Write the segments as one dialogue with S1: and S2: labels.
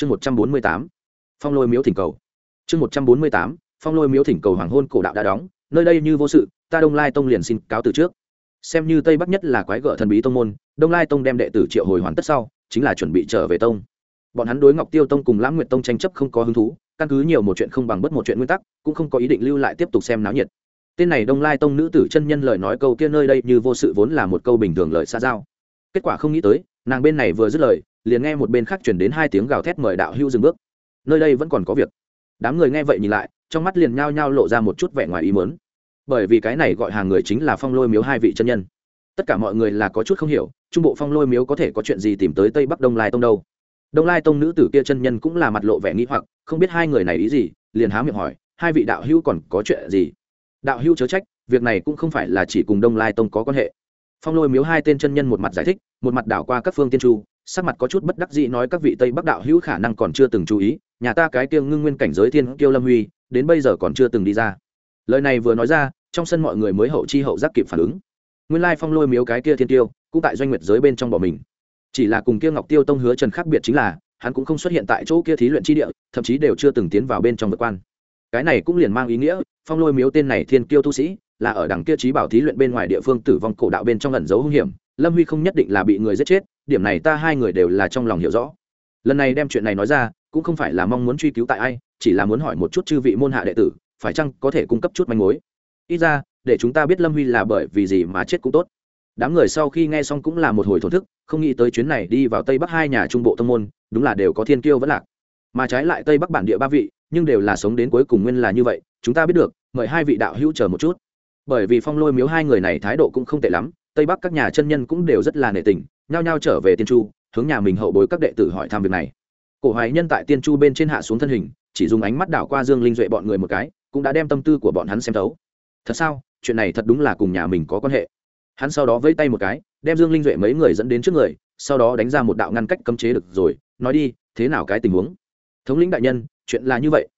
S1: chương một trăm bốn mươi tám, phong lôi miếu thỉnh cầu. Chương một trăm bốn mươi tám, phong lôi miếu thỉnh cầu hoàng hôn cổ đạo đã đóng, nơi đây như vô sự, ta đông lai tông liền xin cáo từ trước. Xem như tây bắc nhất là quái gợ thần bí tông môn, đông lai tông đem đệ tử triệu hồi hoàn tất sau, chính là chuẩn bị trở về tông. Bọn hắn đối ngọc tiêu tông cùng lãng nguyệt tông tranh chấp không có hứng thú, căn cứ nhiều một chuyện không bằng bất một chuyện nguyên tắc, cũng không có ý định lưu lại tiếp tục xem náo nhiệt. Tên này đông lai tông nữ tử chân nhân lời nói câu kia nơi đây như vô sự vốn là một câu bình thường lời xa giao. Kết quả không nghĩ tới, nàng bên này vừa dứt lời liền nghe một bên khác chuyển đến hai tiếng gào thét mời đạo hưu dừng bước. Nơi đây vẫn còn có việc. Đám người nghe vậy nhìn lại, trong mắt liền nhao nhao lộ ra một chút vẻ ngoài ý mớn bởi vì cái này gọi hàng người chính là phong lôi miếu hai vị chân nhân. Tất cả mọi người là có chút không hiểu, trung bộ phong lôi miếu có thể có chuyện gì tìm tới tây bắc đông lai tông đâu. Đông lai tông nữ tử kia chân nhân cũng là mặt lộ vẻ nghĩ hoặc, không biết hai người này ý gì, liền há miệng hỏi, hai vị đạo hữu còn có chuyện gì? Đạo hữu chớ trách, việc này cũng không phải là chỉ cùng đông lai tông có quan hệ. Phong lôi miếu hai tên chân nhân một mặt giải thích, một mặt đảo qua các phương tiên chu sắc mặt có chút bất đắc dĩ nói các vị tây bắc đạo hữu khả năng còn chưa từng chú ý, nhà ta cái kiêng ngưng nguyên cảnh giới thiên kiêu lâm huy, đến bây giờ còn chưa từng đi ra. Lời này vừa nói ra, trong sân mọi người mới hậu chi hậu giác kịp phản ứng. Nguyên lai phong lôi miếu cái kia thiên tiêu cũng tại doanh nguyệt giới bên trong bỏ mình. Chỉ là cùng kia ngọc tiêu tông hứa trần khác biệt chính là, hắn cũng không xuất hiện tại chỗ kia thí luyện chi địa, thậm chí đều chưa từng tiến vào bên trong vượt quan. Cái này cũng liền mang ý nghĩa, phong lôi miếu tên này thiên kiêu tu sĩ, là ở đằng kia trí bảo thí luyện bên ngoài địa phương tử vong cổ đạo bên trong ẩn giấu hung hiểm lâm huy không nhất định là bị người giết chết, điểm này ta hai người đều là trong lòng hiểu rõ. Lần này đem chuyện này nói ra, cũng không phải là mong muốn truy cứu tại ai, chỉ là muốn hỏi một chút chư vị môn hạ đệ tử, phải chăng có thể cung cấp chút manh mối? Ít ra, để chúng ta biết lâm huy là bởi vì gì mà chết cũng tốt. Đám người sau khi nghe xong cũng là một hồi thổn thức, không nghĩ tới chuyến này đi vào tây bắc hai nhà trung bộ thông môn, đúng là đều có thiên kiêu vẫn lạc. Mà trái lại tây bắc bản địa ba vị, nhưng đều là sống đến cuối cùng nguyên là như vậy, chúng ta biết được, mời hai vị đạo hữu chờ một chút. Bởi vì phong lôi miếu hai người này thái độ cũng không tệ lắm tây bắc các nhà chân nhân cũng đều rất là nể tình, nhao nhao trở về tiên chu, hướng nhà mình hậu bối các đệ tử hỏi thăm việc này. Cổ hoài nhân tại tiên chu bên trên hạ xuống thân hình, chỉ dùng ánh mắt đảo qua dương linh duệ bọn người một cái, cũng đã đem tâm tư của bọn hắn xem thấu. Thật sao? Chuyện này thật đúng là cùng nhà mình có quan hệ. Hắn sau đó vẫy tay một cái, đem dương linh duệ mấy người dẫn đến trước người, sau đó đánh ra một đạo ngăn cách cấm chế được rồi, nói đi, thế nào cái tình huống? Thống lĩnh đại nhân, chuyện là như vậy.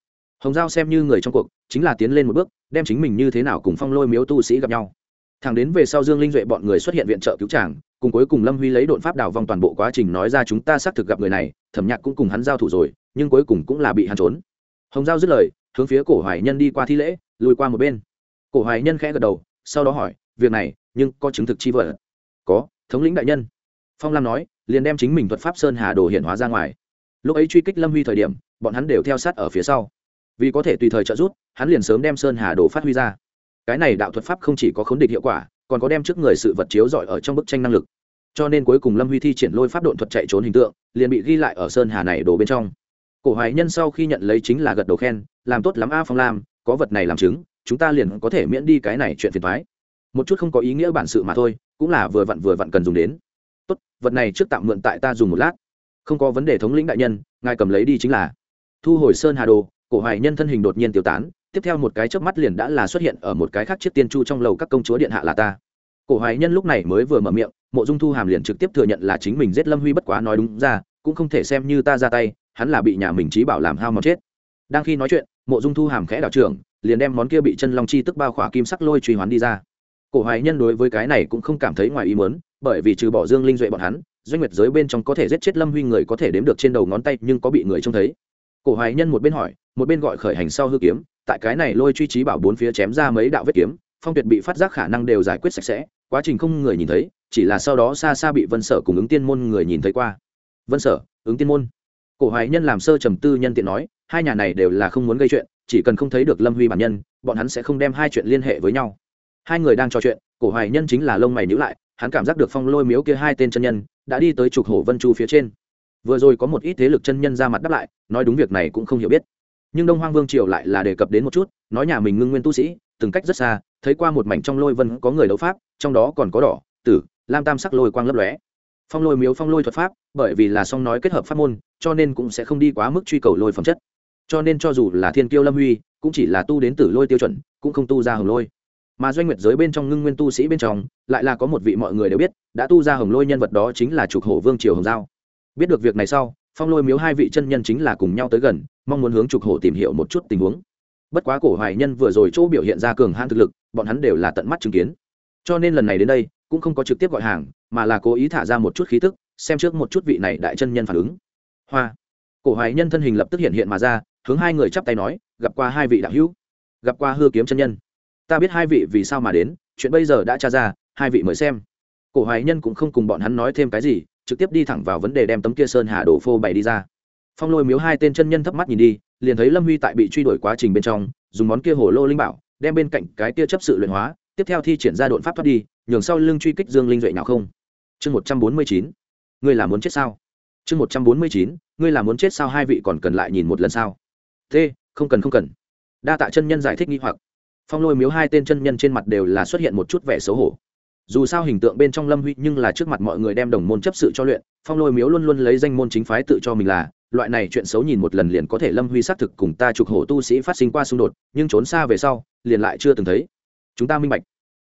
S1: Hồng giao xem như người trong cuộc, chính là tiến lên một bước, đem chính mình như thế nào cùng phong lôi miếu tu sĩ gặp nhau thẳng đến về sau dương linh duệ bọn người xuất hiện viện trợ cứu tràng cùng cuối cùng lâm huy lấy đột pháp đào vòng toàn bộ quá trình nói ra chúng ta xác thực gặp người này, thẩm nhạc cũng cùng hắn giao thủ rồi, nhưng cuối cùng cũng là bị hắn trốn. Hồng giao dứt lời, hướng phía cổ hoài nhân đi qua thi lễ, lùi qua một bên. Cổ hoài nhân khẽ gật đầu, sau đó hỏi, việc này, nhưng có chứng thực chi vợ? Có, thống lĩnh đại nhân. Phong lam nói, liền đem chính mình thuật pháp sơn hà đồ hiện hóa ra ngoài. Lúc ấy truy kích lâm huy thời điểm, bọn hắn đều theo sát ở phía sau. Vì có thể tùy thời trợ giúp, hắn liền sớm đem sơn hà đồ phát huy ra cái này đạo thuật pháp không chỉ có khốn địch hiệu quả, còn có đem trước người sự vật chiếu giỏi ở trong bức tranh năng lực. Cho nên cuối cùng lâm huy thi triển lôi pháp độn thuật chạy trốn hình tượng, liền bị ghi lại ở sơn hà này đồ bên trong. Cổ hoài nhân sau khi nhận lấy chính là gật đầu khen, làm tốt lắm a phong lam, có vật này làm chứng, chúng ta liền có thể miễn đi cái này chuyện phiền thoái một chút không có ý nghĩa bản sự mà thôi, cũng là vừa vặn vừa vặn cần dùng đến. Tốt, vật này trước tạm mượn tại ta dùng một lát. Không có vấn đề thống lĩnh đại nhân, ngài cầm lấy đi chính là. Thu hồi sơn hà đồ, cổ hoài nhân thân hình đột nhiên tiêu tán tiếp theo một cái chớp mắt liền đã là xuất hiện ở một cái khác chiếc tiên chu trong lầu các công chúa điện hạ là ta. Cổ hoài nhân lúc này mới vừa mở miệng, mộ dung thu hàm liền trực tiếp thừa nhận là chính mình giết lâm huy bất quá nói đúng ra, cũng không thể xem như ta ra tay, hắn là bị nhà mình trí bảo làm hao mòn chết. Đang khi nói chuyện, mộ dung thu hàm khẽ đảo trưởng, liền đem món kia bị chân long chi tức bao khỏa kim sắc lôi truy hoán đi ra. Cổ hoài nhân đối với cái này cũng không cảm thấy ngoài ý muốn, bởi vì trừ bỏ dương linh duệ bọn hắn, doanh nguyệt giới bên trong có thể giết chết lâm huy người có thể đếm được trên đầu ngón tay nhưng có bị người trông thấy. Cổ hoài nhân một bên hỏi, một bên gọi khởi hành sau hư kiếm tại cái này lôi truy trí bảo bốn phía chém ra mấy đạo vết kiếm, phong tuyệt bị phát giác khả năng đều giải quyết sạch sẽ, quá trình không người nhìn thấy, chỉ là sau đó xa xa bị vân sở cùng ứng tiên môn người nhìn thấy qua. Vân sở, ứng tiên môn. Cổ hoài nhân làm sơ trầm tư nhân tiện nói, hai nhà này đều là không muốn gây chuyện, chỉ cần không thấy được lâm huy bản nhân, bọn hắn sẽ không đem hai chuyện liên hệ với nhau. Hai người đang trò chuyện, cổ hoài nhân chính là lông mày nhữ lại, hắn cảm giác được phong lôi miếu kia hai tên chân nhân đã đi tới trục hổ vân chu phía trên. Vừa rồi có một ít thế lực chân nhân ra mặt đáp lại, nói đúng việc này cũng không hiểu biết nhưng đông hoang vương triều lại là đề cập đến một chút, nói nhà mình ngưng nguyên tu sĩ, từng cách rất xa, thấy qua một mảnh trong lôi vân có người đấu pháp, trong đó còn có đỏ, tử, lam tam sắc lôi quang lấp lóe. Phong lôi miếu, phong lôi thuật pháp, bởi vì là song nói kết hợp pháp môn, cho nên cũng sẽ không đi quá mức truy cầu lôi phẩm chất. Cho nên cho dù là thiên kiêu lâm huy, cũng chỉ là tu đến tử lôi tiêu chuẩn, cũng không tu ra hồng lôi. Mà doanh nguyệt giới bên trong ngưng nguyên tu sĩ bên trong, lại là có một vị mọi người đều biết, đã tu ra hồng lôi nhân vật đó chính là trục hổ vương triều hồng giao. Biết được việc này sau phong lôi miếu hai vị chân nhân chính là cùng nhau tới gần, mong muốn hướng trục hổ tìm hiểu một chút tình huống. Bất quá cổ hoài nhân vừa rồi chỗ biểu hiện ra cường hãn thực lực, bọn hắn đều là tận mắt chứng kiến. Cho nên lần này đến đây, cũng không có trực tiếp gọi hàng, mà là cố ý thả ra một chút khí tức, xem trước một chút vị này đại chân nhân phản ứng. Hoa. Cổ hoài nhân thân hình lập tức hiện hiện mà ra, hướng hai người chắp tay nói, gặp qua hai vị đạo hữu, gặp qua hư kiếm chân nhân. Ta biết hai vị vì sao mà đến, chuyện bây giờ đã tra ra, hai vị mời xem. Cổ hoài nhân cũng không cùng bọn hắn nói thêm cái gì trực tiếp đi thẳng vào vấn đề đem tấm kia sơn hà đổ phô bày đi ra. Phong lôi miếu hai tên chân nhân thấp mắt nhìn đi, liền thấy lâm huy tại bị truy đuổi quá trình bên trong, dùng món kia hồ lô linh bảo, đem bên cạnh cái kia chấp sự luyện hóa, tiếp theo thi triển ra đột pháp thoát đi, nhường sau lưng truy kích dương linh duệ nào không? Chương một trăm bốn mươi chín, ngươi là muốn chết sao? Chương một trăm bốn mươi chín, ngươi là muốn chết sao? Hai vị còn cần lại nhìn một lần sao? Thế, không cần không cần. Đa tạ chân nhân giải thích nghi hoặc. Phong lôi miếu hai tên chân nhân trên mặt đều là xuất hiện một chút vẻ xấu hổ dù sao hình tượng bên trong lâm huy nhưng là trước mặt mọi người đem đồng môn chấp sự cho luyện, phong lôi miếu luôn luôn lấy danh môn chính phái tự cho mình là, loại này chuyện xấu nhìn một lần liền có thể lâm huy xác thực cùng ta trục hổ tu sĩ phát sinh qua xung đột, nhưng trốn xa về sau, liền lại chưa từng thấy. Chúng ta minh bạch.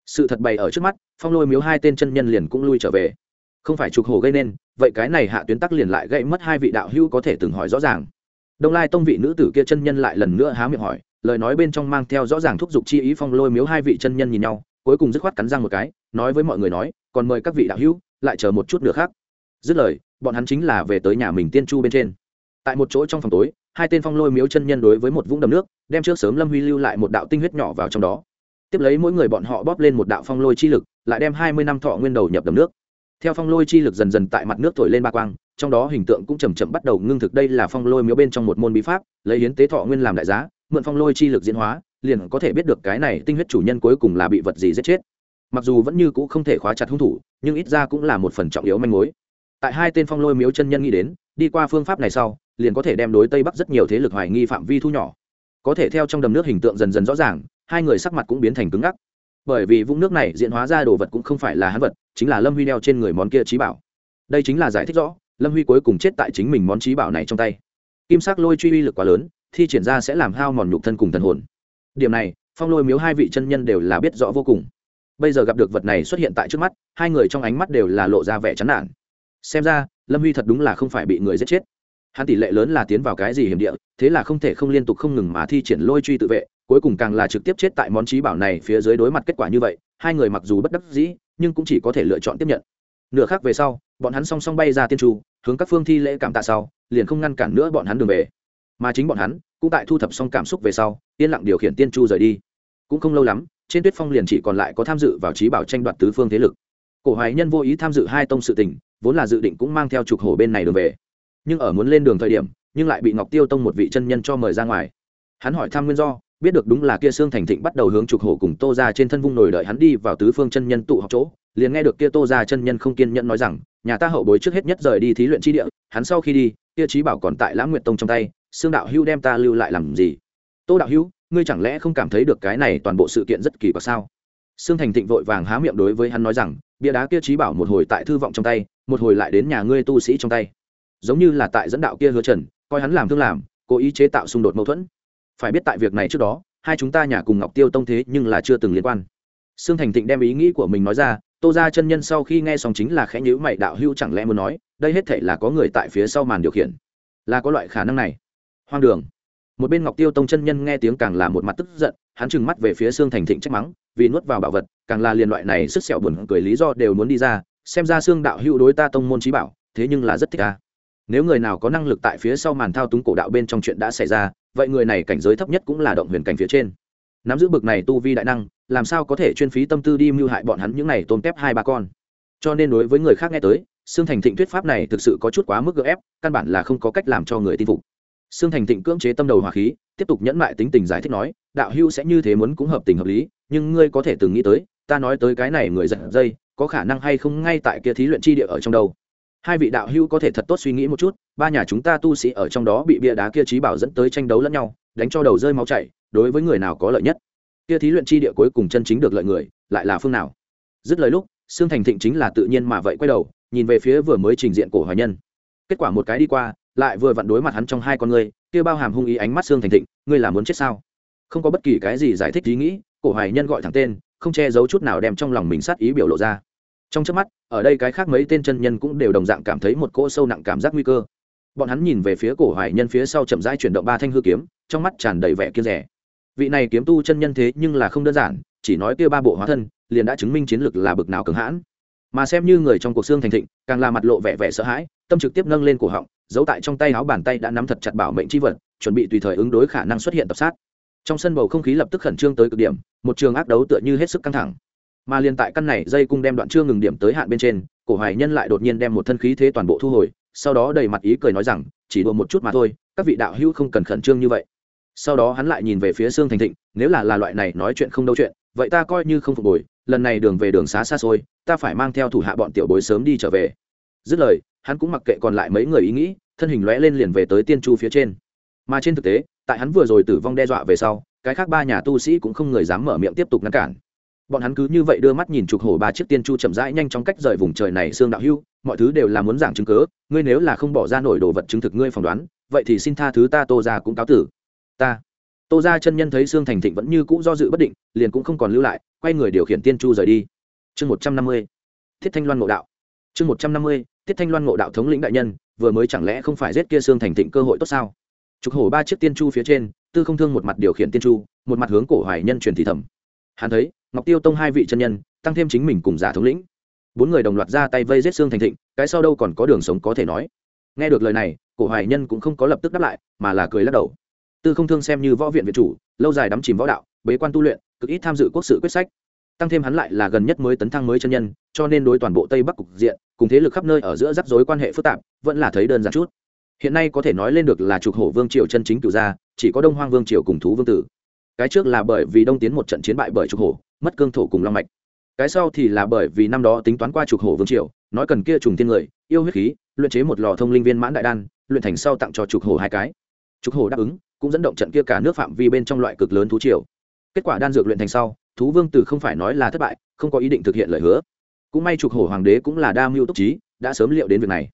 S1: Sự thật bày ở trước mắt, phong lôi miếu hai tên chân nhân liền cũng lui trở về. Không phải trục hổ gây nên, vậy cái này hạ tuyến tắc liền lại gây mất hai vị đạo hữu có thể từng hỏi rõ ràng. Đông lai tông vị nữ tử kia chân nhân lại lần nữa há miệng hỏi, lời nói bên trong mang theo rõ ràng thúc giục chi ý phong lôi miếu hai vị chân nhân nhìn nhau cuối cùng dứt khoát cắn răng một cái, nói với mọi người nói, còn mời các vị đạo hữu, lại chờ một chút nữa khác. Dứt lời, bọn hắn chính là về tới nhà mình tiên chu bên trên. Tại một chỗ trong phòng tối, hai tên phong lôi miếu chân nhân đối với một vũng đầm nước, đem trước sớm lâm huy lưu lại một đạo tinh huyết nhỏ vào trong đó. Tiếp lấy mỗi người bọn họ bóp lên một đạo phong lôi chi lực, lại đem hai mươi năm thọ nguyên đầu nhập đầm nước. Theo phong lôi chi lực dần dần tại mặt nước thổi lên ba quang, trong đó hình tượng cũng chầm chậm bắt đầu ngưng thực đây là phong lôi miếu bên trong một môn bí pháp, lấy hiến tế thọ nguyên làm đại giá, mượn phong lôi chi lực diễn hóa liền có thể biết được cái này tinh huyết chủ nhân cuối cùng là bị vật gì giết chết. Mặc dù vẫn như c ũ không thể khóa chặt hung thủ, nhưng ít ra cũng là một phần trọng yếu manh mối. Tại hai tên phong lôi miếu chân nhân nghĩ đến, đi qua phương pháp này sau, liền có thể đem đối tây bắc rất nhiều thế lực hoài nghi phạm vi thu nhỏ. Có thể theo trong đầm nước hình tượng dần dần rõ ràng, hai người sắc mặt cũng biến thành cứng ngắc. Bởi vì vũng nước này diễn hóa ra đồ vật cũng không phải là hắn vật, chính là lâm huy đeo trên người món kia trí bảo. Đây chính là giải thích rõ, lâm huy cuối cùng chết tại chính mình món trí bảo này trong tay. Kim sắc lôi truy uy lực quá lớn, thi triển ra sẽ làm hao mòn nhục thân cùng thần hồn điểm này, phong lôi miếu hai vị chân nhân đều là biết rõ vô cùng. Bây giờ gặp được vật này xuất hiện tại trước mắt, hai người trong ánh mắt đều là lộ ra vẻ chán nản. Xem ra, lâm huy thật đúng là không phải bị người giết chết. Hắn tỷ lệ lớn là tiến vào cái gì hiểm địa, thế là không thể không liên tục không ngừng mà thi triển lôi truy tự vệ, cuối cùng càng là trực tiếp chết tại món trí bảo này phía dưới đối mặt kết quả như vậy, hai người mặc dù bất đắc dĩ, nhưng cũng chỉ có thể lựa chọn tiếp nhận. Nửa khác về sau, bọn hắn song song bay ra tiên tru hướng các phương thi lễ cảm tạ sau, liền không ngăn cản nữa bọn hắn đường về. Mà chính bọn hắn cũng tại thu thập xong cảm xúc về sau, yên lặng điều khiển tiên chu rời đi. Cũng không lâu lắm, trên tuyết phong liền chỉ còn lại có tham dự vào trí bảo tranh đoạt tứ phương thế lực. Cổ hoài nhân vô ý tham dự hai tông sự tình, vốn là dự định cũng mang theo trục hổ bên này đường về. Nhưng ở muốn lên đường thời điểm, nhưng lại bị ngọc tiêu tông một vị chân nhân cho mời ra ngoài. Hắn hỏi thăm nguyên do, biết được đúng là kia xương thành thịnh bắt đầu hướng trục hổ cùng tô ra trên thân vung nổi đợi hắn đi vào tứ phương chân nhân tụ học chỗ, liền nghe được kia tô ra chân nhân không kiên nhẫn nói rằng, nhà ta hậu bối trước hết nhất rời đi thí luyện chi địa, hắn sau khi đi, kia trí bảo còn tại lãng nguyệt tông trong tay xương đạo hữu đem ta lưu lại làm gì? Tô đạo hữu, ngươi chẳng lẽ không cảm thấy được cái này toàn bộ sự kiện rất kỳ quặc sao? Xương thành thịnh vội vàng há miệng đối với hắn nói rằng, bia đá kia trí bảo một hồi tại thư vọng trong tay, một hồi lại đến nhà ngươi tu sĩ trong tay. Giống như là tại dẫn đạo kia hứa trần, coi hắn làm thương làm, cố ý chế tạo xung đột mâu thuẫn. Phải biết tại việc này trước đó, hai chúng ta nhà cùng ngọc tiêu tông thế nhưng là chưa từng liên quan. Sương thành thịnh đem ý nghĩ của mình nói ra, tô ra chân nhân sau khi nghe xong chính là khẽ nhữ mày, đạo hưu chẳng lẽ muốn nói, đây hết thể là có người tại phía sau màn điều khiển. Là có loại khả năng này hoang đường. Một bên ngọc tiêu tông chân nhân nghe tiếng càng là một mặt tức giận, hắn trừng mắt về phía sương thành thịnh trách mắng, vì nuốt vào bảo vật, càng là liền loại này sức sẹo buồn cười lý do đều muốn đi ra, xem ra xương đạo hữu đối ta tông môn trí bảo, thế nhưng là rất thích ta. Nếu người nào có năng lực tại phía sau màn thao túng cổ đạo bên trong chuyện đã xảy ra, vậy người này cảnh giới thấp nhất cũng là động huyền cảnh phía trên. Nắm giữ bực này tu vi đại năng, làm sao có thể chuyên phí tâm tư đi mưu hại bọn hắn những này tôm tép hai ba con? Cho nên đối với người khác nghe tới xương thành thịnh thuyết pháp này thực sự có chút quá mức gợ ép, căn bản là không có cách làm cho người tin phục. Sương thành thịnh cưỡng chế tâm đầu hỏa khí, tiếp tục nhẫn mại tính tình giải thích nói, đạo hữu sẽ như thế muốn cũng hợp tình hợp lý, nhưng ngươi có thể từng nghĩ tới, ta nói tới cái này người giật dây, có khả năng hay không ngay tại kia thí luyện chi địa ở trong đầu. hai vị đạo hữu có thể thật tốt suy nghĩ một chút, ba nhà chúng ta tu sĩ ở trong đó bị bia đá kia trí bảo dẫn tới tranh đấu lẫn nhau, đánh cho đầu rơi máu chảy, đối với người nào có lợi nhất? Kia thí luyện chi địa cuối cùng chân chính được lợi người, lại là phương nào? Dứt lời lúc, Sương thành thịnh chính là tự nhiên mà vậy quay đầu, nhìn về phía vừa mới trình diện cổ hòa nhân. Kết quả một cái đi qua lại vừa vặn đối mặt hắn trong hai con người kia bao hàm hung ý ánh mắt xương thành thịnh, ngươi là muốn chết sao? Không có bất kỳ cái gì giải thích ý nghĩ, cổ hoài nhân gọi thẳng tên, không che giấu chút nào đem trong lòng mình sát ý biểu lộ ra. Trong trước mắt, ở đây cái khác mấy tên chân nhân cũng đều đồng dạng cảm thấy một cỗ sâu nặng cảm giác nguy cơ. Bọn hắn nhìn về phía cổ hoài nhân phía sau chậm rãi chuyển động ba thanh hư kiếm, trong mắt tràn đầy vẻ kiên rẻ. Vị này kiếm tu chân nhân thế nhưng là không đơn giản, chỉ nói kia ba bộ hóa thân, liền đã chứng minh chiến lược là bực nào cường hãn. Mà xem như người trong cuộc xương thành thịnh, càng là mặt lộ vẻ vẻ sợ hãi, tâm trực tiếp nâng lên cổ họng giấu tại trong tay áo bàn tay đã nắm thật chặt bảo mệnh chi vật, chuẩn bị tùy thời ứng đối khả năng xuất hiện tập sát. Trong sân bầu không khí lập tức khẩn trương tới cực điểm, một trường ác đấu tựa như hết sức căng thẳng. Mà liền tại căn này, dây cung đem đoạn chưa ngừng điểm tới hạn bên trên, cổ hoài nhân lại đột nhiên đem một thân khí thế toàn bộ thu hồi, sau đó đầy mặt ý cười nói rằng, chỉ đùa một chút mà thôi, các vị đạo hữu không cần khẩn trương như vậy. Sau đó hắn lại nhìn về phía sương thành thịnh, nếu là là loại này nói chuyện không đâu chuyện, vậy ta coi như không phục hồi, lần này đường về đường xá xa xôi, ta phải mang theo thủ hạ bọn tiểu bối sớm đi trở về. Dứt lời hắn cũng mặc kệ còn lại mấy người ý nghĩ, thân hình lóe lên liền về tới tiên chu phía trên. Mà trên thực tế, tại hắn vừa rồi tử vong đe dọa về sau, cái khác ba nhà tu sĩ cũng không người dám mở miệng tiếp tục ngăn cản. Bọn hắn cứ như vậy đưa mắt nhìn trục hổ ba chiếc tiên chu chậm rãi nhanh chóng cách rời vùng trời này xương đạo hưu, mọi thứ đều là muốn giảng chứng cớ, ngươi nếu là không bỏ ra nổi đồ vật chứng thực ngươi phỏng đoán, vậy thì xin tha thứ ta, tô ra cũng cáo tử. Ta. Tô ra chân nhân thấy xương thành thịnh vẫn như cũ do dự bất định, liền cũng không còn lưu lại, quay người điều khiển tiên chu rời đi. Chương một trăm năm mươi. Thiết thanh loan ngộ đạo. Chương một trăm năm mươi. Tiết thanh loan ngộ đạo thống lĩnh đại nhân, vừa mới chẳng lẽ không phải giết kia xương thành thịnh cơ hội tốt sao? Trục hổ ba chiếc tiên chu phía trên, tư không thương một mặt điều khiển tiên chu, một mặt hướng cổ hoài nhân truyền thị thẩm. Hắn thấy, ngọc tiêu tông hai vị chân nhân, tăng thêm chính mình cùng giả thống lĩnh. Bốn người đồng loạt ra tay vây giết xương thành thịnh, cái sau đâu còn có đường sống có thể nói. Nghe được lời này, cổ hoài nhân cũng không có lập tức đáp lại, mà là cười lắc đầu. Tư không thương xem như võ viện viện chủ, lâu dài đắm chìm võ đạo, bế quan tu luyện, cực ít tham dự quốc sự quyết sách tăng thêm hắn lại là gần nhất mới tấn thăng mới chân nhân, cho nên đối toàn bộ tây bắc cục diện, cùng thế lực khắp nơi ở giữa rắc rối quan hệ phức tạp, vẫn là thấy đơn giản chút. Hiện nay có thể nói lên được là trục hổ vương triều chân chính cựu gia, chỉ có đông hoang vương triều cùng thú vương tử. Cái trước là bởi vì đông tiến một trận chiến bại bởi trục hổ, mất cương thổ cùng long mạch. Cái sau thì là bởi vì năm đó tính toán qua trục hổ vương triều, nói cần kia trùng thiên người, yêu huyết khí, luyện chế một lò thông linh viên mãn đại đan, luyện thành sau tặng cho trục hổ hai cái. Trục hổ đáp ứng, cũng dẫn động trận kia cả nước phạm vi bên trong loại cực lớn thú triều. Kết quả đan dược luyện thành sau thú vương tử không phải nói là thất bại, không có ý định thực hiện lời hứa. Cũng may trục hổ hoàng đế cũng là đa mưu túc trí, đã sớm liệu đến việc này.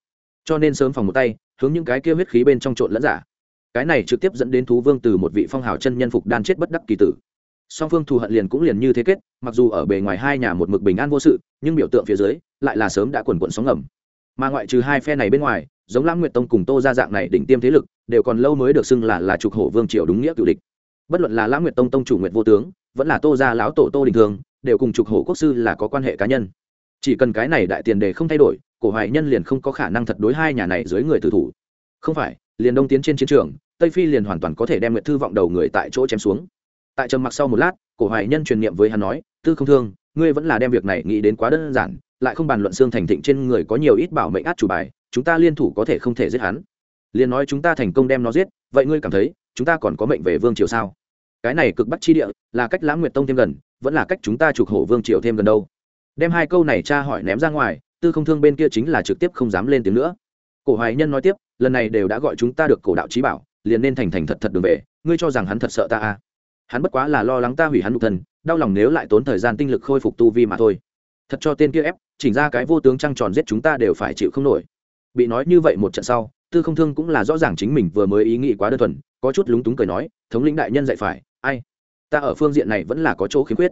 S1: Cho nên sớm phòng một tay, hướng những cái kia huyết khí bên trong trộn lẫn giả. Cái này trực tiếp dẫn đến thú vương từ một vị phong hào chân nhân phục đan chết bất đắc kỳ tử. Song phương thù hận liền cũng liền như thế kết, mặc dù ở bề ngoài hai nhà một mực bình an vô sự, nhưng biểu tượng phía dưới, lại là sớm đã quần quận sóng ngầm. Mà ngoại trừ hai phe này bên ngoài, giống lãng nguyệt tông cùng tô gia dạng này đỉnh tiêm thế lực, đều còn lâu mới được xưng là là trục hổ vương triều đúng nghĩa cựu địch bất luận là lãng nguyệt tông tông chủ nguyệt vô tướng, vẫn là tô gia lão tổ tô đình thường, đều cùng trục hổ quốc sư là có quan hệ cá nhân. Chỉ cần cái này đại tiền đề không thay đổi, cổ hoài nhân liền không có khả năng thật đối hai nhà này dưới người tử thủ. Không phải, liền đông tiến trên chiến trường, tây phi liền hoàn toàn có thể đem nguyệt thư vọng đầu người tại chỗ chém xuống. Tại trầm mặc sau một lát, cổ hoài nhân truyền niệm với hắn nói, tư không thương, ngươi vẫn là đem việc này nghĩ đến quá đơn giản, lại không bàn luận xương thành thịnh trên người có nhiều ít bảo mệnh át chủ bài, chúng ta liên thủ có thể không thể giết hắn. Liền nói chúng ta thành công đem nó giết, vậy ngươi cảm thấy, chúng ta còn có mệnh về vương triều sao? Cái này cực bắc chi địa là cách lãng nguyệt tông thêm gần, vẫn là cách chúng ta trục hổ vương triều thêm gần đâu. Đem hai câu này cha hỏi ném ra ngoài, tư không thương bên kia chính là trực tiếp không dám lên tiếng nữa. Cổ hoài nhân nói tiếp, lần này đều đã gọi chúng ta được cổ đạo trí bảo, liền nên thành thành thật thật đường về, ngươi cho rằng hắn thật sợ ta à? Hắn bất quá là lo lắng ta hủy hắn nhục thân, đau lòng nếu lại tốn thời gian tinh lực khôi phục tu vi mà thôi. Thật cho tên kia ép, chỉnh ra cái vô tướng trăng tròn giết chúng ta đều phải chịu không nổi. Bị nói như vậy một trận sau, tư không thương cũng là rõ ràng chính mình vừa mới ý nghĩ quá đơn thuần có chút lúng túng cười nói, thống lĩnh đại nhân dạy phải, ai? Ta ở phương diện này vẫn là có chỗ khiếm khuyết.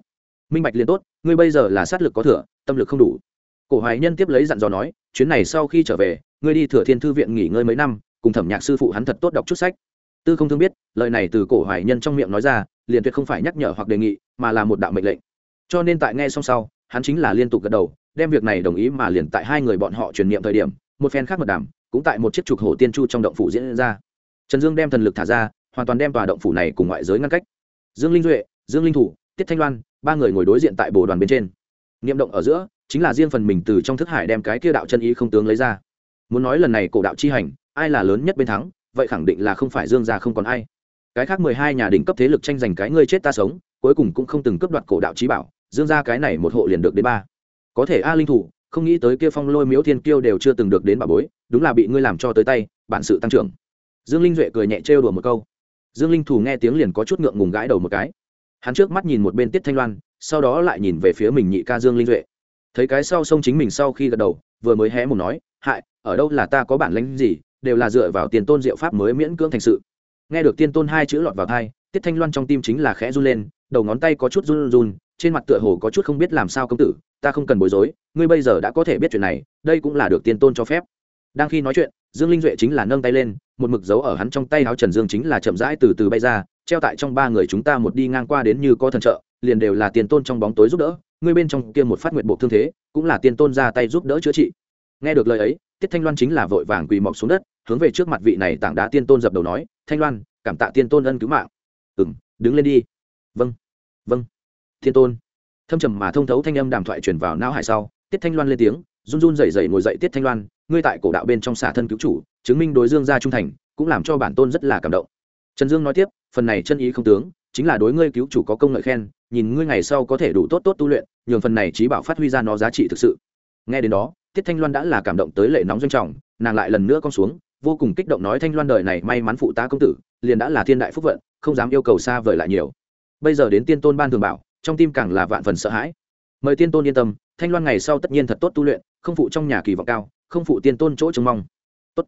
S1: Minh bạch liền tốt, ngươi bây giờ là sát lực có thừa, tâm lực không đủ. Cổ hoài nhân tiếp lấy dặn dò nói, chuyến này sau khi trở về, ngươi đi thừa thiên thư viện nghỉ ngơi mấy năm, cùng thẩm nhạc sư phụ hắn thật tốt đọc chút sách. Tư không thương biết, lời này từ cổ hoài nhân trong miệng nói ra, liền tuyệt không phải nhắc nhở hoặc đề nghị, mà là một đạo mệnh lệnh. Cho nên tại nghe xong sau, hắn chính là liên tục gật đầu, đem việc này đồng ý mà liền tại hai người bọn họ truyền niệm thời điểm, một phen khác mật đàm, cũng tại một chiếc trục hổ tiên chu trong động phủ diễn ra trần dương đem thần lực thả ra, hoàn toàn đem tòa động phủ này cùng ngoại giới ngăn cách. Dương linh duệ, dương linh thủ, tiết thanh loan, ba người ngồi đối diện tại bồ đoàn bên trên. Niệm động ở giữa, chính là riêng phần mình từ trong thức hải đem cái kia đạo chân ý không tướng lấy ra. Muốn nói lần này cổ đạo chi hành, ai là lớn nhất bên thắng, vậy khẳng định là không phải dương gia không còn ai. Cái khác mười hai nhà đỉnh cấp thế lực tranh giành cái ngươi chết ta sống, cuối cùng cũng không từng cướp đoạt cổ đạo trí bảo, dương gia cái này một hộ liền được đến ba. Có thể a linh thủ, không nghĩ tới kia phong lôi miếu thiên kiêu đều chưa từng được đến bà bối, đúng là bị ngươi làm cho tới tay, bản sự tăng trưởng dương linh duệ cười nhẹ trêu đùa một câu. Dương linh thủ nghe tiếng liền có chút ngượng ngùng gãi đầu một cái. Hắn trước mắt nhìn một bên tiết thanh loan, sau đó lại nhìn về phía mình nhị ca dương linh duệ. Thấy cái sau sông chính mình sau khi gật đầu, vừa mới hé một nói, hại, ở đâu là ta có bản lĩnh gì, đều là dựa vào tiền tôn diệu pháp mới miễn cưỡng thành sự. Nghe được tiên tôn hai chữ lọt vào thai tiết thanh loan trong tim chính là khẽ run lên, đầu ngón tay có chút run run, trên mặt tựa hồ có chút không biết làm sao công tử, ta không cần bối rối, ngươi bây giờ đã có thể biết chuyện này, đây cũng là được tiên tôn cho phép đang khi nói chuyện, dương linh duệ chính là nâng tay lên, một mực dấu ở hắn trong tay áo trần dương chính là chậm rãi từ từ bay ra, treo tại trong ba người chúng ta một đi ngang qua đến như có thần trợ, liền đều là tiền tôn trong bóng tối giúp đỡ ngươi bên trong kia một phát nguyện bộ thương thế, cũng là tiền tôn ra tay giúp đỡ chữa trị. Nghe được lời ấy, tiết thanh loan chính là vội vàng quỳ mọc xuống đất, hướng về trước mặt vị này tảng đá tiên tôn dập đầu nói, thanh loan, cảm tạ tiên tôn ân cứu mạng. Ừ m đứng lên đi. Vâng vâng. Thiên tôn. Thâm trầm mà thông thấu thanh âm đàm thoại truyền vào não hải sau, tiết thanh loan lên tiếng run run rẩy rẩy ngồi dậy tiết thanh loan, ngươi tại cổ đạo bên trong xả thân cứu chủ, chứng minh đối dương gia trung thành, cũng làm cho bản tôn rất là cảm động. Trần dương nói tiếp, phần này chân ý không tướng, chính là đối ngươi cứu chủ có công ngợi khen, nhìn ngươi ngày sau có thể đủ tốt tốt tu luyện, nhường phần này trí bảo phát huy ra nó giá trị thực sự. Nghe đến đó, tiết thanh loan đã là cảm động tới lệ nóng doanh trọng, nàng lại lần nữa cong xuống, vô cùng kích động nói thanh loan đời này may mắn phụ tá công tử, liền đã là thiên đại phúc vận, không dám yêu cầu xa vời lại nhiều. Bây giờ đến tiên tôn ban thường bảo, trong tim càng là vạn phần sợ hãi. Mời tiên tôn yên tâm, thanh loan ngày sau tất nhiên thật tốt tu luyện không phụ trong nhà kỳ vọng cao, không phụ tiên tôn chỗ trông mong. Tốt.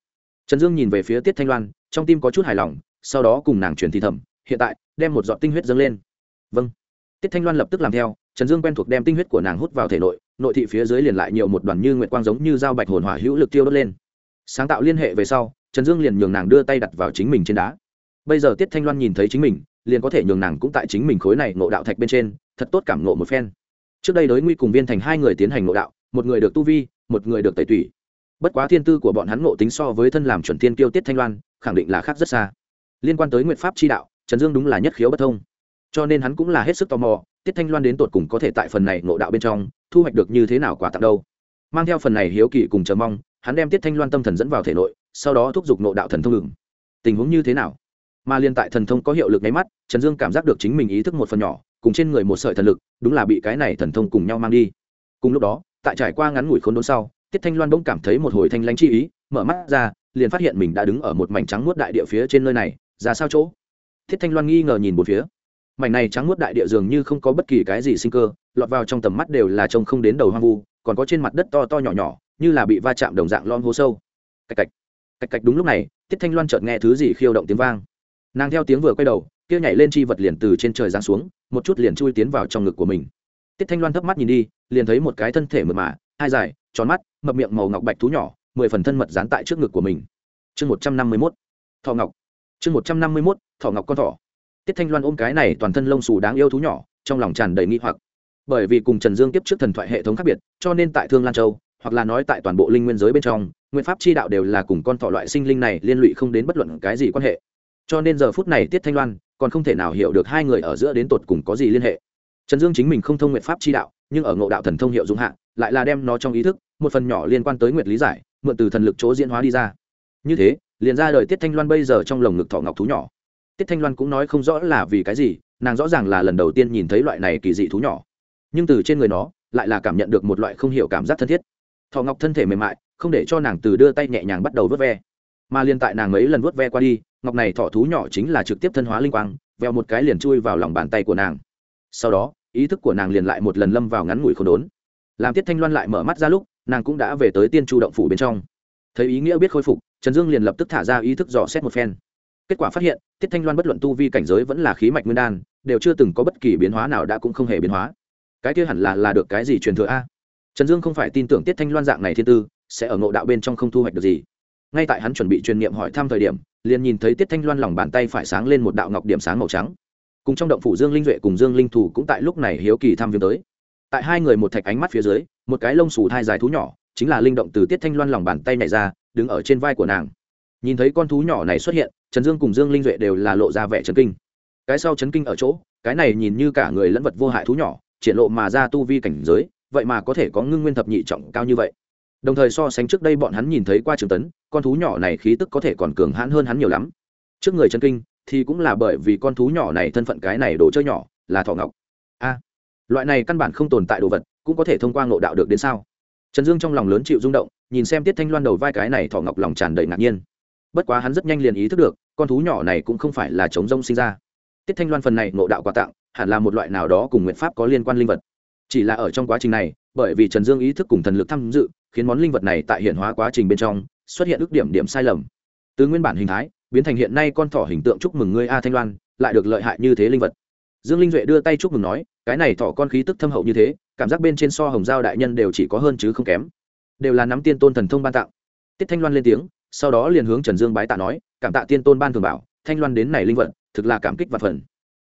S1: trần dương nhìn về phía tiết thanh loan, trong tim có chút hài lòng, sau đó cùng nàng truyền thì thầm, hiện tại, đem một giọt tinh huyết dâng lên. Vâng. Tiết thanh loan lập tức làm theo, trần dương quen thuộc đem tinh huyết của nàng hút vào thể nội nội thị phía dưới liền lại nhiều một đoàn như nguyệt quang giống như dao bạch hồn hỏa hữu lực tiêu đốt lên. Sáng tạo liên hệ về sau, trần dương liền nhường nàng đưa tay đặt vào chính mình trên đá. Bây giờ tiết thanh loan nhìn thấy chính mình, liền có thể nhường nàng cũng tại chính mình khối này ngộ đạo thạch bên trên, thật tốt cảm ngộ một phen. Trước đây đối nguy cùng viên thành hai người tiến hành ngộ đạo một người được tu vi, một người được tẩy tủy. Bất quá thiên tư của bọn hắn ngộ tính so với thân làm chuẩn tiên kiêu tiết thanh loan, khẳng định là khác rất xa. Liên quan tới nguyện pháp chi đạo, trần dương đúng là nhất khiếu bất thông. Cho nên hắn cũng là hết sức tò mò, tiết thanh loan đến tột cùng có thể tại phần này ngộ đạo bên trong, thu hoạch được như thế nào quả tặng đâu. Mang theo phần này hiếu kỳ cùng chờ mong, hắn đem tiết thanh loan tâm thần dẫn vào thể nội, sau đó thúc giục ngộ đạo thần thông ngừng tình huống như thế nào? Mà liên tại thần thông có hiệu lực nháy mắt, trần dương cảm giác được chính mình ý thức một phần nhỏ, cùng trên người một sợi thần lực, đúng là bị cái này thần thông cùng nhau mang đi. Cùng lúc đó tại trải qua ngắn ngủi khốn đốn sau, tiết thanh loan bỗng cảm thấy một hồi thanh lãnh chi ý, mở mắt ra, liền phát hiện mình đã đứng ở một mảnh trắng muốt đại địa phía trên nơi này, ra sao chỗ? Tiết thanh loan nghi ngờ nhìn một phía. Mảnh này trắng muốt đại địa dường như không có bất kỳ cái gì sinh cơ, lọt vào trong tầm mắt đều là trông không đến đầu hoang vu, còn có trên mặt đất to to nhỏ nhỏ, như là bị va chạm đồng dạng lon hố sâu. Cạch cạch cạch cạch đúng lúc này, tiết thanh loan chợt nghe thứ gì khiêu động tiếng vang. Nàng theo tiếng vừa quay đầu, kia nhảy lên chi vật liền từ trên trời giáng xuống, một chút liền chui tiến vào trong ngực của mình. Tiết thanh loan thấp mắt nhìn đi liền thấy một cái thân thể mượt mà, hai dài, tròn mắt, mập miệng màu ngọc bạch thú nhỏ, mười phần thân mật dán tại trước ngực của mình. Chương một trăm năm mươi mốt, thọ ngọc. Chương một trăm năm mươi mốt, thọ ngọc con thỏ. Tiết thanh loan ôm cái này toàn thân lông xù đáng yêu thú nhỏ, trong lòng tràn đầy nghi hoặc. Bởi vì cùng trần dương tiếp trước thần thoại hệ thống khác biệt, cho nên tại thương lan châu, hoặc là nói tại toàn bộ linh nguyên giới bên trong, nguyên pháp chi đạo đều là cùng con thỏ loại sinh linh này liên lụy không đến bất luận cái gì quan hệ. Cho nên giờ phút này tiết thanh loan còn không thể nào hiểu được hai người ở giữa đến tột cùng có gì liên hệ. Trần dương chính mình không thông nguyện pháp chi đạo nhưng ở ngộ đạo thần thông hiệu dụng hạ, lại là đem nó trong ý thức, một phần nhỏ liên quan tới nguyệt lý giải, mượn từ thần lực chỗ diễn hóa đi ra. Như thế, liền ra đời tiết thanh loan bây giờ trong lồng ngực thọ ngọc thú nhỏ. Tiết thanh loan cũng nói không rõ là vì cái gì, nàng rõ ràng là lần đầu tiên nhìn thấy loại này kỳ dị thú nhỏ. Nhưng từ trên người nó, lại là cảm nhận được một loại không hiểu cảm giác thân thiết. Thọ ngọc thân thể mềm mại, không để cho nàng từ đưa tay nhẹ nhàng bắt đầu vớt ve. Mà liên tại nàng ấy lần vớt ve qua đi, ngọc này thọ thú nhỏ chính là trực tiếp thân hóa linh quang, veo một cái liền chui vào lòng bàn tay của nàng. Sau đó ý thức của nàng liền lại một lần lâm vào ngắn ngủi khôn đốn. Làm tiết thanh loan lại mở mắt ra lúc, nàng cũng đã về tới tiên chu động phủ bên trong. Thấy ý nghĩa biết khôi phục, trần dương liền lập tức thả ra ý thức dò xét một phen. Kết quả phát hiện, tiết thanh loan bất luận tu vi cảnh giới vẫn là khí mạch nguyên đan, đều chưa từng có bất kỳ biến hóa nào đã cũng không hề biến hóa. Cái kia hẳn là là được cái gì truyền thừa a? Trần dương không phải tin tưởng tiết thanh loan dạng này thiên tư, sẽ ở ngộ đạo bên trong không thu hoạch được gì. Ngay tại hắn chuẩn bị truyền niệm hỏi thăm thời điểm, liền nhìn thấy tiết thanh loan lòng bàn tay phải sáng lên một đạo ngọc điểm sáng màu trắng cùng trong động phủ dương linh duệ cùng dương linh thủ cũng tại lúc này hiếu kỳ thăm viếng tới. Tại hai người một thạch ánh mắt phía dưới, một cái lông xù thai dài thú nhỏ, chính là linh động từ tiết thanh loan lòng bàn tay này ra, đứng ở trên vai của nàng. Nhìn thấy con thú nhỏ này xuất hiện, trần dương cùng dương linh duệ đều là lộ ra vẻ chấn kinh. Cái sau chấn kinh ở chỗ, cái này nhìn như cả người lẫn vật vô hại thú nhỏ, triển lộ mà ra tu vi cảnh giới, vậy mà có thể có ngưng nguyên thập nhị trọng cao như vậy. Đồng thời so sánh trước đây bọn hắn nhìn thấy qua trường tấn, con thú nhỏ này khí tức có thể còn cường hãn hơn hắn nhiều lắm. Trước người chân kinh thì cũng là bởi vì con thú nhỏ này thân phận cái này đồ chơi nhỏ, là thọ ngọc. A, loại này căn bản không tồn tại đồ vật, cũng có thể thông qua ngộ đạo được đến sao? Trần dương trong lòng lớn chịu rung động, nhìn xem tiết thanh loan đầu vai cái này thọ ngọc lòng tràn đầy ngạc nhiên. Bất quá hắn rất nhanh liền ý thức được, con thú nhỏ này cũng không phải là chống rông sinh ra. Tiết thanh loan phần này ngộ đạo quà tặng, hẳn là một loại nào đó cùng nguyện pháp có liên quan linh vật. Chỉ là ở trong quá trình này, bởi vì trần dương ý thức cùng thần lực tham dự, khiến món linh vật này tại hiện hóa quá trình bên trong, xuất hiện ước điểm điểm sai lầm. Từ nguyên bản hình thái biến thành hiện nay con thỏ hình tượng chúc mừng ngươi a thanh loan, lại được lợi hại như thế linh vật. Dương linh duệ đưa tay chúc mừng nói, cái này thỏ con khí tức thâm hậu như thế, cảm giác bên trên so hồng giao đại nhân đều chỉ có hơn chứ không kém. Đều là nắm tiên tôn thần thông ban tặng. Tiết thanh loan lên tiếng, sau đó liền hướng trần dương bái tạ nói, cảm tạ tiên tôn ban thường bảo, thanh loan đến này linh vật, thực là cảm kích và phần.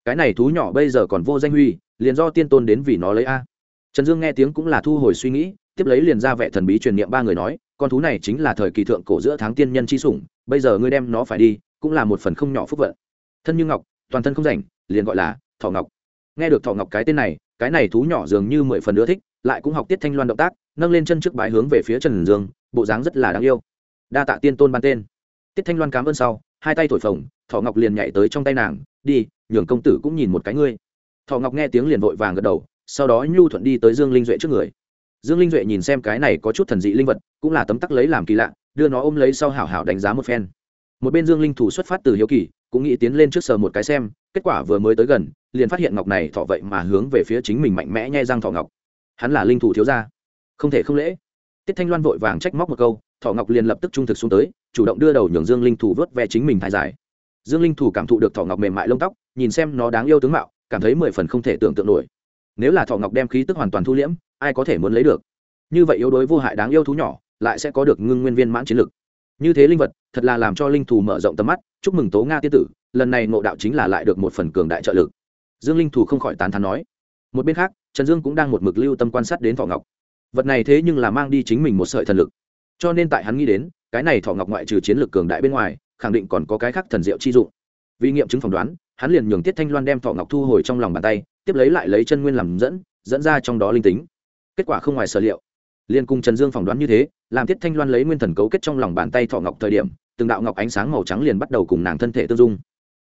S1: Cái này thú nhỏ bây giờ còn vô danh huy, liền do tiên tôn đến vì nó lấy a. Trần dương nghe tiếng cũng là thu hồi suy nghĩ, tiếp lấy liền ra vẻ thần bí truyền niệm ba người nói, con thú này chính là thời kỳ thượng cổ giữa tháng tiên nhân chi sủng bây giờ ngươi đem nó phải đi, cũng là một phần không nhỏ phúc vận. Thân như ngọc, toàn thân không rảnh, liền gọi là thọ ngọc. Nghe được thọ ngọc cái tên này, cái này thú nhỏ dường như mười phần ưa thích, lại cũng học tiết thanh loan động tác, nâng lên chân trước bãi hướng về phía trần dương, bộ dáng rất là đáng yêu. Đa tạ tiên tôn ban tên. Tiết thanh loan cám ơn sau, hai tay thổi phồng, thọ ngọc liền nhảy tới trong tay nàng, đi, nhường công tử cũng nhìn một cái ngươi. Thọ ngọc nghe tiếng liền vội vàng gật đầu, sau đó nhu thuận đi tới dương linh duệ trước người. Dương linh duệ nhìn xem cái này có chút thần dị linh vật, cũng là tấm tắc lấy làm kỳ lạ đưa nó ôm lấy sau hảo hảo đánh giá một phen. Một bên dương linh thủ xuất phát từ hiếu kỳ, cũng nghĩ tiến lên trước sờ một cái xem, kết quả vừa mới tới gần, liền phát hiện ngọc này thọ vậy mà hướng về phía chính mình mạnh mẽ nhai răng thọ ngọc. Hắn là linh thủ thiếu gia. Không thể không lễ. Tiết thanh loan vội vàng trách móc một câu, thọ ngọc liền lập tức trung thực xuống tới, chủ động đưa đầu nhường dương linh thủ vớt ve chính mình thai dài. Dương linh thủ cảm thụ được thọ ngọc mềm mại lông tóc, nhìn xem nó đáng yêu tướng mạo, cảm thấy mười phần không thể tưởng tượng nổi. Nếu là thọ ngọc đem khí tức hoàn toàn thu liễm, ai có thể muốn lấy được? Như vậy yếu đuối vô hại đáng yêu thú nhỏ lại sẽ có được ngưng nguyên viên mãn chiến lực như thế linh vật, thật là làm cho linh thù mở rộng tầm mắt. Chúc mừng tố nga tiên tử, lần này ngộ đạo chính là lại được một phần cường đại trợ lực. Dương linh thù không khỏi tán thán nói. Một bên khác, trần dương cũng đang một mực lưu tâm quan sát đến thọ ngọc. Vật này thế nhưng là mang đi chính mình một sợi thần lực. Cho nên tại hắn nghĩ đến, cái này thọ ngọc ngoại trừ chiến lược cường đại bên ngoài, khẳng định còn có cái khác thần diệu chi dụng. Vì nghiệm chứng phỏng đoán, hắn liền nhường tiết thanh loan đem thọ ngọc thu hồi trong lòng bàn tay, tiếp lấy lại lấy chân nguyên làm dẫn dẫn ra trong đó linh tính. Kết quả không ngoài sở liệu liền cùng trần dương phỏng đoán như thế, làm tiết thanh loan lấy nguyên thần cấu kết trong lòng bàn tay thọ ngọc thời điểm, từng đạo ngọc ánh sáng màu trắng liền bắt đầu cùng nàng thân thể tương dung.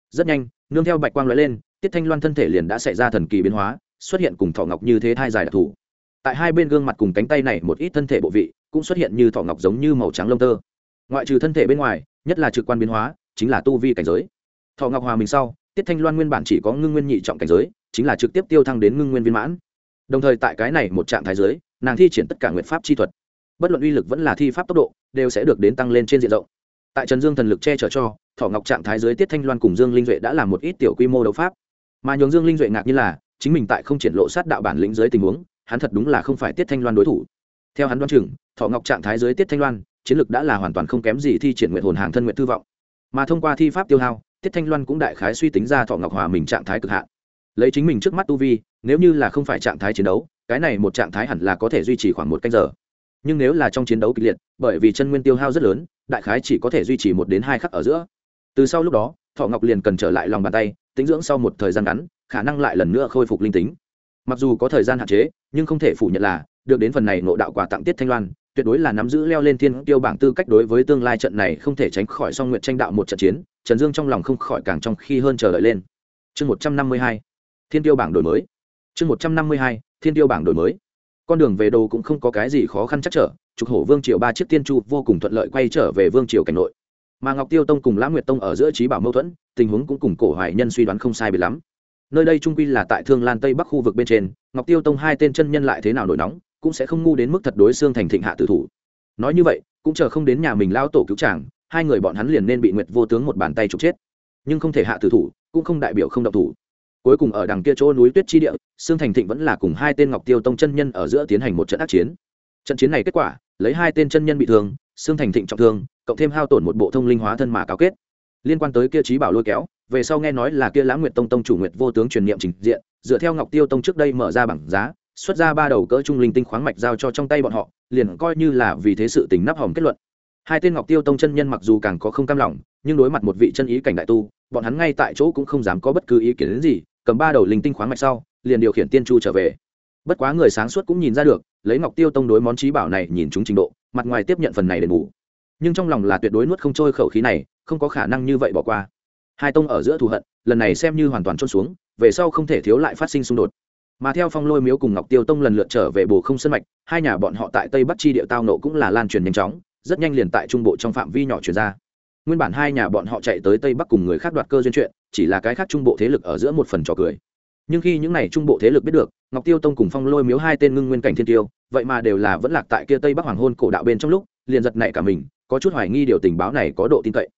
S1: Rất nhanh, nương theo bạch quang l lên tiết thanh loan thân thể liền đã xảy ra thần kỳ biến hóa, xuất hiện cùng thọ ngọc như thế thai dài đặc thù. Tại hai bên gương mặt cùng cánh tay này một ít thân thể bộ vị, cũng xuất hiện như thọ ngọc giống như màu trắng lông tơ. Ngoại trừ thân thể bên ngoài, nhất là trực quan biến hóa, chính là tu vi cảnh giới. Thọ ngọc hòa mình sau tiết thanh loan nguyên bản chỉ có ngưng nguyên nhị trọng cảnh giới, chính là trực tiếp tiêu thăng đến ngưng nguyên viên mãn. Đồng thời tại cái này một trạng thái giới nàng thi triển tất cả nguyện pháp chi thuật. Bất luận uy lực vẫn là thi pháp tốc độ, đều sẽ được đến tăng lên trên diện rộng. Tại trần dương thần lực che chở cho thọ ngọc trạng thái dưới tiết thanh loan cùng dương linh duệ đã làm một ít tiểu quy mô đấu pháp. Mà nhường dương linh duệ ngạc như là, chính mình tại không triển lộ sát đạo bản lĩnh dưới tình huống, hắn thật đúng là không phải tiết thanh loan đối thủ. Theo hắn đoán chừng thọ ngọc trạng thái dưới tiết thanh loan, chiến lực đã là hoàn toàn không kém gì thi triển nguyện hồn hàng thân nguyện thư vọng. Mà thông qua thi pháp tiêu hao, tiết thanh loan cũng đại khái suy tính ra thọ ngọc hòa mình trạng thái cực hạn. Lấy chính mình trước mắt tu vi, nếu như là không phải trạng thái chiến đấu cái này một trạng thái hẳn là có thể duy trì khoảng một canh giờ. Nhưng nếu là trong chiến đấu kịch liệt, bởi vì chân nguyên tiêu hao rất lớn, đại khái chỉ có thể duy trì một đến hai khắc ở giữa. Từ sau lúc đó, thọ ngọc liền cần trở lại lòng bàn tay, tính dưỡng sau một thời gian ngắn, khả năng lại lần nữa khôi phục linh tính. Mặc dù có thời gian hạn chế, nhưng không thể phủ nhận là, được đến phần này nộ đạo quà tặng tiết thanh loan, tuyệt đối là nắm giữ leo lên thiên tiêu bảng tư cách đối với tương lai trận này không thể tránh khỏi song nguyện tranh đạo một trận chiến, trần dương trong lòng không khỏi càng trong khi hơn chờ đợi lên. Chương một trăm năm mươi hai, thiên tiêu bảng đổi mới. Chương một trăm năm mươi hai thiên tiêu bảng đổi mới. Con đường về đồ cũng không có cái gì khó khăn chắc trở, trục hổ vương triều ba chiếc tiên chu vô cùng thuận lợi quay trở về vương triều cảnh nội. Mà ngọc tiêu tông cùng lã nguyệt tông ở giữa trí bảo mâu thuẫn, tình huống cũng cùng cổ hoài nhân suy đoán không sai bị lắm. Nơi đây trung quy là tại thương lan tây bắc khu vực bên trên, ngọc tiêu tông hai tên chân nhân lại thế nào nổi nóng, cũng sẽ không ngu đến mức thật đối xương thành thịnh hạ tử thủ. Nói như vậy, cũng chờ không đến nhà mình lao tổ cứu chàng, hai người bọn hắn liền nên bị nguyệt vô tướng một bàn tay trục chết. Nhưng không thể hạ tử thủ, cũng không đại biểu không động thủ cuối cùng ở đằng kia chỗ núi tuyết chi địa xương thành thịnh vẫn là cùng hai tên ngọc tiêu tông chân nhân ở giữa tiến hành một trận ác chiến. Trận chiến này kết quả, lấy hai tên chân nhân bị thương xương thành thịnh trọng thương, cộng thêm hao tổn một bộ thông linh hóa thân mà cáo kết. Liên quan tới kia trí bảo lôi kéo, về sau nghe nói là kia lãng nguyệt tông tông chủ nguyệt vô tướng truyền niệm trình diện, dựa theo ngọc tiêu tông trước đây mở ra bảng giá, xuất ra ba đầu cỡ trung linh tinh khoáng mạch giao cho trong tay bọn họ, liền coi như là vì thế sự tình nắp hỏng kết luận. Hai tên ngọc tiêu tông chân nhân mặc dù càng có không cam lòng, nhưng đối mặt một vị chân ý cảnh đại tu, bọn hắn ngay tại chỗ cũng không dám có bất cứ ý kiến gì cầm ba đầu linh tinh khoáng mạch sau, liền điều khiển tiên chu trở về. Bất quá người sáng suốt cũng nhìn ra được, lấy ngọc tiêu tông đối món trí bảo này nhìn chúng trình độ, mặt ngoài tiếp nhận phần này đền bù. Nhưng trong lòng là tuyệt đối nuốt không trôi khẩu khí này, không có khả năng như vậy bỏ qua. Hai tông ở giữa thù hận, lần này xem như hoàn toàn trôn xuống, về sau không thể thiếu lại phát sinh xung đột. Mà theo phong lôi miếu cùng ngọc tiêu tông lần lượt trở về bồ không sân mạch, hai nhà bọn họ tại tây bắc chi địa tao nộ cũng là lan truyền nhanh chóng, rất nhanh liền tại trung bộ trong phạm vi nhỏ chuyển ra nguyên bản hai nhà bọn họ chạy tới tây bắc cùng người khác đoạt cơ duyên chuyện, chỉ là cái khác trung bộ thế lực ở giữa một phần trò cười. Nhưng khi những n à y trung bộ thế lực biết được, ngọc tiêu tông cùng phong lôi miếu hai tên ngưng nguyên cảnh thiên tiêu, vậy mà đều là vẫn lạc tại kia tây bắc hoàng hôn cổ đạo bên trong lúc, liền giật nảy cả mình, có chút hoài nghi điều tình báo này có độ tin cậy.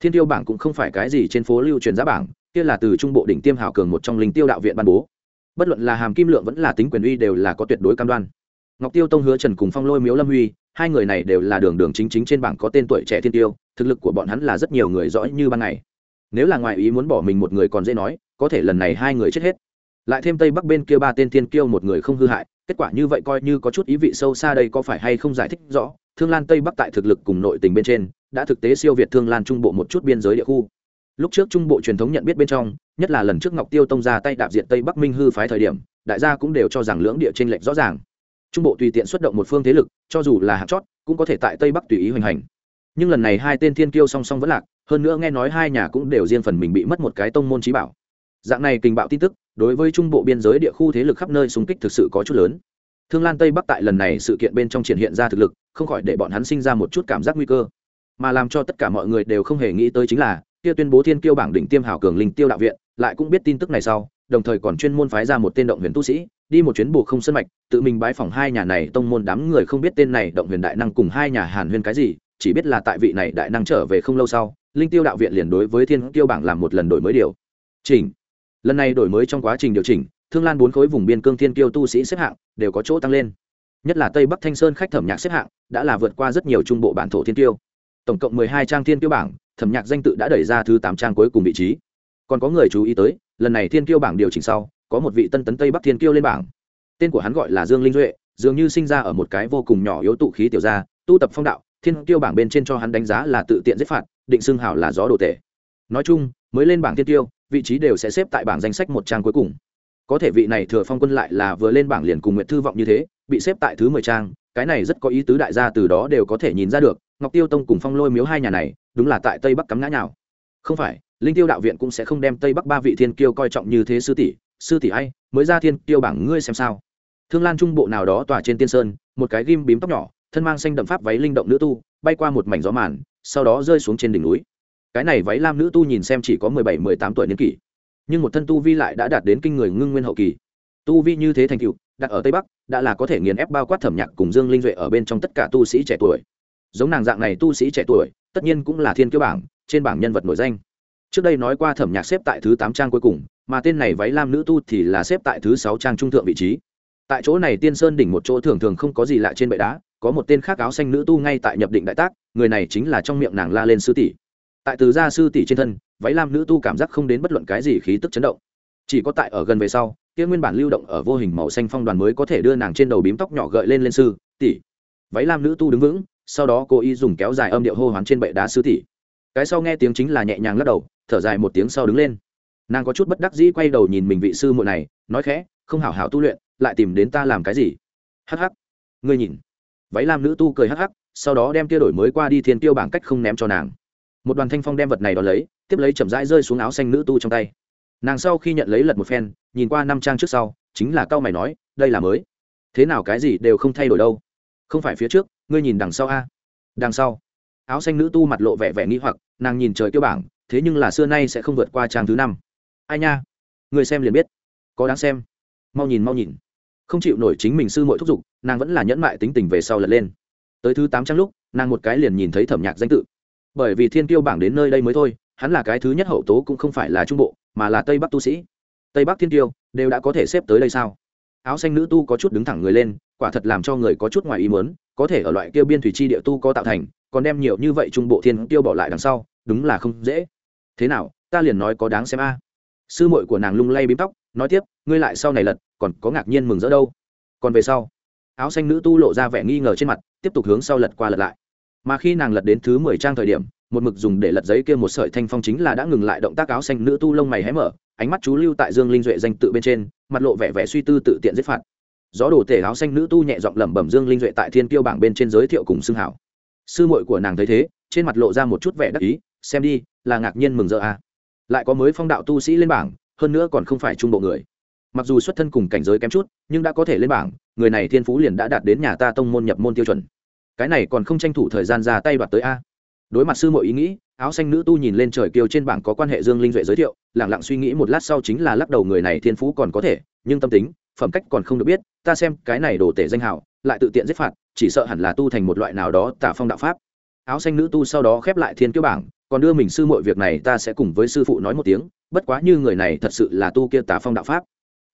S1: Thiên tiêu bảng cũng không phải cái gì trên phố lưu truyền giá bảng, kia là từ trung bộ đỉnh tiêm hào cường một trong linh tiêu đạo viện ban bố. Bất luận là hàm kim lượng vẫn là tính quyền uy đều là có tuyệt đối cam đoan ngọc tiêu tông hứa trần cùng phong lôi miếu lâm huy, hai người này đều là đường đường chính chính trên bảng có tên tuổi trẻ thiên tiêu, thực lực của bọn hắn là rất nhiều người rõ như ban ngày. Nếu là ngoại ý muốn bỏ mình một người còn dễ nói, có thể lần này hai người chết hết. Lại thêm tây bắc bên kia ba tên thiên kiêu một người không hư hại, kết quả như vậy coi như có chút ý vị sâu xa đây có phải hay không giải thích rõ, thương lan tây bắc tại thực lực cùng nội tình bên trên, đã thực tế siêu việt thương lan trung bộ một chút biên giới địa khu. Lúc trước trung bộ truyền thống nhận biết bên trong, nhất là lần trước ngọc tiêu tông ra tay đạp diện tây bắc minh hư phái thời điểm, đại gia cũng đều cho rằng lưỡng địa t r ê n lệch rõ ràng trung bộ tùy tiện xuất động một phương thế lực, cho dù là hạt chót, cũng có thể tại tây bắc tùy ý hoành hành. Nhưng lần này hai tên thiên kiêu song song vẫn lạc, hơn nữa nghe nói hai nhà cũng đều riêng phần mình bị mất một cái tông môn trí bảo. Dạng này kình bạo tin tức, đối với trung bộ biên giới địa khu thế lực khắp nơi xung kích thực sự có chút lớn. Thương lan tây bắc tại lần này sự kiện bên trong triển hiện ra thực lực, không khỏi để bọn hắn sinh ra một chút cảm giác nguy cơ. Mà làm cho tất cả mọi người đều không hề nghĩ tới chính là, kia tuyên bố thiên kiêu bảng đỉnh tiêm hảo cường linh tiêu đạo viện, lại cũng biết tin tức này sau, đồng thời còn chuyên môn phái ra một tên động huyền tu sĩ đi một chuyến bù không sân mạch, tự mình bái phỏng hai nhà này tông môn đám người không biết tên này động huyền đại năng cùng hai nhà hàn huyền cái gì, chỉ biết là tại vị này đại năng trở về không lâu sau, linh tiêu đạo viện liền đối với thiên kiêu bảng làm một lần đổi mới điều chỉnh. Lần này đổi mới trong quá trình điều chỉnh, thương lan bốn khối vùng biên cương thiên kiêu tu sĩ xếp hạng đều có chỗ tăng lên. Nhất là tây bắc thanh sơn khách thẩm nhạc xếp hạng đã là vượt qua rất nhiều trung bộ bản thổ thiên kiêu. Tổng cộng mười hai trang thiên kiêu bảng, thẩm nhạc danh tự đã đẩy ra thứ tám trang cuối cùng vị trí. Còn có người chú ý tới, lần này thiên kiêu bảng điều chỉnh sau có một vị tân tấn tây bắc thiên kiêu lên bảng. Tên của hắn gọi là dương linh duệ, dường như sinh ra ở một cái vô cùng nhỏ yếu tụ khí tiểu gia, tu tập phong đạo, thiên kiêu bảng bên trên cho hắn đánh giá là tự tiện giết phạt, định xưng hảo là gió đồ tể. Nói chung, mới lên bảng thiên kiêu, vị trí đều sẽ xếp tại bảng danh sách một trang cuối cùng. Có thể vị này thừa phong quân lại là vừa lên bảng liền cùng nguyện thư vọng như thế, bị xếp tại thứ mười trang, cái này rất có ý tứ đại gia từ đó đều có thể nhìn ra được, ngọc tiêu tông cùng phong lôi miếu hai nhà này, đúng là tại tây bắc cắm ngã nhào. Không phải, linh tiêu đạo viện cũng sẽ không đem tây bắc ba vị thiên kiêu coi trọng như thế sư tỷ sư tỷ ai, mới ra thiên tiêu bảng ngươi xem sao. Thương lan trung bộ nào đó tỏa trên tiên sơn, một cái ghim bím tóc nhỏ, thân mang xanh đậm pháp váy linh động nữ tu, bay qua một mảnh gió màn, sau đó rơi xuống trên đỉnh núi. Cái này váy lam nữ tu nhìn xem chỉ có mười bảy, mười tám tuổi niên kỷ, nhưng một thân tu vi lại đã đạt đến kinh người ngưng nguyên hậu kỳ. Tu vi như thế thành cựu đặt ở tây bắc, đã là có thể nghiền ép bao quát thẩm nhạc cùng dương linh duệ ở bên trong tất cả tu sĩ trẻ tuổi. Giống nàng dạng này tu sĩ trẻ tuổi, tất nhiên cũng là thiên kiêu bảng, trên bảng nhân vật nổi danh trước đây nói qua thẩm nhạc xếp tại thứ tám trang cuối cùng, mà tên này váy lam nữ tu thì là xếp tại thứ sáu trang trung thượng vị trí. Tại chỗ này tiên sơn đỉnh một chỗ thường thường không có gì lạ trên bệ đá, có một tên khác áo xanh nữ tu ngay tại nhập định đại tác, người này chính là trong miệng nàng la lên sư tỷ. Tại từ gia sư tỷ trên thân, váy lam nữ tu cảm giác không đến bất luận cái gì khí tức chấn động. Chỉ có tại ở gần về sau, kia nguyên bản lưu động ở vô hình màu xanh phong đoàn mới có thể đưa nàng trên đầu bím tóc nhỏ gợi lên lên sư, tỷ. Váy lam nữ tu đứng vững, sau đó cô y dùng kéo dài âm điệu hô hoán trên bệ đá sư tỷ. Cái sau nghe tiếng chính là nhẹ nhàng lắc đầu thở dài một tiếng sau đứng lên. Nàng có chút bất đắc dĩ quay đầu nhìn mình vị sư muội này, nói khẽ, không hảo hảo tu luyện, lại tìm đến ta làm cái gì? Hắc hắc. Ngươi nhìn. Váy lam nữ tu cười hắc hắc, sau đó đem tia đổi mới qua đi thiên tiêu bảng cách không ném cho nàng. Một đoàn thanh phong đem vật này đón lấy, tiếp lấy chậm rãi rơi xuống áo xanh nữ tu trong tay. Nàng sau khi nhận lấy lật một phen, nhìn qua năm trang trước sau, chính là cao mày nói, đây là mới. Thế nào cái gì đều không thay đổi đâu. Không phải phía trước, ngươi nhìn đằng sau a. Đằng sau, áo xanh nữ tu mặt lộ vẻ vẻ nghi hoặc, nàng nhìn trời tiêu bảng thế nhưng là xưa nay sẽ không vượt qua trang thứ năm. Ai nha? Người xem liền biết. Có đáng xem. Mau nhìn mau nhìn. Không chịu nổi chính mình sư mội thúc giục, nàng vẫn là nhẫn mại tính tình về sau lật lên. Tới thứ tám trang lúc, nàng một cái liền nhìn thấy thẩm nhạc danh tự. Bởi vì thiên tiêu bảng đến nơi đây mới thôi, hắn là cái thứ nhất hậu tố cũng không phải là trung bộ, mà là tây bắc tu sĩ. Tây bắc thiên tiêu đều đã có thể xếp tới đây sao? Áo xanh nữ tu có chút đứng thẳng người lên, quả thật làm cho người có chút ngoài ý muốn, có thể ở loại kêu biên thủy chi địa tu có tạo thành, còn đem nhiều như vậy trung bộ thiên tiêu bỏ lại đằng sau, đúng là không dễ thế nào, ta liền nói có đáng xem a. Sư muội của nàng lung lay bím tóc, nói tiếp, ngươi lại sau này lật, còn có ngạc nhiên mừng rỡ đâu. Còn về sau, áo xanh nữ tu lộ ra vẻ nghi ngờ trên mặt, tiếp tục hướng sau lật qua lật lại. Mà khi nàng lật đến thứ mười trang thời điểm, một mực dùng để lật giấy kia một sợi thanh phong chính là đã ngừng lại động tác áo xanh nữ tu lông mày hé mở, ánh mắt chú lưu tại dương linh duệ danh tự bên trên, mặt lộ vẻ vẻ suy tư tự tiện giết phạt. Gió đổ tể áo xanh nữ tu nhẹ giọng lẩm bẩm dương linh duệ tại thiên tiêu bảng bên trên giới thiệu cùng xưng hảo. Sư muội của nàng thấy thế, trên mặt lộ ra một chút vẻ đắc ý xem đi, là ngạc nhiên mừng rỡ à. lại có mới phong đạo tu sĩ lên bảng, hơn nữa còn không phải trung bộ người. Mặc dù xuất thân cùng cảnh giới kém chút, nhưng đã có thể lên bảng, người này thiên phú liền đã đạt đến nhà ta tông môn nhập môn tiêu chuẩn. Cái này còn không tranh thủ thời gian ra tay đoạt tới a. Đối mặt sư muội ý nghĩ, áo xanh nữ tu nhìn lên trời kiều trên bảng có quan hệ dương linh duệ giới thiệu lẳng lặng suy nghĩ một lát sau chính là lắc đầu người này thiên phú còn có thể, nhưng tâm tính, phẩm cách còn không được biết, ta xem cái này đổ tể danh hào, lại tự tiện giết phạt, chỉ sợ hẳn là tu thành một loại nào đó tả phong đạo pháp. Áo xanh nữ tu sau đó khép lại thiên kiêu bảng còn đưa mình sư muội việc này ta sẽ cùng với sư phụ nói một tiếng, bất quá như người này thật sự là tu kia tà phong đạo pháp.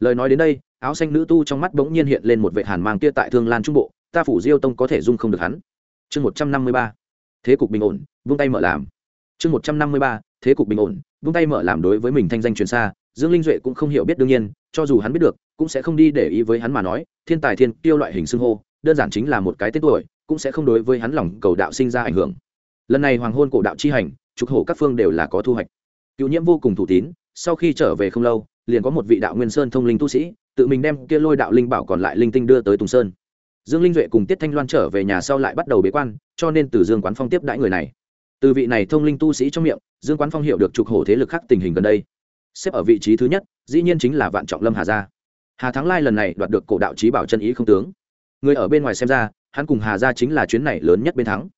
S1: Lời nói đến đây, áo xanh nữ tu trong mắt bỗng nhiên hiện lên một vệ hàn mang kia tại thương lan trung bộ, ta phủ diêu tông có thể dung không được hắn. Chương một trăm năm mươi ba, thế cục bình ổn, vung tay mở làm. Chương một trăm năm mươi ba, thế cục bình ổn, vung tay mở làm đối với mình thanh danh truyền xa, dương linh duệ cũng không hiểu biết đương nhiên, cho dù hắn biết được, cũng sẽ không đi để ý với hắn mà nói, thiên tài thiên tiêu loại hình xưng hô, đơn giản chính là một cái tên tuổi, cũng sẽ không đối với hắn lòng cầu đạo sinh ra ảnh hưởng. Lần này hoàng hôn cổ đạo chi hành trục hổ các phương đều là có thu hoạch. Cựu nhiễm vô cùng thủ tín, sau khi trở về không lâu, liền có một vị đạo nguyên sơn thông linh tu sĩ, tự mình đem kia lôi đạo linh bảo còn lại linh tinh đưa tới tùng sơn. Dương linh duệ cùng tiết thanh loan trở về nhà sau lại bắt đầu bế quan, cho nên từ dương quán phong tiếp đãi người này. Từ vị này thông linh tu sĩ trong miệng, dương quán phong hiểu được trục hổ thế lực khác tình hình gần đây. Xếp ở vị trí thứ nhất, dĩ nhiên chính là vạn trọng lâm hà gia. Hà thắng lai lần này đoạt được cổ đạo trí bảo chân ý không tướng. Người ở bên ngoài xem ra, hắn cùng hà gia chính là chuyến này lớn nhất bên thắng.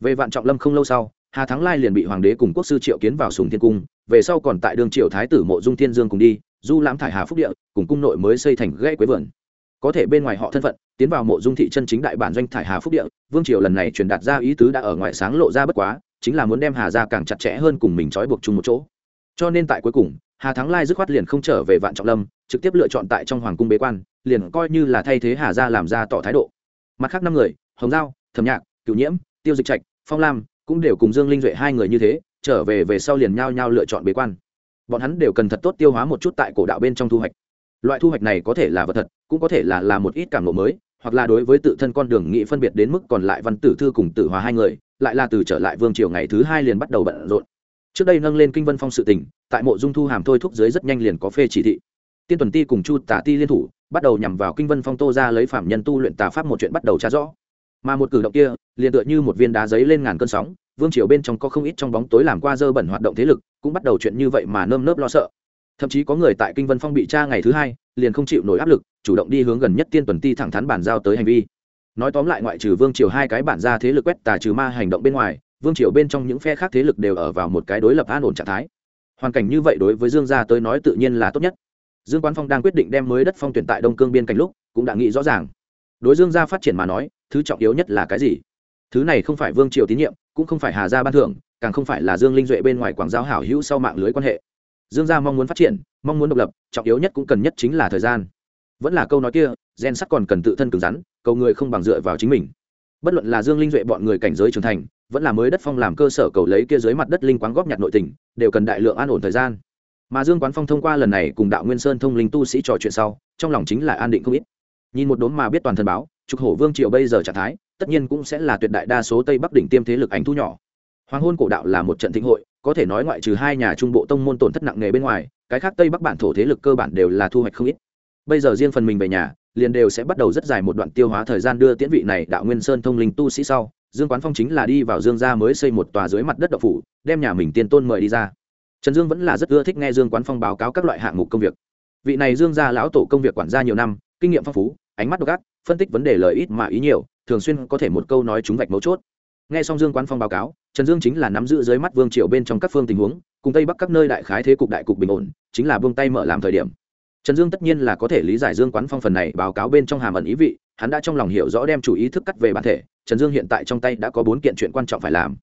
S1: Về vạn trọng lâm không lâu sau hà thắng lai liền bị hoàng đế cùng quốc sư triệu kiến vào sùng thiên cung, về sau còn tại đường triệu thái tử mộ dung thiên dương cùng đi, du lãm thải hà phúc địa, cùng cung nội mới xây thành gãy quế vườn. Có thể bên ngoài họ thân phận, tiến vào mộ dung thị chân chính đại bản doanh thải hà phúc địa, vương triều lần này truyền đạt ra ý tứ đã ở ngoài sáng lộ ra bất quá, chính là muốn đem hà ra càng chặt chẽ hơn cùng mình trói buộc chung một chỗ. Cho nên tại cuối cùng, hà thắng lai dứt khoát liền không trở về vạn trọng lâm, trực tiếp lựa chọn tại trong hoàng cung bế quan, liền coi như là thay thế hà ra làm ra tỏ thái độ. Mặt khác năm người, hồng giao, thẩm nhạc cựu nhiễm, tiêu dịch trạch, phong lam cũng đều cùng dương linh duệ hai người như thế, trở về về sau liền nhao nhao lựa chọn bế quan. Bọn hắn đều cần thật tốt tiêu hóa một chút tại cổ đạo bên trong thu hoạch. Loại thu hoạch này có thể là vật thật, cũng có thể là là một ít cảm lộ mới, hoặc là đối với tự thân con đường nghị phân biệt đến mức còn lại văn tử thư cùng tử hòa hai người, lại là từ trở lại vương triều ngày thứ hai liền bắt đầu bận rộn. Trước đây nâng lên kinh vân phong sự tình, tại mộ dung thu hàm thôi thúc dưới rất nhanh liền có phê chỉ thị. Tiên tuần ti cùng chu tả ti liên thủ, bắt đầu nhằm vào kinh vân phong tô ra lấy phạm nhân tu luyện tà pháp một chuyện bắt đầu tra rõ mà một cử động kia liền tựa như một viên đá giấy lên ngàn cơn sóng, vương triều bên trong có không ít trong bóng tối làm qua dơ bẩn hoạt động thế lực, cũng bắt đầu chuyện như vậy mà nơm nớp lo sợ. Thậm chí có người tại kinh vân phong bị tra ngày thứ hai, liền không chịu nổi áp lực, chủ động đi hướng gần nhất tiên tuần ti thẳng thắn bàn giao tới hành vi. Nói tóm lại ngoại trừ vương triều hai cái bản ra thế lực quét tà trừ ma hành động bên ngoài, vương triều bên trong những phe khác thế lực đều ở vào một cái đối lập an ổn trạng thái. Hoàn cảnh như vậy đối với dương gia tới nói tự nhiên là tốt nhất. Dương quán phong đang quyết định đem mới đất phong tuyển tại đông cương biên cảnh lúc, cũng đã nghĩ rõ ràng. Đối dương gia phát triển mà nói thứ trọng yếu nhất là cái gì? Thứ này không phải vương triều tín nhiệm, cũng không phải hà gia ban thưởng, càng không phải là dương linh duệ bên ngoài quảng giáo hảo hữu sau mạng lưới quan hệ. Dương gia mong muốn phát triển, mong muốn độc lập, trọng yếu nhất cũng cần nhất chính là thời gian. Vẫn là câu nói kia, gen sắt còn cần tự thân cứng rắn, cầu người không bằng dựa vào chính mình. Bất luận là dương linh duệ bọn người cảnh giới trưởng thành, vẫn là mới đất phong làm cơ sở cầu lấy kia dưới mặt đất linh quán góp nhặt nội tình, đều cần đại lượng an ổn thời gian. Mà dương quán phong thông qua lần này cùng đạo nguyên sơn thông linh tu sĩ trò chuyện sau, trong lòng chính là an định không ít nhìn một đốm mà biết toàn thân báo, trục hổ vương triều bây giờ trạng thái, tất nhiên cũng sẽ là tuyệt đại đa số tây bắc đỉnh tiêm thế lực ảnh thu nhỏ. Hoàng hôn cổ đạo là một trận thịnh hội, có thể nói ngoại trừ hai nhà trung bộ tông môn tổn thất nặng nề bên ngoài, cái khác tây bắc bản thổ thế lực cơ bản đều là thu hoạch không ít. Bây giờ riêng phần mình về nhà, liền đều sẽ bắt đầu rất dài một đoạn tiêu hóa thời gian đưa tiễn vị này đạo nguyên sơn thông linh tu sĩ sau. Dương quán phong chính là đi vào dương gia mới xây một tòa dưới mặt đất đậu phủ, đem nhà mình tiên tôn mời đi ra. Trần dương vẫn là rất ưa thích nghe dương quán phong báo cáo các loại hạng mục công việc. Vị này dương gia lão tổ công việc quản gia nhiều năm, kinh nghiệm phong phú ánh mắt độc ác, phân tích vấn đề lời ít mà ý nhiều, thường xuyên có thể một câu nói chúng vạch mấu chốt. Nghe xong dương quán phong báo cáo, trần dương chính là nắm giữ dưới mắt vương triều bên trong các phương tình huống, cùng tây bắc các nơi đại khái thế cục đại cục bình ổn, chính là buông tay mở làm thời điểm. Trần dương tất nhiên là có thể lý giải dương quán phong phần này báo cáo bên trong hàm ẩn ý vị, hắn đã trong lòng hiểu rõ đem chủ ý thức cắt về bản thể, trần dương hiện tại trong tay đã có bốn kiện chuyện quan trọng phải làm.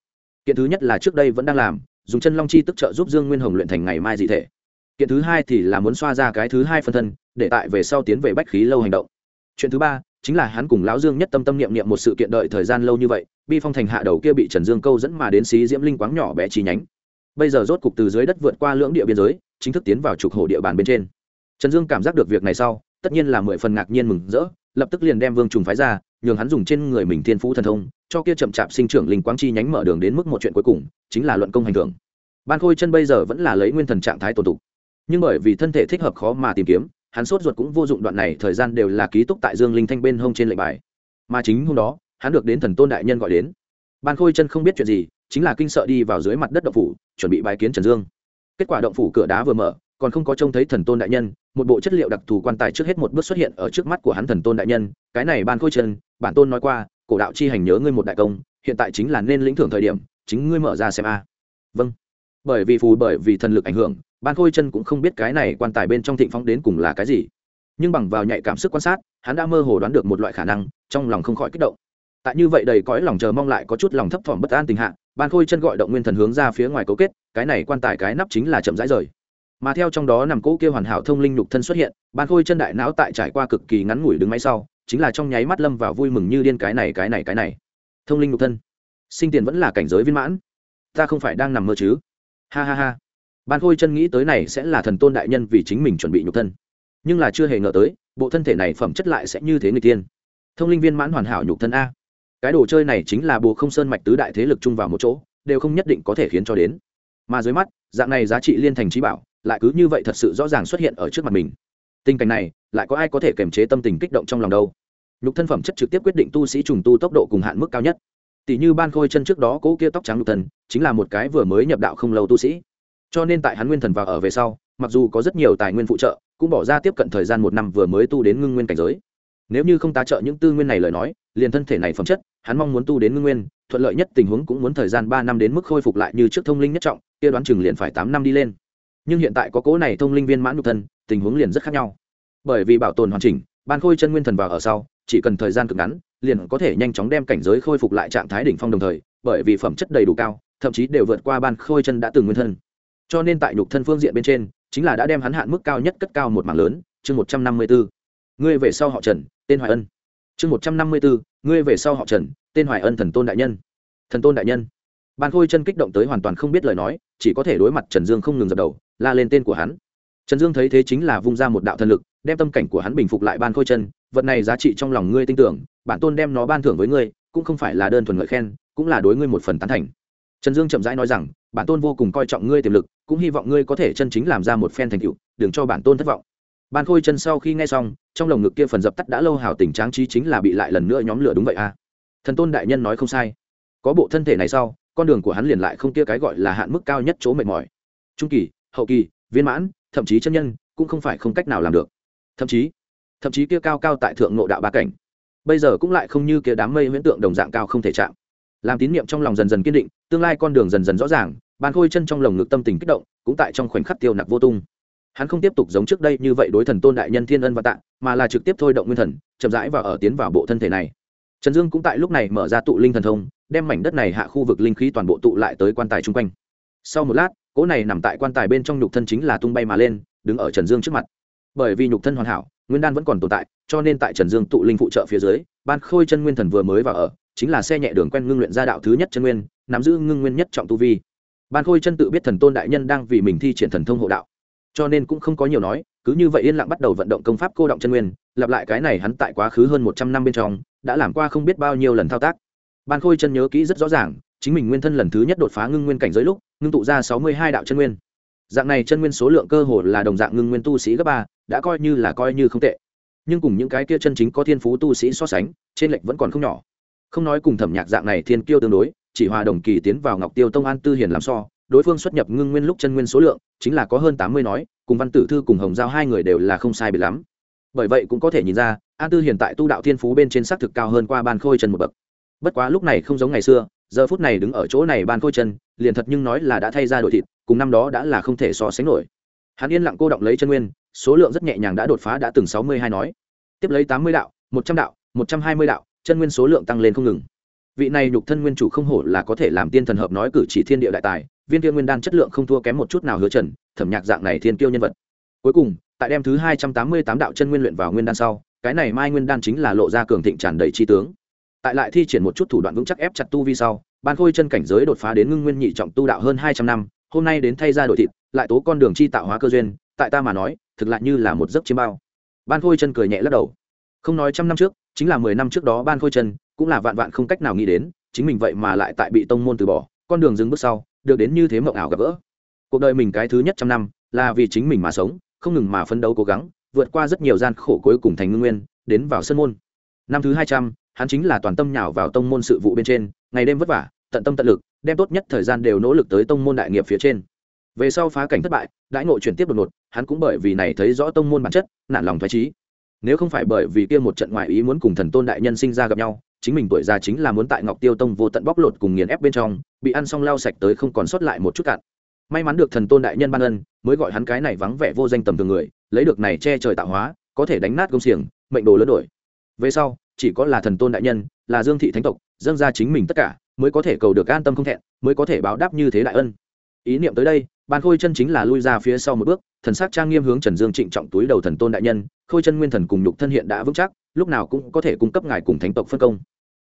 S1: Kiện thứ nhất là trước đây vẫn đang làm, dùng chân long chi tức trợ giúp dương nguyên hồng luyện thành ngày mai dị thể. Kiện thứ hai thì là muốn xoa ra cái thứ hai phân thân, để tại về sau tiến về bách khí lâu hành động chuyện thứ ba chính là hắn cùng lão dương nhất tâm tâm niệm niệm một sự kiện đợi thời gian lâu như vậy, bi phong thành hạ đầu kia bị trần dương câu dẫn mà đến xí diễm linh quáng nhỏ bé chi nhánh. Bây giờ rốt cục từ dưới đất vượt qua lưỡng địa biên giới, chính thức tiến vào trục hổ địa bàn bên trên. Trần dương cảm giác được việc này sau, tất nhiên là mười phần ngạc nhiên mừng rỡ, lập tức liền đem vương trùng phái ra, nhường hắn dùng trên người mình thiên phú thần thông, cho kia chậm chạp sinh trưởng linh quang chi nhánh mở đường đến mức một chuyện cuối cùng, chính là luận công hành thưởng. Ban khôi chân bây giờ vẫn là lấy nguyên thần trạng thái tổ tục nhưng bởi vì thân thể thích hợp khó mà tìm kiếm hắn sốt ruột cũng vô dụng đoạn này, thời gian đều là ký túc tại dương linh thanh bên hông trên lệnh bài. Mà chính hôm đó, hắn được đến thần tôn đại nhân gọi đến. Ban khôi chân không biết chuyện gì, chính là kinh sợ đi vào dưới mặt đất động phủ, chuẩn bị bài kiến trần dương. Kết quả động phủ cửa đá vừa mở, còn không có trông thấy thần tôn đại nhân, một bộ chất liệu đặc thù quan tài trước hết một bước xuất hiện ở trước mắt của hắn thần tôn đại nhân. Cái này ban khôi chân, bản tôn nói qua, cổ đạo chi hành nhớ ngươi một đại công, hiện tại chính là nên lĩnh thưởng thời điểm, chính ngươi mở ra xem a. Vâng. Bởi vì phù, bởi vì thần lực ảnh hưởng ban khôi chân cũng không biết cái này quan tài bên trong thịnh phong đến cùng là cái gì. Nhưng bằng vào nhạy cảm sức quan sát, hắn đã mơ hồ đoán được một loại khả năng, trong lòng không khỏi kích động. Tại như vậy đầy cõi lòng chờ mong lại có chút lòng thấp thỏm bất an tình hạ, ban khôi chân gọi động nguyên thần hướng ra phía ngoài cấu kết, cái này quan tài cái nắp chính là chậm rãi rời. Mà theo trong đó nằm cỗ kia hoàn hảo thông linh nhục thân xuất hiện, ban khôi chân đại não tại trải qua cực kỳ ngắn ngủi đứng máy sau, chính là trong nháy mắt lâm vào vui mừng như điên cái này cái này cái này. Thông linh nhục thân. Sinh tiền vẫn là cảnh giới viên mãn. Ta không phải đang nằm mơ chứ. Ha ha ha ban khôi chân nghĩ tới này sẽ là thần tôn đại nhân vì chính mình chuẩn bị nhục thân. Nhưng là chưa hề ngờ tới, bộ thân thể này phẩm chất lại sẽ như thế người tiên thông linh viên mãn hoàn hảo nhục thân a. Cái đồ chơi này chính là bồ không sơn mạch tứ đại thế lực chung vào một chỗ, đều không nhất định có thể khiến cho đến. Mà dưới mắt, dạng này giá trị liên thành trí bảo, lại cứ như vậy thật sự rõ ràng xuất hiện ở trước mặt mình. Tình cảnh này, lại có ai có thể kiềm chế tâm tình kích động trong lòng đâu? Nhục thân phẩm chất trực tiếp quyết định tu sĩ trùng tu tốc độ cùng hạn mức cao nhất. Tỷ như ban khôi chân trước đó cố kia tóc trắng nhục thân, chính là một cái vừa mới nhập đạo không lâu tu sĩ cho nên tại hắn nguyên thần vào ở về sau, mặc dù có rất nhiều tài nguyên phụ trợ, cũng bỏ ra tiếp cận thời gian một năm vừa mới tu đến ngưng nguyên cảnh giới. Nếu như không tá trợ những tư nguyên này lời nói, liền thân thể này phẩm chất, hắn mong muốn tu đến ngưng nguyên, thuận lợi nhất tình huống cũng muốn thời gian ba năm đến mức khôi phục lại như trước thông linh nhất trọng, kia đoán chừng liền phải tám năm đi lên. Nhưng hiện tại có cố này thông linh viên mãn nhục thân, tình huống liền rất khác nhau. Bởi vì bảo tồn hoàn chỉnh, ban khôi chân nguyên thần vào ở sau, chỉ cần thời gian cực ngắn, liền có thể nhanh chóng đem cảnh giới khôi phục lại trạng thái đỉnh phong đồng thời, bởi vì phẩm chất đầy đủ cao, thậm chí đều vượt qua ban khôi chân đã từng nguyên thân cho nên tại nhục thân phương diện bên trên, chính là đã đem hắn hạn mức cao nhất cất cao một mảng lớn, chương một trăm năm mươi bốn ngươi về sau họ trần, tên hoài ân. Chương một trăm năm mươi bốn ngươi về sau họ trần, tên hoài ân thần tôn đại nhân. Thần tôn đại nhân. Ban khôi chân kích động tới hoàn toàn không biết lời nói, chỉ có thể đối mặt trần dương không ngừng dập đầu, la lên tên của hắn. Trần dương thấy thế chính là vung ra một đạo thần lực, đem tâm cảnh của hắn bình phục lại ban khôi chân. Vật này giá trị trong lòng ngươi tin tưởng, bản tôn đem nó ban thưởng với ngươi, cũng không phải là đơn thuần ngợi khen, cũng là đối ngươi một phần tán thành. Trần dương chậm rãi nói rằng bản tôn vô cùng coi trọng ngươi tiềm lực, cũng hy vọng ngươi có thể chân chính làm ra một phen thành tựu, đừng cho bản tôn thất vọng. Ban khôi chân sau khi nghe xong, trong lồng ngực kia phần dập tắt đã lâu hào tình tráng trí chính là bị lại lần nữa nhóm lửa đúng vậy à thần tôn đại nhân nói không sai. Có bộ thân thể này sau, con đường của hắn liền lại không kia cái gọi là hạn mức cao nhất chỗ mệt mỏi. Trung kỳ, hậu kỳ, viên mãn, thậm chí chân nhân, cũng không phải không cách nào làm được. Thậm chí thậm chí kia cao cao tại thượng ngộ đạo ba cảnh, bây giờ cũng lại không như kia đám mây huyễn tượng đồng dạng cao không thể chạm làm tín niệm trong lòng dần dần kiên định, tương lai con đường dần dần rõ ràng, ban khôi chân trong lồng ngực tâm tình kích động, cũng tại trong khoảnh khắc tiêu nặc vô tung. Hắn không tiếp tục giống trước đây như vậy đối thần tôn đại nhân thiên ân và tạ, mà là trực tiếp thôi động nguyên thần, chậm rãi và ở tiến vào bộ thân thể này. Trần dương cũng tại lúc này mở ra tụ linh thần thông, đem mảnh đất này hạ khu vực linh khí toàn bộ tụ lại tới quan tài chung quanh. Sau một lát, cỗ này nằm tại quan tài bên trong nhục thân chính là tung bay mà lên, đứng ở trần dương trước mặt. Bởi vì nhục thân hoàn hảo, nguyên đan vẫn còn tồn tại, cho nên tại trần dương tụ linh phụ trợ phía dưới, ban khôi chân nguyên thần vừa mới vào ở chính là xe nhẹ đường quen ngưng luyện ra đạo thứ nhất chân nguyên, nắm giữ ngưng nguyên nhất trọng tu vi. Ban khôi chân tự biết thần tôn đại nhân đang vì mình thi triển thần thông hộ đạo, cho nên cũng không có nhiều nói, cứ như vậy yên lặng bắt đầu vận động công pháp cô động chân nguyên, lặp lại cái này hắn tại quá khứ hơn một trăm năm bên trong, đã làm qua không biết bao nhiêu lần thao tác. Ban khôi chân nhớ kỹ rất rõ ràng, chính mình nguyên thân lần thứ nhất đột phá ngưng nguyên cảnh giới lúc, ngưng tụ ra sáu mươi hai đạo chân nguyên. Dạng này chân nguyên số lượng cơ hồ là đồng dạng ngưng nguyên tu sĩ gấp ba, đã coi như là coi như không tệ. Nhưng cùng những cái kia chân chính có thiên phú tu sĩ so sánh, trên lệch vẫn còn không nhỏ không nói cùng thẩm nhạc dạng này thiên kiêu tương đối, chỉ hòa đồng kỳ tiến vào ngọc tiêu tông an tư hiền làm so, đối phương xuất nhập ngưng nguyên lúc chân nguyên số lượng, chính là có hơn tám mươi nói, cùng văn tử thư cùng hồng giao hai người đều là không sai biệt lắm. Bởi vậy cũng có thể nhìn ra, an tư hiện tại tu đạo thiên phú bên trên xác thực cao hơn qua ban khôi chân một bậc. Bất quá lúc này không giống ngày xưa, giờ phút này đứng ở chỗ này ban khôi chân, liền thật nhưng nói là đã thay ra đội thịt, cùng năm đó đã là không thể so sánh nổi. Hắn yên lặng cô động lấy chân nguyên, số lượng rất nhẹ nhàng đã đột phá đã từng sáu mươi hai nói. Tiếp lấy tám mươi đạo, một trăm đạo, một trăm hai mươi đạo chân nguyên số lượng tăng lên không ngừng. Vị này nhục thân nguyên chủ không hổ là có thể làm tiên thần hợp nói cử chỉ thiên địa đại tài, viên tiên nguyên đan chất lượng không thua kém một chút nào hứa trần, thẩm nhạc dạng này thiên kiêu nhân vật. Cuối cùng, tại đem thứ hai trăm tám mươi tám đạo chân nguyên luyện vào nguyên đan sau, cái này mai nguyên đan chính là lộ ra cường thịnh tràn đầy chi tướng. Tại lại thi triển một chút thủ đoạn vững chắc ép chặt tu vi sau, ban khôi chân cảnh giới đột phá đến ngưng nguyên nhị trọng tu đạo hơn hai trăm năm, hôm nay đến thay ra đội thịt, lại tố con đường chi tạo hóa cơ duyên, tại ta mà nói, thực lại như là một giấc chiêm bao. Ban khôi chân cười nhẹ lắc đầu. Không nói trăm năm trước chính là mười năm trước đó ban khôi chân, cũng là vạn vạn không cách nào nghĩ đến, chính mình vậy mà lại tại bị tông môn từ bỏ, con đường dừng bước sau, được đến như thế mộng ảo gặp gỡ. Cuộc đời mình cái thứ nhất trăm năm, là vì chính mình mà sống, không ngừng mà phấn đấu cố gắng, vượt qua rất nhiều gian khổ cuối cùng thành ngưng nguyên, đến vào sân môn. Năm thứ hai trăm, hắn chính là toàn tâm nhào vào tông môn sự vụ bên trên, ngày đêm vất vả, tận tâm tận lực, đem tốt nhất thời gian đều nỗ lực tới tông môn đại nghiệp phía trên. Về sau phá cảnh thất bại, đãi ngộ chuyển tiếp đột ngột, hắn cũng bởi vì này thấy rõ tông môn bản chất, nản lòng thoái trí nếu không phải bởi vì kia một trận ngoại ý muốn cùng thần tôn đại nhân sinh ra gặp nhau, chính mình tuổi già chính là muốn tại ngọc tiêu tông vô tận bóc lột cùng nghiền ép bên trong, bị ăn xong lao sạch tới không còn sót lại một chút cạn. May mắn được thần tôn đại nhân ban ân, mới gọi hắn cái này vắng vẻ vô danh tầm thường người, lấy được này che trời tạo hóa, có thể đánh nát công xiềng, mệnh đồ lớn đổi. Về sau, chỉ có là thần tôn đại nhân, là dương thị thánh tộc, dâng ra chính mình tất cả, mới có thể cầu được an tâm không thẹn, mới có thể báo đáp như thế đại ân. Ý niệm tới đây, ban khôi chân chính là lui ra phía sau một bước, thần sắc trang nghiêm hướng trần dương trịnh trọng túi đầu thần tôn đại nhân khôi chân nguyên thần cùng nhục thân hiện đã vững chắc, lúc nào cũng có thể cung cấp ngài cùng thánh tộc phân công.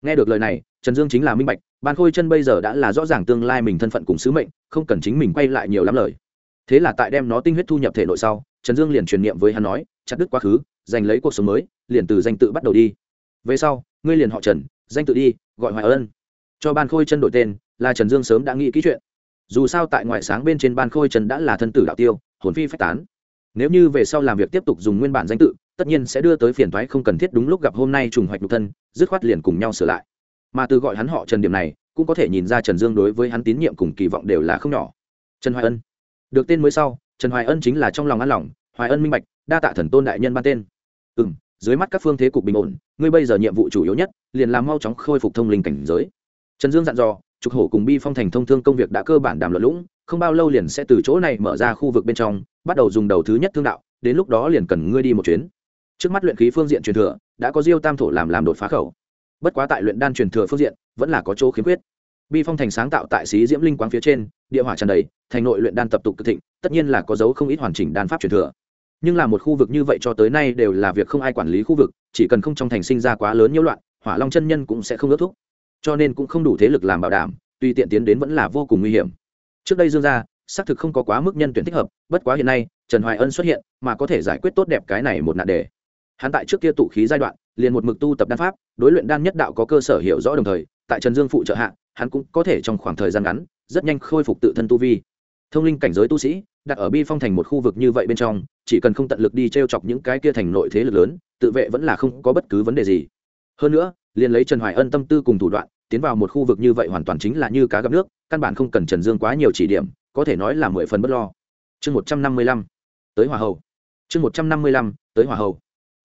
S1: Nghe được lời này, trần dương chính là minh bạch, ban khôi chân bây giờ đã là rõ ràng tương lai mình thân phận cùng sứ mệnh, không cần chính mình quay lại nhiều lắm lời. Thế là tại đem nó tinh huyết thu nhập thể nội sau, trần dương liền truyền niệm với hắn nói, chặt đứt quá khứ, giành lấy cuộc sống mới, liền từ danh tự bắt đầu đi. Về sau, ngươi liền họ trần, danh tự đi, gọi hoài ân. Cho ban khôi chân đổi tên, là trần dương sớm đã nghĩ kỹ chuyện. Dù sao tại ngoại sáng bên trên ban khôi trần đã là thân tử đạo tiêu, hồn phi phách tán nếu như về sau làm việc tiếp tục dùng nguyên bản danh tự, tất nhiên sẽ đưa tới phiền thoái không cần thiết đúng lúc gặp hôm nay trùng hoạch nhục thân, dứt khoát liền cùng nhau sửa lại. Mà từ gọi hắn họ trần điểm này, cũng có thể nhìn ra trần dương đối với hắn tín nhiệm cùng kỳ vọng đều là không nhỏ. Trần hoài ân. Được tên mới sau, trần hoài ân chính là trong lòng an lòng, hoài ân minh bạch, đa tạ thần tôn đại nhân ban tên. Ừ m dưới mắt các phương thế cục bình ổn, ngươi bây giờ nhiệm vụ chủ yếu nhất, liền làm mau chóng khôi phục thông linh cảnh giới. Trần dương dặn dò, trục hổ cùng bi phong thành thông thương công việc đã cơ bản đàm luận lũng, không bao lâu liền sẽ từ chỗ này mở ra khu vực bên trong bắt đầu dùng đầu thứ nhất thương đạo, đến lúc đó liền cần ngươi đi một chuyến. Trước mắt luyện khí phương diện truyền thừa, đã có diêu tam thổ làm làm đột phá khẩu. Bất quá tại luyện đan truyền thừa phương diện, vẫn là có chỗ khiếm khuyết. Bi phong thành sáng tạo tại xí diễm linh quang phía trên, địa hỏa tràn đầy, thành nội luyện đan tập tục cực thịnh, tất nhiên là có dấu không ít hoàn chỉnh đan pháp truyền thừa. Nhưng là một khu vực như vậy cho tới nay đều là việc không ai quản lý khu vực, chỉ cần không trong thành sinh ra quá lớn nhiễu loạn, hỏa long chân nhân cũng sẽ không ước thúc. Cho nên cũng không đủ thế lực làm bảo đảm tuy tiện tiến đến vẫn là vô cùng nguy hiểm. Trước đây dương gia xác thực không có quá mức nhân tuyển thích hợp, bất quá hiện nay, trần hoài ân xuất hiện mà có thể giải quyết tốt đẹp cái này một nạn đề. Hắn tại trước kia tụ khí giai đoạn, liền một mực tu tập đan pháp, đối luyện đan nhất đạo có cơ sở hiểu rõ đồng thời, tại trần dương phụ trợ hạ, hắn cũng có thể trong khoảng thời gian ngắn, rất nhanh khôi phục tự thân tu vi. Thông linh cảnh giới tu sĩ, đặt ở bi phong thành một khu vực như vậy bên trong, chỉ cần không tận lực đi t r e o chọc những cái kia thành nội thế lực lớn, tự vệ vẫn là không có bất cứ vấn đề gì. Hơn nữa, liền lấy trần hoài ân tâm tư cùng thủ đoạn, tiến vào một khu vực như vậy hoàn toàn chính là như cá gặp nước, căn bản không cần trần dương quá nhiều chỉ điểm có thể nói là mười phần bất lo. Chương một trăm năm mươi lăm, tới hòa hậu chương một trăm năm mươi lăm, tới hòa hậu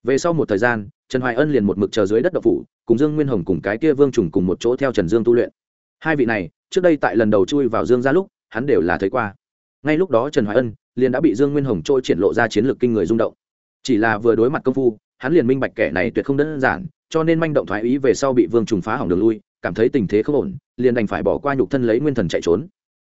S1: về sau một thời gian, trần hoài ân liền một mực chờ dưới đất độc phủ, cùng dương nguyên hồng cùng cái kia vương trùng cùng một chỗ theo trần dương tu luyện. Hai vị này, trước đây tại lần đầu chui vào dương ra lúc, hắn đều là thấy qua. Ngay lúc đó trần hoài ân liền đã bị dương nguyên hồng trôi triển lộ ra chiến lược kinh người rung động. Chỉ là vừa đối mặt công phu, hắn liền minh bạch kẻ này tuyệt không đơn giản, cho nên manh động thoái ý về sau bị vương trùng phá hỏng đường lui, cảm thấy tình thế không ổn, liền đành phải bỏ qua nhục thân lấy nguyên thần chạy trốn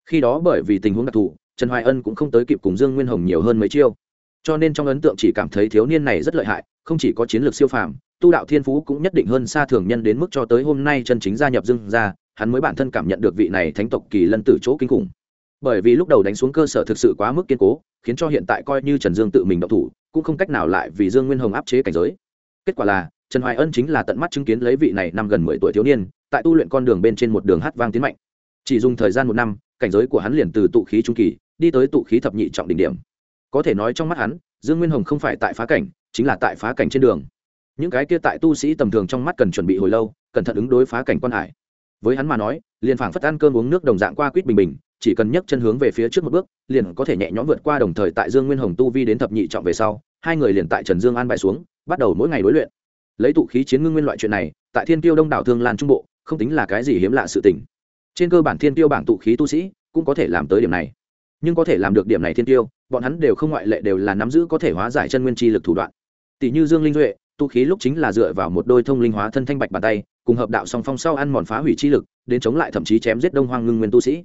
S1: khi đó bởi vì tình huống đặc thù, trần hoài ân cũng không tới kịp cùng dương nguyên hồng nhiều hơn mấy chiêu. Cho nên trong ấn tượng chỉ cảm thấy thiếu niên này rất lợi hại, không chỉ có chiến lược siêu phàm, tu đạo thiên phú cũng nhất định hơn xa thường nhân đến mức cho tới hôm nay chân chính gia nhập dương ra hắn mới bản thân cảm nhận được vị này thánh tộc kỳ lân tử chỗ kinh khủng. Bởi vì lúc đầu đánh xuống cơ sở thực sự quá mức kiên cố, khiến cho hiện tại coi như trần dương tự mình động thủ, cũng không cách nào lại vì dương nguyên hồng áp chế cảnh giới. Kết quả là, trần hoài ân chính là tận mắt chứng kiến lấy vị này năm gần mười tuổi thiếu niên, tại tu luyện con đường bên trên một đường hát vang tiến mạnh. Chỉ dùng thời gian một năm cảnh giới của hắn liền từ tụ khí trung kỳ, đi tới tụ khí thập nhị trọng đỉnh điểm. Có thể nói trong mắt hắn, dương nguyên hồng không phải tại phá cảnh, chính là tại phá cảnh trên đường. Những cái kia tại tu sĩ tầm thường trong mắt cần chuẩn bị hồi lâu, cẩn thận ứng đối phá cảnh quan hải. Với hắn mà nói, liền phảng phất ăn cơm uống nước đồng dạng qua quýt bình bình, chỉ cần nhấc chân hướng về phía trước một bước, liền có thể nhẹ nhõm vượt qua đồng thời tại dương nguyên hồng tu vi đến thập nhị trọng về sau, hai người liền tại trần dương an bài xuống, bắt đầu mỗi ngày đối luyện. Lấy tụ khí chiến ngưng nguyên loại chuyện này, tại thiên tiêu đông đảo thương lan trung bộ, không tính là cái gì hiếm lạ sự tình trên cơ bản thiên tiêu bảng tụ khí tu sĩ cũng có thể làm tới điểm này. Nhưng có thể làm được điểm này thiên tiêu, bọn hắn đều không ngoại lệ đều là nắm giữ có thể hóa giải chân nguyên chi lực thủ đoạn. Tỷ như dương linh duệ tu khí lúc chính là dựa vào một đôi thông linh hóa thân thanh bạch bàn tay, cùng hợp đạo song phong sau ăn mòn phá hủy chi lực, đến chống lại thậm chí chém giết đông hoang ngưng nguyên tu sĩ.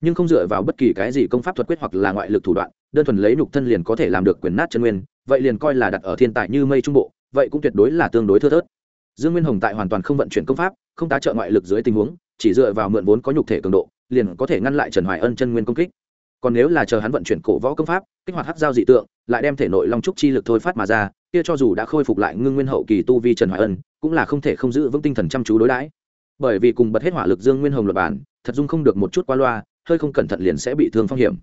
S1: Nhưng không dựa vào bất kỳ cái gì công pháp thuật quyết hoặc là ngoại lực thủ đoạn, đơn thuần lấy nhục thân liền có thể làm được quyền nát chân nguyên, vậy liền coi là đặt ở thiên tài như mây trung bộ, vậy cũng tuyệt đối là tương đối thưa thớt. Dương nguyên hồng tại hoàn toàn không vận chuyển công pháp, không tá trợ ngoại lực dưới tình huống chỉ dựa vào mượn vốn có nhục thể cường độ, liền có thể ngăn lại trần hoài ân chân nguyên công kích. Còn nếu là chờ hắn vận chuyển cổ võ công pháp, kích hoạt hát giao dị tượng, lại đem thể nội long trúc chi lực thôi phát mà ra, kia cho dù đã khôi phục lại ngưng nguyên hậu kỳ tu vi trần hoài ân, cũng là không thể không giữ vững tinh thần chăm chú đối đãi. Bởi vì cùng bật hết hỏa lực dương nguyên hồng luật bản, thật dung không được một chút qua loa, hơi không cẩn thận liền sẽ bị thương phong hiểm.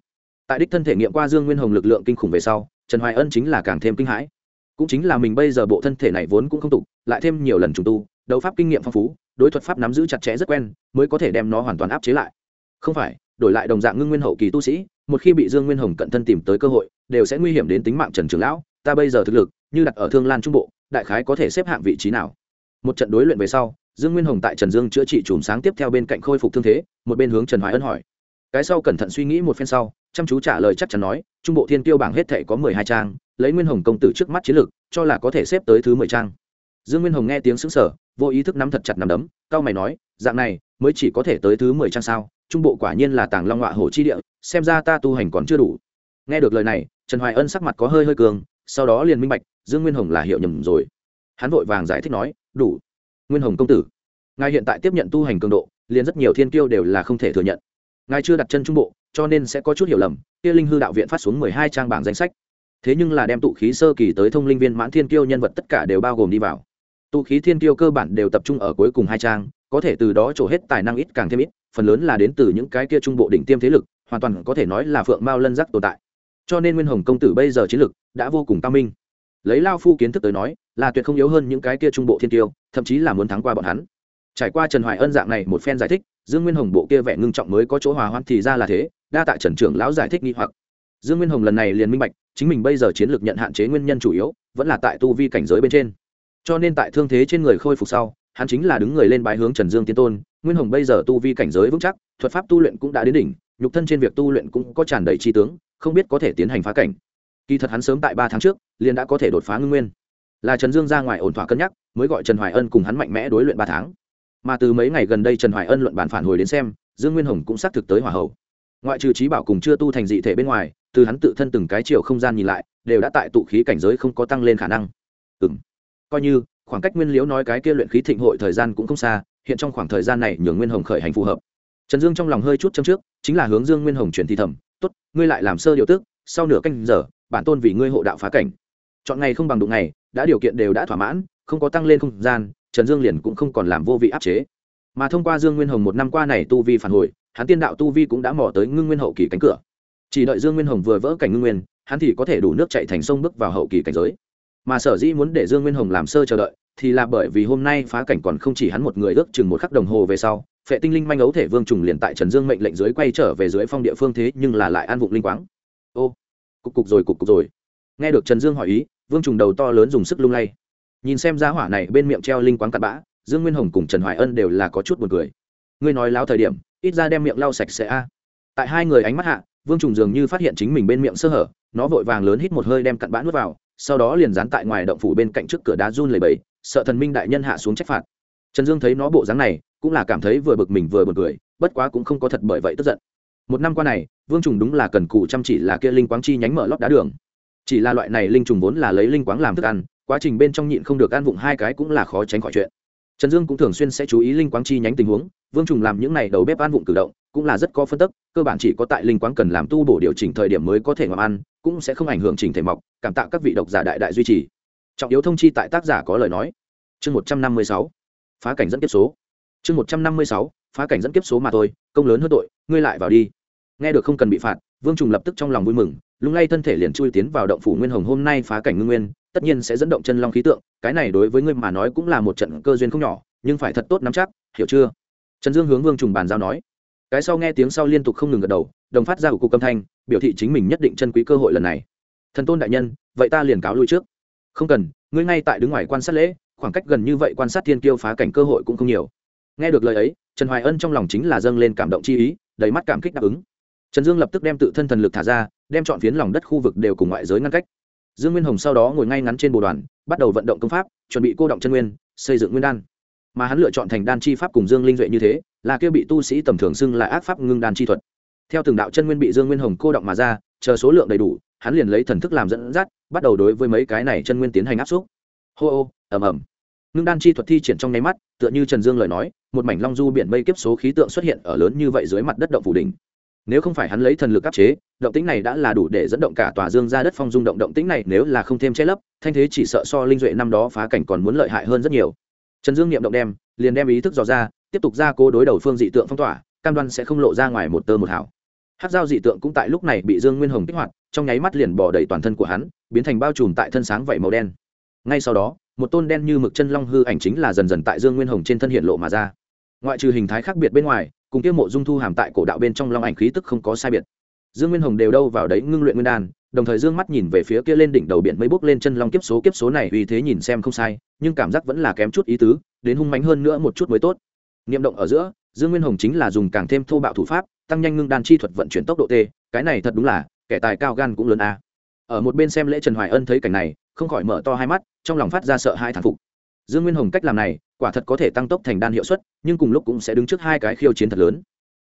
S1: Tại đích thân thể nghiệm qua dương nguyên hồng lực lượng kinh khủng về sau, trần hoài ân chính là càng thêm kinh hãi. Cũng chính là mình bây giờ bộ thân thể này vốn cũng không tục lại thêm nhiều lần trùng tu, đấu pháp kinh nghiệm phong phú đối thuật pháp nắm giữ chặt chẽ rất quen, mới có thể đem nó hoàn toàn áp chế lại. Không phải, đổi lại đồng dạng ngưng nguyên hậu kỳ tu sĩ, một khi bị dương nguyên hồng cận thân tìm tới cơ hội, đều sẽ nguy hiểm đến tính mạng trần trường lão. Ta bây giờ thực lực, như đặt ở thương lan trung bộ, đại khái có thể xếp hạng vị trí nào? Một trận đối luyện về sau, dương nguyên hồng tại trần dương chữa trị chùm sáng tiếp theo bên cạnh khôi phục thương thế, một bên hướng trần hoài ân hỏi. Cái sau cẩn thận suy nghĩ một phen sau, chăm chú trả lời chắc chắn nói, trung bộ thiên tiêu bảng hết thể có mười hai trang, lấy nguyên hồng công tử trước mắt chiến lược cho là có thể xếp tới thứ mười trang dương nguyên hồng nghe tiếng xứng sở vô ý thức nắm thật chặt nắm đấm cao mày nói, dạng này, mới chỉ có thể tới thứ mười trang sao? Trung bộ quả nhiên là tàng long họa hổ chi địa, xem ra ta tu hành còn chưa đủ. Nghe được lời này, trần hoài ân sắc mặt có hơi hơi cường, sau đó liền minh bạch, dương nguyên hồng là hiệu nhầm rồi. Hắn vội vàng giải thích nói, đủ, nguyên hồng công tử. Ngài hiện tại tiếp nhận tu hành cường độ, liền rất nhiều thiên kiêu đều là không thể thừa nhận. Ngài chưa đặt chân trung bộ, cho nên sẽ có chút hiểu lầm, kia linh hư đạo viện phát xuống mười hai trang bảng danh sách. Thế nhưng là đem tụ khí sơ kỳ tới thông linh viên mãn thiên kiêu nhân vật tất cả đều bao gồm đi vào tu khí thiên tiêu cơ bản đều tập trung ở cuối cùng hai trang, có thể từ đó trổ hết tài năng ít càng thêm ít, phần lớn là đến từ những cái kia trung bộ đỉnh tiêm thế lực, hoàn toàn có thể nói là phượng mao lân giác tồn tại. Cho nên nguyên hồng công tử bây giờ chiến lực đã vô cùng cao minh. Lấy lao phu kiến thức tới nói, là tuyệt không yếu hơn những cái kia trung bộ thiên tiêu thậm chí là muốn thắng qua bọn hắn. Trải qua trần hoài ân dạng này một phen giải thích, dương nguyên hồng bộ kia vẻ ngưng trọng mới có chỗ hòa hoãn thì ra là thế, đa tạ trần trưởng lão giải thích nghi hoặc. Dương nguyên hồng lần này liền minh bạch, chính mình bây giờ chiến lược nhận hạn chế nguyên nhân chủ yếu, vẫn là tại tu vi cảnh giới bên trên cho nên tại thương thế trên người khôi phục sau, hắn chính là đứng người lên bái hướng trần dương tiên tôn. Nguyên hồng bây giờ tu vi cảnh giới vững chắc, thuật pháp tu luyện cũng đã đến đỉnh, nhục thân trên việc tu luyện cũng có tràn đầy tri tướng, không biết có thể tiến hành phá cảnh. Kỳ thật hắn sớm tại ba tháng trước, liền đã có thể đột phá ngưng nguyên. Là trần dương ra ngoài ổn thỏa cân nhắc, mới gọi trần hoài ân cùng hắn mạnh mẽ đối luyện ba tháng. Mà từ mấy ngày gần đây trần hoài ân luận bản phản hồi đến xem, dương nguyên hồng cũng xác thực tới hỏa hậu ngoại trừ trí bảo cùng chưa tu thành dị thể bên ngoài, từ hắn tự thân từng cái chiều không gian nhìn lại, đều đã tại tụ khí cảnh giới không có tăng lên khả năng. Ừ m coi như, khoảng cách nguyên liễu nói cái kia luyện khí thịnh hội thời gian cũng không xa, hiện trong khoảng thời gian này nhường nguyên hồng khởi hành phù hợp. Trần dương trong lòng hơi chút châm trước, chính là hướng dương nguyên hồng chuyển thi thẩm t ố t ngươi lại làm sơ điều tước, sau nửa canh giờ, bản tôn vì ngươi hộ đạo phá cảnh. Chọn ngày không bằng đụng ngày, đã điều kiện đều đã thỏa mãn, không có tăng lên không gian, trần dương liền cũng không còn làm vô vị áp chế. Mà thông qua dương nguyên hồng một năm qua này tu vi phản hồi, hắn tiên đạo tu vi cũng đã mò tới ngưng nguyên hậu kỳ cánh cửa. Chỉ đợi dương nguyên hồng vừa vỡ cảnh ngưng nguyên, hắn thì có thể đủ nước chạy thành sông bước vào hậu kỳ cảnh giới mà sở dĩ muốn để dương nguyên hồng làm sơ chờ đợi thì là bởi vì hôm nay phá cảnh còn không chỉ hắn một người ước chừng một khắc đồng hồ về sau, phệ tinh linh manh ấu thể vương trùng liền tại trần dương mệnh lệnh dưới quay trở về dưới phong địa phương thế nhưng là lại an vụng linh quáng. Ô, cục cục rồi, cục cục rồi. Nghe được trần dương hỏi ý, vương trùng đầu to lớn dùng sức lung lay. Nhìn xem giá hỏa này bên miệng treo linh quáng cặn bã, dương nguyên hồng cùng trần hoài ân đều là có chút buồn cười. Ngươi nói láo thời điểm, ít ra đem miệng lau sạch sẽ a. Tại hai người ánh mắt hạ, vương trùng dường như phát hiện chính mình bên miệng sơ hở, nó vội vàng lớn hít một hơi đem cặn bã nuốt vào sau đó liền dán tại ngoài động phủ bên cạnh trước cửa đá run lầy bầy, sợ thần minh đại nhân hạ xuống trách phạt. Trần dương thấy nó bộ dáng này, cũng là cảm thấy vừa bực mình vừa b u ồ n cười, bất quá cũng không có thật bởi vậy tức giận. Một năm qua này, vương trùng đúng là cần cù chăm chỉ là kia linh quáng chi nhánh mở lót đá đường. Chỉ là loại này linh trùng vốn là lấy linh quáng làm thức ăn, quá trình bên trong nhịn không được ăn vụng hai cái cũng là khó tránh khỏi chuyện. Trần dương cũng thường xuyên sẽ chú ý linh quáng chi nhánh tình huống, vương trùng làm những này đầu bếp ăn vụng cử động cũng là rất có phân tức, cơ bản chỉ có tại linh quán cần làm tu bổ điều chỉnh thời điểm mới có thể ngậm ăn, cũng sẽ không ảnh hưởng trình thể mọc, cảm tạ các vị độc giả đại đại duy trì. Trọng yếu thông chi tại tác giả có lời nói. Chương một trăm năm mươi sáu, phá cảnh dẫn kiếp số. Chương một trăm năm mươi sáu, phá cảnh dẫn kiếp số mà thôi, công lớn hơn tội, ngươi lại vào đi. Nghe được không cần bị phạt, vương trùng lập tức trong lòng vui mừng, lung lay thân thể liền chui tiến vào động phủ nguyên hồng hôm nay phá cảnh ngưng nguyên, tất nhiên sẽ dẫn động chân long khí tượng, cái này đối với ngươi mà nói cũng là một trận cơ duyên không nhỏ, nhưng phải thật tốt nắm chắc, hiểu chưa? Trần dương hướng vương trùng bàn giao nói cái sau nghe tiếng sau liên tục không ngừng gật đầu, đồng phát ra của cục âm thanh, biểu thị chính mình nhất định chân quý cơ hội lần này. Thần tôn đại nhân, vậy ta liền cáo lui trước. Không cần, ngươi ngay tại đứng ngoài quan sát lễ, khoảng cách gần như vậy quan sát thiên kiêu phá cảnh cơ hội cũng không nhiều. Nghe được lời ấy, trần hoài ân trong lòng chính là dâng lên cảm động chi ý, đầy mắt cảm kích đáp ứng. Trần dương lập tức đem tự thân thần lực thả ra, đem chọn phiến lòng đất khu vực đều cùng ngoại giới ngăn cách. Dương nguyên hồng sau đó ngồi ngay ngắn trên bồ đoàn, bắt đầu vận động công pháp, chuẩn bị cô động chân nguyên, xây dựng nguyên đan. Mà hắn lựa chọn thành đan chi pháp cùng dương linh duệ như thế là kia bị tu sĩ tầm thường xưng là ác pháp ngưng đan chi thuật. Theo từng đạo chân nguyên bị dương nguyên hồng cô động mà ra, chờ số lượng đầy đủ, hắn liền lấy thần thức làm dẫn dắt, bắt đầu đối với mấy cái này chân nguyên tiến hành áp xúc. Hô ô, ầm ầm. Ngưng đan chi thuật thi triển trong nháy mắt, tựa như trần dương lời nói, một mảnh long du biển mây kiếp số khí tượng xuất hiện ở lớn như vậy dưới mặt đất động phủ đỉnh. Nếu không phải hắn lấy thần lực áp chế, động tĩnh này đã là đủ để dẫn động cả tòa dương ra đất phong dung động động tĩnh này nếu là không thêm che lấp, thanh thế chỉ sợ so linh duệ năm đó phá cảnh còn muốn lợi hại hơn rất nhiều. Trần dương niệm động đem, liền đem ý thức dò ra tiếp tục ra cố đối đầu phương dị tượng phong tỏa, cam đoan sẽ không lộ ra ngoài một tơ một hào. hát dao dị tượng cũng tại lúc này bị dương nguyên hồng kích hoạt, trong nháy mắt liền bỏ đầy toàn thân của hắn, biến thành bao trùm tại thân sáng vảy màu đen. Ngay sau đó, một tôn đen như mực chân long hư ảnh chính là dần dần tại dương nguyên hồng trên thân hiện lộ mà ra. Ngoại trừ hình thái khác biệt bên ngoài, cùng kia mộ dung thu hàm tại cổ đạo bên trong long ảnh khí tức không có sai biệt. Dương nguyên hồng đều đâu vào đấy ngưng luyện nguyên đan, đồng thời dương mắt nhìn về phía kia lên đỉnh đầu biển mấy bước lên chân long kiếp số kiếp số này uy thế nhìn xem không sai, nhưng cảm giác vẫn là kém chút ý tứ, đến hung mánh hơn nữa một chút mới tốt niệm động ở giữa, dương nguyên hồng chính là dùng càng thêm thô bạo thủ pháp, tăng nhanh ngưng đan chi thuật vận chuyển tốc độ t cái này thật đúng là, kẻ tài cao gan cũng lớn a. Ở một bên xem lễ trần hoài ân thấy cảnh này, không khỏi mở to hai mắt, trong lòng phát ra sợ hai thán phục. Dương nguyên hồng cách làm này, quả thật có thể tăng tốc thành đan hiệu suất, nhưng cùng lúc cũng sẽ đứng trước hai cái khiêu chiến thật lớn.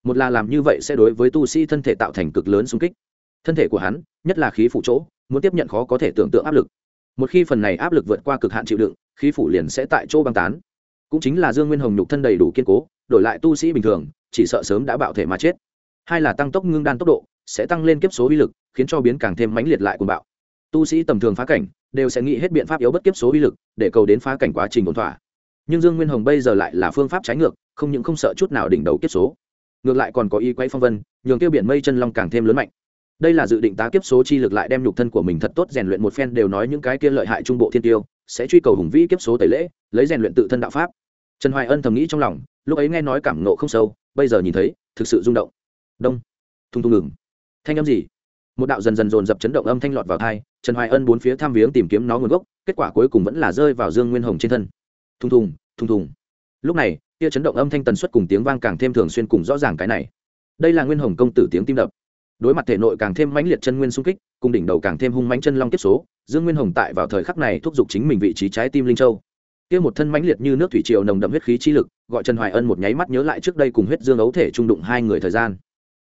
S1: Một là làm như vậy sẽ đối với tu sĩ thân thể tạo thành cực lớn xung kích. Thân thể của hắn, nhất là khí phủ chỗ, muốn tiếp nhận khó có thể tưởng tượng áp lực. Một khi phần này áp lực vượt qua cực hạn chịu đựng, khí phủ liền sẽ tại chỗ băng tán cũng chính là dương nguyên hồng nhục thân đầy đủ kiên cố, đổi lại tu sĩ bình thường, chỉ sợ sớm đã bạo thể mà chết. Hai là tăng tốc ngưng đan tốc độ, sẽ tăng lên kiếp số uy lực, khiến cho biến càng thêm mãnh liệt lại cùng bạo. Tu sĩ tầm thường phá cảnh, đều sẽ nghĩ hết biện pháp yếu bất kiếp số uy lực, để cầu đến phá cảnh quá trình ổn thỏa. Nhưng dương nguyên hồng bây giờ lại là phương pháp trái ngược, không những không sợ chút nào đỉnh đầu kiếp số. Ngược lại còn có ý quay phong vân, nhường tiêu biển mây chân long càng thêm lớn mạnh. Đây là dự định tá kiếp số chi lực lại đem nhục thân của mình thật tốt rèn luyện một phen đều nói những cái kia lợi hại trung bộ thiên tiêu, sẽ truy cầu hùng vĩ kiếp số tẩy lễ, lấy rèn luyện tự thân đạo pháp trần hoài ân thầm nghĩ trong lòng, lúc ấy nghe nói cảm nộ không sâu, bây giờ nhìn thấy, thực sự rung động. Đông. Thung thung ngừng. Thanh âm gì? Một đạo dần dần dồn dập chấn động âm thanh lọt vào thai trần hoài ân bốn phía tham viếng tìm kiếm nó nguồn gốc, kết quả cuối cùng vẫn là rơi vào dương nguyên hồng trên thân. Thùng thùng thùng thùng lúc này kia chấn động âm thanh tần suất cùng tiếng vang càng thêm thường xuyên cùng rõ ràng cái này. Đây là nguyên hồng công tử tiếng tim đập. Đối mặt thể nội càng thêm mãnh liệt chân nguyên xung kích, cùng đỉnh đầu càng thêm hung mãnh chân long tiếp số, dương nguyên hồng tại vào thời khắc này thúc giục chính mình vị trí trái tim linh châu kia một thân mãnh liệt như nước thủy triều nồng đậm huyết khí chi lực, gọi trần hoài ân một nháy mắt nhớ lại trước đây cùng huyết dương ấu thể trung đụng hai người thời gian.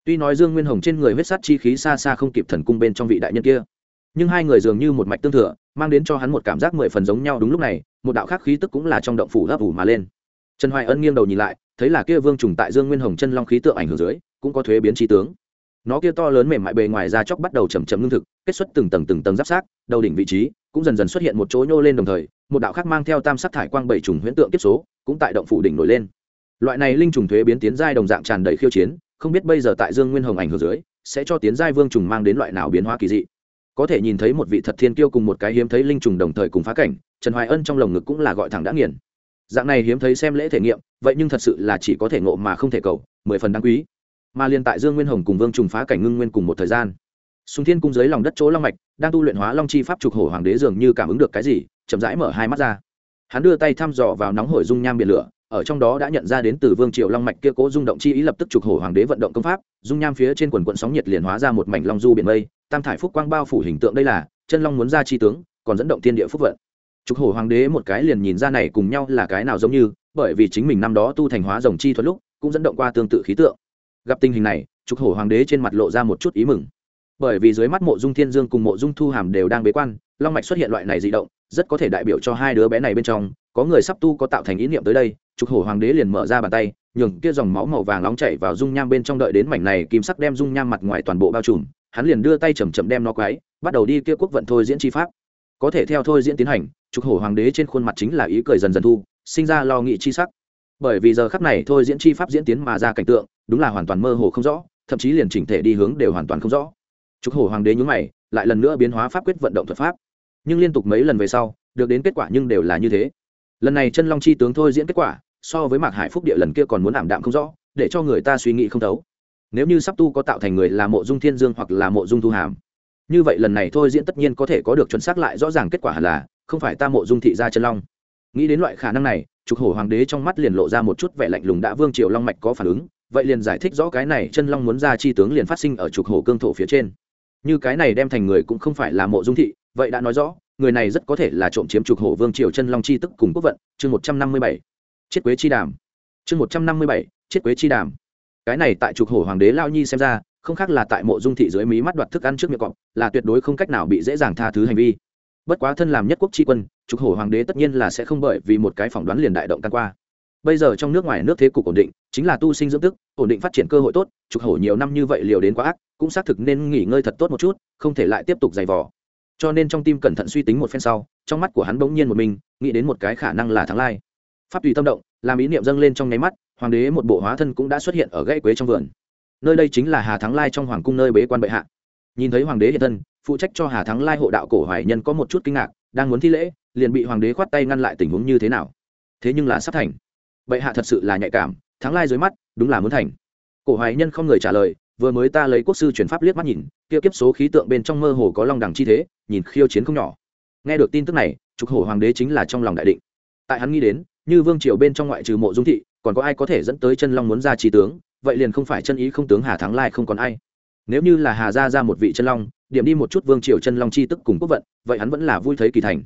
S1: Tuy nói dương nguyên hồng trên người huyết sát chi khí xa xa không kịp thần cung bên trong vị đại nhân kia, nhưng hai người dường như một mạch tương thừa, mang đến cho hắn một cảm giác mười phần giống nhau đúng lúc này, một đạo khác khí tức cũng là trong động phủ gấp ủ mà lên. Trần hoài ân nghiêng đầu nhìn lại, thấy là kia vương trùng tại dương nguyên hồng chân long khí tượng ảnh hưởng dưới, cũng có thuế biến trí tướng. Nó kia to lớn mềm mại bề ngoài ra chóc bắt đầu chầm chầm lương thực, kết xuất từng tầng từng tầng giáp sát đầu đỉnh vị trí, cũng dần dần xuất hiện một chỗ nhô lên đồng thời một đạo khác mang theo tam sắc thải quang bảy trùng huyễn tượng kiếp số, cũng tại động phủ đỉnh nổi lên. Loại này linh trùng thuế biến tiến giai đồng dạng tràn đầy khiêu chiến, không biết bây giờ tại dương nguyên hồng ảnh hưởng dưới, sẽ cho tiến giai vương trùng mang đến loại nào biến hóa kỳ dị. Có thể nhìn thấy một vị thật thiên kiêu cùng một cái hiếm thấy linh trùng đồng thời cùng phá cảnh, trần hoài ân trong lồng ngực cũng là gọi thẳng đã nghiền. Dạng này hiếm thấy xem lễ thể nghiệm, vậy nhưng thật sự là chỉ có thể ngộ mà không thể cầu, mười phần đáng quý. Mà liên tại dương nguyên hồng cùng vương trùng phá cảnh ngưng nguyên cùng một thời gian, sùng thiên cung dưới lòng đất chỗ long mạch, đang tu luyện hóa long chi pháp trục hổ hoàng đế dường như cảm ứng được cái gì chậm rãi mở hai mắt ra. Hắn đưa tay thăm dò vào nóng hổi dung nham biển lửa, ở trong đó đã nhận ra đến từ vương triều long mạch kia cố rung động chi ý lập tức trục hổ hoàng đế vận động công pháp, dung nham phía trên quần quận sóng nhiệt liền hóa ra một mảnh long du biển mây, tam thải phúc quang bao phủ hình tượng đây là, chân long muốn ra chi tướng, còn dẫn động thiên địa phúc vận. Trục hổ hoàng đế một cái liền nhìn ra này cùng nhau là cái nào giống như, bởi vì chính mình năm đó tu thành hóa rồng chi thuật lúc, cũng dẫn động qua tương tự khí tượng. Gặp tình hình này, trục hổ hoàng đế trên mặt lộ ra một chút ý mừng. Bởi vì dưới mắt mộ dung thiên dương cùng mộ dung thu hàm đều đang bế quan, long mạch xuất hiện loại này dị động rất có thể đại biểu cho hai đứa bé này bên trong, có người sắp tu có tạo thành ý niệm tới đây, trục hổ hoàng đế liền mở ra bàn tay, nhường kia dòng máu màu vàng nóng chảy vào dung nham bên trong đợi đến mảnh này kim sắc đem dung nham mặt ngoài toàn bộ bao trùm, hắn liền đưa tay chầm chậm đem nó quái bắt đầu đi kia quốc vận thôi diễn chi pháp. Có thể theo thôi diễn tiến hành, trục hổ hoàng đế trên khuôn mặt chính là ý cười dần dần thu, sinh ra lo nghị chi sắc. Bởi vì giờ khắp này thôi diễn chi pháp diễn tiến mà ra cảnh tượng, đúng là hoàn toàn mơ hồ không rõ, thậm chí liền chỉnh thể đi hướng đều hoàn toàn không rõ. Trục hổ hoàng đế nhúng mày, lại lần nữa biến hóa pháp quyết vận động thuật pháp nhưng liên tục mấy lần về sau, được đến kết quả nhưng đều là như thế. Lần này chân long chi tướng thôi diễn kết quả, so với mạc hải phúc địa lần kia còn muốn ảm đạm không rõ, để cho người ta suy nghĩ không thấu. Nếu như sắp tu có tạo thành người là mộ dung thiên dương hoặc là mộ dung thu hàm, như vậy lần này thôi diễn tất nhiên có thể có được chuẩn xác lại rõ ràng kết quả hẳn là, không phải ta mộ dung thị gia chân long. Nghĩ đến loại khả năng này, trục hổ hoàng đế trong mắt liền lộ ra một chút vẻ lạnh lùng đã vương triều long mạch có phản ứng, vậy liền giải thích rõ cái này chân long muốn ra chi tướng liền phát sinh ở trục hổ cương thổ phía trên. Như cái này đem thành người cũng không phải là mộ dung thị vậy đã nói rõ, người này rất có thể là trộm chiếm trục hổ vương triều chân long chi tức cùng quốc vận, chương một trăm năm mươi bảy. Chiết quế chi đàm. Chương một trăm năm mươi bảy, chiết quế chi đàm. Cái này tại trục hổ hoàng đế lao nhi xem ra, không khác là tại mộ dung thị dưới mí mắt đoạt thức ăn trước miệng cọp, là tuyệt đối không cách nào bị dễ dàng tha thứ hành vi. Bất quá thân làm nhất quốc tri quân, trục hổ hoàng đế tất nhiên là sẽ không bởi vì một cái phỏng đoán liền đại động căn qua. Bây giờ trong nước ngoài nước thế cục ổn định, chính là tu sinh dưỡng tức ổn định phát triển cơ hội tốt, trục hổ nhiều năm như vậy liều đến quá ác, cũng xác thực nên nghỉ ngơi thật tốt một chút, không thể lại tiếp tục giày vò cho nên trong tim cẩn thận suy tính một phen sau, trong mắt của hắn bỗng nhiên một mình, nghĩ đến một cái khả năng là thắng lai. Pháp tùy tâm động, làm ý niệm dâng lên trong nháy mắt, hoàng đế một bộ hóa thân cũng đã xuất hiện ở gãy quế trong vườn. Nơi đây chính là hà thắng lai trong hoàng cung nơi bế quan bệ hạ. Nhìn thấy hoàng đế hiện thân, phụ trách cho hà thắng lai hộ đạo cổ hoài nhân có một chút kinh ngạc, đang muốn thi lễ, liền bị hoàng đế khoát tay ngăn lại tình huống như thế nào. Thế nhưng là sắp thành. Bệ hạ thật sự là nhạy cảm, thắng lai dưới mắt, đúng là muốn thành. Cổ hoài nhân không người trả lời vừa mới ta lấy quốc sư chuyển pháp liếc mắt nhìn, kia kiếp số khí tượng bên trong mơ hồ có long đẳng chi thế, nhìn khiêu chiến không nhỏ. Nghe được tin tức này, trục hổ hoàng đế chính là trong lòng đại định. Tại hắn nghĩ đến, như vương triều bên trong ngoại trừ mộ dung thị, còn có ai có thể dẫn tới chân long muốn ra trí tướng, vậy liền không phải chân ý không tướng hà thắng lai không còn ai. Nếu như là hà gia ra một vị chân long, điểm đi một chút vương triều chân long chi tức cùng quốc vận, vậy hắn vẫn là vui thấy kỳ thành.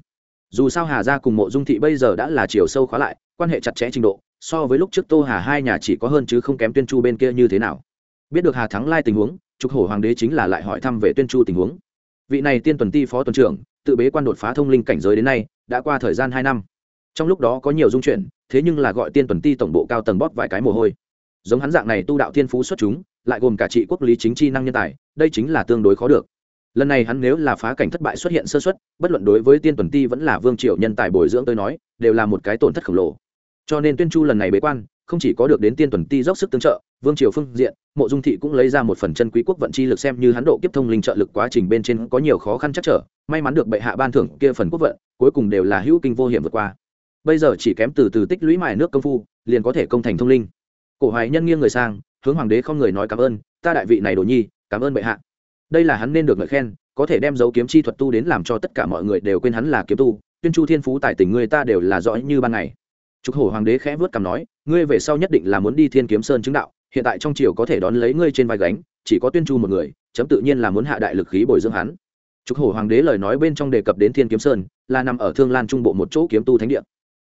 S1: Dù sao hà gia cùng mộ dung thị bây giờ đã là chiều sâu khóa lại, quan hệ chặt chẽ trình độ, so với lúc trước tô hà hai nhà chỉ có hơn chứ không kém tuyên chu bên kia như thế nào biết được hà thắng lai tình huống, trục hổ hoàng đế chính là lại hỏi thăm về tuyên chu tình huống. Vị này tiên tuần ti phó tuần trưởng, tự bế quan đột phá thông linh cảnh giới đến nay, đã qua thời gian hai năm. Trong lúc đó có nhiều dung chuyện thế nhưng là gọi tiên tuần ti tổng bộ cao tầng bóp vài cái mồ hôi. Giống hắn dạng này tu đạo thiên phú xuất chúng, lại gồm cả trị quốc lý chính chi năng nhân tài, đây chính là tương đối khó được. Lần này hắn nếu là phá cảnh thất bại xuất hiện sơ xuất bất luận đối với tiên tuần ti vẫn là vương triều nhân tài bồi dưỡng tới nói, đều là một cái tổn thất khổng lồ. Cho nên tuyên chu lần này bế quan, không chỉ có được đến tiên tuần ti dốc sức tương trợ vương triều phương diện, mộ dung thị cũng lấy ra một phần chân quý quốc vận chi lực xem như hắn độ kiếp thông linh trợ lực quá trình bên trên có nhiều khó khăn chắc trở, may mắn được bệ hạ ban thưởng kia phần quốc vận, cuối cùng đều là hữu kinh vô hiểm vượt qua. Bây giờ chỉ kém từ từ tích lũy mài nước công phu, liền có thể công thành thông linh. Cổ hoài nhân nghiêng người sang, hướng hoàng đế không người nói cảm ơn, ta đại vị này đồ nhi, cảm ơn bệ hạ. Đây là hắn nên được ngợi khen, có thể đem dấu kiếm chi thuật tu đến làm cho tất cả mọi người đều quên hắn là kiếm tu, tuyên chu thiên phú tại tỉnh người ta đều là rõ như ban ngày. Trục hổ hoàng đế khẽ vớt cằm nói, ngươi về sau nhất định là muốn đi thiên kiếm sơn chứng đạo hiện tại trong triều có thể đón lấy ngươi trên vai gánh, chỉ có tuyên chu một người, chấm tự nhiên là muốn hạ đại lực khí bồi dưỡng hắn. Trục hổ hoàng đế lời nói bên trong đề cập đến thiên kiếm sơn, là nằm ở thương lan trung bộ một chỗ kiếm tu thánh địa.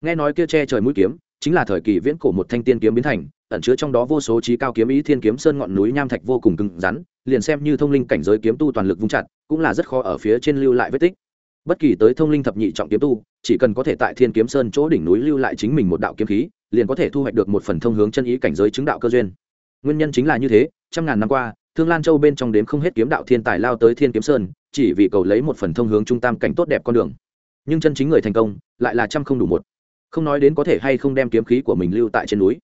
S1: Nghe nói kia che trời mũi kiếm, chính là thời kỳ viễn cổ một thanh tiên kiếm biến thành, ẩn chứa trong đó vô số trí cao kiếm ý thiên kiếm sơn ngọn núi nham thạch vô cùng cứng rắn, liền xem như thông linh cảnh giới kiếm tu toàn lực vung chặt, cũng là rất khó ở phía trên lưu lại vết tích. Bất kỳ tới thông linh thập nhị trọng kiếm tu, chỉ cần có thể tại thiên kiếm sơn chỗ đỉnh núi lưu lại chính mình một đạo kiếm khí, liền có thể thu hoạch được một phần thông hướng chân ý cảnh giới chứng đạo cơ duyên nguyên nhân chính là như thế, trăm ngàn năm qua, thương lan châu bên trong đếm không hết kiếm đạo thiên tài lao tới thiên kiếm sơn, chỉ vì cầu lấy một phần thông hướng trung tam cảnh tốt đẹp con đường. Nhưng chân chính người thành công, lại là trăm không đủ một. Không nói đến có thể hay không đem kiếm khí của mình lưu tại trên núi.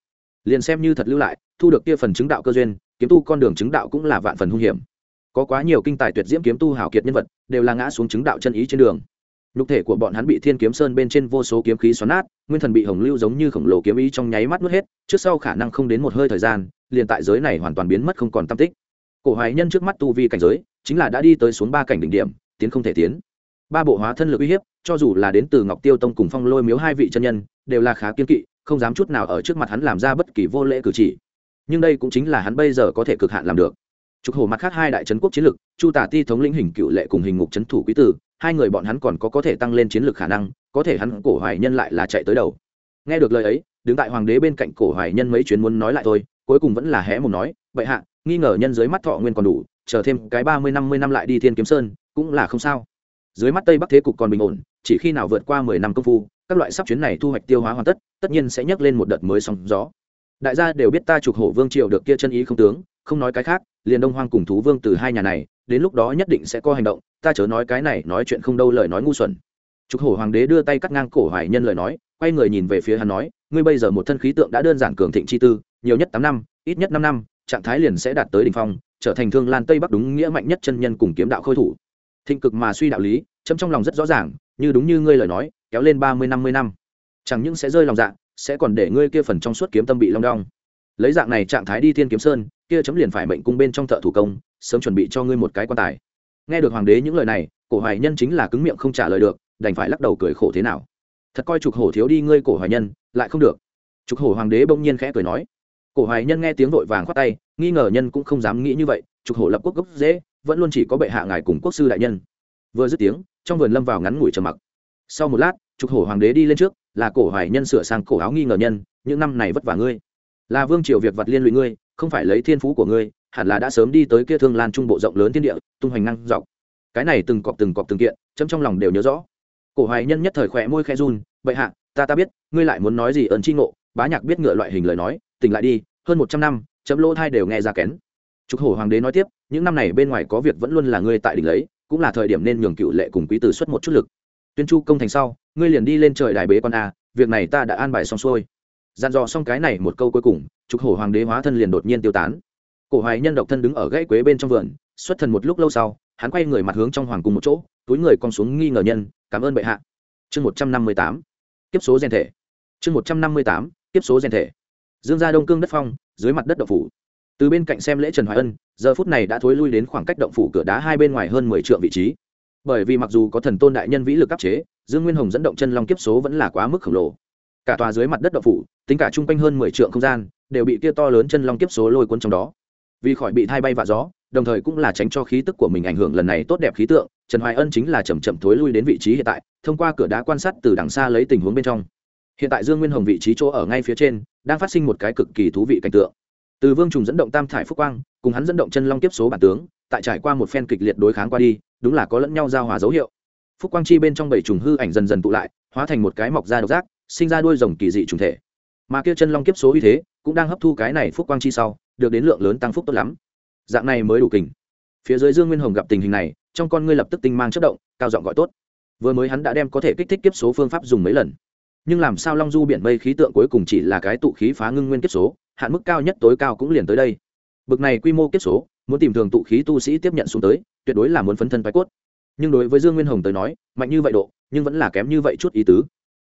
S1: Liền xem như thật lưu lại, thu được kia phần chứng đạo cơ duyên, kiếm tu con đường chứng đạo cũng là vạn phần hung hiểm. Có quá nhiều kinh tài tuyệt diễm kiếm tu hảo kiệt nhân vật, đều là ngã xuống chứng đạo chân ý trên đường. Nhục thể của bọn hắn bị thiên kiếm sơn bên trên vô số kiếm khí xoắn nát, nguyên thần bị hồng lưu giống như khổng lồ kiếm ý trong nháy mắt nuốt hết, trước sau khả năng không đến một hơi thời gian liền tại giới này hoàn toàn biến mất không còn tam tích. Cổ hoài nhân trước mắt tu vi cảnh giới, chính là đã đi tới xuống ba cảnh đỉnh điểm, tiến không thể tiến. Ba bộ hóa thân lực uy hiếp, cho dù là đến từ ngọc tiêu tông cùng phong lôi miếu hai vị chân nhân, đều là khá kiên kỵ, không dám chút nào ở trước mặt hắn làm ra bất kỳ vô lễ cử chỉ. Nhưng đây cũng chính là hắn bây giờ có thể cực hạn làm được. Trục hổ mặt khác hai đại trấn quốc chiến lực, chu tả ti thống lĩnh hình cựu lệ cùng hình ngục trấn thủ quý tử, hai người bọn hắn còn có có thể tăng lên chiến lược khả năng, có thể hắn cổ hoài nhân lại là chạy tới đầu. Nghe được lời ấy, đứng tại hoàng đế bên cạnh cổ hoài nhân mấy chuyến muốn nói lại thôi cuối cùng vẫn là hé một nói vậy hạ, nghi ngờ nhân dưới mắt thọ nguyên còn đủ, chờ thêm cái ba mươi, năm mươi năm lại đi thiên kiếm sơn, cũng là không sao. Dưới mắt tây bắc thế cục còn bình ổn, chỉ khi nào vượt qua mười năm công phu, các loại sắp chuyến này thu hoạch tiêu hóa hoàn tất tất nhiên sẽ nhấc lên một đợt mới sóng gió. Đại gia đều biết ta trục hổ vương triều được kia chân ý không tướng, không nói cái khác, liền đông hoang cùng thú vương từ hai nhà này, đến lúc đó nhất định sẽ có hành động, ta chớ nói cái này, nói chuyện không đâu lời nói ngu xuẩn. Trục hổ hoàng đế đưa tay cắt ngang cổ hoài nhân lời nói, quay người nhìn về phía hắn nói, ngươi bây giờ một thân khí tượng đã đơn giản cường thịnh chi tư nhiều nhất tám năm, ít nhất năm năm, trạng thái liền sẽ đạt tới đỉnh phong, trở thành thương lan tây bắc đúng nghĩa mạnh nhất chân nhân cùng kiếm đạo khôi thủ. Thịnh cực mà suy đạo lý, chấm trong lòng rất rõ ràng, như đúng như ngươi lời nói, kéo lên ba mươi, năm mươi năm. Chẳng những sẽ rơi lòng dạ sẽ còn để ngươi kia phần trong suốt kiếm tâm bị long đong. Lấy dạng này trạng thái đi thiên kiếm sơn, kia chấm liền phải mệnh cung bên trong thợ thủ công, sớm chuẩn bị cho ngươi một cái quan tài. Nghe được hoàng đế những lời này, cổ hoài nhân chính là cứng miệng không trả lời được, đành phải lắc đầu cười khổ thế nào. Thật coi trục hổ thiếu đi ngươi cổ hoài nhân, lại không được. Trục hổ hoàng đế bỗng nhiên khẽ cười nói cổ hoài nhân nghe tiếng vội vàng khoát tay, nghi ngờ nhân cũng không dám nghĩ như vậy, trục hổ lập quốc gốc dễ, vẫn luôn chỉ có bệ hạ ngài cùng quốc sư đại nhân. Vừa dứt tiếng, trong vườn lâm vào ngắn ngủi trầm mặc. Sau một lát, trục hổ hoàng đế đi lên trước, là cổ hoài nhân sửa sang cổ áo nghi ngờ nhân, những năm này vất vả ngươi. Là vương triều việc vật liên lụy ngươi, không phải lấy thiên phú của ngươi, hẳn là đã sớm đi tới kia thương lan trung bộ rộng lớn thiên địa, tung hoành năng dọc. Cái này từng cọp từng cọp từng kiện, chấm trong lòng đều nhớ rõ. Cổ hoài nhân nhất thời khỏe môi khẽ run, bệ hạ, ta ta biết, ngươi lại muốn nói gì ơn chi ngộ. Bá nhạc biết ngựa loại hình lời nói tỉnh lại đi, hơn một trăm năm, chấm lỗ thai đều nghe ra kén. Trục hổ hoàng đế nói tiếp, những năm này bên ngoài có việc vẫn luôn là ngươi tại đỉnh lấy, cũng là thời điểm nên nhường cựu lệ cùng quý tử xuất một chút lực. Tuyên chu công thành sau, ngươi liền đi lên trời đài bế con a, việc này ta đã an bài xong xuôi. Dặn dò xong cái này một câu cuối cùng, trục hổ hoàng đế hóa thân liền đột nhiên tiêu tán. Cổ hoài nhân độc thân đứng ở gãy quế bên trong vườn, xuất thần một lúc lâu sau, hắn quay người mặt hướng trong hoàng cùng một chỗ, túi người con xuống nghi ngờ nhân, cảm ơn bệ hạ. Chương một trăm năm mươi tám, kiếp số gen thể. Chương một trăm năm mươi tám, kiếp số gen thể dương gia đông cương đất phong, dưới mặt đất động phủ. Từ bên cạnh xem lễ trần hoài ân, giờ phút này đã thối lui đến khoảng cách động phủ cửa đá hai bên ngoài hơn mười t vị trí. Bởi vì mặc dù có thần tôn đại nhân vĩ lực áp chế, dương nguyên hồng dẫn động chân long kiếp số vẫn là quá mức khổng lồ. Cả tòa dưới mặt đất động phủ, tính cả chung quanh hơn mười t không gian, đều bị tia to lớn chân long kiếp số lôi cuốn trong đó. Vì khỏi bị thay bay vạ gió, đồng thời cũng là tránh cho khí tức của mình ảnh hưởng lần này tốt đẹp khí tượng, trần hoài ân chính là chầm chậm thối lui đến vị trí hiện tại, thông qua cửa đá quan sát từ đằng xa lấy tình huống bên trong hiện tại dương nguyên hồng vị trí chỗ ở ngay phía trên, đang phát sinh một cái cực kỳ thú vị cảnh tượng. Từ vương trùng dẫn động tam thải phúc quang, cùng hắn dẫn động chân long tiếp số bản tướng, tại trải qua một phen kịch liệt đối kháng qua đi, đúng là có lẫn nhau giao hòa dấu hiệu. Phúc quang chi bên trong bảy trùng hư ảnh dần dần tụ lại, hóa thành một cái mọc da độc giác, sinh ra đuôi rồng kỳ dị trùng thể. Mà kia chân long kiếp số uy thế, cũng đang hấp thu cái này phúc quang chi sau, được đến lượng lớn tăng phúc tốt lắm. Dạng này mới đủ kình. Phía dưới dương nguyên hồng gặp tình hình này, trong con ngươi lập tức tinh mang chất động, cao giọng gọi tốt. Vừa mới hắn đã đem có thể kích thích kiếp số phương pháp dùng mấy lần nhưng làm sao long du biển mây khí tượng cuối cùng chỉ là cái tụ khí phá ngưng nguyên kiếp số, hạn mức cao nhất tối cao cũng liền tới đây. Bực này quy mô kiếp số, muốn tìm thường tụ khí tu sĩ tiếp nhận xuống tới, tuyệt đối là muốn phấn thân bái cốt. Nhưng đối với dương nguyên hồng tới nói, mạnh như vậy độ, nhưng vẫn là kém như vậy chút ý tứ.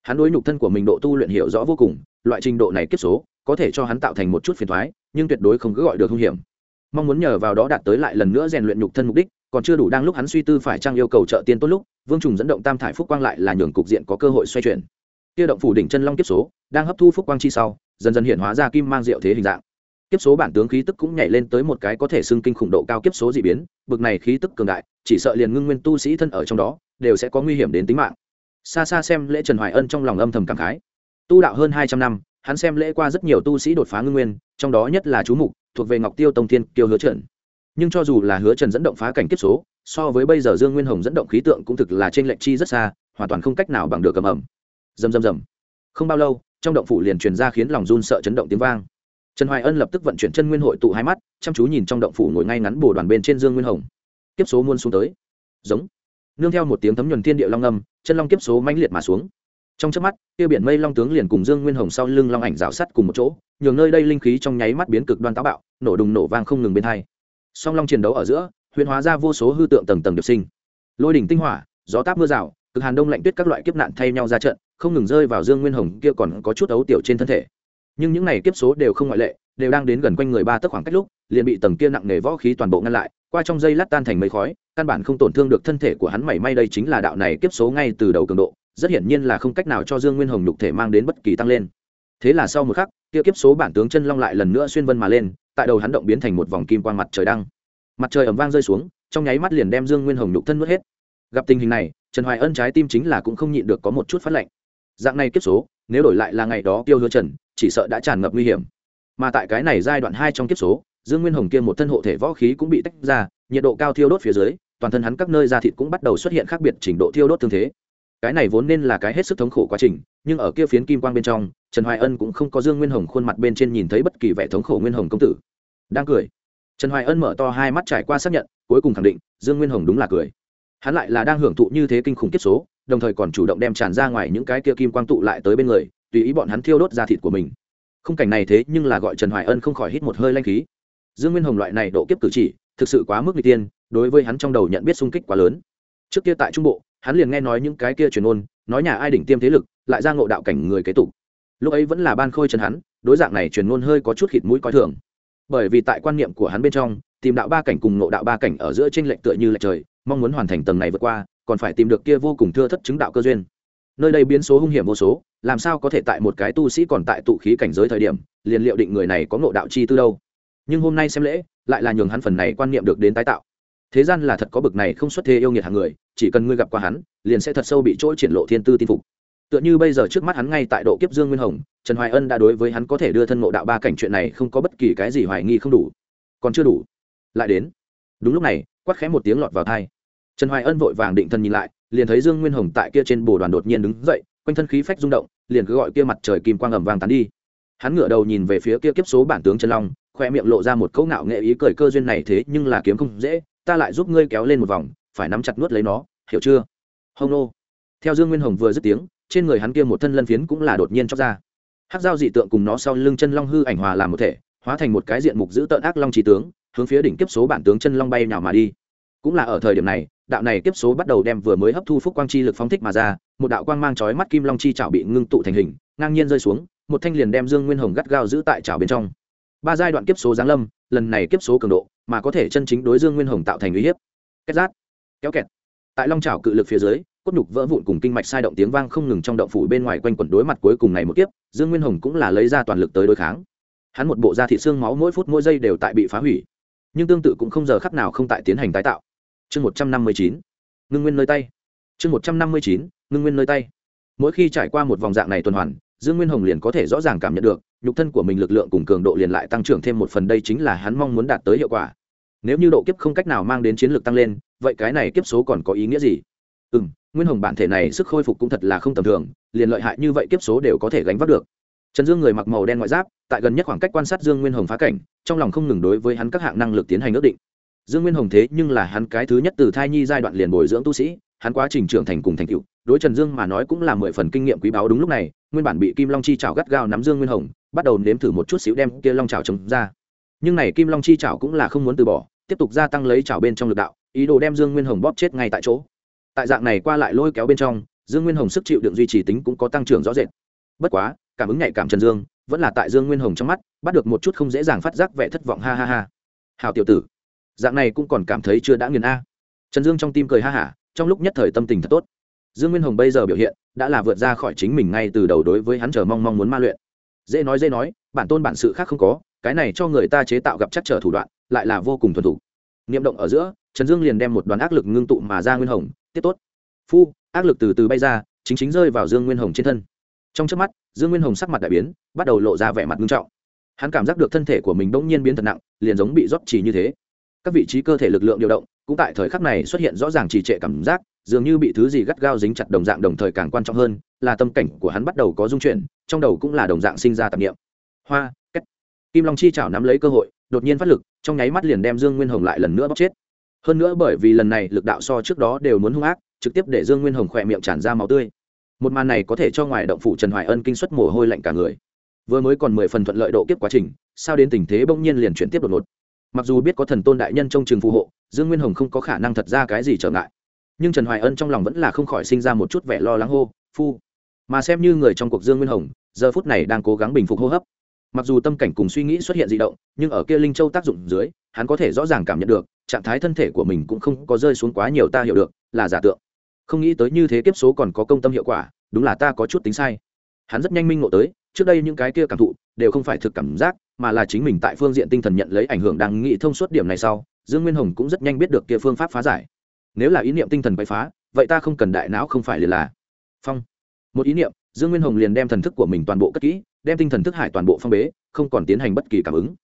S1: Hắn đối nhục thân của mình độ tu luyện hiểu rõ vô cùng, loại trình độ này kiếp số, có thể cho hắn tạo thành một chút phiền thoái, nhưng tuyệt đối không cứ gọi được hung hiểm. Mong muốn nhờ vào đó đạt tới lại lần nữa rèn luyện nhục thân mục đích, còn chưa đủ đang lúc hắn suy tư phải trang yêu cầu trợ tiên tốt lúc, vương trùng dẫn động tam thải phúc quang lại là nhường cục diện có cơ hội xoay chuyển kia động phủ đỉnh chân long kiếp số, đang hấp thu phúc quang chi sau, dần dần hiện hóa ra kim mang diệu thế hình dạng. Kiếp số bản tướng khí tức cũng nhảy lên tới một cái có thể xưng kinh khủng độ cao kiếp số dị biến, bực này khí tức cường đại, chỉ sợ liền ngưng nguyên tu sĩ thân ở trong đó, đều sẽ có nguy hiểm đến tính mạng. Xa xa xem lễ trần hoài ân trong lòng âm thầm cảm khái. Tu đạo hơn hai trăm năm, hắn xem lễ qua rất nhiều tu sĩ đột phá ngưng nguyên, trong đó nhất là chú mục, thuộc về ngọc tiêu tông thiên kiêu hứa trần. Nhưng cho dù là hứa trần dẫn động phá cảnh kiếp số, so với bây giờ dương nguyên hồng dẫn động khí tượng cũng thực là trên lệnh chi rất xa, hoàn toàn không cách nào bằng được cầm ẩm dầm dầm dầm không bao lâu, trong động phủ liền truyền ra khiến lòng run sợ chấn động tiếng vang. Trần hoài ân lập tức vận chuyển chân nguyên hội tụ hai mắt, chăm chú nhìn trong động phủ ngồi ngay ngắn bồ đoàn bên trên dương nguyên hồng. Kiếp số muôn xuống tới. Giống. Nương theo một tiếng thấm nhuần thiên địa long âm, chân long kiếp số mãnh liệt mà xuống. Trong chớp mắt tiêu biển mây long tướng liền cùng dương nguyên hồng sau lưng long ảnh rào sắt cùng một chỗ, nhường nơi đây linh khí trong nháy mắt biến cực đoan táo bạo, nổ đùng nổ vang không ngừng bên hai. Song long chiến đấu ở giữa, huyền hóa ra vô số hư tượng tầng tầng được sinh. Lôi đỉnh tinh hỏa, gió táp mưa rào, cực hàn đông lạnh tuyết các loại kiếp nạn thay nhau ra trận không ngừng rơi vào dương nguyên hồng kia còn có chút ấu tiểu trên thân thể. Nhưng những này kiếp số đều không ngoại lệ, đều đang đến gần quanh người ba tấc khoảng cách lúc, liền bị tầng kia nặng nề võ khí toàn bộ ngăn lại, qua trong dây lát tan thành mấy khói, căn bản không tổn thương được thân thể của hắn mảy may đây chính là đạo này kiếp số ngay từ đầu cường độ, rất hiển nhiên là không cách nào cho dương nguyên hồng nhục thể mang đến bất kỳ tăng lên. Thế là sau một khắc, kia kiếp số bản tướng chân long lại lần nữa xuyên vân mà lên, tại đầu hắn động biến thành một vòng kim quang mặt trời đăng. Mặt trời ẩm vang rơi xuống, trong nháy mắt liền đem dương nguyên hồng nhục thân nuốt hết. Gặp tình hình này, trần hoài ân trái tim chính là cũng không nhịn được có một chút phát lạnh dạng này kiếp số, nếu đổi lại là ngày đó tiêu hứa trần, chỉ sợ đã tràn ngập nguy hiểm. Mà tại cái này giai đoạn hai trong kiếp số, dương nguyên hồng kia một thân hộ thể võ khí cũng bị tách ra, nhiệt độ cao thiêu đốt phía dưới, toàn thân hắn các nơi da thịt cũng bắt đầu xuất hiện khác biệt trình độ thiêu đốt tương thế. Cái này vốn nên là cái hết sức thống khổ quá trình, nhưng ở kia phiến kim quang bên trong, trần hoài ân cũng không có dương nguyên hồng khuôn mặt bên trên nhìn thấy bất kỳ vẻ thống khổ nguyên hồng công tử. Đang cười, trần hoài ân mở to hai mắt trải qua xác nhận, cuối cùng khẳng định, dương nguyên hồng đúng là cười. Hắn lại là đang hưởng thụ như thế kinh khủng kiếp số đồng thời còn chủ động đem tràn ra ngoài những cái kia kim quang tụ lại tới bên người, tùy ý bọn hắn thiêu đốt ra thịt của mình. Khung cảnh này thế nhưng là gọi trần hoài ân không khỏi hít một hơi lanh khí. Dương nguyên hồng loại này độ kiếp cử chỉ, thực sự quá mức n g tiên đối với hắn trong đầu nhận biết sung kích quá lớn. Trước kia tại trung bộ, hắn liền nghe nói những cái kia truyền ôn nói nhà ai đỉnh tiêm thế lực, lại ra ngộ đạo cảnh người kế tục. Lúc ấy vẫn là ban khôi trần hắn, đối dạng này truyền ngôn hơi có chút khịt mũi coi thường. Bởi vì tại quan niệm của hắn bên trong, tìm đạo ba cảnh cùng ngộ đạo ba cảnh ở giữa tranh lệch tựa như lệch trời, mong muốn hoàn thành tầng này vượt qua còn phải tìm được kia vô cùng thưa thất chứng đạo cơ duyên. Nơi đây biến số hung hiểm vô số, làm sao có thể tại một cái tu sĩ còn tại tụ khí cảnh giới thời điểm, liền liệu định người này có ngộ đạo chi tư đâu? Nhưng hôm nay xem lễ, lại là nhường hắn phần này quan niệm được đến tái tạo. Thế gian là thật có bực này không xuất thế yêu nghiệt hàng người, chỉ cần ngươi gặp qua hắn, liền sẽ thật sâu bị chỗ triển lộ thiên tư tin phục. Tựa như bây giờ trước mắt hắn ngay tại độ kiếp dương nguyên hồng, trần hoài ân đã đối với hắn có thể đưa thân ngộ đạo ba cảnh chuyện này không có bất kỳ cái gì hoài nghi không đủ. Còn chưa đủ. Lại đến. Đúng lúc này, quát khẽ một tiếng lọt vào thai trần hoài ân vội vàng định thân nhìn lại, liền thấy dương nguyên hồng tại kia trên bồ đoàn đột nhiên đứng dậy, quanh thân khí phách rung động, liền cứ gọi kia mặt trời kim quang ầm vàng tán đi. Hắn ngửa đầu nhìn về phía kia kiếp số bản tướng chân long, khoe miệng lộ ra một câu ngạo nghệ ý cười cơ duyên này thế nhưng là kiếm không dễ, ta lại giúp ngươi kéo lên một vòng, phải nắm chặt nuốt lấy nó, hiểu chưa? Hông nô. Theo dương nguyên hồng vừa dứt tiếng, trên người hắn kia một thân lân phiến cũng là đột nhiên chóc ra. Hát dao dị tượng cùng nó sau lưng chân long hư ảnh hòa làm một thể, hóa thành một cái diện mục giữ tợn ác long trí tướng, hướng phía đỉnh kiếp số bản tướng chân long bay nhào mà đi. Cũng là ở thời điểm này đạo này kiếp số bắt đầu đem vừa mới hấp thu phúc quang chi lực phóng thích mà ra, một đạo quang mang chói mắt kim long chi chảo bị ngưng tụ thành hình, ngang nhiên rơi xuống, một thanh liền đem dương nguyên hồng gắt gao giữ tại chảo bên trong. Ba giai đoạn kiếp số giáng lâm, lần này kiếp số cường độ mà có thể chân chính đối dương nguyên hồng tạo thành uy hiếp. Kết rát, kéo kẹt. Tại long chảo cự lực phía dưới, cốt nhục vỡ vụn cùng kinh mạch sai động tiếng vang không ngừng trong động phủ bên ngoài quanh quẩn đối mặt cuối cùng này một kiếp, dương nguyên hồng cũng là lấy ra toàn lực tới đối kháng. Hắn một bộ da thị xương máu mỗi phút mỗi giây đều tại bị phá hủy, nhưng tương tự cũng không giờ khắc nào không tại tiến hành tái tạo chương một trăm năm mươi chín. Ngưng nguyên nơi tay. Chương một trăm năm mươi chín, ngưng nguyên nơi tay. Mỗi khi trải qua một vòng dạng này tuần hoàn, dương nguyên hồng liền có thể rõ ràng cảm nhận được, nhục thân của mình lực lượng cùng cường độ liền lại tăng trưởng thêm một phần, đây chính là hắn mong muốn đạt tới hiệu quả. Nếu như độ kiếp không cách nào mang đến chiến lược tăng lên, vậy cái này kiếp số còn có ý nghĩa gì? Ừ m nguyên hồng bản thể này sức khôi phục cũng thật là không tầm thường, liền lợi hại như vậy kiếp số đều có thể gánh vác được. Trần dương người mặc màu đen ngoại giáp, tại gần nhất khoảng cách quan sát dương nguyên hồng phá cảnh, trong lòng không ngừng đối với hắn các hạng năng lực tiến hành ước định dương nguyên hồng thế nhưng là hắn cái thứ nhất từ thai nhi giai đoạn liền bồi dưỡng tu sĩ, hắn quá trình trưởng thành cùng thành tựu, đối trần dương mà nói cũng là mười phần kinh nghiệm quý báu đúng lúc này, nguyên bản bị kim long chi chảo gắt gao nắm dương nguyên hồng, bắt đầu nếm thử một chút xíu đem kia long chảo chống ra. Nhưng này kim long chi chảo cũng là không muốn từ bỏ, tiếp tục gia tăng lấy chảo bên trong lực đạo, ý đồ đem dương nguyên hồng bóp chết ngay tại chỗ. Tại dạng này qua lại lôi kéo bên trong, dương nguyên hồng sức chịu đựng duy trì tính cũng có tăng trưởng rõ rệt. Bất quá, cảm ứng nhạy cảm trần dương, vẫn là tại dương nguyên hồng trong mắt, bắt được một chút không dễ dàng phát giác vẻ thất vọng, ha ha ha. Hào tiểu tử dạng này cũng còn cảm thấy chưa đã nghiền a. Trần dương trong tim cười ha hả, trong lúc nhất thời tâm tình thật tốt. Dương nguyên hồng bây giờ biểu hiện đã là vượt ra khỏi chính mình ngay từ đầu đối với hắn chờ mong mong muốn ma luyện. Dễ nói dễ nói, bản tôn bản sự khác không có, cái này cho người ta chế tạo gặp chắc trở thủ đoạn, lại là vô cùng thuần thủ niệm động ở giữa, trần dương liền đem một đoàn ác lực ngưng tụ mà ra nguyên hồng, tiếp tốt. Phu, ác lực từ từ bay ra, chính chính rơi vào dương nguyên hồng trên thân. Trong trước mắt, dương nguyên hồng sắc mặt đại biến, bắt đầu lộ ra vẻ mặt nghiêm trọng. Hắn cảm giác được thân thể của mình bỗng nhiên biến thật nặng, liền giống bị rót chỉ như thế các vị trí cơ thể lực lượng điều động cũng tại thời khắc này xuất hiện rõ ràng trì trệ cảm giác, dường như bị thứ gì gắt gao dính chặt đồng dạng đồng thời càng quan trọng hơn, là tâm cảnh của hắn bắt đầu có dung chuyển, trong đầu cũng là đồng dạng sinh ra tạp nghiệm hoa cách kim long chi chảo nắm lấy cơ hội, đột nhiên phát lực, trong nháy mắt liền đem dương nguyên hồng lại lần nữa bóc chết. Hơn nữa bởi vì lần này lực đạo so trước đó đều muốn hung ác, trực tiếp để dương nguyên hồng khỏe miệng tràn ra máu tươi. Một màn này có thể cho ngoài động phủ trần hoài ân kinh xuất mồ hôi lạnh cả người. Vừa mới còn mười phần thuận lợi độ kiếp quá trình, sao đến tình thế bỗng nhiên liền chuyển tiếp đột ngột? Mặc dù biết có thần tôn đại nhân trong trường phù hộ, dương nguyên hồng không có khả năng thật ra cái gì trở ngại. Nhưng trần hoài ân trong lòng vẫn là không khỏi sinh ra một chút vẻ lo lắng hô, phu. Mà xem như người trong cuộc dương nguyên hồng, giờ phút này đang cố gắng bình phục hô hấp. Mặc dù tâm cảnh cùng suy nghĩ xuất hiện di động, nhưng ở kia linh châu tác dụng dưới, hắn có thể rõ ràng cảm nhận được, trạng thái thân thể của mình cũng không có rơi xuống quá nhiều ta hiểu được, là giả tượng. Không nghĩ tới như thế kiếp số còn có công tâm hiệu quả, đúng là ta có chút tính sai. Hắn rất nhanh minh ngộ tới, trước đây những cái kia cảm thụ, đều không phải thực cảm giác mà là chính mình tại phương diện tinh thần nhận lấy ảnh hưởng đang nghĩ thông suốt điểm này sau, dương nguyên hồng cũng rất nhanh biết được kia phương pháp phá giải. Nếu là ý niệm tinh thần quay phá, vậy ta không cần đại não không phải liền là. Phong. Một ý niệm, dương nguyên hồng liền đem thần thức của mình toàn bộ cất kỹ, đem tinh thần thức hải toàn bộ phong bế, không còn tiến hành bất kỳ cảm ứng.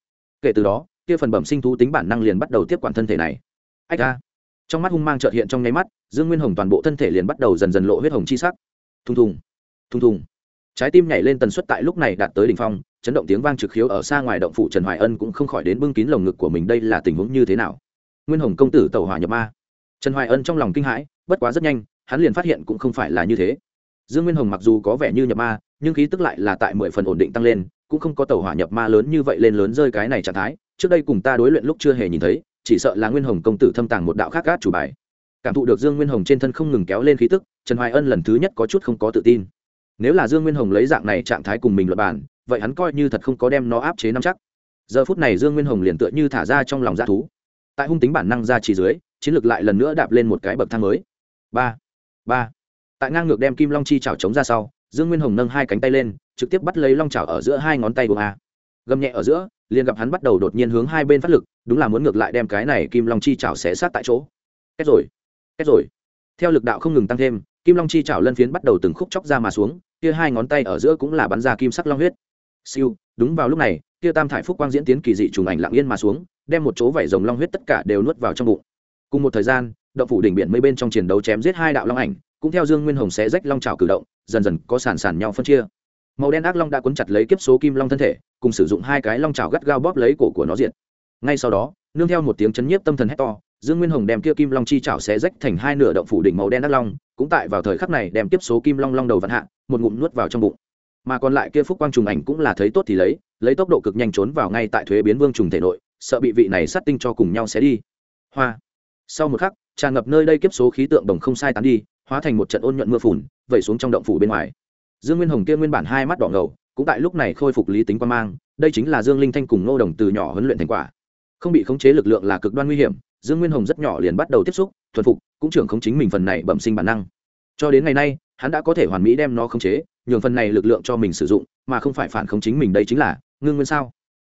S1: Kể từ đó, kia phần bẩm sinh thú tính bản năng liền bắt đầu tiếp quản thân thể này. Ách ra trong mắt hung mang trợt hiện trong nháy mắt, dương nguyên hồng toàn bộ thân thể liền bắt đầu dần dần lộ huyết hồng chi sắc. Thùng thùng. Thùng thùng trái tim nhảy lên tần suất tại lúc này đạt tới đỉnh phong, chấn động tiếng vang trực khiếu ở xa ngoài động phủ trần hoài ân cũng không khỏi đến bưng kín lồng ngực của mình đây là tình huống như thế nào. Nguyên hồng công tử tàu hỏa nhập ma. Trần hoài ân trong lòng kinh hãi, bất quá rất nhanh, hắn liền phát hiện cũng không phải là như thế. Dương nguyên hồng mặc dù có vẻ như nhập ma, nhưng khí tức lại là tại mười phần ổn định tăng lên, cũng không có tàu hỏa nhập ma lớn như vậy lên lớn rơi cái này trạng thái. Trước đây cùng ta đối luyện lúc chưa hề nhìn thấy, chỉ sợ là nguyên hồng công tử thâm tàng một đạo khác gác chủ bài. Cảm thụ được dương nguyên hồng trên thân không ngừng kéo lên khí tức, trần hoài ân lần thứ nhất có chút không có tự tin nếu là dương nguyên hồng lấy dạng này trạng thái cùng mình luật bản, vậy hắn coi như thật không có đem nó áp chế năm chắc. Giờ phút này dương nguyên hồng liền tựa như thả ra trong lòng g thú. Tại hung tính bản năng ra chỉ dưới, chiến lược lại lần nữa đạp lên một cái bậc thang mới. Ba ba. Tại ngang ngược đem kim long chi chảo chống ra sau, dương nguyên hồng nâng hai cánh tay lên, trực tiếp bắt lấy long chảo ở giữa hai ngón tay của a. Gầm nhẹ ở giữa, liền gặp hắn bắt đầu đột nhiên hướng hai bên phát lực, đúng là muốn ngược lại đem cái này kim long chi chảo xé sát tại chỗ. Kết rồi kết rồi. Theo lực đạo không ngừng tăng thêm, kim long chi chảo lân phiến bắt đầu từng khúc chóc ra mà xuống kia hai ngón tay ở giữa cũng là bắn ra kim sắc long huyết. Siêu, đúng vào lúc này, kia tam thải phúc quang diễn tiến kỳ dị trùng ảnh lặng yên mà xuống, đem một chỗ vảy rồng long huyết tất cả đều nuốt vào trong bụng. Cùng một thời gian, động phủ đỉnh biển mây bên trong chiến đấu chém giết hai đạo long ảnh, cũng theo dương nguyên hồng xé rách long trào cử động, dần dần có sàn sàn nhau phân chia. Màu đen ác long đã cuốn chặt lấy kiếp số kim long thân thể, cùng sử dụng hai cái long trào gắt gao bóp lấy cổ của nó diện ngay sau đó, nương theo một tiếng chấn nhiếp tâm thần hét to dương nguyên hồng đem kia kim long chi chảo xé rách thành hai nửa động phủ đỉnh màu đen đắc long, cũng tại vào thời khắc này đem tiếp số kim long long đầu vạn hạ, một ngụm nuốt vào trong bụng. Mà còn lại kia phúc quang trùng ảnh cũng là thấy tốt thì lấy lấy tốc độ cực nhanh trốn vào ngay tại thuế biến vương trùng thể nội, sợ bị vị này sát tinh cho cùng nhau xé đi. Hoa. Sau một khắc, tràn ngập nơi đây kiếp số khí tượng đồng không sai tán đi, hóa thành một trận ôn nhuận mưa phùn, vẩy xuống trong động phủ bên ngoài. Dương nguyên hồng kia nguyên bản hai mắt đỏ ngầu, cũng tại lúc này khôi phục lý tính quan mang, đây chính là dương linh thanh cùng ngô đồng từ nhỏ huấn luyện thành quả. Không bị khống chế lực lượng là cực đoan nguy hiểm dương nguyên hồng rất nhỏ liền bắt đầu tiếp xúc, thuần phục, cũng trưởng không chính mình phần này bẩm sinh bản năng. Cho đến ngày nay, hắn đã có thể hoàn mỹ đem nó khống chế, nhường phần này lực lượng cho mình sử dụng, mà không phải phản khống chính mình đây chính là, ngưng nguyên sao?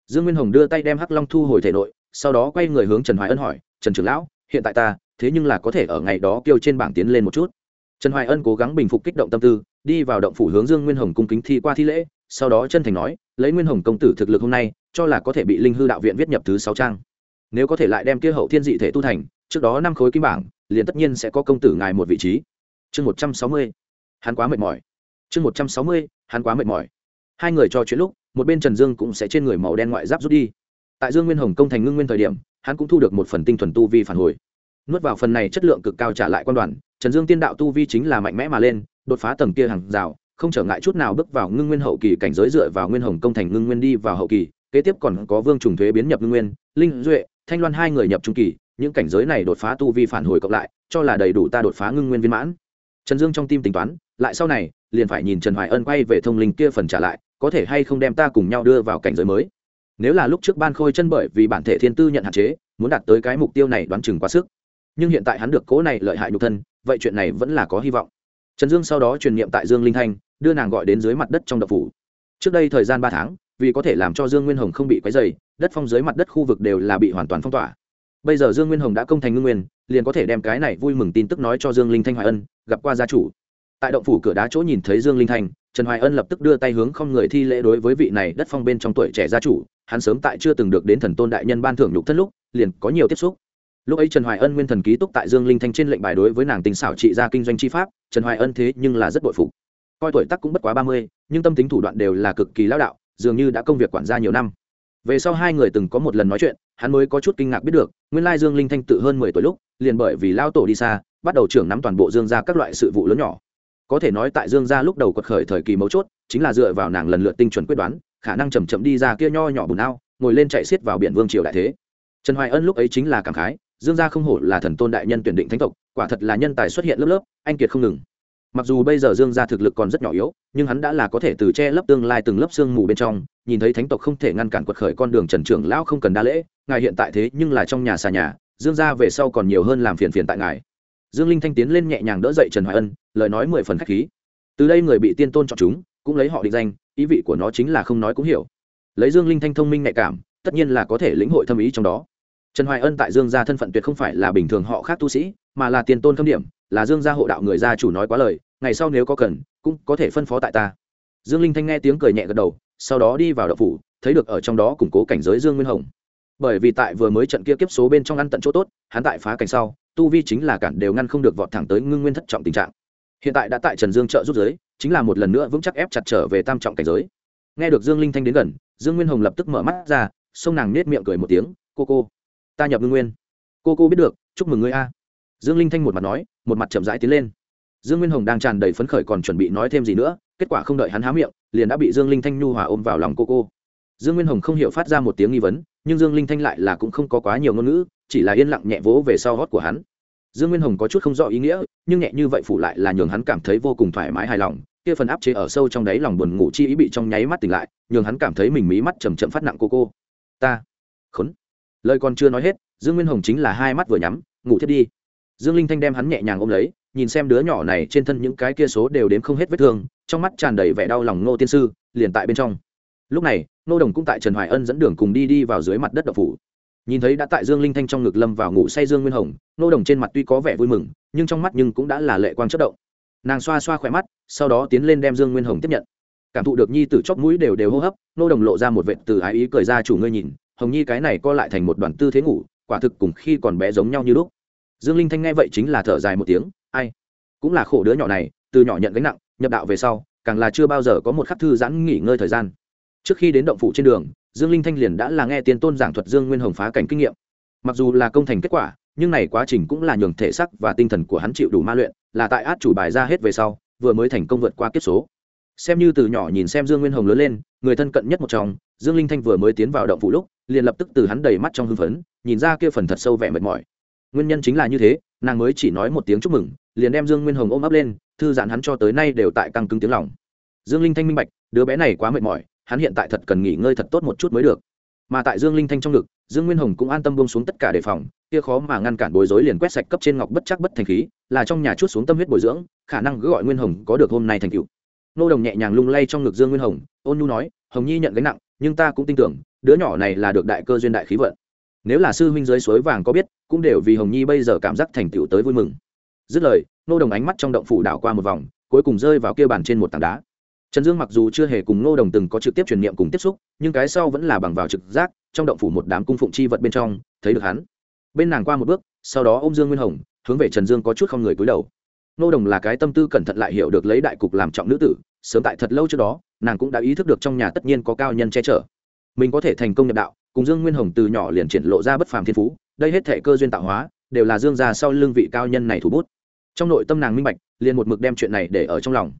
S1: Dương nguyên hồng đưa tay đem hắc long thu hồi thể nội, sau đó quay người hướng trần hoài ân hỏi, trần trưởng lão, hiện tại ta, thế nhưng là có thể ở ngày đó kêu trên bảng tiến lên một chút. Trần hoài ân cố gắng bình phục kích động tâm tư, đi vào động phủ hướng dương nguyên hồng cung kính thi qua thi lễ, sau đó chân thành nói, lấy nguyên hồng công tử thực lực hôm nay, cho là có thể bị linh hư đạo viện viết nhập thứ sáu trang nếu có thể lại đem kia hậu thiên dị thể tu thành, trước đó năm khối kim bảng, liền tất nhiên sẽ có công tử ngài một vị trí. Chương một trăm sáu mươi, hắn quá mệt mỏi. Chương một trăm sáu mươi, hắn quá mệt mỏi. Hai người trò chuyện lúc, một bên trần dương cũng sẽ trên người màu đen ngoại giáp rút đi. Tại dương nguyên hồng công thành ngưng nguyên thời điểm, hắn cũng thu được một phần tinh thuần tu vi phản hồi. Nuốt vào phần này chất lượng cực cao trả lại quan đoàn, trần dương tiên đạo tu vi chính là mạnh mẽ mà lên, đột phá tầng kia hàng rào, không trở ngại chút nào bước vào ngưng nguyên hậu kỳ cảnh giới dựa vào nguyên hồng công thành ngưng nguyên đi vào hậu kỳ, kế tiếp còn có vương trùng thuế biến nhập ngưng nguyên, linh duệ thanh loan hai người nhập trung kỳ, những cảnh giới này đột phá tu vi phản hồi cộng lại, cho là đầy đủ ta đột phá ngưng nguyên viên mãn. Trần dương trong tim tính toán, lại sau này, liền phải nhìn trần hoài ân quay về thông linh kia phần trả lại, có thể hay không đem ta cùng nhau đưa vào cảnh giới mới. Nếu là lúc trước ban khôi chân bởi vì bản thể thiên tư nhận hạn chế, muốn đạt tới cái mục tiêu này đoán chừng quá sức. Nhưng hiện tại hắn được cố này lợi hại nhục thân, vậy chuyện này vẫn là có hy vọng. Trần dương sau đó truyền niệm tại dương linh thanh, đưa nàng gọi đến dưới mặt đất trong đập phủ. Trước đây thời gian ba tháng, vì có thể làm cho dương nguyên hồng không bị quấy dày đất phong dưới mặt đất khu vực đều là bị hoàn toàn phong tỏa. Bây giờ dương nguyên hồng đã công thành ngưng nguyên, liền có thể đem cái này vui mừng tin tức nói cho dương linh thanh hoài ân, gặp qua gia chủ. Tại động phủ cửa đá chỗ nhìn thấy dương linh thanh, trần hoài ân lập tức đưa tay hướng không người thi lễ đối với vị này đất phong bên trong tuổi trẻ gia chủ, hắn sớm tại chưa từng được đến thần tôn đại nhân ban thưởng nhục thân lúc, liền có nhiều tiếp xúc. Lúc ấy trần hoài ân nguyên thần ký túc tại dương linh thanh trên lệnh bài đối với nàng tình xảo trị gia kinh doanh chi pháp, trần hoài ân thế nhưng là rất bội phục. Coi tuổi tác cũng bất quá ba mươi, nhưng tâm tính thủ đoạn đều là cực kỳ lão đạo, dường như đã công việc quản gia nhiều năm về sau hai người từng có một lần nói chuyện, hắn mới có chút kinh ngạc biết được, nguyên lai dương linh thanh tự hơn mười tuổi lúc, liền bởi vì lao tổ đi xa, bắt đầu trưởng nắm toàn bộ dương gia các loại sự vụ lớn nhỏ. Có thể nói tại dương gia lúc đầu quật khởi thời kỳ mấu chốt, chính là dựa vào nàng lần lượt tinh chuẩn quyết đoán, khả năng chầm chậm đi ra kia nho nhỏ bùn ao, ngồi lên chạy xiết vào biển vương triều đại thế. Trần hoài ân lúc ấy chính là cảm khái, dương gia không hổ là thần tôn đại nhân tuyển định thánh tộc, quả thật là nhân tài xuất hiện lớp lớp, anh kiệt không ngừng mặc dù bây giờ dương gia thực lực còn rất nhỏ yếu, nhưng hắn đã là có thể từ che lấp tương lai từng lớp xương mù bên trong, nhìn thấy thánh tộc không thể ngăn cản quật khởi con đường trần trưởng lão không cần đa lễ, ngài hiện tại thế nhưng là trong nhà xà nhà, dương gia về sau còn nhiều hơn làm phiền phiền tại ngài. Dương linh thanh tiến lên nhẹ nhàng đỡ dậy trần hoài ân, lời nói mười phần khách khí. Từ đây người bị tiên tôn chọn chúng, cũng lấy họ định danh, ý vị của nó chính là không nói cũng hiểu. Lấy dương linh thanh thông minh nhạy cảm, tất nhiên là có thể lĩnh hội thâm ý trong đó. Trần hoài ân tại dương gia thân phận tuyệt không phải là bình thường họ khác tu sĩ, mà là tiền tôn khâm điểm là dương gia hộ đạo người gia chủ nói quá lời, ngày sau nếu có cần, cũng có thể phân phó tại ta. Dương linh thanh nghe tiếng cười nhẹ gật đầu, sau đó đi vào đậu phủ, thấy được ở trong đó củng cố cảnh giới dương nguyên hồng. Bởi vì tại vừa mới trận kia kiếp số bên trong ăn tận chỗ tốt, hắn tại phá cảnh sau, tu vi chính là cản đều ngăn không được vọt thẳng tới ngưng nguyên thất trọng tình trạng. Hiện tại đã tại trần dương trợ rút giới, chính là một lần nữa vững chắc ép chặt trở về tam trọng cảnh giới. Nghe được dương linh thanh đến gần, dương nguyên hồng lập tức mở mắt ra xông nàng nết miệng cười một tiếng, cô cô, ta nhập ngưng nguyên. Cô cô biết được, chúc mừng ngươi a. Dương linh thanh một mặt nói một mặt chậm rãi tiến lên. Dương nguyên hồng đang tràn đầy phấn khởi còn chuẩn bị nói thêm gì nữa, kết quả không đợi hắn há miệng, liền đã bị dương linh thanh nhu hòa ôm vào lòng cô cô. Dương nguyên hồng không hiểu phát ra một tiếng nghi vấn, nhưng dương linh thanh lại là cũng không có quá nhiều ngôn ngữ, chỉ là yên lặng nhẹ vỗ về sau hót của hắn. Dương nguyên hồng có chút không rõ ý nghĩa, nhưng nhẹ như vậy phủ lại là nhường hắn cảm thấy vô cùng thoải mái hài lòng, kia phần áp chế ở sâu trong đáy lòng buồn ngủ chi ý bị trong nháy mắt tỉnh lại, nhường hắn cảm thấy mình mí mắt chầm chậm phát nặng cô cô. Ta, khốn. Lời còn chưa nói hết, dương nguyên hồng chính là hai mắt vừa nhắm, ngủ thiết đi dương linh thanh đem hắn nhẹ nhàng ôm lấy, nhìn xem đứa nhỏ này trên thân những cái kia số đều đếm không hết vết thương, trong mắt tràn đầy vẻ đau lòng ngô tiên sư, liền tại bên trong. Lúc này nô đồng cũng tại trần hoài ân dẫn đường cùng đi đi vào dưới mặt đất đậu phủ. Nhìn thấy đã tại dương linh thanh trong ngực lâm vào ngủ say dương nguyên hồng nô đồng trên mặt tuy có vẻ vui mừng, nhưng trong mắt nhưng cũng đã là lệ quang chất động. Nàng xoa xoa khỏe mắt, sau đó tiến lên đem dương nguyên hồng tiếp nhận. Cảm thụ được nhi t chóp mũi đều đều hô hấp nô đồng lộ ra một vệ từ ái ý cười ra chủ ngươi nhìn, hồng nhi cái này co lại thành một đoàn tư thế ngủ, quả thực cùng khi còn bé giống nhau như lúc dương linh thanh nghe vậy chính là thở dài một tiếng, ai? Cũng là khổ đứa nhỏ này, từ nhỏ nhận gánh nặng, nhập đạo về sau, càng là chưa bao giờ có một khắc thư giãn nghỉ ngơi thời gian. Trước khi đến động phủ trên đường, dương linh thanh liền đã là nghe tiên tôn giảng thuật dương nguyên hồng phá cảnh kinh nghiệm. Mặc dù là công thành kết quả, nhưng này quá trình cũng là nhường thể sắc và tinh thần của hắn chịu đủ ma luyện, là tại át chủ bài ra hết về sau, vừa mới thành công vượt qua kiếp số. Xem như từ nhỏ nhìn xem dương nguyên hồng lớn lên, người thân cận nhất một trong, dương linh thanh vừa mới tiến vào động phủ lúc, liền lập tức từ hắn đầy mắt trong hưng phấn, nhìn ra kia phần thật sâu vẻ mệt mỏi nguyên nhân chính là như thế, nàng mới chỉ nói một tiếng chúc mừng, liền đem dương nguyên hồng ôm ấp lên, thư giãn hắn cho tới nay đều tại căng cứng tiếng lòng. Dương linh thanh minh bạch, đứa bé này quá mệt mỏi, hắn hiện tại thật cần nghỉ ngơi thật tốt một chút mới được. Mà tại dương linh thanh trong ngực, dương nguyên hồng cũng an tâm bông xuống tất cả đề phòng, kia khó mà ngăn cản bối rối liền quét sạch cấp trên ngọc bất chắc bất thành khí, là trong nhà chút xuống tâm huyết bồi dưỡng, khả năng cứ gọi nguyên hồng có được hôm nay thành cựu nô đồng nhẹ nhàng lung lay trong ngực dương nguyên hồng, ôn nhu nói, hồng nhi nhận gánh nặng, nhưng ta cũng tin tưởng, đứa nhỏ này là được đại cơ duyên đại khí vận nếu là sư huynh dưới suối vàng có biết, cũng đều vì hồng nhi bây giờ cảm giác thành tựu tới vui mừng. Dứt lời nô đồng ánh mắt trong động phủ đảo qua một vòng, cuối cùng rơi vào kia bàn trên một tảng đá. Trần dương mặc dù chưa hề cùng nô đồng từng có trực tiếp truyền niệm cùng tiếp xúc, nhưng cái sau vẫn là bằng vào trực giác, trong động phủ một đám cung phụng chi vật bên trong, thấy được hắn. Bên nàng qua một bước, sau đó ô m dương nguyên hồng, hướng về trần dương có chút không người cúi đầu. Nô đồng là cái tâm tư cẩn thận lại hiểu được lấy đại cục làm trọng nữ tử, sớm tại thật lâu trước đó, nàng cũng đã ý thức được trong nhà tất nhiên có cao nhân che chở. Mình có thể thành công nhập đạo cùng dương nguyên hồng từ nhỏ liền triển lộ ra bất phàm thiên phú, đây hết thể cơ duyên tạo hóa, đều là dương gia sau lương vị cao nhân này thủ bút. Trong nội tâm nàng minh bạch, liền một mực đem chuyện này để ở trong lòng.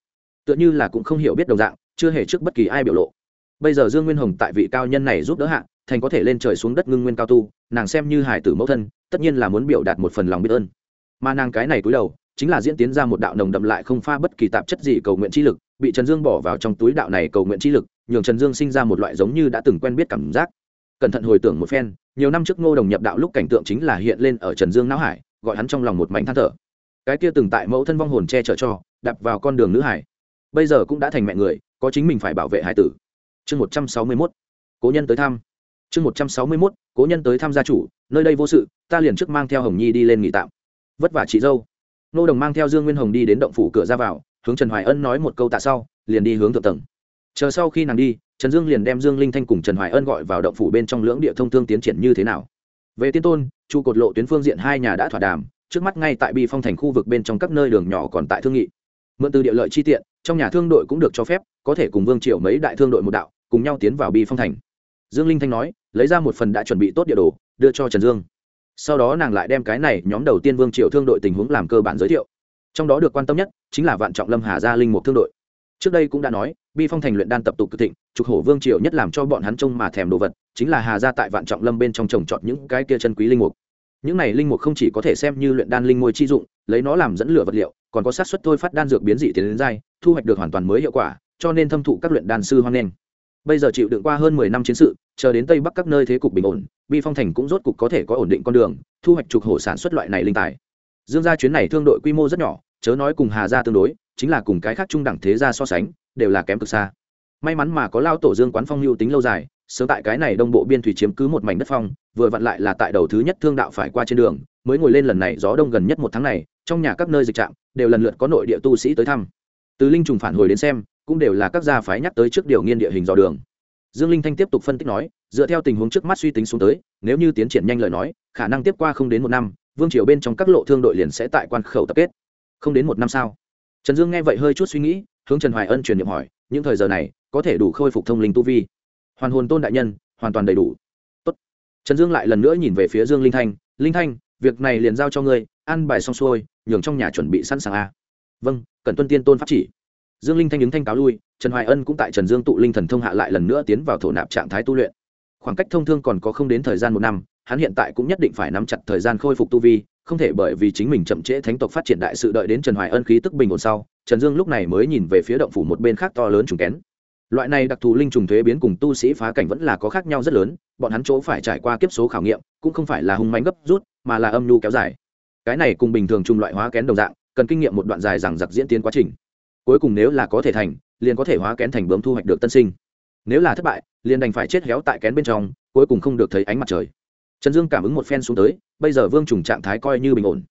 S1: Tựa như là cũng không hiểu biết đồng dạng, chưa hề trước bất kỳ ai biểu lộ. Bây giờ dương nguyên hồng tại vị cao nhân này giúp đỡ hạ, thành có thể lên trời xuống đất ngưng nguyên cao tu, nàng xem như hải tử mẫu thân, tất nhiên là muốn biểu đạt một phần lòng biết ơn. Mà nàng cái này cúi đầu, chính là diễn tiến ra một đạo nồng đậm lại không pha bất kỳ tạp chất gì cầu nguyện chi lực, bị trần dương bỏ vào trong túi đạo này cầu nguyện chi lực, nhường trần dương sinh ra một loại giống như đã từng quen biết cảm giác cẩn thận hồi tưởng một phen, nhiều năm trước ngô đồng nhập đạo lúc cảnh tượng chính là hiện lên ở trần dương não hải, gọi hắn trong lòng một mảnh than thở. Cái kia từng tại mẫu thân vong hồn che chở cho đập vào con đường nữ hải. Bây giờ cũng đã thành mẹ người, có chính mình phải bảo vệ hải tử. Chương một trăm sáu mươi mốt, cố nhân tới thăm. Chương một trăm sáu mươi mốt, cố nhân tới thăm gia chủ, nơi đây vô sự, ta liền trước mang theo hồng nhi đi lên nghỉ tạm. Vất vả chị dâu. Nô đồng mang theo dương nguyên hồng đi đến động phủ cửa ra vào, hướng trần hoài ân nói một câu tạ sau, liền đi hướng thượng tầng chờ sau khi nàng đi, trần dương liền đem dương linh thanh cùng trần hoài ân gọi vào động phủ bên trong lưỡng địa thông thương tiến triển như thế nào. Về tiên tôn, trụ cột lộ tuyến phương diện hai nhà đã thỏa đàm, trước mắt ngay tại bi phong thành khu vực bên trong các nơi đường nhỏ còn tại thương nghị. Mượn từ địa lợi chi tiện, trong nhà thương đội cũng được cho phép, có thể cùng vương triệu mấy đại thương đội một đạo, cùng nhau tiến vào bi phong thành. Dương linh thanh nói, lấy ra một phần đã chuẩn bị tốt địa đồ, đưa cho trần dương. Sau đó nàng lại đem cái này nhóm đầu tiên vương triệu thương đội tình huống làm cơ bản giới thiệu. Trong đó được quan tâm nhất chính là vạn trọng lâm hà gia linh mục thương đội. Trước đây cũng đã nói bi phong thành luyện đan tập tục cực thịnh, trục hổ vương triều nhất làm cho bọn hắn trông mà thèm đồ vật, chính là hà gia tại vạn trọng lâm bên trong trồng trọt những cái kia chân quý linh mục. Những này linh mục không chỉ có thể xem như luyện đan linh môi chi dụng, lấy nó làm dẫn lửa vật liệu, còn có sát xuất thôi phát đan dược biến dị tiến đến dai, thu hoạch được hoàn toàn mới hiệu quả, cho nên thâm thụ các luyện đan sư hoan nghênh. Bây giờ chịu đựng qua hơn mười năm chiến sự, chờ đến tây bắc các nơi thế cục bình ổn, bi phong thành cũng rốt cục có thể có ổn định con đường, thu hoạch trục hổ sản xuất loại này linh tài. Dương gia chuyến này thương đội quy mô rất nhỏ, chớ nói cùng hà gia tương đối, chính là cùng cái khác trung đẳng thế gia so sánh đều là kém cực xa. May mắn mà có lao tổ dương quán phong lưu tính lâu dài, sớm tại cái này đông bộ biên thủy chiếm cứ một mảnh đất phong, vừa vặn lại là tại đầu thứ nhất thương đạo phải qua trên đường, mới ngồi lên lần này gió đông gần nhất một tháng này, trong nhà các nơi dịch trạm đều lần lượt có nội địa tu sĩ tới thăm. Từ linh trùng phản hồi đến xem, cũng đều là các gia phái nhắc tới trước điều nghiên địa hình dò đường. Dương linh thanh tiếp tục phân tích nói, dựa theo tình huống trước mắt suy tính xuống tới, nếu như tiến triển nhanh lời nói, khả năng tiếp qua không đến một năm, vương triều bên trong các lộ thương đội liền sẽ tại quan khẩu tập kết. Không đến một năm sao? Trần dương nghe vậy hơi chút suy nghĩ hướng trần hoài ân truyền niệm hỏi, những thời giờ này, có thể đủ khôi phục thông linh tu vi? Hoàn hồn tôn đại nhân, hoàn toàn đầy đủ. Tốt. trần dương lại lần nữa nhìn về phía dương linh thanh linh thanh, việc này liền giao cho ngươi, ăn bài xong xuôi, nhường trong nhà chuẩn bị sẵn sàng a. Vâng cần tuân tiên tôn pháp chỉ. Dương linh thanh đứng thanh cáo lui, trần hoài ân cũng tại trần dương tụ linh thần thông hạ lại lần nữa tiến vào thổ nạp trạng thái tu luyện. Khoảng cách thông thương còn có không đến thời gian một năm, hắn hiện tại cũng nhất định phải nắm chặt thời gian khôi phục tu vi, không thể bởi vì chính mình chậm trễ thánh tộc phát triển đại sự đợi đến trần hoài ân khí tức bình ổn sau trần dương lúc này mới nhìn về phía động phủ một bên khác to lớn trùng kén. Loại này đặc thù linh trùng thuế biến cùng tu sĩ phá cảnh vẫn là có khác nhau rất lớn, bọn hắn chỗ phải trải qua kiếp số khảo nghiệm, cũng không phải là hung mánh gấp rút, mà là âm nhu kéo dài. Cái này cùng bình thường trùng loại hóa kén đồng dạng, cần kinh nghiệm một đoạn dài rằng giặc diễn tiến quá trình. Cuối cùng nếu là có thể thành, liền có thể hóa kén thành bướm thu hoạch được tân sinh. Nếu là thất bại, liền đành phải chết héo tại kén bên trong, cuối cùng không được thấy ánh mặt trời. Trần dương cảm ứng một phen xuống tới, bây giờ vương trùng trạng thái coi như bình ổn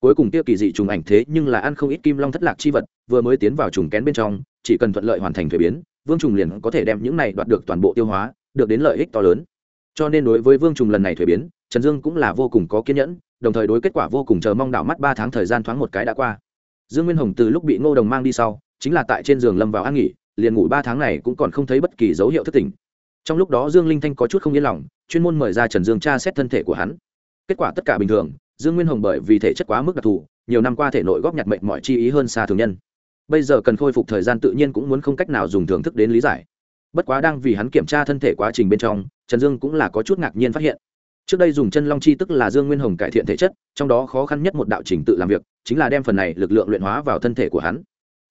S1: cuối cùng tiêu kỳ dị trùng ảnh thế nhưng là ăn không ít kim long thất lạc chi vật, vừa mới tiến vào trùng kén bên trong, chỉ cần thuận lợi hoàn thành thuế biến, vương trùng liền có thể đem những này đoạt được toàn bộ tiêu hóa, được đến lợi ích to lớn. Cho nên đối với vương trùng lần này thuế biến, trần dương cũng là vô cùng có kiên nhẫn, đồng thời đối kết quả vô cùng chờ mong đảo mắt ba tháng thời gian thoáng một cái đã qua. Dương nguyên hồng từ lúc bị ngô đồng mang đi sau, chính là tại trên giường lâm vào an nghỉ, liền ngủ ba tháng này cũng còn không thấy bất kỳ dấu hiệu thất tình. Trong lúc đó dương linh thanh có chút không yên lòng, chuyên môn mời ra trần dương tra xét thân thể của hắn. Kết quả tất cả bình thường dương nguyên hồng bởi vì thể chất quá mức đặc thù, nhiều năm qua thể nội góp nhặt mệnh mọi chi ý hơn xa thường nhân. Bây giờ cần khôi phục thời gian tự nhiên cũng muốn không cách nào dùng thưởng thức đến lý giải. Bất quá đang vì hắn kiểm tra thân thể quá trình bên trong, trần dương cũng là có chút ngạc nhiên phát hiện. Trước đây dùng chân long chi tức là dương nguyên hồng cải thiện thể chất, trong đó khó khăn nhất một đạo trình tự làm việc, chính là đem phần này lực lượng luyện hóa vào thân thể của hắn.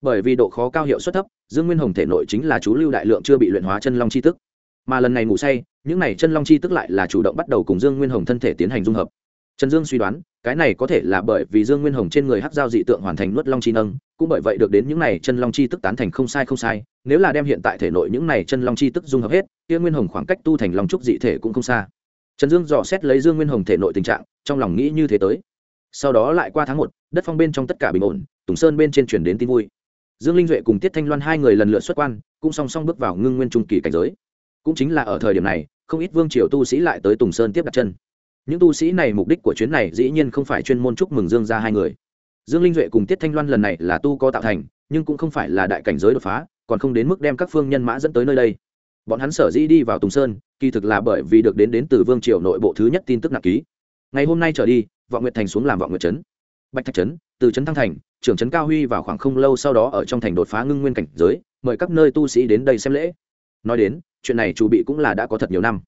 S1: Bởi vì độ khó cao hiệu suất thấp, dương nguyên hồng thể nội chính là chú lưu đại lượng chưa bị luyện hóa chân long chi tức. Mà lần này ngủ say, những này chân long chi tức lại là chủ động bắt đầu cùng dương nguyên hồng thân thể tiến hành dung hợp trần dương suy đoán, cái này có thể là bởi vì dương nguyên hồng trên người hát giao dị tượng hoàn thành nuốt long chi nâng, cũng bởi vậy được đến những này chân long chi tức tán thành không sai không sai, nếu là đem hiện tại thể nội những này chân long chi tức dung hợp hết, kia nguyên hồng khoảng cách tu thành long trúc dị thể cũng không xa. Trần dương dò xét lấy dương nguyên hồng thể nội tình trạng, trong lòng nghĩ như thế tới. Sau đó lại qua tháng một, đất phong bên trong tất cả bình ổn, tùng sơn bên trên chuyển đến tin vui. Dương linh duệ cùng tiết thanh loan hai người lần lượt xuất quan, cũng song song bước vào ngưng nguyên trung kỳ cảnh giới. Cũng chính là ở thời điểm này, không ít vương triều tu sĩ lại tới tùng sơn tiếp đặt chân những tu sĩ này mục đích của chuyến này dĩ nhiên không phải chuyên môn chúc mừng dương ra hai người. Dương linh duệ cùng tiết thanh loan lần này là tu có tạo thành, nhưng cũng không phải là đại cảnh giới đột phá, còn không đến mức đem các phương nhân mã dẫn tới nơi đây. Bọn hắn sở dĩ đi vào tùng sơn, kỳ thực là bởi vì được đến đến từ vương triều nội bộ thứ nhất tin tức nặng ký. Ngày hôm nay trở đi, vọng nguyệt thành xuống làm vọng nguyệt trấn. Bạch thạch trấn, từ trấn thăng thành, trưởng trấn cao huy vào khoảng không lâu sau đó ở trong thành đột phá ngưng nguyên cảnh giới, mời các nơi tu sĩ đến đây xem lễ. Nói đến, chuyện này chủ bị cũng là đã có thật nhiều năm.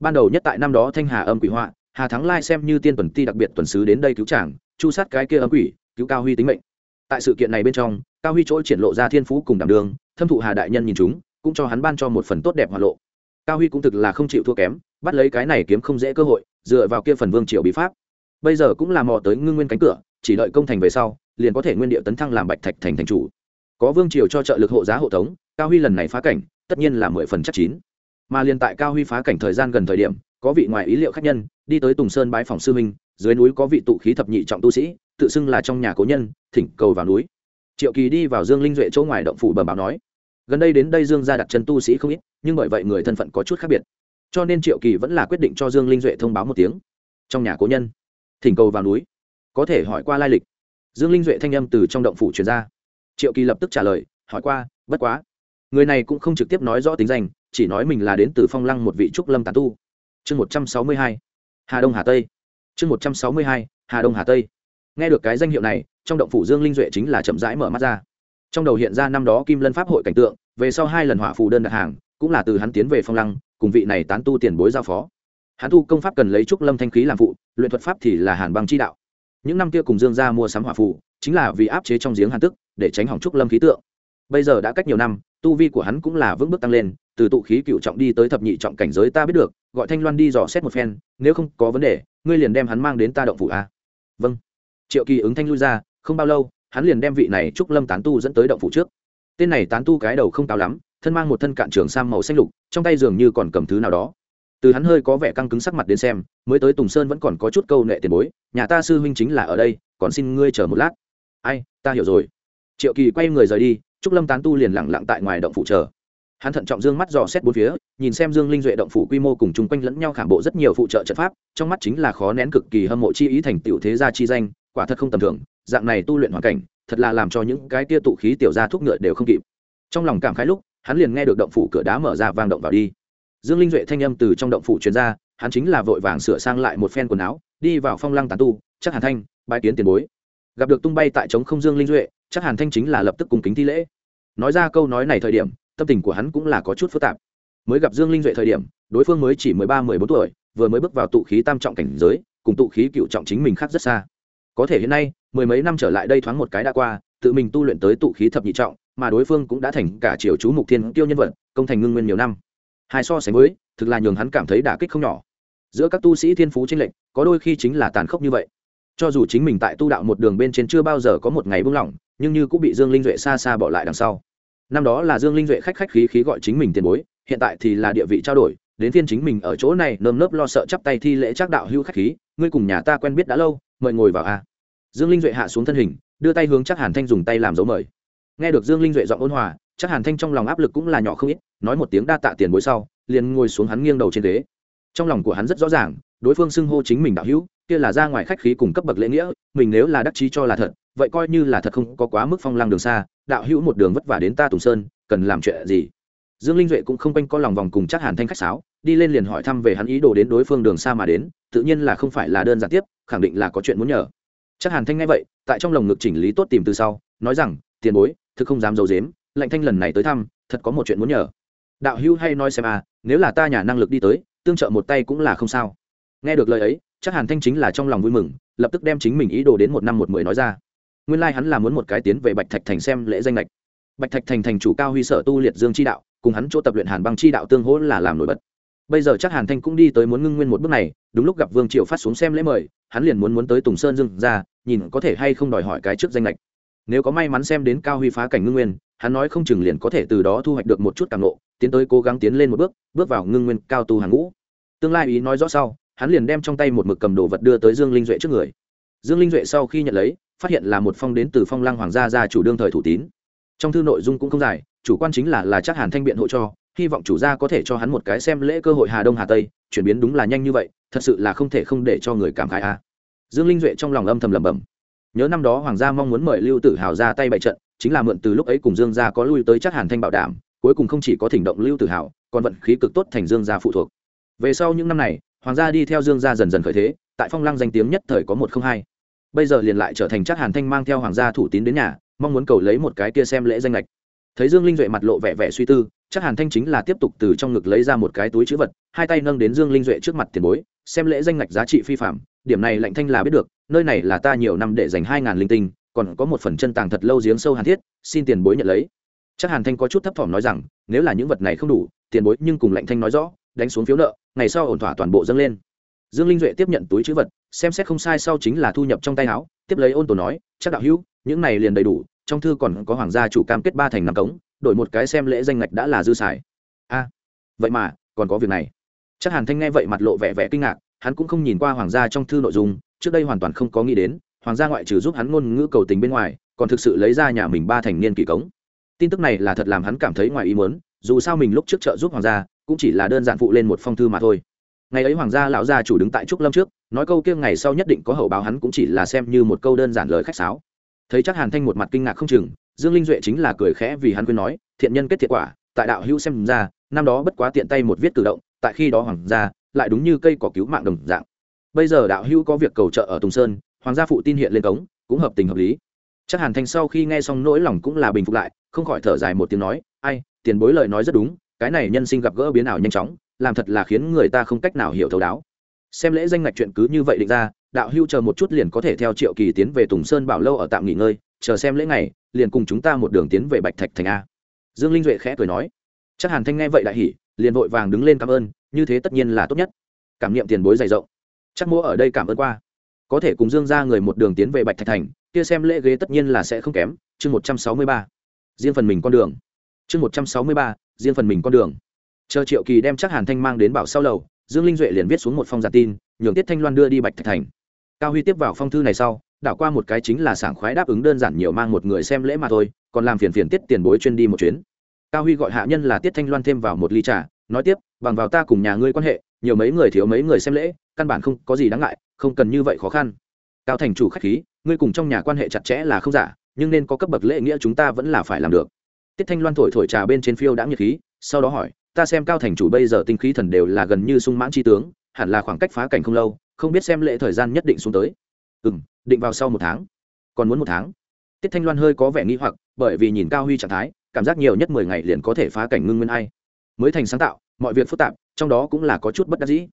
S1: Ban đầu nhất tại năm đó thanh hà âm quỷ họa hà thắng lai xem như tiên tuần ti đặc biệt tuần sứ đến đây cứu chàng, chu sát cái kia âm quỷ, cứu cao huy tính mệnh. Tại sự kiện này bên trong, cao huy chỗ triển lộ ra thiên phú cùng đảm đường thâm thụ hà đại nhân nhìn chúng, cũng cho hắn ban cho một phần tốt đẹp hoạt lộ. Cao huy cũng thực là không chịu thua kém, bắt lấy cái này kiếm không dễ cơ hội, dựa vào kia phần vương triều bí pháp. Bây giờ cũng là mò tới ngưng nguyên cánh cửa, chỉ đợi công thành về sau, liền có thể nguyên địa tấn thăng làm bạch thạch thành thành chủ. Có vương triều cho trợ lực hộ giá hộ tống, cao huy lần này phá cảnh, tất nhiên là mười phần chắc chín. Mà liền tại cao huy phá cảnh thời gian gần thời điểm, có vị ngoài ý liệu khách nhân đi tới tùng sơn bái phòng sư minh dưới núi có vị tụ khí thập nhị trọng tu sĩ, tự xưng là trong nhà cố nhân, thỉnh cầu vào núi. Triệu kỳ đi vào dương linh duệ chỗ ngoài động phủ bẩm báo nói, gần đây đến đây dương gia đặt chân tu sĩ không ít, nhưng bởi vậy người thân phận có chút khác biệt, cho nên triệu kỳ vẫn là quyết định cho dương linh duệ thông báo một tiếng. Trong nhà cố nhân, thỉnh cầu vào núi, có thể hỏi qua lai lịch. Dương linh duệ thanh âm từ trong động phủ truyền ra. Triệu kỳ lập tức trả lời, hỏi qua, bất quá. Người này cũng không trực tiếp nói rõ tính danh, chỉ nói mình là đến từ phong lăng một vị trúc lâm tàn tu. Chương một trăm sáu mươi hai hà đông hà tây. Chương một trăm sáu mươi hai, hà đông hà tây. Nghe được cái danh hiệu này, trong động phủ dương linh duệ chính là chậm rãi mở mắt ra. Trong đầu hiện ra năm đó kim lân pháp hội cảnh tượng, về sau hai lần hỏa phù đơn đặt hàng, cũng là từ hắn tiến về phong lăng, cùng vị này tán tu tiền bối giao phó. Hắn tu công pháp cần lấy trúc lâm thanh khí làm phụ, luyện thuật pháp thì là hàn băng chi đạo. Những năm kia cùng dương gia mua sắm hỏa phù, chính là vì áp chế trong giếng hàn tức, để tránh hỏng trúc lâm khí tượng. Bây giờ đã cách nhiều năm, tu vi của hắn cũng là vững bước tăng lên, từ tụ khí cựu trọng đi tới thập nhị trọng cảnh giới ta biết được gọi thanh loan đi dò xét một phen, nếu không có vấn đề, ngươi liền đem hắn mang đến ta động phủ a. Vâng. Triệu kỳ ứng thanh lui ra, không bao lâu, hắn liền đem vị này trúc lâm tán tu dẫn tới động phủ trước. Tên này tán tu cái đầu không cao lắm, thân mang một thân cạn trường sam màu xanh lục, trong tay dường như còn cầm thứ nào đó. Từ hắn hơi có vẻ căng cứng sắc mặt đến xem, mới tới tùng sơn vẫn còn có chút câu nệ tiền bối, nhà ta sư huynh chính là ở đây, còn xin ngươi chờ một lát. Ai, ta hiểu rồi. Triệu kỳ quay người rời đi, trúc lâm tán tu liền lẳng lặng tại ngoài động phủ chờ hắn thận trọng dương mắt dò xét bốn phía, nhìn xem dương linh duệ động phủ quy mô cùng chung quanh lẫn nhau khảm bộ rất nhiều phụ trợ trận pháp, trong mắt chính là khó nén cực kỳ hâm mộ chi ý thành tiểu thế gia chi danh, quả thật không tầm thường, dạng này tu luyện hoàn cảnh, thật là làm cho những cái tia tụ khí tiểu gia thuốc ngựa đều không kịp. Trong lòng cảm khái lúc, hắn liền nghe được động phủ cửa đá mở ra vang động vào đi. Dương linh duệ thanh âm từ trong động phủ truyền ra, hắn chính là vội vàng sửa sang lại một phen quần áo, đi vào phong lăng tán tu, chắc hàn thanh bài kiến tiền bối. Gặp được tung bay tại trống không dương linh duệ, chắc hàn thanh chính là lập tức cùng kính thi lễ. Nói ra câu nói này thời điểm tâm tình của hắn cũng là có chút phức tạp. Mới gặp dương linh duệ thời điểm, đối phương mới chỉ mười ba, mười bốn tuổi, vừa mới bước vào tụ khí tam trọng cảnh giới, cùng tụ khí cựu trọng chính mình khác rất xa. Có thể hiện nay, mười mấy năm trở lại đây thoáng một cái đã qua, tự mình tu luyện tới tụ khí thập nhị trọng, mà đối phương cũng đã thành cả triều chú mục thiên tiêu nhân vật, công thành ngưng nguyên nhiều năm. Hai so sánh với, thực là nhường hắn cảm thấy đả kích không nhỏ. Giữa các tu sĩ thiên phú tranh lệch, có đôi khi chính là tàn khốc như vậy. Cho dù chính mình tại tu đạo một đường bên trên chưa bao giờ có một ngày buông lỏng, nhưng như cũng bị dương linh duệ xa xa bỏ lại đằng sau năm đó là dương linh duệ khách khách khí khí gọi chính mình tiền bối, hiện tại thì là địa vị trao đổi, đến phiên chính mình ở chỗ này nơm nớp lo sợ chắp tay thi lễ trác đạo hữu khách khí, ngươi cùng nhà ta quen biết đã lâu, mời ngồi vào a. Dương linh duệ hạ xuống thân hình, đưa tay hướng chắc hàn thanh dùng tay làm dấu mời. Nghe được dương linh duệ giọng ôn hòa chắc hàn thanh trong lòng áp lực cũng là nhỏ không ít, nói một tiếng đa tạ tiền bối sau, liền ngồi xuống hắn nghiêng đầu trên ghế. Trong lòng của hắn rất rõ ràng, đối phương xưng hô chính mình đạo hữu, kia là ra ngoài khách khí cùng cấp bậc lễ nghĩa, mình nếu là đắc chí cho là thật vậy coi như là thật không có quá mức phong lăng đường xa, đạo hữu một đường vất vả đến ta tùng sơn, cần làm chuyện gì? Dương linh duệ cũng không quanh co lòng vòng cùng chắc hàn thanh khách sáo, đi lên liền hỏi thăm về hắn ý đồ đến đối phương đường xa mà đến, tự nhiên là không phải là đơn giản tiếp, khẳng định là có chuyện muốn nhờ. Chắc hàn thanh nghe vậy, tại trong lồng ngực chỉnh lý tốt tìm từ sau, nói rằng, tiền bối, thực không dám d i ấ u dếm lạnh thanh lần này tới thăm, thật có một chuyện muốn nhờ. Đạo hữu hay nói xem à nếu là ta nhà năng lực đi tới, tương trợ một tay cũng là không sao. Nghe được lời ấy, chắc hàn thanh chính là trong lòng vui mừng, lập tức đem chính mình ý đồ đến một năm một mười nói ra nguyên lai、like、hắn là muốn một cái tiến về bạch thạch thành xem lễ danh lệch. Bạch thạch thành thành chủ cao huy sở tu liệt dương chi đạo, cùng hắn chỗ tập luyện hàn băng chi đạo tương hỗ là làm nổi bật. Bây giờ chắc hàn thanh cũng đi tới muốn ngưng nguyên một bước này, đúng lúc gặp vương triệu phát xuống xem lễ mời, hắn liền muốn muốn tới tùng sơn dưng ra, nhìn có thể hay không đòi hỏi cái trước danh lệch. Nếu có may mắn xem đến cao huy phá cảnh ngưng nguyên, hắn nói không chừng liền có thể từ đó thu hoạch được một chút càng nộ, tiến tới cố gắng tiến lên một bước bước vào ngưng nguyên cao tu hàng ngũ. Tương lai ý nói rõ sau, hắn liền đem trong tay một mực cầm đồ vật đưa tới dương linh duệ trước người. Dương linh duệ sau khi nhận lấy phát hiện là một phong đến từ phong lăng hoàng gia gia chủ đương thời thủ tín. Trong thư nội dung cũng không dài, chủ quan chính là là chắc hàn thanh biện hộ cho, hy vọng chủ gia có thể cho hắn một cái xem lễ cơ hội hà đông hà tây, chuyển biến đúng là nhanh như vậy, thật sự là không thể không để cho người cảm khái a. Dương linh duệ trong lòng âm thầm lẩm bẩm. Nhớ năm đó hoàng gia mong muốn mời lưu tử hào ra tay bại trận, chính là mượn từ lúc ấy cùng dương gia có lui tới chắc hàn thanh bảo đảm, cuối cùng không chỉ có thỉnh động lưu tử hào, còn vận khí cực tốt thành dương gia phụ thuộc. Về sau những năm này, hoàng gia đi theo dương gia dần dần khởi thế, tại phong lăng danh tiếng nhất thời có một không hai bây giờ liền lại trở thành chắc hàn thanh mang theo hoàng gia thủ tín đến nhà, mong muốn cầu lấy một cái kia xem lễ danh lệch thấy dương linh duệ mặt lộ vẻ vẻ suy tư, chắc hàn thanh chính là tiếp tục từ trong ngực lấy ra một cái túi chữ vật, hai tay nâng đến dương linh duệ trước mặt tiền bối, xem lễ danh lệch giá trị phi phạm, điểm này lạnh thanh là biết được, nơi này là ta nhiều năm để dành hai ngàn linh tinh, còn có một phần chân tàng thật lâu giếng sâu hàn thiết, xin tiền bối nhận lấy. Chắc hàn thanh có chút thấp thỏm nói rằng, nếu là những vật này không đủ, tiền bối nhưng cùng lạnh thanh nói rõ, đánh xuống phiếu nợ, ngày sau ổn thỏa toàn bộ dâng lên dương linh duệ tiếp nhận túi chữ vật, xem xét không sai sau chính là thu nhập trong tay áo, tiếp lấy ôn tổ nói, chắc đạo hữu, những này liền đầy đủ, trong thư còn có hoàng gia chủ cam kết ba thành năm cống, đổi một cái xem lễ danh ngạch đã là dư xài. A, vậy mà, còn có việc này. Chắc hàn thanh nghe vậy mặt lộ vẻ vẻ kinh ngạc, hắn cũng không nhìn qua hoàng gia trong thư nội dung, trước đây hoàn toàn không có nghĩ đến, hoàng gia ngoại trừ giúp hắn ngôn ngữ cầu tình bên ngoài, còn thực sự lấy ra nhà mình ba thành niên kỳ cống. Tin tức này là thật làm hắn cảm thấy ngoài ý muốn, dù sao mình lúc trước trợ giúp hoàng gia, cũng chỉ là đơn giản phụ lên một phong thư mà thôi ngày ấy hoàng gia lão gia chủ đứng tại trúc lâm trước, nói câu kia ngày sau nhất định có hậu báo hắn cũng chỉ là xem như một câu đơn giản lời khách sáo. Thấy chắc hàn thanh một mặt kinh ngạc không chừng, dương linh duệ chính là cười khẽ vì hắn quên nói, thiện nhân kết thiệt quả, tại đạo hữu xem ra, năm đó bất quá tiện tay một viết tự động, tại khi đó hoàng gia lại đúng như cây cỏ cứu mạng đồng dạng. Bây giờ đạo hữu có việc cầu trợ ở tùng sơn, hoàng gia phụ tin hiện lên cống, cũng hợp tình hợp lý. Chắc hàn thanh sau khi nghe xong nỗi lòng cũng là bình phục lại, không khỏi thở dài một tiếng nói, ai, tiền bối lời nói rất đúng, cái này nhân sinh gặp gỡ biến ảo nhanh chóng làm thật là khiến người ta không cách nào hiểu thấu đáo. Xem lễ danh ngạch chuyện cứ như vậy định ra, đạo hưu chờ một chút liền có thể theo triệu kỳ tiến về tùng sơn bảo lâu ở tạm nghỉ ngơi, chờ xem lễ ngày, liền cùng chúng ta một đường tiến về bạch thạch thành a. Dương linh duệ khẽ cười nói. Chắc hàn thanh nghe vậy đại hỉ, liền vội vàng đứng lên cảm ơn, như thế tất nhiên là tốt nhất. Cảm nghiệm tiền bối dày rộng. Chắc mua ở đây cảm ơn qua. Có thể cùng dương ra người một đường tiến về bạch thạch thành, kia xem lễ ghế tất nhiên là sẽ không kém. Chương một trăm sáu mươi ba. Riêng phần mình con đường. Chương một trăm sáu mươi ba, riêng phần mình con đường chờ triệu kỳ đem chắc hàn thanh mang đến bảo sau lầu, dương linh duệ liền viết xuống một phong giả tin, nhường tiết thanh loan đưa đi bạch thạch thành. Cao huy tiếp vào phong thư này sau, đảo qua một cái chính là sảng khoái đáp ứng đơn giản nhiều mang một người xem lễ mà thôi, còn làm phiền phiền tiết tiền bối chuyên đi một chuyến. Cao huy gọi hạ nhân là tiết thanh loan thêm vào một ly trà, nói tiếp, bằng vào ta cùng nhà ngươi quan hệ, nhiều mấy người thiếu mấy người xem lễ, căn bản không có gì đáng ngại, không cần như vậy khó khăn. Cao thành chủ khách khí, ngươi cùng trong nhà quan hệ chặt chẽ là không giả, nhưng nên có cấp bậc lễ nghĩa chúng ta vẫn là phải làm được. Tiết thanh loan thổi thổi trà bên trên phiêu đã nhiệt khí, sau đó hỏi ta xem cao thành chủ bây giờ tinh khí thần đều là gần như sung mãn chi tướng, hẳn là khoảng cách phá cảnh không lâu, không biết xem lễ thời gian nhất định xuống tới. Ừ m định vào sau một tháng. Còn muốn một tháng? Tiết thanh loan hơi có vẻ nghi hoặc, bởi vì nhìn cao huy trạng thái, cảm giác nhiều nhất mười ngày liền có thể phá cảnh ngưng nguyên ai. Mới thành sáng tạo, mọi việc phức tạp, trong đó cũng là có chút bất đắc dĩ.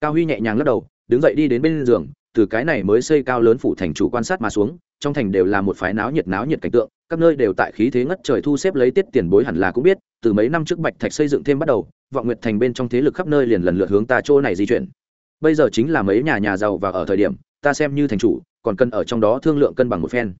S1: Cao huy nhẹ nhàng lắc đầu, đứng dậy đi đến bên giường, từ cái này mới xây cao lớn phủ thành chủ quan sát mà xuống, trong thành đều là một phái náo nhiệt náo nhiệt cảnh tượng các nơi đều tại khí thế ngất trời thu xếp lấy tiết tiền bối hẳn là cũng biết, từ mấy năm trước bạch thạch xây dựng thêm bắt đầu, vọng nguyệt thành bên trong thế lực khắp nơi liền lần lượt hướng ta chỗ này di chuyển. Bây giờ chính là mấy nhà nhà giàu và ở thời điểm, ta xem như thành chủ, còn cần ở trong đó thương lượng cân bằng một phen.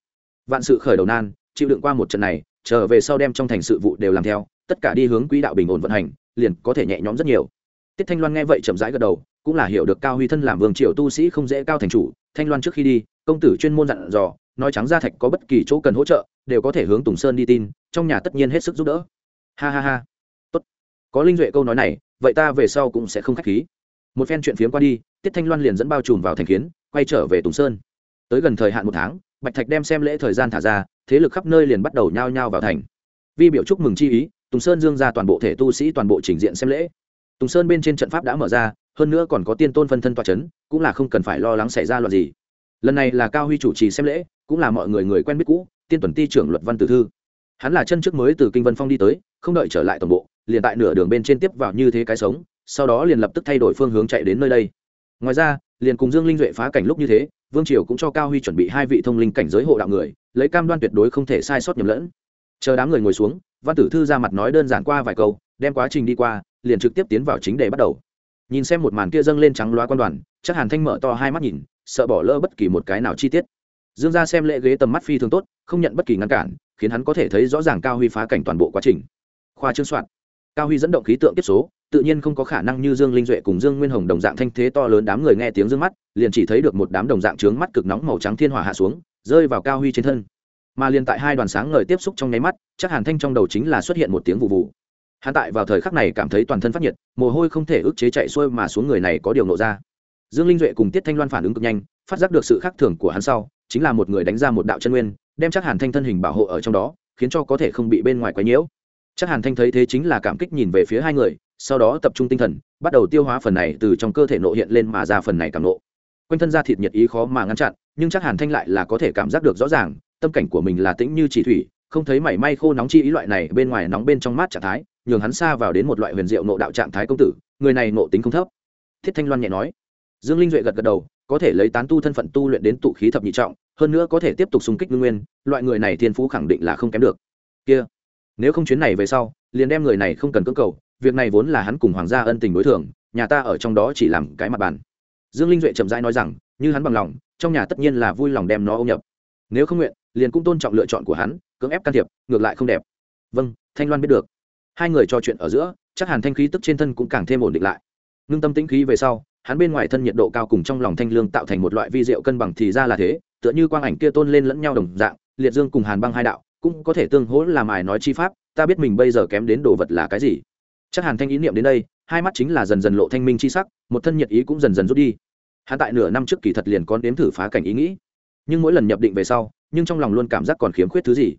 S1: Vạn sự khởi đầu nan, chịu đựng qua một trận này, trở về sau đem trong thành sự vụ đều làm theo, tất cả đi hướng quỹ đạo bình ổn vận hành, liền có thể nhẹ nhõm rất nhiều. Tiết thanh loan nghe vậy chậm rãi gật đầu, cũng là hiểu được cao huy thân làm vương triều tu sĩ không dễ cao thành chủ, thanh loan trước khi đi, công tử chuyên môn dặn dò nói trắng ra thạch có bất kỳ chỗ cần hỗ trợ, đều có thể hướng tùng sơn đi tin, trong nhà tất nhiên hết sức giúp đỡ. Ha ha ha. Tốt. Có linh duệ câu nói này, vậy ta về sau cũng sẽ không k h á c h khí. Một phen chuyện phiếm qua đi, tiết thanh loan liền dẫn bao trùm vào thành kiến, quay trở về tùng sơn. Tới gần thời hạn một tháng, bạch thạch đem xem lễ thời gian thả ra, thế lực khắp nơi liền bắt đầu nhao nhao vào thành. Vi biểu chúc mừng chi ý, tùng sơn dương ra toàn bộ thể tu sĩ, toàn bộ trình diện xem lễ. Tùng sơn bên trên trận pháp đã mở ra, hơn nữa còn có tiên tôn phân thân toa c h ấ n cũng là không cần phải lo lắng xảy ra loạt gì. Lần này là cao huy chủ trì xem lễ cũng là mọi người người quen biết cũ, tiên tuần ti trưởng luật văn tử thư. Hắn là chân trước mới từ kinh vân phong đi tới, không đợi trở lại tổng bộ, liền tại nửa đường bên trên tiếp vào như thế cái sống, sau đó liền lập tức thay đổi phương hướng chạy đến nơi đây. Ngoài ra, liền cùng dương linh duệ phá cảnh lúc như thế, vương triều cũng cho cao huy chuẩn bị hai vị thông linh cảnh giới hộ đạo người, lấy cam đoan tuyệt đối không thể sai sót nhầm lẫn. Chờ đám người ngồi xuống, văn tử thư ra mặt nói đơn giản qua vài câu, đem quá trình đi qua, liền trực tiếp tiến vào chính đề bắt đầu. Nhìn xem một màn kia dâng lên trắng loa quan đoàn, chắc hàn thanh mở to hai mắt nhìn, sợ bỏ lỡ bất kỳ một cái nào chi tiết dương ra xem lễ ghế tầm mắt phi thường tốt, không nhận bất kỳ ngăn cản, khiến hắn có thể thấy rõ ràng cao huy phá cảnh toàn bộ quá trình. Khoa trương soạn. Cao huy dẫn động khí tượng tiếp số, tự nhiên không có khả năng như dương linh duệ cùng dương nguyên hồng đồng dạng thanh thế to lớn đám người nghe tiếng dương mắt, liền chỉ thấy được một đám đồng dạng trướng mắt cực nóng màu trắng thiên hỏa hạ xuống, rơi vào cao huy trên thân. Mà liền tại hai đoàn sáng ngời tiếp xúc trong nháy mắt, chắc hàn thanh trong đầu chính là xuất hiện một tiếng vụ vụ. Hắn tại vào thời khắc này cảm thấy toàn thân phát nhiệt, mồ hôi không thể ức chế chạy xuôi mà xuống người này có điều nộ ra. Dương linh duệ cùng tiết thanh loan phản ứng cực nhanh, phát giác được sự khác thường của hắn sau chính là một người đánh ra một đạo chân nguyên, đem chắc hàn thanh thân hình bảo hộ ở trong đó, khiến cho có thể không bị bên ngoài quấy nhiễu. Chắc hàn thanh thấy thế chính là cảm kích nhìn về phía hai người, sau đó tập trung tinh thần, bắt đầu tiêu hóa phần này từ trong cơ thể nộ hiện lên mà ra phần này cảm nộ. Quanh thân ra thịt nhiệt ý khó mà ngăn chặn, nhưng chắc hàn thanh lại là có thể cảm giác được rõ ràng, tâm cảnh của mình là tĩnh như chỉ thủy, không thấy mảy may khô nóng chi ý loại này bên ngoài nóng bên trong mát trạng thái, nhường hắn xa vào đến một loại huyền diệu nộ đạo trạng thái công tử, người này nộ tính không thấp. Thiết thanh loan nhẹ nói. Dương linh duệ gật gật đầu có thể lấy tán tu thân phận tu luyện đến tụ khí thập nhị trọng, hơn nữa có thể tiếp tục xung kích ngưng nguyên, loại người này thiên phú khẳng định là không kém được. Kia, nếu không chuyến này về sau, liền đem người này không cần cưỡng cầu, việc này vốn là hắn cùng hoàng gia ân tình đối thường nhà ta ở trong đó chỉ làm cái mặt bàn. Dương linh duệ chậm rãi nói rằng, như hắn bằng lòng, trong nhà tất nhiên là vui lòng đem nó ô nhập. Nếu không nguyện, liền cũng tôn trọng lựa chọn của hắn, cưỡng ép can thiệp, ngược lại không đẹp. Vâng thanh loan biết được. Hai người trò chuyện ở giữa, chắc hàn thanh khí tức trên thân cũng càng thêm ổn định lại. Ngưng tâm tĩnh khí về sau hắn bên ngoài thân nhiệt độ cao cùng trong lòng thanh lương tạo thành một loại vi rượu cân bằng thì ra là thế, tựa như quang ảnh kia tôn lên lẫn nhau đồng dạng, liệt dương cùng hàn băng hai đạo, cũng có thể tương hỗ làm ải nói chi pháp, ta biết mình bây giờ kém đến đồ vật là cái gì. Chắc hàn thanh ý niệm đến đây, hai mắt chính là dần dần lộ thanh minh chi sắc, một thân nhiệt ý cũng dần dần rút đi. Hắn tại nửa năm trước kỳ thật liền có đến thử phá cảnh ý nghĩ, nhưng mỗi lần nhập định về sau, nhưng trong lòng luôn cảm giác còn khiếm khuyết thứ gì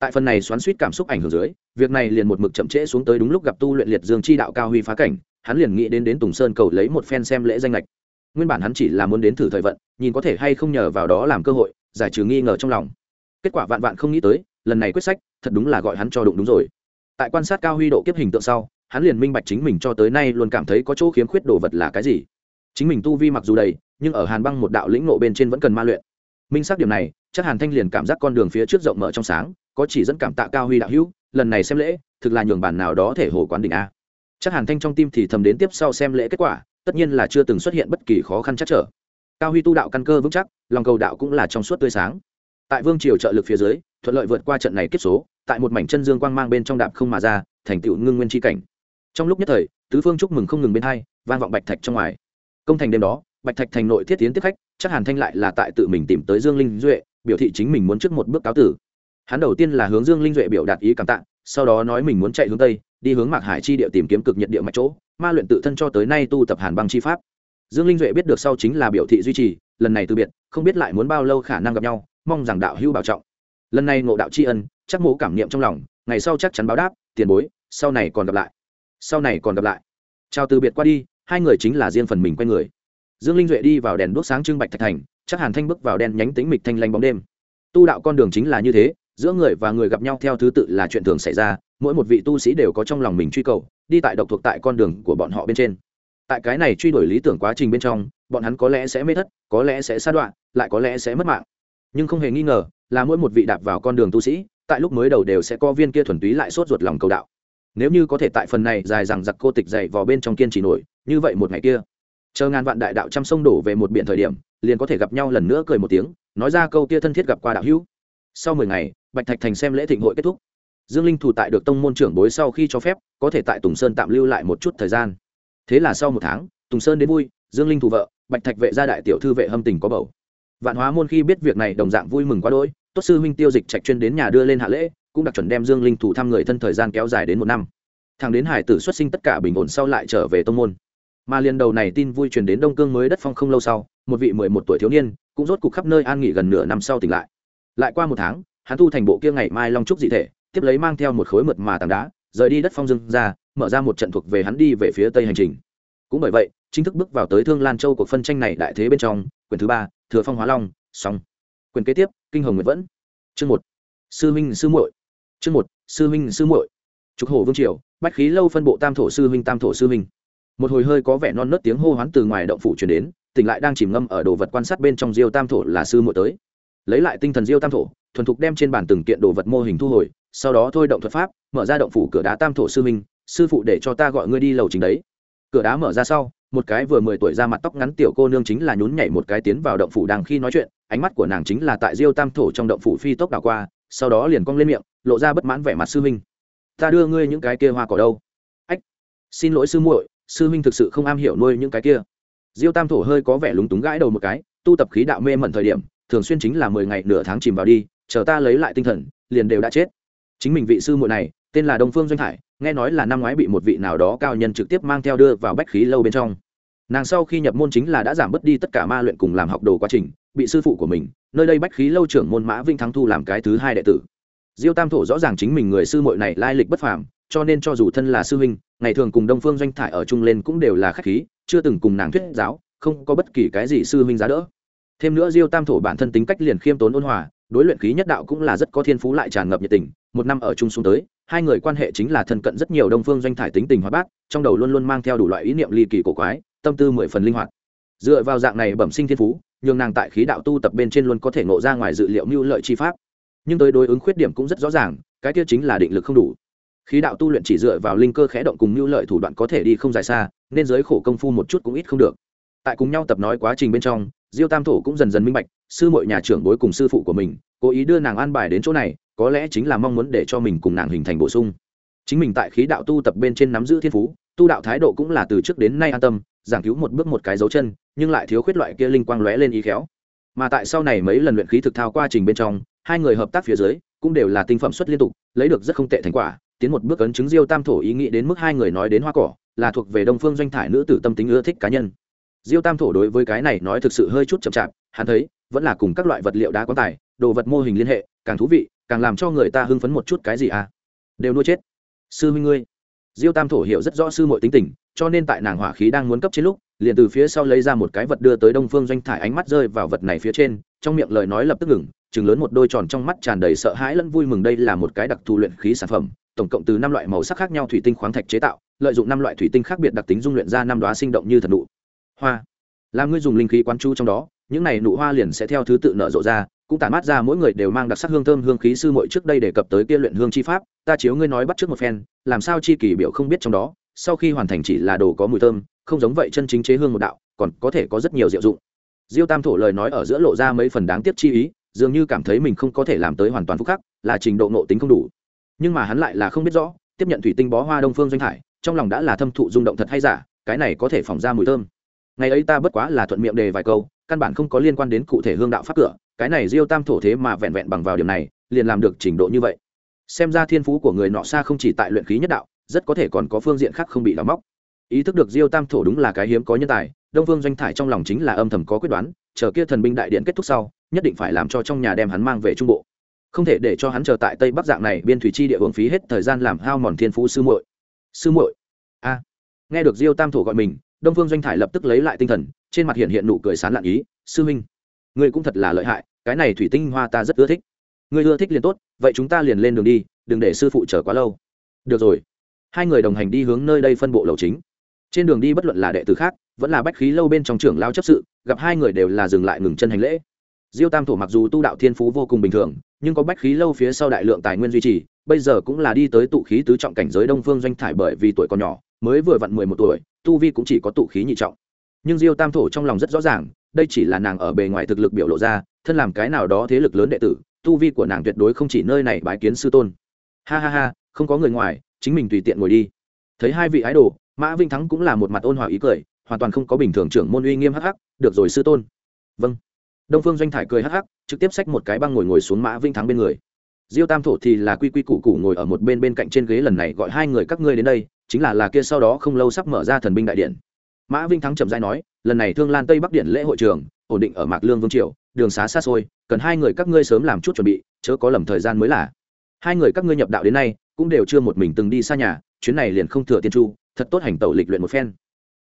S1: tại phần này xoắn suýt cảm xúc ảnh hưởng dưới, việc này liền một mực chậm trễ xuống tới đúng lúc gặp tu luyện liệt dương chi đạo cao huy phá cảnh, hắn liền nghĩ đến đến tùng sơn cầu lấy một phen xem lễ danh lệch nguyên bản hắn chỉ là muốn đến thử thời vận, nhìn có thể hay không nhờ vào đó làm cơ hội, giải trừ nghi ngờ trong lòng. Kết quả vạn vạn không nghĩ tới, lần này quyết sách, thật đúng là gọi hắn cho đụng đúng rồi. Tại quan sát cao huy độ kiếp hình tượng sau, hắn liền minh bạch chính mình cho tới nay luôn cảm thấy có chỗ khiếm khuyết đồ vật là cái gì. Chính mình tu vi mặc dù đầy, nhưng ở hàn băng một đạo lĩnh nộ bên trên vẫn cần ma luyện. Minh xác điểm này, chắc hàn thanh liền cảm giác con đường phía trước rộng mở trong sáng có chỉ dẫn cảm tạ cao huy đạo hữu, lần này xem lễ, thực là nhường bản nào đó thể hồ quán đỉnh a. Chắc hàn thanh trong tim thì thầm đến tiếp sau xem lễ kết quả, tất nhiên là chưa từng xuất hiện bất kỳ khó khăn chắc trở. Cao huy tu đạo căn cơ vững chắc, lòng cầu đạo cũng là trong suốt tươi sáng. Tại vương triều trợ lực phía dưới, thuận lợi vượt qua trận này kiếp số, tại một mảnh chân dương quang mang bên trong đạp không mà ra, thành tựu ngưng nguyên tri cảnh. Trong lúc nhất thời, tứ phương chúc mừng không ngừng bên hai, vang vọng bạch thạch trong ngoài. Công thành đêm đó, bạch thạch thành nội thiết tiến tiếp khách, chắc hàn thanh lại là tại tự mình tìm tới dương linh duệ, biểu thị chính mình muốn trước một bước cáo tử hắn đầu tiên là hướng dương linh duệ biểu đạt ý cảm tạ, sau đó nói mình muốn chạy hướng tây, đi hướng mạc hải chi địa tìm kiếm cực nhiệt địa mạch chỗ, ma luyện tự thân cho tới nay tu tập hàn băng chi pháp. Dương linh duệ biết được sau chính là biểu thị duy trì, lần này từ biệt, không biết lại muốn bao lâu khả năng gặp nhau, mong rằng đạo hưu bảo trọng. Lần này ngộ đạo tri ân, chắc mố cảm niệm trong lòng, ngày sau chắc chắn báo đáp, tiền bối, sau này còn gặp lại. Sau này còn gặp lại. Chào từ biệt qua đi, hai người chính là riêng phần mình q u a người. Dương linh duệ đi vào đèn đuốc sáng trưng bạch thạch thành, chắc hàn thanh bước vào đen nhánh tính mịch thanh lanh bóng đêm. Tu đạo con đường chính là như thế giữa người và người gặp nhau theo thứ tự là chuyện thường xảy ra, mỗi một vị tu sĩ đều có trong lòng mình truy cầu, đi tại độc thuộc tại con đường của bọn họ bên trên. Tại cái này truy đuổi lý tưởng quá trình bên trong, bọn hắn có lẽ sẽ mê thất, có lẽ sẽ sa đoạn lại có lẽ sẽ mất mạng. Nhưng không hề nghi ngờ là mỗi một vị đạp vào con đường tu sĩ, tại lúc mới đầu đều sẽ có viên kia thuần túy lại sốt ruột lòng cầu đạo. Nếu như có thể tại phần này dài rằng giặc cô tịch dày vào bên trong kiên trì nổi, như vậy một ngày kia, chờ ngàn vạn đại đạo trăm sông đổ về một biển thời điểm, liền có thể gặp nhau lần nữa cười một tiếng, nói ra câu kia thân thiết gặp qua đạo hữu sau mười ngày, bạch thạch thành xem lễ thịnh hội kết thúc. Dương linh thủ tại được tông môn trưởng bối sau khi cho phép, có thể tại tùng sơn tạm lưu lại một chút thời gian. Thế là sau một tháng, tùng sơn đến vui, dương linh thủ vợ, bạch thạch vệ gia đại tiểu thư vệ hâm tình có bầu. Vạn hóa môn khi biết việc này đồng dạng vui mừng quá đỗi, tốt sư huynh tiêu dịch trạch chuyên đến nhà đưa lên hạ lễ, cũng đặc chuẩn đem dương linh thủ thăm người thân thời gian kéo dài đến một năm. Thằng đến hải tử xuất sinh tất cả bình ổn sau lại trở về tông môn. Mà liền đầu này tin vui truyền đến đông cương mới đất phong không lâu sau, một vị mười một tuổi thiếu niên, cũng rốt cục khắp nơi an nghỉ gần nửa năm sau tỉnh lại lại qua một tháng, hắn thu thành bộ kia ngày mai long trúc dị thể, tiếp lấy mang theo một khối mượt mà tảng đá, rời đi đất phong dương ra, mở ra một trận thuộc về hắn đi về phía tây hành trình. Cũng bởi vậy, chính thức bước vào tới thương lan châu cuộc phân tranh này đại thế bên trong, quyển thứ ba, thừa phong hóa long, xong. Quyền kế tiếp, kinh hồng nguyệt vẫn. Chương một. Sư minh, sư muội. Chương một, sư minh, sư muội. Trục hồ vương triều, bách khí lâu phân bộ tam thổ sư minh tam thổ sư minh. một hồi hơi có vẻ non nớt tiếng hô hoán từ ngoài động phủ truyền đến, tỉnh lại đang chìm ngâm ở đồ vật quan sát bên trong diêu tam thổ là sư muội tới lấy lại tinh thần diêu tam thổ, thuần thục đem trên bàn từng kiện đồ vật mô hình thu hồi, sau đó thôi động thuật pháp, mở ra động phủ cửa đá tam thổ sư minh sư phụ để cho ta gọi ngươi đi lầu chính đấy. Cửa đá mở ra sau, một cái vừa mười tuổi ra mặt tóc ngắn tiểu cô nương chính là nhún nhảy một cái tiến vào động phủ đang khi nói chuyện, ánh mắt của nàng chính là tại diêu tam thổ trong động phủ phi tốc đảo qua, sau đó liền cong lên miệng, lộ ra bất mãn vẻ mặt sư minh ta đưa ngươi những cái kia hoa cỏ đâu? Ách, xin lỗi sư muội, sư minh thực sự không am hiểu nuôi những cái kia. Diêu tam thổ hơi có vẻ lúng túng gãi đầu một cái, tu tập khí đạo mê mẩn thời điểm thường xuyên chính là mười ngày nửa tháng chìm vào đi, chờ ta lấy lại tinh thần, liền đều đã chết. Chính mình vị sư muội này, tên là đông phương doanh hải, nghe nói là năm ngoái bị một vị nào đó cao nhân trực tiếp mang theo đưa vào bách khí lâu bên trong. Nàng sau khi nhập môn chính là đã giảm bớt đi tất cả ma luyện cùng làm học đồ quá trình, bị sư phụ của mình, nơi đây bách khí lâu trưởng môn mã vinh thắng thu làm cái thứ hai đệ tử. Diêu tam thổ rõ ràng chính mình người sư muội này lai lịch bất phàm, cho nên cho dù thân là sư huynh, ngày thường cùng đông phương doanh thải ở chung lên cũng đều là khách khí, chưa từng cùng nàng thuyết giáo, không có bất kỳ cái gì sư huynh giá đỡ thêm nữa diêu tam thổ bản thân tính cách liền khiêm tốn ôn hòa, đối luyện khí nhất đạo cũng là rất có thiên phú lại tràn ngập nhiệt tình. Một năm ở chung xuống tới, hai người quan hệ chính là thân cận rất nhiều đông phương doanh thải tính tình hóa bác trong đầu luôn luôn mang theo đủ loại ý niệm ly kỳ cổ quái, tâm tư mười phần linh hoạt. Dựa vào dạng này bẩm sinh thiên phú, nhường nàng tại khí đạo tu tập bên trên luôn có thể ngộ ra ngoài dự liệu mưu lợi chi pháp. Nhưng tới đối ứng khuyết điểm cũng rất rõ ràng, cái kia chính là định lực không đủ. Khí đạo tu luyện chỉ dựa vào linh cơ khẽ động cùng mưu lợi thủ đoạn có thể đi không dài xa, nên giới khổ công phu một chút cũng ít không được tại cùng nhau tập nói quá trình bên trong, diêu tam thổ cũng dần dần minh bạch, sư mội nhà trưởng bối cùng sư phụ của mình, cố ý đưa nàng an bài đến chỗ này, có lẽ chính là mong muốn để cho mình cùng nàng hình thành bổ sung. Chính mình tại khí đạo tu tập bên trên nắm giữ thiên phú, tu đạo thái độ cũng là từ trước đến nay an tâm, giảng cứu một bước một cái dấu chân, nhưng lại thiếu khuyết loại kia linh quang lóe lên ý khéo. Mà tại sau này mấy lần luyện khí thực thao quá trình bên trong, hai người hợp tác phía dưới, cũng đều là tinh phẩm xuất liên tục, lấy được rất không tệ thành quả, tiến một bước ấn chứng diêu tam thổ ý nghĩ đến mức hai người nói đến hoa cỏ, là thuộc về đông phương doanh thải nữ tử tâm tính ưa thích cá nhân diêu tam thổ đối với cái này nói thực sự hơi chút chậm chạp, hắn thấy, vẫn là cùng các loại vật liệu đá quan tài, đồ vật mô hình liên hệ, càng thú vị, càng làm cho người ta hưng phấn một chút cái gì à? Đều nuôi chết. Sư huynh ngươi. Diêu tam thổ hiểu rất rõ sư muội tính tình, cho nên tại nàng hỏa khí đang muốn cấp trên lúc, liền từ phía sau lấy ra một cái vật đưa tới đông phương doanh thải ánh mắt rơi vào vật này phía trên, trong miệng lời nói lập tức ngừng, chừng lớn một đôi tròn trong mắt tràn đầy sợ hãi lẫn vui mừng đây là một cái đặc thù luyện khí sản phẩm, tổng cộng từ năm loại màu sắc khác nhau thủy tinh khoáng thạch chế tạo, lợi dụng năm loại thủy tinh khác biệt đặc tính dung luyện ra năm đoá sinh động như thật nụ hoa. Làm ngươi dùng linh khí quán chú trong đó, những này nụ hoa liền sẽ theo thứ tự nở rộ ra, cũng tản mát ra mỗi người đều mang đặc sắc hương thơm hương khí sư muội trước đây đề cập tới kia luyện hương chi pháp, ta chiếu ngươi nói bắt trước một phen, làm sao chi kỳ biểu không biết trong đó, sau khi hoàn thành chỉ là đồ có mùi thơm, không giống vậy chân chính chế hương một đạo, còn có thể có rất nhiều diệu dụng. Diêu tam thổ lời nói ở giữa lộ ra mấy phần đáng tiếc chi ý, dường như cảm thấy mình không có thể làm tới hoàn toàn phúc khắc, là trình độ nộ tính không đủ. Nhưng mà hắn lại là không biết rõ, tiếp nhận thủy tinh bó hoa đông phương doanh hải trong lòng đã là thâm thụ rung động thật hay giả, cái này có thể phỏng ra mùi thơm ngày ấy ta bất quá là thuận miệng đề vài câu, căn bản không có liên quan đến cụ thể hương đạo pháp cửa, cái này diêu tam thổ thế mà vẹn vẹn bằng vào điểm này, liền làm được trình độ như vậy. Xem ra thiên phú của người nọ xa không chỉ tại luyện khí nhất đạo, rất có thể còn có phương diện khác không bị đóng móc. Ý thức được diêu tam thổ đúng là cái hiếm có nhân tài, đông phương doanh thải trong lòng chính là âm thầm có quyết đoán, chờ kia thần binh đại điện kết thúc sau, nhất định phải làm cho trong nhà đem hắn mang về trung bộ. Không thể để cho hắn chờ tại tây bắc dạng này, biên thủy chi địa hưởng phí hết thời gian làm hao mòn thiên phú sư muội. Sư muội? A. Nghe được diêu tam thổ gọi mình đông phương doanh thải lập tức lấy lại tinh thần, trên mặt hiện hiện nụ cười sán lạn ý, sư huynh ngươi cũng thật là lợi hại, cái này thủy tinh hoa ta rất ưa thích. Ngươi ưa thích liền tốt, vậy chúng ta liền lên đường đi, đừng để sư phụ chờ quá lâu. Được rồi. Hai người đồng hành đi hướng nơi đây phân bộ lầu chính. Trên đường đi bất luận là đệ tử khác, vẫn là bách khí lâu bên trong trưởng lao chấp sự, gặp hai người đều là dừng lại ngừng chân hành lễ. Diêu tam thổ mặc dù tu đạo thiên phú vô cùng bình thường, nhưng có bách khí lâu phía sau đại lượng tài nguyên duy trì, bây giờ cũng là đi tới tụ khí tứ trọng cảnh giới đông phương doanh thải bởi vì tuổi còn nhỏ mới vừa vặn mười một tuổi, tu vi cũng chỉ có tụ khí nhị trọng. Nhưng diêu tam thổ trong lòng rất rõ ràng, đây chỉ là nàng ở bề ngoài thực lực biểu lộ ra, thân làm cái nào đó thế lực lớn đệ tử, tu vi của nàng tuyệt đối không chỉ nơi này bái kiến sư tôn. Ha ha ha, không có người ngoài, chính mình tùy tiện ngồi đi. Thấy hai vị ái đồ, mã vinh thắng cũng là một mặt ôn hòa ý cười, hoàn toàn không có bình thường trưởng môn uy nghiêm hắc hắc, được rồi sư tôn. Vâng. Đông phương doanh thải cười hắc hắc, trực tiếp xách một cái băng ngồi ngồi xuống mã vinh thắng bên người. Diêu tam thổ thì là quy quy củ củ ngồi ở một bên bên cạnh trên ghế lần này gọi hai người, các ngươi đến đây chính là là kia sau đó không lâu sắp mở ra thần binh đại điện. Mã vinh thắng trầm rãi nói, lần này thương lan tây bắc điện lễ hội trường, ổn định ở mạc lương vương triều, đường xá xa xôi, cần hai người các ngươi sớm làm chút chuẩn bị, chớ có lầm thời gian mới là. Hai người các ngươi nhập đạo đến nay, cũng đều chưa một mình từng đi xa nhà, chuyến này liền không thừa tiên chu thật tốt hành tẩu lịch luyện một phen.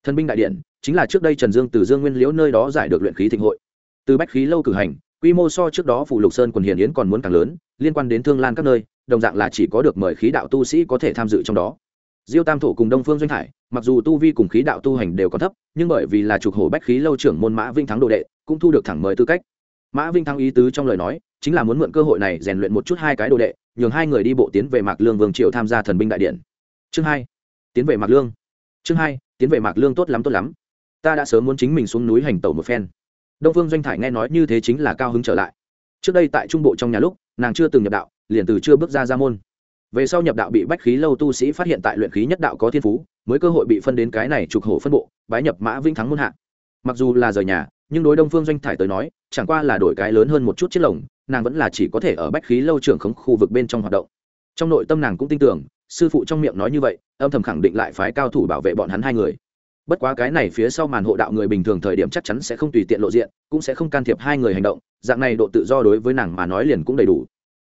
S1: Thần binh đại điện, chính là trước đây trần dương từ dương nguyên liễu nơi đó giải được luyện khí thịnh hội. Từ bách khí lâu cử hành, quy mô so trước đó phủ lục sơn quần hiền yến còn muốn càng lớn, liên quan đến thương lan các nơi, đồng dạng là chỉ có được mời khí đạo tu sĩ có thể tham dự trong đó diêu tam thổ cùng đông phương doanh hải, mặc dù tu vi cùng khí đạo tu hành đều còn thấp, nhưng bởi vì là trục hổ bách khí lâu trưởng môn mã vinh thắng đồ đệ, cũng thu được thẳng mời tư cách. Mã vinh thắng ý tứ trong lời nói, chính là muốn mượn cơ hội này rèn luyện một chút hai cái đồ đệ, nhường hai người đi bộ tiến về mạc lương vương triều tham gia thần binh đại điện. Chương hai, tiến về mạc lương. Chương hai, tiến về mạc lương tốt lắm tốt lắm. Ta đã sớm muốn chính mình xuống núi hành tẩu một phen. Đông phương doanh thải nghe nói như thế chính là cao hứng trở lại. Trước đây tại trung bộ trong nhà lúc, nàng chưa từng nhập đạo, liền từ chưa bước ra ra môn về sau nhập đạo bị bách khí lâu tu sĩ phát hiện tại luyện khí nhất đạo có thiên phú, mới cơ hội bị phân đến cái này trục hổ phân bộ, bái nhập mã vĩnh thắng muôn hạ. Mặc dù là rời nhà, nhưng đối đông phương doanh thải tới nói, chẳng qua là đổi cái lớn hơn một chút chiếc lồng, nàng vẫn là chỉ có thể ở bách khí lâu trưởng khống khu vực bên trong hoạt động. Trong nội tâm nàng cũng tin tưởng, sư phụ trong miệng nói như vậy, âm thầm khẳng định lại phái cao thủ bảo vệ bọn hắn hai người. Bất quá cái này phía sau màn hộ đạo người bình thường thời điểm chắc chắn sẽ không tùy tiện lộ diện, cũng sẽ không can thiệp hai người hành động, dạng này độ tự do đối với nàng mà nói liền cũng đầy đủ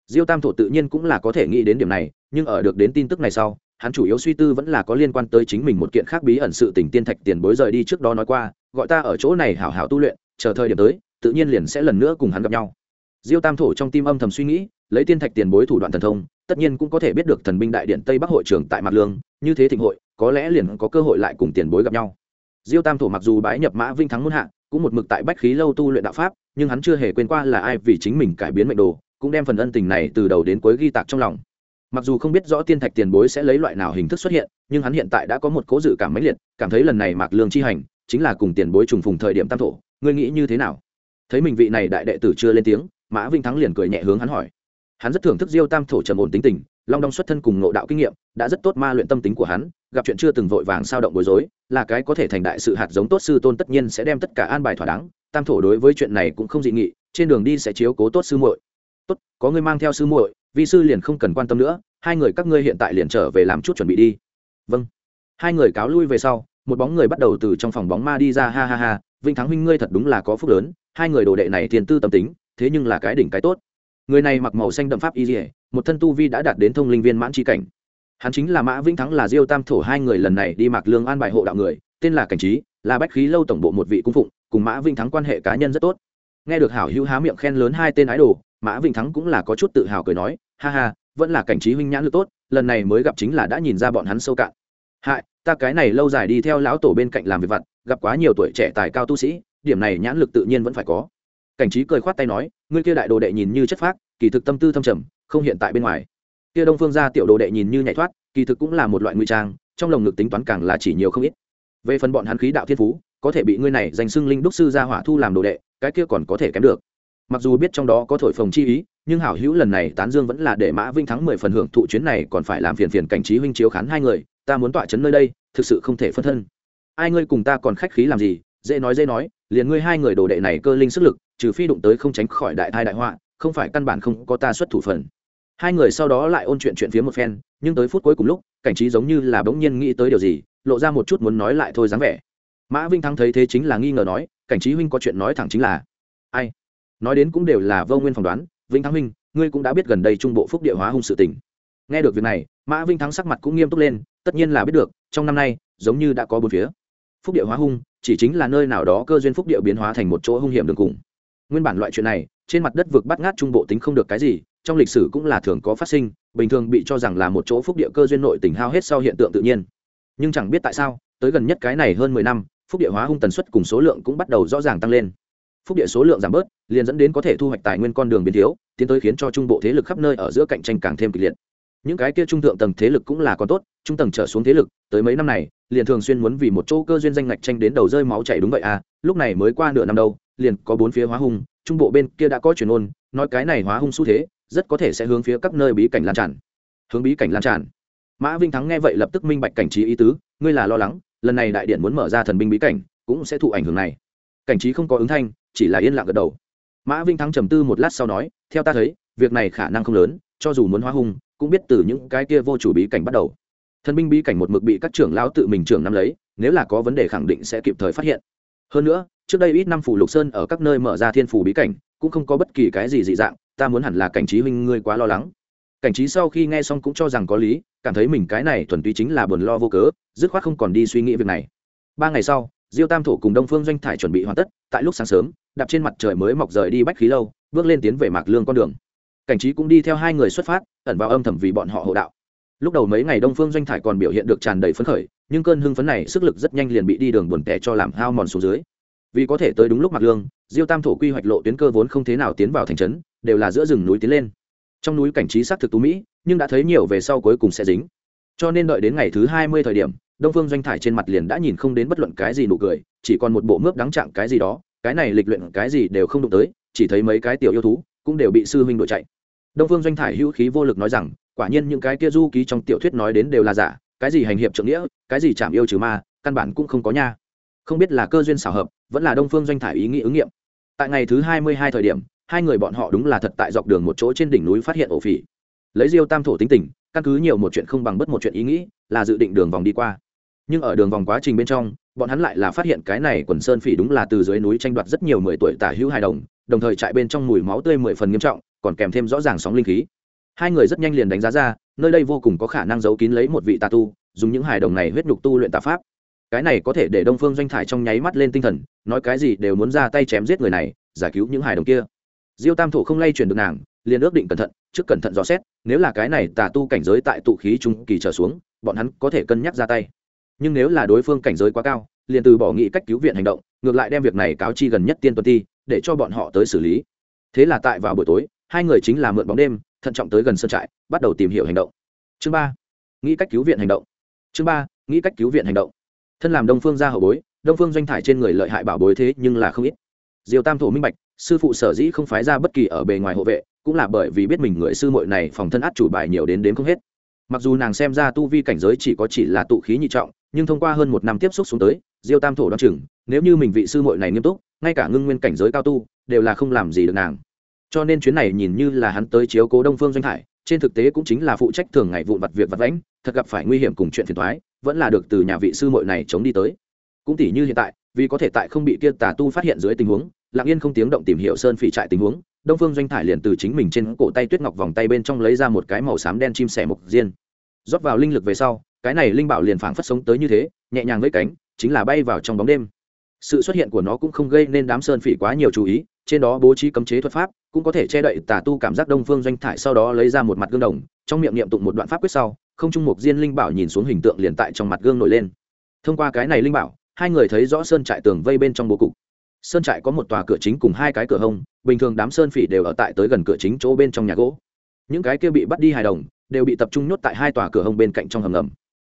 S1: diêu tam thổ tự nhiên cũng là có thể nghĩ đến điểm này, nhưng ở được đến tin tức này sau, hắn chủ yếu suy tư vẫn là có liên quan tới chính mình một kiện khác bí ẩn sự tình tiên thạch tiền bối rời đi trước đó nói qua, gọi ta ở chỗ này hảo hảo tu luyện, chờ thời điểm tới, tự nhiên liền sẽ lần nữa cùng hắn gặp nhau. Diêu tam thổ trong tim âm thầm suy nghĩ, lấy tiên thạch tiền bối thủ đoạn thần thông, tất nhiên cũng có thể biết được thần binh đại điện tây bắc hội trưởng tại mạc lương, như thế thịnh hội, có lẽ liền có cơ hội lại cùng tiền bối gặp nhau. Diêu tam thổ mặc dù bái nhập mã vinh thắng muôn hạ, cũng một mực tại bách khí lâu tu luyện đạo pháp, nhưng hắn chưa hề quên qua là ai vì chính mình cải biến mệnh đồ cũng đem phần ân tình này từ đầu đến cuối ghi tạc trong lòng. Mặc dù không biết rõ tiên thạch tiền bối sẽ lấy loại nào hình thức xuất hiện, nhưng hắn hiện tại đã có một cố dự cảm mãnh liệt, cảm thấy lần này mạc lương chi hành chính là cùng tiền bối trùng phùng thời điểm tam thổ, ngươi nghĩ như thế nào? Thấy mình vị này đại đệ tử chưa lên tiếng, mã vinh thắng liền cười nhẹ hướng hắn hỏi. Hắn rất thưởng thức diêu tam thổ trầm ổn tính tình, long đong xuất thân cùng ngộ đạo kinh nghiệm, đã rất tốt ma luyện tâm tính của hắn, gặp chuyện chưa từng vội vàng sao động bối rối, là cái có thể thành đại sự hạt giống tốt sư tôn tất nhiên sẽ đem tất cả an bài thỏa đáng, tam thổ đối với chuyện này cũng không dị nghị, trên đường đi sẽ chiếu cố tốt sư muội tốt, có người mang theo sư muội, vi sư liền không cần quan tâm nữa, hai người các ngươi hiện tại liền trở về làm chút chuẩn bị đi. Vâng. Hai người cáo lui về sau, một bóng người bắt đầu từ trong phòng bóng ma đi ra, ha ha ha, vinh thắng huynh ngươi thật đúng là có phúc lớn, hai người đồ đệ này tiền tư tâm tính, thế nhưng là cái đỉnh cái tốt. Người này mặc màu xanh đậm pháp y dỉa một thân tu vi đã đạt đến thông linh viên mãn tri cảnh. Hắn chính là mã vĩnh thắng là diêu tam thổ hai người lần này đi mặc lương an bài hộ đạo người, tên là cảnh trí, là bách khí lâu tổng bộ một vị cung phụng, cùng mã vĩnh thắng quan hệ cá nhân rất tốt. Nghe được hảo hữu há miệng khen lớn hai tên ái đồ mã vĩnh thắng cũng là có chút tự hào cười nói, ha ha, vẫn là cảnh trí huynh nhãn lực tốt, lần này mới gặp chính là đã nhìn ra bọn hắn sâu cạn. Hại, ta cái này lâu dài đi theo lão tổ bên cạnh làm việc vặt, gặp quá nhiều tuổi trẻ tài cao tu sĩ, điểm này nhãn lực tự nhiên vẫn phải có. Cảnh trí cười khoát tay nói, ngươi kia đại đồ đệ nhìn như chất phác, kỳ thực tâm tư thâm trầm, không hiện tại bên ngoài. Kia đông phương gia tiểu đồ đệ nhìn như nhảy thoát, kỳ thực cũng là một loại nguy trang, trong lồng ngực tính toán càng là chỉ nhiều không ít. Về phần bọn hắn khí đạo thiên phú, có thể bị ngươi này danh xưng linh đúc sư gia hỏa thu làm đồ đệ, cái kia còn có thể kém được mặc dù biết trong đó có thổi phồng chi ý, nhưng hảo hữu lần này tán dương vẫn là để mã vinh thắng mười phần hưởng thụ chuyến này, còn phải làm phiền phiền cảnh trí huynh chiếu khán hai người, ta muốn tọa chấn nơi đây, thực sự không thể phân thân. Ai ngươi cùng ta còn khách khí làm gì? Dễ nói dễ nói, liền ngươi hai người đồ đệ này cơ linh sức lực, trừ phi đụng tới không tránh khỏi đại thai đại họa, không phải căn bản không có ta xuất thủ phần. Hai người sau đó lại ôn chuyện chuyện phía một phen, nhưng tới phút cuối cùng lúc, cảnh trí giống như là bỗng nhiên nghĩ tới điều gì, lộ ra một chút muốn nói lại thôi dáng vẻ. Mã vinh thắng thấy thế chính là nghi ngờ nói, cảnh trí huynh có chuyện nói thẳng chính là, ai? Nói đến cũng đều là vô nguyên phỏng đoán vinh thắng huynh, ngươi cũng đã biết gần đây trung bộ phúc địa hóa hung sự tình. Nghe được việc này, mã vinh thắng sắc mặt cũng nghiêm túc lên, tất nhiên là biết được, trong năm nay, giống như đã có bốn phía. Phúc địa hóa hung, chỉ chính là nơi nào đó cơ duyên phúc địa biến hóa thành một chỗ hung hiểm đường cùng. Nguyên bản loại chuyện này, trên mặt đất vực bắt ngát trung bộ tính không được cái gì, trong lịch sử cũng là thường có phát sinh, bình thường bị cho rằng là một chỗ phúc địa cơ duyên nội tỉnh hao hết sau hiện tượng tự nhiên. Nhưng chẳng biết tại sao, tới gần nhất cái này hơn mười năm, phúc địa hóa hung tần suất cùng số lượng cũng bắt đầu rõ ràng tăng lên phúc địa số lượng giảm bớt, liền dẫn đến có thể thu hoạch tài nguyên con đường biến thiếu, tiến tới khiến cho trung bộ thế lực khắp nơi ở giữa cạnh tranh càng thêm kịch liệt. Những cái kia trung thượng tầng thế lực cũng là còn tốt, trung tầng trở xuống thế lực, tới mấy năm này, liền thường xuyên muốn vì một chỗ cơ duyên danh ngạch tranh đến đầu rơi máu chảy đúng vậy à lúc này mới qua nửa năm đâu, liền có bốn phía hóa hung, trung bộ bên kia đã có chuyển ôn, nói cái này hóa hung xu thế, rất có thể sẽ hướng phía các nơi bí cảnh lan tràn. Hướng bí cảnh lan tràn. Mã vinh thắng nghe vậy lập tức minh bạch cảnh trí ý tứ, ngươi là lo lắng, lần này đại điện muốn mở ra thần binh bí cảnh, cũng sẽ thụ ảnh hưởng này. Cảnh trí không có ứng thanh chỉ là yên lặng gật đầu. Mã vinh thắng trầm tư một lát sau nói, theo ta thấy, việc này khả năng không lớn, cho dù muốn hóa hung, cũng biết từ những cái kia vô chủ bí cảnh bắt đầu. Thần binh bí cảnh một mực bị các trưởng lão tự mình trưởng nắm lấy, nếu là có vấn đề khẳng định sẽ kịp thời phát hiện. Hơn nữa, trước đây ít năm phủ lục sơn ở các nơi mở ra thiên phủ bí cảnh, cũng không có bất kỳ cái gì dị dạng, ta muốn hẳn là cảnh trí huynh ngươi quá lo lắng. Cảnh trí sau khi nghe xong cũng cho rằng có lý, cảm thấy mình cái này thuần túy chính là buồn lo vô cớ, dứt khoát không còn đi suy nghĩ việc này. Ba ngày sau, diêu tam thổ cùng đông phương doanh thải chuẩn bị hoàn tất, tại lúc sáng sớm đạp trên mặt trời mới mọc rời đi bách khí lâu, bước lên tiến về mạc lương con đường. Cảnh trí cũng đi theo hai người xuất phát, ẩn vào âm thầm vì bọn họ hộ đạo. Lúc đầu mấy ngày đông phương doanh thải còn biểu hiện được tràn đầy phấn khởi, nhưng cơn hưng phấn này sức lực rất nhanh liền bị đi đường buồn tẻ cho làm hao mòn xuống dưới. Vì có thể tới đúng lúc mặt lương, diêu tam thổ quy hoạch lộ tuyến cơ vốn không thế nào tiến vào thành trấn, đều là giữa rừng núi tiến lên. Trong núi cảnh trí xác thực tú mỹ, nhưng đã thấy nhiều về sau cuối cùng sẽ dính. Cho nên đợi đến ngày thứ hai mươi thời điểm, đông phương doanh thải trên mặt liền đã nhìn không đến bất luận cái gì nụ cười, chỉ còn một bộ mướp đắng chạm cái gì đó cái này lịch luyện cái gì đều không đụng tới, chỉ thấy mấy cái tiểu yêu thú cũng đều bị sư huynh đuổi chạy. Đông phương doanh thải hữu khí vô lực nói rằng, quả nhiên những cái kia du ký trong tiểu thuyết nói đến đều là giả, cái gì hành hiệp trưởng nghĩa, cái gì chạm yêu trừ ma, căn bản cũng không có nha. Không biết là cơ duyên xảo hợp, vẫn là đông phương doanh thải ý nghĩ ứng nghiệm. Tại ngày thứ hai mươi hai thời điểm, hai người bọn họ đúng là thật tại dọc đường một chỗ trên đỉnh núi phát hiện ổ phỉ. Lấy diêu tam thổ tính tình, căn cứ nhiều một chuyện không bằng bất một chuyện ý nghĩ, là dự định đường vòng đi qua. Nhưng ở đường vòng quá trình bên trong bọn hắn lại là phát hiện cái này quần sơn phỉ đúng là từ dưới núi tranh đoạt rất nhiều mười tuổi tả hữu hài đồng đồng thời chạy bên trong mùi máu tươi mười phần nghiêm trọng, còn kèm thêm rõ ràng sóng linh khí. Hai người rất nhanh liền đánh giá ra, nơi đây vô cùng có khả năng giấu kín lấy một vị tà tu, dùng những hài đồng này huyết nhục tu luyện tà pháp. Cái này có thể để đông phương doanh thải trong nháy mắt lên tinh thần, nói cái gì đều muốn ra tay chém giết người này, giải cứu những hài đồng kia. Diêu tam thổ không lay chuyển được nàng, liền ước định cẩn thận, trước cẩn thận dò xét, nếu là cái này tà tu cảnh giới tại tụ khí trung kỳ trở xuống, bọn hắn có thể cân nhắc ra tay nhưng nếu là đối phương cảnh giới quá cao, liền từ bỏ nghị cách cứu viện hành động, ngược lại đem việc này cáo chi gần nhất tiên tuần ti để cho bọn họ tới xử lý. Thế là tại vào buổi tối, hai người chính là mượn bóng đêm, thận trọng tới gần sân trại, bắt đầu tìm hiểu hành động. Chương ba nghĩ cách cứu viện hành động. Chương ba nghĩ cách cứu viện hành động. Thân làm đông phương ra hậu bối, đông phương doanh thải trên người lợi hại bảo bối thế nhưng là không ít. Diều tam thổ minh bạch, sư phụ sở dĩ không phái ra bất kỳ ở bề ngoài hộ vệ, cũng là bởi vì biết mình người sư muội này phòng thân át chủ bài nhiều đến đến không hết. Mặc dù nàng xem ra tu vi cảnh giới chỉ có chỉ là tụ khí nhị trọng nhưng thông qua hơn một năm tiếp xúc xuống tới, diêu tam thổ đoan chừng, nếu như mình vị sư muội này nghiêm túc, ngay cả ngưng nguyên cảnh giới cao tu, đều là không làm gì được nàng. Cho nên chuyến này nhìn như là hắn tới chiếu cố đông phương doanh thải trên thực tế cũng chính là phụ trách thường ngày vụn vặt việc vặt lãnh thật gặp phải nguy hiểm cùng chuyện phiền thoái vẫn là được từ nhà vị sư muội này chống đi tới. Cũng tỷ như hiện tại, vì có thể tại không bị kia tà tu phát hiện dưới tình huống, lặng yên không tiếng động tìm hiểu sơn phỉ trại tình huống, đông phương doanh thải liền từ chính mình trên cổ tay tuyết ngọc vòng tay bên trong lấy ra một cái màu xám đen chim sẻ mục diên rót vào linh lực về sau, cái này linh bảo liền phảng phất sống tới như thế, nhẹ nhàng với cánh, chính là bay vào trong bóng đêm. Sự xuất hiện của nó cũng không gây nên đám sơn phỉ quá nhiều chú ý, trên đó bố trí cấm chế thuật pháp, cũng có thể che đậy tà tu cảm giác đông phương doanh thải sau đó lấy ra một mặt gương đồng, trong miệng niệm tụng một đoạn pháp quyết sau, không trung mục diên linh bảo nhìn xuống hình tượng liền tại trong mặt gương nổi lên. Thông qua cái này linh bảo, hai người thấy rõ sơn trại tường vây bên trong bố cục. Sơn trại có một tòa cửa chính cùng hai cái cửa hông, bình thường đám sơn phỉ đều ở tại tới gần cửa chính chỗ bên trong nhà gỗ. Những cái kia bị bắt đi hài đồng đều bị tập trung nhốt tại hai tòa cửa hông bên cạnh trong hầm ngầm.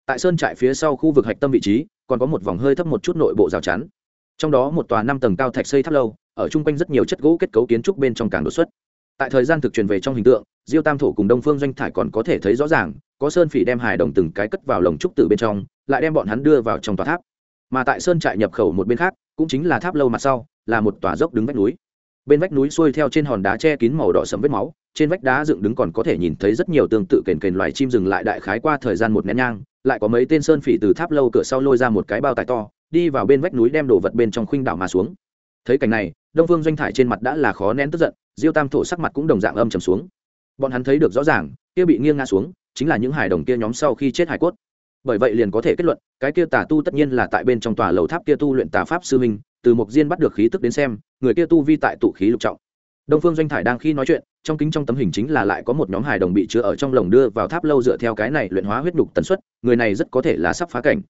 S1: Tại sơn trại phía sau khu vực hạch tâm vị trí, còn có một vòng hơi thấp một chút nội bộ rào chắn. Trong đó một tòa năm tầng cao thạch xây tháp lâu, ở chung quanh rất nhiều chất gỗ kết cấu kiến trúc bên trong càng đột xuất. Tại thời gian thực truyền về trong hình tượng, diêu tam thổ cùng đông phương doanh thải còn có thể thấy rõ ràng, có sơn phỉ đem hài đồng từng cái cất vào lồng trúc từ bên trong, lại đem bọn hắn đưa vào trong tòa tháp. Mà tại sơn trại nhập khẩu một bên khác, cũng chính là tháp lâu mặt sau, là một tòa dốc đứng vách núi bên vách núi xuôi theo trên hòn đá che kín màu đỏ sẫm vết máu, trên vách đá dựng đứng còn có thể nhìn thấy rất nhiều tương tự kền kền loài chim dừng lại đại khái qua thời gian một nén nhang, lại có mấy tên sơn phỉ từ tháp lâu cửa sau lôi ra một cái bao tải to, đi vào bên vách núi đem đồ vật bên trong khuynh đảo mà xuống. Thấy cảnh này, đông phương doanh thải trên mặt đã là khó nén tức giận, diêu tam thổ sắc mặt cũng đồng dạng âm trầm xuống. Bọn hắn thấy được rõ ràng, kia bị nghiêng ngã xuống, chính là những hải đồng kia nhóm sau khi chết hải cốt. Bởi vậy liền có thể kết luận, cái kia tà tu tất nhiên là tại bên trong tòa lầu tháp kia tu luyện tà pháp sư minh từ mục diên bắt được khí tức đến xem, người kia tu vi tại tụ khí lục trọng. Đông phương doanh thải đang khi nói chuyện, trong kính trong tấm hình chính là lại có một nhóm hài đồng bị chứa ở trong lồng đưa vào tháp lâu dựa theo cái này luyện hóa huyết nhục tần suất, người này rất có thể là sắp phá cảnh.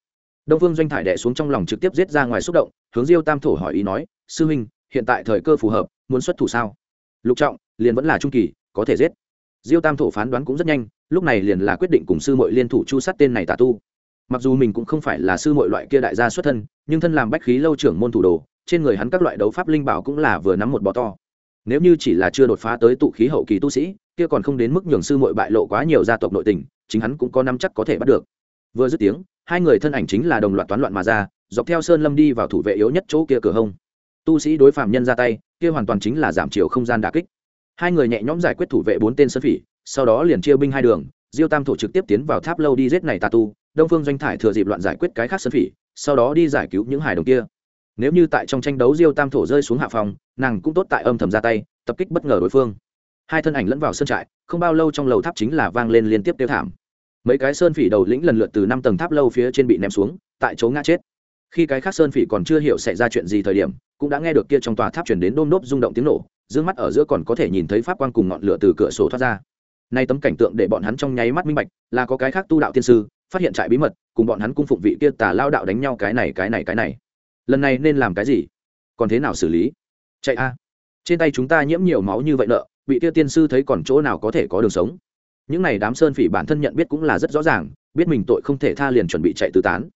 S1: Đông phương doanh thải đẻ xuống trong lòng trực tiếp giết ra ngoài xúc động, hướng diêu tam thổ hỏi ý nói, sư huynh, hiện tại thời cơ phù hợp, muốn xuất thủ sao? Lục trọng, liền vẫn là trung kỳ, có thể giết. Diêu tam thổ phán đoán cũng rất nhanh, lúc này liền là quyết định cùng sư mội liên thủ chu sát tên này tà tu mặc dù mình cũng không phải là sư mọi loại kia đại gia xuất thân, nhưng thân làm bách khí lâu trưởng môn thủ đồ, trên người hắn các loại đấu pháp linh bảo cũng là vừa nắm một bọ to. Nếu như chỉ là chưa đột phá tới tụ khí hậu kỳ tu sĩ, kia còn không đến mức nhường sư mội bại lộ quá nhiều gia tộc nội tình, chính hắn cũng có năm chắc có thể bắt được. Vừa dứt tiếng, hai người thân ảnh chính là đồng loạt toán loạn mà ra, dọc theo sơn lâm đi vào thủ vệ yếu nhất chỗ kia cửa hông. Tu sĩ đối phạm nhân ra tay, kia hoàn toàn chính là giảm chiều không gian đà kích. Hai người nhẹ nhõm giải quyết thủ vệ bốn tên sơn phỉ, sau đó liền chia binh hai đường, diêu tam thổ trực tiếp tiến vào tháp lâu đi giết này tà tu đông phương doanh thải thừa dịp loạn giải quyết cái khác sơn phỉ, sau đó đi giải cứu những hài đồng kia. Nếu như tại trong tranh đấu diêu tam thổ rơi xuống hạ phòng, nàng cũng tốt tại âm thầm ra tay, tập kích bất ngờ đối phương. Hai thân ảnh lẫn vào sân trại, không bao lâu trong lầu tháp chính là vang lên liên tiếp tiêu thảm. Mấy cái sơn phỉ đầu lĩnh lần lượt từ năm tầng tháp lâu phía trên bị ném xuống, tại chỗ ngã chết. Khi cái khác sơn phỉ còn chưa hiểu xảy ra chuyện gì thời điểm, cũng đã nghe được kia trong tòa tháp chuyển đến đôm đốp rung động tiếng nổ d mắt ở giữa còn có thể nhìn thấy pháp quan cùng ngọn lửa từ cửa sổ thoát ra. Nay tấm cảnh tượng để bọn hắn trong nháy mắt minh bạch, là có cái khác tu đạo tiên sư phát hiện trại bí mật, cùng bọn hắn cung phụng vị kia tà lao đạo đánh nhau cái này cái này cái này. Lần này nên làm cái gì? Còn thế nào xử lý? Chạy a. Trên tay chúng ta nhiễm nhiều máu như vậy nợ bị kia tiên sư thấy còn chỗ nào có thể có đường sống? Những này đám sơn phỉ bản thân nhận biết cũng là rất rõ ràng, biết mình tội không thể tha liền chuẩn bị chạy tứ tán.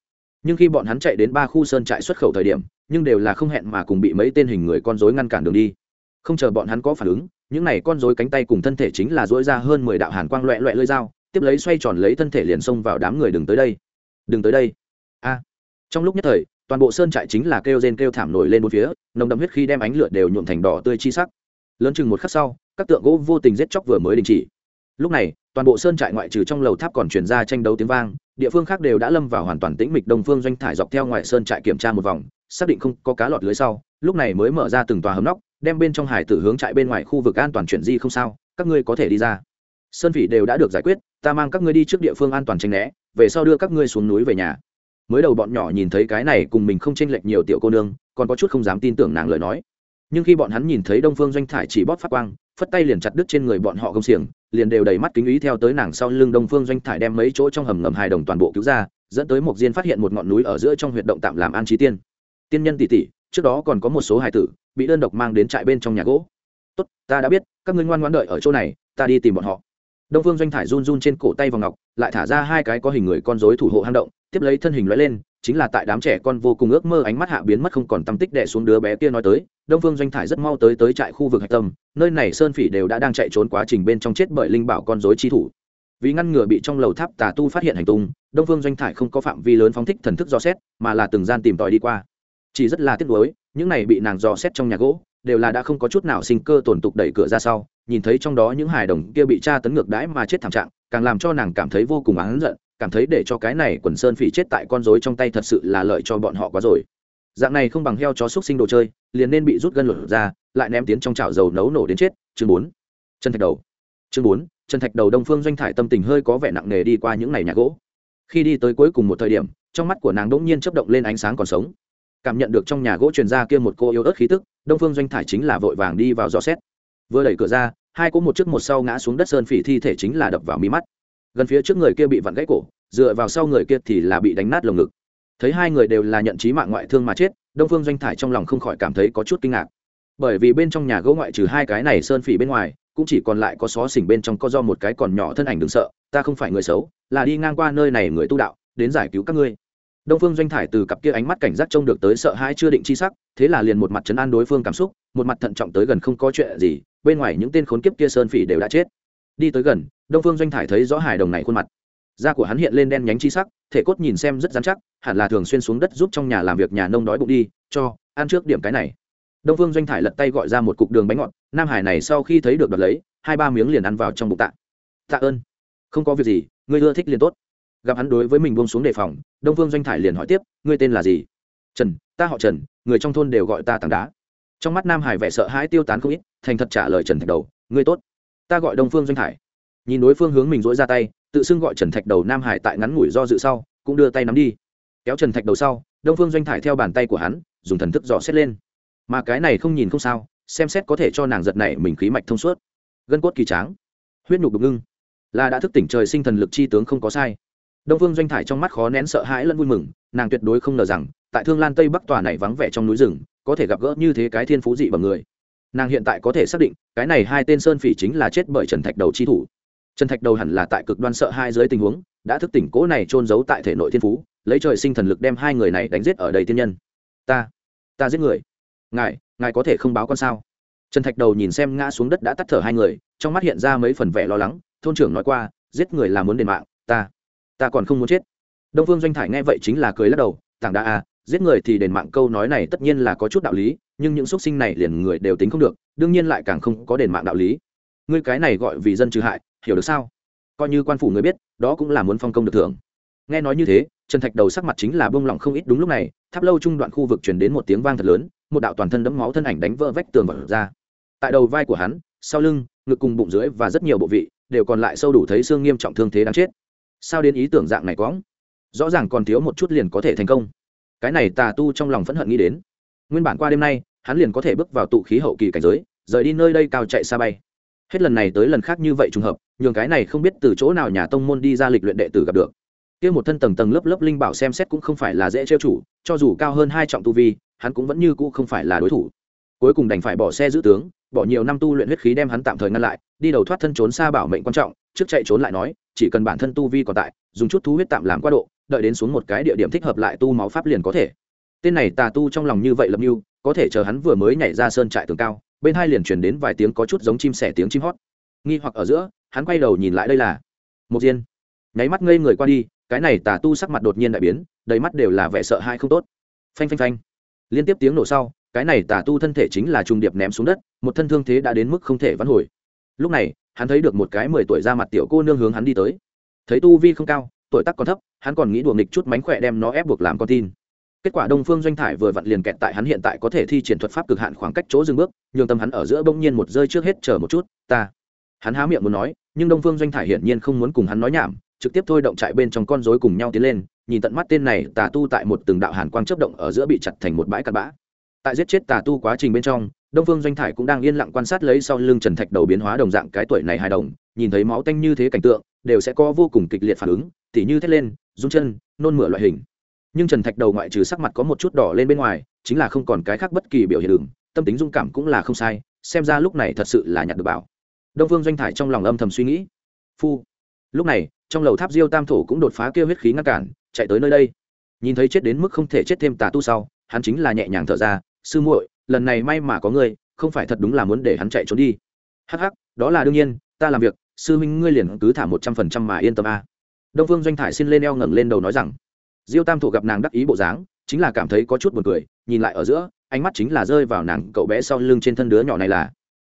S1: Nhưng khi bọn hắn chạy đến ba khu sơn trại xuất khẩu thời điểm, nhưng đều là không hẹn mà cùng bị mấy tên hình người con dối ngăn cản đường đi. Không chờ bọn hắn có phản ứng, những này con dối cánh tay cùng thân thể chính là dối ra hơn mười đạo hàn quang loẹ loẹ lơi dao tiếp lấy xoay tròn lấy thân thể liền xông vào đám người đừng tới đây. Đừng tới đây. A. Trong lúc nhất thời, toàn bộ sơn trại chính là kêu rên kêu thảm nổi lên một phía, nồng đậm huyết khi đem ánh lửa đều nhuộm thành đỏ tươi chi sắc. Lớn chừng một khắc sau, các tượng gỗ vô tình giết chóc vừa mới đình chỉ. Lúc này, toàn bộ sơn trại ngoại trừ trong lầu tháp còn chuyển ra tranh đấu tiếng vang, địa phương khác đều đã lâm vào hoàn toàn tĩnh mịch đông phương doanh thải dọc theo ngoại sơn trại kiểm tra một vòng, xác định không có cá lọt lưới sau, lúc này mới mở ra từng tòa hầm nóc, đem bên trong hải tử hướng trại bên ngoài khu vực an toàn chuyển di không sao, các ngươi có thể đi ra sơn phỉ đều đã được giải quyết, ta mang các ngươi đi trước địa phương an toàn tranh né, về sau đưa các ngươi xuống núi về nhà. Mới đầu bọn nhỏ nhìn thấy cái này cùng mình không chênh lệch nhiều tiểu cô nương, còn có chút không dám tin tưởng nàng lời nói. Nhưng khi bọn hắn nhìn thấy đông phương doanh thải chỉ bóp phát quang, phất tay liền chặt đứt trên người bọn họ công xiềng, liền đều đầy mắt kính ý theo tới nàng sau lưng đông phương doanh thải đem mấy chỗ trong hầm ngầm hài đồng toàn bộ cứu ra, dẫn tới một diên phát hiện một ngọn núi ở giữa trong huyệt động tạm làm an trí tiên. Tiên nhân tỷ tỷ, trước đó còn có một số hài tử, bị đơn độc mang đến trại bên trong nhà gỗ. Tốt, ta đã biết, các ngươi ngoan ngoãn đợi ở chỗ này, ta đi tìm bọn họ đông phương doanh thải run run trên cổ tay vào ngọc, lại thả ra hai cái có hình người con rối thủ hộ hang động, tiếp lấy thân hình lóe lên, chính là tại đám trẻ con vô cùng ước mơ ánh mắt hạ biến mất không còn tâm tích đè xuống đứa bé kia nói tới, đông phương doanh thải rất mau tới tới trại khu vực hạch tâm, nơi này sơn phỉ đều đã đang chạy trốn quá trình bên trong chết bởi linh bảo con rối chi thủ. Vì ngăn ngừa bị trong lầu tháp tà tu phát hiện hành tung, đông phương doanh thải không có phạm vi lớn phóng thích thần thức dò xét, mà là từng gian tìm tòi đi qua. Chỉ rất là tiếc nuối, những này bị nàng dò xét trong nhà gỗ đều là đã không có chút nào sinh cơ tổn tục đẩy cửa ra sau, nhìn thấy trong đó những hài đồng kia bị tra tấn ngược đãi mà chết thảm trạng, càng làm cho nàng cảm thấy vô cùng oán giận, cảm thấy để cho cái này quần sơn phỉ chết tại con rối trong tay thật sự là lợi cho bọn họ quá rồi. Dạng này không bằng heo chó xúc sinh đồ chơi, liền nên bị rút gân lột ra, lại ném tiến trong chảo dầu nấu nổ đến chết. Chương bốn. Chân thạch đầu. Chương bốn. Chân thạch đầu đông phương doanh thải tâm tình hơi có vẻ nặng nề đi qua những ngày nhà gỗ. Khi đi tới cuối cùng một thời điểm, trong mắt của nàng đỗng nhiên chấp động lên ánh sáng còn sống cảm nhận được trong nhà gỗ truyền ra kia một cô yếu ớt khí tức, đông phương doanh thải chính là vội vàng đi vào dò xét. Vừa đẩy cửa ra, hai cô một trước một sau ngã xuống đất sơn phỉ thi thể chính là đập vào mi mắt. Gần phía trước người kia bị vặn gãy cổ, dựa vào sau người kia thì là bị đánh nát lồng ngực. Thấy hai người đều là nhận trí mạng ngoại thương mà chết, đông phương doanh thải trong lòng không khỏi cảm thấy có chút kinh ngạc. Bởi vì bên trong nhà gỗ ngoại trừ hai cái này sơn phỉ bên ngoài, cũng chỉ còn lại có xó xỉnh bên trong có do một cái còn nhỏ thân ảnh đừng sợ, ta không phải người xấu, là đi ngang qua nơi này người tu đạo, đến giải cứu các ngươi đông phương doanh thải từ cặp kia ánh mắt cảnh giác trông được tới sợ hãi chưa định chi sắc, thế là liền một mặt chấn an đối phương cảm xúc, một mặt thận trọng tới gần không có chuyện gì, bên ngoài những tên khốn kiếp kia sơn phỉ đều đã chết. Đi tới gần, đông phương doanh thải thấy rõ hài đồng này khuôn mặt. Da của hắn hiện lên đen nhánh chi sắc, thể cốt nhìn xem rất dán chắc, hẳn là thường xuyên xuống đất giúp trong nhà làm việc nhà nông đói bụng đi, cho, ăn trước điểm cái này. Đông phương doanh thải lật tay gọi ra một cục đường bánh ngọt, nam hải này sau khi thấy được đoạt lấy, hai ba miếng liền ăn vào trong bụng tạ. Tạ ơn. Không có việc gì, ngươi ưa thích liền tốt gặp hắn đối với mình buông xuống đề phòng, đông phương doanh thải liền hỏi tiếp, ngươi tên là gì? Trần, ta họ trần, người trong thôn đều gọi ta tảng đá. Trong mắt nam hải vẻ sợ hãi tiêu tán không ít, thành thật trả lời trần thạch đầu, ngươi tốt, ta gọi đông phương doanh thải. Nhìn đối phương hướng mình dỗi ra tay, tự xưng gọi trần thạch đầu nam hải tại ngắn ngủi do dự sau, cũng đưa tay nắm đi. Kéo trần thạch đầu sau, đông phương doanh thải theo bàn tay của hắn, dùng thần thức dò xét lên. Mà cái này không nhìn không sao, xem xét có thể cho nàng giật này mình khí mạch thông suốt. Gân cốt kỳ tráng, huyết nhục đục ngưng, là đã thức tỉnh trời sinh thần lực chi tướng không có sai đông phương doanh thải trong mắt khó nén sợ hãi lẫn vui mừng, nàng tuyệt đối không ngờ rằng, tại thương lan tây bắc tòa này vắng vẻ trong núi rừng, có thể gặp gỡ như thế cái thiên phú dị bằng người. Nàng hiện tại có thể xác định, cái này hai tên sơn phỉ chính là chết bởi trần thạch đầu chi thủ. Trần thạch đầu hẳn là tại cực đoan sợ hai dưới tình huống, đã thức tỉnh cố này trôn giấu tại thể nội thiên phú, lấy trời sinh thần lực đem hai người này đánh giết ở đầy tiên nhân. Ta ta giết người. Ngài ngài có thể không báo con sao? Trần thạch đầu nhìn xem ngã xuống đất đã tắt thở hai người, trong mắt hiện ra mấy phần vẻ lo lắng, thôn trưởng nói qua, giết người là muốn đền mạng, ta ta còn không muốn chết. Đông phương doanh thải nghe vậy chính là cười lắc đầu, tảng đa à giết người thì đền mạng câu nói này tất nhiên là có chút đạo lý, nhưng những x sinh này liền người đều tính không được, đương nhiên lại càng không có đền mạng đạo lý. Ngươi cái này gọi vì dân trừ hại, hiểu được sao? Coi như quan phủ người biết, đó cũng là muốn phong công được thưởng. Nghe nói như thế, trần thạch đầu sắc mặt chính là bông lỏng không ít đúng lúc này, tháp lâu trung đoạn khu vực chuyển đến một tiếng vang thật lớn, một đạo toàn thân đẫm máu thân ảnh đánh vỡ vách tường vật ra. Tại đầu vai của hắn, sau lưng, ngực cùng bụng dưới và rất nhiều bộ vị, đều còn lại sâu đủ thấy xương nghiêm trọng thương thế đáng chết sao đến ý tưởng dạng này quõng? Rõ ràng còn thiếu một chút liền có thể thành công. Cái này tà tu trong lòng phẫn hận nghĩ đến. Nguyên bản qua đêm nay, hắn liền có thể bước vào tụ khí hậu kỳ cảnh giới, rời đi nơi đây cao chạy xa bay. Hết lần này tới lần khác như vậy trùng hợp, nhường cái này không biết từ chỗ nào nhà tông môn đi ra lịch luyện đệ tử gặp được. Kia một thân tầng tầng lớp lớp linh bảo xem xét cũng không phải là dễ trêu chủ, cho dù cao hơn hai trọng tu vi, hắn cũng vẫn như cũ không phải là đối thủ. Cuối cùng đành phải bỏ xe giữ tướng, bỏ nhiều năm tu luyện huyết khí đem hắn tạm thời ngăn lại, đi đầu thoát thân trốn xa bảo mệnh quan trọng, trước chạy trốn lại nói chỉ cần bản thân tu vi còn tại, dùng chút thú huyết tạm làm qua độ, đợi đến xuống một cái địa điểm thích hợp lại tu máu pháp liền có thể. Tên này tà tu trong lòng như vậy lập mưu, có thể chờ hắn vừa mới nhảy ra sơn trại tường cao, bên hai liền truyền đến vài tiếng có chút giống chim sẻ tiếng chim hót. Nghi hoặc ở giữa, hắn quay đầu nhìn lại đây là một diên. Nháy mắt ngây người qua đi, cái này tà tu sắc mặt đột nhiên đại biến, đầy mắt đều là vẻ sợ hãi không tốt. Phanh phanh phanh. Liên tiếp tiếng nổ sau, cái này tà tu thân thể chính là trung điệp ném xuống đất, một thân thương thế đã đến mức không thể vãn hồi. Lúc này hắn thấy được một cái mười tuổi ra mặt tiểu cô nương hướng hắn đi tới. Thấy tu vi không cao, tuổi tác còn thấp, hắn còn nghĩ đùa nghịch chút mánh khỏe đem nó ép buộc làm con tin. Kết quả đông phương doanh thải vừa vặn liền kẹt tại hắn hiện tại có thể thi triển thuật pháp cực hạn khoảng cách chỗ dừng bước, nhường tâm hắn ở giữa bỗng nhiên một rơi trước hết chờ một chút, ta. Hắn há miệng muốn nói, nhưng đông phương doanh thải hiển nhiên không muốn cùng hắn nói nhảm, trực tiếp thôi động trại bên trong con rối cùng nhau tiến lên, nhìn tận mắt tên này, tà tu tại một từng đạo hàn quang chấp động ở giữa bị chặt thành một bãi cặn bã. Tại giết chết tà tu quá trình bên trong đông phương doanh thải cũng đang yên lặng quan sát lấy sau lưng trần thạch đầu biến hóa đồng dạng cái tuổi này hài đồng, nhìn thấy máu tanh như thế cảnh tượng, đều sẽ có vô cùng kịch liệt phản ứng, tỉ như thét lên, rung chân, nôn mửa loại hình. Nhưng trần thạch đầu ngoại trừ sắc mặt có một chút đỏ lên bên ngoài, chính là không còn cái khác bất kỳ biểu hiện đường tâm tính dung cảm cũng là không sai, xem ra lúc này thật sự là nhặt được bảo. Đông phương doanh thải trong lòng âm thầm suy nghĩ. Phu. Lúc này, trong lầu tháp diêu tam thổ cũng đột phá kêu huyết khí ngăn cản, chạy tới nơi đây. Nhìn thấy chết đến mức không thể chết thêm tà tu sau, hắn chính là nhẹ nhàng thở ra, sư muội lần này may mà có ngươi không phải thật đúng là muốn để hắn chạy trốn đi. Hắc hắc đó là đương nhiên ta làm việc sư minh ngươi liền cứ thả một trăm phần trăm mà yên tâm a. Đông phương doanh thải xin lên eo ngẩng lên đầu nói rằng diêu tam thụ gặp nàng đắc ý bộ dáng chính là cảm thấy có chút buồn cười nhìn lại ở giữa ánh mắt chính là rơi vào nàng cậu bé sau lưng trên thân đứa nhỏ này là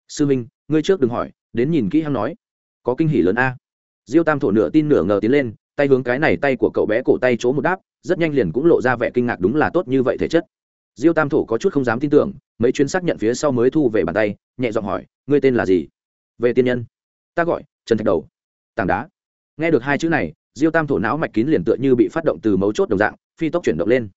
S1: sư minh, ngươi trước đừng hỏi đến nhìn kỹ hắn nói có kinh hỉ lớn a. Diêu tam thổ nửa tin nửa ngờ tiến lên tay hướng cái này tay của cậu bé cổ tay chỗ một đáp rất nhanh liền cũng lộ ra vẻ kinh ngạc đúng là tốt như vậy thể chất diêu tam thổ có chút không dám tin tưởng, mấy chuyến xác nhận phía sau mới thu về bàn tay, nhẹ giọng hỏi, ngươi tên là gì? Về tiên nhân. Ta gọi, trần thạch đầu. Tảng đá. Nghe được hai chữ này, diêu tam thổ não mạch kín liền tựa như bị phát động từ mấu chốt đồng dạng, phi tốc chuyển động lên.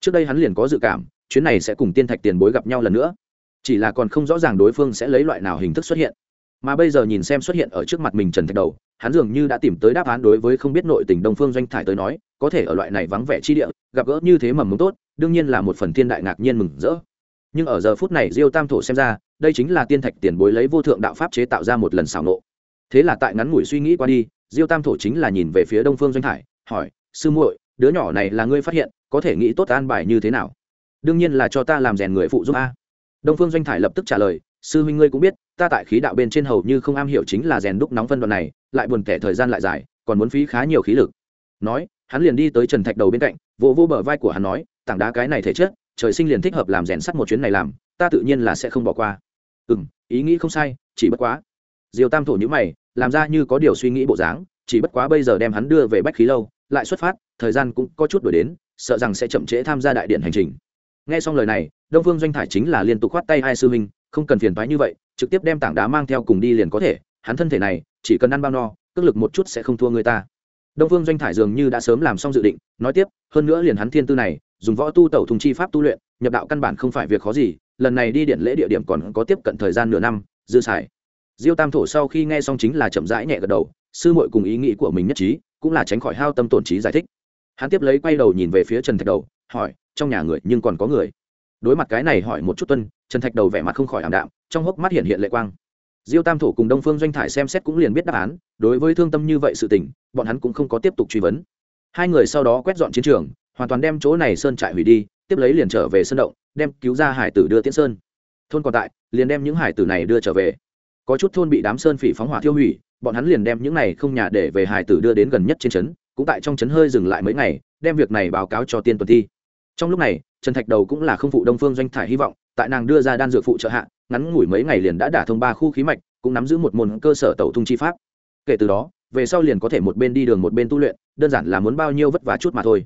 S1: Trước đây hắn liền có dự cảm, chuyến này sẽ cùng tiên thạch tiền bối gặp nhau lần nữa. Chỉ là còn không rõ ràng đối phương sẽ lấy loại nào hình thức xuất hiện. Mà bây giờ nhìn xem xuất hiện ở trước mặt mình trần thạch đầu, hắn dường như đã tìm tới đáp án đối với không biết nội tình đông phương doanh thải tới nói, có thể ở loại này vắng vẻ chi địa, gặp gỡ như thế mầm mống tốt đương nhiên là một phần thiên đại ngạc nhiên mừng rỡ. Nhưng ở giờ phút này diêu tam thổ xem ra, đây chính là tiên thạch tiền bối lấy vô thượng đạo pháp chế tạo ra một lần xảo nộ. Thế là tại ngắn ngủi suy nghĩ qua đi, diêu tam thổ chính là nhìn về phía đông phương doanh thải hỏi, sư muội, đứa nhỏ này là ngươi phát hiện, có thể nghĩ tốt an bài như thế nào? Đương nhiên là cho ta làm rèn người phụ giúp a. Đông phương doanh thải lập tức trả lời, sư huynh ngươi cũng biết, ta tại khí đạo bên trên hầu như không am hiểu chính là rèn đúc nóng phân đoạn này, lại buồn tẻ thời gian lại dài, còn muốn phí khá nhiều khí lực. Nói, hắn liền đi tới trần thạch đầu bên cạnh, vỗ vỗ bờ vai của hắn nói tảng đá cái này thể chất, trời sinh liền thích hợp làm rèn sắt một chuyến này làm, ta tự nhiên là sẽ không bỏ qua. Ừ m ý nghĩ không sai, chỉ bất quá. Diều tam thổ nhữ mày, làm ra như có điều suy nghĩ bộ dáng, chỉ bất quá bây giờ đem hắn đưa về bách khí lâu, lại xuất phát, thời gian cũng có chút đổi đến, sợ rằng sẽ chậm trễ tham gia đại điện hành trình. Nghe xong lời này, đông phương doanh thải chính là liên tục khoát tay hai sư huynh, không cần phiền thoái như vậy, trực tiếp đem tảng đá mang theo cùng đi liền có thể, hắn thân thể này, chỉ cần ăn bao no, cước lực một chút sẽ không thua người ta. Đông phương doanh thải dường như đã sớm làm xong dự định, nói tiếp, hơn nữa liền hắn thiên tư này dùng võ tu tẩu thùng chi pháp tu luyện, nhập đạo căn bản không phải việc khó gì, lần này đi điện lễ địa điểm còn có tiếp cận thời gian nửa năm, dư xài. Diêu tam thổ sau khi nghe xong chính là chậm rãi nhẹ gật đầu, sư muội cùng ý nghĩ của mình nhất trí, cũng là tránh khỏi hao tâm tổn trí giải thích. Hắn tiếp lấy quay đầu nhìn về phía trần thạch đầu, hỏi, trong nhà người nhưng còn có người? Đối mặt cái này hỏi một chút tuân, trần thạch đầu vẻ mặt không khỏi ảm đạm, trong hốc mắt hiện hiện lệ quang. Diêu tam thổ cùng đông phương doanh thải xem xét cũng liền biết đáp án, đối với thương tâm như vậy sự tình, bọn hắn cũng không có tiếp tục truy vấn. Hai người sau đó quét dọn chiến trường hoàn toàn đem chỗ này sơn trại hủy đi, tiếp lấy liền trở về sân động, đem cứu ra hải tử đưa tiễn sơn. Thôn còn tại, liền đem những hải tử này đưa trở về. Có chút thôn bị đám sơn phỉ phóng hỏa thiêu hủy, bọn hắn liền đem những này không nhà để về hải tử đưa đến gần nhất trên trấn, cũng tại trong trấn hơi dừng lại mấy ngày, đem việc này báo cáo cho tiên tuần thi. Trong lúc này, trần thạch đầu cũng là không phụ đông phương doanh thải hy vọng, tại nàng đưa ra đan dược phụ trợ hạ, ngắn ngủi mấy ngày liền đã đả thông ba khu khí mạch, cũng nắm giữ một môn cơ sở tẩu thung chi pháp. Kể từ đó, về sau liền có thể một bên đi đường một bên tu luyện, đơn giản là muốn bao nhiêu vất vả chút mà thôi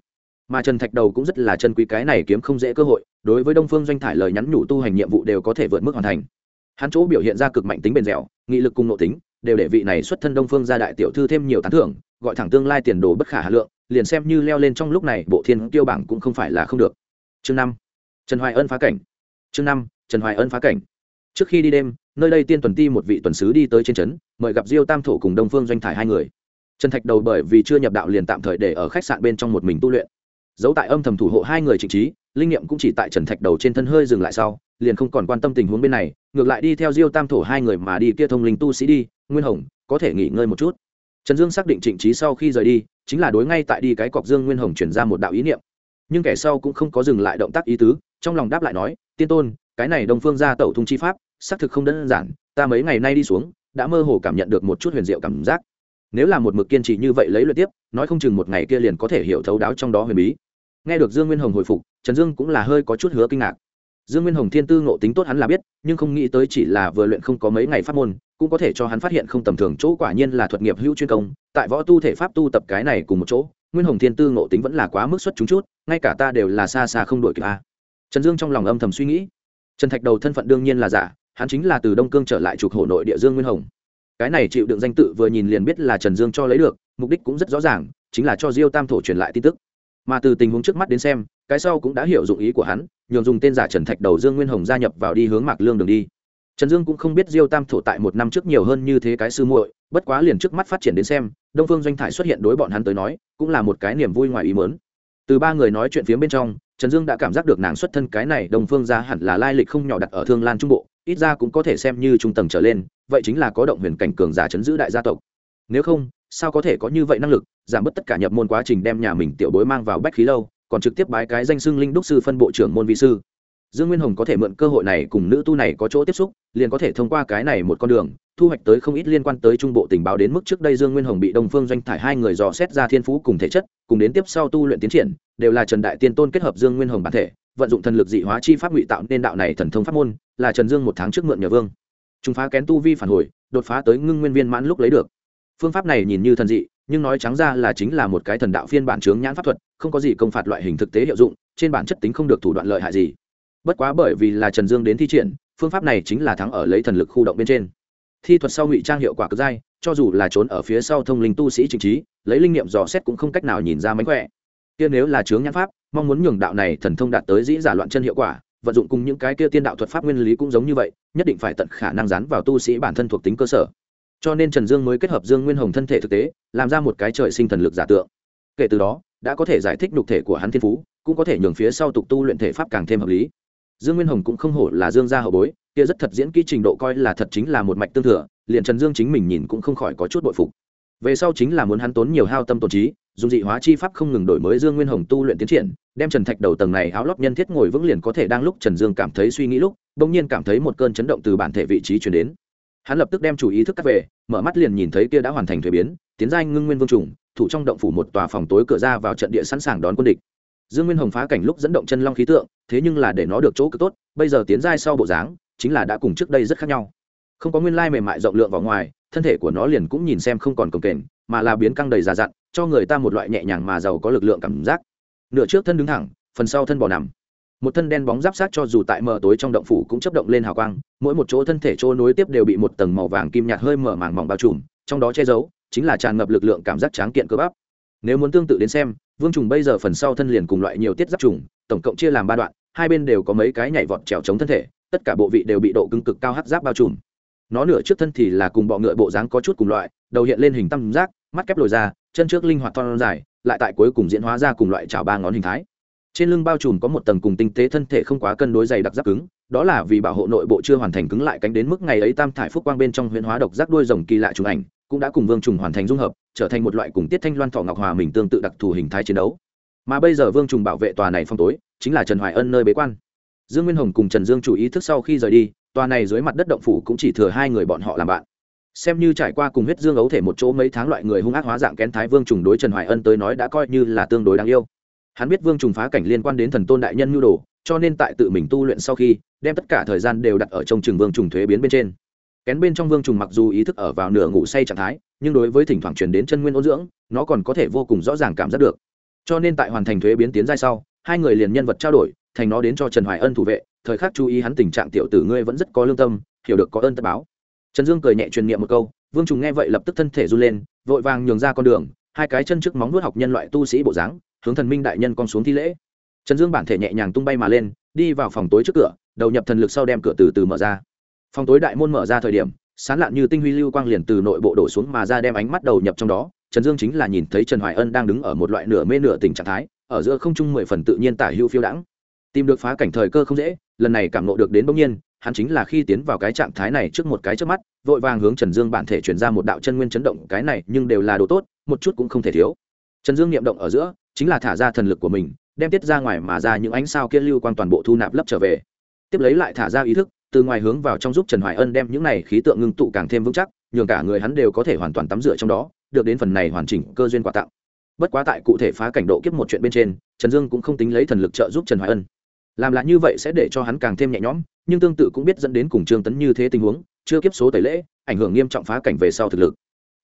S1: mà trần thạch đầu cũng rất là chân quý cái này kiếm không dễ cơ hội, đối với đông phương doanh thải lời nhắn nhủ tu hành nhiệm vụ đều có thể vượt mức hoàn thành. Hắn chỗ biểu hiện ra cực mạnh tính bền dẻo, nghị lực cùng nội tính, đều để vị này xuất thân đông phương gia đại tiểu thư thêm nhiều tán thưởng, gọi thẳng tương lai tiền đồ bất khả hà lượng, liền xem như leo lên trong lúc này, bộ thiên tiêu bảng cũng không phải là không được. Chương năm, trần hoài ân phá cảnh. Chương năm, trần hoài ân phá cảnh. Trước khi đi đêm, nơi đây tiên tuần ti một vị tuần sứ đi tới trên trấn, mời gặp diêu tam thổ cùng đông phương doanh thải hai người. Trần thạch đầu bởi vì chưa nhập đạo liền tạm thời để ở khách sạn bên trong một mình tu luyện giấu tại âm thầm thủ hộ hai người trịnh trí, linh nghiệm cũng chỉ tại trần thạch đầu trên thân hơi dừng lại sau, liền không còn quan tâm tình huống bên này, ngược lại đi theo diêu tam thổ hai người mà đi kia thông linh tu sĩ đi, nguyên hồng, có thể nghỉ ngơi một chút. Trần dương xác định trịnh trí sau khi rời đi, chính là đối ngay tại đi cái cọc dương nguyên hồng chuyển ra một đạo ý niệm. Nhưng kẻ sau cũng không có dừng lại động tác ý tứ, trong lòng đáp lại nói, tiên tôn, cái này đông phương ra tẩu thung chi pháp, xác thực không đơn giản, ta mấy ngày nay đi xuống, đã mơ hồ cảm nhận được một chút huyền diệu cảm giác. Nếu là một mực kiên trì như vậy lấy luyện tiếp, nói không chừng một ngày kia liền có thể hiểu thấu đáo trong đó huyền bí nghe được dương nguyên hồng hồi phục, trần dương cũng là hơi có chút hứa kinh ngạc. Dương nguyên hồng thiên tư ngộ tính tốt hắn là biết, nhưng không nghĩ tới chỉ là vừa luyện không có mấy ngày phát môn, cũng có thể cho hắn phát hiện không tầm thường chỗ quả nhiên là thuật nghiệp hữu chuyên công, tại võ tu thể pháp tu tập cái này cùng một chỗ, nguyên hồng thiên tư ngộ tính vẫn là quá mức xuất chúng chút, ngay cả ta đều là xa xa không đổi kịp a. Trần dương trong lòng âm thầm suy nghĩ. Trần thạch đầu thân phận đương nhiên là giả, hắn chính là từ đông cương trở lại trục hổ nội địa dương nguyên hồng. Cái này chịu đựng danh tự vừa nhìn liền biết là trần dương cho lấy được, mục đích cũng rất rõ ràng, chính là cho diêu tam thổ truyền lại tin tức mà từ tình huống trước mắt đến xem, cái sau cũng đã hiểu dụng ý của hắn, nhường dùng tên giả trần thạch đầu dương nguyên hồng gia nhập vào đi hướng mạc lương đường đi. Trần dương cũng không biết diêu tam thổ tại một năm trước nhiều hơn như thế cái sư muội, bất quá liền trước mắt phát triển đến xem, đông phương doanh thải xuất hiện đối bọn hắn tới nói, cũng là một cái niềm vui ngoài ý mớn từ ba người nói chuyện phía bên trong, trần dương đã cảm giác được nàng xuất thân cái này đông phương ra hẳn là lai lịch không nhỏ đặt ở thương lan trung bộ, ít ra cũng có thể xem như trung tầng trở lên, vậy chính là có động huyền cảnh cường giả chấn giữ đại gia tộc. Nếu không sao có thể có như vậy năng lực, giảm bớt tất cả nhập môn quá trình đem nhà mình tiểu bối mang vào bách khí lâu, còn trực tiếp bái cái danh xưng linh đúc sư phân bộ trưởng môn vị sư. Dương nguyên hồng có thể mượn cơ hội này cùng nữ tu này có chỗ tiếp xúc, liền có thể thông qua cái này một con đường, thu hoạch tới không ít liên quan tới trung bộ tình báo đến mức trước đây dương nguyên hồng bị đông phương doanh thải hai người dò xét ra thiên phú cùng thể chất, cùng đến tiếp sau tu luyện tiến triển, đều là trần đại tiên tôn kết hợp dương nguyên hồng bản thể, vận dụng thần lực dị hóa chi pháp ngụy tạo nên đạo này thần thông pháp môn, là trần dương một tháng trước mượn nhờ vương. Chúng phá kén tu vi phản hồi, đột phá tới ngưng nguyên viên mãn lúc lấy được phương pháp này nhìn như thần dị, nhưng nói trắng ra là chính là một cái thần đạo phiên bản chướng nhãn pháp thuật, không có gì công phạt loại hình thực tế hiệu dụng, trên bản chất tính không được thủ đoạn lợi hại gì. Bất quá bởi vì là trần dương đến thi triển, phương pháp này chính là thắng ở lấy thần lực khu động bên trên. Thi thuật sau ngụy trang hiệu quả cực dai, cho dù là trốn ở phía sau thông linh tu sĩ trình trí, lấy linh nghiệm dò xét cũng không cách nào nhìn ra mánh khỏe. Kia nếu là chướng nhãn pháp, mong muốn nhường đạo này thần thông đạt tới dĩ giả loạn chân hiệu quả, vận dụng cùng những cái kia tiên đạo thuật pháp nguyên lý cũng giống như vậy, nhất định phải tận khả năng dán vào tu sĩ bản thân thuộc tính cơ sở cho nên trần dương mới kết hợp dương nguyên hồng thân thể thực tế, làm ra một cái trời sinh thần lực giả tượng. Kể từ đó, đã có thể giải thích nhục thể của hắn thiên phú, cũng có thể nhường phía sau tục tu luyện thể pháp càng thêm hợp lý. Dương nguyên hồng cũng không hổ là dương gia hậu bối, kia rất thật diễn kỹ trình độ coi là thật chính là một mạch tương thừa, liền trần dương chính mình nhìn cũng không khỏi có chút bội phục. Về sau chính là muốn hắn tốn nhiều hao tâm tổn trí, dùng dị hóa chi pháp không ngừng đổi mới dương nguyên hồng tu luyện tiến triển, đem trần thạch đầu tầng này áo lót nhân thiết ngồi vững liền có thể đang lúc trần dương cảm thấy suy nghĩ lúc đ ỗ n g nhiên cảm thấy một cơn chấn động từ bản thể vị trí chuyển đến hắn lập tức đem chủ ý thức cắt về, mở mắt liền nhìn thấy kia đã hoàn thành thuế biến, tiến giai ngưng nguyên vương trùng, thủ trong động phủ một tòa phòng tối cửa ra vào trận địa sẵn sàng đón quân địch. Dương nguyên hồng phá cảnh lúc dẫn động chân long khí tượng, thế nhưng là để nó được chỗ cực tốt, bây giờ tiến giai sau bộ dáng, chính là đã cùng trước đây rất khác nhau. Không có nguyên lai mềm mại rộng lượng vào ngoài, thân thể của nó liền cũng nhìn xem không còn cồng kềnh, mà là biến căng đầy già dặn, cho người ta một loại nhẹ nhàng mà giàu có lực lượng cảm giác. Nửa trước thân đứng thẳng, phần sau thân bò nằm một thân đen bóng giáp sát cho dù tại mờ tối trong động phủ cũng chấp động lên hào quang, mỗi một chỗ thân thể chỗ nối tiếp đều bị một tầng màu vàng kim nhạt hơi mở màng mỏng bao trùm, trong đó che giấu chính là tràn ngập lực lượng cảm giác tráng kiện cơ bắp. Nếu muốn tương tự đến xem, vương trùng bây giờ phần sau thân liền cùng loại nhiều tiết giáp trùng, tổng cộng chia làm ba đoạn, hai bên đều có mấy cái nhảy vọt trèo chống thân thể, tất cả bộ vị đều bị độ cứng cực cao hắc giáp bao trùm. Nó nửa trước thân thì là cùng bọ ngựa bộ dáng có chút cùng loại, đầu hiện lên hình tam giác, mắt kép lồi ra, chân trước linh hoạt thon dài, lại tại cuối cùng diễn hóa ra cùng loại chảo ba ngón hình thái trên lưng bao trùm có một tầng cùng tinh tế thân thể không quá cân đối dày đặc giáp cứng, đó là vì bảo hộ nội bộ chưa hoàn thành cứng lại cánh đến mức ngày ấy tam thải phúc quang bên trong huyễn hóa độc giác đuôi rồng kỳ lạ trùng ảnh, cũng đã cùng vương trùng hoàn thành dung hợp, trở thành một loại cùng tiết thanh loan thọ ngọc hòa mình tương tự đặc thù hình thái chiến đấu. Mà bây giờ vương trùng bảo vệ tòa này phong tối, chính là trần hoài ân nơi bế quan. Dương nguyên hồng cùng trần dương chủ ý thức sau khi rời đi, tòa này dưới mặt đất động phủ cũng chỉ thừa hai người bọn họ làm bạn. Xem như trải qua cùng huyết dương ấu thể một chỗ mấy tháng loại người hung ác hóa dạng kén thái vương trùng đối trần hoài ân tới nói đã coi như là tương đối đáng yêu hắn biết vương trùng phá cảnh liên quan đến thần tôn đại nhân nhu đồ, cho nên tại tự mình tu luyện sau khi, đem tất cả thời gian đều đặt ở trong trường vương trùng thuế biến bên trên. Kén bên trong vương trùng mặc dù ý thức ở vào nửa ngủ say trạng thái, nhưng đối với thỉnh thoảng truyền đến chân nguyên ôn dưỡng, nó còn có thể vô cùng rõ ràng cảm giác được. Cho nên tại hoàn thành thuế biến tiến giai sau, hai người liền nhân vật trao đổi, thành nó đến cho trần hoài ân thủ vệ, thời khắc chú ý hắn tình trạng tiểu tử ngươi vẫn rất có lương tâm, hiểu được có ơn tất báo. Trần dương cười nhẹ truyền niệm một câu, vương trùng nghe vậy lập tức thân thể run lên, vội vàng nhường ra con đường, hai cái chân trước móng nuốt học nhân loại tu sĩ bộ dáng hướng thần minh đại nhân con xuống thi lễ. Trần dương bản thể nhẹ nhàng tung bay mà lên, đi vào phòng tối trước cửa, đầu nhập thần lực sau đem cửa từ từ mở ra. Phòng tối đại môn mở ra thời điểm, sán lạn như tinh huy lưu quang liền từ nội bộ đổ xuống mà ra đem ánh mắt đầu nhập trong đó. Trần dương chính là nhìn thấy trần hoài ân đang đứng ở một loại nửa mê nửa tình trạng thái, ở giữa không trung mười phần tự nhiên tả hữu phiêu đãng. Tìm được phá cảnh thời cơ không dễ, lần này cảm nộ được đến bỗng nhiên, hắn chính là khi tiến vào cái trạng thái này trước một cái trước mắt, vội vàng hướng trần dương bản thể chuyển ra một đạo chân nguyên chấn động, cái này nhưng đều là đồ tốt, một chút cũng không thể thiếu. Trần dương niệm động ở giữa chính là thả ra thần lực của mình, đem tiết ra ngoài mà ra những ánh sao kia lưu quang toàn bộ thu nạp lấp trở về. Tiếp lấy lại thả ra ý thức, từ ngoài hướng vào trong giúp trần hoài ân đem những này khí tượng ngưng tụ càng thêm vững chắc, nhường cả người hắn đều có thể hoàn toàn tắm rửa trong đó, được đến phần này hoàn chỉnh cơ duyên quà tặng. Bất quá tại cụ thể phá cảnh độ kiếp một chuyện bên trên, trần dương cũng không tính lấy thần lực trợ giúp trần hoài ân. Làm lại như vậy sẽ để cho hắn càng thêm nhẹ nhõm, nhưng tương tự cũng biết dẫn đến cùng trương tấn như thế tình huống, chưa kiếp số tẩy lễ, ảnh hưởng nghiêm trọng phá cảnh về sau thực lực.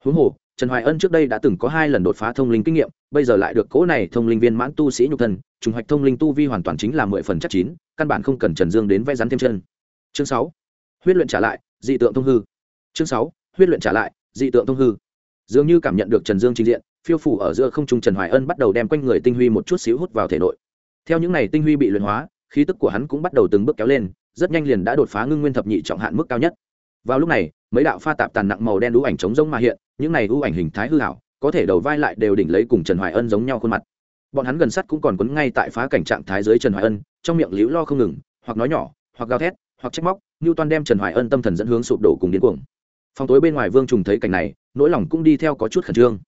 S1: Huống hồ trần hoài ân trước đây đã từng có hai lần đột phá thông linh kinh nghiệm, bây giờ lại được cỗ này thông linh viên mãn tu sĩ nhục thân, trùng hoạch thông linh tu vi hoàn toàn chính là mười phần chắc chín, căn bản không cần trần dương đến vẽ rắn thêm chân. Chương sáu, huyết luyện trả lại, dị tượng thông hư. Chương sáu, huyết luyện trả lại, dị tượng thông hư. Dường như cảm nhận được trần dương trình diện, phiêu phủ ở giữa không trung trần hoài ân bắt đầu đem quanh người tinh huy một chút xíu hút vào thể nội. Theo những n à y tinh huy bị luyện hóa, khí tức của hắn cũng bắt đầu từng bước kéo lên, rất nhanh liền đã đột phá ngưng nguyên thập nhị trọng hạn mức cao nhất. Vào lúc này, mấy đạo pha tạp tàn nặng màu đen đũ ảnh trống rông mà hiện những này ưu ảnh hình thái hư hảo, có thể đầu vai lại đều đỉnh lấy cùng trần hoài ân giống nhau khuôn mặt. Bọn hắn gần sắt cũng còn quấn ngay tại phá cảnh trạng thái dưới trần hoài ân, trong miệng liễu lo không ngừng, hoặc nói nhỏ, hoặc gào thét, hoặc trách móc như toàn đem trần hoài ân tâm thần dẫn hướng sụp đổ cùng điên cuồng. Phòng tối bên ngoài vương trùng thấy cảnh này, nỗi lòng cũng đi theo có chút khẩn trương.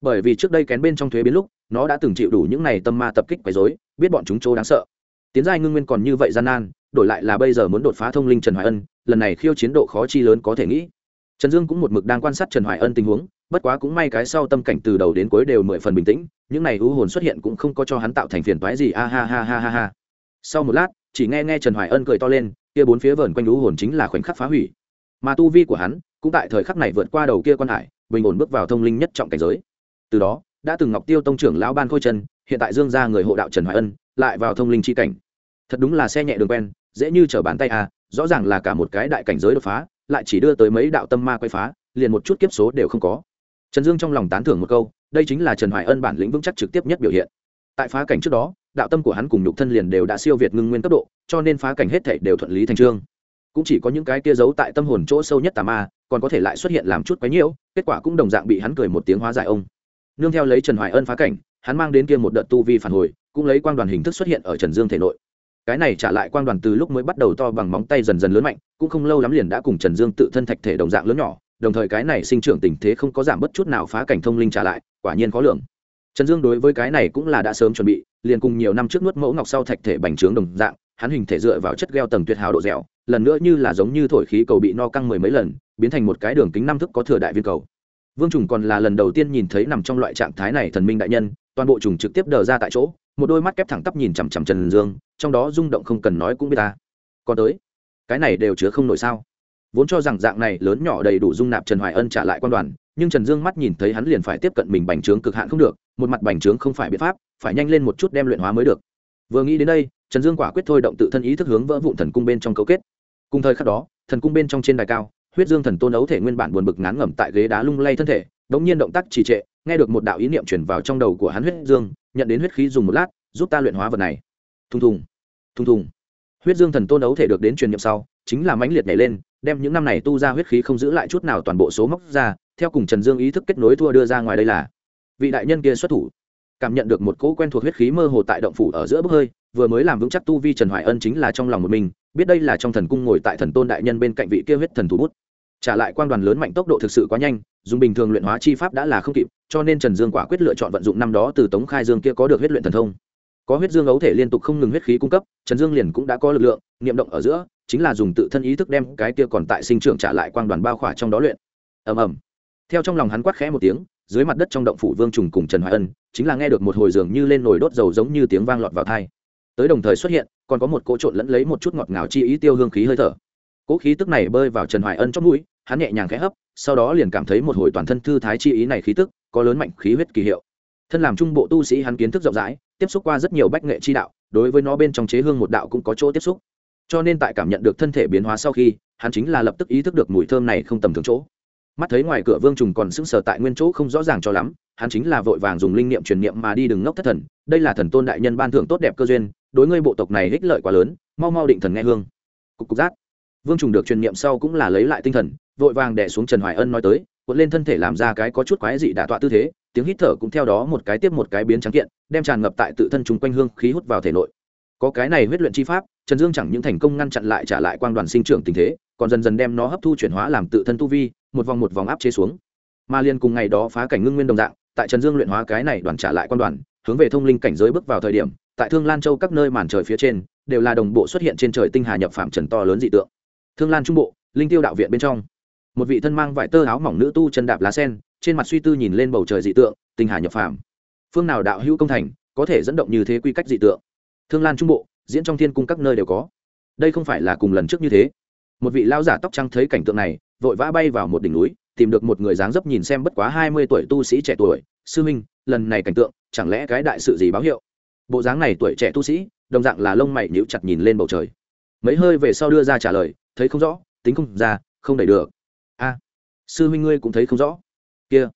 S1: Bởi vì trước đây kén bên trong thuế biến lúc, nó đã từng chịu đủ những này tâm ma tập kích quấy dối biết bọn chúng chỗ đáng sợ. Tiến giai ngưng nguyên còn như vậy gian nan, đổi lại là bây giờ muốn đột phá thông linh trần hoài ân, lần này khiêu chiến độ khó chi lớn có thể nghĩ trần dương cũng một mực đang quan sát trần hoài ân tình huống, bất quá cũng may cái sau tâm cảnh từ đầu đến cuối đều mười phần bình tĩnh, những này u hồn xuất hiện cũng không có cho hắn tạo thành phiền toái gì, a ha ha ha ha ha. Sau một lát, chỉ nghe nghe trần hoài ân cười to lên, kia bốn phía vờn quanh u hồn chính là khoảnh khắc phá hủy. Mà tu vi của hắn, cũng tại thời khắc này vượt qua đầu kia quan hải, bình ổn bước vào thông linh nhất trọng cảnh giới. Từ đó, đã từng ngọc tiêu tông trưởng lão ban khôi chân, hiện tại dương gia người hộ đạo trần hoài ân, lại vào thông linh chi cảnh. Thật đúng là xe nhẹ đường quen, dễ như trở bàn tay à rõ ràng là cả một cái đại cảnh giới đột phá lại chỉ đưa tới mấy đạo tâm ma quay phá, liền một chút kiếp số đều không có. Trần dương trong lòng tán thưởng một câu, đây chính là trần hoài ân bản lĩnh vững chắc trực tiếp nhất biểu hiện. Tại phá cảnh trước đó, đạo tâm của hắn cùng nhục thân liền đều đã siêu việt ngưng nguyên cấp độ, cho nên phá cảnh hết thể đều thuận lý thành trương. Cũng chỉ có những cái kia giấu tại tâm hồn chỗ sâu nhất tà ma, còn có thể lại xuất hiện làm chút quấy nhiễu, kết quả cũng đồng dạng bị hắn cười một tiếng hóa giải ông. Nương theo lấy trần hoài ân phá cảnh, hắn mang đến kia một đợt tu vi phản hồi, cũng lấy quang đoàn hình thức xuất hiện ở trần dương thể nội cái này trả lại quang đoàn từ lúc mới bắt đầu to bằng móng tay dần dần lớn mạnh, cũng không lâu lắm liền đã cùng trần dương tự thân thạch thể đồng dạng lớn nhỏ, đồng thời cái này sinh trưởng tình thế không có giảm bất chút nào phá cảnh thông linh trả lại, quả nhiên khó lường. Trần dương đối với cái này cũng là đã sớm chuẩn bị, liền cùng nhiều năm trước nuốt mẫu ngọc sau thạch thể bành trướng đồng dạng, hắn hình thể dựa vào chất gheo tầng tuyệt hào độ dẻo, lần nữa như là giống như thổi khí cầu bị no căng mười mấy lần, biến thành một cái đường kính năm thức có thừa đại viên cầu. Vương trùng còn là lần đầu tiên nhìn thấy nằm trong loại trạng thái này thần minh đại nhân, toàn bộ trùng trực tiếp đờ ra tại chỗ một đôi mắt kép thẳng tắp nhìn chằm chằm trần dương, trong đó rung động không cần nói cũng biết ta. Còn tới, cái này đều chứa không nổi sao? Vốn cho rằng dạng này lớn nhỏ đầy đủ dung nạp trần hoài ân trả lại quan đoàn, nhưng trần dương mắt nhìn thấy hắn liền phải tiếp cận mình bành trướng cực hạn không được, một mặt bành trướng không phải biện pháp, phải nhanh lên một chút đem luyện hóa mới được. Vừa nghĩ đến đây, trần dương quả quyết thôi động tự thân ý thức hướng vỡ vụn thần cung bên trong cấu kết. Cùng thời khắc đó, thần cung bên trong trên đài cao, huyết dương thần tôn ấu thể nguyên bản buồn bực ngán ngẩm tại ghế đá lung lay thân thể đ ỗ n g nhiên động tác trì trệ, nghe được một đạo ý niệm chuyển vào trong đầu của hắn huyết dương nhận đến huyết khí dùng một lát, giúp ta luyện hóa vật này. Thùng thùng thùng thùng. Huyết dương thần tôn đấu thể được đến truyền nhiệm sau, chính là mãnh liệt nhảy lên, đem những năm này tu ra huyết khí không giữ lại chút nào toàn bộ số móc ra, theo cùng trần dương ý thức kết nối thua đưa ra ngoài đây là, vị đại nhân kia xuất thủ, cảm nhận được một cỗ quen thuộc huyết khí mơ hồ tại động phủ ở giữa bốc hơi, vừa mới làm vững chắc tu vi trần hoài ân chính là trong lòng một mình, biết đây là trong thần cung ngồi tại thần tôn đại nhân bên cạnh vị kia huyết thần thủ bút trả lại quang đoàn lớn mạnh tốc độ thực sự quá nhanh, dùng bình thường luyện hóa chi pháp đã là không kịp, cho nên trần dương quả quyết lựa chọn vận dụng năm đó từ tống khai dương kia có được huyết luyện thần thông. Có huyết dương ấu thể liên tục không ngừng huyết khí cung cấp, trần dương liền cũng đã có lực lượng, niệm động ở giữa, chính là dùng tự thân ý thức đem cái kia còn tại sinh trưởng trả lại quang đoàn bao khỏa trong đó luyện. Ầm ầm. Theo trong lòng hắn quát khẽ một tiếng, dưới mặt đất trong động phủ vương trùng cùng trần hoài ân, chính là nghe được một hồi dường như lên nồi đốt dầu giống như tiếng vang lọt vào thai tới đồng thời xuất hiện, còn có một cỗ trộn lẫn lấy một chút ngọt ngào chi ý tiêu hương khí hơi thở. Cỗ khí tức này bơi vào trần hoài ân trong mũi hắn nhẹ nhàng khẽ hấp, sau đó liền cảm thấy một hồi toàn thân thư thái chi ý này khí tức, có lớn mạnh khí huyết kỳ hiệu. Thân làm trung bộ tu sĩ hắn kiến thức rộng rãi, tiếp xúc qua rất nhiều bách nghệ chi đạo, đối với nó bên trong chế hương một đạo cũng có chỗ tiếp xúc. Cho nên tại cảm nhận được thân thể biến hóa sau khi, hắn chính là lập tức ý thức được mùi thơm này không tầm thường chỗ. Mắt thấy ngoài cửa vương trùng còn sững sờ tại nguyên chỗ không rõ ràng cho lắm, hắn chính là vội vàng dùng linh niệm truyền niệm mà đi đừng ngốc thất thần, đây là thần tôn đại nhân ban thưởng tốt đẹp cơ duyên, đối ngươi bộ tộc này ích lợi quá lớn, mau mau định thần nghe hương. Cục cục giác vương trùng được truyền niệm sau cũng là lấy lại tinh thần, vội vàng đẻ xuống trần hoài ân nói tới, cuộn lên thân thể làm ra cái có chút quái dị đả tọa tư thế, tiếng hít thở cũng theo đó một cái tiếp một cái biến trắng kiện, đem tràn ngập tại tự thân chúng quanh hương khí hút vào thể nội. Có cái này huyết luyện chi pháp, trần dương chẳng những thành công ngăn chặn lại trả lại quang đoàn sinh trưởng tình thế, còn dần dần đem nó hấp thu chuyển hóa làm tự thân tu vi, một vòng một vòng áp chế xuống. Mà liên cùng ngày đó phá cảnh ngưng nguyên đồng dạng, tại trần dương luyện hóa cái này đoàn trả lại quan đoàn, hướng về thông linh cảnh giới bước vào thời điểm, tại thương lan châu các nơi màn trời phía trên, đều là đồng bộ xuất hiện trên trời tinh hà nhập phạm trần to lớn dị tượng thương lan trung bộ linh tiêu đạo viện bên trong. Một vị thân mang vải tơ áo mỏng nữ tu chân đạp lá sen trên mặt suy tư nhìn lên bầu trời dị tượng tinh hà nhập phàm, phương nào đạo hữu công thành có thể dẫn động như thế quy cách dị tượng. Thương lan trung bộ diễn trong thiên cung các nơi đều có. Đây không phải là cùng lần trước như thế. Một vị lao giả tóc trắng thấy cảnh tượng này vội vã bay vào một đỉnh núi tìm được một người dáng dấp nhìn xem bất quá hai mươi tuổi tu sĩ trẻ tuổi. Sư minh lần này cảnh tượng chẳng lẽ cái đại sự gì báo hiệu? Bộ dáng này tuổi trẻ tu sĩ đồng dạng là lông mày nhíu chặt nhìn lên bầu trời. Mấy hơi về sau đưa ra trả lời thấy không rõ, tính không ra, không đẩy được. A, sư huynh ngươi cũng thấy không rõ. Kia,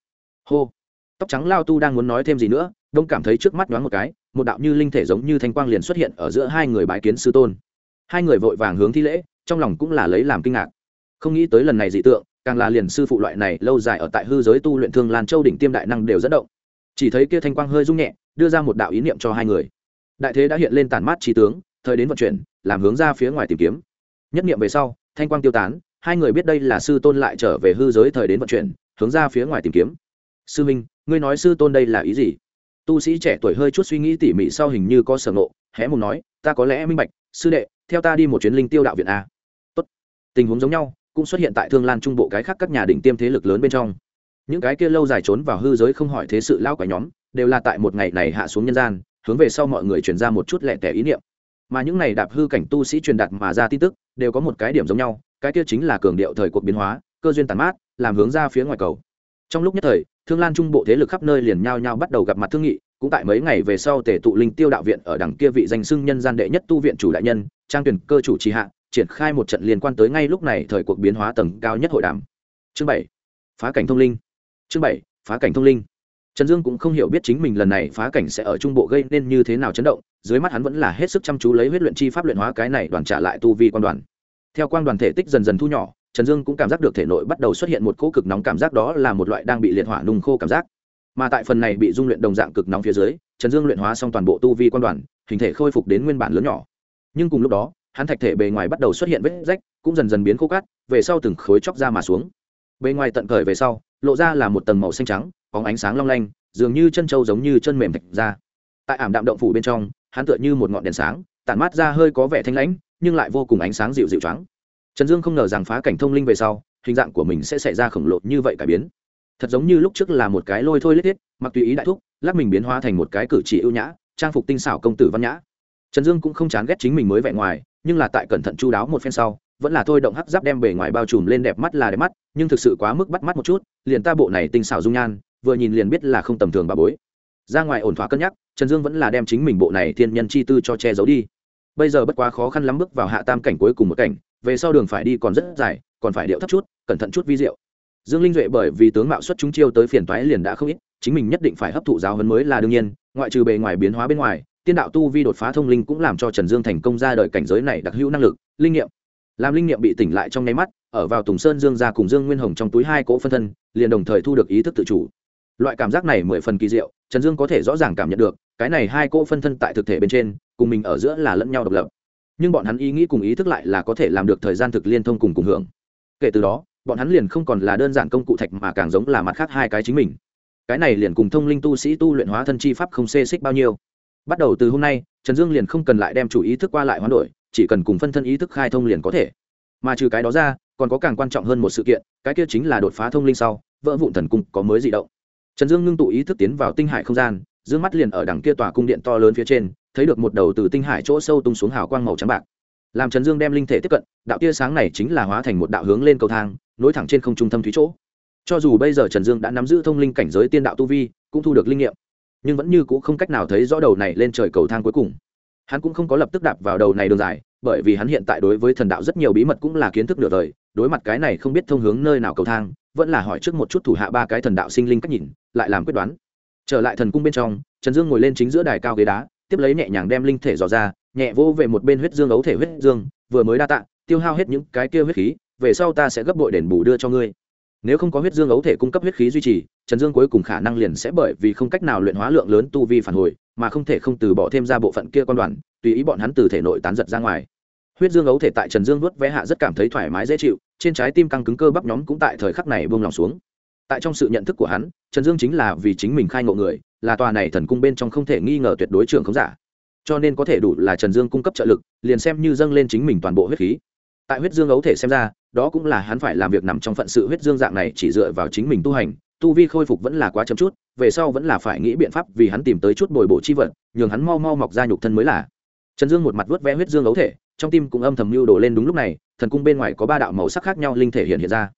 S1: hô, tóc trắng lao tu đang muốn nói thêm gì nữa, đông cảm thấy trước mắt đoán một cái, một đạo như linh thể giống như thanh quang liền xuất hiện ở giữa hai người bái kiến sư tôn. Hai người vội vàng hướng thi lễ, trong lòng cũng là lấy làm kinh ngạc. Không nghĩ tới lần này dị tượng, càng là liền sư phụ loại này lâu dài ở tại hư giới tu luyện thương lan châu đỉnh tiêm đại năng đều dẫn động. Chỉ thấy kia thanh quang hơi rung nhẹ, đưa ra một đạo ý niệm cho hai người. Đại thế đã hiện lên tàn mát trí tướng, thời đến vận chuyển, làm hướng ra phía ngoài tìm kiếm nhất niệm về sau, thanh quang tiêu tán, hai người biết đây là sư tôn lại trở về hư giới thời đến vận chuyển, hướng ra phía ngoài tìm kiếm. Sư minh, ngươi nói sư tôn đây là ý gì? Tu sĩ trẻ tuổi hơi chút suy nghĩ tỉ mỉ sau hình như có sở ngộ, hé mùng nói, ta có lẽ minh bạch, sư đệ, theo ta đi một chuyến linh tiêu đạo viện a. Tốt. tình huống giống nhau, cũng xuất hiện tại thương lan trung bộ cái khác các nhà đỉnh tiêm thế lực lớn bên trong. Những cái kia lâu dài trốn vào hư giới không hỏi thế sự lao cả nhóm, đều là tại một ngày này hạ xuống nhân gian, hướng về sau mọi người truyền ra một chút lẹ tẻ ý niệm mà những này đạp hư cảnh tu sĩ truyền đạt mà ra tin tức, đều có một cái điểm giống nhau, cái kia chính là cường điệu thời cuộc biến hóa, cơ duyên tàn mát, làm hướng ra phía ngoài cầu. Trong lúc nhất thời, thương lan trung bộ thế lực khắp nơi liền nhao nhao bắt đầu gặp mặt thương nghị, cũng tại mấy ngày về sau tể tụ linh tiêu đạo viện ở đằng kia vị danh xưng nhân gian đệ nhất tu viện chủ đại nhân, trang tuyển cơ chủ trì hạ, triển khai một trận liên quan tới ngay lúc này thời cuộc biến hóa tầng cao nhất hội đàm. Chương bảy, phá cảnh thông linh. Chương bảy, phá cảnh thông linh trần dương cũng không hiểu biết chính mình lần này phá cảnh sẽ ở trung bộ gây nên như thế nào chấn động, dưới mắt hắn vẫn là hết sức chăm chú lấy huyết luyện chi pháp luyện hóa cái này đoàn trả lại tu vi quan đoàn. Theo quang đoàn thể tích dần dần thu nhỏ, trần dương cũng cảm giác được thể nội bắt đầu xuất hiện một cỗ cực nóng cảm giác đó là một loại đang bị liệt hỏa nung khô cảm giác. Mà tại phần này bị dung luyện đồng dạng cực nóng phía dưới, trần dương luyện hóa xong toàn bộ tu vi quan đoàn, hình thể khôi phục đến nguyên bản lớn nhỏ. Nhưng cùng lúc đó, hắn thạch thể bề ngoài bắt đầu xuất hiện vết rách, cũng dần dần biến khô cát, về sau từng khối chóc ra mà xuống. Bề ngoài tận cởi về sau, lộ ra là một tầng màu xanh trắng có ánh sáng long lanh, dường như chân trâu giống như chân mềm thạch ra. Tại ảm đạm động phủ bên trong, hắn tựa như một ngọn đèn sáng, tản mát ra hơi có vẻ thanh lãnh, nhưng lại vô cùng ánh sáng dịu dịu trắng trần dương không ngờ rằng phá cảnh thông linh về sau, hình dạng của mình sẽ xảy ra khổng lồ như vậy cải biến. Thật giống như lúc trước là một cái lôi thôi lết thiết, mặc tùy ý đại thúc, lắc mình biến hóa thành một cái cử chỉ ưu nhã, trang phục tinh xảo công tử văn nhã. Trần dương cũng không chán ghét chính mình mới vẻ ngoài, nhưng là tại cẩn thận chu đáo một phen sau, vẫn là thôi động hắc giáp đem bề ngoài bao trùm lên đẹp mắt là đẹp mắt, nhưng thực sự quá mức bắt mắt một chút, liền ta bộ này tinh xảo dung nhan vừa nhìn liền biết là không tầm thường bà bối. Ra ngoài ổn thỏa cân nhắc, trần dương vẫn là đem chính mình bộ này thiên nhân chi tư cho che giấu đi. Bây giờ bất quá khó khăn lắm bước vào hạ tam cảnh cuối cùng một cảnh, về sau đường phải đi còn rất dài, còn phải điệu thấp chút, cẩn thận chút vi diệu. Dương linh duệ bởi vì tướng mạo xuất chúng chiêu tới phiền toái liền đã không ít, chính mình nhất định phải hấp thụ giáo hấn mới là đương nhiên, ngoại trừ bề ngoài biến hóa bên ngoài, tiên đạo tu vi đột phá thông linh cũng làm cho trần dương thành công ra đời cảnh giới này đặc hữu năng lực, linh nghiệm. Làm linh nghiệm bị tỉnh lại trong nháy mắt, ở vào tùng sơn dương ra cùng dương nguyên hồng trong túi hai cỗ phân thân, liền đồng thời thu được ý thức tự chủ loại cảm giác này mười phần kỳ diệu, trần dương có thể rõ ràng cảm nhận được, cái này hai cỗ phân thân tại thực thể bên trên, cùng mình ở giữa là lẫn nhau độc lập. Nhưng bọn hắn ý nghĩ cùng ý thức lại là có thể làm được thời gian thực liên thông cùng cùng hưởng. Kể từ đó, bọn hắn liền không còn là đơn giản công cụ thạch mà càng giống là mặt khác hai cái chính mình. Cái này liền cùng thông linh tu sĩ tu luyện hóa thân chi pháp không xê xích bao nhiêu. Bắt đầu từ hôm nay, trần dương liền không cần lại đem chủ ý thức qua lại hoán đổi, chỉ cần cùng phân thân ý thức khai thông liền có thể. Mà trừ cái đó ra, còn có càng quan trọng hơn một sự kiện, cái kia chính là đột phá thông linh sau, vỡ vụn thần cung có mới di động trần dương ngưng tụ ý thức tiến vào tinh hải không gian d ư ơ n g mắt liền ở đằng kia tòa cung điện to lớn phía trên, thấy được một đầu từ tinh hải chỗ sâu tung xuống hào quang màu trắng bạc. Làm trần dương đem linh thể tiếp cận, đạo tia sáng này chính là hóa thành một đạo hướng lên cầu thang, nối thẳng trên không trung thâm thúy chỗ. Cho dù bây giờ trần dương đã nắm giữ thông linh cảnh giới tiên đạo tu vi, cũng thu được linh nghiệm. Nhưng vẫn như c ũ không cách nào thấy rõ đầu này lên trời cầu thang cuối cùng. Hắn cũng không có lập tức đạp vào đầu này đường dài, bởi vì hắn hiện tại đối với thần đạo rất nhiều bí mật cũng là kiến thức nửa đời, đối mặt cái này không biết thông hướng nơi nào cầu thang vẫn là hỏi trước một chút thủ hạ ba cái thần đạo sinh linh cách nhìn, lại làm quyết đoán. Trở lại thần cung bên trong, trần dương ngồi lên chính giữa đài cao ghế đá, tiếp lấy nhẹ nhàng đem linh thể dò ra, nhẹ vô về một bên huyết dương ấu thể huyết dương, vừa mới đa tạ, tiêu hao hết những cái kia huyết khí, về sau ta sẽ gấp bội đền bù đưa cho ngươi. Nếu không có huyết dương ấu thể cung cấp huyết khí duy trì, trần dương cuối cùng khả năng liền sẽ bởi vì không cách nào luyện hóa lượng lớn tu vi phản hồi, mà không thể không từ bỏ thêm ra bộ phận kia quan đoàn, tùy ý bọn hắn từ thể nội tán giật ra ngoài. Huyết dương ấu thể tại trần dương vuốt vé hạ rất cảm thấy thoải mái dễ chịu trên trái tim căng cứng cơ bắp nhóm cũng tại thời khắc này buông lòng xuống. Tại trong sự nhận thức của hắn, trần dương chính là vì chính mình khai ngộ người, là tòa này thần cung bên trong không thể nghi ngờ tuyệt đối trưởng không giả. Cho nên có thể đủ là trần dương cung cấp trợ lực, liền xem như dâng lên chính mình toàn bộ huyết khí. Tại huyết dương ấu thể xem ra, đó cũng là hắn phải làm việc nằm trong phận sự huyết dương dạng này chỉ dựa vào chính mình tu hành, tu vi khôi phục vẫn là quá chậm chút, về sau vẫn là phải nghĩ biện pháp vì hắn tìm tới chút bồi bổ chi vật, nhường hắn mau mau mọc ra nhục thân mới là. Trần dương một mặt vớt vẽ huyết dương ấu thể trong tim cũng âm thầm mưu đồ lên đúng lúc này, thần cung bên ngoài có ba đạo màu sắc khác nhau linh thể hiện hiện ra.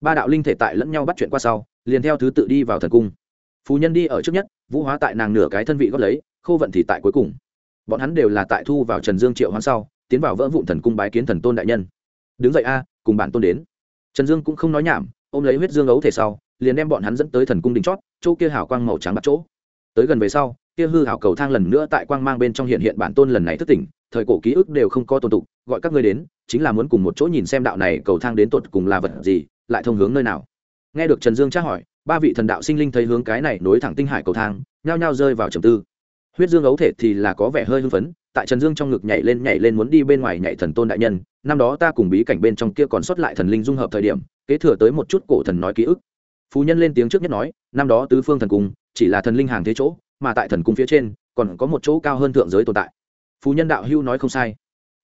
S1: Ba đạo linh thể tại lẫn nhau bắt chuyện qua sau, liền theo thứ tự đi vào thần cung. Phú nhân đi ở trước nhất, vũ hóa tại nàng nửa cái thân vị góp lấy, khô vận thì tại cuối cùng. Bọn hắn đều là tại thu vào trần dương triệu hoán sau, tiến vào vỡ vụn thần cung bái kiến thần tôn đại nhân. Đứng dậy a, cùng bản tôn đến. Trần dương cũng không nói nhảm, ôm lấy huyết dương ấu thể sau, liền đem bọn hắn dẫn tới thần cung đỉnh chót, chỗ kia hào quang màu trắng bắt chỗ. Tới gần về sau, kia hư hảo cầu thang lần nữa tại quang mang bên trong hiện hiện bản tôn lần này thức tỉnh thời cổ ký ức đều không có tồn tục, gọi các ngươi đến, chính là muốn cùng một chỗ nhìn xem đạo này cầu thang đến tột cùng là vật gì, lại thông hướng nơi nào. Nghe được trần dương tra hỏi, ba vị thần đạo sinh linh thấy hướng cái này nối thẳng tinh hải cầu thang, nhao nhao rơi vào trầm tư. Huyết dương ấu thể thì là có vẻ hơi hưng phấn, tại trần dương trong ngực nhảy lên nhảy lên muốn đi bên ngoài nhảy thần tôn đại nhân, năm đó ta cùng bí cảnh bên trong kia còn sót lại thần linh dung hợp thời điểm, kế thừa tới một chút cổ thần nói ký ức. Phú nhân lên tiếng trước nhất nói, năm đó tứ phương thần cung chỉ là thần linh hàng thế chỗ, mà tại thần cung phía trên, còn có một chỗ cao hơn thượng giới tồn tại phú nhân đạo hưu nói không sai.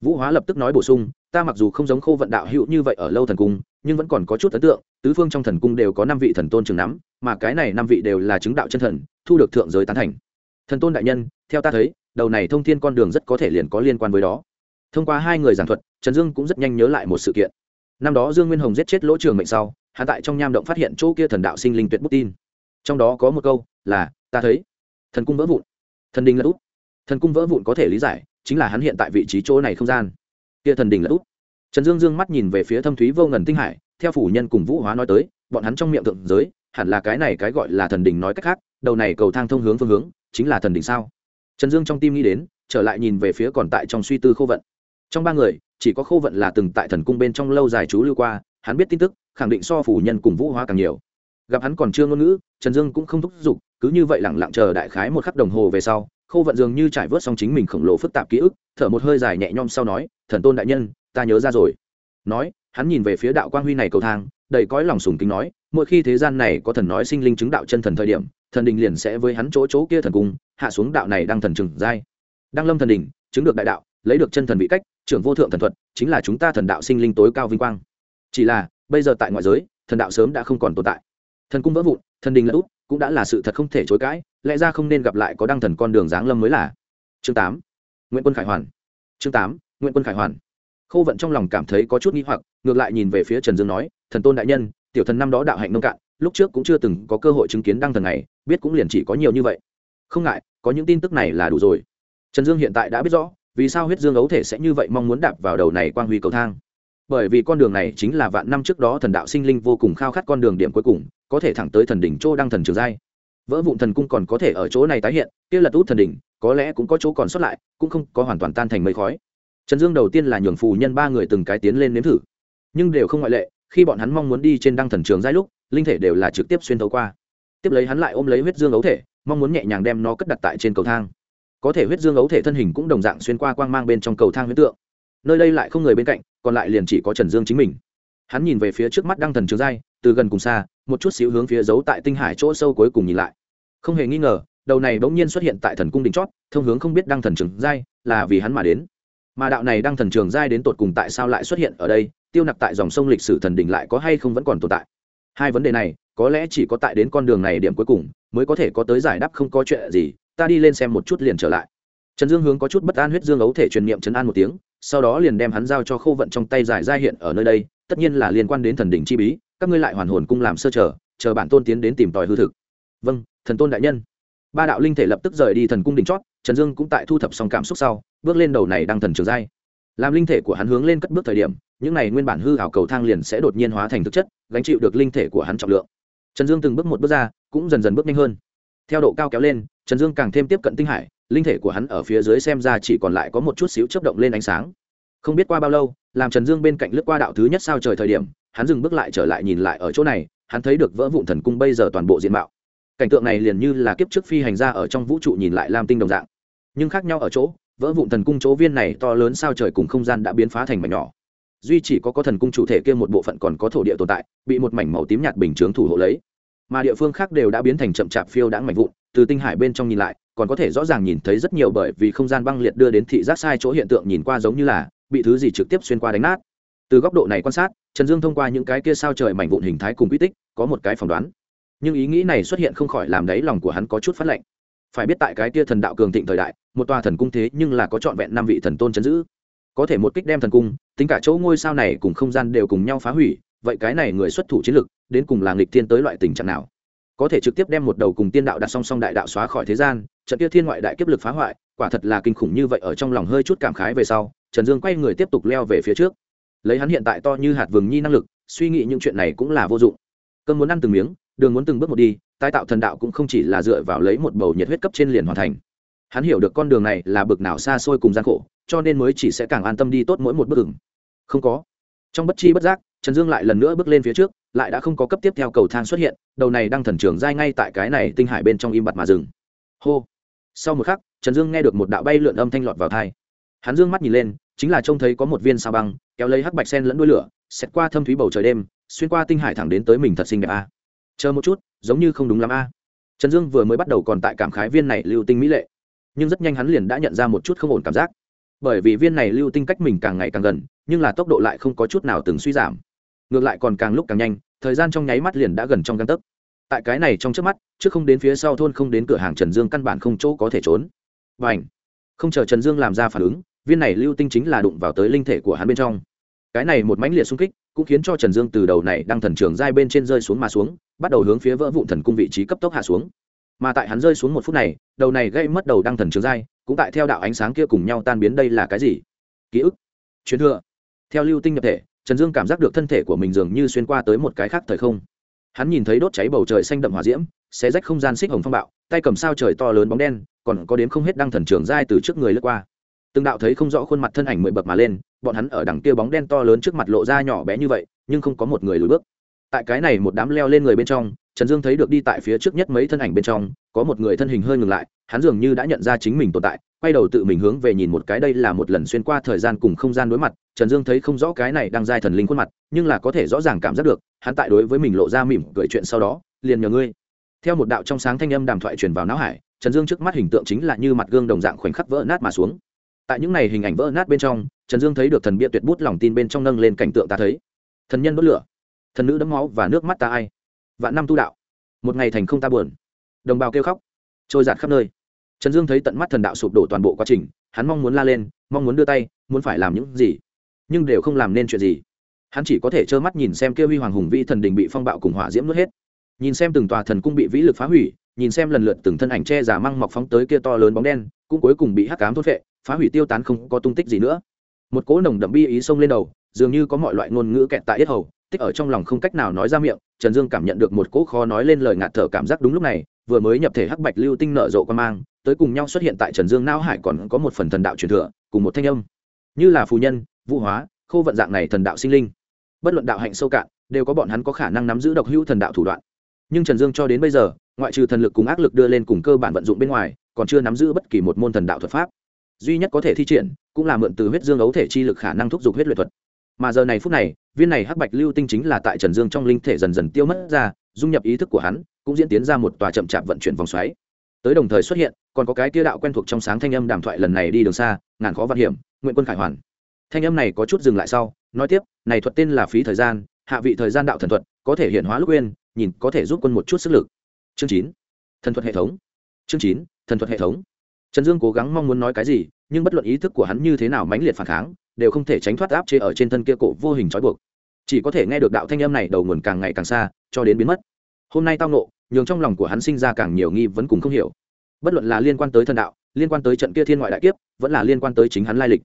S1: Vũ hóa lập tức nói bổ sung, ta mặc dù không giống khô vận đạo hữu như vậy ở lâu thần cung, nhưng vẫn còn có chút ấn tượng, tứ phương trong thần cung đều có năm vị thần tôn trường nắm, mà cái này năm vị đều là chứng đạo chân thần, thu được thượng giới tán thành. Thần tôn đại nhân, theo ta thấy, đầu này thông thiên con đường rất có thể liền có liên quan với đó. Thông qua hai người giảng thuật, trần dương cũng rất nhanh nhớ lại một sự kiện. Năm đó dương nguyên hồng giết chết lỗ trường mệnh sau hạ tại trong nham động phát hiện chỗ kia thần đạo sinh linh tuyệt bút tin. Trong đó có một câu là, ta thấy, thần cung vỡ vụn, thần đình là út, thần cung vỡ vụn có thể lý giải chính là hắn hiện tại vị trí chỗ này không gian. Kia thần đình là út. Trần dương dương mắt nhìn về phía thâm thúy vô ngần tinh hải, theo phủ nhân cùng vũ hóa nói tới, bọn hắn trong miệng thượng giới, hẳn là cái này cái gọi là thần đình nói cách khác, đầu này cầu thang thông hướng phương hướng, chính là thần đình sao? Trần dương trong tim nghĩ đến, trở lại nhìn về phía còn tại trong suy tư khô vận. Trong ba người, chỉ có khô vận là từng tại thần cung bên trong lâu dài chú lưu qua, hắn biết tin tức, khẳng định so phủ nhân cùng vũ hóa càng nhiều. Gặp hắn còn chưa ngôn ngữ, trần dương cũng không thúc giục, cứ như vậy lẳng lặng chờ đại khái một khắc đồng hồ về sau khô vận dường như trải vớt xong chính mình khổng lồ phức tạp ký ức, thở một hơi dài nhẹ nhõm sau nói, thần tôn đại nhân, ta nhớ ra rồi. Nói, hắn nhìn về phía đạo quang huy này cầu thang, đầy cõi lòng sùng kính nói, mỗi khi thế gian này có thần nói sinh linh chứng đạo chân thần thời điểm, thần đình liền sẽ với hắn chỗ chỗ kia thần cung, hạ xuống đạo này đang thần trừng giai. Đăng lâm thần đình, chứng được đại đạo, lấy được chân thần vị cách, trưởng vô thượng thần thuật, chính là chúng ta thần đạo sinh linh tối cao vinh quang. Chỉ là, bây giờ tại ngoại giới, thần đạo sớm đã không còn tồn tại. Thần cung vỡ vụn, thần đình lỡ út, cũng đã là sự thật không thể chối cãi lẽ ra không nên gặp lại có đăng thần con đường giáng lâm mới là. Chương tám, nguyễn quân khải hoàn. Chương tám, nguyễn quân khải hoàn. Khô vận trong lòng cảm thấy có chút nghi hoặc, ngược lại nhìn về phía trần dương nói, thần tôn đại nhân, tiểu thần năm đó đạo hạnh nông cạn, lúc trước cũng chưa từng có cơ hội chứng kiến đăng thần này, biết cũng liền chỉ có nhiều như vậy. Không ngại, có những tin tức này là đủ rồi. Trần dương hiện tại đã biết rõ, vì sao huyết dương ấu thể sẽ như vậy mong muốn đạp vào đầu này quang huy cầu thang. Bởi vì con đường này chính là vạn năm trước đó thần đạo sinh linh vô cùng khao khát con đường điểm cuối cùng, có thể thẳng tới thần đỉnh chỗ đăng thần trường giai vỡ vụn thần cung còn có thể ở chỗ này tái hiện, kia lật út thần đỉnh, có lẽ cũng có chỗ còn sót lại, cũng không có hoàn toàn tan thành mây khói. Trần dương đầu tiên là nhường phù nhân ba người từng cái tiến lên nếm thử. Nhưng đều không ngoại lệ, khi bọn hắn mong muốn đi trên đăng thần trường giai lúc, linh thể đều là trực tiếp xuyên thấu qua. Tiếp lấy hắn lại ôm lấy huyết dương ấu thể, mong muốn nhẹ nhàng đem nó cất đặt tại trên cầu thang. Có thể huyết dương ấu thể thân hình cũng đồng dạng xuyên qua quang mang bên trong cầu thang huyết tượng. Nơi đây lại không người bên cạnh, còn lại liền chỉ có trần dương chính mình. Hắn nhìn về phía trước mắt đăng thần trường giai từ gần cùng xa, một chút xíu hướng phía giấu tại tinh hải chỗ sâu cuối cùng nhìn lại. Không hề nghi ngờ, đầu này bỗng nhiên xuất hiện tại thần cung đỉnh chót, thông hướng không biết đăng thần trường giai, là vì hắn mà đến. Mà đạo này đăng thần trường giai đến tột cùng tại sao lại xuất hiện ở đây, tiêu nặc tại dòng sông lịch sử thần đỉnh lại có hay không vẫn còn tồn tại. Hai vấn đề này, có lẽ chỉ có tại đến con đường này điểm cuối cùng, mới có thể có tới giải đáp không có chuyện gì, ta đi lên xem một chút liền trở lại. Trần dương hướng có chút bất an huyết dương ấu thể truyền niệm trấn an một tiếng, sau đó liền đem hắn giao cho khô vận trong tay giải ra hiện ở nơi đây, tất nhiên là liên quan đến thần đỉnh chi bí các ngươi lại hoàn hồn cung làm sơ chờ chờ bản tôn tiến đến tìm tòi hư thực. Vâng thần tôn đại nhân. Ba đạo linh thể lập tức rời đi thần cung đỉnh chót, trần dương cũng tại thu thập xong cảm xúc sau, bước lên đầu này đang thần trường giai. Làm linh thể của hắn hướng lên cất bước thời điểm, những này nguyên bản hư hảo cầu thang liền sẽ đột nhiên hóa thành thực chất, gánh chịu được linh thể của hắn trọng lượng. Trần dương từng bước một bước ra, cũng dần dần bước nhanh hơn. Theo độ cao kéo lên, trần dương càng thêm tiếp cận tinh hải, linh thể của hắn ở phía dưới xem ra chỉ còn lại có một chút xíu chấp động lên ánh sáng. Không biết qua bao lâu, làm trần dương bên cạnh lướt qua đạo thứ nhất sao trời thời điểm hắn dừng bước lại trở lại nhìn lại ở chỗ này, hắn thấy được vỡ vụn thần cung bây giờ toàn bộ diện mạo. Cảnh tượng này liền như là kiếp trước phi hành ra ở trong vũ trụ nhìn lại lam tinh đồng dạng. Nhưng khác nhau ở chỗ, vỡ vụn thần cung chỗ viên này to lớn sao trời cùng không gian đã biến phá thành mảnh nhỏ. Duy chỉ có có thần cung chủ thể kia một bộ phận còn có thổ địa tồn tại, bị một mảnh màu tím nhạt bình chướng thủ hộ lấy. Mà địa phương khác đều đã biến thành chậm chạp phiêu đãng mảnh vụn, từ tinh hải bên trong nhìn lại, còn có thể rõ ràng nhìn thấy rất nhiều bởi vì không gian băng liệt đưa đến thị giác sai chỗ hiện tượng nhìn qua giống như là bị thứ gì trực tiếp xuyên qua đánh nát. Từ góc độ này quan sát trần dương thông qua những cái kia sao trời mảnh vụn hình thái cùng quy tích, có một cái phỏng đoán. Nhưng ý nghĩ này xuất hiện không khỏi làm đáy lòng của hắn có chút phát lệnh. Phải biết tại cái kia thần đạo cường thịnh thời đại, một tòa thần cung thế nhưng là có trọn vẹn năm vị thần tôn chấn giữ. Có thể một kích đem thần cung, tính cả chỗ ngôi sao này cùng không gian đều cùng nhau phá hủy, vậy cái này người xuất thủ chiến lực đến cùng là nghịch thiên tới loại tình trạng nào? Có thể trực tiếp đem một đầu cùng tiên đạo đặt song song đại đạo xóa khỏi thế gian, trận kia thiên ngoại đại kiếp lực phá hoại, quả thật là kinh khủng như vậy ở trong lòng hơi chút cảm khái về sau, trần dương quay người tiếp tục leo về phía trước lấy hắn hiện tại to như hạt vừng nhi năng lực, suy nghĩ những chuyện này cũng là vô dụng. Cơm muốn ăn từng miếng, đường muốn từng bước một đi, tái tạo thần đạo cũng không chỉ là dựa vào lấy một bầu nhiệt huyết cấp trên liền hoàn thành. Hắn hiểu được con đường này là bực nào xa xôi cùng gian khổ, cho nên mới chỉ sẽ càng an tâm đi tốt mỗi một bước ửng không có. Trong bất chi bất giác, trần dương lại lần nữa bước lên phía trước, lại đã không có cấp tiếp theo cầu thang xuất hiện, đầu này đang thần trưởng dai ngay tại cái này tinh hải bên trong im bặt mà dừng. Hô. Sau một khắc, trần dương nghe được một đạo bay lượn âm thanh lọt vào thai hắn dương mắt nhìn lên chính là trông thấy có một viên sao băng, kéo lấy hắc bạch sen lẫn đuôi lửa xét qua thâm thúy bầu trời đêm, xuyên qua tinh hải thẳng đến tới mình thật xinh đẹp a. Chờ một chút, giống như không đúng lắm a. Trần dương vừa mới bắt đầu còn tại cảm khái viên này lưu tinh mỹ lệ, nhưng rất nhanh hắn liền đã nhận ra một chút không ổn cảm giác. Bởi vì viên này lưu tinh cách mình càng ngày càng gần, nhưng là tốc độ lại không có chút nào từng suy giảm. Ngược lại còn càng lúc càng nhanh, thời gian trong nháy mắt liền đã gần trong găng tấc. Tại cái này trong trước mắt, trước không đến phía sau thôn không đến cửa hàng trần dương căn bản không chỗ có thể trốn. Và ảnh không chờ trần dương làm ra phản ứng viên này lưu tinh chính là đụng vào tới linh thể của hắn bên trong. Cái này một mãnh liệt xung kích cũng khiến cho trần dương từ đầu này đang thần trường giai bên trên rơi xuống mà xuống, bắt đầu hướng phía vỡ vụn thần cung vị trí cấp tốc hạ xuống. Mà tại hắn rơi xuống một phút này, đầu này gây mất đầu đang thần trường giai, cũng tại theo đạo ánh sáng kia cùng nhau tan biến đây là cái gì? Ký ức. Truyền thừa. Theo lưu tinh nhập thể, trần dương cảm giác được thân thể của mình dường như xuyên qua tới một cái khác thời không. Hắn nhìn thấy đốt cháy bầu trời xanh đậm hỏa diễm, xé rách không gian xích hồng phong bạo, tay cầm sao trời to lớn bóng đen, còn có đếm không hết đăng thần trường giai từ trước người lướt qua từng đạo thấy không rõ khuôn mặt thân ảnh mười bậc mà lên, bọn hắn ở đằng kia bóng đen to lớn trước mặt lộ ra nhỏ bé như vậy, nhưng không có một người lùi bước. Tại cái này một đám leo lên người bên trong, trần dương thấy được đi tại phía trước nhất mấy thân ảnh bên trong, có một người thân hình hơi ngừng lại, hắn dường như đã nhận ra chính mình tồn tại, quay đầu tự mình hướng về nhìn một cái đây là một lần xuyên qua thời gian cùng không gian đối mặt, trần dương thấy không rõ cái này đang dai thần linh khuôn mặt, nhưng là có thể rõ ràng cảm giác được, hắn tại đối với mình lộ ra mỉm cười chuyện sau đó, liền nhờ ngươi. Theo một đạo trong sáng thanh âm đàm thoại truyền vào não hải, trần dương trước mắt hình tượng chính là như mặt gương đồng dạng khoảnh khắc vỡ nát mà xuống tại những này hình ảnh vỡ nát bên trong, trần dương thấy được thần bia tuyệt bút lòng tin bên trong nâng lên cảnh tượng ta thấy. Thần nhân đốt lửa, thần nữ đấm máu và nước mắt ta ai? Vạn năm tu đạo, một ngày thành không ta buồn. Đồng bào kêu khóc, trôi giạt khắp nơi. Trần dương thấy tận mắt thần đạo sụp đổ toàn bộ quá trình, hắn mong muốn la lên, mong muốn đưa tay, muốn phải làm những gì, nhưng đều không làm nên chuyện gì. Hắn chỉ có thể trơ mắt nhìn xem kia huy hoàng hùng vĩ thần đình bị phong bạo cùng hỏa diễm nuốt hết. Nhìn xem từng tòa thần cung bị vĩ lực phá hủy, nhìn xem lần lượt từng thân ảnh che giả măng mọc phóng tới kia to lớn bóng đen, cũng cuối cùng bị hắc cám thốt vệ phá hủy tiêu tán không có tung tích gì nữa. Một cỗ nồng đậm bi ý xông lên đầu, dường như có mọi loại ngôn ngữ kẹt tại yết hầu, tích ở trong lòng không cách nào nói ra miệng, trần dương cảm nhận được một cỗ khó nói lên lời ngạt thở cảm giác đúng lúc này, vừa mới nhập thể hắc bạch lưu tinh nở rộ quan mang, tới cùng nhau xuất hiện tại trần dương não hải còn có một phần thần đạo truyền thừa, cùng một thanh âm. Như là phù nhân, vũ hóa, khô vận dạng này thần đạo sinh linh. Bất luận đạo hạnh sâu cạn, đều có bọn hắn có khả năng nắm giữ độc hữu thần đạo thủ đoạn. Nhưng trần dương cho đến bây giờ, ngoại trừ thần lực cùng ác lực đưa lên cùng cơ bản vận dụng bên ngoài, còn chưa nắm giữ bất kỳ một môn thần đạo thuật pháp duy nhất có thể thi triển cũng là mượn từ huyết dương ấu thể chi lực khả năng thúc giục huyết luyện thuật. Mà giờ này phút này, viên này hắc bạch lưu tinh chính là tại trần dương trong linh thể dần dần tiêu mất ra, dung nhập ý thức của hắn, cũng diễn tiến ra một tòa chậm chạp vận chuyển vòng xoáy. Tới đồng thời xuất hiện, còn có cái tia đạo quen thuộc trong sáng thanh âm đàm thoại lần này đi đường xa, ngàn khó vạn hiểm, nguyện quân khải hoàn. Thanh âm này có chút dừng lại sau, nói tiếp, này thuật tên là phí thời gian, hạ vị thời gian đạo thần thuật, có thể hiện hóa lúc quên, nhìn có thể giúp quân một chút sức lực. Chương chín. Thần thuật hệ thống. Chương chín, thần thuật hệ thống trần dương cố gắng mong muốn nói cái gì, nhưng bất luận ý thức của hắn như thế nào mãnh liệt phản kháng, đều không thể tránh thoát áp chế ở trên thân kia cổ vô hình trói buộc. Chỉ có thể nghe được đạo thanh âm này đầu nguồn càng ngày càng xa, cho đến biến mất. Hôm nay tao nộ nhường trong lòng của hắn sinh ra càng nhiều nghi vấn cùng không hiểu. Bất luận là liên quan tới thần đạo, liên quan tới trận kia thiên ngoại đại kiếp, vẫn là liên quan tới chính hắn lai lịch.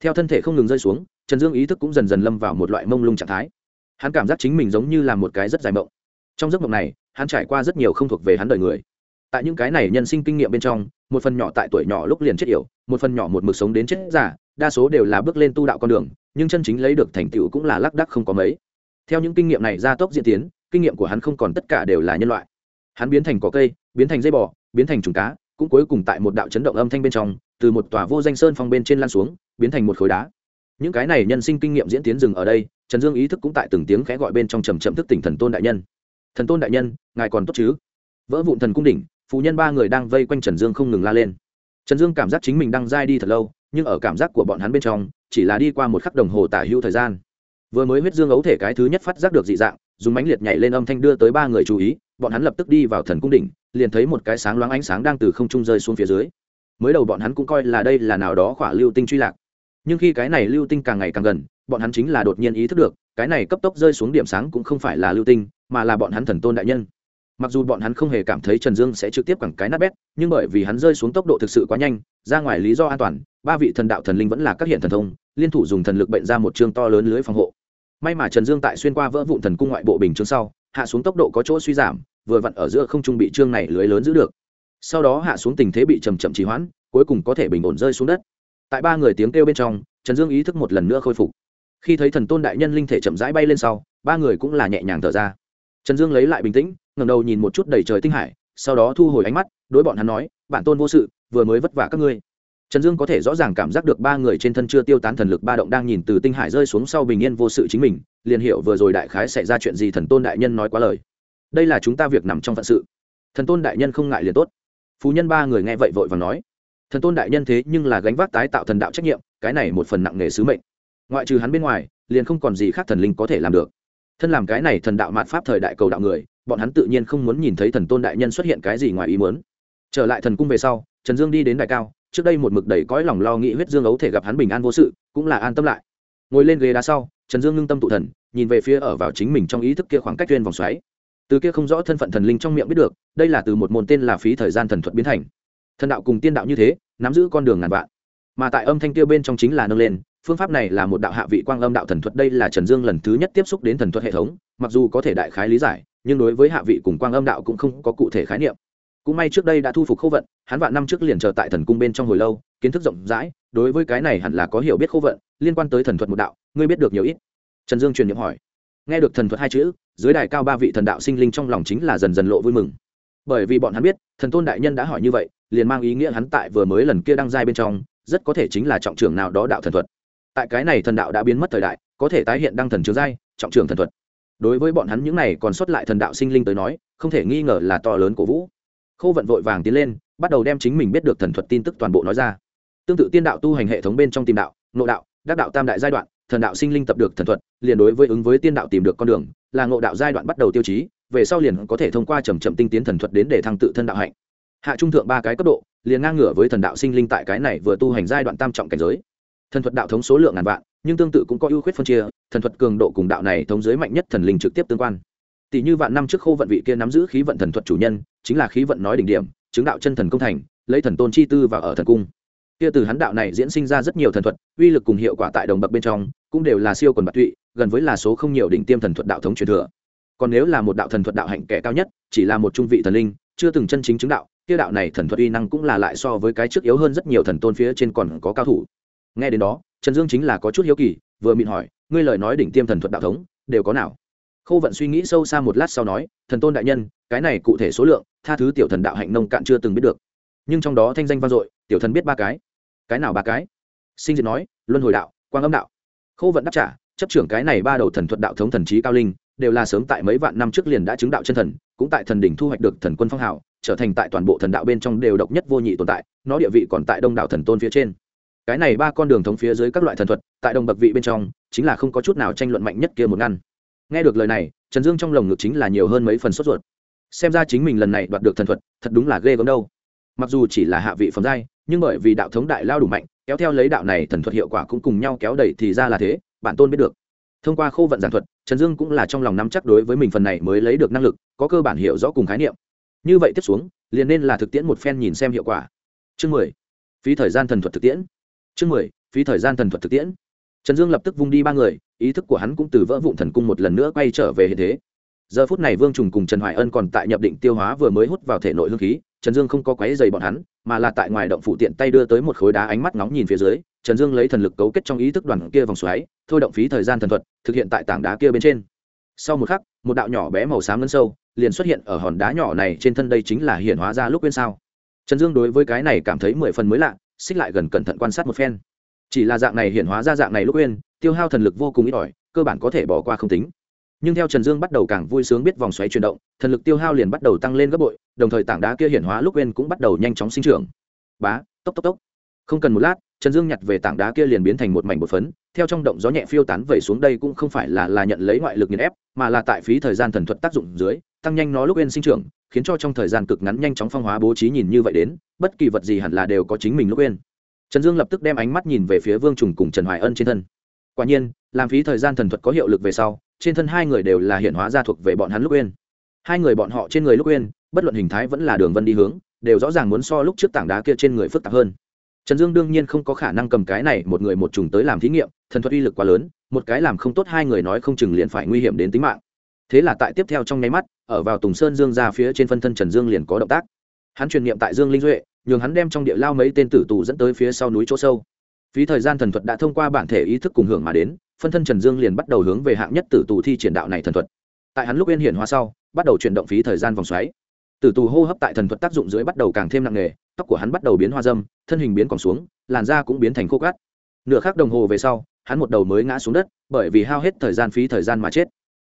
S1: Theo thân thể không ngừng rơi xuống, trần dương ý thức cũng dần dần lâm vào một loại mông lung trạng thái. Hắn cảm giác chính mình giống như là một cái rất dài mộng. Trong giấc mộng này, hắn trải qua rất nhiều không thuộc về hắn đời người. Tại những cái này nhân sinh kinh nghiệm bên trong một phần nhỏ tại tuổi nhỏ lúc liền chết yểu, một phần nhỏ một mực sống đến chết giả đa số đều là bước lên tu đạo con đường, nhưng chân chính lấy được thành tựu cũng là lác đắc không có mấy. Theo những kinh nghiệm này gia tốc diễn tiến, kinh nghiệm của hắn không còn tất cả đều là nhân loại. Hắn biến thành cỏ cây, biến thành dây bò, biến thành trùng cá, cũng cuối cùng tại một đạo chấn động âm thanh bên trong, từ một tòa vô danh sơn phong bên trên lan xuống, biến thành một khối đá. Những cái này nhân sinh kinh nghiệm diễn tiến dừng ở đây, trần dương ý thức cũng tại từng tiếng khẽ gọi bên trong trầm chậm thức tỉnh thần tôn đại nhân. Thần tôn đại nhân, ngài còn tốt chứ? Vỡ vụn thần cung đỉnh phụ nhân ba người đang vây quanh trần dương không ngừng la lên. Trần dương cảm giác chính mình đang dai đi thật lâu, nhưng ở cảm giác của bọn hắn bên trong, chỉ là đi qua một khắc đồng hồ tả hữu thời gian. Vừa mới huyết dương ấu thể cái thứ nhất phát giác được dị dạng, dùng mánh liệt nhảy lên âm thanh đưa tới ba người chú ý, bọn hắn lập tức đi vào thần cung đỉnh, liền thấy một cái sáng loáng ánh sáng đang từ không trung rơi xuống phía dưới. Mới đầu bọn hắn cũng coi là đây là nào đó khỏa lưu tinh truy lạc. Nhưng khi cái này lưu tinh càng ngày càng gần, bọn hắn chính là đột nhiên ý thức được, cái này cấp tốc rơi xuống điểm sáng cũng không phải là lưu tinh, mà là bọn hắn thần tôn đại nhân mặc dù bọn hắn không hề cảm thấy trần dương sẽ trực tiếp quẳng cái nát bét, nhưng bởi vì hắn rơi xuống tốc độ thực sự quá nhanh, ra ngoài lý do an toàn, ba vị thần đạo thần linh vẫn là các hiện thần thông, liên thủ dùng thần lực bệnh ra một chương to lớn lưới phòng hộ. May mà trần dương tại xuyên qua vỡ vụn thần cung ngoại bộ bình chương sau, hạ xuống tốc độ có chỗ suy giảm, vừa vặn ở giữa không trung bị trương này lưới lớn giữ được. Sau đó hạ xuống tình thế bị chầm chậm trì hoãn, cuối cùng có thể bình ổn rơi xuống đất. Tại ba người tiếng kêu bên trong, trần dương ý thức một lần nữa khôi phục. Khi thấy thần tôn đại nhân linh thể chậm rãi bay lên sau, ba người cũng là nhẹ nhàng thở ra. Trần dương lấy lại bình tĩnh ngẩng đầu nhìn một chút đầy trời tinh hải, sau đó thu hồi ánh mắt, đối bọn hắn nói, bản tôn vô sự, vừa mới vất vả các ngươi. Trần dương có thể rõ ràng cảm giác được ba người trên thân chưa tiêu tán thần lực ba động đang nhìn từ tinh hải rơi xuống sau bình yên vô sự chính mình, liền hiểu vừa rồi đại khái xảy ra chuyện gì thần tôn đại nhân nói quá lời. Đây là chúng ta việc nằm trong phận sự. Thần tôn đại nhân không ngại liền tốt. Phú nhân ba người nghe vậy vội và nói, thần tôn đại nhân thế nhưng là gánh vác tái tạo thần đạo trách nhiệm, cái này một phần nặng nề sứ mệnh. Ngoại trừ hắn bên ngoài, liền không còn gì khác thần linh có thể làm được. Thân làm cái này thần đạo mạt pháp thời đại cầu đạo người bọn hắn tự nhiên không muốn nhìn thấy thần tôn đại nhân xuất hiện cái gì ngoài ý muốn. Trở lại thần cung về sau, trần dương đi đến đại cao, trước đây một mực đầy cõi lòng lo nghĩ huyết dương ấu thể gặp hắn bình an vô sự, cũng là an tâm lại. Ngồi lên ghế đá sau, trần dương ngưng tâm tụ thần, nhìn về phía ở vào chính mình trong ý thức kia khoảng cách tuyên vòng xoáy. Từ kia không rõ thân phận thần linh trong miệng biết được, đây là từ một môn tên là phí thời gian thần thuật biến thành. Thần đạo cùng tiên đạo như thế, nắm giữ con đường ngàn vạn. Mà tại âm thanh kia bên trong chính là nâng lên, phương pháp này là một đạo hạ vị quang âm đạo thần thuật, đây là trần dương lần thứ nhất tiếp xúc đến thần thuật hệ thống, mặc dù có thể đại khái lý giải nhưng đối với hạ vị cùng quang âm đạo cũng không có cụ thể khái niệm. Cũng may trước đây đã thu phục khâu vận, hắn vạn năm trước liền chờ tại thần cung bên trong hồi lâu, kiến thức rộng rãi, đối với cái này hẳn là có hiểu biết khâu vận, liên quan tới thần thuật một đạo, ngươi biết được nhiều ít. Trần dương truyền n hỏi. Nghe được thần thuật hai chữ, dưới đài cao ba vị thần đạo sinh linh trong lòng chính là dần dần lộ vui mừng. Bởi vì bọn hắn biết, thần tôn đại nhân đã hỏi như vậy, liền mang ý nghĩa hắn tại vừa mới lần kia đăng giai bên trong, rất có thể chính là trọng trưởng nào đó đạo thần thuật. Tại cái này thần đạo đã biến mất thời đại, có thể tái hiện đăng thần trường giai, trọng trưởng thần thuật đối với bọn hắn những này còn xuất lại thần đạo sinh linh tới nói, không thể nghi ngờ là to lớn cổ vũ. Khô vận vội vàng tiến lên, bắt đầu đem chính mình biết được thần thuật tin tức toàn bộ nói ra. Tương tự tiên đạo tu hành hệ thống bên trong tìm đạo, ngộ đạo, đắc đạo tam đại giai đoạn, thần đạo sinh linh tập được thần thuật, liền đối với ứng với tiên đạo tìm được con đường, là ngộ đạo giai đoạn bắt đầu tiêu chí, về sau liền có thể thông qua chầm chậm tinh tiến thần thuật đến để thăng tự thân đạo hạnh. Hạ trung thượng ba cái cấp độ, liền ngang ngửa với thần đạo sinh linh tại cái này vừa tu hành giai đoạn tam trọng cảnh giới thần thuật đạo thống số lượng ngàn vạn, nhưng tương tự cũng có ưu khuyết phân chia, thần thuật cường độ cùng đạo này thống giới mạnh nhất thần linh trực tiếp tương quan. Tỷ như vạn năm trước khô vận vị kia nắm giữ khí vận thần thuật chủ nhân, chính là khí vận nói đỉnh điểm, chứng đạo chân thần công thành, lấy thần tôn chi tư và ở thần cung. Kia từ hắn đạo này diễn sinh ra rất nhiều thần thuật, uy lực cùng hiệu quả tại đồng bậc bên trong, cũng đều là siêu quần bạc tụy, gần với là số không nhiều đỉnh tiêm thần thuật đạo thống truyền thừa. Còn nếu là một đạo thần thuật đạo hạnh kẻ cao nhất, chỉ là một trung vị thần linh, chưa từng chân chính chứng đạo, kia đạo này thần thuật uy năng cũng là lại so với cái trước yếu hơn rất nhiều thần tôn phía trên còn có cao thủ nghe đến đó, trần dương chính là có chút hiếu kỳ, vừa mịn hỏi, ngươi lời nói đỉnh tiêm thần thuật đạo thống, đều có nào? Khâu vận suy nghĩ sâu xa một lát sau nói, thần tôn đại nhân, cái này cụ thể số lượng, tha thứ tiểu thần đạo hạnh nông cạn chưa từng biết được. Nhưng trong đó thanh danh vang dội, tiểu thần biết ba cái. Cái nào ba cái? Sinh diệt nói, luân hồi đạo, quang âm đạo. Khâu vận đáp trả, chấp trưởng cái này ba đầu thần thuật đạo thống thần trí cao linh, đều là sớm tại mấy vạn năm trước liền đã chứng đạo chân thần, cũng tại thần đỉnh thu hoạch được thần quân phong hào, trở thành tại toàn bộ thần đạo bên trong đều độc nhất vô nhị tồn tại, nó địa vị còn tại đông đảo thần tôn phía trên cái này ba con đường thống phía dưới các loại thần thuật, tại đồng bậc vị bên trong, chính là không có chút nào tranh luận mạnh nhất kia một ngăn. Nghe được lời này, trần dương trong lồng ngực chính là nhiều hơn mấy phần sốt ruột. Xem ra chính mình lần này đoạt được thần thuật, thật đúng là ghê gớm đâu. Mặc dù chỉ là hạ vị phẩm giai, nhưng bởi vì đạo thống đại lao đủ mạnh, kéo theo lấy đạo này thần thuật hiệu quả cũng cùng nhau kéo đẩy thì ra là thế bản tôn biết được. Thông qua khô vận giản thuật, trần dương cũng là trong lòng nắm chắc đối với mình phần này mới lấy được năng lực, có cơ bản hiểu rõ cùng khái niệm. Như vậy tiếp xuống, liền nên là thực tiễn một phen nhìn xem hiệu quả. Chương mười. Phí thời gian thần thuật thực tiễn chương mười, phí thời gian thần thuật thực tiễn. Trần dương lập tức vung đi ba người, ý thức của hắn cũng từ vỡ vụn thần cung một lần nữa quay trở về hiện thế. Giờ phút này vương trùng cùng trần hoài ân còn tại nhập định tiêu hóa vừa mới hút vào thể nội hương khí, trần dương không có quáy dày bọn hắn, mà là tại ngoài động phủ tiện tay đưa tới một khối đá ánh mắt nóng nhìn phía dưới, trần dương lấy thần lực cấu kết trong ý thức đoàn kia vòng xoáy, thôi động phí thời gian thần thuật, thực hiện tại tảng đá kia bên trên. Sau một khắc, một đạo nhỏ bé màu xám ngân sâu liền xuất hiện ở hòn đá nhỏ này trên thân đây chính là hiện hóa ra lúc quên sao. Trần dương đối với cái này cảm thấy mười phần mới lạ xích lại gần cẩn thận quan sát một phen. Chỉ là dạng này hiện hóa ra dạng này lúc quên, tiêu hao thần lực vô cùng ít ỏi, cơ bản có thể bỏ qua không tính. Nhưng theo trần dương bắt đầu càng vui sướng biết vòng xoáy chuyển động, thần lực tiêu hao liền bắt đầu tăng lên gấp bội, đồng thời tảng đá kia hiện hóa lúc quên cũng bắt đầu nhanh chóng sinh trưởng. Bá, tốc tốc tốc. Không cần một lát, trần dương nhặt về tảng đá kia liền biến thành một mảnh bột phấn, theo trong động gió nhẹ phiêu tán vẩy xuống đây cũng không phải là là nhận lấy ngoại lực nghiền ép, mà là tại phí thời gian thần thuật tác dụng dưới, tăng nhanh nó lúc quên sinh trưởng khiến cho trong thời gian cực ngắn nhanh chóng phong hóa bố trí nhìn như vậy đến, bất kỳ vật gì hẳn là đều có chính mình lúc quên. Trần dương lập tức đem ánh mắt nhìn về phía vương trùng cùng trần hoài ân trên thân. Quả nhiên, làm phí thời gian thần thuật có hiệu lực về sau, trên thân hai người đều là hiện hóa ra thuộc về bọn hắn lúc quên. Hai người bọn họ trên người lúc quên, bất luận hình thái vẫn là đường vân đi hướng, đều rõ ràng muốn so lúc trước tảng đá kia trên người phức tạp hơn. Trần dương đương nhiên không có khả năng cầm cái này một người một trùng tới làm thí nghiệm, thần thuật uy lực quá lớn, một cái làm không tốt hai người nói không chừng liền phải nguy hiểm đến tính mạng thế là tại tiếp theo trong nháy mắt, ở vào tùng sơn dương ra phía trên phân thân trần dương liền có động tác. Hắn truyền niệm tại dương linh duệ, nhường hắn đem trong địa lao mấy tên tử tù dẫn tới phía sau núi chỗ sâu. Phí thời gian thần thuật đã thông qua bản thể ý thức cùng hưởng mà đến, phân thân trần dương liền bắt đầu hướng về hạng nhất tử tù thi triển đạo này thần thuật. Tại hắn lúc yên hiển hóa sau, bắt đầu chuyển động phí thời gian vòng xoáy. Tử tù hô hấp tại thần thuật tác dụng dưới bắt đầu càng thêm nặng nề, tóc của hắn bắt đầu biến hoa dâm, thân hình biến còn xuống, làn da cũng biến thành khô cát. Nửa khắc đồng hồ về sau, hắn một đầu mới ngã xuống đất, bởi vì hao hết thời gian phí thời gian mà chết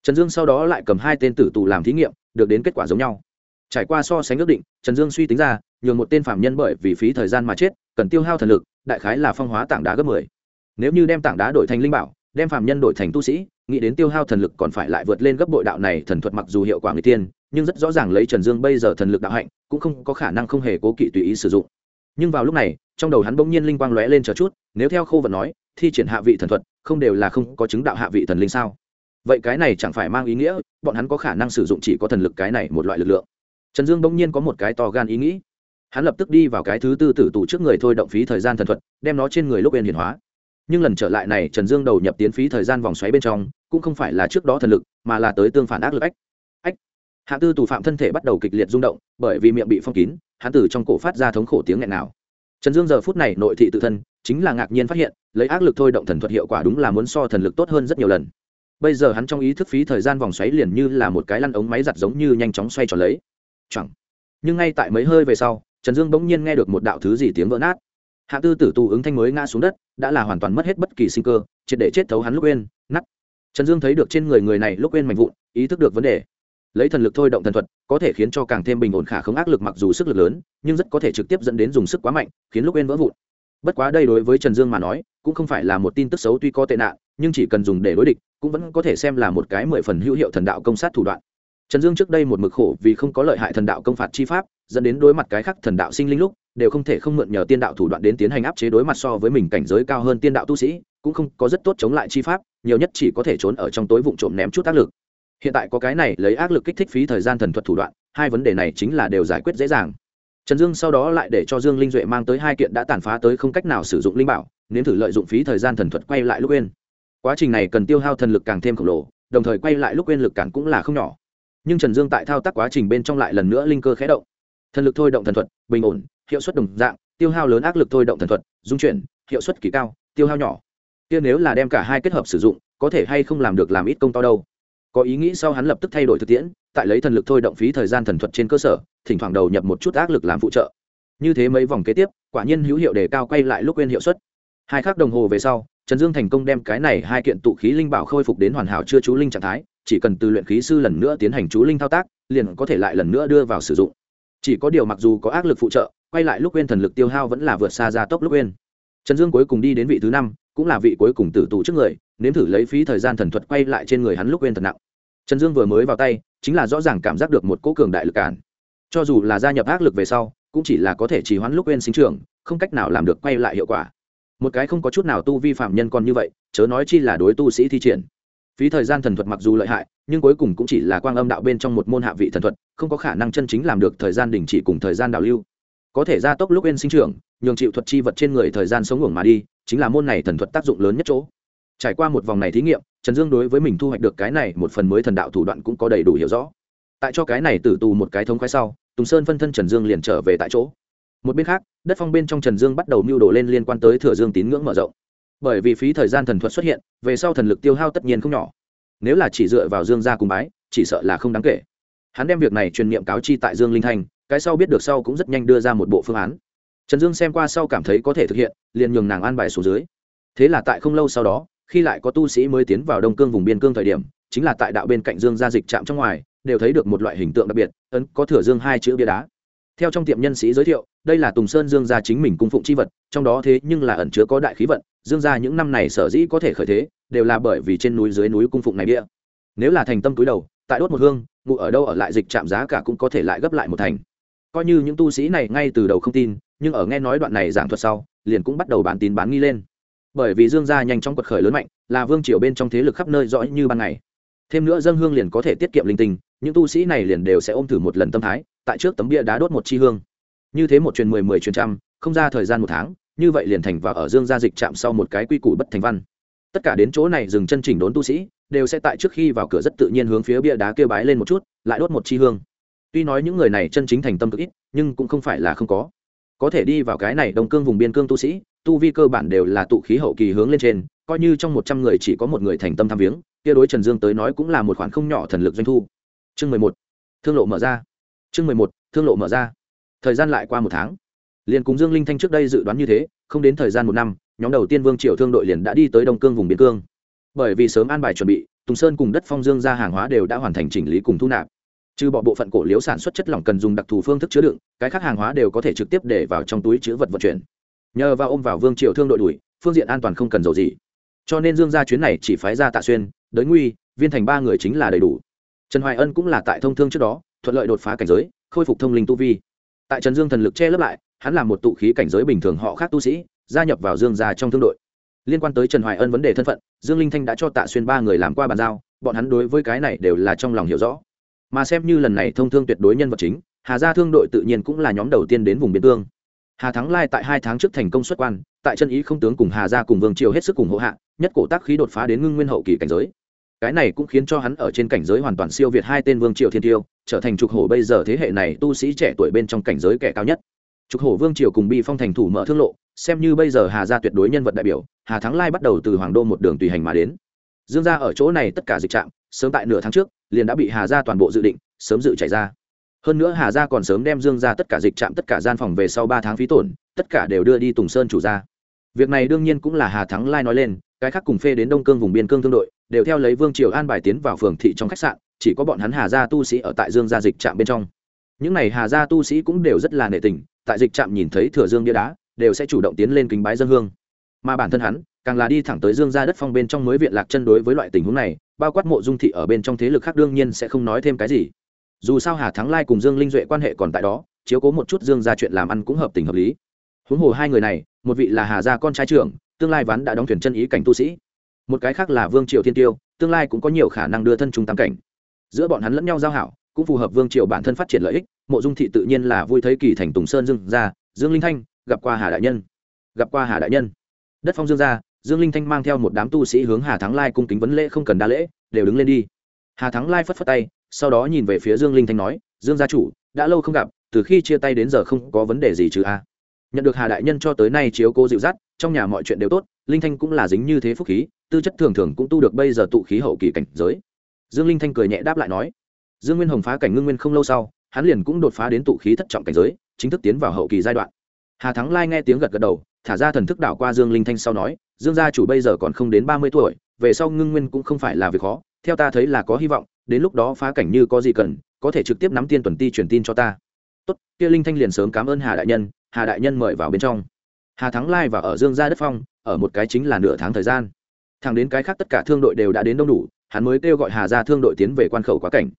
S1: trần dương sau đó lại cầm hai tên tử tù làm thí nghiệm, được đến kết quả giống nhau. Trải qua so sánh ước định, trần dương suy tính ra, nhường một tên phạm nhân bởi vì phí thời gian mà chết, cần tiêu hao thần lực, đại khái là phong hóa tảng đá gấp mười. Nếu như đem tảng đá đổi thành linh bảo, đem phạm nhân đổi thành tu sĩ, nghĩ đến tiêu hao thần lực còn phải lại vượt lên gấp bội đạo này thần thuật mặc dù hiệu quả người tiên, nhưng rất rõ ràng lấy trần dương bây giờ thần lực đạo hạnh, cũng không có khả năng không hề cố kỵ tùy ý sử dụng. Nhưng vào lúc này, trong đầu hắn bỗng nhiên linh quang lóe lên chờ chút, nếu theo khâu vật nói, thi triển hạ vị thần thuật, không đều là không có chứng đạo hạ vị thần linh sao? Vậy cái này chẳng phải mang ý nghĩa, bọn hắn có khả năng sử dụng chỉ có thần lực cái này một loại lực lượng. Trần dương bỗng nhiên có một cái to gan ý nghĩ. Hắn lập tức đi vào cái thứ tư tử tù trước người thôi động phí thời gian thần thuật, đem nó trên người lúc bên hiển hóa. Nhưng lần trở lại này, trần dương đầu nhập tiến phí thời gian vòng xoáy bên trong, cũng không phải là trước đó thần lực, mà là tới tương phản ác lực. Ách ách. Hạ tư tù phạm thân thể bắt đầu kịch liệt rung động, bởi vì miệng bị phong kín, hắn từ trong cổ phát ra thống khổ tiếng nghẹn nào. Trần dương giờ phút này nội thị tự thân, chính là ngạc nhiên phát hiện, lấy ác lực thôi động thần thuật hiệu quả đúng là muốn so thần lực tốt hơn rất nhiều lần bây giờ hắn trong ý thức phí thời gian vòng xoáy liền như là một cái lăn ống máy giặt giống như nhanh chóng xoay tròn lấy. Chẳng. Nhưng ngay tại mấy hơi về sau, trần dương bỗng nhiên nghe được một đạo thứ gì tiếng vỡ nát. Hạ tư tử tù ứng thanh mới ngã xuống đất, đã là hoàn toàn mất hết bất kỳ sinh cơ, triệt để chết thấu hắn lúc quên nắt trần dương thấy được trên người người này lúc quên mạnh vụn, ý thức được vấn đề. Lấy thần lực thôi động thần thuật, có thể khiến cho càng thêm bình ổn khả không ác lực mặc dù sức lực lớn, nhưng rất có thể trực tiếp dẫn đến dùng sức quá mạnh, khiến lúc quên vỡ vụn. Bất quá đây đối với trần dương mà nói, cũng không phải là một tin tức xấu tuy có tệ nạn nhưng chỉ cần dùng để đối địch, cũng vẫn có thể xem là một cái mười phần hữu hiệu thần đạo công sát thủ đoạn. Trần dương trước đây một mực khổ vì không có lợi hại thần đạo công phạt chi pháp, dẫn đến đối mặt cái khác thần đạo sinh linh lúc, đều không thể không mượn nhờ tiên đạo thủ đoạn đến tiến hành áp chế đối mặt so với mình cảnh giới cao hơn tiên đạo tu sĩ, cũng không có rất tốt chống lại chi pháp, nhiều nhất chỉ có thể trốn ở trong tối vụ trộm ném chút áp lực. Hiện tại có cái này lấy áp lực kích thích phí thời gian thần thuật thủ đoạn, hai vấn đề này chính là đều giải quyết dễ dàng. Trần dương sau đó lại để cho dương linh duệ mang tới hai kiện đã tàn phá tới không cách nào sử dụng linh bảo, nếm thử lợi dụng phí thời gian thần thuật quay lại lúc yên quá trình này cần tiêu hao thần lực càng thêm khổng lồ, đồng thời quay lại lúc quên lực cản cũng là không nhỏ. Nhưng trần dương tại thao tác quá trình bên trong lại lần nữa linh cơ khé động. Thần lực thôi động thần thuật, bình ổn, hiệu suất đồng dạng, tiêu hao lớn ác lực thôi động thần thuật, dung chuyển, hiệu suất kỳ cao, tiêu hao nhỏ. Kia nếu là đem cả hai kết hợp sử dụng, có thể hay không làm được làm ít công to đâu. Có ý nghĩ sau hắn lập tức thay đổi thực tiễn, tại lấy thần lực thôi động phí thời gian thần thuật trên cơ sở, thỉnh thoảng đầu nhập một chút ác lực làm phụ trợ. Như thế mấy vòng kế tiếp, quả nhiên hữu hiệu đề cao quay lại lúc quên hiệu suất. Hai khắc đồng hồ về sau trần dương thành công đem cái này hai kiện tụ khí linh bảo khôi phục đến hoàn hảo chưa chú linh trạng thái, chỉ cần từ luyện khí sư lần nữa tiến hành chú linh thao tác, liền có thể lại lần nữa đưa vào sử dụng. Chỉ có điều mặc dù có ác lực phụ trợ, quay lại lúc quên thần lực tiêu hao vẫn là vượt xa gia tốc lúc quên. Trần dương cuối cùng đi đến vị thứ năm, cũng là vị cuối cùng tử tù trước người, nếm thử lấy phí thời gian thần thuật quay lại trên người hắn lúc quên thần nặng. Trần dương vừa mới vào tay, chính là rõ ràng cảm giác được một cỗ cường đại lực cản. Cho dù là gia nhập ác lực về sau, cũng chỉ là có thể trì hoãn lúc quên sinh trưởng, không cách nào làm được quay lại hiệu quả một cái không có chút nào tu vi phạm nhân còn như vậy, chớ nói chi là đối tu sĩ thi triển. Phí thời gian thần thuật mặc dù lợi hại, nhưng cuối cùng cũng chỉ là quang âm đạo bên trong một môn hạ vị thần thuật, không có khả năng chân chính làm được thời gian đình chỉ cùng thời gian đào lưu. Có thể gia tốc lúc bên sinh trưởng, nhường chịu thuật chi vật trên người thời gian sống ngủ mà đi, chính là môn này thần thuật tác dụng lớn nhất chỗ. Trải qua một vòng này thí nghiệm, trần dương đối với mình thu hoạch được cái này một phần mới thần đạo thủ đoạn cũng có đầy đủ hiểu rõ. Tại cho cái này tử tù một cái thống khoái sau, tùng sơn phân thân trần dương liền trở về tại chỗ một bên khác, đất phong bên trong trần dương bắt đầu mưu đồ lên liên quan tới thừa dương tín ngưỡng mở rộng. Bởi vì phí thời gian thần thuật xuất hiện, về sau thần lực tiêu hao tất nhiên không nhỏ. Nếu là chỉ dựa vào dương gia cùng bái, chỉ sợ là không đáng kể. Hắn đem việc này truyền niệm cáo chi tại dương linh thanh cái sau biết được sau cũng rất nhanh đưa ra một bộ phương án. Trần dương xem qua sau cảm thấy có thể thực hiện, liền nhường nàng an bài số dưới. Thế là tại không lâu sau đó, khi lại có tu sĩ mới tiến vào đông cương vùng biên cương thời điểm, chính là tại đạo bên cạnh dương gia dịch trạm trong ngoài, đều thấy được một loại hình tượng đặc biệt, ấn có thừa dương hai chữ bia đá. Theo trong tiệm nhân sĩ giới thiệu đây là tùng sơn dương gia chính mình cung phụng c h i vật, trong đó thế nhưng là ẩn chứa có đại khí vận, dương gia những năm này sở dĩ có thể khởi thế, đều là bởi vì trên núi dưới núi cung phụng này bia. Nếu là thành tâm túi đầu, tại đốt một hương ngụ ở đâu ở lại dịch trạm giá cả cũng có thể lại gấp lại một thành. Coi như những tu sĩ này ngay từ đầu không tin, nhưng ở nghe nói đoạn này giảng thuật sau, liền cũng bắt đầu bán tín bán nghi lên. Bởi vì dương gia nhanh chóng quật khởi lớn mạnh, là vương triều bên trong thế lực khắp nơi rõ như ban ngày. Thêm nữa dân hương liền có thể tiết kiệm linh tinh, những tu sĩ này liền đều sẽ ôm thử một lần tâm thái, tại trước tấm bia đá đốt một chi hương như thế một truyền mười mười truyền trăm, không ra thời gian một tháng, như vậy liền thành và ở dương gia dịch chạm sau một cái quy củ bất thành văn. Tất cả đến chỗ này dừng chân chỉnh đốn tu sĩ, đều sẽ tại trước khi vào cửa rất tự nhiên hướng phía bia đá kia bái lên một chút, lại đốt một chi hương. Tuy nói những người này chân chính thành tâm cực ít, nhưng cũng không phải là không có. Có thể đi vào cái này đông cương vùng biên cương tu sĩ, tu vi cơ bản đều là tụ khí hậu kỳ hướng lên trên, coi như trong một trăm người chỉ có một người thành tâm tham viếng, kia đối trần dương tới nói cũng là một khoản không nhỏ thần lực doanh thu. Chương mười một, thương lộ mở ra. Chương mười một, thương lộ mở ra thời gian lại qua một tháng. Liền cùng dương linh thanh trước đây dự đoán như thế, không đến thời gian một năm, nhóm đầu tiên vương triều thương đội liền đã đi tới đông cương vùng biên cương. Bởi vì sớm an bài chuẩn bị, tùng sơn cùng đất phong dương ra hàng hóa đều đã hoàn thành chỉnh lý cùng thu nạp. Trừ bỏ bộ phận cổ liếu sản xuất chất lỏng cần dùng đặc thù phương thức chứa đựng, cái khác hàng hóa đều có thể trực tiếp để vào trong túi chứa vật vận chuyển. Nhờ vào ôm vào vương triều thương đội đuổi, phương diện an toàn không cần dầu gì. Cho nên dương ra chuyến này chỉ phái ra tạ xuyên, đới nguy, viên thành ba người chính là đầy đủ. Trần hoài ân cũng là tại thông thương trước đó, thuận lợi đột phá cảnh giới, khôi phục thông linh tu vi tại trần dương thần lực che lấp lại, hắn là một tụ khí cảnh giới bình thường họ khác tu sĩ, gia nhập vào dương gia trong thương đội. Liên quan tới trần hoài ân vấn đề thân phận, dương linh thanh đã cho tạ xuyên ba người làm qua bàn giao, bọn hắn đối với cái này đều là trong lòng hiểu rõ. Mà xem như lần này thông thương tuyệt đối nhân vật chính, hà gia thương đội tự nhiên cũng là nhóm đầu tiên đến vùng biên tương hà thắng lai tại hai tháng trước thành công xuất quan, tại chân ý không tướng cùng hà gia cùng vương triều hết sức cùng hộ hạ, nhất cổ tác khí đột phá đến ngưng nguyên hậu kỳ cảnh giới. Cái này cũng khiến cho hắn ở trên cảnh giới hoàn toàn siêu việt hai tên vương triều thiên tiêu trở thành trục hổ bây giờ thế hệ này tu sĩ trẻ tuổi bên trong cảnh giới kẻ cao nhất. Trục hổ vương triều cùng bi phong thành thủ mở thương lộ, xem như bây giờ hà gia tuyệt đối nhân vật đại biểu, hà thắng lai bắt đầu từ hoàng đô một đường tùy hành mà đến. Dương gia ở chỗ này tất cả dịch trạm, sớm tại nửa tháng trước, liền đã bị hà gia toàn bộ dự định, sớm dự chạy ra. Hơn nữa hà gia còn sớm đem dương ra tất cả dịch trạm, tất cả gian phòng về sau ba tháng phí tổn, tất cả đều đưa đi tùng sơn chủ ra việc này đương nhiên cũng là hà thắng lai nói lên, cái khác cùng phê đến đông cương vùng biên cương thương đội, đều theo lấy vương triều an bài tiến vào phường thị trong khách sạn chỉ có bọn hắn hà gia tu sĩ ở tại dương gia dịch trạm bên trong. Những n à y hà gia tu sĩ cũng đều rất là nệ tình, tại dịch trạm nhìn thấy thừa dương bia đá, đều sẽ chủ động tiến lên kính bái dân hương. Mà bản thân hắn, càng là đi thẳng tới dương gia đất phong bên trong mới viện lạc chân đối với loại tình huống này, bao quát mộ dung thị ở bên trong thế lực khác đương nhiên sẽ không nói thêm cái gì. Dù sao hà thắng lai cùng dương linh duệ quan hệ còn tại đó, chiếu cố một chút dương ra chuyện làm ăn cũng hợp tình hợp lý. Huống hồ hai người này, một vị là hà gia con trai trưởng, tương lai ván đã đóng thuyền chân ý cảnh tu sĩ. Một cái khác là vương Triệu thiên tiêu, tương lai cũng có nhiều khả năng đưa thân trung tam cảnh giữa bọn hắn lẫn nhau giao hảo, cũng phù hợp vương triều bản thân phát triển lợi ích, mộ dung thị tự nhiên là vui thấy kỳ thành tùng sơn dương gia, dương linh thanh, gặp qua hà đại nhân. Gặp qua hà đại nhân. Đất phong dương gia, dương linh thanh mang theo một đám tu sĩ hướng hà thắng lai cung kính vấn lễ không cần đa lễ, đều đứng lên đi. Hà thắng lai phất phất tay, sau đó nhìn về phía dương linh thanh nói, dương gia chủ, đã lâu không gặp, từ khi chia tay đến giờ không có vấn đề gì chứ a? Nhận được hà đại nhân cho tới nay chiếu cố dịu dắt, trong nhà mọi chuyện đều tốt, linh thanh cũng là dính như thế phúc khí, tư chất thường thường cũng tu được bây giờ tụ khí hậu kỳ cảnh giới dương linh thanh cười nhẹ đáp lại nói, dương nguyên hồng phá cảnh ngưng nguyên không lâu sau, hắn liền cũng đột phá đến tụ khí thất trọng cảnh giới, chính thức tiến vào hậu kỳ giai đoạn. Hà thắng lai nghe tiếng gật gật đầu, thả ra thần thức đảo qua dương linh thanh sau nói, dương gia chủ bây giờ còn không đến ba mươi tuổi, về sau ngưng nguyên cũng không phải là việc khó, theo ta thấy là có hy vọng, đến lúc đó phá cảnh như có gì cần, có thể trực tiếp nắm tiên tuần ti truyền tin cho ta. Tốt, kia linh thanh liền sớm cảm ơn hà đại nhân, hà đại nhân mời vào bên trong. Hà thắng lai và ở dương gia đất phong, ở một cái chính là nửa tháng thời gian. Thẳng đến cái khác tất cả thương đội đều đã đến đông đủ hắn mới kêu gọi hà ra thương đội tiến về quan khẩu quá cảnh.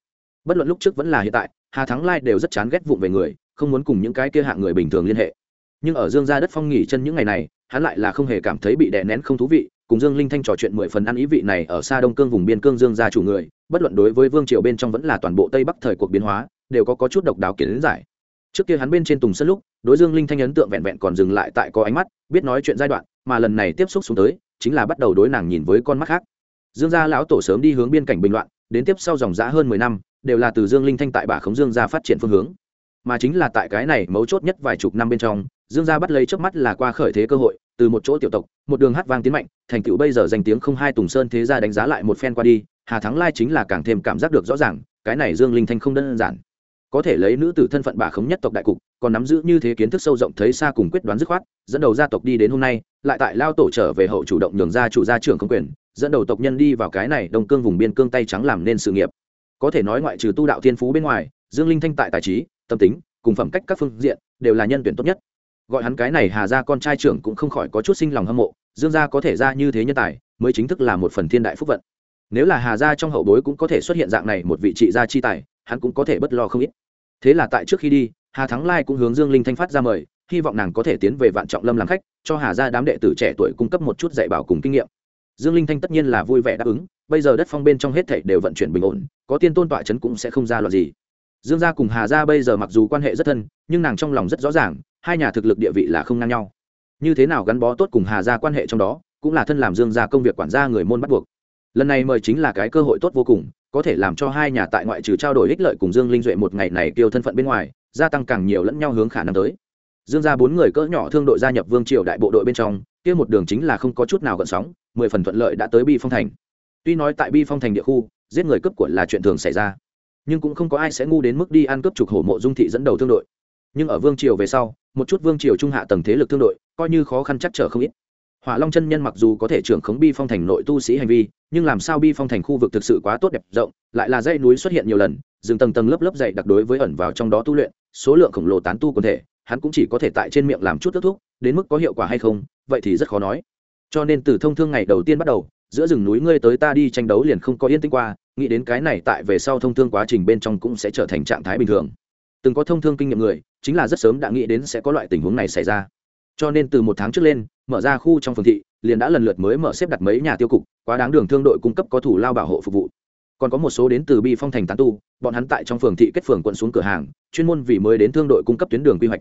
S1: Bất luận lúc trước vẫn là hiện tại hà thắng lai đều rất chán ghét vụng về người không muốn cùng những cái kia hạng người bình thường liên hệ. Nhưng ở dương gia đất phong nghỉ chân những ngày này hắn lại là không hề cảm thấy bị đè nén không thú vị cùng dương linh thanh trò chuyện mười phần ăn ý vị này ở xa đông cương vùng biên cương dương gia chủ người bất luận đối với vương triều bên trong vẫn là toàn bộ tây bắc thời cuộc biến hóa đều có, có chút độc đáo kiến giải. Trước kia hắn bên trên tùng sân lúc đối dương linh thanh ấn tượng vẹn vẹn còn dừng lại tại có ánh mắt biết nói chuyện giai đoạn mà lần này tiếp xúc xuống tới chính là bắt đầu đối nàng nhìn với con mắt khác dương gia lão tổ sớm đi hướng biên cảnh bình loạn, đến tiếp sau dòng giã hơn mười năm, đều là từ dương linh thanh tại bà khống dương gia phát triển phương hướng. Mà chính là tại cái này mấu chốt nhất vài chục năm bên trong, dương gia bắt lấy trước mắt là qua khởi thế cơ hội, từ một chỗ tiểu tộc, một đường hát vang tiến mạnh, thành tựu bây giờ danh tiếng không hai tùng sơn thế gia đánh giá lại một phen qua đi, hà thắng lai chính là càng thêm cảm giác được rõ ràng, cái này dương linh thanh không đơn giản. Có thể lấy nữ tử thân phận bà khống nhất tộc đại cục, còn nắm giữ như thế kiến thức sâu rộng thấy xa cùng quyết đoán dứt khoát, dẫn đầu gia tộc đi đến hôm nay, lại tại lao tổ trở về hậu chủ động nhường ra chủ gia trưởng không quyền dẫn đầu tộc nhân đi vào cái này đông cương vùng biên cương tay trắng làm nên sự nghiệp. Có thể nói ngoại trừ tu đạo thiên phú bên ngoài, dương linh thanh tại tài trí, tâm tính, cùng phẩm cách các phương diện đều là nhân tuyển tốt nhất. Gọi hắn cái này hà ra con trai trưởng cũng không khỏi có chút sinh lòng hâm mộ, dương gia có thể ra như thế nhân tài, mới chính thức là một phần thiên đại phúc vận. Nếu là hà gia trong hậu bối cũng có thể xuất hiện dạng này một vị trị gia chi tài, hắn cũng có thể bất lo không ít. Thế là tại trước khi đi, hà thắng lai cũng hướng dương linh thanh phát ra mời, hy vọng nàng có thể tiến về vạn trọng lâm làm khách, cho hà gia đám đệ tử trẻ tuổi cung cấp một chút dạy bảo cùng kinh nghiệm dương linh thanh tất nhiên là vui vẻ đáp ứng, bây giờ đất phong bên trong hết thảy đều vận chuyển bình ổn, có tiên tôn tọa chấn cũng sẽ không ra loạn gì. Dương gia cùng hà gia bây giờ mặc dù quan hệ rất thân, nhưng nàng trong lòng rất rõ ràng, hai nhà thực lực địa vị là không ngang nhau. Như thế nào gắn bó tốt cùng hà gia quan hệ trong đó, cũng là thân làm dương gia công việc quản gia người môn bắt buộc. Lần này mời chính là cái cơ hội tốt vô cùng, có thể làm cho hai nhà tại ngoại trừ trao đổi ích lợi cùng dương linh duệ một ngày này kêu thân phận bên ngoài, gia tăng càng nhiều lẫn nhau hướng khả năng tới. Dương Gia bốn người cỡ nhỏ thương đội gia nhập vương triều đại bộ đội bên trong kia một đường chính là không có chút nào gợn sóng, mười phần thuận lợi đã tới bi phong thành. Tuy nói tại bi phong thành địa khu, giết người cướp của là chuyện thường xảy ra, nhưng cũng không có ai sẽ ngu đến mức đi ăn cướp trục hổ mộ dung thị dẫn đầu thương đội. Nhưng ở vương triều về sau, một chút vương triều trung hạ tầng thế lực thương đội, coi như khó khăn chắc trở không ít. Hỏa long chân nhân mặc dù có thể trưởng khống bi phong thành nội tu sĩ hành vi, nhưng làm sao bi phong thành khu vực thực sự quá tốt đẹp rộng, lại là dãy núi xuất hiện nhiều lần, rừng tầng tầng lớp lớp dày đặc đối với ẩn vào trong đó tu luyện, số lượng khổng lồ tán tu quần thể, hắn cũng chỉ có thể tại trên miệng làm chút thức thuốc đến mức có hiệu quả hay không vậy thì rất khó nói. Cho nên từ thông thương ngày đầu tiên bắt đầu, giữa rừng núi ngươi tới ta đi tranh đấu liền không có yên tĩnh qua, nghĩ đến cái này tại về sau thông thương quá trình bên trong cũng sẽ trở thành trạng thái bình thường. Từng có thông thương kinh nghiệm người, chính là rất sớm đã nghĩ đến sẽ có loại tình huống này xảy ra. Cho nên từ một tháng trước lên, mở ra khu trong phường thị, liền đã lần lượt mới mở xếp đặt mấy nhà tiêu cục, quá đáng đường thương đội cung cấp có thủ lao bảo hộ phục vụ. Còn có một số đến từ bi phong thành tán tu, bọn hắn tại trong phường thị kết phường quận xuống cửa hàng, chuyên môn vì mới đến thương đội cung cấp tuyến đường quy hoạch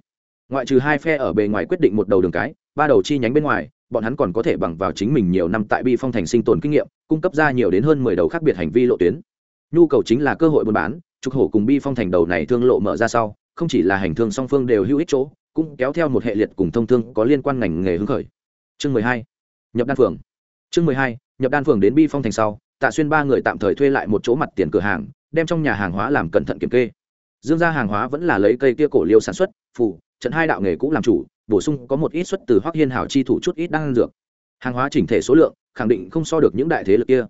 S1: ngoại trừ hai phe ở bề ngoài quyết định một đầu đường cái, ba đầu chi nhánh bên ngoài, bọn hắn còn có thể bằng vào chính mình nhiều năm tại bi phong thành sinh tồn kinh nghiệm, cung cấp ra nhiều đến hơn mười đầu khác biệt hành vi lộ tuyến. Nhu cầu chính là cơ hội buôn bán, trục hổ cùng bi phong thành đầu này thương lộ mở ra sau, không chỉ là hành thương song phương đều hữu ích chỗ, cũng kéo theo một hệ liệt cùng thông thương có liên quan ngành nghề hứng khởi. Chương mười hai, nhập đan phường. Chương mười hai, nhập đan phường đến bi phong thành sau, tạ xuyên ba người tạm thời thuê lại một chỗ mặt tiền cửa hàng, đem trong nhà hàng hóa làm cẩn thận kiểm kê. Dương ra hàng hóa vẫn là lấy cây kia cổ liêu sản xuất phủ trận hai đạo nghề cũ làm chủ, bổ sung có một ít xuất từ hoác hiên hảo chi thủ chút ít đang dược. Hàng hóa chỉnh thể số lượng, khẳng định không so được những đại thế lực kia.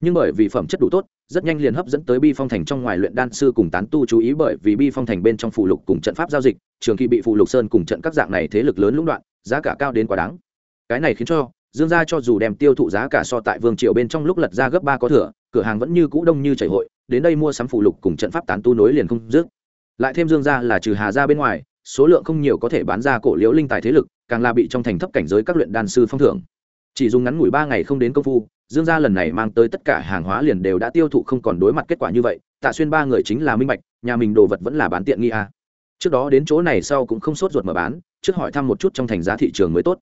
S1: Nhưng bởi vì phẩm chất đủ tốt, rất nhanh liền hấp dẫn tới bi phong thành trong ngoài luyện đan sư cùng tán tu chú ý bởi vì bi phong thành bên trong phụ lục cùng trận pháp giao dịch, trường kỳ bị phụ lục sơn cùng trận các dạng này thế lực lớn lũng đoạn, giá cả cao đến quá đáng. Cái này khiến cho, dương gia cho dù đem tiêu thụ giá cả so tại vương triều bên trong lúc lật ra gấp ba có thừa, cửa hàng vẫn như cũ đông như chảy hội, đến đây mua sắm phụ lục cùng trận pháp tán tu nối liền không dứt. Lại thêm dương gia là trừ hà gia bên ngoài số lượng không nhiều có thể bán ra cổ liễu linh tài thế lực, càng là bị trong thành thấp cảnh giới các luyện đan sư phong thưởng chỉ dùng ngắn ngủi ba ngày không đến công phu, dương gia lần này mang tới tất cả hàng hóa liền đều đã tiêu thụ không còn đối mặt kết quả như vậy, tạ xuyên ba người chính là minh bạch, nhà mình đồ vật vẫn là bán tiện nghi a à. trước đó đến chỗ này sau cũng không sốt ruột mở bán, trước hỏi thăm một chút trong thành giá thị trường mới tốt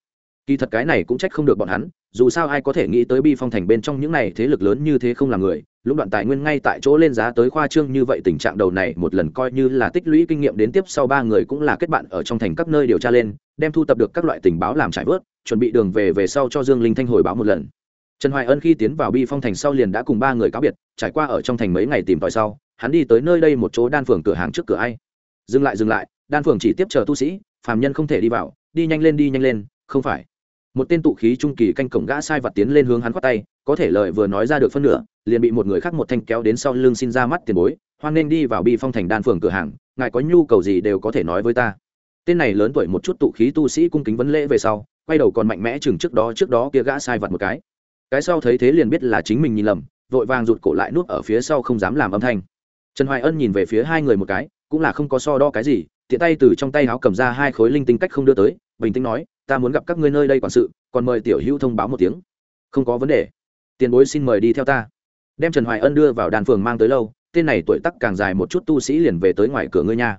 S1: kỳ thật cái này cũng trách không được bọn hắn, dù sao ai có thể nghĩ tới bi phong thành bên trong những này thế lực lớn như thế không là người lúc đoạn tài nguyên ngay tại chỗ lên giá tới khoa trương như vậy tình trạng đầu này một lần coi như là tích lũy kinh nghiệm đến tiếp sau ba người cũng là kết bạn ở trong thành các nơi điều tra lên, đem thu tập được các loại tình báo làm trải vớt, chuẩn bị đường về về sau cho dương linh thanh hồi báo một lần. Trần hoài ân khi tiến vào bi phong thành sau liền đã cùng ba người cáo biệt, trải qua ở trong thành mấy ngày tìm tòi sau, hắn đi tới nơi đây một chỗ đan phường cửa hàng trước cửa ai. Dừng lại dừng lại, đan phường chỉ tiếp chờ tu sĩ, phàm nhân không thể đi vào, đi nhanh lên, đi nhanh lên, không phải. Một tên tụ khí trung kỳ canh cổng gã sai vặt tiến lên hướng hắn khoát tay, có thể lời vừa nói ra được phân nửa liền bị một người khác một thanh kéo đến sau lưng xin ra mắt tiền bối, hoan nên đi vào bi phong thành đan phường cửa hàng, ngài có nhu cầu gì đều có thể nói với ta. Tên này lớn tuổi một chút tụ khí tu sĩ cung kính vấn lễ về sau, quay đầu còn mạnh mẽ chừng trước đó trước đó kia gã sai vặt một cái. Cái sau thấy thế liền biết là chính mình nhìn lầm, vội vàng rụt cổ lại nuốt ở phía sau không dám làm âm thanh. Trần hoài ân nhìn về phía hai người một cái, cũng là không có so đo cái gì, tiện tay từ trong tay áo cầm ra hai khối linh tinh cách không đưa tới, bình tĩnh nói, ta muốn gặp các ngươi nơi đây quản sự, còn mời tiểu hữu thông báo một tiếng. Không có vấn đề. Tiền bối xin mời đi theo ta đem trần hoài ân đưa vào đàn phường mang tới lâu, tên này tuổi tắc càng dài một chút tu sĩ liền về tới ngoài cửa ngươi nha.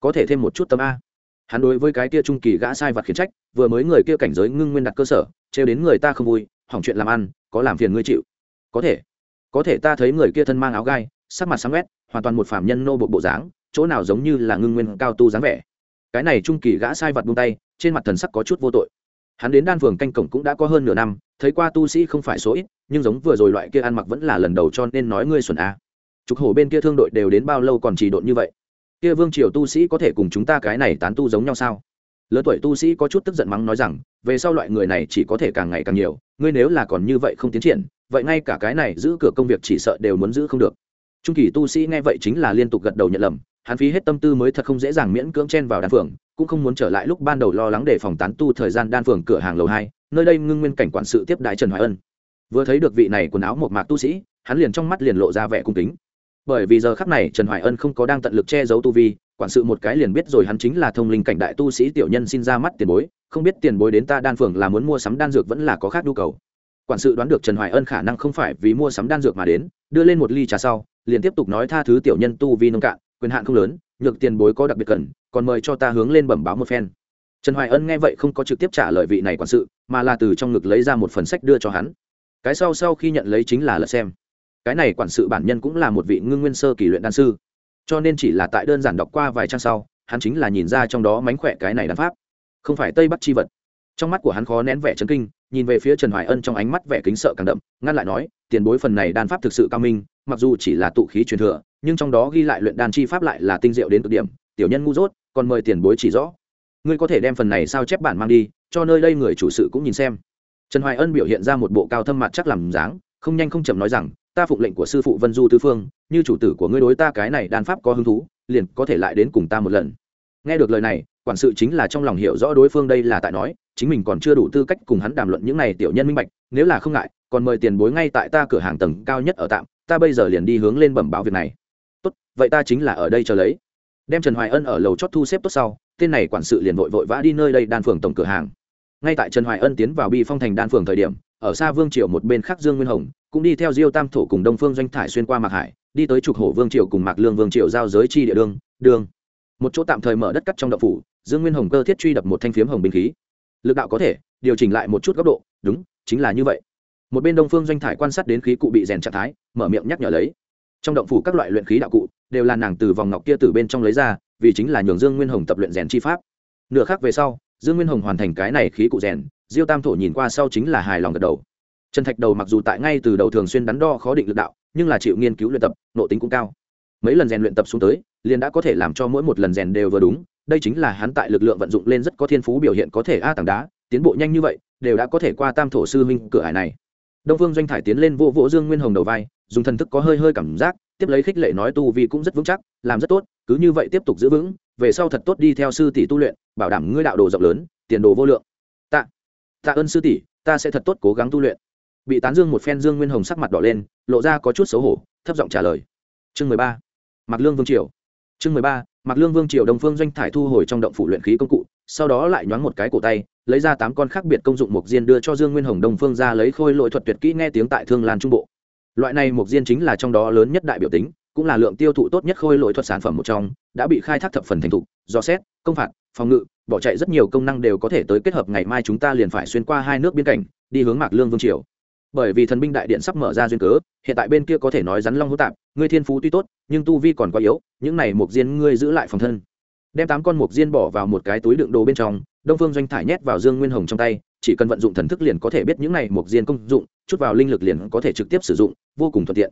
S1: Có thể thêm một chút tâm a. Hắn đối với cái kia trung kỳ gã sai vật khiển trách, vừa mới người kia cảnh giới ngưng nguyên đặt cơ sở, trêu đến người ta không vui, hỏng chuyện làm ăn, có làm phiền ngươi chịu. Có thể. Có thể ta thấy người kia thân mang áo gai, sắc mặt sáng quét hoàn toàn một phạm nhân nô bộ bộ dáng, chỗ nào giống như là ngưng nguyên cao tu dáng vẻ. Cái này trung kỳ gã sai vật buông tay, trên mặt thần sắc có chút vô tội hắn đến đan phường canh cổng cũng đã có hơn nửa năm, thấy qua tu sĩ không phải số ít, nhưng giống vừa rồi loại kia ăn mặc vẫn là lần đầu cho nên nói ngươi xuẩn a. Trục hổ bên kia thương đội đều đến bao lâu còn chỉ độn như vậy? Kia vương triều tu sĩ có thể cùng chúng ta cái này tán tu giống nhau sao? Lớn tuổi tu sĩ có chút tức giận mắng nói rằng, về sau loại người này chỉ có thể càng ngày càng nhiều, ngươi nếu là còn như vậy không tiến triển, vậy ngay cả cái này giữ cửa công việc chỉ sợ đều muốn giữ không được. Trung kỳ tu sĩ nghe vậy chính là liên tục gật đầu nhận lầm hắn phí hết tâm tư mới thật không dễ dàng miễn cưỡng chen vào đan phường cũng không muốn trở lại lúc ban đầu lo lắng để phòng tán tu thời gian đan phường cửa hàng lầu hai, nơi đây ngưng nguyên cảnh quản sự tiếp đại trần hoài ân. Vừa thấy được vị này quần áo một mạc tu sĩ, hắn liền trong mắt liền lộ ra vẻ cung kính. Bởi vì giờ khắc này trần hoài ân không có đang tận lực che giấu tu vi, quản sự một cái liền biết rồi hắn chính là thông linh cảnh đại tu sĩ tiểu nhân xin ra mắt tiền bối, không biết tiền bối đến ta đan phường là muốn mua sắm đan dược vẫn là có khác nhu cầu. Quản sự đoán được trần hoài ân khả năng không phải vì mua sắm đan dược mà đến, đưa lên một ly trà sau, liền tiếp tục nói tha thứ tiểu nhân tu vi nông cạn quyền hạn không lớn, nhược tiền bối có đặc biệt cần, còn mời cho ta hướng lên bẩm báo một phen. Trần hoài ân nghe vậy không có trực tiếp trả lời vị này quản sự, mà là từ trong ngực lấy ra một phần sách đưa cho hắn. Cái sau sau khi nhận lấy chính là lật xem. Cái này quản sự bản nhân cũng là một vị ngưng nguyên sơ kỷ luyện đan sư. Cho nên chỉ là tại đơn giản đọc qua vài trang sau, hắn chính là nhìn ra trong đó mánh khỏe cái này đan pháp. Không phải tây bắc chi vật. Trong mắt của hắn khó nén vẻ chấn kinh, nhìn về phía trần hoài ân trong ánh mắt vẻ kính sợ càng đậm, ngăn lại nói, tiền bối phần này đan pháp thực sự cao minh, mặc dù chỉ là tụ khí truyền thừa nhưng trong đó ghi lại luyện đan chi pháp lại là tinh diệu đến cực điểm, tiểu nhân ngu dốt, còn mời tiền bối chỉ rõ. Ngươi có thể đem phần này sao chép bản mang đi, cho nơi đây người chủ sự cũng nhìn xem. Trần hoài ân biểu hiện ra một bộ cao thâm mặt chắc làm dáng, không nhanh không chậm nói rằng, ta phụng lệnh của sư phụ vân du tư phương, như chủ tử của ngươi đối ta cái này đan pháp có hứng thú, liền có thể lại đến cùng ta một lần. Nghe được lời này, quản sự chính là trong lòng hiểu rõ đối phương đây là tại nói, chính mình còn chưa đủ tư cách cùng hắn đàm luận những này tiểu nhân minh bạch, nếu là không ngại, còn mời tiền bối ngay tại ta cửa hàng tầng cao nhất ở tạm, ta bây giờ liền đi hướng lên bẩm báo việc này vậy ta chính là ở đây chờ lấy. Đem trần hoài ân ở lầu chót thu xếp tốt sau, tên này quản sự liền vội vội vã đi nơi đây đan phường tổng cửa hàng. Ngay tại trần hoài ân tiến vào bi phong thành đan phường thời điểm, ở xa vương triều một bên khác dương nguyên hồng, cũng đi theo diêu tam thổ cùng đông phương doanh thải xuyên qua mạc hải, đi tới trục hổ vương triều cùng mạc lương vương triều giao giới chi địa đương đương một chỗ tạm thời mở đất cắt trong đậu phủ, dương nguyên hồng cơ thiết truy đập một thanh phiếm hồng binh khí. Lực đạo có thể, điều chỉnh lại một chút góc độ, đúng, chính là như vậy. Một bên đông phương doanh thải quan sát đến khí cụ bị rèn trạng thái, mở miệng nhắc nhở lấy trong động phủ các loại luyện khí đạo cụ đều là nàng từ vòng ngọc kia từ bên trong lấy ra, vì chính là nhường dương nguyên hồng tập luyện rèn chi pháp. Nửa khác về sau, dương nguyên hồng hoàn thành cái này khí cụ rèn, diêu tam thổ nhìn qua sau chính là hài lòng gật đầu. Trần thạch đầu mặc dù tại ngay từ đầu thường xuyên đắn đo khó định lực đạo, nhưng là chịu nghiên cứu luyện tập nộ tính cũng cao. Mấy lần rèn luyện tập xuống tới, liền đã có thể làm cho mỗi một lần rèn đều vừa đúng, đây chính là hắn tại lực lượng vận dụng lên rất có thiên phú biểu hiện có thể a tảng đá, tiến bộ nhanh như vậy, đều đã có thể qua tam thổ sư huynh cửa hải này. Đông vương doanh thải tiến lên vô vỗ dương nguyên hồng đầu vai dùng thần thức có hơi hơi cảm giác, tiếp lấy khích lệ nói tu vi cũng rất vững chắc, làm rất tốt, cứ như vậy tiếp tục giữ vững, về sau thật tốt đi theo sư tỷ tu luyện, bảo đảm ngươi đạo đồ rộng lớn, tiền đồ vô lượng. Tạ tạ ơn sư tỷ, ta sẽ thật tốt cố gắng tu luyện. Bị tán dương một phen dương nguyên hồng sắc mặt đỏ lên, lộ ra có chút xấu hổ, thấp giọng trả lời. Chương mười ba mặc lương vương triều. Chương mười ba mặc lương vương triều đồng phương doanh thải thu hồi trong động phủ luyện khí công cụ, sau đó lại nhoáng một cái cổ tay, lấy ra tám con khác biệt công dụng mục diên đưa cho dương nguyên hồng đồng phương ra lấy khôi lội thuật tuyệt kỹ nghe tiếng tại thương lan trung bộ loại này mục diên chính là trong đó lớn nhất đại biểu tính, cũng là lượng tiêu thụ tốt nhất khôi lội thuật sản phẩm một trong, đã bị khai thác thập phần thành thục, do xét, công phạt, phòng ngự, bỏ chạy rất nhiều công năng đều có thể tới kết hợp ngày mai chúng ta liền phải xuyên qua hai nước biên cảnh, đi hướng mạc lương vương triều. Bởi vì thần binh đại điện sắp mở ra duyên cớ, hiện tại bên kia có thể nói rắn long hữu tạp, ngươi thiên phú tuy tốt, nhưng tu vi còn quá yếu, những này mục diên ngươi giữ lại phòng thân. Đem tám con mục diên bỏ vào một cái túi đựng đồ bên trong, đông phương doanh thải nhét vào dương nguyên hồng trong tay chỉ cần vận dụng thần thức liền có thể biết những này mục diên công dụng chút vào linh lực liền có thể trực tiếp sử dụng vô cùng thuận tiện.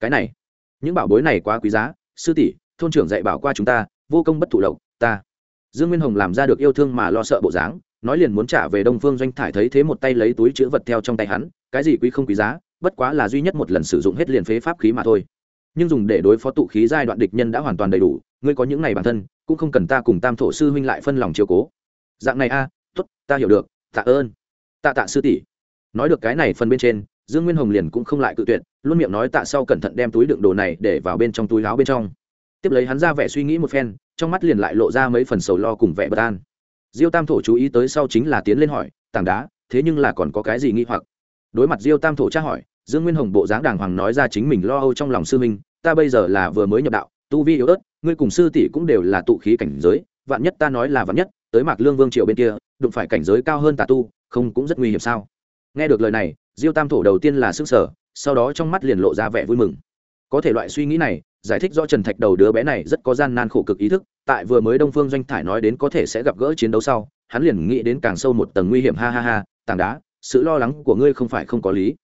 S1: Cái này những bảo bối này quá quý giá sư tỷ thôn trưởng dạy bảo qua chúng ta vô công bất thụ lộc ta. Dương nguyên hồng làm ra được yêu thương mà lo sợ bộ dáng nói liền muốn trả về đông phương doanh thải thấy thế một tay lấy túi chữ vật theo trong tay hắn cái gì quý không quý giá bất quá là duy nhất một lần sử dụng hết liền phế pháp khí mà thôi. Nhưng dùng để đối phó tụ khí giai đoạn địch nhân đã hoàn toàn đầy đủ ngươi có những này bản thân cũng không cần ta cùng tam thổ sư huynh lại phân lòng chiều cố. Dạng này a à, t ố t ta hiểu được tạ ơn. Tạ tạ sư tỷ. Nói được cái này phần bên trên, dương nguyên hồng liền cũng không lại cự tuyệt, luôn miệng nói tạ sau cẩn thận đem túi đựng đồ này để vào bên trong túi láo bên trong. Tiếp lấy hắn ra vẻ suy nghĩ một phen, trong mắt liền lại lộ ra mấy phần sầu lo cùng vẻ bất an. Diêu tam thổ chú ý tới sau chính là tiến lên hỏi, tảng đá, thế nhưng là còn có cái gì nghi hoặc? Đối mặt diêu tam thổ tra hỏi, dương nguyên hồng bộ dáng đàng hoàng nói ra chính mình lo âu trong lòng sư minh ta bây giờ là vừa mới nhập đạo, tu vi yếu ớt, ngươi cùng sư tỷ cũng đều là tụ khí cảnh giới, vạn nhất ta nói là vạn nhất tới mạc lương vương triều bên kia, đụng phải cảnh giới cao hơn tà tu, không cũng rất nguy hiểm sao? Nghe được lời này, diêu tam thổ đầu tiên là s ư n g sở sau đó trong mắt liền lộ ra vẻ vui mừng. Có thể loại suy nghĩ này, giải thích do trần thạch đầu đứa bé này rất có gian nan khổ cực ý thức, tại vừa mới đông phương doanh thải nói đến có thể sẽ gặp gỡ chiến đấu sau, hắn liền nghĩ đến càng sâu một tầng nguy hiểm, ha ha ha, tảng đá, sự lo lắng của ngươi không phải không có lý.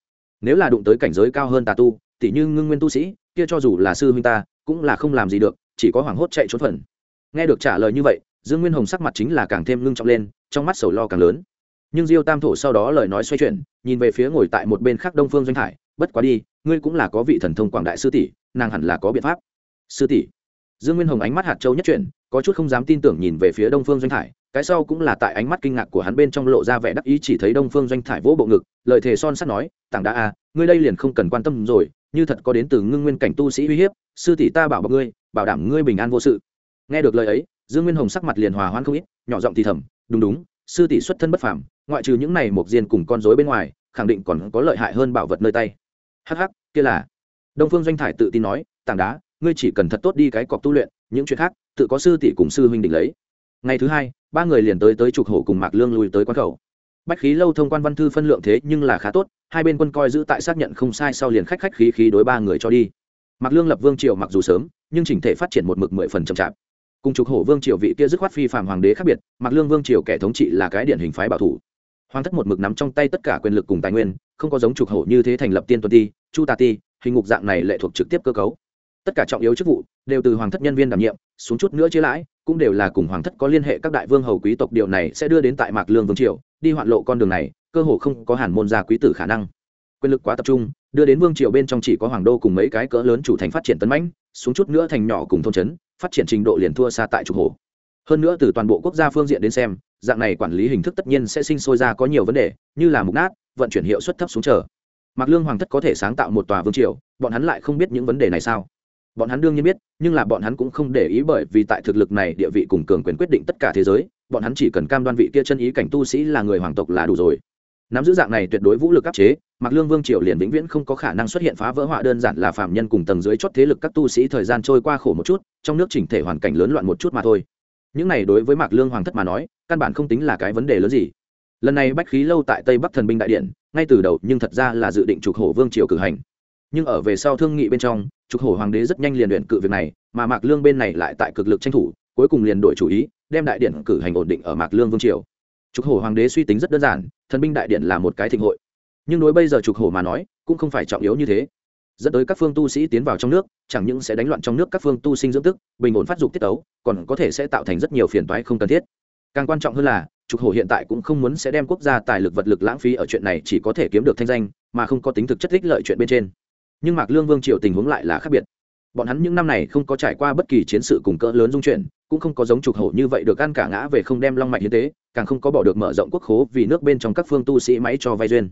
S1: Nếu là đụng tới cảnh giới cao hơn tà tu, tỉ như ngưng nguyên tu sĩ, kia cho dù là sư huynh ta, cũng là không làm gì được, chỉ có hoảng hốt chạy trốn phần. Nghe được trả lời như vậy dương nguyên hồng sắc mặt chính là càng thêm ngưng trọng lên trong mắt sầu lo càng lớn. Nhưng diêu tam thổ sau đó lời nói xoay chuyển nhìn về phía ngồi tại một bên khác đông phương doanh hải bất quá đi ngươi cũng là có vị thần thông quảng đại sư tỷ nàng hẳn là có biện pháp. Sư tỷ? Dương nguyên hồng ánh mắt hạt châu nhất chuyển có chút không dám tin tưởng nhìn về phía đông phương doanh Hải. cái sau cũng là tại ánh mắt kinh ngạc của hắn bên trong lộ ra vẻ đắc ý chỉ thấy đông phương doanh thải vỗ bộ ngực lợi thế son sắt nói tảng đá a à, ngươi đây liền không cần quan tâm rồi như thật có đến từ ngưng nguyên cảnh tu sĩ uy hiếp sư tỷ ta bảo bọc ngươi bảo đảm ngươi bình an vô sự. Nghe được lời ấy dương nguyên hồng sắc mặt liền hòa hoan không ít, nhỏ giọng thì thầm, đúng đúng, sư tỷ xuất thân bất phàm, ngoại trừ những này một diên cùng con rối bên ngoài, khẳng định còn có lợi hại hơn bảo vật nơi tay. Hắc hắc, kia là. Đông phương doanh thải tự tin nói, tảng đá, ngươi chỉ cần thật tốt đi cái cọc tu luyện, những chuyện khác, tự có sư tỷ cùng sư huynh định lấy. Ngày thứ hai, ba người liền tới tới trục hổ cùng mạc lương lùi tới quán khẩu. Bách khí lâu thông quan văn thư phân lượng thế nhưng là khá tốt, hai bên quân coi giữ tại xác nhận không sai sau liền khách khách khí khí đối ba người cho đi. Mặc lương lập vương triều mặc dù sớm, nhưng chỉnh thể phát triển một mực mười phần chậm chạp cùng trục hổ vương triều vị kia dứt khoát phi phạm hoàng đế khác biệt, mặc lương vương triều kẻ thống trị là cái điển hình phái bảo thủ. Hoàng thất một mực nắm trong tay tất cả quyền lực cùng tài nguyên, không có giống trục hổ như thế thành lập tiên tuần ti, chu tà ti, hình ngục dạng này lệ thuộc trực tiếp cơ cấu. Tất cả trọng yếu chức vụ đều từ hoàng thất nhân viên đảm nhiệm, xuống chút nữa chia lãi, cũng đều là cùng hoàng thất có liên hệ các đại vương hầu quý tộc điều này sẽ đưa đến tại mạc lương vương triều, đi hoạn lộ con đường này, cơ hồ không có hàn môn gia quý tử khả năng. Quyền lực quá tập trung, đưa đến vương triều bên trong chỉ có hoàng đô cùng mấy cái cỡ lớn chủ thành phát triển tấn mãnh, xuống chút nữa thành nhỏ cùng thôn trấn phát triển trình độ liền thua xa tại trục hồ. Hơn nữa từ toàn bộ quốc gia phương diện đến xem, dạng này quản lý hình thức tất nhiên sẽ sinh sôi ra có nhiều vấn đề, như là mục nát, vận chuyển hiệu suất thấp xuống chờ. Mạc lương hoàng thất có thể sáng tạo một tòa vương triều, bọn hắn lại không biết những vấn đề này sao? Bọn hắn đương nhiên biết, nhưng là bọn hắn cũng không để ý bởi vì tại thực lực này, địa vị cùng cường quyền quyết định tất cả thế giới, bọn hắn chỉ cần cam đoan vị kia chân ý cảnh tu sĩ là người hoàng tộc là đủ rồi nắm giữ dạng này tuyệt đối vũ lực áp chế mặc lương vương triều liền vĩnh viễn không có khả năng xuất hiện phá vỡ họa đơn giản là phạm nhân cùng tầng dưới chót thế lực các tu sĩ thời gian trôi qua khổ một chút, trong nước chỉnh thể hoàn cảnh lớn loạn một chút mà thôi. Những này đối với mạc lương hoàng thất mà nói, căn bản không tính là cái vấn đề lớn gì. Lần này bách khí lâu tại tây bắc thần binh đại điện, ngay từ đầu nhưng thật ra là dự định trục hổ vương triều cử hành. Nhưng ở về sau thương nghị bên trong, trục hổ hoàng đế rất nhanh liền luyện cự việc này, mà mạc lương bên này lại tại cực lực tranh thủ, cuối cùng liền đổi chủ ý, đem đại điện cử hành ổn định ở mạc lương vương triều trục hổ hoàng đế suy tính rất đơn giản, thần binh đại điện là một cái thịnh hội. Nhưng đối bây giờ trục hổ mà nói, cũng không phải trọng yếu như thế. Dẫn tới các phương tu sĩ tiến vào trong nước, chẳng những sẽ đánh loạn trong nước các phương tu sinh dưỡng tức, bình ổn phát dục tiết tấu, còn có thể sẽ tạo thành rất nhiều phiền toái không cần thiết. Càng quan trọng hơn là, trục hổ hiện tại cũng không muốn sẽ đem quốc gia tài lực vật lực lãng phí ở chuyện này chỉ có thể kiếm được thanh danh, mà không có tính thực chất ích lợi chuyện bên trên. Nhưng mạc lương vương triều tình huống lại là khác biệt. Bọn hắn những năm này không có trải qua bất kỳ chiến sự cùng cỡ lớn dung chuyển, cũng không có giống trục hổ như vậy được ăn cả ngã về không đem long mạch hiến tế càng không có bỏ được mở rộng quốc khố vì nước bên trong các phương tu sĩ máy cho vay duyên.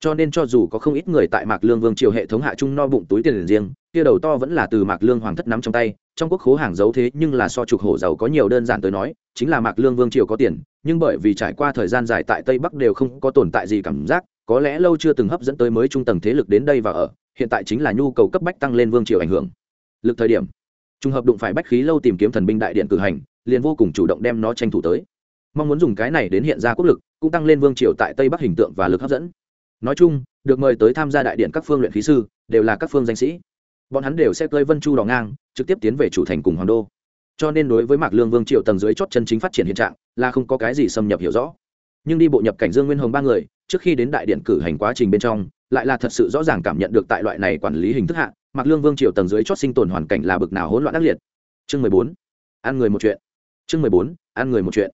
S1: Cho nên cho dù có không ít người tại mạc lương vương triều hệ thống hạ trung no bụng túi tiền riêng, kia đầu to vẫn là từ mạc lương hoàng thất nắm trong tay, trong quốc khố hàng giấu thế nhưng là so trục hổ giàu có nhiều đơn giản tới nói, chính là mạc lương vương triều có tiền, nhưng bởi vì trải qua thời gian dài tại tây bắc đều không có tồn tại gì cảm giác, có lẽ lâu chưa từng hấp dẫn tới mới trung tầng thế lực đến đây và ở, hiện tại chính là nhu cầu cấp bách tăng lên vương triều ảnh hưởng. Lực thời điểm, trùng hợp đụng phải bách khí lâu tìm kiếm thần binh đại điện cử hành, liền vô cùng chủ động đem nó tranh thủ tới mong muốn dùng cái này đến hiện ra quốc lực, cũng tăng lên vương triều tại tây bắc hình tượng và lực hấp dẫn. Nói chung, được mời tới tham gia đại điện các phương luyện khí sư, đều là các phương danh sĩ. Bọn hắn đều sẽ cơi vân chu đỏ ngang, trực tiếp tiến về chủ thành cùng hoàng đô. Cho nên đối với mạc lương vương triều tầng dưới chót chân chính phát triển hiện trạng, là không có cái gì xâm nhập hiểu rõ. Nhưng đi bộ nhập cảnh dương nguyên hồng ba người, trước khi đến đại điện cử hành quá trình bên trong, lại là thật sự rõ ràng cảm nhận được tại loại này quản lý hình thức hạ, mạc lương vương triều tầng dưới chót sinh tồn hoàn cảnh là bực nào hỗn loạn ác liệt. Chương mười bốn, ăn người một chuyện. Chương mười bốn, ăn người một chuyện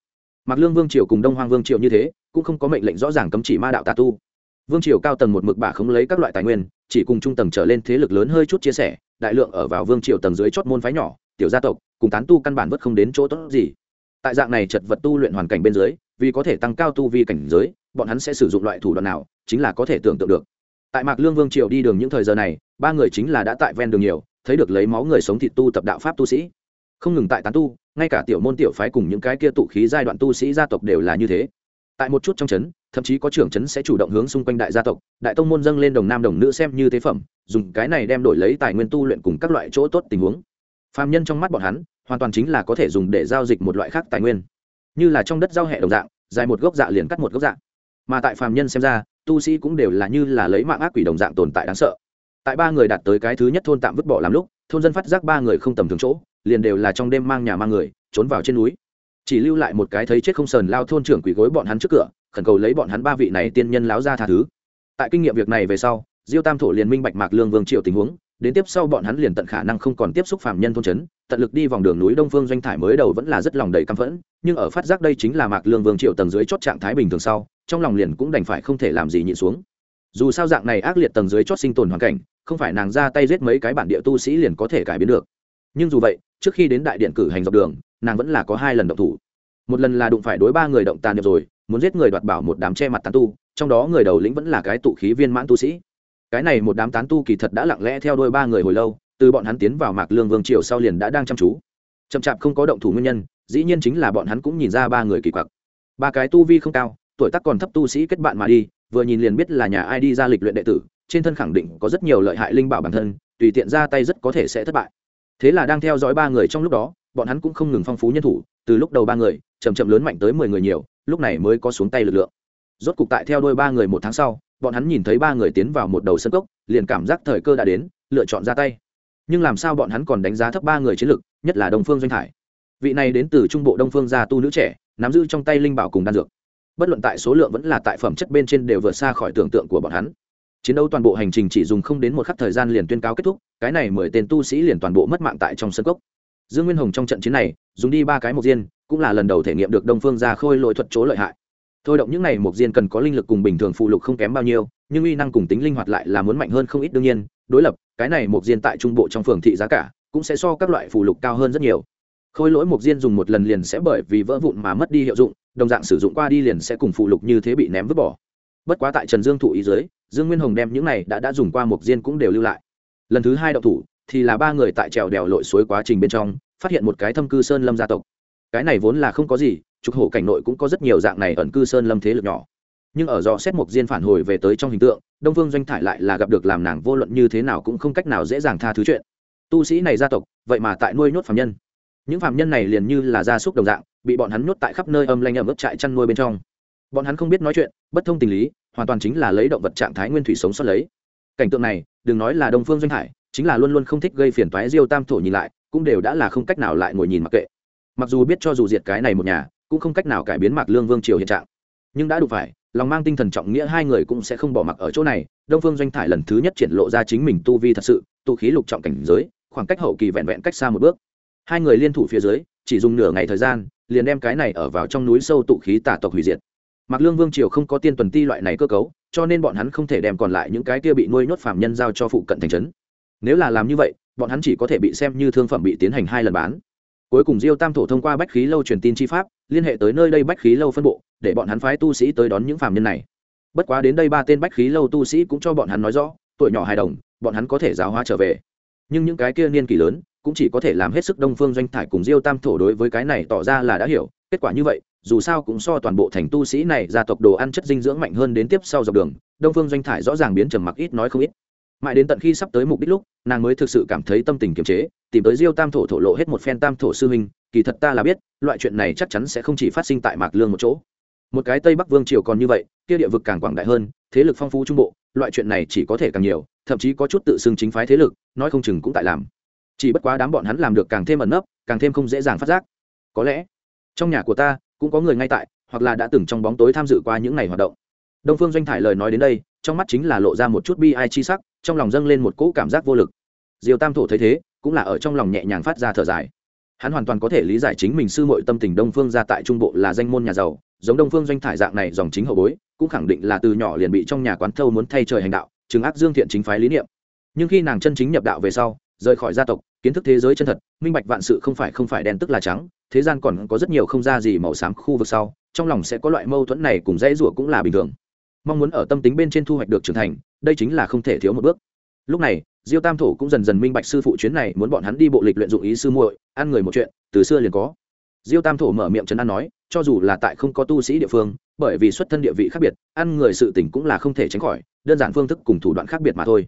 S1: mạc lương vương triều cùng đông hoang vương triều như thế, cũng không có mệnh lệnh rõ ràng cấm chỉ ma đạo tà tu. Vương triều cao tầng một mực bả không lấy các loại tài nguyên, chỉ cùng trung tầng trở lên thế lực lớn hơi chút chia sẻ, đại lượng ở vào vương triều tầng dưới chót môn phái nhỏ, tiểu gia tộc, cùng tán tu căn bản vất không đến chỗ tốt gì. Tại dạng này chật vật tu luyện hoàn cảnh bên dưới, vì có thể tăng cao tu vi cảnh giới, bọn hắn sẽ sử dụng loại thủ đoạn nào, chính là có thể tưởng tượng được. Tại mạc lương vương triều đi đường những thời giờ này, ba người chính là đã tại ven đường nhiều, thấy được lấy máu người sống thịt tu tập đạo pháp tu sĩ không ngừng tại tán tu, ngay cả tiểu môn tiểu phái cùng những cái kia tụ khí giai đoạn tu sĩ gia tộc đều là như thế. Tại một chút trong trấn thậm chí có trưởng trấn sẽ chủ động hướng xung quanh đại gia tộc, đại tông môn dâng lên đồng nam đồng nữ xem như thế phẩm, dùng cái này đem đổi lấy tài nguyên tu luyện cùng các loại chỗ tốt tình huống. Phàm nhân trong mắt bọn hắn, hoàn toàn chính là có thể dùng để giao dịch một loại khác tài nguyên. Như là trong đất giao hệ đồng dạng, dài một gốc dạ liền cắt một gốc dạ. Mà tại phàm nhân xem ra, tu sĩ cũng đều là như là lấy mạng ác quỷ đồng dạng tồn tại đáng sợ. Tại ba người đạt tới cái thứ nhất thôn tạm vứt bỏ làm lúc, thôn dân phát giác ba người không tầm thường chỗ liền đều là trong đêm mang nhà mang người, trốn vào trên núi. Chỉ lưu lại một cái thấy chết không sờn lao thôn trưởng quỷ gối bọn hắn trước cửa, khẩn cầu lấy bọn hắn ba vị này tiên nhân láo ra tha thứ. Tại kinh nghiệm việc này về sau, diêu tam thổ liền minh bạch mạc lương vương triệu tình huống, đến tiếp sau bọn hắn liền tận khả năng không còn tiếp xúc phạm nhân thôn trấn, tận lực đi vòng đường núi đông phương doanh thải mới đầu vẫn là rất lòng đầy căm phẫn, nhưng ở phát giác đây chính là mạc lương vương triệu tầng dưới chót trạng thái bình thường sau, trong lòng liền cũng đành phải không thể làm gì nhịn xuống. Dù sao dạng này ác liệt tầng dưới chót sinh tồn hoàn cảnh, không phải nàng ra tay giết mấy cái bản địa tu sĩ liền có thể cải biến được nhưng dù vậy, trước khi đến đại điện cử hành dọc đường, nàng vẫn là có hai lần động thủ. Một lần là đụng phải đối ba người động tàn niệm rồi, muốn giết người đoạt bảo một đám che mặt tán tu, trong đó người đầu lĩnh vẫn là cái tụ khí viên mãn tu sĩ. Cái này một đám tán tu kỳ thật đã lặng lẽ theo đôi ba người hồi lâu, từ bọn hắn tiến vào mạc lương vương triều sau liền đã đang chăm chú. Chậm chạp không có động thủ nguyên nhân, dĩ nhiên chính là bọn hắn cũng nhìn ra ba người kỳ quặc. Ba cái tu vi không cao, tuổi tác còn thấp tu sĩ kết bạn mà đi, vừa nhìn liền biết là nhà ai đi ra lịch luyện đệ tử, trên thân khẳng định có rất nhiều lợi hại linh bảo bản thân, tùy tiện ra tay rất có thể sẽ thất bại thế là đang theo dõi ba người trong lúc đó, bọn hắn cũng không ngừng phong phú nhân thủ, từ lúc đầu ba người chầm chậm lớn mạnh tới mười người nhiều, lúc này mới có xuống tay lực lượng. Rốt cục tại theo đôi ba người một tháng sau, bọn hắn nhìn thấy ba người tiến vào một đầu sân cốc, liền cảm giác thời cơ đã đến, lựa chọn ra tay. Nhưng làm sao bọn hắn còn đánh giá thấp ba người chiến lực, nhất là đồng phương doanh thải? Vị này đến từ trung bộ đông phương gia tu nữ trẻ, nắm giữ trong tay linh bảo cùng đan dược. Bất luận tại số lượng vẫn là tại phẩm chất bên trên đều vượt xa khỏi tưởng tượng của bọn hắn chiến đấu toàn bộ hành trình chỉ dùng không đến một khắc thời gian liền tuyên cáo kết thúc, cái này mười tên tu sĩ liền toàn bộ mất mạng tại trong sân cốc. Dương nguyên hồng trong trận chiến này, dùng đi ba cái mộc diên, cũng là lần đầu thể nghiệm được đông phương ra khôi lội thuật chỗ lợi hại. Thôi động những này mộc diên cần có linh lực cùng bình thường phụ lục không kém bao nhiêu, nhưng uy năng cùng tính linh hoạt lại là muốn mạnh hơn không ít đương nhiên, đối lập, cái này mộc diên tại trung bộ trong phường thị giá cả, cũng sẽ so các loại phụ lục cao hơn rất nhiều. Khôi lỗi mộc diên dùng một lần liền sẽ bởi vì vỡ vụn mà mất đi hiệu dụng, đồng dạng sử dụng qua đi liền sẽ cùng phụ lục như thế bị ném vứt bỏ. Bất quá tại trần dương thụ ý dưới dương nguyên hồng đem những này đã đã dùng qua mục diên cũng đều lưu lại. Lần thứ hai đậu thủ, thì là ba người tại trèo đèo lội suối quá trình bên trong, phát hiện một cái thâm cư sơn lâm gia tộc. Cái này vốn là không có gì, trục hổ cảnh nội cũng có rất nhiều dạng này ẩn cư sơn lâm thế lực nhỏ. Nhưng ở do xét mục diên phản hồi về tới trong hình tượng, đông phương doanh thải lại là gặp được làm nàng vô luận như thế nào cũng không cách nào dễ dàng tha thứ chuyện. Tu sĩ này gia tộc, vậy mà tại nuôi nhốt phạm nhân. Những phạm nhân này liền như là gia súc đồng dạng, bị bọn hắn nhốt tại khắp nơi âm lanh ẩm ướt trại chăn nuôi bên trong bọn hắn không biết nói chuyện, bất thông tình lý, hoàn toàn chính là lấy động vật trạng thái nguyên thủy sống sót lấy. Cảnh tượng này, đừng nói là đông phương doanh hải, chính là luôn luôn không thích gây phiền toái diêu tam thổ nhìn lại, cũng đều đã là không cách nào lại ngồi nhìn mặc kệ. Mặc dù biết cho dù diệt cái này một nhà, cũng không cách nào cải biến mạc lương vương triều hiện trạng. Nhưng đã đủ phải, lòng mang tinh thần trọng nghĩa hai người cũng sẽ không bỏ mặc ở chỗ này. Đông phương doanh thải lần thứ nhất triển lộ ra chính mình tu vi thật sự, tu khí lục trọng cảnh giới, khoảng cách hậu kỳ vẹn vẹn cách xa một bước. Hai người liên thủ phía dưới, chỉ dùng nửa ngày thời gian, liền đem cái này ở vào trong núi sâu tụ khí tả tộc hủy diệt mạc lương vương triều không có tiên tuần ti loại này cơ cấu, cho nên bọn hắn không thể đem còn lại những cái kia bị nuôi nhốt phạm nhân giao cho phụ cận thành trấn. Nếu là làm như vậy, bọn hắn chỉ có thể bị xem như thương phẩm bị tiến hành hai lần bán. Cuối cùng diêu tam thổ thông qua bách khí lâu truyền tin chi pháp, liên hệ tới nơi đây bách khí lâu phân bộ, để bọn hắn phái tu sĩ tới đón những phạm nhân này. Bất quá đến đây ba tên bách khí lâu tu sĩ cũng cho bọn hắn nói rõ, tuổi nhỏ hài đồng, bọn hắn có thể giáo hóa trở về. Nhưng những cái kia niên kỳ lớn, cũng chỉ có thể làm hết sức đông phương doanh thải cùng diêu tam thổ đối với cái này tỏ ra là đã hiểu, kết quả như vậy dù sao cũng so toàn bộ thành tu sĩ này gia tộc đồ ăn chất dinh dưỡng mạnh hơn đến tiếp sau dọc đường, đông phương doanh thải rõ ràng biến trầm mặc ít nói không ít. Mãi đến tận khi sắp tới mục đích lúc, nàng mới thực sự cảm thấy tâm tình kiềm chế, tìm tới diêu tam thổ thổ lộ hết một phen tam thổ sư huynh, kỳ thật ta là biết, loại chuyện này chắc chắn sẽ không chỉ phát sinh tại mạc lương một chỗ. Một cái tây bắc vương triều còn như vậy, kia địa vực càng quảng đại hơn, thế lực phong phú trung bộ, loại chuyện này chỉ có thể càng nhiều, thậm chí có chút tự xưng chính phái thế lực, nói không chừng cũng tại làm. Chỉ bất quá đám bọn hắn làm được càng thêm ẩn nấp, càng thêm không dễ dàng phát giác. Có lẽ, trong nhà của ta cũng có người ngay tại, hoặc là đã từng trong bóng tối tham dự qua những ngày hoạt động. Đông phương doanh thải lời nói đến đây, trong mắt chính là lộ ra một chút bi ai chi sắc, trong lòng dâng lên một cỗ cảm giác vô lực. Diều tam thổ thấy thế, cũng là ở trong lòng nhẹ nhàng phát ra thở dài. Hắn hoàn toàn có thể lý giải chính mình sư mội tâm tình đông phương ra tại trung bộ là danh môn nhà giàu, giống đông phương doanh thải dạng này dòng chính hậu bối, cũng khẳng định là từ nhỏ liền bị trong nhà quán thâu muốn thay trời hành đạo, chứng ác dương thiện chính phái lý niệm. Nhưng khi nàng chân chính nhập đạo về sau, rời khỏi gia tộc kiến thức thế giới chân thật, minh bạch vạn sự không phải không phải đen tức là trắng, thế gian còn có rất nhiều không ra gì màu xám khu vực sau, trong lòng sẽ có loại mâu thuẫn này cùng dãy rủa cũng là bình thường. Mong muốn ở tâm tính bên trên thu hoạch được trưởng thành, đây chính là không thể thiếu một bước. Lúc này, diêu tam thổ cũng dần dần minh bạch sư phụ chuyến này muốn bọn hắn đi bộ lịch luyện dụng ý sư muội, ăn người một chuyện, từ xưa liền có. Diêu tam thổ mở miệng trấn an nói, cho dù là tại không có tu sĩ địa phương, bởi vì xuất thân địa vị khác biệt, ăn người sự tỉnh cũng là không thể tránh khỏi, đơn giản phương thức cùng thủ đoạn khác biệt mà thôi.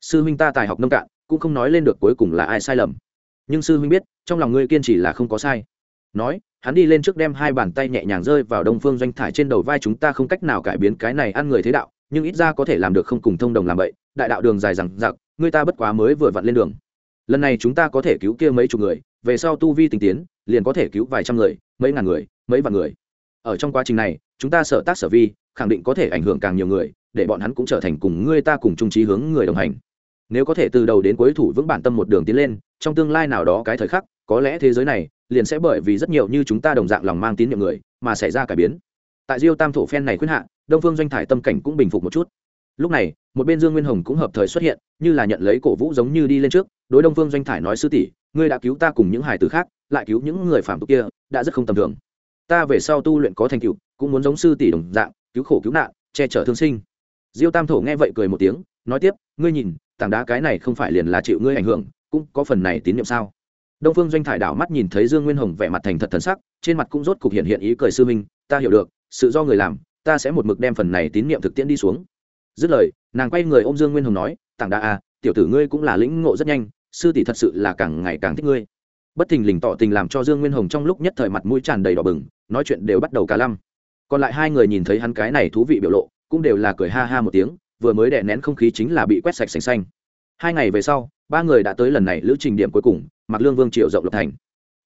S1: Sư huynh ta tài học nông cạn cũng không nói lên được cuối cùng là ai sai lầm. Nhưng sư huynh biết, trong lòng ngươi kiên trì là không có sai. Nói, hắn đi lên trước đem hai bàn tay nhẹ nhàng rơi vào đông phương doanh thải trên đầu vai chúng ta không cách nào cải biến cái này ăn người thế đạo, nhưng ít ra có thể làm được không cùng thông đồng làm vậy đại đạo đường dài rằng giặc người ta bất quá mới vừa vặn lên đường. Lần này chúng ta có thể cứu kia mấy chục người, về sau tu vi tình tiến, liền có thể cứu vài trăm người, mấy ngàn người, mấy vạn người. Ở trong quá trình này, chúng ta sở tác sở vi, khẳng định có thể ảnh hưởng càng nhiều người, để bọn hắn cũng trở thành cùng ngươi ta cùng chung trí hướng người đồng hành nếu có thể từ đầu đến cuối thủ vững bản tâm một đường tiến lên, trong tương lai nào đó cái thời khắc, có lẽ thế giới này liền sẽ bởi vì rất nhiều như chúng ta đồng dạng lòng mang tín nhiệm người, mà xảy ra cải biến. Tại diêu tam thổ phen này khuyên hạ, đông phương doanh thải tâm cảnh cũng bình phục một chút. Lúc này, một bên dương nguyên hồng cũng hợp thời xuất hiện, như là nhận lấy cổ vũ giống như đi lên trước, đối đông phương doanh thải nói, sư tỷ, ngươi đã cứu ta cùng những hải tử khác, lại cứu những người phạm tục kia, đã rất không tầm thường. Ta về sau tu luyện có thành tựu, cũng muốn giống sư tỷ đồng dạng, cứu khổ cứu nạn, che chở thương sinh. Diêu tam thổ nghe vậy cười một tiếng, nói tiếp, ngươi nhìn tảng đá cái này không phải liền là chịu ngươi ảnh hưởng, cũng có phần này tín nhiệm sao? Đông phương doanh thải đảo mắt nhìn thấy dương nguyên hồng vẻ mặt thành thật thần sắc, trên mặt cũng rốt cục hiện hiện ý cười sư minh ta hiểu được, sự do người làm, ta sẽ một mực đem phần này tín nhiệm thực tiễn đi xuống. Dứt lời, nàng quay người ô m dương nguyên hồng nói, tảng đá à tiểu tử ngươi cũng là lĩnh ngộ rất nhanh, sư tỷ thật sự là càng ngày càng thích ngươi. Bất thình lình tỏ tình làm cho dương nguyên hồng trong lúc nhất thời mặt mũi tràn đầy đỏ bừng, nói chuyện đều bắt đầu cả lăm. Còn lại hai người nhìn thấy hắn cái này thú vị biểu lộ, cũng đều là cười ha ha một tiếng vừa mới đè nén không khí chính là bị quét sạch sành xanh. Hai ngày về sau, ba người đã tới lần này lữ trình điểm cuối cùng mặc lương vương triệu rộng lộc thành.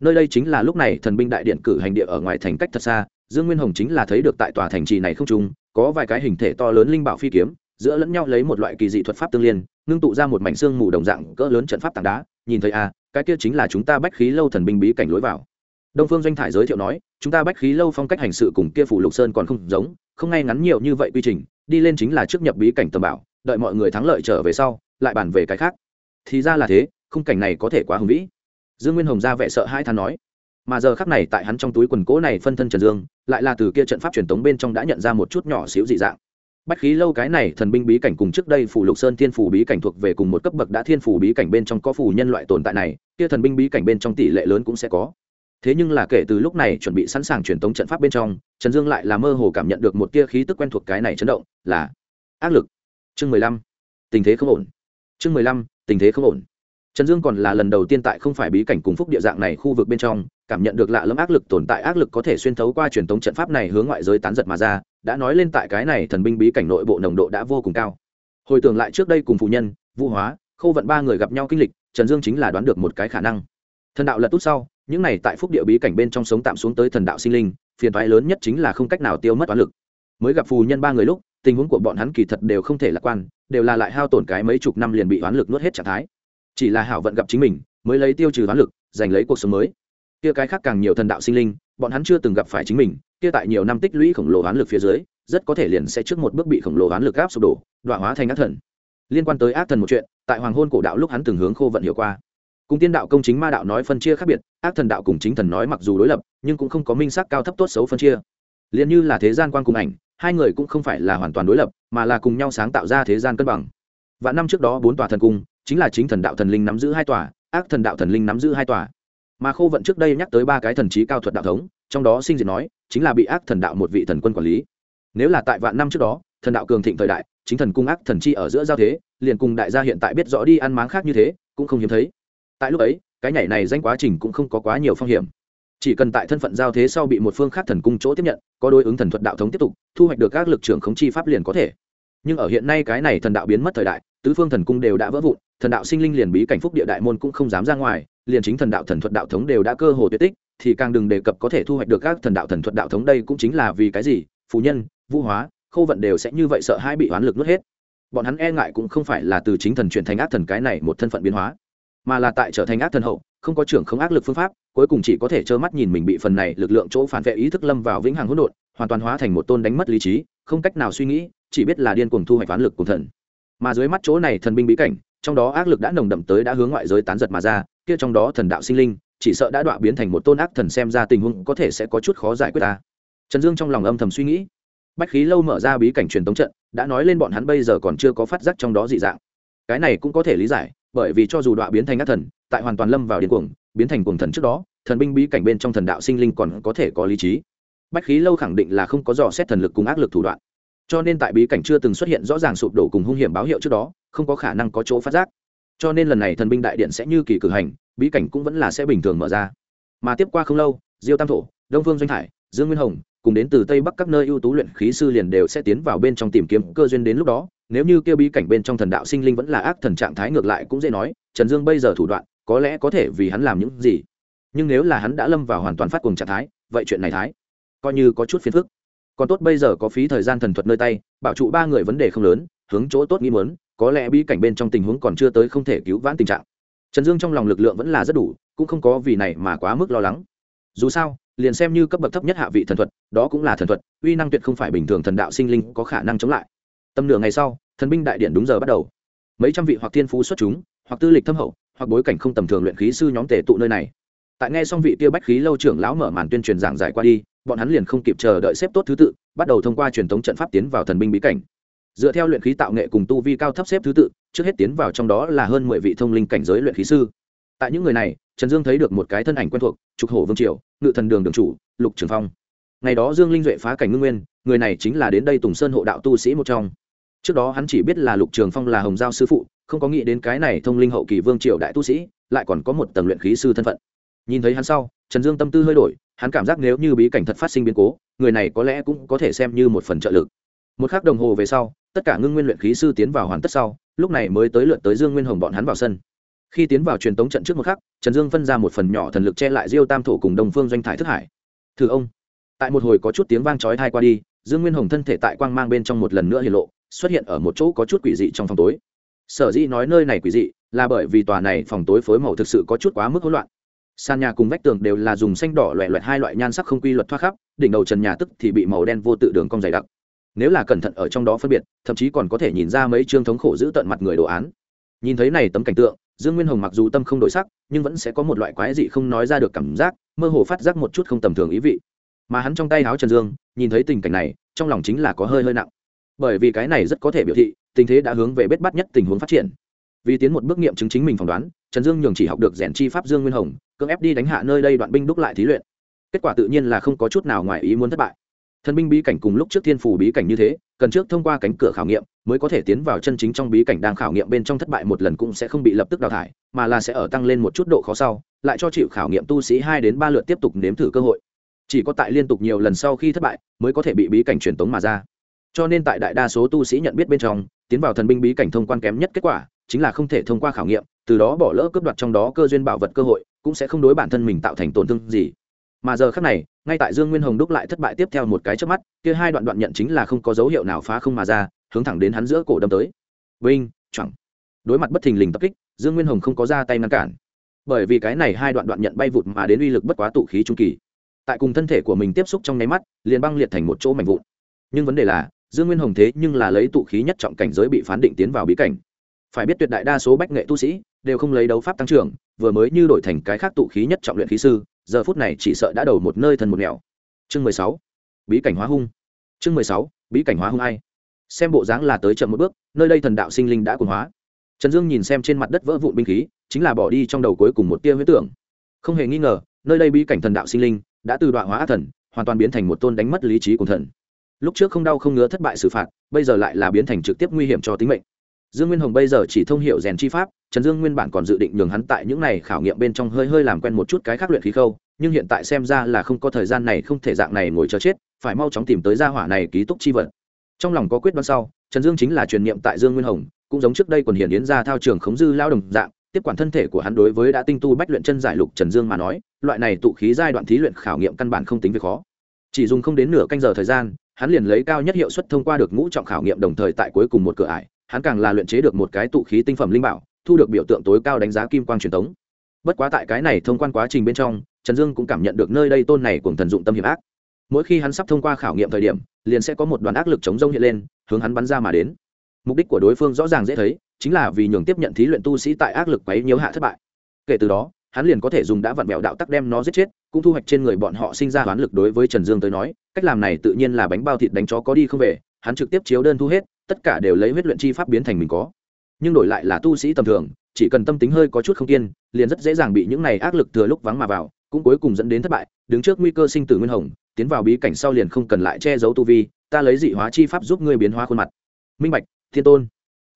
S1: Nơi đây chính là lúc này thần binh đại điện cử hành địa ở ngoài thành cách thật xa, dương nguyên hồng chính là thấy được tại tòa thành trì này không trung, có vài cái hình thể to lớn linh bảo phi kiếm, giữa lẫn nhau lấy một loại kỳ dị thuật pháp tương liên, ngưng tụ ra một mảnh xương mù đồng dạng cỡ lớn trận pháp tảng đá, nhìn thấy à cái kia chính là chúng ta bách khí lâu thần binh bí cảnh lối vào. Đông phương doanh thải giới thiệu nói, chúng ta bách khí lâu phong cách hành sự cùng kia phủ lục sơn còn không giống, không ngay ngắn nhiều như vậy quy trình đi lên chính là trước nhập bí cảnh tầm bảo, đợi mọi người thắng lợi trở về sau, lại bàn về cái khác. Thì ra là thế, khung cảnh này có thể quá hùng vĩ. Dương nguyên hồng ra vẻ sợ hai than nói. Mà giờ khắc này tại hắn trong túi quần cố này phân thân trần dương, lại là từ kia trận pháp truyền tống bên trong đã nhận ra một chút nhỏ xíu dị dạng. Bách khí lâu cái này thần binh bí cảnh cùng trước đây phủ lục sơn thiên phủ bí cảnh thuộc về cùng một cấp bậc đã thiên phủ bí cảnh bên trong có phủ nhân loại tồn tại này, kia thần binh bí cảnh bên trong tỷ lệ lớn cũng sẽ có thế nhưng là kể từ lúc này chuẩn bị sẵn sàng truyền tống trận pháp bên trong, trần dương lại là mơ hồ cảm nhận được một tia khí tức quen thuộc cái này chấn động, là áp lực. Chương mười lăm, tình thế không ổn. Chương mười lăm, tình thế không ổn. Trần dương còn là lần đầu tiên tại không phải bí cảnh cùng phúc địa dạng này khu vực bên trong, cảm nhận được lạ lẫm áp lực tồn tại áp lực có thể xuyên thấu qua truyền thống trận pháp này hướng ngoại giới tán giật mà ra, đã nói lên tại cái này thần binh bí cảnh nội bộ nồng độ đã vô cùng cao. Hồi tưởng lại trước đây cùng phụ nhân, vũ hóa, khâu vận ba người gặp nhau kinh lịch, trần dương chính là đoán được một cái khả năng. Thần đạo lật tốt sau những này tại phúc địa bí cảnh bên trong sống tạm xuống tới thần đạo sinh linh, phiền toái lớn nhất chính là không cách nào tiêu mất toán lực. Mới gặp phù nhân ba người lúc, tình huống của bọn hắn kỳ thật đều không thể lạc quan, đều là lại hao tổn cái mấy chục năm liền bị toán lực nuốt hết trạng thái. Chỉ là hảo vận gặp chính mình, mới lấy tiêu trừ toán lực, giành lấy cuộc sống mới. Kia cái khác càng nhiều thần đạo sinh linh, bọn hắn chưa từng gặp phải chính mình, kia tại nhiều năm tích lũy khổng lồ toán lực phía dưới, rất có thể liền sẽ trước một bước bị khổng lồ toán lực áp sụp đổ đoạn hóa thành ác thần. Liên quan tới ác thần một chuyện, tại hoàng hôn cổ đạo lúc hắn từng hướng khô vận hiểu qua cùng tiên đạo công chính ma đạo nói phân chia khác biệt, ác thần đạo cùng chính thần nói mặc dù đối lập, nhưng cũng không có minh sắc cao thấp tốt xấu phân chia. Liền như là thế gian quan cùng ảnh, hai người cũng không phải là hoàn toàn đối lập, mà là cùng nhau sáng tạo ra thế gian cân bằng. Và năm trước đó bốn tòa thần cung, chính là chính thần đạo thần linh nắm giữ hai tòa, ác thần đạo thần linh nắm giữ hai tòa. Mà khô vận trước đây nhắc tới ba cái thần trí cao thuật đạo thống, trong đó sinh diệt nói, chính là bị ác thần đạo một vị thần quân quản lý. Nếu là tại vạn năm trước đó, thần đạo cường thịnh thời đại, chính thần cung ác thần chi ở giữa giao thế, liền cùng đại gia hiện tại biết rõ đi ăn máng khác như thế, cũng không hiếm thấy tại lúc ấy, cái nhảy này danh quá trình cũng không có quá nhiều phong hiểm. Chỉ cần tại thân phận giao thế sau bị một phương khác thần cung chỗ tiếp nhận, có đối ứng thần thuật đạo thống tiếp tục, thu hoạch được các lực trưởng khống chi pháp liền có thể. Nhưng ở hiện nay cái này thần đạo biến mất thời đại, tứ phương thần cung đều đã vỡ vụn, thần đạo sinh linh liền bí cảnh phúc địa đại môn cũng không dám ra ngoài, liền chính thần đạo thần thuật đạo thống đều đã cơ hồ tuyệt tích, thì càng đừng đề cập có thể thu hoạch được các thần đạo thần thuật đạo thống đây cũng chính là vì cái gì? Phù nhân vũ hóa khâu vận đều sẽ như vậy sợ hai bị oán lực nuốt hết. Bọn hắn e ngại cũng không phải là từ chính thần chuyển thành ác thần cái này một thân phận biến hóa mà là tại trở thành ác thần hậu, không có trưởng không ác lực phương pháp, cuối cùng chỉ có thể trơ mắt nhìn mình bị phần này lực lượng chỗ phản vệ ý thức lâm vào vĩnh hằng hỗn độn, hoàn toàn hóa thành một tôn đánh mất lý trí, không cách nào suy nghĩ, chỉ biết là điên cuồng thu hoạch ván lực của thần. Mà dưới mắt chỗ này thần binh bí cảnh, trong đó ác lực đã nồng đậm tới đã hướng ngoại giới tán giật mà ra, kia trong đó thần đạo sinh linh, chỉ sợ đã đọa biến thành một tôn ác thần xem ra tình huống có thể sẽ có chút khó giải quyết ta. Trần dương trong lòng âm thầm suy nghĩ. Bách khí lâu mở ra bí cảnh truyền tống trận, đã nói lên bọn hắn bây giờ còn chưa có phát giác trong đó dị dạng. Cái này cũng có thể lý giải bởi vì cho dù đọa biến thành ác thần, tại hoàn toàn lâm vào điên cuồng, biến thành cuồng thần trước đó, thần binh bí cảnh bên trong thần đạo sinh linh còn có thể có lý trí. Bách khí lâu khẳng định là không có dò xét thần lực cùng ác lực thủ đoạn. Cho nên tại bí cảnh chưa từng xuất hiện rõ ràng sụp đổ cùng hung hiểm báo hiệu trước đó, không có khả năng có chỗ phát giác. Cho nên lần này thần binh đại điện sẽ như kỳ cử hành, bí cảnh cũng vẫn là sẽ bình thường mở ra. Mà tiếp qua không lâu, diêu tam thổ, đông phương doanh hải, dương nguyên hồng, cùng đến từ tây bắc các nơi ưu tú luyện khí sư liền đều sẽ tiến vào bên trong tìm kiếm cơ duyên đến lúc đó nếu như kêu bí cảnh bên trong thần đạo sinh linh vẫn là ác thần trạng thái ngược lại cũng dễ nói, trần dương bây giờ thủ đoạn, có lẽ có thể vì hắn làm những gì. Nhưng nếu là hắn đã lâm vào hoàn toàn phát cùng trạng thái, vậy chuyện này thái, coi như có chút phiền phức. Còn tốt bây giờ có phí thời gian thần thuật nơi tay, bảo trụ ba người vấn đề không lớn, hướng chỗ tốt nghi mớn có lẽ bí cảnh bên trong tình huống còn chưa tới không thể cứu vãn tình trạng. Trần dương trong lòng lực lượng vẫn là rất đủ, cũng không có vì này mà quá mức lo lắng. Dù sao, liền xem như cấp bậc thấp nhất hạ vị thần thuật, đó cũng là thần thuật, uy năng tuyệt không phải bình thường thần đạo sinh linh có khả năng chống lại tầm nửa ngày sau, thần binh đại điện đúng giờ bắt đầu. Mấy trăm vị hoặc thiên phú xuất chúng, hoặc tư lịch thâm hậu, hoặc bối cảnh không tầm thường luyện khí sư nhóm tề tụ nơi này. Tại nghe xong vị tiêu bách khí lâu trưởng lão mở màn tuyên truyền giảng giải qua đi, bọn hắn liền không kịp chờ đợi xếp tốt thứ tự, bắt đầu thông qua truyền thống trận pháp tiến vào thần binh bí cảnh. Dựa theo luyện khí tạo nghệ cùng tu vi cao thấp xếp thứ tự, trước hết tiến vào trong đó là hơn mười vị thông linh cảnh giới luyện khí sư. Tại những người này, trần dương thấy được một cái thân ảnh quen thuộc, trục hổ vương triều, ngự thần đường đường chủ, lục trường phong. Ngày đó dương linh duệ phá cảnh ngưng nguyên, người này chính là đến đây tùng sơn hộ đạo tu sĩ một trong trước đó hắn chỉ biết là lục trường phong là hồng giao sư phụ, không có nghĩ đến cái này thông linh hậu kỳ vương triều đại tu sĩ, lại còn có một tầng luyện khí sư thân phận. Nhìn thấy hắn sau, trần dương tâm tư hơi đổi, hắn cảm giác nếu như bí cảnh thật phát sinh biến cố, người này có lẽ cũng có thể xem như một phần trợ lực. Một k h ắ c đồng hồ về sau, tất cả ngưng nguyên luyện khí sư tiến vào hoàn tất sau, lúc này mới tới lượt tới dương nguyên hồng bọn hắn vào sân. Khi tiến vào truyền tống trận trước một khắc, trần dương phân ra một phần nhỏ thần lực che lại diêu tam thổ cùng đồng phương doanh thải thức hải. Thử ông. Tại một hồi có chút tiếng vang chói thai qua đi, dương nguyên hồng thân thể tại quang mang bên trong một lần nữa hiện lộ xuất hiện ở một chỗ có chút quỷ dị trong phòng tối. Sở dĩ nói nơi này quỷ dị là bởi vì tòa này phòng tối phối màu thực sự có chút quá mức hỗn loạn. Sàn nhà cùng vách tường đều là dùng xanh đỏ loẹ loẹt hai loại nhan sắc không quy luật thoát khắp, đỉnh đầu trần nhà tức thì bị màu đen vô tự đường cong dày đặc. Nếu là cẩn thận ở trong đó phân biệt, thậm chí còn có thể nhìn ra mấy chương thống khổ giữ tận mặt người đồ án. Nhìn thấy này tấm cảnh tượng, dương nguyên hồng mặc dù tâm không đổi sắc, nhưng vẫn sẽ có một loại quái dị không nói ra được cảm giác, mơ hồ phát giác một chút không tầm thường ý vị. Mà hắn trong tay áo trần dương, nhìn thấy tình cảnh này, trong lòng chính là có hơi hơi nặng bởi vì cái này rất có thể biểu thị, tình thế đã hướng về bết bắt nhất tình huống phát triển. Vì tiến một bước nghiệm chứng chính mình phỏng đoán, trần dương nhường chỉ học được rèn chi pháp dương nguyên hồng, cưỡng ép đi đánh hạ nơi đây đoạn binh đúc lại thí luyện. Kết quả tự nhiên là không có chút nào ngoài ý muốn thất bại. Thần binh bí cảnh cùng lúc trước thiên phủ bí cảnh như thế, cần trước thông qua cánh cửa khảo nghiệm mới có thể tiến vào chân chính trong bí cảnh đang khảo nghiệm bên trong thất bại một lần cũng sẽ không bị lập tức đào thải, mà là sẽ ở tăng lên một chút độ khó sau, lại cho chịu khảo nghiệm tu sĩ hai đến ba lượt tiếp tục nếm thử cơ hội. Chỉ có tại liên tục nhiều lần sau khi thất bại mới có thể bị bí cảnh truyền tống mà ra cho nên tại đại đa số tu sĩ nhận biết bên trong, tiến vào thần binh bí cảnh thông quan kém nhất kết quả chính là không thể thông qua khảo nghiệm, từ đó bỏ lỡ cướp đoạt trong đó cơ duyên bảo vật cơ hội, cũng sẽ không đối bản thân mình tạo thành tổn thương gì. Mà giờ khác này, ngay tại dương nguyên hồng đúc lại thất bại tiếp theo một cái trước mắt, kia hai đoạn đoạn nhận chính là không có dấu hiệu nào phá không mà ra, hướng thẳng đến hắn giữa cổ đâm tới. Vinh chẳng đối mặt bất thình lình tập kích, dương nguyên hồng không có ra tay ngăn cản. Bởi vì cái này hai đoạn đoạn nhận bay vụt mà đến uy lực bất quá tụ khí trung kỳ. Tại cùng thân thể của mình tiếp xúc trong nháy mắt, liền băng liệt thành một chỗ mảnh vụn. Nhưng vấn đề là dương nguyên hồng thế nhưng là lấy tụ khí nhất trọng cảnh giới bị phán định tiến vào bí cảnh. Phải biết tuyệt đại đa số bách nghệ tu sĩ đều không lấy đấu pháp tăng trưởng, vừa mới như đổi thành cái khác tụ khí nhất trọng luyện khí sư, giờ phút này chỉ sợ đã đầu một nơi thần một nẻo. Chương mười sáu, bí cảnh hóa hung. Chương mười sáu, bí cảnh hóa hung ai? Xem bộ dáng là tới chậm một bước, nơi đây thần đạo sinh linh đã cuồng hóa. Trần dương nhìn xem trên mặt đất vỡ vụn binh khí, chính là bỏ đi trong đầu cuối cùng một tia huyết tưởng. Không hề nghi ngờ, nơi đây bí cảnh thần đạo sinh linh đã từ đoạn hóa thần, hoàn toàn biến thành một tôn đánh mất lý trí của thần lúc trước không đau không ngứa thất bại xử phạt, bây giờ lại là biến thành trực tiếp nguy hiểm cho tính mệnh. Dương nguyên hồng bây giờ chỉ thông hiểu rèn chi pháp, trần dương nguyên bản còn dự định nhường hắn tại những này khảo nghiệm bên trong hơi hơi làm quen một chút cái khác luyện khí khâu, nhưng hiện tại xem ra là không có thời gian này không thể dạng này ngồi chờ chết, phải mau chóng tìm tới gia hỏa này ký túc chi vật. Trong lòng có quyết đoán sau, trần dương chính là truyền niệm tại dương nguyên hồng, cũng giống trước đây còn hiển yến ra thao trường khống dư lao đồng dạng, tiếp quản thân thể của hắn đối với đã tinh tu bách luyện chân giải lục trần dương mà nói, loại này tụ khí giai đoạn thí luyện khảo nghiệm căn bản không tính việc khó. Chỉ dùng không đến nửa canh giờ thời gian hắn liền lấy cao nhất hiệu suất thông qua được ngũ trọng khảo nghiệm đồng thời tại cuối cùng một cửa ải, hắn càng là luyện chế được một cái tụ khí tinh phẩm linh bảo, thu được biểu tượng tối cao đánh giá kim quang truyền thống bất quá tại cái này thông quan quá trình bên trong, trần dương cũng cảm nhận được nơi đây tôn này cùng thần dụng tâm hiểm ác. Mỗi khi hắn sắp thông qua khảo nghiệm thời điểm, liền sẽ có một đoàn ác lực chống rông hiện lên, hướng hắn bắn ra mà đến. Mục đích của đối phương rõ ràng dễ thấy, chính là vì nhường tiếp nhận thí luyện tu sĩ tại ác lực quấy nhiễu hạ thất bại. Kể từ đó hắn liền có thể dùng đã vặn vẹo đạo tắc đem nó giết chết, cũng thu hoạch trên người bọn họ sinh ra hoán lực đối với trần dương tới nói, cách làm này tự nhiên là bánh bao thịt đánh chó có đi không về, hắn trực tiếp chiếu đơn thu hết, tất cả đều lấy huyết luyện chi pháp biến thành mình có. Nhưng đổi lại là tu sĩ tầm thường, chỉ cần tâm tính hơi có chút không kiên, liền rất dễ dàng bị những này ác lực thừa lúc vắng mà vào, cũng cuối cùng dẫn đến thất bại, đứng trước nguy cơ sinh tử nguyên hồng, tiến vào bí cảnh sau liền không cần lại che giấu tu vi, ta lấy dị hóa chi pháp giúp ngươi biến hóa khuôn mặt. Minh bạch, thiên tôn.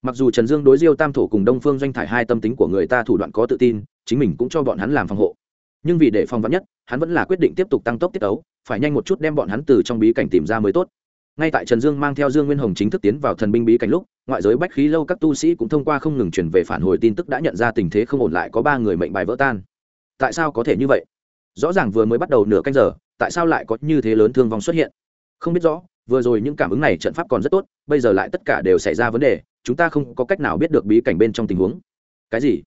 S1: Mặc dù trần dương đối diêu tam thổ cùng đông phương doanh thải hai tâm tính của người ta thủ đoạn có tự tin chính mình cũng cho bọn hắn làm phòng hộ. Nhưng vì để phòng vắn nhất, hắn vẫn là quyết định tiếp tục tăng tốc tiết ấu, phải nhanh một chút đem bọn hắn từ trong bí cảnh tìm ra mới tốt. Ngay tại trần dương mang theo dương nguyên hồng chính thức tiến vào thần binh bí cảnh lúc, ngoại giới bách khí lâu các tu sĩ cũng thông qua không ngừng chuyển về phản hồi tin tức đã nhận ra tình thế không ổn lại có ba người mệnh bài vỡ tan. Tại sao có thể như vậy? Rõ ràng vừa mới bắt đầu nửa canh giờ, tại sao lại có như thế lớn thương vong xuất hiện? Không biết rõ, vừa rồi những cảm ứng này trận pháp còn rất tốt, bây giờ lại tất cả đều xảy ra vấn đề, chúng ta không có cách nào biết được bí cảnh bên trong tình huống. Cái gì?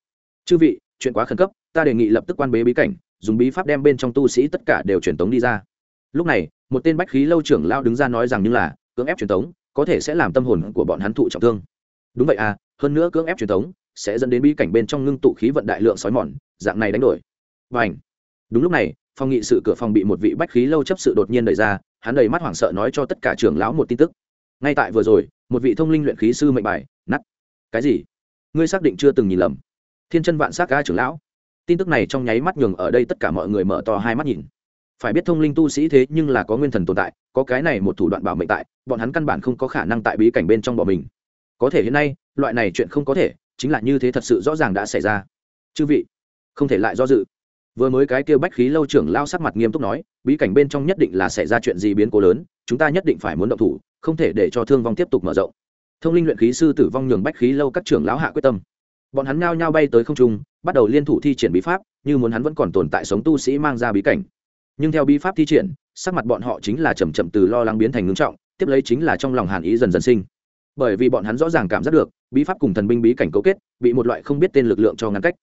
S1: Chư vị chuyện quá khẩn cấp, ta đề nghị lập tức quan bế bí cảnh, dùng bí pháp đem bên trong tu sĩ tất cả đều truyền tống đi ra. Lúc này, một tên bách khí lâu trưởng lao đứng ra nói rằng như là, cưỡng ép truyền tống, có thể sẽ làm tâm hồn của bọn hắn thụ trọng thương. Đúng vậy à hơn nữa cưỡng ép truyền tống sẽ dẫn đến bí cảnh bên trong ngưng tụ khí vận đại lượng sói mòn, dạng này đánh đổi. Và ảnh đúng lúc này, phòng nghị sự cửa phòng bị một vị bách khí lâu chấp sự đột nhiên đẩy ra, hắn đầy mắt hoảng sợ nói cho tất cả trưởng lão một tin tức. Ngay tại vừa rồi, một vị thông linh luyện khí sư mệnh bài nắt cái gì? Ngươi xác định chưa từng nhìn lầm? Thiên chân vạn s á c ca trưởng lão. Tin tức này trong nháy mắt nhường ở đây tất cả mọi người mở to hai mắt nhìn. Phải biết thông linh tu sĩ thế nhưng là có nguyên thần tồn tại, có cái này một thủ đoạn bảo mệnh tại, bọn hắn căn bản không có khả năng tại bí cảnh bên trong bỏ mình. Có thể hiện nay, loại này chuyện không có thể, chính là như thế thật sự rõ ràng đã xảy ra. Chư vị, không thể lại do dự. Vừa mới cái kia bách khí lâu trưởng lao sắc mặt nghiêm túc nói, bí cảnh bên trong nhất định là xảy ra chuyện gì biến cố lớn, chúng ta nhất định phải muốn động thủ, không thể để cho thương vong tiếp tục mở rộng. Thông linh luyện khí sư tử vong nhường bách khí lâu các trưởng lão hạ quyết tâm bọn hắn nhao nhao bay tới không trung, bắt đầu liên thủ thi triển bí pháp, như muốn hắn vẫn còn tồn tại sống tu sĩ mang ra bí cảnh. Nhưng theo bí pháp thi triển, sắc mặt bọn họ chính là chầm chậm từ lo lắng biến thành ngưng trọng, tiếp lấy chính là trong lòng hàn ý dần dần sinh. Bởi vì bọn hắn rõ ràng cảm giác được, bí pháp cùng thần binh bí cảnh cấu kết, bị một loại không biết tên lực lượng cho ngăn cách.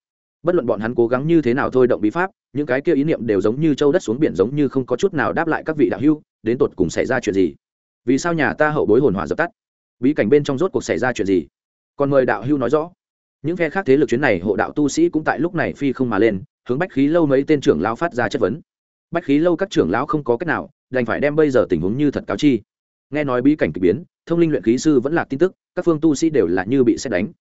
S1: Bất luận bọn hắn cố gắng như thế nào thôi động bí pháp, những cái kia ý niệm đều giống như châu đất xuống biển giống như không có chút nào đáp lại các vị đạo hưu đến tột cùng xảy ra chuyện gì? Vì sao nhà ta hậu bối hồn hỏa dập tắt? Bí cảnh bên trong rốt cuộc xảy ra chuyện gì? Còn mời đạo hưu nói rõ những phe khác thế lực chuyến này, hộ đạo tu sĩ cũng tại lúc này phi không mà lên, hướng bách khí lâu mấy tên trưởng lão phát ra chất vấn. Bách khí lâu các trưởng lão không có cách nào, đành phải đem bây giờ tình huống như thật cáo chi. Nghe nói bí cảnh k ỳ biến, thông linh luyện khí sư vẫn là tin tức, các phương tu sĩ đều là như bị xét đánh.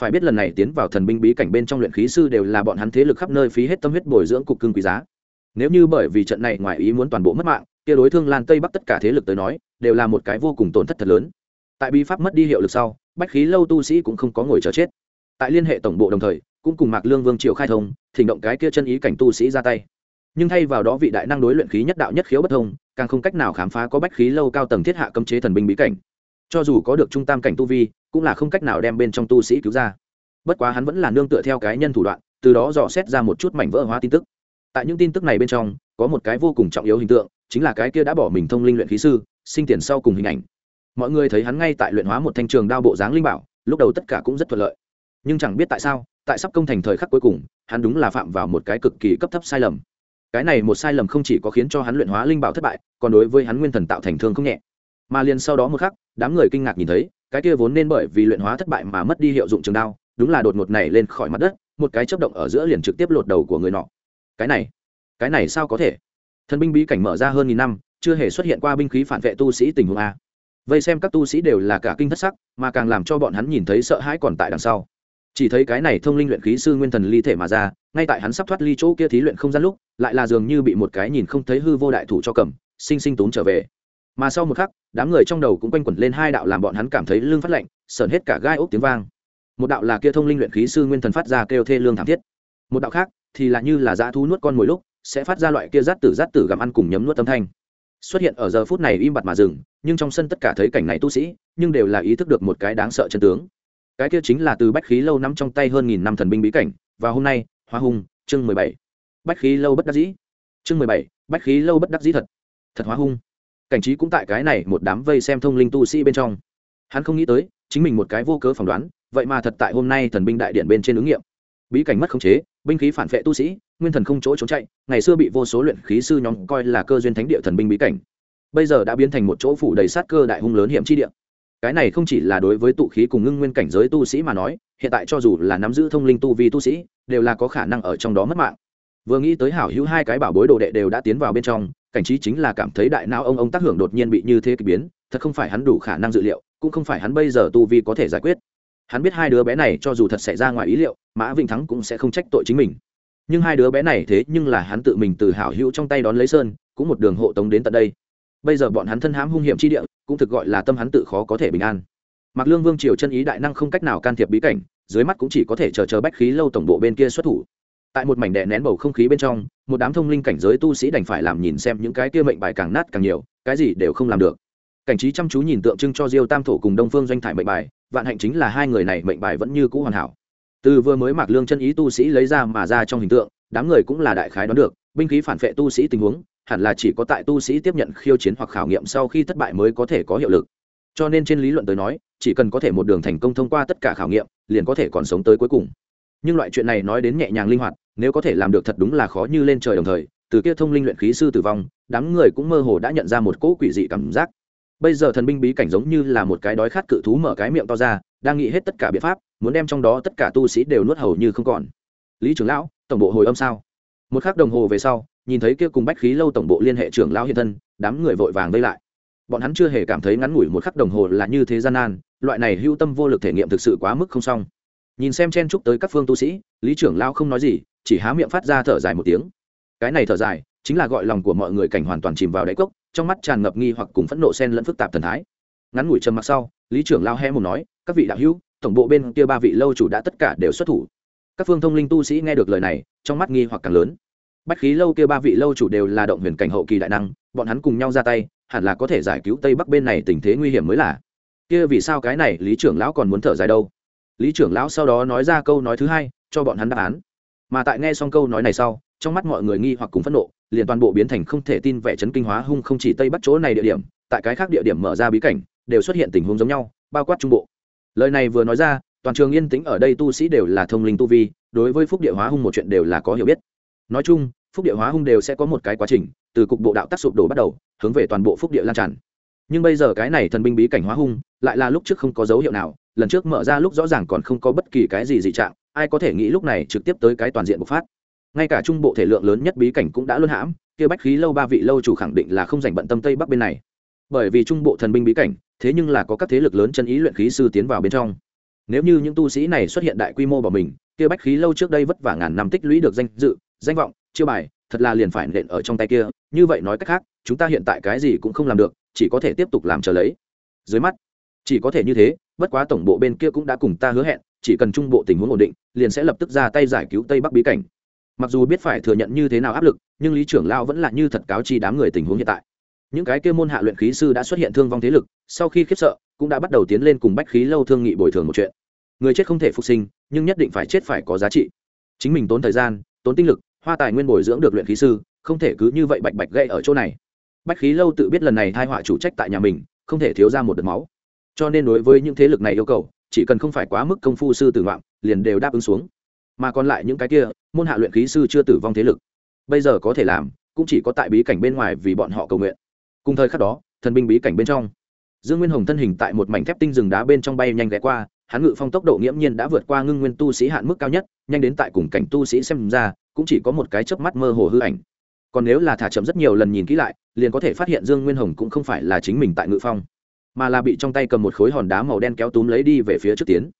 S1: Phải biết lần này tiến vào thần binh bí cảnh bên trong luyện khí sư đều là bọn hắn thế lực khắp nơi phí hết tâm huyết bồi dưỡng cục cưng quý giá. Nếu như bởi vì trận này ngoài ý muốn toàn bộ mất mạng, kia đối thương lan tây bắc tất cả thế lực tới nói, đều là một cái vô cùng tổn thất thật lớn. Tại bí pháp mất đi hiệu lực sau, bách khí lâu tu sĩ cũng không có ngồi chờ chết tại liên hệ tổng bộ đồng thời, cũng cùng mạc lương vương triều khai thông, thỉnh động cái kia chân ý cảnh tu sĩ ra tay. Nhưng thay vào đó vị đại năng đối luyện khí nhất đạo nhất khiếu bất thông, càng không cách nào khám phá có bách khí lâu cao tầng thiết hạ cấm chế thần binh bí cảnh. Cho dù có được trung tam cảnh tu vi, cũng là không cách nào đem bên trong tu sĩ cứu ra. Bất quá hắn vẫn là nương tựa theo cái nhân thủ đoạn, từ đó dò xét ra một chút mảnh vỡ hóa tin tức. Tại những tin tức này bên trong, có một cái vô cùng trọng yếu hình tượng, chính là cái kia đã bỏ mình thông linh luyện khí sư, sinh tiền sau cùng hình ảnh. Mọi người thấy hắn ngay tại luyện hóa một thanh trường đao bộ dáng linh bảo, lúc đầu tất cả cũng rất thuận lợi nhưng chẳng biết tại sao, tại sắp công thành thời khắc cuối cùng, hắn đúng là phạm vào một cái cực kỳ cấp thấp sai lầm. Cái này một sai lầm không chỉ có khiến cho hắn luyện hóa linh bảo thất bại, còn đối với hắn nguyên thần tạo thành thương không nhẹ. Mà liền sau đó một khắc, đám người kinh ngạc nhìn thấy, cái kia vốn nên bởi vì luyện hóa thất bại mà mất đi hiệu dụng trường đao, đúng là đột ngột này lên khỏi mặt đất, một cái chớp động ở giữa liền trực tiếp lột đầu của người nọ. Cái này cái này sao có thể? Thần binh bí cảnh mở ra hơn nghìn năm, chưa hề xuất hiện qua binh khí phản vệ tu sĩ tình huống a. Vây xem các tu sĩ đều là cả kinh thất sắc, mà càng làm cho bọn hắn nhìn thấy sợ hãi còn tại đằng sau chỉ thấy cái này thông linh luyện khí sư nguyên thần ly thể mà ra, ngay tại hắn sắp thoát ly chỗ kia thí luyện không gian lúc, lại là dường như bị một cái nhìn không thấy hư vô đại thủ cho cầm, sinh sinh tốn trở về. Mà sau một khắc, đám người trong đầu cũng quanh quẩn lên hai đạo làm bọn hắn cảm thấy lưng phát lạnh, sờn hết cả gai ốc tiếng vang. Một đạo là kia thông linh luyện khí sư nguyên thần phát ra kêu thê lương thảm thiết. Một đạo khác, thì là như là dã thú nuốt con mồi lúc, sẽ phát ra loại kia rát tử rát tử gặm ăn cùng nhấm nuốt âm thanh. Xuất hiện ở giờ phút này im bặt mà dừng, nhưng trong sân tất cả thấy cảnh này tu sĩ, nhưng đều là ý thức được một cái đáng sợ chân tướng cái kia chính là từ bách khí lâu nắm trong tay hơn nghìn năm thần binh bí cảnh, và hôm nay, hoa hung, chương mười bảy. Bách khí lâu bất đắc dĩ. Chương mười bảy, bách khí lâu bất đắc dĩ thật. Thật hóa hung. Cảnh trí cũng tại cái này một đám vây xem thông linh tu sĩ bên trong. Hắn không nghĩ tới, chính mình một cái vô cớ phỏng đoán, vậy mà thật tại hôm nay thần binh đại điện bên trên ứng nghiệm. Bí cảnh mất khống chế, binh khí phản vệ tu sĩ, nguyên thần không chỗ trốn chạy, ngày xưa bị vô số luyện khí sư nhóm coi là cơ duyên thánh địa thần binh bí cảnh. Bây giờ đã biến thành một chỗ phủ đầy sát cơ đại hung lớn hiểm chi địa cái này không chỉ là đối với tụ khí cùng ngưng nguyên cảnh giới tu sĩ mà nói, hiện tại cho dù là nắm giữ thông linh tu vi tu sĩ, đều là có khả năng ở trong đó mất mạng. Vừa nghĩ tới hảo hữu hai cái bảo bối đồ đệ đều đã tiến vào bên trong, cảnh trí chính là cảm thấy đại não ông ông tác hưởng đột nhiên bị như thế k ỳ biến, thật không phải hắn đủ khả năng dự liệu, cũng không phải hắn bây giờ tu vi có thể giải quyết. Hắn biết hai đứa bé này cho dù thật xảy ra ngoài ý liệu, mã vĩnh thắng cũng sẽ không trách tội chính mình. Nhưng hai đứa bé này thế nhưng là hắn tự mình từ hảo hữu trong tay đón lấy sơn, cũng một đường hộ tống đến tận đây. Bây giờ bọn hắn thân hãm hung hiểm chi địa cũng thực gọi là tâm hắn tự khó có thể bình an. Mặc lương vương triều chân ý đại năng không cách nào can thiệp bí cảnh, dưới mắt cũng chỉ có thể chờ chờ bách khí lâu tổng bộ bên kia xuất thủ. Tại một mảnh đè nén bầu không khí bên trong, một đám thông linh cảnh giới tu sĩ đành phải làm nhìn xem những cái kia mệnh bài càng nát càng nhiều, cái gì đều không làm được. Cảnh trí chăm chú nhìn tượng trưng cho diêu tam thổ cùng đông phương doanh thải mệnh bài, vạn hạnh chính là hai người này mệnh bài vẫn như cũ hoàn hảo. Từ vừa mới mặc lương chân ý tu sĩ lấy ra mà ra trong hình tượng, đám người cũng là đại khái đoán được binh khí phản vệ tu sĩ tình huống, hẳn là chỉ có tại tu sĩ tiếp nhận khiêu chiến hoặc khảo nghiệm sau khi thất bại mới có thể có hiệu lực. Cho nên trên lý luận tới nói, chỉ cần có thể một đường thành công thông qua tất cả khảo nghiệm, liền có thể còn sống tới cuối cùng. Nhưng loại chuyện này nói đến nhẹ nhàng linh hoạt, nếu có thể làm được thật đúng là khó như lên trời đồng thời, từ kia thông linh luyện khí sư tử vong, đám người cũng mơ hồ đã nhận ra một cỗ quỷ dị cảm giác. Bây giờ thần binh bí cảnh giống như là một cái đói khát cự thú mở cái miệng to ra, đang nghĩ hết tất cả biện pháp, muốn đem trong đó tất cả tu sĩ đều nuốt hầu như không còn. Lý trưởng lão, tổng bộ hồi âm sao? Một k h ắ c đồng hồ về sau, nhìn thấy kia cùng bách khí lâu tổng bộ liên hệ trưởng lão hiện thân, đám người vội vàng vây lại. Bọn hắn chưa hề cảm thấy ngắn ngủi một khắc đồng hồ là như thế gian nan, loại này hưu tâm vô lực thể nghiệm thực sự quá mức không xong. Nhìn xem chen chúc tới các phương tu sĩ, lý trưởng lao không nói gì, chỉ há miệng phát ra thở dài một tiếng. Cái này thở dài, chính là gọi lòng của mọi người cảnh hoàn toàn chìm vào đáy cốc, trong mắt tràn ngập nghi hoặc cùng phẫn nộ sen lẫn phức tạp thần thái. Ngắn ngủi trầm mặc sau, lý trưởng lao hé một nói, các vị đạo hữu, tổng bộ bên kia ba vị lâu chủ đã tất cả đều xuất thủ. Các phương thông linh tu sĩ nghe được lời này, trong mắt nghi hoặc càng lớn bách khí lâu kia ba vị lâu chủ đều là động huyền cảnh hậu kỳ đại năng, bọn hắn cùng nhau ra tay, hẳn là có thể giải cứu tây bắc bên này tình thế nguy hiểm mới là. Kia vì sao cái này, lý trưởng lão còn muốn thở dài đâu? Lý trưởng lão sau đó nói ra câu nói thứ hai, cho bọn hắn đáp án. Mà tại nghe xong câu nói này sau, trong mắt mọi người nghi hoặc cùng phẫn nộ, liền toàn bộ biến thành không thể tin vẻ chấn kinh hóa hung không chỉ tây bắc chỗ này địa điểm, tại cái khác địa điểm mở ra bí cảnh, đều xuất hiện tình huống giống nhau, bao quát trung bộ. Lời này vừa nói ra, toàn trường yên tĩnh ở đây tu sĩ đều là thông linh tu vi, đối với phúc địa hóa hung một chuyện đều là có hiểu biết nói chung, phúc địa hóa hung đều sẽ có một cái quá trình, từ cục bộ đạo tác sụp đổ bắt đầu, hướng về toàn bộ phúc địa lan tràn. Nhưng bây giờ cái này thần binh bí cảnh hóa hung, lại là lúc trước không có dấu hiệu nào, lần trước mở ra lúc rõ ràng còn không có bất kỳ cái gì dị trạng, ai có thể nghĩ lúc này trực tiếp tới cái toàn diện bộc phát. Ngay cả trung bộ thể lượng lớn nhất bí cảnh cũng đã luân hãm, kia bách khí lâu ba vị lâu chủ khẳng định là không dành bận tâm tây bắc bên này. Bởi vì trung bộ thần binh bí cảnh, thế nhưng là có các thế lực lớn chân ý luyện khí sư tiến vào bên trong. Nếu như những tu sĩ này xuất hiện đại quy mô bỏ mình, kia bách khí lâu trước đây vất vả ngàn năm tích lũy được danh dự danh vọng, chiêu bài, thật là liền phải nện ở trong tay kia, như vậy nói cách khác, chúng ta hiện tại cái gì cũng không làm được, chỉ có thể tiếp tục làm chờ lấy. Dưới mắt, chỉ có thể như thế, bất quá tổng bộ bên kia cũng đã cùng ta hứa hẹn, chỉ cần trung bộ tình huống ổn định, liền sẽ lập tức ra tay giải cứu tây bắc bí cảnh. Mặc dù biết phải thừa nhận như thế nào áp lực, nhưng lý trưởng lao vẫn là như thật cáo chi đám người tình huống hiện tại. Những cái kia môn hạ luyện khí sư đã xuất hiện thương vong thế lực, sau khi khiếp sợ, cũng đã bắt đầu tiến lên cùng bách khí lâu thương nghị bồi thường một chuyện. Người chết không thể phục sinh, nhưng nhất định phải chết phải có giá trị. Chính mình tốn thời gian, tốn tinh lực hoa tài nguyên bồi dưỡng được luyện khí sư, không thể cứ như vậy bạch bạch gây ở chỗ này. Bách khí lâu tự biết lần này thai họa chủ trách tại nhà mình, không thể thiếu ra một đợt máu. Cho nên đối với những thế lực này yêu cầu, chỉ cần không phải quá mức công phu sư tử ngoạm liền đều đáp ứng xuống. Mà còn lại những cái kia, môn hạ luyện khí sư chưa tử vong thế lực. Bây giờ có thể làm, cũng chỉ có tại bí cảnh bên ngoài vì bọn họ cầu nguyện. Cùng thời khắc đó, thần binh bí cảnh bên trong. Dương nguyên hồng thân hình tại một mảnh thép tinh rừng đá bên trong bay nhanh ghé qua hắn ngự phong tốc độ nghiễm nhiên đã vượt qua ngưng nguyên tu sĩ hạn mức cao nhất, nhanh đến tại cùng cảnh tu sĩ xem ra, cũng chỉ có một cái chớp mắt mơ hồ hư ảnh. Còn nếu là thả chậm rất nhiều lần nhìn kỹ lại, liền có thể phát hiện dương nguyên hồng cũng không phải là chính mình tại ngự phong, mà là bị trong tay cầm một khối hòn đá màu đen kéo túm lấy đi về phía trước tiến.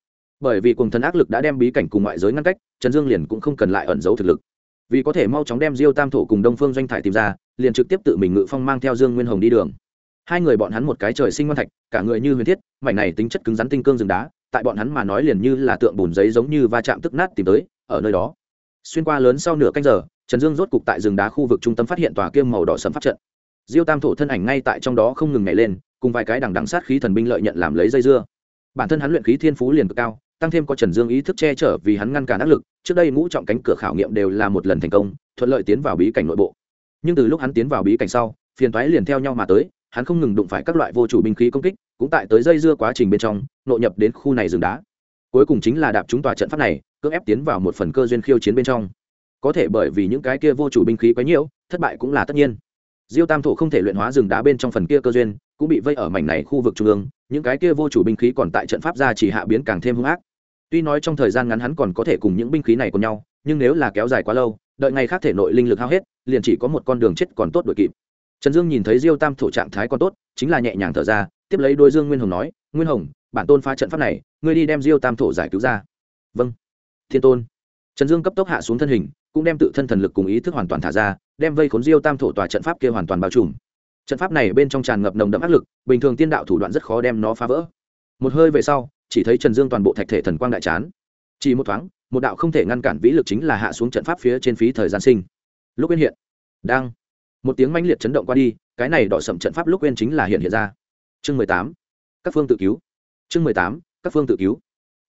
S1: Bởi vì cùng thần ác lực đã đem bí cảnh cùng ngoại giới ngăn cách, trần dương liền cũng không cần lại ẩn giấu thực lực. Vì có thể mau chóng đem diêu tam thổ cùng đông phương doanh thải tìm ra, liền trực tiếp tự mình ngự phong mang theo dương nguyên hồng đi đường. Hai người bọn hắn một cái trời sinh ngoan thạch, cả người như huyền thiết, mảnh này tính chất cứng rắn tinh cương rừng đá tại bọn hắn mà nói liền như là tượng bùn giấy giống như va chạm tức nát tìm tới, ở nơi đó. Xuyên qua lớn sau nửa canh giờ, trần dương rốt cục tại rừng đá khu vực trung tâm phát hiện tòa kiêm màu đỏ sấm phát trận. Diêu tam thổ thân ảnh ngay tại trong đó không ngừng nhảy lên, cùng vài cái đằng đằng sát khí thần binh lợi nhận làm lấy dây dưa. Bản thân hắn luyện khí thiên phú liền cực cao, tăng thêm có trần dương ý thức che chở vì hắn ngăn cản áp lực, trước đây ngũ trọng cánh cửa khảo nghiệm đều là một lần thành công, thuận lợi tiến vào bí cảnh nội bộ. Nhưng từ lúc hắn tiến vào bí cảnh sau, phiền toái liền theo nhau mà tới, hắn không ngừng đụng phải các loại vô chủ binh khí công kích cũng tại tới dây dưa quá trình bên trong, nội nhập đến khu này rừng đá. Cuối cùng chính là đạp chúng tòa trận pháp này, cưỡng ép tiến vào một phần cơ duyên khiêu chiến bên trong. Có thể bởi vì những cái kia vô chủ binh khí quá nhiều, thất bại cũng là tất nhiên. Diêu tam thổ không thể luyện hóa rừng đá bên trong phần kia cơ duyên, cũng bị vây ở mảnh này khu vực trung ương, những cái kia vô chủ binh khí còn tại trận pháp ra chỉ hạ biến càng thêm hung ác. Tuy nói trong thời gian ngắn hắn còn có thể cùng những binh khí này cùng nhau, nhưng nếu là kéo dài quá lâu, đợi ngày khác thể nội linh lực hao hết, liền chỉ có một con đường chết còn tốt đội kịp. Trần dương nhìn thấy diêu tam thổ trạng thái còn tốt, chính là nhẹ nhàng thở ra tiếp lấy đôi dương nguyên hồng nói, nguyên hồng, bản tôn phá trận pháp này, ngươi đi đem diêu tam thổ giải cứu ra. Vâng. Thiên tôn. Trần dương cấp tốc hạ xuống thân hình, cũng đem tự thân thần lực cùng ý thức hoàn toàn thả ra, đem vây khốn diêu tam thổ tòa trận pháp kia hoàn toàn bao trùm. Trận pháp này bên trong tràn ngập nồng đậm áp lực, bình thường tiên đạo thủ đoạn rất khó đem nó phá vỡ. Một hơi về sau, chỉ thấy trần dương toàn bộ thạch thể thần quang đại chán. Chỉ một thoáng, một đạo không thể ngăn cản vĩ lực chính là hạ xuống trận pháp phía trên phí thời gian sinh. Lúc quên hiện. Đang. Một tiếng mãnh liệt chấn động qua đi, cái này đỏ sậm trận pháp lúc quên chính là hiện hiện ra chương mười tám, các phương tự cứu. Chương mười tám, các phương tự cứu.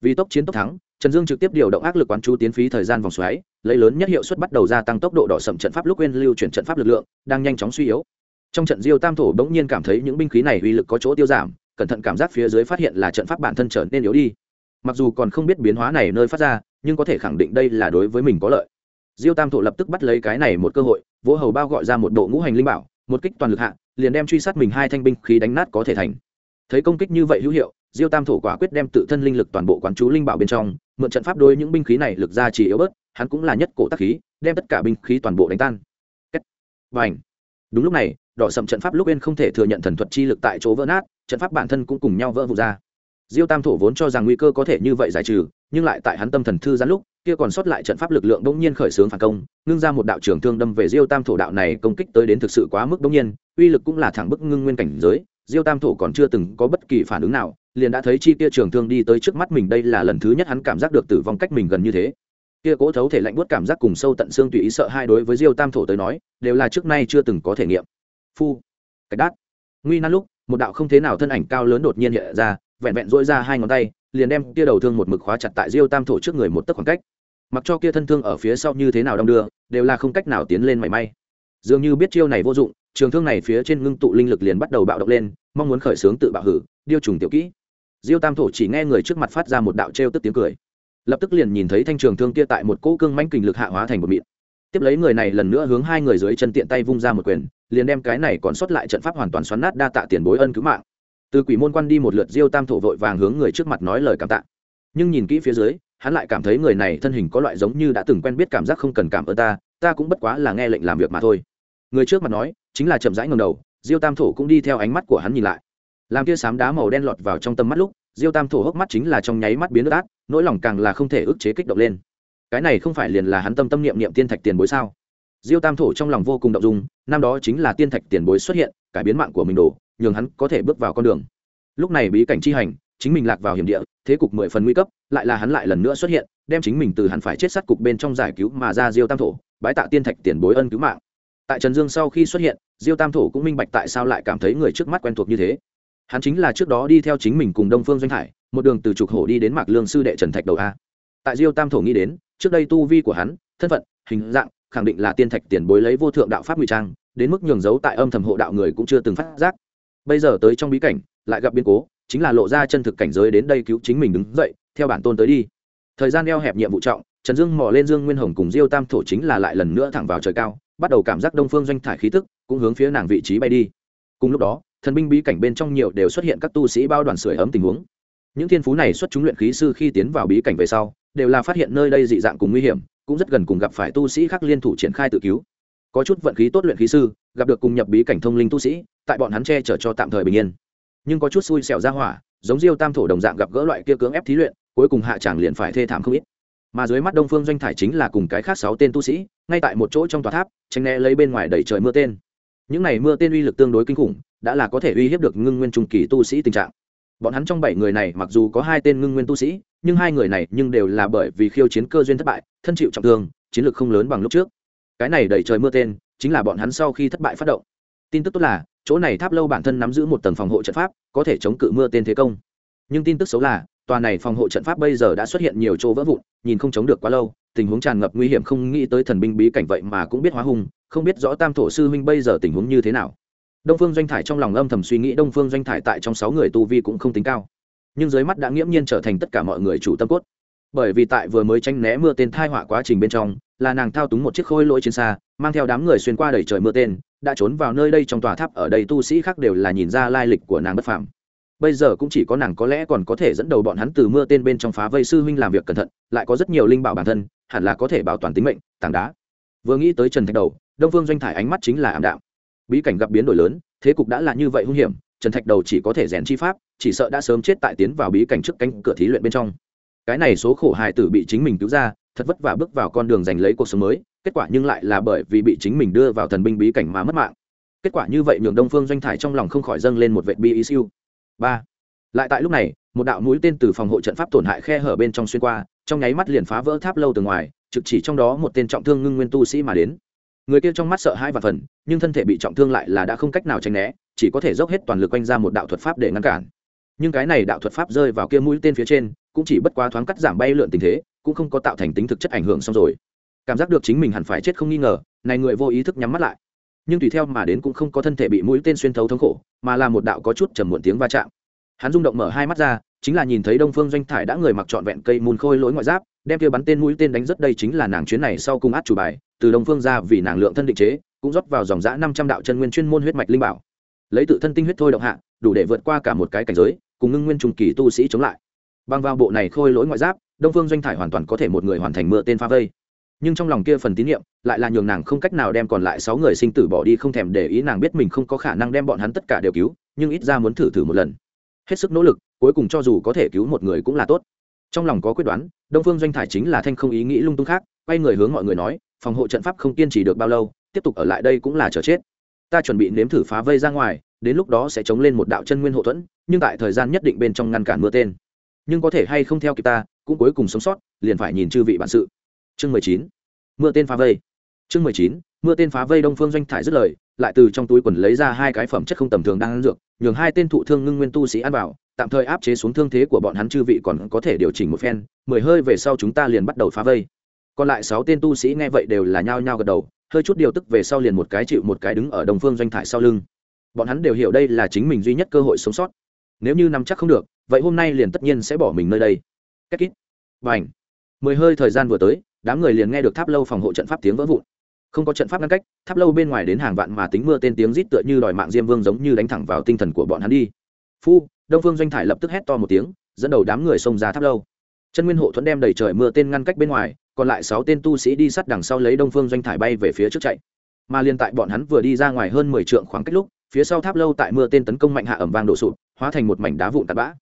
S1: Vì tốc chiến tốc thắng, trần dương trực tiếp điều động ác lực quán chú tiến phí thời gian vòng xoáy, lấy lớn nhất hiệu suất bắt đầu gia tăng tốc độ đỏ sậm trận pháp lúc quên lưu chuyển trận pháp lực lượng, đang nhanh chóng suy yếu. Trong trận diêu tam thổ bỗng nhiên cảm thấy những binh khí này uy lực có chỗ tiêu giảm, cẩn thận cảm giác phía dưới phát hiện là trận pháp bản thân trở nên yếu đi. Mặc dù còn không biết biến hóa này nơi phát ra, nhưng có thể khẳng định đây là đối với mình có lợi. Diêu tam thổ lập tức bắt lấy cái này một cơ hội, vỗ hầu bao gọi ra một bộ ngũ hành linh bảo, một kích toàn lực hạ liền đem truy sát mình hai thanh binh khí đánh nát có thể thành. Thấy công kích như vậy hữu hiệu, diêu tam thổ quả quyết đem tự thân linh lực toàn bộ quán chú linh bảo bên trong, mượn trận pháp đối những binh khí này lực ra chỉ yếu bớt, hắn cũng là nhất cổ tác khí, đem tất cả binh khí toàn bộ đánh tan. Và ảnh đúng lúc này, đỏ sầm trận pháp lúc bên không thể thừa nhận thần thuật chi lực tại chỗ vỡ nát, trận pháp bản thân cũng cùng nhau vỡ vụt ra. Diêu tam thổ vốn cho rằng nguy cơ có thể như vậy giải trừ, nhưng lại tại hắn tâm thần thư giãn lúc kia còn sót lại trận pháp lực lượng bỗng nhiên khởi xướng phản công, ngưng ra một đạo trường thương đâm về diêu tam thổ đạo này công kích tới đến thực sự quá mức bỗng nhiên, uy lực cũng là thẳng bức ngưng nguyên cảnh giới, diêu tam thổ còn chưa từng có bất kỳ phản ứng nào, liền đã thấy chi kia trường thương đi tới trước mắt mình đây là lần thứ nhất hắn cảm giác được tử vong cách mình gần như thế. Kia cố thấu thể lạnh buốt cảm giác cùng sâu tận xương tùy ý sợ hai đối với diêu tam thổ tới nói, đều là trước nay chưa từng có thể nghiệm. Phu cách đát. Nguy nan lúc, một đạo không thế nào thân ảnh cao lớn đột nhiên hiện ra, vẹn vẹn dỗi ra hai ngón tay, liền đem kia đầu thương một mực khóa chặt tại diêu tam thổ trước người một tấc khoảng cách mặc cho kia thân thương ở phía sau như thế nào đong đưa, đều là không cách nào tiến lên mảy may. Dường như biết chiêu này vô dụng, trường thương này phía trên ngưng tụ linh lực liền bắt đầu bạo động lên, mong muốn khởi xướng tự bạo hử, điêu trùng tiểu kỹ. Diêu tam thổ chỉ nghe người trước mặt phát ra một đạo trêu tức tiếng cười. Lập tức liền nhìn thấy thanh trường thương kia tại một cỗ cương mãnh kình lực hạ hóa thành một mịn. Tiếp lấy người này lần nữa hướng hai người dưới chân tiện tay vung ra một quyền, liền đem cái này còn sót lại trận pháp hoàn toàn xoắn nát đa tạ tiền bối ân cứu mạng. Từ quỷ môn quan đi một lượt, diêu tam thổ vội vàng hướng người trước mặt nói lời cảm tạ. Nhưng nhìn kỹ phía dưới hắn lại cảm thấy người này thân hình có loại giống như đã từng quen biết cảm giác không cần cảm ơn ta ta cũng bất quá là nghe lệnh làm việc mà thôi. Người trước mặt nói, chính là chậm rãi ngầm đầu, diêu tam thổ cũng đi theo ánh mắt của hắn nhìn lại. Làm kia sám đá màu đen lọt vào trong tầm mắt lúc, diêu tam thổ hốc mắt chính là trong nháy mắt biến nước át, nỗi lòng càng là không thể ức chế kích động lên. Cái này không phải liền là hắn tâm tâm niệm niệm tiên thạch tiền bối sao? Diêu tam thổ trong lòng vô cùng động dung, năm đó chính là tiên thạch tiền bối xuất hiện, cải biến mạng của mình đổ, nhường hắn có thể bước vào con đường. Lúc này bí cảnh chi hành chính mình lạc vào hiểm địa, thế cục mười phần nguy cấp, lại là hắn lại lần nữa xuất hiện, đem chính mình từ hẳn phải chết sát cục bên trong giải cứu mà ra diêu tam thổ, bái tạ tiên thạch tiền bối ân cứu mạng. Tại trần dương sau khi xuất hiện, diêu tam thổ cũng minh bạch tại sao lại cảm thấy người trước mắt quen thuộc như thế. Hắn chính là trước đó đi theo chính mình cùng đông phương doanh hải, một đường từ trục hổ đi đến mạc lương sư đệ trần thạch đầu a. Tại diêu tam thổ nghĩ đến, trước đây tu vi của hắn, thân phận, hình dạng, khẳng định là tiên thạch tiền bối lấy vô thượng đạo pháp ngụy trang, đến mức nhường giấu tại âm thầm hộ đạo người cũng chưa từng phát giác. Bây giờ tới trong bí cảnh, lại gặp biến cố chính là lộ ra chân thực cảnh giới đến đây cứu chính mình đứng dậy, theo bản tôn tới đi. Thời gian eo hẹp nhiệm vụ trọng, trần dương mò lên dương nguyên hồng cùng diêu tam thổ chính là lại lần nữa thẳng vào trời cao, bắt đầu cảm giác đông phương doanh thải khí tức cũng hướng phía nàng vị trí bay đi. Cùng lúc đó, thần binh bí cảnh bên trong nhiều đều xuất hiện các tu sĩ bao đoàn sưởi ấm tình huống. Những thiên phú này xuất chúng luyện khí sư khi tiến vào bí cảnh về sau, đều là phát hiện nơi đây dị dạng cùng nguy hiểm, cũng rất gần cùng gặp phải tu sĩ khác liên thủ triển khai tự cứu. Có chút vận khí tốt luyện khí sư, gặp được cùng nhập bí cảnh thông linh tu sĩ, tại bọn hắn che chở cho tạm thời bình yên nhưng có chút xui xẻo ra hỏa, giống diêu tam thổ đồng dạng gặp gỡ loại kia cưỡng ép thí luyện, cuối cùng hạ chàng liền phải thê thảm không ít. Mà dưới mắt đông phương doanh thải chính là cùng cái khác sáu tên tu sĩ, ngay tại một chỗ trong tòa tháp tranh né lấy bên ngoài đẩy trời mưa tên. Những này mưa tên uy lực tương đối kinh khủng, đã là có thể uy hiếp được ngưng nguyên trung kỳ tu sĩ tình trạng. Bọn hắn trong bảy người này mặc dù có hai tên ngưng nguyên tu sĩ, nhưng hai người này nhưng đều là bởi vì khiêu chiến cơ duyên thất bại, thân chịu trọng thương, chiến lược không lớn bằng lúc trước. Cái này đẩy trời mưa tên, chính là bọn hắn sau khi thất bại phát động tin tức tốt là, chỗ này tháp lâu bản thân nắm giữ một tầng phòng hộ trận pháp, có thể chống cự mưa tên thế công. Nhưng tin tức xấu là, tòa này phòng hộ trận pháp bây giờ đã xuất hiện nhiều chỗ vỡ vụn, nhìn không chống được quá lâu, tình huống tràn ngập nguy hiểm không nghĩ tới thần binh bí cảnh vậy mà cũng biết hóa hung, không biết rõ tam thổ sư huynh bây giờ tình huống như thế nào. Đông phương doanh thải trong lòng âm thầm suy nghĩ, đông phương doanh thải tại trong sáu người tu vi cũng không tính cao. Nhưng dưới mắt đã nghiễm nhiên trở thành tất cả mọi người chủ tâm cốt. Bởi vì tại vừa mới tranh né mưa tên thai họa quá trình bên trong, là nàng thao túng một chiếc khôi lỗi trên xa, mang theo đám người xuyên qua đầy trời mưa tên đã trốn vào nơi đây trong tòa tháp, ở đây tu sĩ khác đều là nhìn ra lai lịch của nàng bất phàm. Bây giờ cũng chỉ có nàng có lẽ còn có thể dẫn đầu bọn hắn từ mưa tên bên trong phá vây sư huynh làm việc cẩn thận, lại có rất nhiều linh bảo bản thân, hẳn là có thể bảo toàn tính mệnh, tảng đá. Vừa nghĩ tới trần thạch đầu, đông phương doanh thải ánh mắt chính là ảm đạm. Bí cảnh gặp biến đổi lớn, thế cục đã là như vậy hung hiểm, trần thạch đầu chỉ có thể rèn chi pháp, chỉ sợ đã sớm chết tại tiến vào bí cảnh trước cánh cửa thí luyện bên trong. Cái này số khổ hài tử bị chính mình cứu ra, thật vất vả bước vào con đường giành lấy cuộc sống mới kết quả nhưng lại là bởi vì bị chính mình đưa vào thần binh bí cảnh mà mất mạng. Kết quả như vậy nhường đông phương doanh thải trong lòng không khỏi dâng lên một vệ bi ý siêu. Ba. Lại tại lúc này, một đạo mũi tên từ phòng hộ trận pháp tổn hại khe hở bên trong xuyên qua, trong nháy mắt liền phá vỡ tháp lâu từ ngoài, trực chỉ trong đó một tên trọng thương ngưng nguyên tu sĩ mà đến. Người kia trong mắt sợ hai và phần nhưng thân thể bị trọng thương lại là đã không cách nào tránh né, chỉ có thể dốc hết toàn lực quanh ra một đạo thuật pháp để ngăn cản. Nhưng cái này đạo thuật pháp rơi vào kia mũi tên phía trên, cũng chỉ bất quá thoáng cắt giảm bay lượn tình thế, cũng không có tạo thành tính thực chất ảnh hưởng xong rồi cảm giác được chính mình hẳn phải chết không nghi ngờ, này người vô ý thức nhắm mắt lại. Nhưng tùy theo mà đến cũng không có thân thể bị mũi tên xuyên thấu thống khổ, mà là một đạo có chút trầm muộn tiếng va chạm. Hắn rung động mở hai mắt ra, chính là nhìn thấy đông phương doanh thải đã người mặc trọn vẹn cây mùn khôi lỗi ngoại giáp, đem kia bắn tên mũi tên đánh rất đây chính là nàng chuyến này sau cung át chủ bài, từ đông phương ra vì nàng lượng thân định chế, cũng rót vào dòng giã năm trăm đạo chân nguyên chuyên môn huyết mạch linh bảo. Lấy tự thân tinh huyết thôi động hạ, đủ để vượt qua cả một cái cảnh giới, cùng ngưng nguyên trùng kỳ tu sĩ chống lại. Bằng vào bộ này khôi lỗi ngoại giáp, đông phương doanh thải hoàn toàn có thể một người hoàn thành mưa tên pha vây nhưng trong lòng kia phần tín nhiệm lại là nhường nàng không cách nào đem còn lại sáu người sinh tử bỏ đi không thèm để ý nàng biết mình không có khả năng đem bọn hắn tất cả đều cứu, nhưng ít ra muốn thử thử một lần. Hết sức nỗ lực, cuối cùng cho dù có thể cứu một người cũng là tốt. Trong lòng có quyết đoán, đông phương doanh thải chính là thanh không ý nghĩ lung tung khác, quay người hướng mọi người nói, phòng hộ trận pháp không kiên trì được bao lâu, tiếp tục ở lại đây cũng là chờ chết. Ta chuẩn bị nếm thử phá vây ra ngoài, đến lúc đó sẽ chống lên một đạo chân nguyên hộ thuẫn, nhưng tại thời gian nhất định bên trong ngăn cản mưa tên. Nhưng có thể hay không theo kịp ta, cũng cuối cùng sống sót, liền phải nhìn chư vị bản sự chương mười chín, mưa tên phá vây. Chương mười chín, mưa tên phá vây đông phương doanh thải dứt lời, lại từ trong túi quần lấy ra hai cái phẩm chất không tầm thường đang ăn dược, nhường hai tên thụ thương ngưng nguyên tu sĩ ăn vào, tạm thời áp chế xuống thương thế của bọn hắn chư vị còn có thể điều chỉnh một phen, mười hơi về sau chúng ta liền bắt đầu phá vây. Còn lại sáu tên tu sĩ nghe vậy đều là nhao nhao gật đầu, hơi chút điều tức về sau liền một cái chịu một cái đứng ở đồng phương doanh thải sau lưng. Bọn hắn đều hiểu đây là chính mình duy nhất cơ hội sống sót. Nếu như nắm chắc không được, vậy hôm nay liền tất nhiên sẽ bỏ mình nơi đây. Cách kít và ảnh mười hơi thời gian vừa tới đám người liền nghe được tháp lâu phòng hộ trận pháp tiếng vỡ vụn. Không có trận pháp ngăn cách, tháp lâu bên ngoài đến hàng vạn mà tính mưa tên tiếng rít tựa như đòi mạng diêm vương giống như đánh thẳng vào tinh thần của bọn hắn đi. Phu, đông phương doanh thải lập tức hét to một tiếng, dẫn đầu đám người xông ra tháp lâu. Chân nguyên hộ thuẫn đem đầy trời mưa tên ngăn cách bên ngoài, còn lại sáu tên tu sĩ đi sát đằng sau lấy đông phương doanh thải bay về phía trước chạy. Mà liên tại bọn hắn vừa đi ra ngoài hơn mười trượng khoảng cách lúc, phía sau tháp lâu tại mưa tên tấn công mạnh hạ ẩm vang đổ sụp, hóa thành một mảnh đá vụn tạt bã.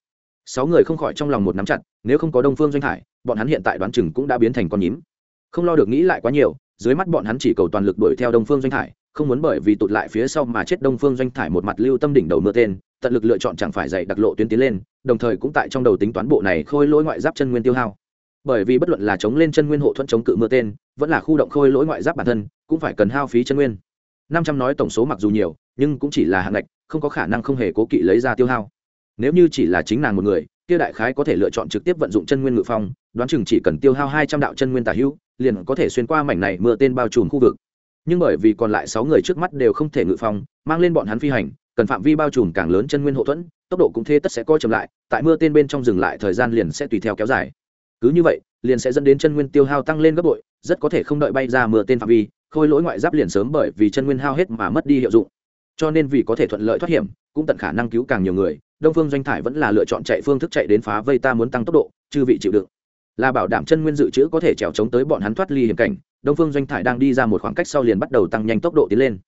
S1: Sáu người không khỏi trong lòng một nắm chặt, nếu không có đông phương doanh thải, bọn hắn hiện tại đoán chừng cũng đã biến thành con nhím không lo được nghĩ lại quá nhiều, dưới mắt bọn hắn chỉ cầu toàn lực đuổi theo đông phương doanh thải, không muốn bởi vì tụt lại phía sau mà chết đông phương doanh thải một mặt lưu tâm đỉnh đầu mưa tên, tận lực lựa chọn chẳng phải dạy đặc lộ tuyến tiến lên, đồng thời cũng tại trong đầu tính toán bộ này khôi lỗi ngoại giáp chân nguyên tiêu hao. Bởi vì bất luận là chống lên chân nguyên hộ thuẫn chống cự mưa tên, vẫn là khu động khôi lỗi ngoại giáp bản thân, cũng phải cần hao phí chân nguyên. Năm trăm nói tổng số mặc dù nhiều, nhưng cũng chỉ là hạng ngạch, không có khả năng không hề cố kỵ lấy ra tiêu hao. Nếu như chỉ là chính nàng một người, kia đại khái có thể lựa chọn trực tiếp vận dụng chân nguyên ngự phong, đoán chừng chỉ cần tiêu hao hai trăm đạo chân nguyên tả hữu liền có thể xuyên qua mảnh này mưa tên bao trùm khu vực. Nhưng bởi vì còn lại sáu người trước mắt đều không thể ngự phong, mang lên bọn hắn phi hành, cần phạm vi bao trùm càng lớn chân nguyên hậu thuẫn, tốc độ cũng thế tất sẽ coi chậm lại, tại mưa tên bên trong dừng lại thời gian liền sẽ tùy theo kéo dài. Cứ như vậy, liền sẽ dẫn đến chân nguyên tiêu hao tăng lên gấp bội, rất có thể không đợi bay ra mưa tên phạm vi, khôi lỗi ngoại giáp liền sớm bởi vì chân nguyên hao hết mà mất đi hiệu dụng. Cho nên vì có thể thuận lợi thoát hiểm, cũng tận khả năng cứu càng nhiều người, đông phương doanh thải vẫn là lựa chọn chạy phương thức chạy đến phá vây ta muốn tăng tốc độ, chư vị chịu đựng là bảo đảm chân nguyên dự trữ có thể trèo chống tới bọn hắn thoát ly hiểm cảnh, đông phương doanh thải đang đi ra một khoảng cách sau liền bắt đầu tăng nhanh tốc độ tiến lên.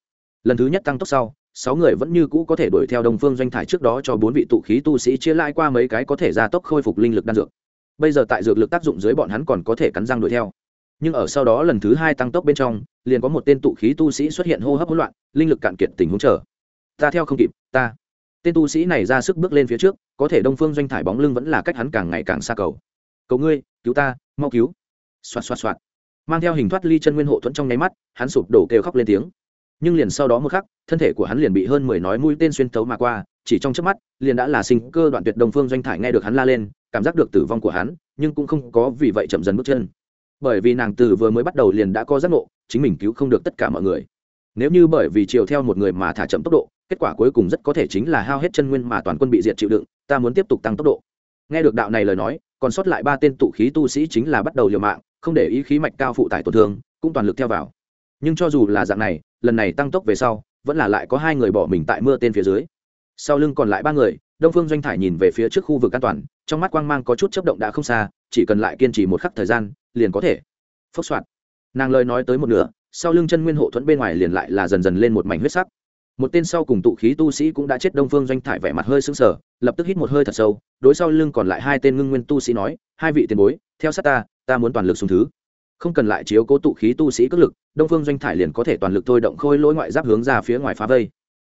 S1: Lần thứ nhất tăng tốc sau, sáu người vẫn như cũ có thể đuổi theo đông phương doanh thải trước đó cho bốn vị tụ khí tu sĩ chia lại qua mấy cái có thể gia tốc khôi phục linh lực đan dược. Bây giờ tại dược lực tác dụng dưới bọn hắn còn có thể cắn răng đuổi theo. Nhưng ở sau đó lần thứ hai tăng tốc bên trong, liền có một tên tụ khí tu sĩ xuất hiện hô hấp hỗn loạn, linh lực cạn kiệt tình huống chờ. Ta theo không kịp, ta. Tên tu sĩ này ra sức bước lên phía trước, có thể đông phương doanh thải bóng lưng vẫn là cách hắn càng ngày càng xa cầu. Cầu ngươi cứu ta, mau cứu. Xoạt xoạt xoạt. Mang theo hình thoát ly chân nguyên hộ thuẫn trong nháy mắt, hắn sụp đổ kêu khóc lên tiếng. Nhưng liền sau đó một khắc, thân thể của hắn liền bị hơn mười nói mũi tên xuyên tấu mà qua, chỉ trong chớp mắt, liền đã là sinh cơ đoạn tuyệt đông phương doanh thải nghe được hắn la lên, cảm giác được tử vong của hắn, nhưng cũng không có vì vậy chậm dần bước chân. Bởi vì nàng từ vừa mới bắt đầu liền đã có giác ngộ, chính mình cứu không được tất cả mọi người. Nếu như bởi vì chiều theo một người mà thả chậm tốc độ, kết quả cuối cùng rất có thể chính là hao hết chân nguyên mà toàn quân bị diệt chịu đựng, ta muốn tiếp tục tăng tốc độ. Nghe được đạo này lời nói còn sót lại ba tên tụ khí tu sĩ chính là bắt đầu liều mạng, không để ý khí mạch cao phụ tải tổn thương, cũng toàn lực theo vào. Nhưng cho dù là dạng này, lần này tăng tốc về sau, vẫn là lại có hai người bỏ mình tại mưa tên phía dưới. Sau lưng còn lại ba người, đông phương doanh thải nhìn về phía trước khu vực an toàn, trong mắt quang mang có chút chấp động đã không xa, chỉ cần lại kiên trì một khắc thời gian, liền có thể. Phốc soạn nàng lời nói tới một nửa, sau lưng chân nguyên hộ thuẫn bên ngoài liền lại là dần dần lên một mảnh huyết sắc một tên sau cùng tụ khí tu sĩ cũng đã chết, đông phương doanh thải vẻ mặt hơi sững sờ, lập tức hít một hơi thật sâu, đối sau lưng còn lại hai tên ngưng nguyên tu sĩ nói, hai vị tiền bối, theo sát ta ta muốn toàn lực xuống thứ. Không cần lại chiếu cố tụ khí tu sĩ cất lực, đông phương doanh thải liền có thể toàn lực thôi động khôi lỗi ngoại giáp hướng ra phía ngoài phá vây.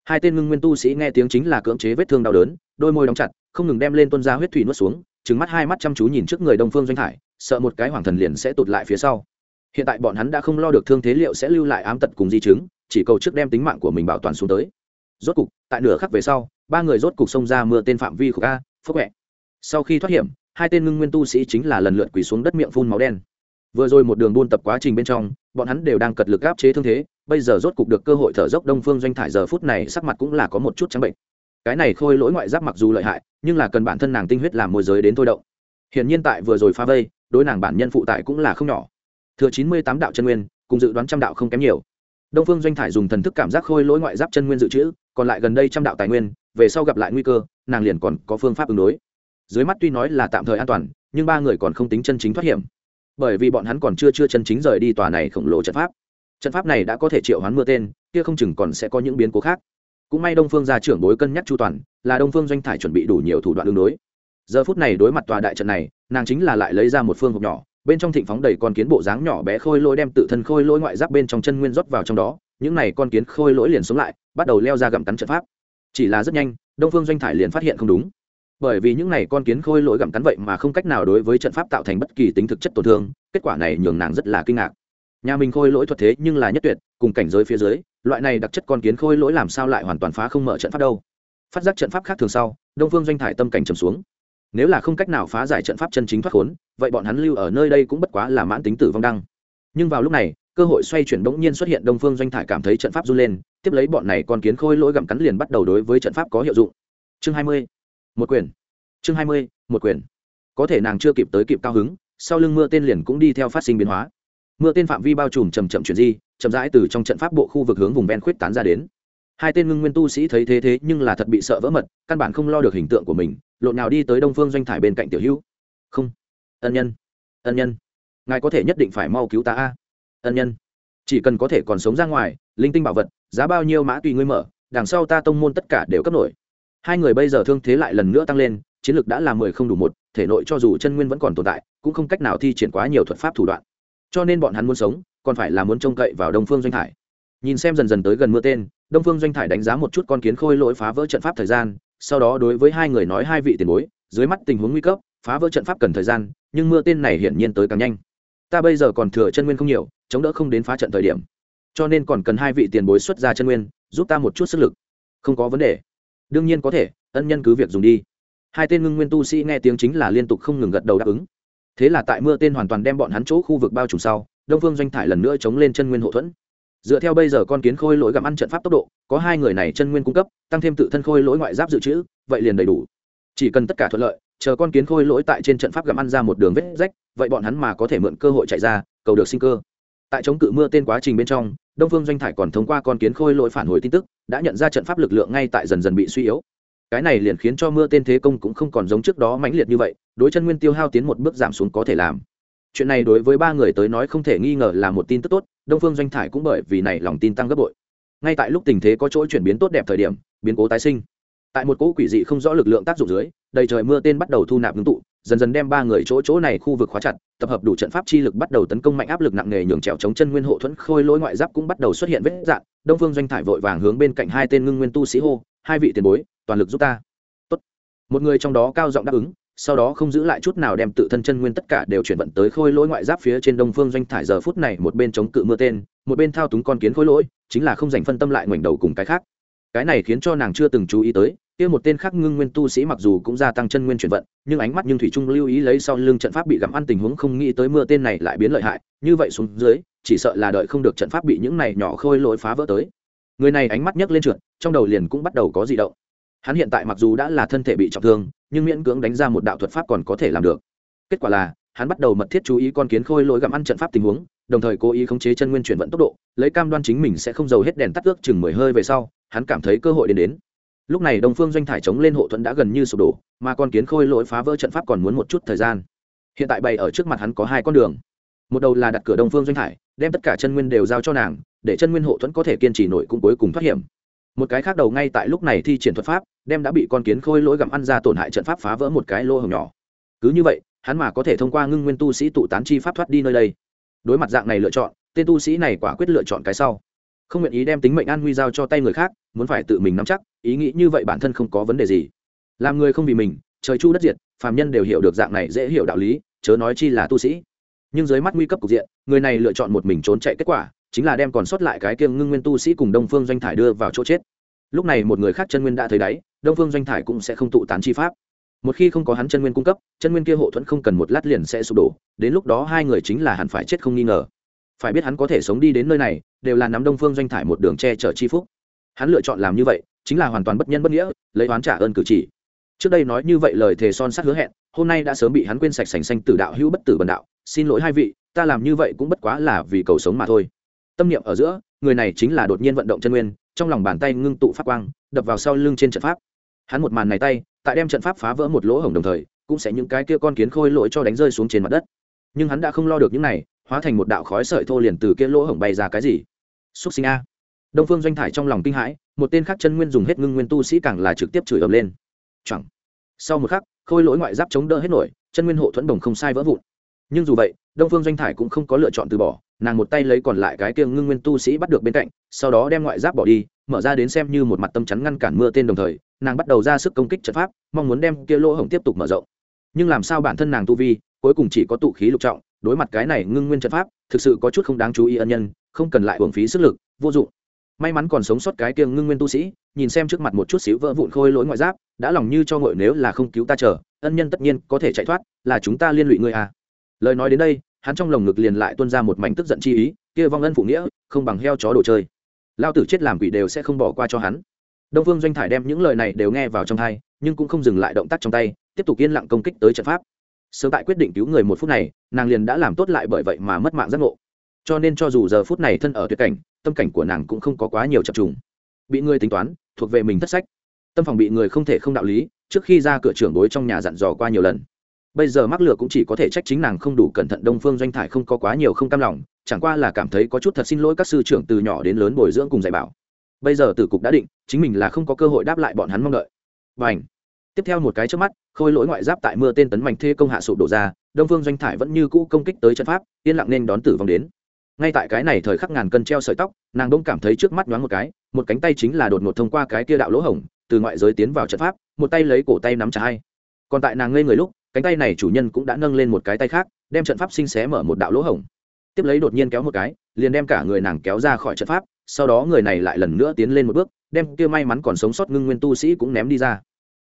S1: Hai tên ngưng nguyên tu sĩ nghe tiếng chính là cưỡng chế vết thương đau đớn, đôi môi đóng chặt, không ngừng đem lên tuân ra huyết thủy nuốt xuống trứng mắt hai mắt chăm chú nhìn trước người đông phương doanh thải, sợ một cái hoàng thần liền sẽ tụt lại phía sau. Hiện tại bọn hắn đã không lo được thương thế liệu sẽ lưu lại ám tật cùng di chứng chỉ cầu trước đem tính mạng của mình bảo toàn xuống tới. Rốt cục tại nửa khắc về sau ba người rốt cục xông ra mưa tên phạm vi của ga, phước huệ. Sau khi thoát hiểm hai tên ngưng nguyên tu sĩ chính là lần lượt quỳ xuống đất miệng phun máu đen. Vừa rồi một đường buôn tập quá trình bên trong bọn hắn đều đang cật lực áp chế thương thế bây giờ rốt cục được cơ hội thở dốc đông phương doanh thải giờ phút này sắc mặt cũng là có một chút trắng bệnh. Cái này khôi lỗi ngoại giáp mặc dù lợi hại nhưng là cần bản thân nàng tinh huyết làm môi giới đến thôi động. Hiển nhiên tại vừa rồi pha vây đối nàng bản nhân phụ tại cũng là không nhỏ. Thừa chín mươi tám đạo chân nguyên cùng dự đoán trăm đạo không kém nhiều đông phương doanh thải dùng thần thức cảm giác khôi lỗi ngoại giáp chân nguyên dự trữ, còn lại gần đây trăm đạo tài nguyên, về sau gặp lại nguy cơ, nàng liền còn có phương pháp ứng đối. Dưới mắt tuy nói là tạm thời an toàn, nhưng ba người còn không tính chân chính thoát hiểm. Bởi vì bọn hắn còn chưa chưa chân chính rời đi tòa này khổng lồ trận pháp. Trận pháp này đã có thể triệu hoán mưa tên, kia không chừng còn sẽ có những biến cố khác. Cũng may đông phương gia trưởng bối cân nhắc chu toàn, là đông phương doanh thải chuẩn bị đủ nhiều thủ đoạn ứng đối. Giờ phút này đối mặt tòa đại trận này, nàng chính là lại lấy ra một phương hộp nhỏ bên trong thịnh phóng đầy con kiến bộ dáng nhỏ bé khôi lỗi đem tự thân khôi lỗi ngoại giáp bên trong chân nguyên rót vào trong đó, những này con kiến khôi lỗi liền sống lại, bắt đầu leo ra gặm cắn trận pháp. Chỉ là rất nhanh, đông phương doanh thải liền phát hiện không đúng. Bởi vì những này con kiến khôi lỗi gặm cắn vậy mà không cách nào đối với trận pháp tạo thành bất kỳ tính thực chất tổn thương, kết quả này nhường nàng rất là kinh ngạc. Nhà mình khôi lỗi thuật thế nhưng là nhất tuyệt, cùng cảnh giới phía dưới, loại này đặc chất con kiến khôi lỗi làm sao lại hoàn toàn phá không mở trận pháp đâu. Phát giác trận pháp khác thường sau, đông phương doanh thải tâm cảnh trầm xuống nếu là không cách nào phá giải trận pháp chân chính thoát khốn, vậy bọn hắn lưu ở nơi đây cũng bất quá là mãn tính tử vong đăng. Nhưng vào lúc này, cơ hội xoay chuyển bỗng nhiên xuất hiện, đông phương doanh thải cảm thấy trận pháp run lên, tiếp lấy bọn này con kiến khôi lỗi gặm cắn liền bắt đầu đối với trận pháp có hiệu dụng. Chương hai mươi, một quyền. Chương hai mươi, một quyền. Có thể nàng chưa kịp tới kịp cao hứng, sau lưng mưa tên liền cũng đi theo phát sinh biến hóa. Mưa tên phạm vi bao trùm chầm chậm chuyển di, chậm rãi từ trong trận pháp bộ khu vực hướng vùng ven khuyết tán ra đến hai tên ngưng nguyên tu sĩ thấy thế thế nhưng là thật bị sợ vỡ mật, căn bản không lo được hình tượng của mình, lộn nào đi tới đông phương doanh thải bên cạnh tiểu hữu. Không. Ân nhân. Ân nhân. Ngài có thể nhất định phải mau cứu ta a. Ân nhân. Chỉ cần có thể còn sống ra ngoài, linh tinh bảo vật, giá bao nhiêu mã tùy ngươi mở, đằng sau ta tông môn tất cả đều cấp nổi. Hai người bây giờ thương thế lại lần nữa tăng lên, chiến lược đã là mười không đủ một, thể nội cho dù chân nguyên vẫn còn tồn tại, cũng không cách nào thi triển quá nhiều thuật pháp thủ đoạn. Cho nên bọn hắn muốn sống, còn phải là muốn trông cậy vào đông phương doanh thải nhìn xem dần dần tới gần mưa tên, đông phương doanh thải đánh giá một chút con kiến khôi lỗi phá vỡ trận pháp thời gian, sau đó đối với hai người nói hai vị tiền bối, dưới mắt tình huống nguy cấp, phá vỡ trận pháp cần thời gian, nhưng mưa tên này hiển nhiên tới càng nhanh. Ta bây giờ còn thừa chân nguyên không nhiều, chống đỡ không đến phá trận thời điểm. Cho nên còn cần hai vị tiền bối xuất ra chân nguyên, giúp ta một chút sức lực. Không có vấn đề. Đương nhiên có thể, ân nhân cứ việc dùng đi. Hai tên ngưng nguyên tu sĩ nghe tiếng chính là liên tục không ngừng gật đầu đáp ứng. Thế là tại mưa tên hoàn toàn đem bọn hắn chỗ khu vực bao trùm sau, đông phương doanh thải lần nữa chống lên chân nguyên hậu thuẫn dựa theo bây giờ con kiến khôi lỗi gặm ăn trận pháp tốc độ, có hai người này chân nguyên cung cấp, tăng thêm tự thân khôi lỗi ngoại giáp dự trữ, vậy liền đầy đủ. Chỉ cần tất cả thuận lợi, chờ con kiến khôi lỗi tại trên trận pháp gặm ăn ra một đường vết rách, vậy bọn hắn mà có thể mượn cơ hội chạy ra, cầu được sinh cơ. Tại chống cự mưa tên quá trình bên trong, đông phương doanh thải còn thông qua con kiến khôi lỗi phản hồi tin tức, đã nhận ra trận pháp lực lượng ngay tại dần dần bị suy yếu. Cái này liền khiến cho mưa tên thế công cũng không còn giống trước đó mãnh liệt như vậy, đối chân nguyên tiêu hao tiến một bước giảm xuống có thể làm chuyện này đối với ba người tới nói không thể nghi ngờ là một tin tức tốt, đông phương doanh thải cũng bởi vì này lòng tin tăng gấp bội. Ngay tại lúc tình thế có chỗ chuyển biến tốt đẹp thời điểm, biến cố tái sinh. Tại một cỗ quỷ dị không rõ lực lượng tác dụng dưới, đầy trời mưa tên bắt đầu thu nạp ngưng tụ, dần dần đem ba người chỗ chỗ này khu vực khóa chặt, tập hợp đủ trận pháp chi lực bắt đầu tấn công mạnh áp lực nặng nề nhường trèo chống chân nguyên hộ thuẫn khôi lỗi ngoại giáp cũng bắt đầu xuất hiện vết dạn đông phương doanh thải vội vàng hướng bên cạnh hai tên ngưng nguyên tu sĩ hô, hai vị tiền bối, toàn lực giúp ta. Tốt. một người trong đó cao giọng đáp ứng sau đó không giữ lại chút nào đem tự thân chân nguyên tất cả đều chuyển vận tới khôi lỗi ngoại giáp phía trên đông phương doanh thải giờ phút này một bên chống cự mưa tên, một bên thao túng con kiến khôi lỗi, chính là không dành phân tâm lại ngoảnh đầu cùng cái khác. Cái này khiến cho nàng chưa từng chú ý tới, kia một tên khác ngưng nguyên tu sĩ mặc dù cũng gia tăng chân nguyên chuyển vận, nhưng ánh mắt nhưng thủy trung lưu ý lấy sau lưng trận pháp bị gặm ăn tình huống không nghĩ tới mưa tên này lại biến lợi hại, như vậy xuống dưới, chỉ sợ là đợi không được trận pháp bị những này nhỏ khôi lỗi phá vỡ tới. Người này ánh mắt nhấc lên trượt, trong đầu liền cũng bắt đầu có dị động hắn hiện tại mặc dù đã là thân thể bị trọng thương, nhưng miễn cưỡng đánh ra một đạo thuật pháp còn có thể làm được. Kết quả là, hắn bắt đầu mật thiết chú ý con kiến khôi lỗi gặm ăn trận pháp tình huống, đồng thời cố ý khống chế chân nguyên chuyển vận tốc độ, lấy cam đoan chính mình sẽ không giàu hết đèn tắt ước chừng mười hơi về sau, hắn cảm thấy cơ hội đến đến. Lúc này đồng phương doanh thải chống lên hộ thuẫn đã gần như sụp đổ, mà con kiến khôi lỗi phá vỡ trận pháp còn muốn một chút thời gian. Hiện tại bày ở trước mặt hắn có hai con đường. Một đầu là đặt cửa đông phương doanh thải, đem tất cả chân nguyên đều giao cho nàng, để chân nguyên hộ thuẫn có thể kiên trì nổi cũng cuối cùng thoát hiểm. Một cái khác đầu ngay tại lúc này thi triển thuật pháp đem đã bị con kiến khôi lỗi gặm ăn ra tổn hại trận pháp phá vỡ một cái lô hồng nhỏ. Cứ như vậy, hắn mà có thể thông qua ngưng nguyên tu sĩ tụ tán chi pháp thoát đi nơi đây. Đối mặt dạng này lựa chọn, tên tu sĩ này quả quyết lựa chọn cái sau. Không nguyện ý đem tính mệnh an nguy giao cho tay người khác, muốn phải tự mình nắm chắc, ý nghĩ như vậy bản thân không có vấn đề gì. Làm người không vì mình, trời chu đất diệt, phàm nhân đều hiểu được dạng này dễ hiểu đạo lý, chớ nói chi là tu sĩ. Nhưng dưới mắt nguy cấp cục diện, người này lựa chọn một mình trốn chạy kết quả, chính là đem còn sót lại cái kiêng ngưng nguyên tu sĩ cùng đông phương doanh thải đưa vào chỗ chết. Lúc này một người khác chân nguyên đã thấy đáy đông phương doanh thải cũng sẽ không tụ tán chi pháp. Một khi không có hắn chân nguyên cung cấp, chân nguyên kia hộ thuẫn không cần một lát liền sẽ sụp đổ, đến lúc đó hai người chính là hẳn phải chết không nghi ngờ. Phải biết hắn có thể sống đi đến nơi này, đều là nắm đông phương doanh thải một đường che chở chi phúc. Hắn lựa chọn làm như vậy, chính là hoàn toàn bất nhân bất nghĩa, lấy oán trả ơn cử chỉ. Trước đây nói như vậy lời thề son sắt hứa hẹn, hôm nay đã sớm bị hắn quên sạch sành xanh tử đạo hữu bất tử bần đạo, xin lỗi hai vị, ta làm như vậy cũng bất quá là vì cầu sống mà thôi. Tâm niệm ở giữa, người này chính là đột nhiên vận động chân nguyên, trong lòng bàn tay ngưng tụ phát quang, đập vào sau lưng trên trận pháp hắn một màn này tay, tại đem trận pháp phá vỡ một lỗ hổng đồng thời, cũng sẽ những cái kia con kiến khôi lỗi cho đánh rơi xuống trên mặt đất. Nhưng hắn đã không lo được những này, hóa thành một đạo khói sợi thô liền từ kia lỗ hổng bay ra cái gì. Xúc sinh a. Đông phương doanh thải trong lòng kinh hãi, một tên khác chân nguyên dùng hết ngưng nguyên tu sĩ càng là trực tiếp chửi ầm lên. Chẳng sau một khắc, khôi lỗi ngoại giáp chống đỡ hết nổi, chân nguyên hộ thuẫn đồng không sai vỡ vụn. Nhưng dù vậy, đông phương doanh thải cũng không có lựa chọn từ bỏ nàng một tay lấy còn lại cái kia ngưng nguyên tu sĩ bắt được bên cạnh, sau đó đem ngoại giáp bỏ đi, mở ra đến xem như một mặt tâm chắn ngăn cản mưa tên đồng thời, nàng bắt đầu ra sức công kích trận pháp, mong muốn đem kia lỗ hổng tiếp tục mở rộng. Nhưng làm sao bản thân nàng tu vi, cuối cùng chỉ có tụ khí lục trọng, đối mặt cái này ngưng nguyên trận pháp, thực sự có chút không đáng chú ý ân nhân, không cần lại hưởng phí sức lực, vô dụng. May mắn còn sống sót cái kia ngưng nguyên tu sĩ, nhìn xem trước mặt một chút xíu vỡ vụn khôi lỗi ngoại giáp, đã lòng như cho ngội nếu là không cứu ta chờ, ân nhân tất nhiên có thể chạy thoát, là chúng ta liên lụy ngươi à. Lời nói đến đây hắn trong lồng ngực liền lại tuôn ra một mảnh tức giận chi ý, kia vong ân phụ nghĩa, không bằng heo chó đồ chơi. Lao tử chết làm quỷ đều sẽ không bỏ qua cho hắn. Đông phương doanh thải đem những lời này đều nghe vào trong thai nhưng cũng không dừng lại động tác trong tay, tiếp tục yên lặng công kích tới trận pháp. Sớm tại quyết định cứu người một phút này, nàng liền đã làm tốt lại bởi vậy mà mất mạng giác ngộ. Cho nên cho dù giờ phút này thân ở tuyệt cảnh, tâm cảnh của nàng cũng không có quá nhiều chập trùng. Bị người tính toán, thuộc về mình thất sách. Tâm phòng bị người không thể không đạo lý, trước khi ra cửa trưởng bối trong nhà dặn dò qua nhiều lần bây giờ mắc lừa cũng chỉ có thể trách chính nàng không đủ cẩn thận, đông phương doanh thải không có quá nhiều không cam lòng, chẳng qua là cảm thấy có chút thật xin lỗi các sư trưởng từ nhỏ đến lớn bồi dưỡng cùng dạy bảo. Bây giờ tử cục đã định, chính mình là không có cơ hội đáp lại bọn hắn mong đợi. Và ảnh tiếp theo một cái trước mắt, khôi lỗi ngoại giáp tại mưa tên tấn mạnh thê công hạ sụp đổ ra, đông phương doanh thải vẫn như cũ công kích tới trận pháp, yên lặng nên đón tử vong đến. Ngay tại cái này thời khắc ngàn cân treo sợi tóc, nàng đông cảm thấy trước mắt nhoáng một cái, một cánh tay chính là đột ngột thông qua cái kia đạo lỗ hổng, từ ngoại giới tiến vào trận pháp, một tay lấy cổ tay nắm chặt hai. Còn tại nàng ngây người lúc cánh tay này chủ nhân cũng đã nâng lên một cái tay khác, đem trận pháp sinh xé mở một đạo lỗ hổng. Tiếp lấy đột nhiên kéo một cái, liền đem cả người nàng kéo ra khỏi trận pháp, sau đó người này lại lần nữa tiến lên một bước, đem kia may mắn còn sống sót ngưng nguyên tu sĩ cũng ném đi ra.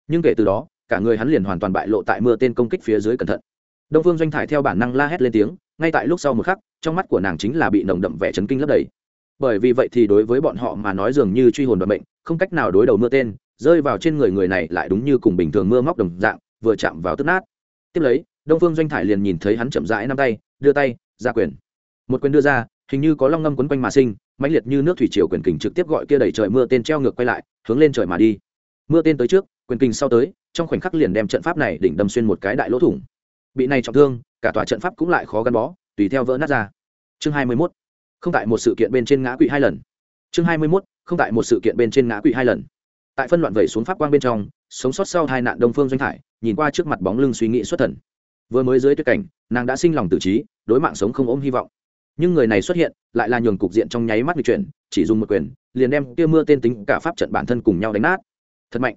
S1: Nhưng kể từ đó, cả người hắn liền hoàn toàn bại lộ tại mưa tên công kích phía dưới cẩn thận. Đông phương doanh thải theo bản năng la hét lên tiếng, ngay tại lúc sau một khắc, trong mắt của nàng chính là bị nồng đậm vẻ chấn kinh lấp đầy. Bởi vì vậy thì đối với bọn họ mà nói dường như truy hồn vận mệnh, không cách nào đối đầu mưa tên, rơi vào trên người người này lại đúng như cùng bình thường mưa móc đồng dạng, vừa chạm vào tức nát tiếp lấy, đông phương doanh thải liền nhìn thấy hắn chậm rãi năm tay, đưa tay, ra quyền. Một quyền đưa ra, hình như có long ngâm quấn quanh mà sinh, mãnh liệt như nước thủy triều quyền kình trực tiếp gọi kia đẩy trời mưa tên treo ngược quay lại, hướng lên trời mà đi. Mưa tên tới trước, quyền kình sau tới, trong khoảnh khắc liền đem trận pháp này đỉnh đâm xuyên một cái đại lỗ thủng. Bị này trọng thương, cả tòa trận pháp cũng lại khó gắn bó, tùy theo vỡ nát ra. Chương hai mươi 21. không tại một sự kiện bên trên ngã quỵ hai lần. Chương hai mươi 21. không tại một sự kiện bên trên ngã quỵ hai lần. Tại phân loạn vẩy xuống pháp quang bên trong sống sót sau hai nạn đông phương doanh thải, nhìn qua trước mặt bóng lưng suy nghĩ xuất thần. Vừa mới dưới tuyết cảnh, nàng đã sinh lòng tự trí, đối mạng sống không ôm hy vọng. Nhưng người này xuất hiện, lại là nhường cục diện trong nháy mắt bị chuyển, chỉ dùng một quyền, liền đem kia mưa tên tính cả pháp trận bản thân cùng nhau đánh nát. Thật mạnh.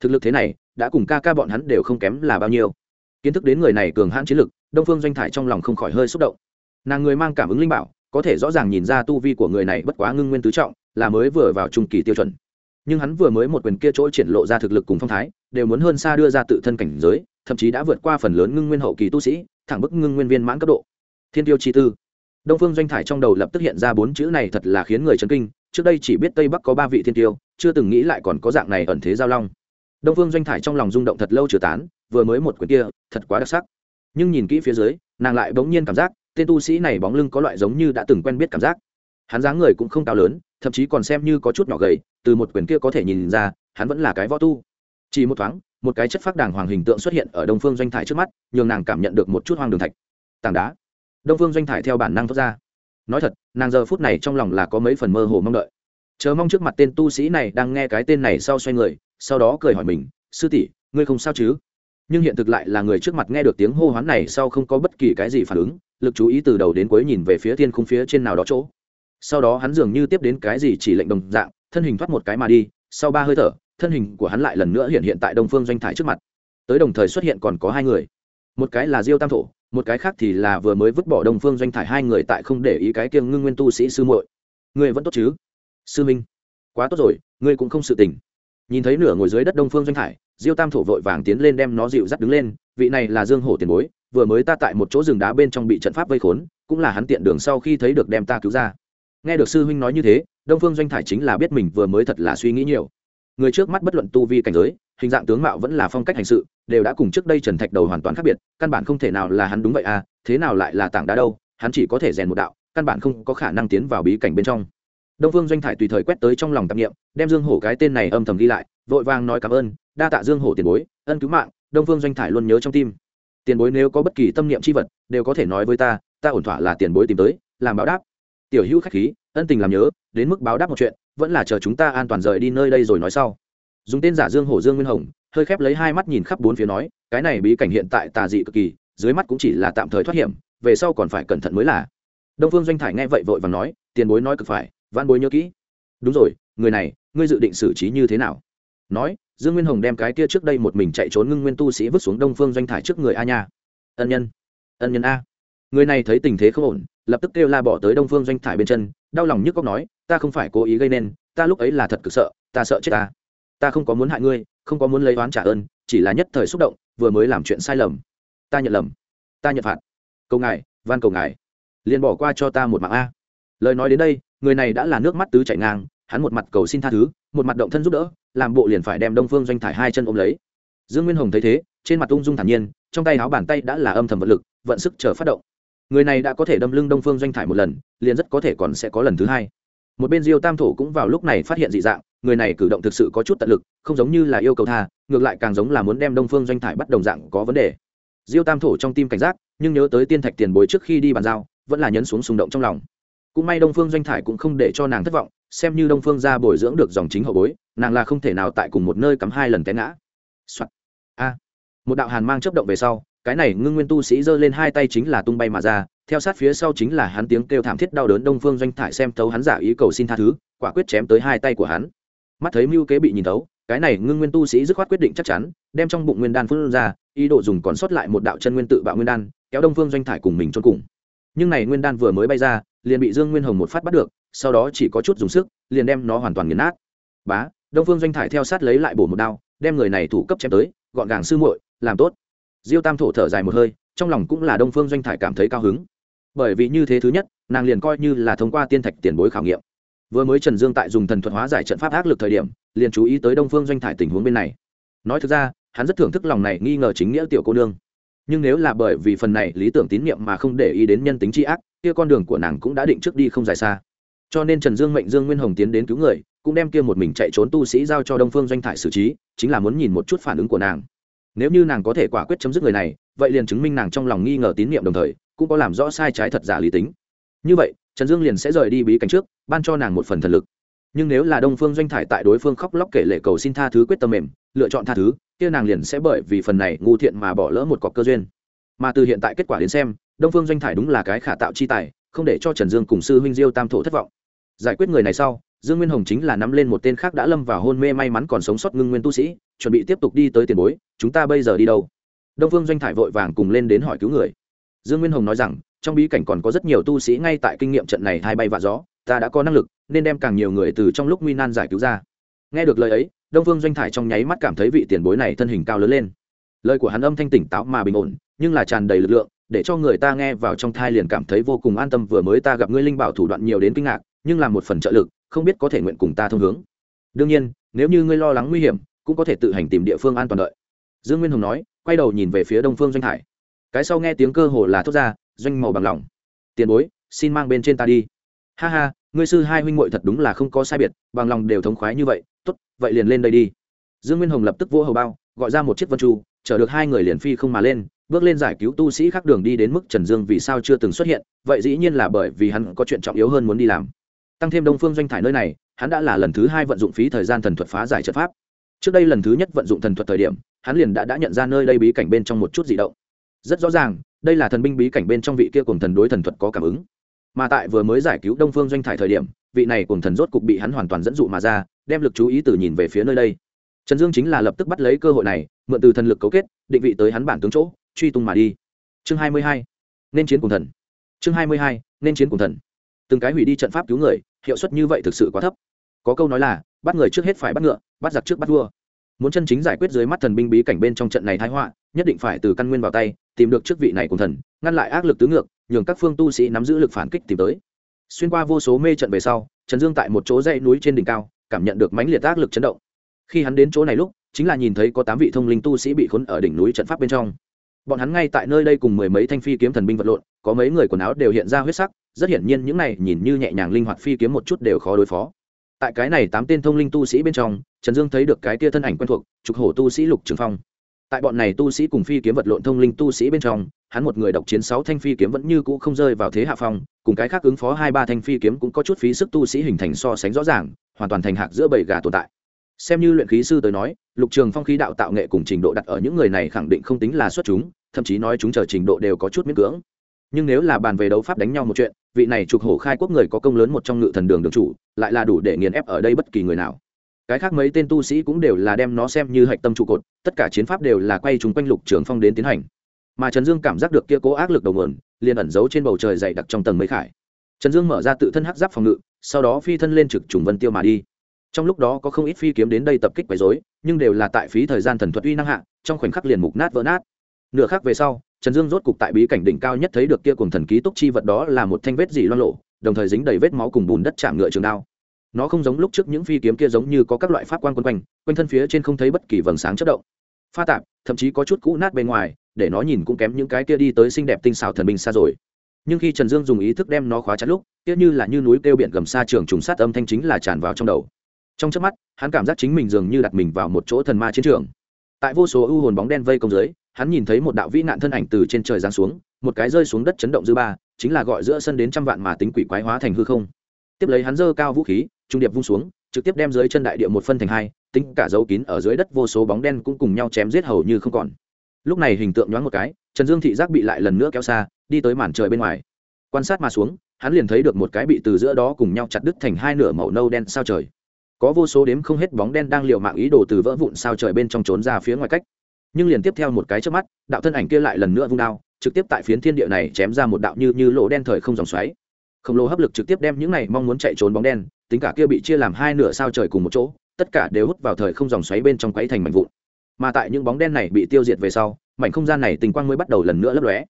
S1: Thực lực thế này, đã cùng ca ca bọn hắn đều không kém là bao nhiêu. Kiến thức đến người này cường hãn chiến lực, đông phương doanh thải trong lòng không khỏi hơi xúc động. Nàng người mang cảm ứng linh bảo, có thể rõ ràng nhìn ra tu vi của người này bất quá ngưng nguyên tứ trọng, là mới vừa vào trung kỳ tiêu chuẩn nhưng hắn vừa mới một quyền kia chỗ triển lộ ra thực lực cùng phong thái, đều muốn hơn xa đưa ra tự thân cảnh giới, thậm chí đã vượt qua phần lớn ngưng nguyên hậu kỳ tu sĩ, thẳng bức ngưng nguyên viên mãn cấp độ. Thiên tiêu chi tư. Đông phương doanh thải trong đầu lập tức hiện ra bốn chữ này thật là khiến người chấn kinh, trước đây chỉ biết tây bắc có ba vị thiên tiêu, chưa từng nghĩ lại còn có dạng này ẩn thế giao long. Đông phương doanh thải trong lòng rung động thật lâu chưa tán, vừa mới một quyền kia, thật quá đặc sắc. Nhưng nhìn kỹ phía dưới, nàng lại bỗng nhiên cảm giác, tên tu sĩ này bóng lưng có loại giống như đã từng quen biết cảm giác hắn dáng người cũng không cao lớn, thậm chí còn xem như có chút nhỏ gầy, từ một quyền kia có thể nhìn ra, hắn vẫn là cái võ tu. Chỉ một thoáng, một cái chất phác đàng hoàng hình tượng xuất hiện ở đông phương doanh thải trước mắt, nhường nàng cảm nhận được một chút hoang đường thạch. Tảng đá. Đông phương doanh thải theo bản năng thoát ra. Nói thật, nàng giờ phút này trong lòng là có mấy phần mơ hồ mong đợi. Chờ mong trước mặt tên tu sĩ này đang nghe cái tên này sau xoay người, sau đó cười hỏi mình, sư tỷ, ngươi không sao chứ? Nhưng hiện thực lại là người trước mặt nghe được tiếng hô hoán này sau không có bất kỳ cái gì phản ứng, lực chú ý từ đầu đến cuối nhìn về phía thiên khung phía trên nào đó chỗ sau đó hắn dường như tiếp đến cái gì chỉ lệnh đồng dạng, thân hình thoát một cái mà đi, sau ba hơi thở, thân hình của hắn lại lần nữa hiện hiện tại đông phương doanh thải trước mặt. Tới đồng thời xuất hiện còn có hai người. Một cái là diêu tam thổ, một cái khác thì là vừa mới vứt bỏ đông phương doanh thải hai người tại không để ý cái kiêng ngưng nguyên tu sĩ sư muội. Người vẫn tốt chứ? Sư minh, quá tốt rồi, ngươi cũng không sự tình. Nhìn thấy nửa ngồi dưới đất đông phương doanh thải, diêu tam thổ vội vàng tiến lên đem nó dịu dắt đứng lên, vị này là dương hổ tiền bối, vừa mới ta tại một chỗ rừng đá bên trong bị trận pháp vây khốn, cũng là hắn tiện đường sau khi thấy được đem ta cứu ra nghe được sư huynh nói như thế, đông phương doanh thải chính là biết mình vừa mới thật là suy nghĩ nhiều. Người trước mắt bất luận tu vi cảnh giới, hình dạng tướng mạo vẫn là phong cách hành sự, đều đã cùng trước đây trần thạch đầu hoàn toàn khác biệt, căn bản không thể nào là hắn đúng vậy à thế nào lại là tảng đá đâu, hắn chỉ có thể rèn một đạo, căn bản không có khả năng tiến vào bí cảnh bên trong. Đông phương doanh thải tùy thời quét tới trong lòng tạp nghiệm đem dương hổ cái tên này âm thầm ghi lại, vội vàng nói cảm ơn, đa tạ dương hổ tiền bối, ân cứu mạng, đông phương doanh thải luôn nhớ trong tim. Tiền bối nếu có bất kỳ tâm niệm c h i vật, đều có thể nói với ta ta ổn thỏa là tiền bối tìm tới, làm báo đáp tiểu hữu khách khí, ân tình làm nhớ, đến mức báo đáp một chuyện, vẫn là chờ chúng ta an toàn rời đi nơi đây rồi nói sau. Dùng tên giả dương hổ dương nguyên hồng, hơi khép lấy hai mắt nhìn khắp bốn phía nói, cái này bí cảnh hiện tại tà dị cực kỳ, dưới mắt cũng chỉ là tạm thời thoát hiểm, về sau còn phải cẩn thận mới là. Đông phương doanh thải nghe vậy vội và nói, tiền bối nói cực phải văn bối nhớ kỹ. Đúng rồi, người này, ngươi dự định xử trí như thế nào? Nói, dương nguyên hồng đem cái kia trước đây một mình chạy trốn ngưng nguyên tu sĩ vứt xuống đông phương doanh thải trước người a nha. Ân nhân ân nhân a. Người này thấy tình thế không ổn lập tức kêu la bỏ tới đông phương doanh thải bên chân, đau lòng nhức cóc nói, ta không phải cố ý gây nên, ta lúc ấy là thật cực sợ, ta sợ chết ta. Ta không có muốn hại ngươi, không có muốn lấy oán trả ơn, chỉ là nhất thời xúc động, vừa mới làm chuyện sai lầm. Ta nhận lầm, ta nhận phạt. Cầu ngài, van cầu ngài. Liền bỏ qua cho ta một mạng a. Lời nói đến đây, người này đã là nước mắt tứ chảy ngang, hắn một mặt cầu xin tha thứ, một mặt động thân giúp đỡ, làm bộ liền phải đem đông phương doanh thải hai chân ôm lấy. Dương nguyên hồng thấy thế, trên mặt ung dung thản nhiên, trong tay áo bàn tay đã là âm thầm vật lực, vận sức chờ phát động người này đã có thể đâm lưng đông phương doanh thải một lần, liền rất có thể còn sẽ có lần thứ hai. Một bên diêu tam thổ cũng vào lúc này phát hiện dị dạng, người này cử động thực sự có chút tận lực, không giống như là yêu cầu tha, ngược lại càng giống là muốn đem đông phương doanh thải bắt đồng dạng có vấn đề. Diêu tam thổ trong tim cảnh giác, nhưng nhớ tới tiên thạch tiền bối trước khi đi bàn giao, vẫn là nhấn xuống xung động trong lòng. Cũng may đông phương doanh thải cũng không để cho nàng thất vọng, xem như đông phương ra bồi dưỡng được dòng chính hậu bối, nàng là không thể nào tại cùng một nơi cắm hai lần té ngã、Soạn. a. Một đạo hàn mang chấp động về sau cái này ngưng nguyên tu sĩ giơ lên hai tay chính là tung bay mà ra theo sát phía sau chính là hắn tiếng kêu thảm thiết đau đớn đông phương doanh thải xem thấu hắn giả ý cầu xin tha thứ quả quyết chém tới hai tay của hắn. Mắt thấy mưu kế bị nhìn thấu, cái này ngưng nguyên tu sĩ dứt khoát quyết định chắc chắn đem trong bụng nguyên đan phun ra ý đồ dùng còn sót lại một đạo chân nguyên tự bạo nguyên đan kéo đông phương doanh thải cùng mình trốn cùng. Nhưng này nguyên đan vừa mới bay ra liền bị dương nguyên hồng một phát bắt được sau đó chỉ có chút dùng sức liền đem nó hoàn toàn nghiền nát. Bá đông phương doanh thải theo sát lấy lại bổ một đao đem người này thủ cấp chém tới gọn gàng sư muội làm tốt diêu tam thổ thở dài một hơi, trong lòng cũng là đông phương doanh thải cảm thấy cao hứng. Bởi vì như thế thứ nhất, nàng liền coi như là thông qua tiên thạch tiền bối khảo nghiệm. Vừa mới trần dương tại dùng thần thuật hóa giải trận pháp ác lực thời điểm, liền chú ý tới đông phương doanh thải tình huống bên này. Nói thực ra, hắn rất thưởng thức lòng này nghi ngờ chính nghĩa tiểu cô nương. Nhưng nếu là bởi vì phần này lý tưởng tín nhiệm mà không để ý đến nhân tính tri ác, kia con đường của nàng cũng đã định trước đi không dài xa. Cho nên trần dương mệnh dương nguyên hồng tiến đến cứu người, cũng đem kia một mình chạy trốn tu sĩ giao cho đông phương doanh thải xử trí, chính là muốn nhìn một chút phản ứng của nàng nếu như nàng có thể quả quyết chấm dứt người này, vậy liền chứng minh nàng trong lòng nghi ngờ tín nhiệm đồng thời, cũng có làm rõ sai trái thật giả lý tính. Như vậy, trần dương liền sẽ rời đi bí cảnh trước, ban cho nàng một phần thần lực. Nhưng nếu là đông phương doanh thải tại đối phương khóc lóc kể lệ cầu xin tha thứ quyết tâm mềm, lựa chọn tha thứ, kia nàng liền sẽ bởi vì phần này ngu thiện mà bỏ lỡ một cọc cơ duyên. Mà từ hiện tại kết quả đến xem, đông phương doanh thải đúng là cái khả tạo chi tài, không để cho trần dương cùng sư huynh diêu tam thổ thất vọng. Giải quyết người này sau dương nguyên hồng chính là nắm lên một tên khác đã lâm vào hôn mê may mắn còn sống sót ngưng nguyên tu sĩ, chuẩn bị tiếp tục đi tới tiền bối, chúng ta bây giờ đi đâu? Đông phương doanh thải vội vàng cùng lên đến hỏi cứu người. Dương nguyên hồng nói rằng, trong bí cảnh còn có rất nhiều tu sĩ ngay tại kinh nghiệm trận này hai bay vạ gió, ta đã có năng lực, nên đem càng nhiều người từ trong lúc nguy nan giải cứu ra. Nghe được lời ấy, đông phương doanh thải trong nháy mắt cảm thấy vị tiền bối này thân hình cao lớn lên. Lời của hắn âm thanh tỉnh táo mà bình ổn, nhưng là tràn đầy lực lượng, để cho người ta nghe vào trong thai liền cảm thấy vô cùng an tâm, vừa mới ta gặp ngươi linh bảo thủ đoạn nhiều đến kinh ngạc, nhưng là một phần trợ lực không biết có thể nguyện cùng ta thông hướng. Đương nhiên, nếu như ngươi lo lắng nguy hiểm, cũng có thể tự hành tìm địa phương an toàn đợi. Dương nguyên hồng nói, quay đầu nhìn về phía đông phương doanh hải. Cái sau nghe tiếng cơ hồ là thốt ra, doanh màu bằng lòng. Tiền bối, xin mang bên trên ta đi. Ha ha, ngươi sư hai huynh muội thật đúng là không có sai biệt, bằng lòng đều thống khoái như vậy, tốt, vậy liền lên đây đi. Dương nguyên hồng lập tức vỗ hầu bao, gọi ra một chiếc vân chu, chở được hai người liền phi không mà lên, bước lên giải cứu tu sĩ khác đường đi đến mức trần dương vì sao chưa từng xuất hiện, vậy dĩ nhiên là bởi vì hắn có chuyện trọng yếu hơn muốn đi làm tăng thêm đông phương doanh thải nơi này, hắn đã là lần thứ hai vận dụng phí thời gian thần thuật phá giải trận pháp. Trước đây lần thứ nhất vận dụng thần thuật thời điểm, hắn liền đã đã nhận ra nơi đây bí cảnh bên trong một chút dị động. Rất rõ ràng, đây là thần binh bí cảnh bên trong vị kia cùng thần đối thần thuật có cảm ứng. Mà tại vừa mới giải cứu đông phương doanh thải thời điểm, vị này cùng thần rốt cục bị hắn hoàn toàn dẫn dụ mà ra, đem lực chú ý từ nhìn về phía nơi đây. Trần dương chính là lập tức bắt lấy cơ hội này, mượn từ thần lực cấu kết, định vị tới hắn bản tướng chỗ, truy tung mà đi. Chương hai mươi hai, nên chiến cùng thần. Chương hai mươi hai, nên chiến cùng thần từng cái hủy đi trận pháp cứu người, hiệu suất như vậy thực sự quá thấp. Có câu nói là, bắt người trước hết phải bắt ngựa, bắt giặc trước bắt vua. Muốn chân chính giải quyết dưới mắt thần binh bí cảnh bên trong trận này thái họa, nhất định phải từ căn nguyên vào tay, tìm được chức vị này cùng thần, ngăn lại ác lực tứ ngược, nhường các phương tu sĩ nắm giữ lực phản kích tìm tới. Xuyên qua vô số mê trận về sau, trần dương tại một chỗ dãy núi trên đỉnh cao, cảm nhận được mãnh liệt ác lực chấn động. Khi hắn đến chỗ này lúc, chính là nhìn thấy có tám vị thông linh tu sĩ bị khốn ở đỉnh núi trận pháp bên trong bọn hắn ngay tại nơi đây cùng mười mấy thanh phi kiếm thần binh vật lộn, có mấy người quần áo đều hiện ra huyết sắc, rất hiển nhiên những này nhìn như nhẹ nhàng linh hoạt phi kiếm một chút đều khó đối phó. Tại cái này tám tên thông linh tu sĩ bên trong, trần dương thấy được cái tia thân ảnh quen thuộc, trục hổ tu sĩ lục trường phong. Tại bọn này tu sĩ cùng phi kiếm vật lộn thông linh tu sĩ bên trong, hắn một người độc chiến sáu thanh phi kiếm vẫn như cũ không rơi vào thế hạ phong, cùng cái khác ứng phó hai ba thanh phi kiếm cũng có chút phí sức tu sĩ hình thành so sánh rõ ràng, hoàn toàn thành hạc giữa bầy gà tồn tại xem như luyện khí sư tới nói, lục trường phong khí đạo tạo nghệ cùng trình độ đặt ở những người này khẳng định không tính là xuất chúng, thậm chí nói chúng chờ trình độ đều có chút miễn cưỡng. Nhưng nếu là bàn về đấu pháp đánh nhau một chuyện, vị này trục hổ khai quốc người có công lớn một trong ngự thần đường đường chủ, lại là đủ để nghiền ép ở đây bất kỳ người nào. Cái khác mấy tên tu sĩ cũng đều là đem nó xem như hạch tâm trụ cột, tất cả chiến pháp đều là quay chúng quanh lục trường phong đến tiến hành. Mà trần dương cảm giác được kia cố ác lực đầu nguồn, liền ẩn giấu trên bầu trời dày đặc trong tầng mấy khải. Trần dương mở ra tự thân hắc giáp phòng ngự, sau đó phi thân lên trực trùng vân tiêu mà đi trong lúc đó có không ít phi kiếm đến đây tập kích quấy dối nhưng đều là tại phí thời gian thần thuật uy năng hạ, trong khoảnh khắc liền mục nát vỡ nát. Nửa khác về sau, trần dương rốt cục tại bí cảnh đỉnh cao nhất thấy được kia cùng thần ký túc chi vật đó là một thanh vết dỉ loan lộ, đồng thời dính đầy vết máu cùng bùn đất chạm ngựa trường đao. Nó không giống lúc trước những phi kiếm kia giống như có các loại pháp quan quân quanh quanh thân phía trên không thấy bất kỳ vầng sáng chất động. Pha tạp, thậm chí có chút cũ nát bên ngoài, để nó nhìn cũng kém những cái kia đi tới xinh đẹp tinh xảo thần binh xa rồi. Nhưng khi trần dương dùng ý thức đem nó khóa chặt lúc tiếc như là như núi kêu biển gầm xa trường trùng sát âm thanh chính là tràn vào trong đầu trong trước mắt, hắn cảm giác chính mình dường như đặt mình vào một chỗ thần ma chiến trường. Tại vô số ưu hồn bóng đen vây công dưới, hắn nhìn thấy một đạo vĩ nạn thân ảnh từ trên trời giáng xuống, một cái rơi xuống đất chấn động dư ba, chính là gọi giữa sân đến trăm vạn mà tính quỷ quái hóa thành hư không. Tiếp lấy hắn dơ cao vũ khí, trung điệp vung xuống, trực tiếp đem dưới chân đại địa một phân thành hai, tính cả dấu kín ở dưới đất vô số bóng đen cũng cùng nhau chém giết hầu như không còn. Lúc này hình tượng nhoáng một cái, trần dương thị giác bị lại lần nữa kéo xa, đi tới màn trời bên ngoài. Quan sát mà xuống, hắn liền thấy được một cái bị từ giữa đó cùng nhau chặt đứt thành hai nửa màu nâu đen sao trời có vô số đếm không hết bóng đen đang liều mạng ý đồ từ vỡ vụn sao trời bên trong trốn ra phía ngoài cách. Nhưng liền tiếp theo một cái trước mắt, đạo thân ảnh kia lại lần nữa vung đao, trực tiếp tại phiến thiên địa này chém ra một đạo như như lỗ đen thời không dòng xoáy. Khổng lồ hấp lực trực tiếp đem những này mong muốn chạy trốn bóng đen, tính cả kia bị chia làm hai nửa sao trời cùng một chỗ, tất cả đều hút vào thời không dòng xoáy bên trong quấy thành mảnh vụn. Mà tại những bóng đen này bị tiêu diệt về sau, mảnh không gian này tình quang mới bắt đầu lần nữa lấp lóe.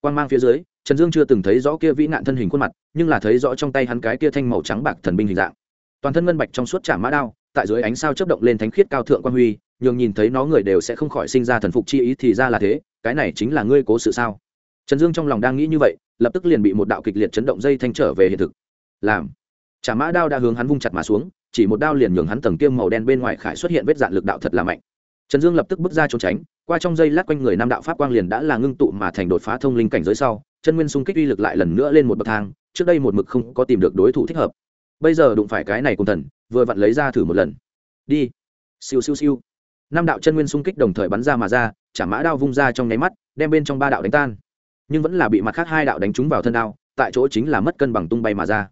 S1: Quang mang phía dưới, trần dương chưa từng thấy rõ kia vĩ nạn thân hình khuôn mặt, nhưng là thấy rõ trong tay hắn cái kia thanh màu trắng bạc thần binh hình dạng toàn thân ngân bạch trong suốt trả mã đao, tại dưới ánh sao chớp động lên thánh khiết cao thượng quan huy, nhường nhìn thấy nó người đều sẽ không khỏi sinh ra thần phục chi ý thì ra là thế, cái này chính là ngươi cố sự sao? Trần dương trong lòng đang nghĩ như vậy, lập tức liền bị một đạo kịch liệt chấn động dây thanh trở về hiện thực. Làm. Trả mã đao đã hướng hắn vung chặt mà xuống, chỉ một đao liền nhường hắn tầng kiêm màu đen bên ngoài khải xuất hiện vết dạn lực đạo thật là mạnh. Trần dương lập tức bước ra trốn tránh, qua trong dây lát quanh người nam đạo pháp quang liền đã là ngưng tụ mà thành đột phá thông linh cảnh giới sau, chân nguyên xung kích uy lực lại lần nữa lên một bậc thang, trước đây một mực không có tìm được đối thủ thích hợp bây giờ đụng phải cái này cùng thần, vừa vặn lấy ra thử một lần. Đi. Siêu siêu siêu. Năm đạo chân nguyên xung kích đồng thời bắn ra mà ra, chả mã đao vung ra trong nháy mắt, đem bên trong ba đạo đánh tan. Nhưng vẫn là bị mặt khác hai đạo đánh trúng vào thân đao, tại chỗ chính là mất cân bằng tung bay mà ra.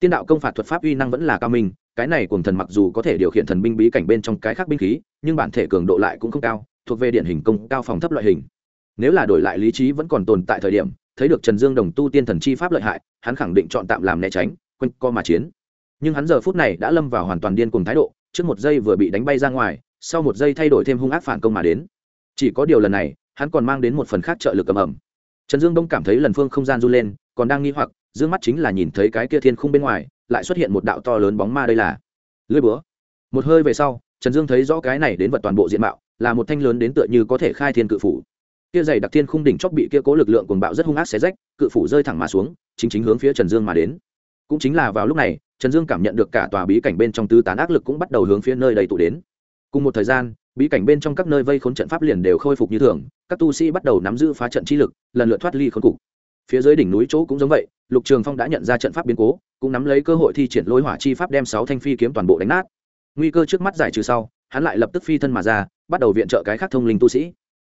S1: Tiên đạo công phạt thuật pháp uy năng vẫn là cao minh, cái này cùng thần mặc dù có thể điều khiển thần binh bí cảnh bên trong cái khác binh khí, nhưng bản thể cường độ lại cũng không cao, thuộc về điển hình công cao phòng thấp loại hình. Nếu là đổi lại lý trí vẫn còn tồn tại thời điểm, thấy được trần dương đồng tu tiên thần chi pháp lợi hại, hắn khẳng định chọn tạm làm né tránh quanh co mà chiến nhưng hắn giờ phút này đã lâm vào hoàn toàn điên cùng thái độ, trước một giây vừa bị đánh bay ra ngoài, sau một giây thay đổi thêm hung ác phản công mà đến. Chỉ có điều lần này, hắn còn mang đến một phần khác trợ lực cầm ẩm trần dương đông cảm thấy lần phương không gian run lên, còn đang nghi hoặc d ư ơ n g mắt chính là nhìn thấy cái kia thiên khung bên ngoài, lại xuất hiện một đạo to lớn bóng ma đây là. Lưới búa. Một hơi về sau, trần dương thấy rõ cái này đến vật toàn bộ diện mạo, là một thanh lớn đến tựa như có thể khai thiên cự phủ. Kia dày đặc thiên khung đỉnh chóc bị kia cố lực lượng cuồng bạo rất hung ác xé rách, cự phủ rơi thẳng mà xuống, chính chính hướng phía trần dương mà đến. Cũng chính là vào lúc này trần dương cảm nhận được cả tòa bí cảnh bên trong tứ tán ác lực cũng bắt đầu hướng phía nơi đầy tụ đến. Cùng một thời gian, bí cảnh bên trong các nơi vây khốn trận pháp liền đều khôi phục như thường, các tu sĩ bắt đầu nắm giữ phá trận chi lực, lần lượt thoát ly khốn cục. Phía dưới đỉnh núi chỗ cũng giống vậy, lục trường phong đã nhận ra trận pháp biến cố, cũng nắm lấy cơ hội thi triển lôi hỏa chi pháp đem sáu thanh phi kiếm toàn bộ đánh nát. Nguy cơ trước mắt giải trừ sau, hắn lại lập tức phi thân mà ra, bắt đầu viện trợ cái khác thông linh tu sĩ.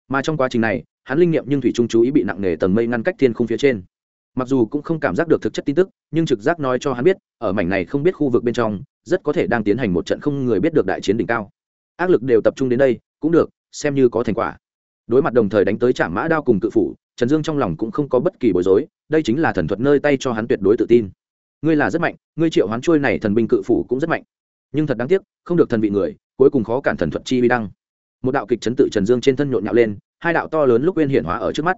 S1: Mà trong quá trình này, hắn linh nghiệm nhưng thủy trung chú ý bị nặng nề tầng mây ngăn cách thiên khung phía trên mặc dù cũng không cảm giác được thực chất tin tức, nhưng trực giác nói cho hắn biết, ở mảnh này không biết khu vực bên trong, rất có thể đang tiến hành một trận không người biết được đại chiến đỉnh cao. Ác lực đều tập trung đến đây, cũng được, xem như có thành quả. Đối mặt đồng thời đánh tới trạm mã đao cùng cự phủ, trần dương trong lòng cũng không có bất kỳ bối rối, đây chính là thần thuật nơi tay cho hắn tuyệt đối tự tin. Ngươi là rất mạnh, ngươi triệu hoán trôi này thần binh cự phủ cũng rất mạnh. Nhưng thật đáng tiếc, không được thần vị người, cuối cùng khó cản thần thuật chi vi đăng. Một đạo kịch chấn tự trần dương trên thân nhộn nhạo lên, hai đạo to lớn lúc uyên hiển hóa ở trước mắt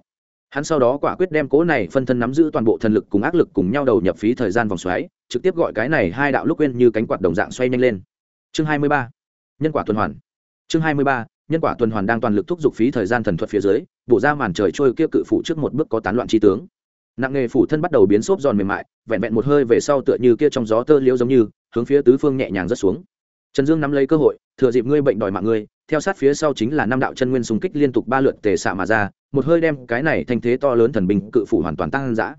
S1: hắn sau đó quả quyết đem cố này phân thân nắm giữ toàn bộ thần lực cùng ác lực cùng nhau đầu nhập phí thời gian vòng xoáy, trực tiếp gọi cái này hai đạo lúc quên như cánh quạt đồng dạng xoay nhanh lên. Chương hai mươi ba. Nhân quả tuần hoàn. Chương hai mươi ba. Nhân quả tuần hoàn đang toàn lực thúc giục phí thời gian thần thuật phía dưới, bổ ra màn trời trôi kia cự phủ trước một bước có tán loạn chi tướng. Nặng nghề phủ thân bắt đầu biến xốp giòn mềm mại, vẹn vẹn một hơi về sau tựa như kia trong gió tơ liễu giống như, hướng phía tứ phương nhẹ nhàng rất xuống trần dương nắm lấy cơ hội, thừa dịp ngươi bệnh đòi mạng ngươi, theo sát phía sau chính là năm đạo chân nguyên xung kích liên tục ba lượt tề xạ mà ra, một hơi đem cái này thanh thế to lớn thần binh cự phủ hoàn toàn tăng dã.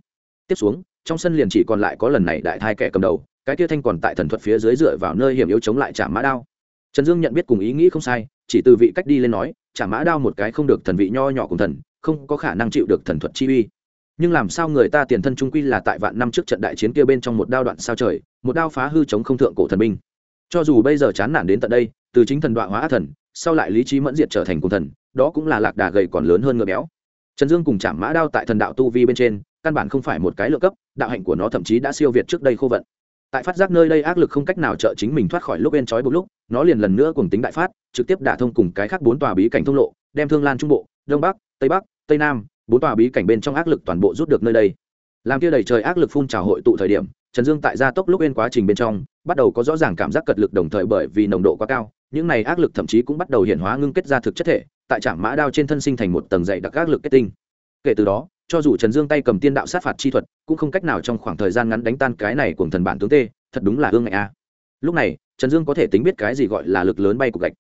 S1: Tiếp xuống, trong sân liền chỉ còn lại có lần này đại thai kẻ cầm đầu, cái kia thanh còn tại thần thuật phía dưới dựa vào nơi hiểm yếu chống lại trả mã đao. Trần dương nhận biết cùng ý nghĩ không sai, chỉ từ vị cách đi lên nói, trả mã đao một cái không được thần vị nho nhỏ cùng thần, không có khả năng chịu được thần thuật chi uy. Nhưng làm sao người ta tiền thân trung quy là tại vạn năm trước trận đại chiến kia bên trong một đao đoạn sao trời, một đao phá hư chống không thượng cổ thần binh cho dù bây giờ chán nản đến tận đây, từ chính thần đoạn hóa thần, sau lại lý trí mẫn diệt trở thành cùng thần, đó cũng là lạc đà gầy còn lớn hơn ngựa béo. Trần dương cùng chạm mã đao tại thần đạo tu vi bên trên, căn bản không phải một cái lượng cấp, đạo hạnh của nó thậm chí đã siêu việt trước đây khô vận. Tại phát giác nơi đây ác lực không cách nào trợ chính mình thoát khỏi lúc bên trói một lúc, nó liền lần nữa cùng tính đại phát, trực tiếp đả thông cùng cái khác bốn tòa bí cảnh thông lộ, đem thương lan trung bộ, đông bắc, tây bắc, tây nam, bốn tòa bí cảnh bên trong ác lực toàn bộ rút được nơi đây. Làm kia đầy trời ác lực phun trào hội tụ thời điểm trần dương tại gia tốc lúc bên quá trình bên trong, bắt đầu có rõ ràng cảm giác cật lực đồng thời bởi vì nồng độ quá cao, những này ác lực thậm chí cũng bắt đầu hiện hóa ngưng kết ra thực chất thể, tại trạm mã đao trên thân sinh thành một tầng dày đặc ác lực kết tinh. Kể từ đó, cho dù trần dương tay cầm tiên đạo sát phạt chi thuật, cũng không cách nào trong khoảng thời gian ngắn đánh tan cái này cùng thần bản tướng tê, thật đúng là hương ngại a. Lúc này, trần dương có thể tính biết cái gì gọi là lực lớn bay cục gạch.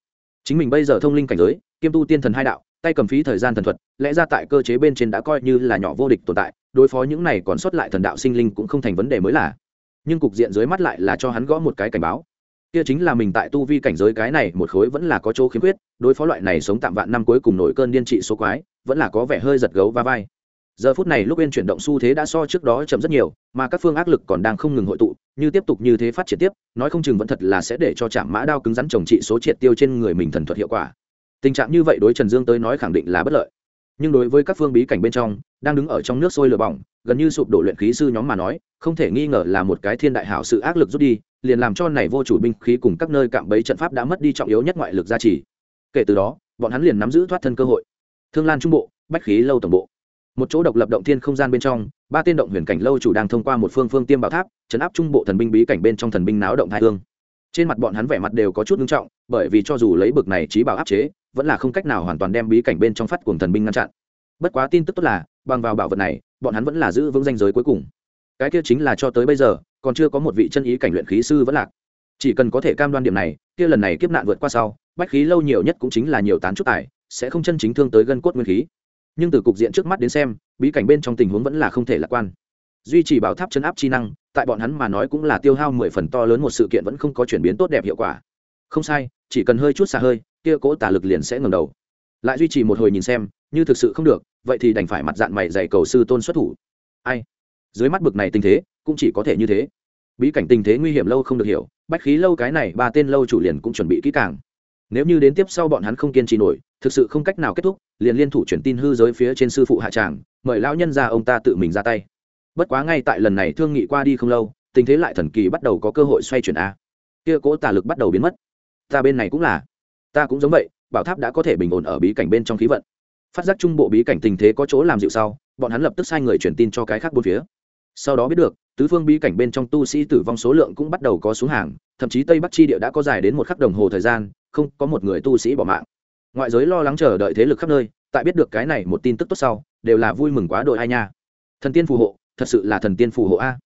S1: Chính mình bây giờ thông linh cảnh giới, kiêm tu tiên thần hai đạo, tay cầm phí thời gian thần thuật, lẽ ra tại cơ chế bên trên đã coi như là nhỏ vô địch tồn tại đối phó những này còn sót lại thần đạo sinh linh cũng không thành vấn đề mới là. Nhưng cục diện dưới mắt lại là cho hắn gõ một cái cảnh báo. Kia chính là mình tại tu vi cảnh giới cái này một khối vẫn là có chỗ khiếm khuyết, đối phó loại này sống tạm vạn năm cuối cùng nổi cơn điên trị số quái, vẫn là có vẻ hơi giật gấu va vai. Giờ phút này lúc bên chuyển động xu thế đã so trước đó chậm rất nhiều, mà các phương ác lực còn đang không ngừng hội tụ, như tiếp tục như thế phát triển tiếp, nói không chừng vẫn thật là sẽ để cho chạm mã đao cứng rắn trồng trị số triệt tiêu trên người mình thần thuật hiệu quả. Tình trạng như vậy đối trần dương tới nói khẳng định là bất lợi nhưng đối với các phương bí cảnh bên trong, đang đứng ở trong nước sôi lửa bỏng, gần như sụp đổ luyện khí sư nhóm mà nói, không thể nghi ngờ là một cái thiên đại hảo sự ác lực rút đi, liền làm cho này vô chủ binh khí cùng các nơi cạm bẫy trận pháp đã mất đi trọng yếu nhất ngoại lực gia trì. Kể từ đó, bọn hắn liền nắm giữ thoát thân cơ hội. Thương lan trung bộ, bách khí lâu tổng bộ. Một chỗ độc lập động thiên không gian bên trong, ba tiên động huyền cảnh lâu chủ đang thông qua một phương phương tiêm bảo tháp, chấn áp trung bộ thần binh bí cảnh bên trong thần binh náo động thái hương. Trên mặt bọn hắn vẻ mặt đều có chút nghiêm trọng, bởi vì cho dù lấy bực này trí bảo áp chế vẫn là không cách nào hoàn toàn đem bí cảnh bên trong phát cuồng thần binh ngăn chặn. Bất quá tin tức tốt là, bằng vào bảo vật này, bọn hắn vẫn là giữ vững danh giới cuối cùng. Cái kia chính là cho tới bây giờ, còn chưa có một vị chân ý cảnh luyện khí sư vẫn lạc. Chỉ cần có thể cam đoan điểm này, kia lần này kiếp nạn vượt qua sau, bách khí lâu nhiều nhất cũng chính là nhiều tán chút tài, sẽ không chân chính thương tới gân cốt nguyên khí. Nhưng từ cục diện trước mắt đến xem, bí cảnh bên trong tình huống vẫn là không thể lạc quan. Duy trì bảo tháp chấn áp chi năng, tại bọn hắn mà nói cũng là tiêu hao mười phần to lớn một sự kiện vẫn không có chuyển biến tốt đẹp hiệu quả. Không sai chỉ cần hơi chút xa hơi, kia cỗ tả lực liền sẽ ngầm đầu. Lại duy trì một hồi nhìn xem, như thực sự không được, vậy thì đành phải mặt dạng mày dạy cầu sư tôn xuất thủ. Ai? Dưới mắt bực này tình thế, cũng chỉ có thể như thế. Bí cảnh tình thế nguy hiểm lâu không được hiểu, bách khí lâu cái này, ba tên lâu chủ liền cũng chuẩn bị kỹ càng. Nếu như đến tiếp sau bọn hắn không kiên trì nổi, thực sự không cách nào kết thúc, liền liên thủ chuyển tin hư giới phía trên sư phụ hạ tràng, mời lão nhân ra ông ta tự mình ra tay. Bất quá ngay tại lần này thương nghị qua đi không lâu, tình thế lại thần kỳ bắt đầu có cơ hội xoay chuyển a. Kia cố tà lực bắt đầu biến mất ta bên này cũng là. Ta cũng giống vậy, bảo tháp đã có thể bình ổn ở bí cảnh bên trong khí vận. Phát giác trung bộ bí cảnh tình thế có chỗ làm dịu sau, bọn hắn lập tức sai người truyền tin cho cái khác bốn phía. Sau đó biết được, tứ phương bí cảnh bên trong tu sĩ tử vong số lượng cũng bắt đầu có xuống hàng, thậm chí tây bắc chi địa đã có dài đến một khắc đồng hồ thời gian, không có một người tu sĩ bỏ mạng. Ngoại giới lo lắng chờ đợi thế lực khắp nơi, tại biết được cái này một tin tức tốt sau, đều là vui mừng quá đội ai nha. Thần tiên phù hộ, thật sự là thần tiên phù hộ a.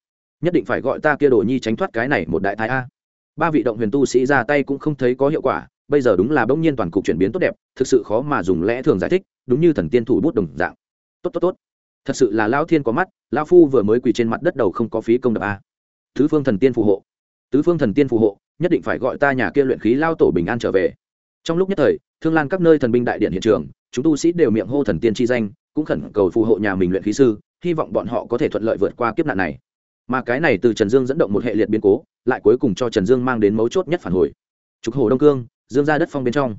S1: Nhất định phải gọi ta kia đồ nhi tránh thoát cái này một đại thái a ba vị động huyền tu sĩ ra tay cũng không thấy có hiệu quả, bây giờ đúng là bỗng nhiên toàn cục chuyển biến tốt đẹp, thực sự khó mà dùng lẽ thường giải thích, đúng như thần tiên thủ bút đồng dạng. Tốt tốt tốt. Thật sự là lao thiên có mắt lao phu vừa mới quỳ trên mặt đất đầu không có phí công đập a. Tứ phương thần tiên phù hộ. Tứ phương thần tiên phù hộ, nhất định phải gọi ta nhà kia luyện khí lao tổ bình an trở về. Trong lúc nhất thời, thương lan các nơi thần binh đại điện hiện trường, chúng tu sĩ đều miệng hô thần tiên chi danh, cũng khẩn cầu phù hộ nhà mình luyện khí sư, hy vọng bọn họ có thể thuận lợi vượt qua kiếp nạn này mà cái này từ trần dương dẫn động một hệ liệt biến cố, lại cuối cùng cho trần dương mang đến mấu chốt nhất phản hồi. Trục hồ đông cương, dương ra đất phong bên trong.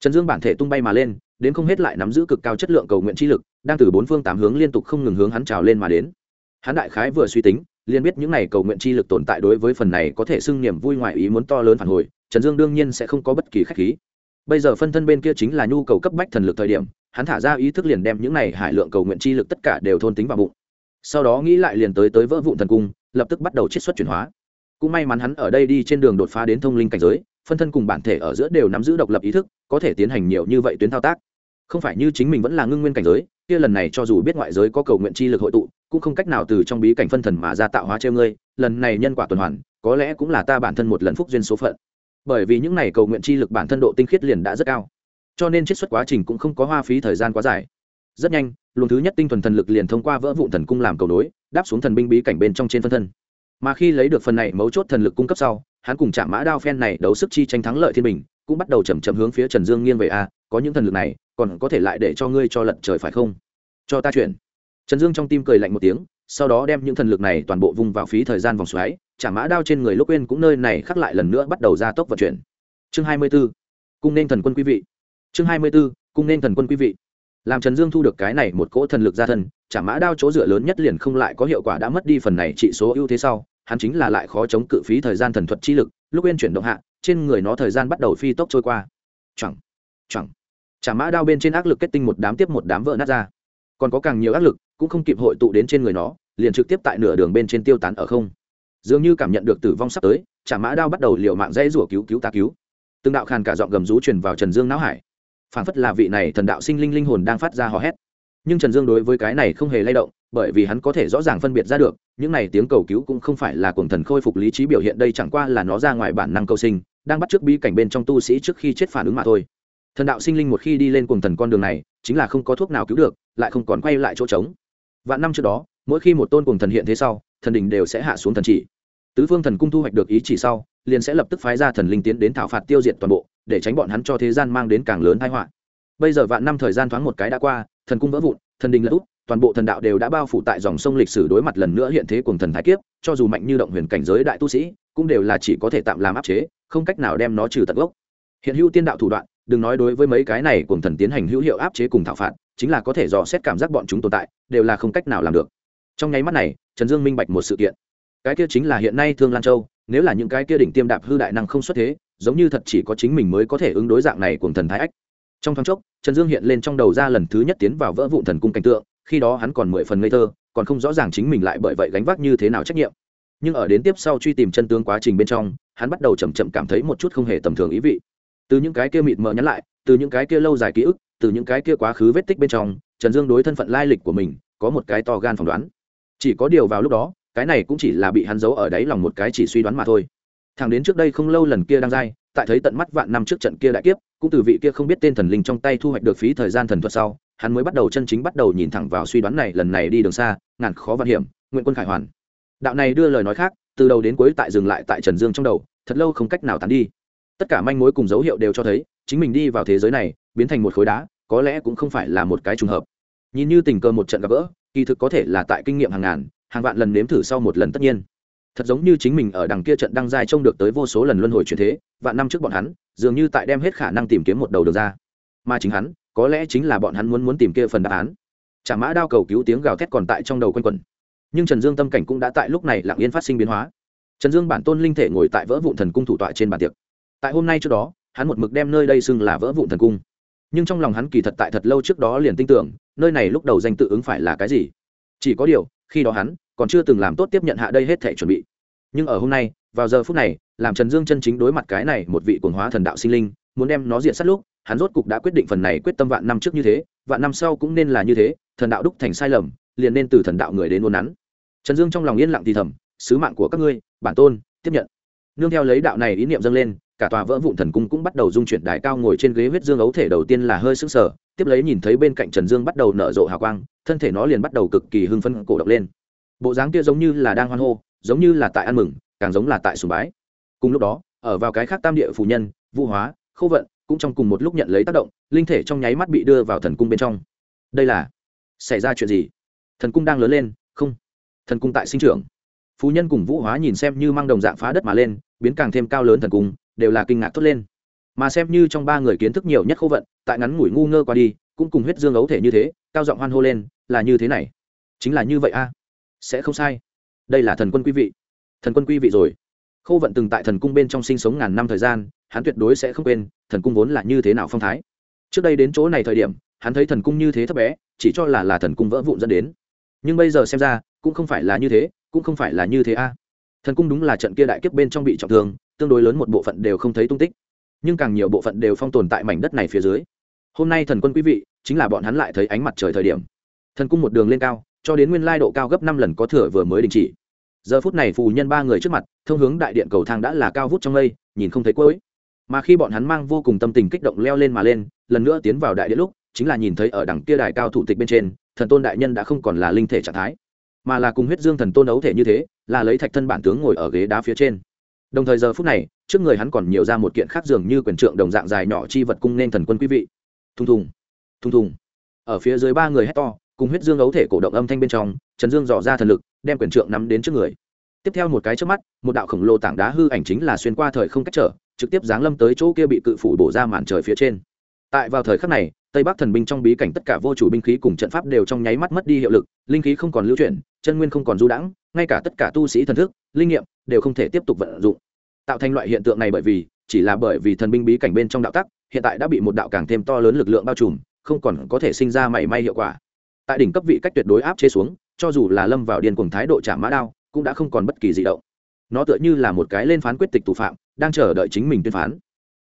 S1: Trần dương bản thể tung bay mà lên, đến không hết lại nắm giữ cực cao chất lượng cầu nguyện chi lực, đang từ bốn phương tám hướng liên tục không ngừng hướng hắn trào lên mà đến. Hắn đại khái vừa suy tính, liền biết những n à y cầu nguyện chi lực tồn tại đối với phần này có thể xưng niềm vui ngoại ý muốn to lớn phản hồi, trần dương đương nhiên sẽ không có bất kỳ k h á c h khí. Bây giờ phân thân bên kia chính là nhu cầu cấp bách thần lực thời điểm, hắn thả ra ý thức liền đem những này hải lượng cầu nguyện chi lực tất cả đều thôn tính vào bụng sau đó nghĩ lại liền tới tới vỡ vụn thần cung, lập tức bắt đầu chiết xuất chuyển hóa. Cũng may mắn hắn ở đây đi trên đường đột phá đến thông linh cảnh giới, phân thân cùng bản thể ở giữa đều nắm giữ độc lập ý thức, có thể tiến hành nhiều như vậy tuyến thao tác. Không phải như chính mình vẫn là ngưng nguyên cảnh giới, kia lần này cho dù biết ngoại giới có cầu nguyện chi lực hội tụ, cũng không cách nào từ trong bí cảnh phân thần mà ra tạo hóa treo ngươi, lần này nhân quả tuần hoàn, có lẽ cũng là ta bản thân một lần phúc duyên số phận. Bởi vì những này cầu nguyện chi lực bản thân độ tinh khiết liền đã rất cao, cho nên chiết xuất quá trình cũng không có hoa phí thời gian quá dài. Rất nhanh luồng thứ nhất tinh thuần thần lực liền thông qua vỡ vụn thần cung làm cầu nối, đáp xuống thần binh bí cảnh bên trong trên phân thân. Mà khi lấy được phần này mấu chốt thần lực cung cấp sau, hắn cùng chạm mã đao phen này đấu sức chi tranh thắng lợi thiên bình, cũng bắt đầu chầm chậm hướng phía trần dương nghiêng về a có những thần lực này, còn có thể lại để cho ngươi cho lận trời phải không? Cho ta chuyển. Trần dương trong tim cười lạnh một tiếng, sau đó đem những thần lực này toàn bộ vung vào phí thời gian vòng xoáy trả mã đao trên người lúc quên cũng nơi này khắc lại lần nữa bắt đầu ra tốc vận chuyển. Chương hai mươi b ố cung nên thần quân quý vị. Chương hai mươi b ố cung nên thần quân quý vị làm trần dương thu được cái này một cỗ thần lực ra thân trả mã đao chỗ dựa lớn nhất liền không lại có hiệu quả đã mất đi phần này trị số ưu thế sau, hắn chính là lại khó chống cự phí thời gian thần thuật chi lực, lúc bên chuyển động hạ, trên người nó thời gian bắt đầu phi tốc trôi qua. Chẳng chẳng trả mã đao bên trên ác lực kết tinh một đám tiếp một đám vỡ nát ra. Còn có càng nhiều ác lực, cũng không kịp hội tụ đến trên người nó, liền trực tiếp tại nửa đường bên trên tiêu tán ở không. Dường như cảm nhận được tử vong sắp tới trả mã đao bắt đầu liều mạng dây rủa cứu cứu ta cứu. Từng đạo khàn cả giọng gầm rú truyền vào trần dương não hải phản phất là vị này thần đạo sinh linh linh hồn đang phát ra hò hét. Nhưng trần dương đối với cái này không hề lay động, bởi vì hắn có thể rõ ràng phân biệt ra được, những này tiếng cầu cứu cũng không phải là cuồng thần khôi phục lý trí biểu hiện đây chẳng qua là nó ra ngoài bản năng cầu sinh, đang bắt trước bi cảnh bên trong tu sĩ trước khi chết phản ứng mà thôi. Thần đạo sinh linh một khi đi lên cuồng thần con đường này, chính là không có thuốc nào cứu được, lại không còn quay lại chỗ trống. Vạn năm trước đó, mỗi khi một tôn cuồng thần hiện thế sau, thần đình đều sẽ hạ xuống thần chỉ. Tứ phương thần cung thu hoạch được ý chỉ sau, liền sẽ lập tức phái ra thần linh tiến đến thảo phạt tiêu diệt toàn bộ để tránh bọn hắn cho thế gian mang đến càng lớn tai họa. Bây giờ vạn năm thời gian thoáng một cái đã qua, thần cung vỡ vụn, thần đình lỡ út toàn bộ thần đạo đều đã bao phủ tại dòng sông lịch sử đối mặt lần nữa hiện thế cùng thần thái kiếp, cho dù mạnh như động huyền cảnh giới đại tu sĩ, cũng đều là chỉ có thể tạm làm áp chế, không cách nào đem nó trừ tận gốc. Hiện hữu tiên đạo thủ đoạn, đừng nói đối với mấy cái này cùng thần tiến hành hữu hiệu áp chế cùng thảo phạt, chính là có thể dò xét cảm giác bọn chúng tồn tại, đều là không cách nào làm được. Trong nháy mắt này, trần dương minh bạch một sự kiện. Cái kia chính là hiện nay thương lan châu, nếu là những cái kia đỉnh tiêm đạp hư đại năng không xuất thế giống như thật chỉ có chính mình mới có thể ứng đối dạng này cùng thần thái ách. Trong thoáng chốc, trần dương hiện lên trong đầu ra lần thứ nhất tiến vào vỡ vụn thần cung cảnh tượng, khi đó hắn còn mười phần ngây thơ, còn không rõ ràng chính mình lại bởi vậy gánh vác như thế nào trách nhiệm. Nhưng ở đến tiếp sau truy tìm chân tướng quá trình bên trong, hắn bắt đầu chầm chậm cảm thấy một chút không hề tầm thường ý vị. Từ những cái kia mịt mờ nhắn lại, từ những cái kia lâu dài ký ức, từ những cái kia quá khứ vết tích bên trong, trần dương đối thân phận lai lịch của mình có một cái to gan phỏng đoán. Chỉ có điều vào lúc đó, cái này cũng chỉ là bị hắn giấu ở đáy lòng một cái chỉ suy đoán mà thôi thằng đến trước đây không lâu lần kia đang dai, tại thấy tận mắt vạn năm trước trận kia đại kiếp, cũng từ vị kia không biết tên thần linh trong tay thu hoạch được phí thời gian thần thuật sau, hắn mới bắt đầu chân chính bắt đầu nhìn thẳng vào suy đoán này lần này đi đường xa, ngàn khó vạn hiểm, nguyện quân khải hoàn. Đạo này đưa lời nói khác, từ đầu đến cuối tại dừng lại tại trần dương trong đầu, thật lâu không cách nào tán đi. Tất cả manh mối cùng dấu hiệu đều cho thấy, chính mình đi vào thế giới này, biến thành một khối đá, có lẽ cũng không phải là một cái trùng hợp. Nhìn như tình cờ một trận gặp gỡ, kỳ thực có thể là tại kinh nghiệm hàng ngàn, hàng vạn lần nếm thử sau một lần tất nhiên thật giống như chính mình ở đằng kia trận đăng dài trông được tới vô số lần luân hồi chuyển thế, vạn năm trước bọn hắn, dường như tại đem hết khả năng tìm kiếm một đầu đường ra. Mà chính hắn, có lẽ chính là bọn hắn muốn muốn tìm kia phần đáp án. Chả mã đao cầu cứu tiếng gào thét còn tại trong đầu quanh quẩn. Nhưng trần dương tâm cảnh cũng đã tại lúc này lặng yên phát sinh biến hóa. Trần dương bản tôn linh thể ngồi tại vỡ vụn thần cung thủ tọa trên bàn tiệc. Tại hôm nay trước đó, hắn một mực đem nơi đây xưng là vỡ vụn thần cung. Nhưng trong lòng hắn kỳ thật tại thật lâu trước đó liền tin tưởng, nơi này lúc đầu danh tự ứng phải là cái gì. Chỉ có điều, khi đó hắn còn chưa từng làm tốt tiếp nhận hạ đây hết thể chuẩn bị. Nhưng ở hôm nay, vào giờ phút này, làm trần dương chân chính đối mặt cái này một vị quần hóa thần đạo sinh linh, muốn đem nó diện sát lúc, hắn rốt cục đã quyết định phần này quyết tâm vạn năm trước như thế, vạn năm sau cũng nên là như thế, thần đạo đúc thành sai lầm, liền nên từ thần đạo người đến ôn nắn. Trần dương trong lòng yên lặng thì thầm, sứ mạng của các ngươi, bản tôn, tiếp nhận. Nương theo lấy đạo này ý niệm dâng lên, cả tòa vỡ vụn thần cung cũng bắt đầu dung chuyển đài cao ngồi trên ghế huyết dương ấu thể đầu tiên là hơi sững sờ, tiếp lấy nhìn thấy bên cạnh trần dương bắt đầu nở rộ hào quang, thân thể nó liền bắt đầu cực kỳ hưng phấn cổ động lên bộ dáng kia giống như là đang hoan hô, giống như là tại ăn mừng, càng giống là tại sùng bái. Cùng lúc đó, ở vào cái khác tam địa phù nhân, vũ hóa khâu vận cũng trong cùng một lúc nhận lấy tác động, linh thể trong nháy mắt bị đưa vào thần cung bên trong. Đây là, xảy ra chuyện gì? Thần cung đang lớn lên, không. Thần cung tại sinh trưởng. Phú nhân cùng vũ hóa nhìn xem như mang đồng dạng phá đất mà lên, biến càng thêm cao lớn thần cung, đều là kinh ngạc thốt lên. Mà xem như trong ba người kiến thức nhiều nhất khâu vận, tại ngắn ngủi ngu ngơ qua đi, cũng cùng huyết dương ấu thể như thế, cao giọng hoan hô lên, là như thế này. Chính là như vậy a sẽ không sai. Đây là thần quân quý vị. Thần quân quý vị rồi. Khâu vận từng tại thần cung bên trong sinh sống ngàn năm thời gian, hắn tuyệt đối sẽ không quên, thần cung vốn là như thế nào phong thái. Trước đây đến chỗ này thời điểm, hắn thấy thần cung như thế thấp bé, chỉ cho là là thần cung vỡ vụn dẫn đến. Nhưng bây giờ xem ra, cũng không phải là như thế, cũng không phải là như thế a. Thần cung đúng là trận kia đại kiếp bên trong bị trọng thương, tương đối lớn một bộ phận đều không thấy tung tích. Nhưng càng nhiều bộ phận đều phong tồn tại mảnh đất này phía dưới. Hôm nay thần quân quý vị, chính là bọn hắn lại thấy ánh mặt trời thời điểm. Thần cung một đường lên cao cho đến nguyên lai độ cao gấp năm lần có thừa vừa mới đình chỉ. Giờ phút này phù nhân ba người trước mặt, thông hướng đại điện cầu thang đã là cao vút trong lây nhìn không thấy cuối. Mà khi bọn hắn mang vô cùng tâm tình kích động leo lên mà lên, lần nữa tiến vào đại điện lúc, chính là nhìn thấy ở đằng kia đài cao thủ tịch bên trên, thần tôn đại nhân đã không còn là linh thể trạng thái, mà là cùng huyết dương thần tôn ấu thể như thế, là lấy thạch thân bản tướng ngồi ở ghế đá phía trên. Đồng thời giờ phút này, trước người hắn còn nhiều ra một kiện khác dường như quyền trượng đồng dạng dài nhỏ chi vật cung nên thần quân quý vị. Thùng thùng thùng thùng. Ở phía dưới ba người hét to cùng huyết dương ấu thể cổ động âm thanh bên trong, trần dương dò ra thần lực, đem quyền trượng nắm đến trước người. Tiếp theo một cái trước mắt, một đạo khổng lồ tảng đá hư ảnh chính là xuyên qua thời không cách trở, trực tiếp giáng lâm tới chỗ kia bị cự phủ bổ ra màn trời phía trên. Tại vào thời khắc này, tây bắc thần binh trong bí cảnh tất cả vô chủ binh khí cùng trận pháp đều trong nháy mắt mất đi hiệu lực, linh khí không còn lưu chuyển, chân nguyên không còn du đãng, ngay cả tất cả tu sĩ thần thức, linh nghiệm đều không thể tiếp tục vận dụng. Tạo thành loại hiện tượng này bởi vì, chỉ là bởi vì thần binh bí cảnh bên trong đạo tắc, hiện tại đã bị một đạo càng thêm to lớn lực lượng bao trùm, không còn có thể sinh ra mảy may hiệu quả tại đỉnh cấp vị cách tuyệt đối áp chế xuống, cho dù là lâm vào điên cùng thái độ trả mã đao, cũng đã không còn bất kỳ gì động. Nó tựa như là một cái lên phán quyết tịch thủ phạm, đang chờ đợi chính mình tuyên phán.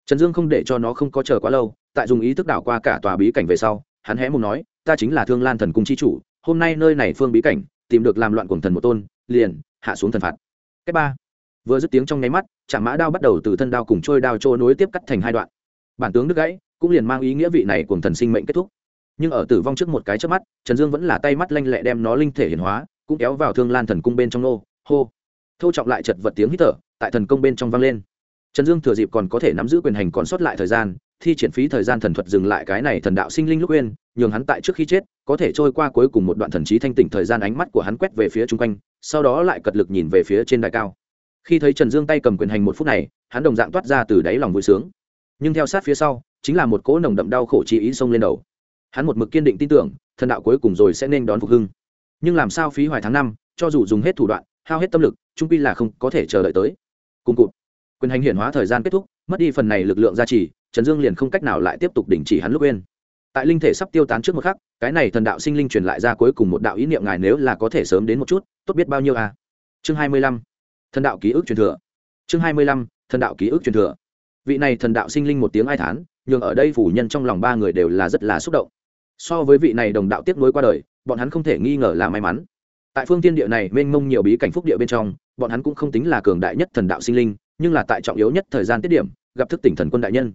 S1: Trần dương không để cho nó không có chờ quá lâu, tại dùng ý thức đảo qua cả tòa bí cảnh về sau, hắn hé mùng nói, ta chính là thương lan thần cung chi chủ, hôm nay nơi này phương bí cảnh, tìm được làm loạn cùng thần một tôn, liền, hạ xuống thần phạt. Cách ba. Vừa dứt tiếng trong nháy mắt chạm mã đao bắt đầu từ thân đao cùng trôi đao trôi nối tiếp cắt thành hai đoạn. Bản tướng đứt gãy, cũng liền mang ý nghĩa vị này cùng thần sinh mệnh kết thúc nhưng ở tử vong trước một cái trước mắt, trần dương vẫn là tay mắt lanh lẹ đem nó linh thể hiển hóa, cũng kéo vào thương lan thần cung bên trong nô, hô. Thô trọng lại chật vật tiếng hít thở, tại thần công bên trong vang lên. Trần dương thừa dịp còn có thể nắm giữ quyền hành còn sót lại thời gian, thi triển phí thời gian thần thuật dừng lại cái này thần đạo sinh linh lúc quên, nhường hắn tại trước khi chết, có thể trôi qua cuối cùng một đoạn thần trí thanh tỉnh thời gian ánh mắt của hắn quét về phía chung quanh, sau đó lại cật lực nhìn về phía trên đài cao. Khi thấy trần dương tay cầm quyền hành một phút này, hắn đồng dạng toát ra từ đáy lòng vui sướng. Nhưng theo sát phía sau, chính là một cỗ nồng đậm đau khổ chi ý xông lên đầu hắn một mực kiên định tin tưởng, thần đạo cuối cùng rồi sẽ nên đón phục hưng. Nhưng làm sao phí hoài tháng năm, cho dù dùng hết thủ đoạn, hao hết tâm lực, trung pi là không có thể chờ đợi tới. Cùng cụt, quyền hành hiển hóa thời gian kết thúc, mất đi phần này lực lượng gia trì, trần dương liền không cách nào lại tiếp tục đình chỉ hắn lúc quên. Tại linh thể sắp tiêu tán trước một khắc, cái này thần đạo sinh linh truyền lại ra cuối cùng một đạo ý niệm ngài nếu là có thể sớm đến một chút, tốt biết bao nhiêu à? Chương hai mươi lăm, thần đạo ký ức truyền thừa. Chương hai mươi lăm, thần đạo ký ức truyền thừa. Vị này thần đạo sinh linh một tiếng ai thán nhưng ở đây phủ nhân trong lòng ba người đều là rất là xúc động so với vị này đồng đạo tiếp nối qua đời, bọn hắn không thể nghi ngờ là may mắn. Tại phương tiên địa này mênh mông nhiều bí cảnh phúc địa bên trong, bọn hắn cũng không tính là cường đại nhất thần đạo sinh linh, nhưng là tại trọng yếu nhất thời gian tiết điểm, gặp thức tỉnh thần quân đại nhân.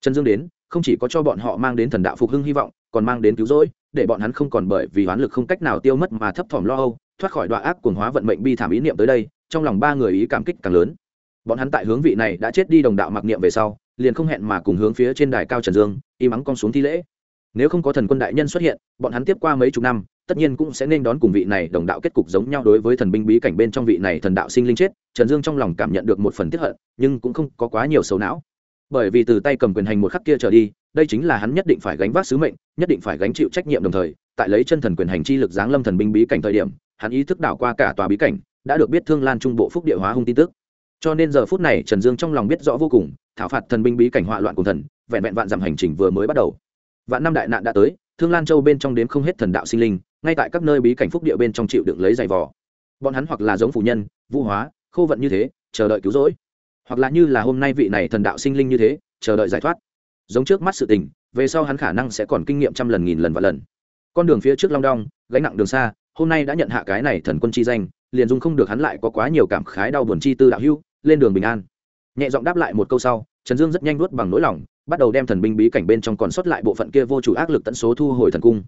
S1: Trần dương đến, không chỉ có cho bọn họ mang đến thần đạo phục hưng hy vọng, còn mang đến cứu rỗi, để bọn hắn không còn bởi vì hoán lực không cách nào tiêu mất mà thấp thỏm lo âu, thoát khỏi đoạn ác cuồng hóa vận mệnh bi thảm ý niệm tới đây, trong lòng ba người ý cảm kích càng lớn. Bọn hắn tại hướng vị này đã chết đi đồng đạo mặc niệm về sau, liền không hẹn mà cùng hướng phía trên đài cao trần dương y mắng con xuống thi lễ nếu không có thần quân đại nhân xuất hiện, bọn hắn tiếp qua mấy chục năm, tất nhiên cũng sẽ nên đón cùng vị này đồng đạo kết cục giống nhau đối với thần binh bí cảnh bên trong vị này thần đạo sinh linh chết. Trần dương trong lòng cảm nhận được một phần tiếp hận, nhưng cũng không có quá nhiều sầu não. Bởi vì từ tay cầm quyền hành một khắc kia trở đi, đây chính là hắn nhất định phải gánh vác sứ mệnh, nhất định phải gánh chịu trách nhiệm đồng thời, tại lấy chân thần quyền hành chi lực giáng lâm thần binh bí cảnh thời điểm, hắn ý thức đảo qua cả tòa bí cảnh, đã được biết thương lan trung bộ phúc địa hóa hung tin tức. Cho nên giờ phút này trần dương trong lòng biết rõ vô cùng, thảo phạt thần binh bí cảnh họa loạn cùng thần, vẹn vẹn vạn dặm hành trình vừa mới bắt đầu vạn năm đại nạn đã tới, thương lan châu bên trong đếm không hết thần đạo sinh linh, ngay tại các nơi bí cảnh phúc địa bên trong chịu đựng lấy giày vò. Bọn hắn hoặc là giống phủ nhân, vũ hóa, khô vận như thế, chờ đợi cứu rỗi. Hoặc là như là hôm nay vị này thần đạo sinh linh như thế, chờ đợi giải thoát. Giống trước mắt sự tình, về sau hắn khả năng sẽ còn kinh nghiệm trăm lần nghìn lần và lần. Con đường phía trước long đong, gánh nặng đường xa, hôm nay đã nhận hạ cái này thần quân chi danh, liền dung không được hắn lại có quá nhiều cảm khái đau buồn chi tư đạo hưu lên đường bình an. Nhẹ giọng đáp lại một câu sau, trần dương rất nhanh nuốt bằng nỗi lòng bắt đầu đem thần binh bí cảnh bên trong còn sót lại bộ phận kia vô chủ ác lực tận số thu hồi thần cung.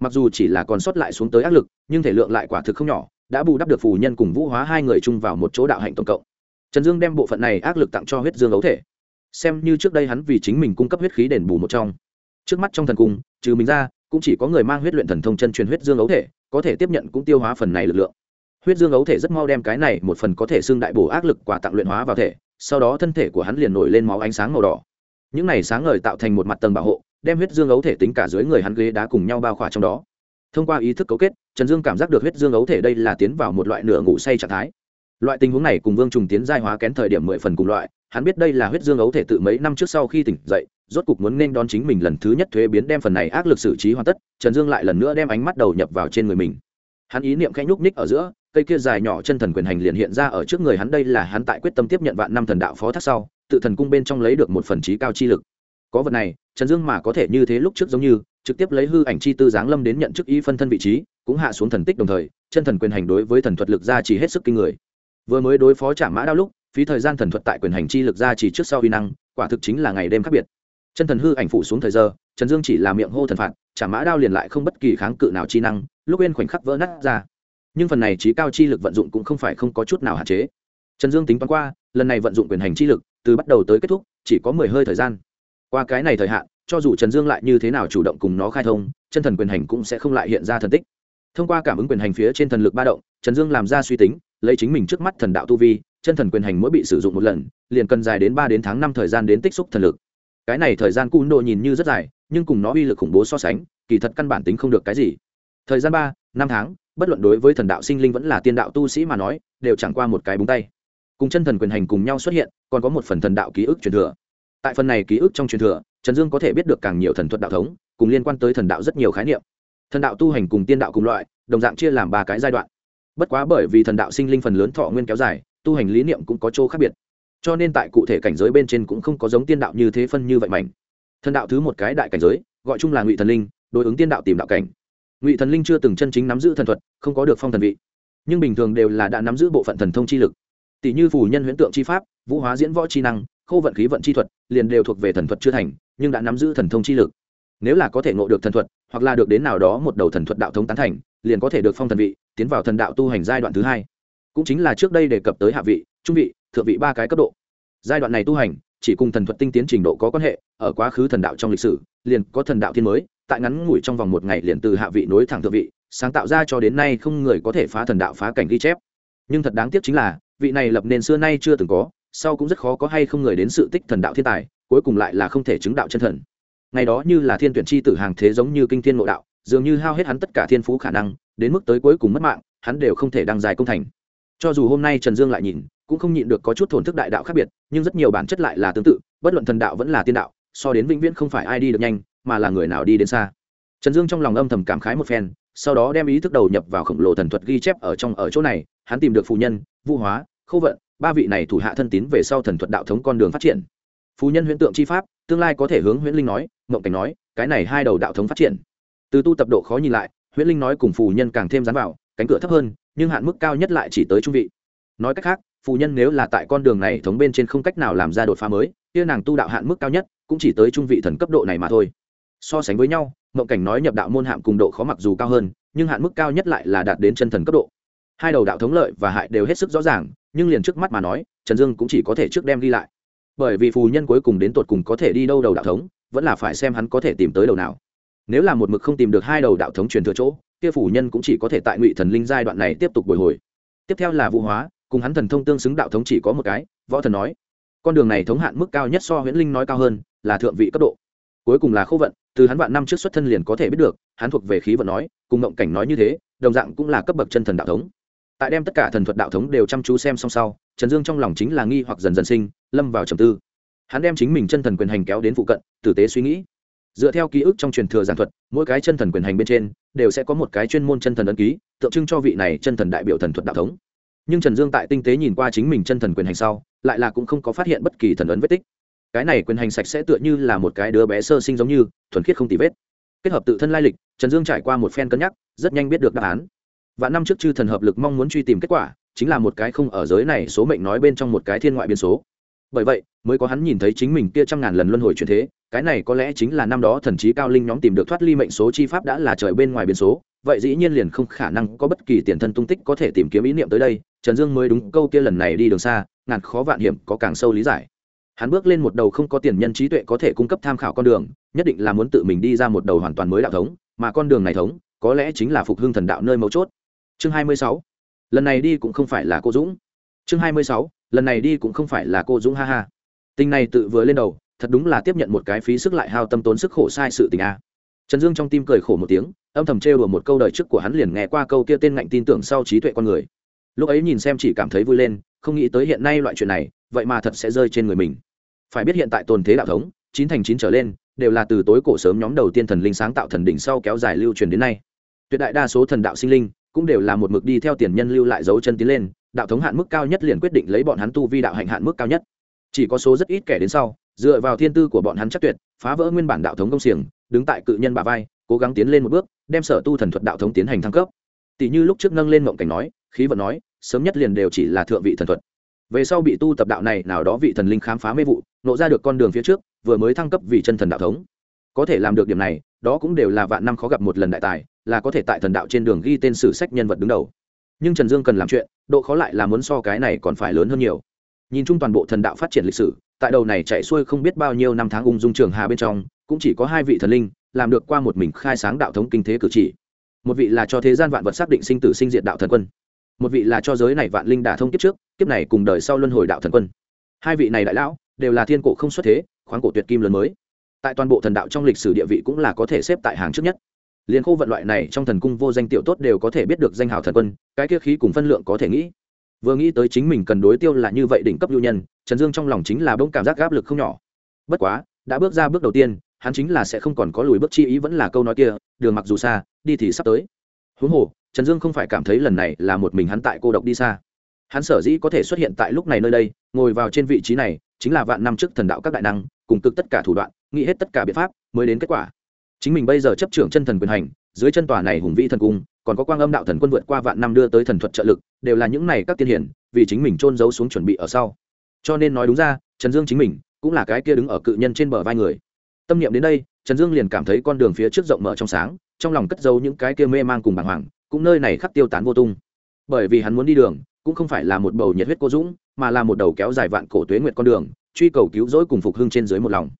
S1: Mặc dù chỉ là còn sót lại xuống tới ác lực, nhưng thể lượng lại quả thực không nhỏ, đã bù đắp được phù nhân cùng vũ hóa hai người chung vào một chỗ đạo hạnh tổng cộng. Trần dương đem bộ phận này ác lực tặng cho huyết dương ấu thể. Xem như trước đây hắn vì chính mình cung cấp huyết khí đền bù một trong. Trước mắt trong thần cung, trừ mình ra, cũng chỉ có người mang huyết luyện thần thông chân truyền huyết dương ấu thể, có thể tiếp nhận cũng tiêu hóa phần này lực lượng. Huyết dương ấu thể rất mau đem cái này một phần có thể xương đại bổ ác lực quả tặng luyện hóa vào thể, sau đó thân thể của hắn liền nổi lên máu ánh sáng màu đỏ những này sáng ngời tạo thành một mặt tầng bảo hộ, đem huyết dương ấu thể tính cả dưới người hắn ghế đá cùng nhau bao khỏa trong đó. Thông qua ý thức cấu kết, trần dương cảm giác được huyết dương ấu thể đây là tiến vào một loại nửa ngủ say trạng thái. Loại tình huống này cùng vương trùng tiến giai hóa kén thời điểm mười phần cùng loại, hắn biết đây là huyết dương ấu thể tự mấy năm trước sau khi tỉnh dậy, rốt cục muốn nên đón chính mình lần thứ nhất thuế biến đem phần này ác lực xử trí hoàn tất, trần dương lại lần nữa đem ánh mắt đầu nhập vào trên người mình. Hắn ý niệm khẽ nhúc ních ở giữa cây kia dài nhỏ chân thần quyền hành liền hiện ra ở trước người hắn, đây là hắn tại quyết tâm tiếp nhận vạn năm thần đạo phó thác sau, tự thần cung bên trong lấy được một phần trí cao chi lực. Có vật này, trần dương mà có thể như thế lúc trước giống như, trực tiếp lấy hư ảnh chi tư giáng lâm đến nhận chức ý phân thân vị trí, cũng hạ xuống thần tích đồng thời, chân thần quyền hành đối với thần thuật lực ra chỉ hết sức kinh người. Vừa mới đối phó trả mã đao lúc, phí thời gian thần thuật tại quyền hành chi lực ra chỉ trước sau vi năng, quả thực chính là ngày đêm khác biệt. Chân thần hư ảnh phủ xuống thời giờ, trần dương chỉ là miệng hô thần phạt trả mã đao liền lại không bất kỳ kháng cự nào chi năng, lúc bên khoảnh khắc vỡ nát ra nhưng phần này trí cao chi lực vận dụng cũng không phải không có chút nào hạn chế. Trần dương tính toán qua, lần này vận dụng quyền hành chi lực, từ bắt đầu tới kết thúc, chỉ có mười hơi thời gian. Qua cái này thời hạn, cho dù trần dương lại như thế nào chủ động cùng nó khai thông, chân thần quyền hành cũng sẽ không lại hiện ra thần tích. Thông qua cảm ứng quyền hành phía trên thần lực ba động, trần dương làm ra suy tính, lấy chính mình trước mắt thần đạo tu vi, chân thần quyền hành mỗi bị sử dụng một lần, liền cần dài đến ba đến tháng năm thời gian đến tích xúc thần lực. Cái này thời gian cun độ nhìn như rất dài, nhưng cùng nó uy lực khủng bố so sánh, kỳ thật căn bản tính không được cái gì. Thời gian ba năm tháng, bất luận đối với thần đạo sinh linh vẫn là tiên đạo tu sĩ mà nói, đều chẳng qua một cái búng tay. Cùng chân thần quyền hành cùng nhau xuất hiện, còn có một phần thần đạo ký ức truyền thừa. Tại phần này ký ức trong truyền thừa, trần dương có thể biết được càng nhiều thần thuật đạo thống, cùng liên quan tới thần đạo rất nhiều khái niệm. Thần đạo tu hành cùng tiên đạo cùng loại, đồng dạng chia làm ba cái giai đoạn. Bất quá bởi vì thần đạo sinh linh phần lớn thọ nguyên kéo dài, tu hành lý niệm cũng có chỗ khác biệt. Cho nên tại cụ thể cảnh giới bên trên cũng không có giống tiên đạo như thế phân như vậy mạnh thần đạo thứ một cái đại cảnh giới, gọi chung là ngụy thần linh, đối ứng tiên đạo tìm đạo cảnh ngụy thần linh chưa từng chân chính nắm giữ thần thuật, không có được phong thần vị. Nhưng bình thường đều là đã nắm giữ bộ phận thần thông chi lực. Tỷ như phù nhân huyễn tượng chi pháp, vũ hóa diễn võ chi năng khâu vận khí vận chi thuật, liền đều thuộc về thần thuật chưa thành, nhưng đã nắm giữ thần thông chi lực. Nếu là có thể ngộ được thần thuật, hoặc là được đến nào đó một đầu thần thuật đạo thống tán thành, liền có thể được phong thần vị, tiến vào thần đạo tu hành giai đoạn thứ hai. Cũng chính là trước đây đề cập tới hạ vị, trung vị, thượng vị ba cái cấp độ. Giai đoạn này tu hành, chỉ cùng thần thuật tinh tiến trình độ có quan hệ, ở quá khứ thần đạo trong lịch sử, liền có thần đạo thiên mới tại ngắn ngủi trong vòng một ngày liền từ hạ vị nối thẳng thượng vị, sáng tạo ra cho đến nay không người có thể phá thần đạo phá cảnh ghi chép. Nhưng thật đáng tiếc chính là, vị này lập nền xưa nay chưa từng có, sau cũng rất khó có hay không người đến sự tích thần đạo thiên tài, cuối cùng lại là không thể chứng đạo chân thần. Ngày đó như là thiên tuyển chi tử hàng thế giống như kinh thiên mộ đạo, dường như hao hết hắn tất cả thiên phú khả năng, đến mức tới cuối cùng mất mạng, hắn đều không thể đăng dài công thành. Cho dù hôm nay trần dương lại nhìn, cũng không nhịn được có chút thổn thức đại đạo khác biệt, nhưng rất nhiều bản chất lại là tương tự, bất luận thần đạo vẫn là tiên đạo, so đến vĩnh viễn không phải ai đi được nhanh mà là người nào đi đến xa. Trần dương trong lòng âm thầm cảm khái một phen, sau đó đem ý thức đầu nhập vào khổng lồ thần thuật ghi chép ở trong ở chỗ này, hắn tìm được phù nhân vũ hóa, khâu vận, ba vị này thủ hạ thân tín về sau thần thuật đạo thống con đường phát triển. Phù nhân huyễn tượng chi pháp, tương lai có thể hướng huyễn linh nói mộng cảnh nói, cái này hai đầu đạo thống phát triển. Từ tu tập độ khó nhìn lại, huyễn linh nói cùng phù nhân càng thêm dán vào, cánh cửa thấp hơn, nhưng hạn mức cao nhất lại chỉ tới trung vị. Nói cách khác, phù nhân nếu là tại con đường này thống bên trên không cách nào làm ra đột phá mới, kia nàng tu đạo hạn mức cao nhất cũng chỉ tới trung vị thần cấp độ này mà thôi so sánh với nhau, mộng cảnh nói nhập đạo môn hạm cùng độ khó mặc dù cao hơn, nhưng hạn mức cao nhất lại là đạt đến chân thần cấp độ. Hai đầu đạo thống lợi và hại đều hết sức rõ ràng, nhưng liền trước mắt mà nói, trần dương cũng chỉ có thể trước đem đi lại. Bởi vì phù nhân cuối cùng đến tột cùng có thể đi đâu đầu đạo thống, vẫn là phải xem hắn có thể tìm tới đầu nào. Nếu là một mực không tìm được hai đầu đạo thống truyền thừa chỗ, kia phù nhân cũng chỉ có thể tại ngụy thần linh giai đoạn này tiếp tục bồi hồi. Tiếp theo là vũ hóa, cùng hắn thần thông tương xứng đạo thống chỉ có một cái, võ thần nói. Con đường này thống hạn mức cao nhất so huyễn linh nói cao hơn, là thượng vị cấp độ. Cuối cùng là khâu vận từ hắn vạn năm trước xuất thân liền có thể biết được, hắn thuộc về khí vận nói, cùng ngộng cảnh nói như thế, đồng dạng cũng là cấp bậc chân thần đạo thống. Tại đem tất cả thần thuật đạo thống đều chăm chú xem xong sau, trần dương trong lòng chính là nghi hoặc dần dần sinh, lâm vào trầm tư. Hắn đem chính mình chân thần quyền hành kéo đến phụ cận, tử tế suy nghĩ. Dựa theo ký ức trong truyền thừa giảng thuật, mỗi cái chân thần quyền hành bên trên, đều sẽ có một cái chuyên môn chân thần ấn ký, tượng trưng cho vị này chân thần đại biểu thần thuật đạo thống. Nhưng trần dương tại tinh tế nhìn qua chính mình chân thần quyền hành sau, lại là cũng không có phát hiện bất kỳ thần ấn vết tích cái này quyền hành sạch sẽ tựa như là một cái đứa bé sơ sinh giống như, thuần khiết không tì vết. Kết hợp tự thân lai lịch, trần dương trải qua một phen cân nhắc, rất nhanh biết được đáp án. Và năm trước chư thần hợp lực mong muốn truy tìm kết quả, chính là một cái không ở giới này số mệnh nói bên trong một cái thiên ngoại biên số. Bởi vậy, mới có hắn nhìn thấy chính mình kia trăm ngàn lần luân hồi chuyển thế, cái này có lẽ chính là năm đó thần trí cao linh nhóm tìm được thoát ly mệnh số chi pháp đã là trời bên ngoài biên số, vậy dĩ nhiên liền không khả năng có bất kỳ tiền thân tung tích có thể tìm kiếm ý niệm tới đây, trần dương mới đúng câu kia lần này đi đường xa, ngàn khó vạn hiểm có càng sâu lý giải hắn bước lên một đầu không có tiền nhân trí tuệ có thể cung cấp tham khảo con đường, nhất định là muốn tự mình đi ra một đầu hoàn toàn mới đạo thống, mà con đường này thống, có lẽ chính là phục hưng thần đạo nơi mấu chốt. Chương hai mươi sáu. Lần này đi cũng không phải là cô dũng. Chương hai mươi sáu. Lần này đi cũng không phải là cô dũng, ha ha. Tình này tự vừa lên đầu, thật đúng là tiếp nhận một cái phí sức lại hao tâm tốn sức khổ sai sự tình a. Trần dương trong tim cười khổ một tiếng, âm thầm trêu đùa một câu đời trước của hắn liền nghe qua câu kia tên ngạnh tin tưởng sau trí tuệ con người. Lúc ấy nhìn xem chỉ cảm thấy vui lên, không nghĩ tới hiện nay loại chuyện này vậy mà thật sẽ rơi trên người mình. Phải biết hiện tại tồn thế đạo thống, chín thành chín trở lên, đều là từ tối cổ sớm nhóm đầu tiên thần linh sáng tạo thần đỉnh sau kéo dài lưu truyền đến nay. Tuyệt đại đa số thần đạo sinh linh cũng đều là một mực đi theo tiền nhân lưu lại dấu chân tiến lên, đạo thống hạn mức cao nhất liền quyết định lấy bọn hắn tu vi đạo hạnh hạn mức cao nhất. Chỉ có số rất ít kẻ đến sau, dựa vào thiên tư của bọn hắn chắc tuyệt, phá vỡ nguyên bản đạo thống công xiềng, đứng tại cự nhân bà vai, cố gắng tiến lên một bước, đem sở tu thần thuật đạo thống tiến hành thăng cấp. Tỷ như lúc trước nâng lên mộng cảnh nói, khí vận nói, sớm nhất liền đều chỉ là thượng vị thần thuật về sau bị tu tập đạo này, nào đó vị thần linh khám phá mê vụ, nộ ra được con đường phía trước, vừa mới thăng cấp vì chân thần đạo thống. Có thể làm được điểm này, đó cũng đều là vạn năm khó gặp một lần đại tài, là có thể tại thần đạo trên đường ghi tên sử sách nhân vật đứng đầu. Nhưng trần dương cần làm chuyện, độ khó lại là muốn so cái này còn phải lớn hơn nhiều. Nhìn chung toàn bộ thần đạo phát triển lịch sử, tại đầu này chạy xuôi không biết bao nhiêu năm tháng ung dung trường hà bên trong, cũng chỉ có hai vị thần linh, làm được qua một mình khai sáng đạo thống kinh thế cử chỉ. Một vị là cho thế gian vạn vật xác định sinh tử sinh diệt đạo thần quân một vị là cho giới này vạn linh đả thông kiếp trước, kiếp này cùng đời sau luân hồi đạo thần quân. Hai vị này đại lão đều là thiên cổ không xuất thế, khoáng cổ tuyệt kim lớn mới. Tại toàn bộ thần đạo trong lịch sử địa vị cũng là có thể xếp tại hàng trước nhất. Liền khô vận loại này trong thần cung vô danh tiểu tốt đều có thể biết được danh hào thần quân, cái kia khí cùng phân lượng có thể nghĩ. Vừa nghĩ tới chính mình cần đối tiêu là như vậy đỉnh cấp lưu nhân, trần dương trong lòng chính là bỗng cảm giác áp lực không nhỏ. Bất quá, đã bước ra bước đầu tiên, hắn chính là sẽ không còn có lùi bước chi ý vẫn là câu nói kia, đường mặc dù xa, đi thì sắp tới. Huống hồ trần dương không phải cảm thấy lần này là một mình hắn tại cô độc đi xa. Hắn sở dĩ có thể xuất hiện tại lúc này nơi đây, ngồi vào trên vị trí này, chính là vạn năm trước thần đạo các đại năng, cùng cực tất cả thủ đoạn, nghĩ hết tất cả biện pháp mới đến kết quả. Chính mình bây giờ chấp trưởng chân thần quyền hành, dưới chân tòa này hùng vĩ thần cung, còn có quang âm đạo thần quân vượt qua vạn năm đưa tới thần thuật trợ lực, đều là những này các tiên hiển, vì chính mình trôn giấu xuống chuẩn bị ở sau. Cho nên nói đúng ra, trần dương chính mình cũng là cái kia đứng ở cự nhân trên bờ vai người. Tâm niệm đến đây, trần dương liền cảm thấy con đường phía trước rộng mở trong sáng, trong lòng cất giấu những cái kia mê mang cùng bàng hoàng cũng nơi này khắc tiêu tán vô tung. Bởi vì hắn muốn đi đường, cũng không phải là một bầu nhiệt huyết cô dũng, mà là một đầu kéo dài vạn cổ tuế nguyệt con đường, truy cầu cứu rỗi cùng phục hưng trên dưới một lòng.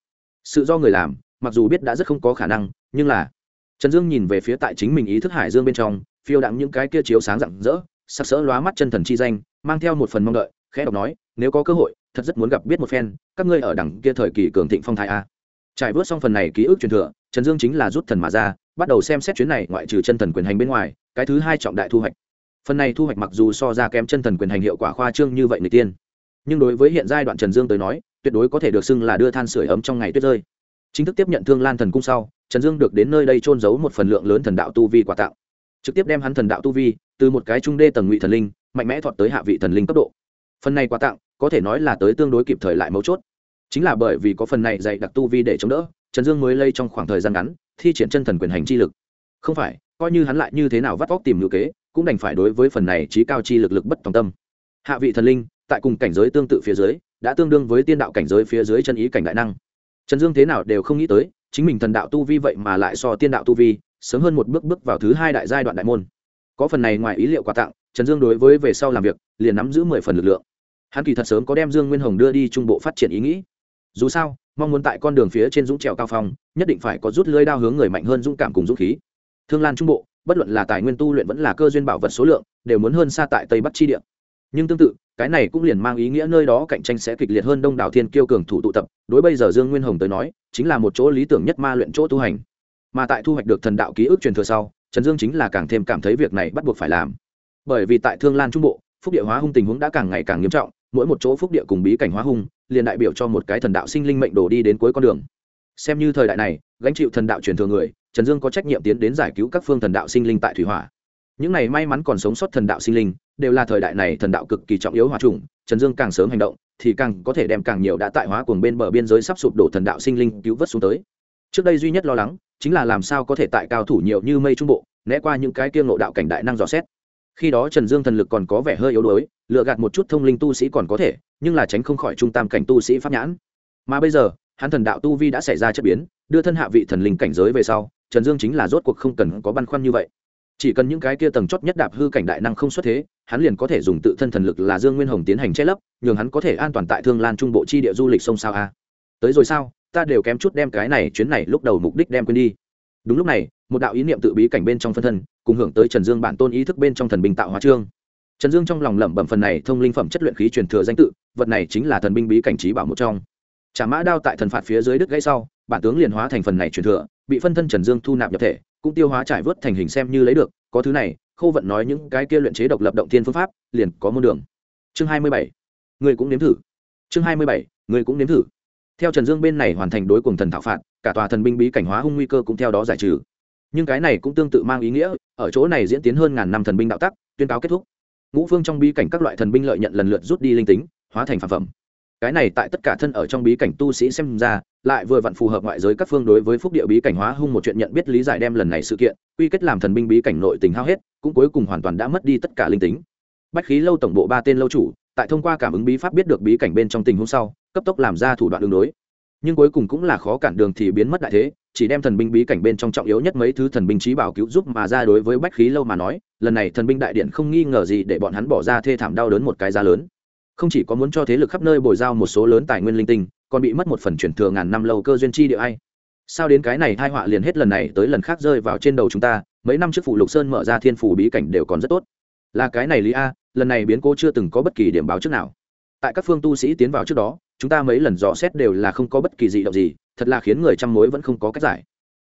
S1: Sự do người làm, mặc dù biết đã rất không có khả năng, nhưng là, trần dương nhìn về phía tại chính mình ý thức hải dương bên trong, phiêu đặng những cái kia chiếu sáng rạng rỡ sắc sỡ lóa mắt chân thần chi danh, mang theo một phần mong đợi, khẽ đọc nói, nếu có cơ hội, thật rất muốn gặp biết một phen, các ngươi ở đẳng kia thời kỳ cường thịnh phong thái a. Trải vớt xong phần này ký ức truyền thừa, trần dương chính là rút thần mà ra, bắt đầu xem xét chuyến này ngoại trừ chân thần quyền hành bên ngoài cái thứ hai trọng đại thu hoạch. Phần này thu hoạch mặc dù so ra kém chân thần quyền hành hiệu quả khoa trương như vậy người tiên, nhưng đối với hiện giai đoạn trần dương tới nói, tuyệt đối có thể được xưng là đưa than sửa ấm trong ngày tuyết rơi. Chính thức tiếp nhận thương lan thần cung sau, trần dương được đến nơi đây trôn giấu một phần lượng lớn thần đạo tu vi quà tặng trực tiếp đem hắn thần đạo tu vi, từ một cái trung đê tầng ngụy thần linh, mạnh mẽ thọt tới hạ vị thần linh cấp độ. Phần này quà tặng có thể nói là tới tương đối kịp thời lại mấu chốt. Chính là bởi vì có phần này dạy đặc tu vi để chống đỡ, trần dương mới lây trong khoảng thời gian ngắn, thi triển chân thần quyền hành chi lực. Không phải coi như hắn lại như thế nào vắt vóc tìm ngữ kế, cũng đành phải đối với phần này trí cao chi lực lực bất tòng tâm. Hạ vị thần linh, tại cùng cảnh giới tương tự phía dưới, đã tương đương với tiên đạo cảnh giới phía dưới chân ý cảnh đại năng. Trần dương thế nào đều không nghĩ tới, chính mình thần đạo tu vi vậy mà lại so tiên đạo tu vi, sớm hơn một bước bước vào thứ hai đại giai đoạn đại môn. Có phần này ngoài ý liệu quà tặng, trần dương đối với về sau làm việc, liền nắm giữ mười phần lực lượng. Hắn kỳ thật sớm có đem dương nguyên hồng đưa đi trung bộ phát triển ý nghĩ. Dù sao, mong muốn tại con đường phía trên dũng trèo cao phong, nhất định phải có rút lưới đao hướng người mạnh hơn dũng cảm cùng dũng khí thương lan trung bộ, bất luận là tài nguyên tu luyện vẫn là cơ duyên bảo vật số lượng, đều muốn hơn xa tại tây bắc chi địa. Nhưng tương tự, cái này cũng liền mang ý nghĩa nơi đó cạnh tranh sẽ kịch liệt hơn đông đảo thiên kiêu cường thủ tụ tập, đối bây giờ dương nguyên hồng tới nói, chính là một chỗ lý tưởng nhất ma luyện chỗ tu hành. Mà tại thu hoạch được thần đạo ký ức truyền thừa sau, trần dương chính là càng thêm cảm thấy việc này bắt buộc phải làm. Bởi vì tại thương lan trung bộ, phúc địa hóa hung tình huống đã càng ngày càng nghiêm trọng, mỗi một chỗ phúc địa cùng bí cảnh hóa hung, liền đại biểu cho một cái thần đạo sinh linh mệnh đổ đi đến cuối con đường. Xem như thời đại này, gánh chịu thần đạo truyền thừa người trần dương có trách nhiệm tiến đến giải cứu các phương thần đạo sinh linh tại thủy hỏa. Những này may mắn còn sống sót thần đạo sinh linh, đều là thời đại này thần đạo cực kỳ trọng yếu hòa trùng trần dương càng sớm hành động, thì càng có thể đem càng nhiều đã tại hóa cuồng bên bờ biên giới sắp sụp đổ thần đạo sinh linh cứu vớt xuống tới. Trước đây duy nhất lo lắng, chính là làm sao có thể tại cao thủ nhiều như mây trung bộ, né qua những cái kiêng nộ đạo cảnh đại năng dò xét. Khi đó trần dương thần lực còn có vẻ hơi yếu đuối lựa gạt một chút thông linh tu sĩ còn có thể, nhưng là tránh không khỏi trung tam cảnh tu sĩ pháp nhãn. Mà bây giờ, hắn thần đạo tu vi đã xảy ra chất biến, đưa thân hạ vị thần linh cảnh giới về sau trần dương chính là rốt cuộc không cần có băn khoăn như vậy. Chỉ cần những cái kia tầng chót nhất đạp hư cảnh đại năng không xuất thế, hắn liền có thể dùng tự thân thần lực là dương nguyên hồng tiến hành che lấp, nhường hắn có thể an toàn tại thương lan trung bộ chi địa du lịch sông sao a. Tới rồi sao? Ta đều kém chút đem cái này chuyến này lúc đầu mục đích đem quên đi. Đúng lúc này, một đạo ý niệm tự bí cảnh bên trong phân thân, cùng hưởng tới trần dương bản tôn ý thức bên trong thần binh tạo hóa trương trần dương trong lòng lẩm bẩm phần này thông linh phẩm chất luyện khí truyền thừa danh tự, vật này chính là thần binh bí cảnh trí bảo một trong. Trả mã đao tại thần phạt phía dưới đức gãy sau, bản tướng liền hóa thành phần này truyền thừa bị phân thân trần dương thu nạp nhập thể, cũng tiêu hóa trải vớt thành hình xem như lấy được, có thứ này, khâu vận nói những cái kia luyện chế độc lập động thiên phương pháp, liền có môn đường. Chương hai mươi bảy, người cũng nếm thử. Chương hai mươi bảy, người cũng nếm thử. Theo trần dương bên này hoàn thành đối cùng thần thảo phạt, cả tòa thần binh bí cảnh hóa hung nguy cơ cũng theo đó giải trừ. Nhưng cái này cũng tương tự mang ý nghĩa, ở chỗ này diễn tiến hơn ngàn năm thần binh đạo tắc, tuyên cáo kết thúc. Ngũ phương trong bí cảnh các loại thần binh lợi nhận lần lượt rút đi linh tính, hóa thành phản phẩm cái này tại tất cả thân ở trong bí cảnh tu sĩ xem ra, lại vừa vặn phù hợp ngoại giới các phương đối với phúc địa bí cảnh hóa hung một chuyện nhận biết lý giải đem lần này sự kiện, quy kết làm thần binh bí cảnh nội tình hao hết, cũng cuối cùng hoàn toàn đã mất đi tất cả linh tính. Bách khí lâu tổng bộ ba tên lâu chủ, tại thông qua cảm ứng bí pháp biết được bí cảnh bên trong tình huống sau, cấp tốc làm ra thủ đoạn đường đối. Nhưng cuối cùng cũng là khó cản đường thì biến mất đại thế, chỉ đem thần binh bí cảnh bên trong trọng yếu nhất mấy thứ thần binh trí bảo cứu giúp mà ra đối với bách khí lâu mà nói, lần này thần binh đại điện không nghi ngờ gì để bọn hắn bỏ ra thê thảm đau đớn một cái giá lớn không chỉ có muốn cho thế lực khắp nơi bồi giao một số lớn tài nguyên linh tinh, còn bị mất một phần chuyển thừa ngàn năm lâu cơ duyên chi địa ai. Sao đến cái này hai họa liền hết lần này tới lần khác rơi vào trên đầu chúng ta, mấy năm trước phủ lục sơn mở ra thiên phủ bí cảnh đều còn rất tốt. Là cái này lý a, lần này biến cố chưa từng có bất kỳ điểm báo trước nào. Tại các phương tu sĩ tiến vào trước đó, chúng ta mấy lần dò xét đều là không có bất kỳ dị động gì, thật là khiến người chăm mối vẫn không có cách giải.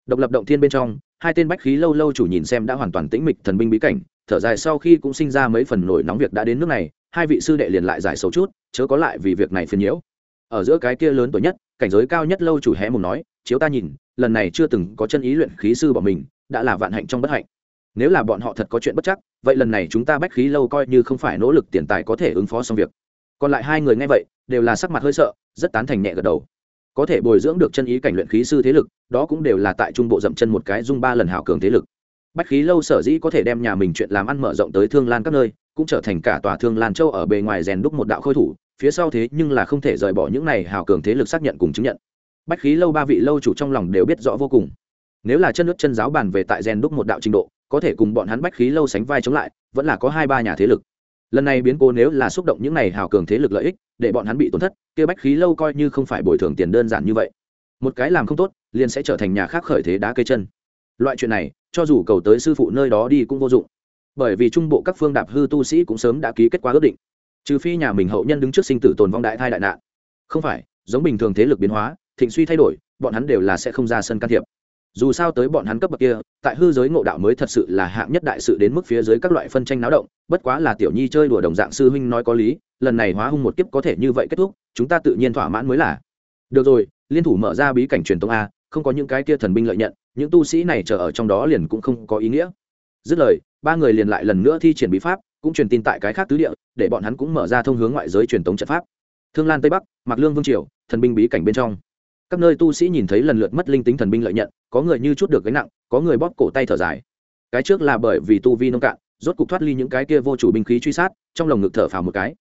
S1: Độc lập động thiên bên trong, hai tên bách khí lâu lâu chủ nhìn xem đã hoàn toàn tĩnh mịch thần binh bí cảnh, thở dài sau khi cũng sinh ra mấy phần nổi nóng việc đã đến nước này hai vị sư đệ liền lại giải xấu chút, chớ có lại vì việc này phiền nhiễu. Ở giữa cái kia lớn tuổi nhất, cảnh giới cao nhất lâu chủ hé mùng nói, chiếu ta nhìn, lần này chưa từng có chân ý luyện khí sư bọn mình, đã là vạn hạnh trong bất hạnh. Nếu là bọn họ thật có chuyện bất chắc, vậy lần này chúng ta bách khí lâu coi như không phải nỗ lực tiền tài có thể ứng phó xong việc. Còn lại hai người nghe vậy, đều là sắc mặt hơi sợ, rất tán thành nhẹ gật đầu. Có thể bồi dưỡng được chân ý cảnh luyện khí sư thế lực, đó cũng đều là tại trung bộ dậm chân một cái dung ba lần hảo cường thế lực. Bách khí lâu sở dĩ có thể đem nhà mình chuyện làm ăn mở rộng tới thương lan các nơi cũng trở thành cả tòa thương lan châu ở bề ngoài rèn đúc một đạo khôi thủ, phía sau thế nhưng là không thể rời bỏ những này hào cường thế lực xác nhận cùng chứng nhận. Bách khí lâu ba vị lâu chủ trong lòng đều biết rõ vô cùng. Nếu là chân nước chân giáo bàn về tại rèn đúc một đạo trình độ, có thể cùng bọn hắn bách khí lâu sánh vai chống lại, vẫn là có hai ba nhà thế lực. Lần này biến cố nếu là xúc động những này hào cường thế lực lợi ích, để bọn hắn bị tổn thất, kia bách khí lâu coi như không phải bồi thường tiền đơn giản như vậy. Một cái làm không tốt, liền sẽ trở thành nhà khác khởi thế đá cây chân. Loại chuyện này, cho dù cầu tới sư phụ nơi đó đi cũng vô dụng bởi vì trung bộ các phương đạp hư tu sĩ cũng sớm đã ký kết quả ước định. Trừ phi nhà mình hậu nhân đứng trước sinh tử tồn vong đại thai đại nạn. Không phải, giống bình thường thế lực biến hóa, thịnh suy thay đổi, bọn hắn đều là sẽ không ra sân can thiệp. Dù sao tới bọn hắn cấp bậc kia, tại hư giới ngộ đạo mới thật sự là hạng nhất đại sự đến mức phía dưới các loại phân tranh náo động, bất quá là tiểu nhi chơi đùa đồng dạng sư huynh nói có lý, lần này hóa hung một kiếp có thể như vậy kết thúc, chúng ta tự nhiên thỏa mãn mới là. Được rồi, liên thủ mở ra bí cảnh truyền tông a, không có những cái kia thần binh lợi nhận, những tu sĩ này chờ ở trong đó liền cũng không có ý nghĩa. Dứt lời ba người liền lại lần nữa thi triển bí pháp, cũng truyền tin tại cái khác tứ địa, để bọn hắn cũng mở ra thông hướng ngoại giới truyền tống trận pháp. Thương lan tây bắc, mạc lương vương triều, thần binh bí cảnh bên trong. Các nơi tu sĩ nhìn thấy lần lượt mất linh tính thần binh lợi nhận, có người như chút được gánh nặng, có người bóp cổ tay thở dài. Cái trước là bởi vì tu vi nông cạn, rốt cục thoát ly những cái kia vô chủ binh khí truy sát, trong lồng ngực thở phào một cái.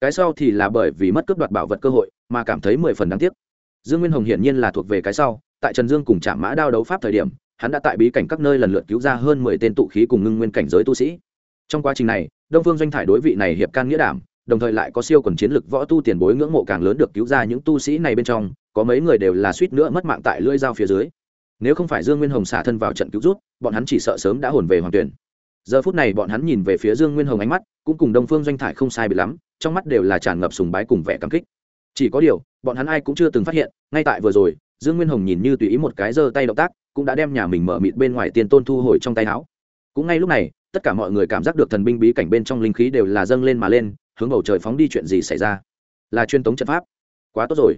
S1: Cái sau thì là bởi vì mất cướp đoạt bảo vật cơ hội, mà cảm thấy mười phần đáng tiếc. Dương nguyên hồng hiển nhiên là thuộc về cái sau, tại trần dương cùng trạm mã đao đấu pháp thời điểm hắn đã tại bí cảnh các nơi lần lượt cứu ra hơn mười tên tụ khí cùng ngưng nguyên cảnh giới tu sĩ. Trong quá trình này, đông phương doanh thải đối vị này hiệp can nghĩa đảm, đồng thời lại có siêu quần chiến lực võ tu tiền bối ngưỡng mộ càng lớn được cứu ra những tu sĩ này bên trong, có mấy người đều là suýt nữa mất mạng tại lưỡi dao phía dưới. Nếu không phải dương nguyên hồng xả thân vào trận cứu rút, bọn hắn chỉ sợ sớm đã hồn về hoàng tuyển. Giờ phút này bọn hắn nhìn về phía dương nguyên hồng ánh mắt, cũng cùng đông phương doanh thải không sai bị lắm, trong mắt đều là tràn ngập sùng bái cùng vẻ cảm kích. Chỉ có điều, bọn hắn ai cũng chưa từng phát hiện, ngay tại vừa rồi dương nguyên hồng nhìn như tùy ý một cái giơ tay động tác, cũng đã đem nhà mình mở mịt bên ngoài tiền tôn thu hồi trong tay áo. Cũng ngay lúc này, tất cả mọi người cảm giác được thần binh bí cảnh bên trong linh khí đều là dâng lên mà lên, hướng bầu trời phóng đi chuyện gì xảy ra? Là chuyên tống trận pháp. Quá tốt rồi.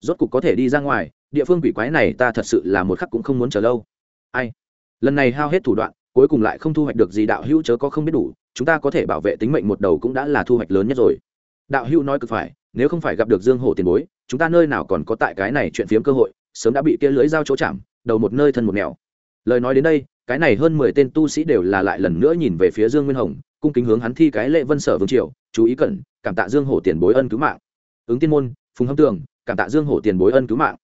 S1: Rốt cục có thể đi ra ngoài, địa phương quỷ quái này ta thật sự là một khắc cũng không muốn chờ lâu. Ai? Lần này hao hết thủ đoạn, cuối cùng lại không thu hoạch được gì đạo hữu chớ có không biết đủ, chúng ta có thể bảo vệ tính mệnh một đầu cũng đã là thu hoạch lớn nhất rồi đạo hữu nói cực phải, nếu không phải gặp được dương hổ tiền bối, chúng ta nơi nào còn có tại cái này chuyện phiếm cơ hội, sớm đã bị kia lưới giao chỗ chạm, đầu một nơi thân một nẻo. Lời nói đến đây, cái này hơn mười tên tu sĩ đều là lại lần nữa nhìn về phía dương nguyên hồng, cung kính hướng hắn thi cái lệ vân sở vương triều, chú ý cẩn, cảm tạ dương hổ tiền bối ân cứu mạng. Ứng tiên môn, phùng hâm tường, cảm tạ dương hổ tiền bối ân cứu mạng.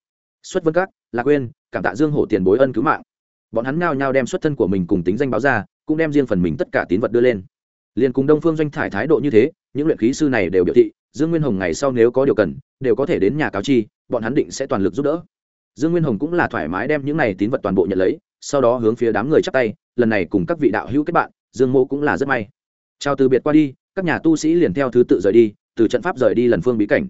S1: Xuất vân các, lạc quên cảm tạ dương hổ tiền bối ân cứu mạng. Bọn hắn nhao nhao đem xuất thân của mình cùng tính danh báo ra, cũng đem riêng phần mình tất cả tín vật đưa lên liền cùng đông phương doanh thải thái độ như thế, những luyện khí sư này đều biểu thị, dương nguyên hồng ngày sau nếu có điều cần, đều có thể đến nhà cáo chi, bọn hắn định sẽ toàn lực giúp đỡ. Dương nguyên hồng cũng là thoải mái đem những này tín vật toàn bộ nhận lấy, sau đó hướng phía đám người chắp tay, lần này cùng các vị đạo hữu kết bạn, dương mô cũng là rất may. Chào từ biệt qua đi, các nhà tu sĩ liền theo thứ tự rời đi, từ trận pháp rời đi lần phương bí cảnh.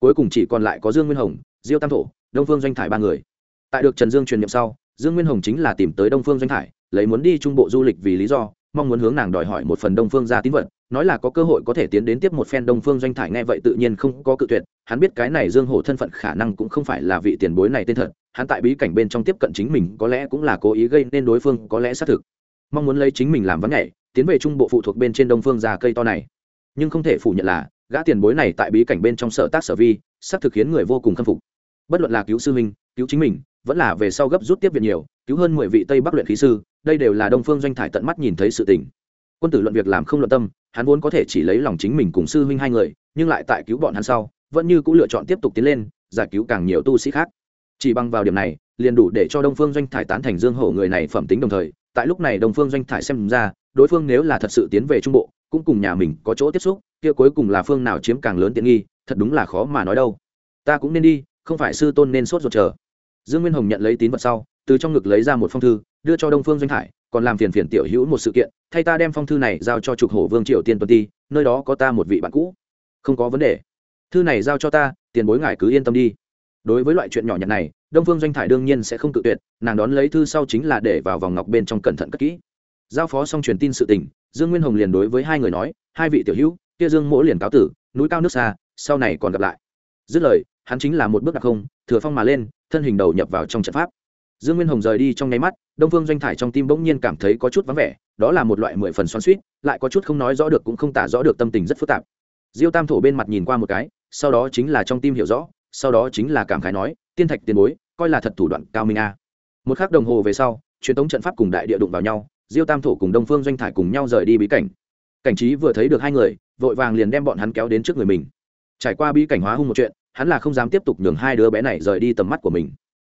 S1: Cuối cùng chỉ còn lại có dương nguyên hồng, diêu tam thổ, đông phương doanh thải ba người. Tại được trần dương truyền n sau, dương nguyên hồng chính là tìm tới đông phương doanh thải, lấy muốn đi trung bộ du lịch vì lý do mong muốn hướng nàng đòi hỏi một phần đông phương ra tín vật, nói là có cơ hội có thể tiến đến tiếp một phen đông phương doanh thải nghe vậy tự nhiên không có cự tuyệt, hắn biết cái này dương hổ thân phận khả năng cũng không phải là vị tiền bối này tên thật, hắn tại bí cảnh bên trong tiếp cận chính mình có lẽ cũng là cố ý gây nên đối phương có lẽ xác thực. Mong muốn lấy chính mình làm vấn nhảy tiến về trung bộ phụ thuộc bên trên đông phương gia cây to này. Nhưng không thể phủ nhận là, gã tiền bối này tại bí cảnh bên trong sở tác sở vi, xác thực khiến người vô cùng khâm phục. Bất luận là cứu sư minh cứu chính mình, vẫn là về sau gấp rút tiếp viện nhiều, cứu hơn mười vị tây bắc luyện khí sư đây đều là đông phương doanh thải tận mắt nhìn thấy sự tình. Quân tử luận việc làm không luận tâm, hắn vốn có thể chỉ lấy lòng chính mình cùng sư huynh hai người, nhưng lại tại cứu bọn hắn sau, vẫn như cũng lựa chọn tiếp tục tiến lên, giải cứu càng nhiều tu sĩ khác. Chỉ bằng vào điểm này, liền đủ để cho đông phương doanh thải tán thành dương hổ người này phẩm tính đồng thời, tại lúc này đông phương doanh thải xem ra, đối phương nếu là thật sự tiến về trung bộ, cũng cùng nhà mình có chỗ tiếp xúc, kia cuối cùng là phương nào chiếm càng lớn tiện nghi, thật đúng là khó mà nói đâu. Ta cũng nên đi, không phải sư tôn nên sốt ruột chờ. Dương nguyên hồng nhận lấy tín vật sau, từ trong ngực lấy ra một phong thư đưa cho đông phương doanh hải, còn làm phiền phiền tiểu hữu một sự kiện, thay ta đem phong thư này giao cho trục hổ vương triều tiên tuần ti, nơi đó có ta một vị bạn cũ. Không có vấn đề. Thư này giao cho ta, tiền bối ngài cứ yên tâm đi. Đối với loại chuyện nhỏ nhặt này, đông phương doanh thải đương nhiên sẽ không tự tuyệt, nàng đón lấy thư sau chính là để vào vòng ngọc bên trong cẩn thận cất kỹ. Giao phó xong truyền tin sự tình, dương nguyên hồng liền đối với hai người nói, hai vị tiểu hữu, kia dương mỗ liền cáo tử, núi cao nước xa, sau này còn gặp lại. Dứt lời, hắn chính là một bước đặc không, thừa phong mà lên, thân hình đầu nhập vào trong trận pháp dương nguyên hồng rời đi trong nháy mắt, đông phương doanh thải trong tim bỗng nhiên cảm thấy có chút vắng vẻ, đó là một loại mười phần xoắn suýt lại có chút không nói rõ được cũng không tả rõ được tâm tình rất phức tạp. Diêu tam thổ bên mặt nhìn qua một cái, sau đó chính là trong tim hiểu rõ, sau đó chính là cảm khái nói, tiên thạch tiền bối, coi là thật thủ đoạn cao minh a. Một khắc đồng hồ về sau, truyền thống trận pháp cùng đại địa đụng vào nhau, diêu tam thổ cùng đông phương doanh thải cùng nhau rời đi bí cảnh. Cảnh trí vừa thấy được hai người, vội vàng liền đem bọn hắn kéo đến trước người mình. Trải qua bí cảnh hóa hung một chuyện, hắn là không dám tiếp tục nhường hai đứa bé này rời đi tầm mắt của mình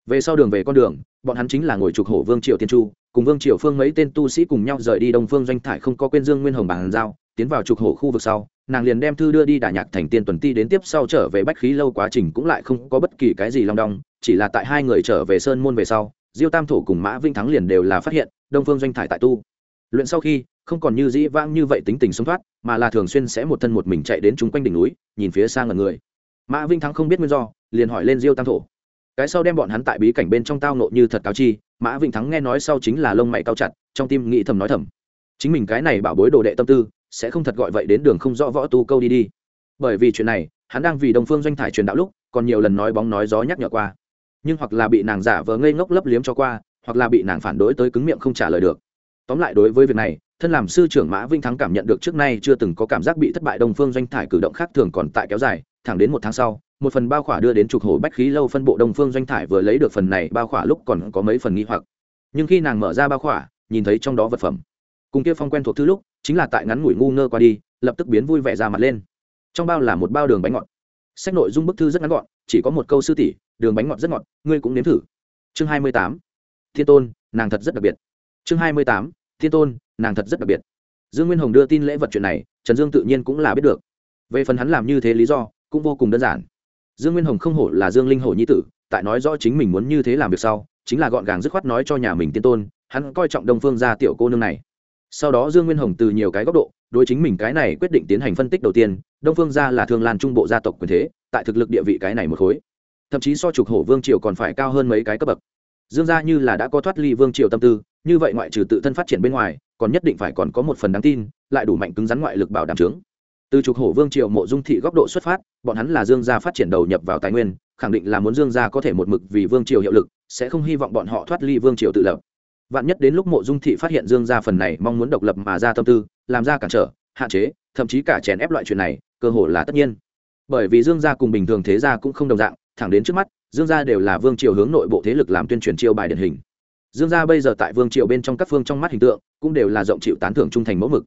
S1: về sau đường về con đường, bọn hắn chính là ngồi trục hổ vương triều tiên chu, cùng vương triều phương mấy tên tu sĩ cùng nhau rời đi đông phương doanh thải không có quên dương nguyên hồng bàn giao, tiến vào trục hổ khu vực sau, nàng liền đem thư đưa đi đà nhạc thành tiên tuần ti đến tiếp sau trở về bách khí lâu quá trình cũng lại không có bất kỳ cái gì long đong, chỉ là tại hai người trở về sơn môn về sau, diêu tam thổ cùng mã vinh thắng liền đều là phát hiện đông phương doanh thải tại tu. Luyện sau khi, không còn như dĩ vãng như vậy tính tình sống thoát, mà là thường xuyên sẽ một thân một mình chạy đến chung quanh đỉnh núi, nhìn phía xa ngần người. Mã vinh thắng không biết nguyên do, liền hỏi lên diêu tam thổ cái sau đem bọn hắn tại bí cảnh bên trong tao nộ như thật cáo chi, mã vinh thắng nghe nói sau chính là lông mày cao chặt, trong tim nghĩ thầm nói thầm. Chính mình cái này bảo bối đồ đệ tâm tư, sẽ không thật gọi vậy đến đường không rõ võ tu câu đi đi. Bởi vì chuyện này, hắn đang vì đồng phương doanh thải truyền đạo lúc, còn nhiều lần nói bóng nói gió nhắc nhở qua. Nhưng hoặc là bị nàng giả vờ ngây ngốc lấp liếm cho qua, hoặc là bị nàng phản đối tới cứng miệng không trả lời được. Tóm lại đối với việc này, thân làm sư trưởng mã vinh thắng cảm nhận được trước nay chưa từng có cảm giác bị thất bại đồng phương doanh thải cử động khác thường còn tại kéo dài, thẳng đến một tháng sau một phần bao khỏa đưa đến trục hồ bách khí lâu phân bộ đông phương doanh thải vừa lấy được phần này bao khỏa lúc còn có mấy phần nghi hoặc. Nhưng khi nàng mở ra bao khỏa, nhìn thấy trong đó vật phẩm. Cùng kia phong quen thuộc thứ lúc, chính là tại ngắn ngủi ngu ngơ qua đi, lập tức biến vui vẻ ra mặt lên. Trong bao là một bao đường bánh ngọt. Sách nội dung bức thư rất ngắn gọn, chỉ có một câu sư tỷ, đường bánh ngọt rất ngọt, ngươi cũng nếm thử. Chương hai mươi tám. Thiên tôn, nàng thật rất đặc biệt. Chương hai mươi tám. Thiên tôn, nàng thật rất đặc biệt. Dương nguyên hồng đưa tin lễ vật chuyện này, trần dương tự nhiên cũng là biết được. Về phần hắn làm như thế lý do, cũng vô cùng đơn giản dương nguyên hồng không hổ là dương linh hổ nhi tử, tại nói rõ chính mình muốn như thế làm việc sau, chính là gọn gàng dứt khoát nói cho nhà mình tiên tôn, hắn coi trọng đông phương gia tiểu cô nương này. Sau đó dương nguyên hồng từ nhiều cái góc độ, đối chính mình cái này quyết định tiến hành phân tích đầu tiên, đông phương gia là thương lan trung bộ gia tộc quyền thế, tại thực lực địa vị cái này một khối. Thậm chí so trục hổ vương triều còn phải cao hơn mấy cái cấp bậc. Dương gia như là đã có thoát ly vương triều tâm tư, như vậy ngoại trừ tự thân phát triển bên ngoài, còn nhất định phải còn có một phần đáng tin, lại đủ mạnh cứng rắn ngoại lực bảo đảm trướng từ trục hổ vương triều mộ dung thị góc độ xuất phát, bọn hắn là dương gia phát triển đầu nhập vào tài nguyên, khẳng định là muốn dương gia có thể một mực vì vương triều hiệu lực, sẽ không hy vọng bọn họ thoát ly vương triều tự lập. Vạn nhất đến lúc mộ dung thị phát hiện dương gia phần này mong muốn độc lập mà ra tâm tư, làm ra cản trở, hạn chế, thậm chí cả chèn ép loại chuyện này, cơ hội là tất nhiên. Bởi vì dương gia cùng bình thường thế gia cũng không đồng dạng, thẳng đến trước mắt, dương gia đều là vương triều hướng nội bộ thế lực làm tuyên truyền chiêu bài điển hình. Dương gia bây giờ tại vương triều bên trong các phương trong mắt hình tượng, cũng đều là rộng chịu tán thưởng trung thành mẫu mực.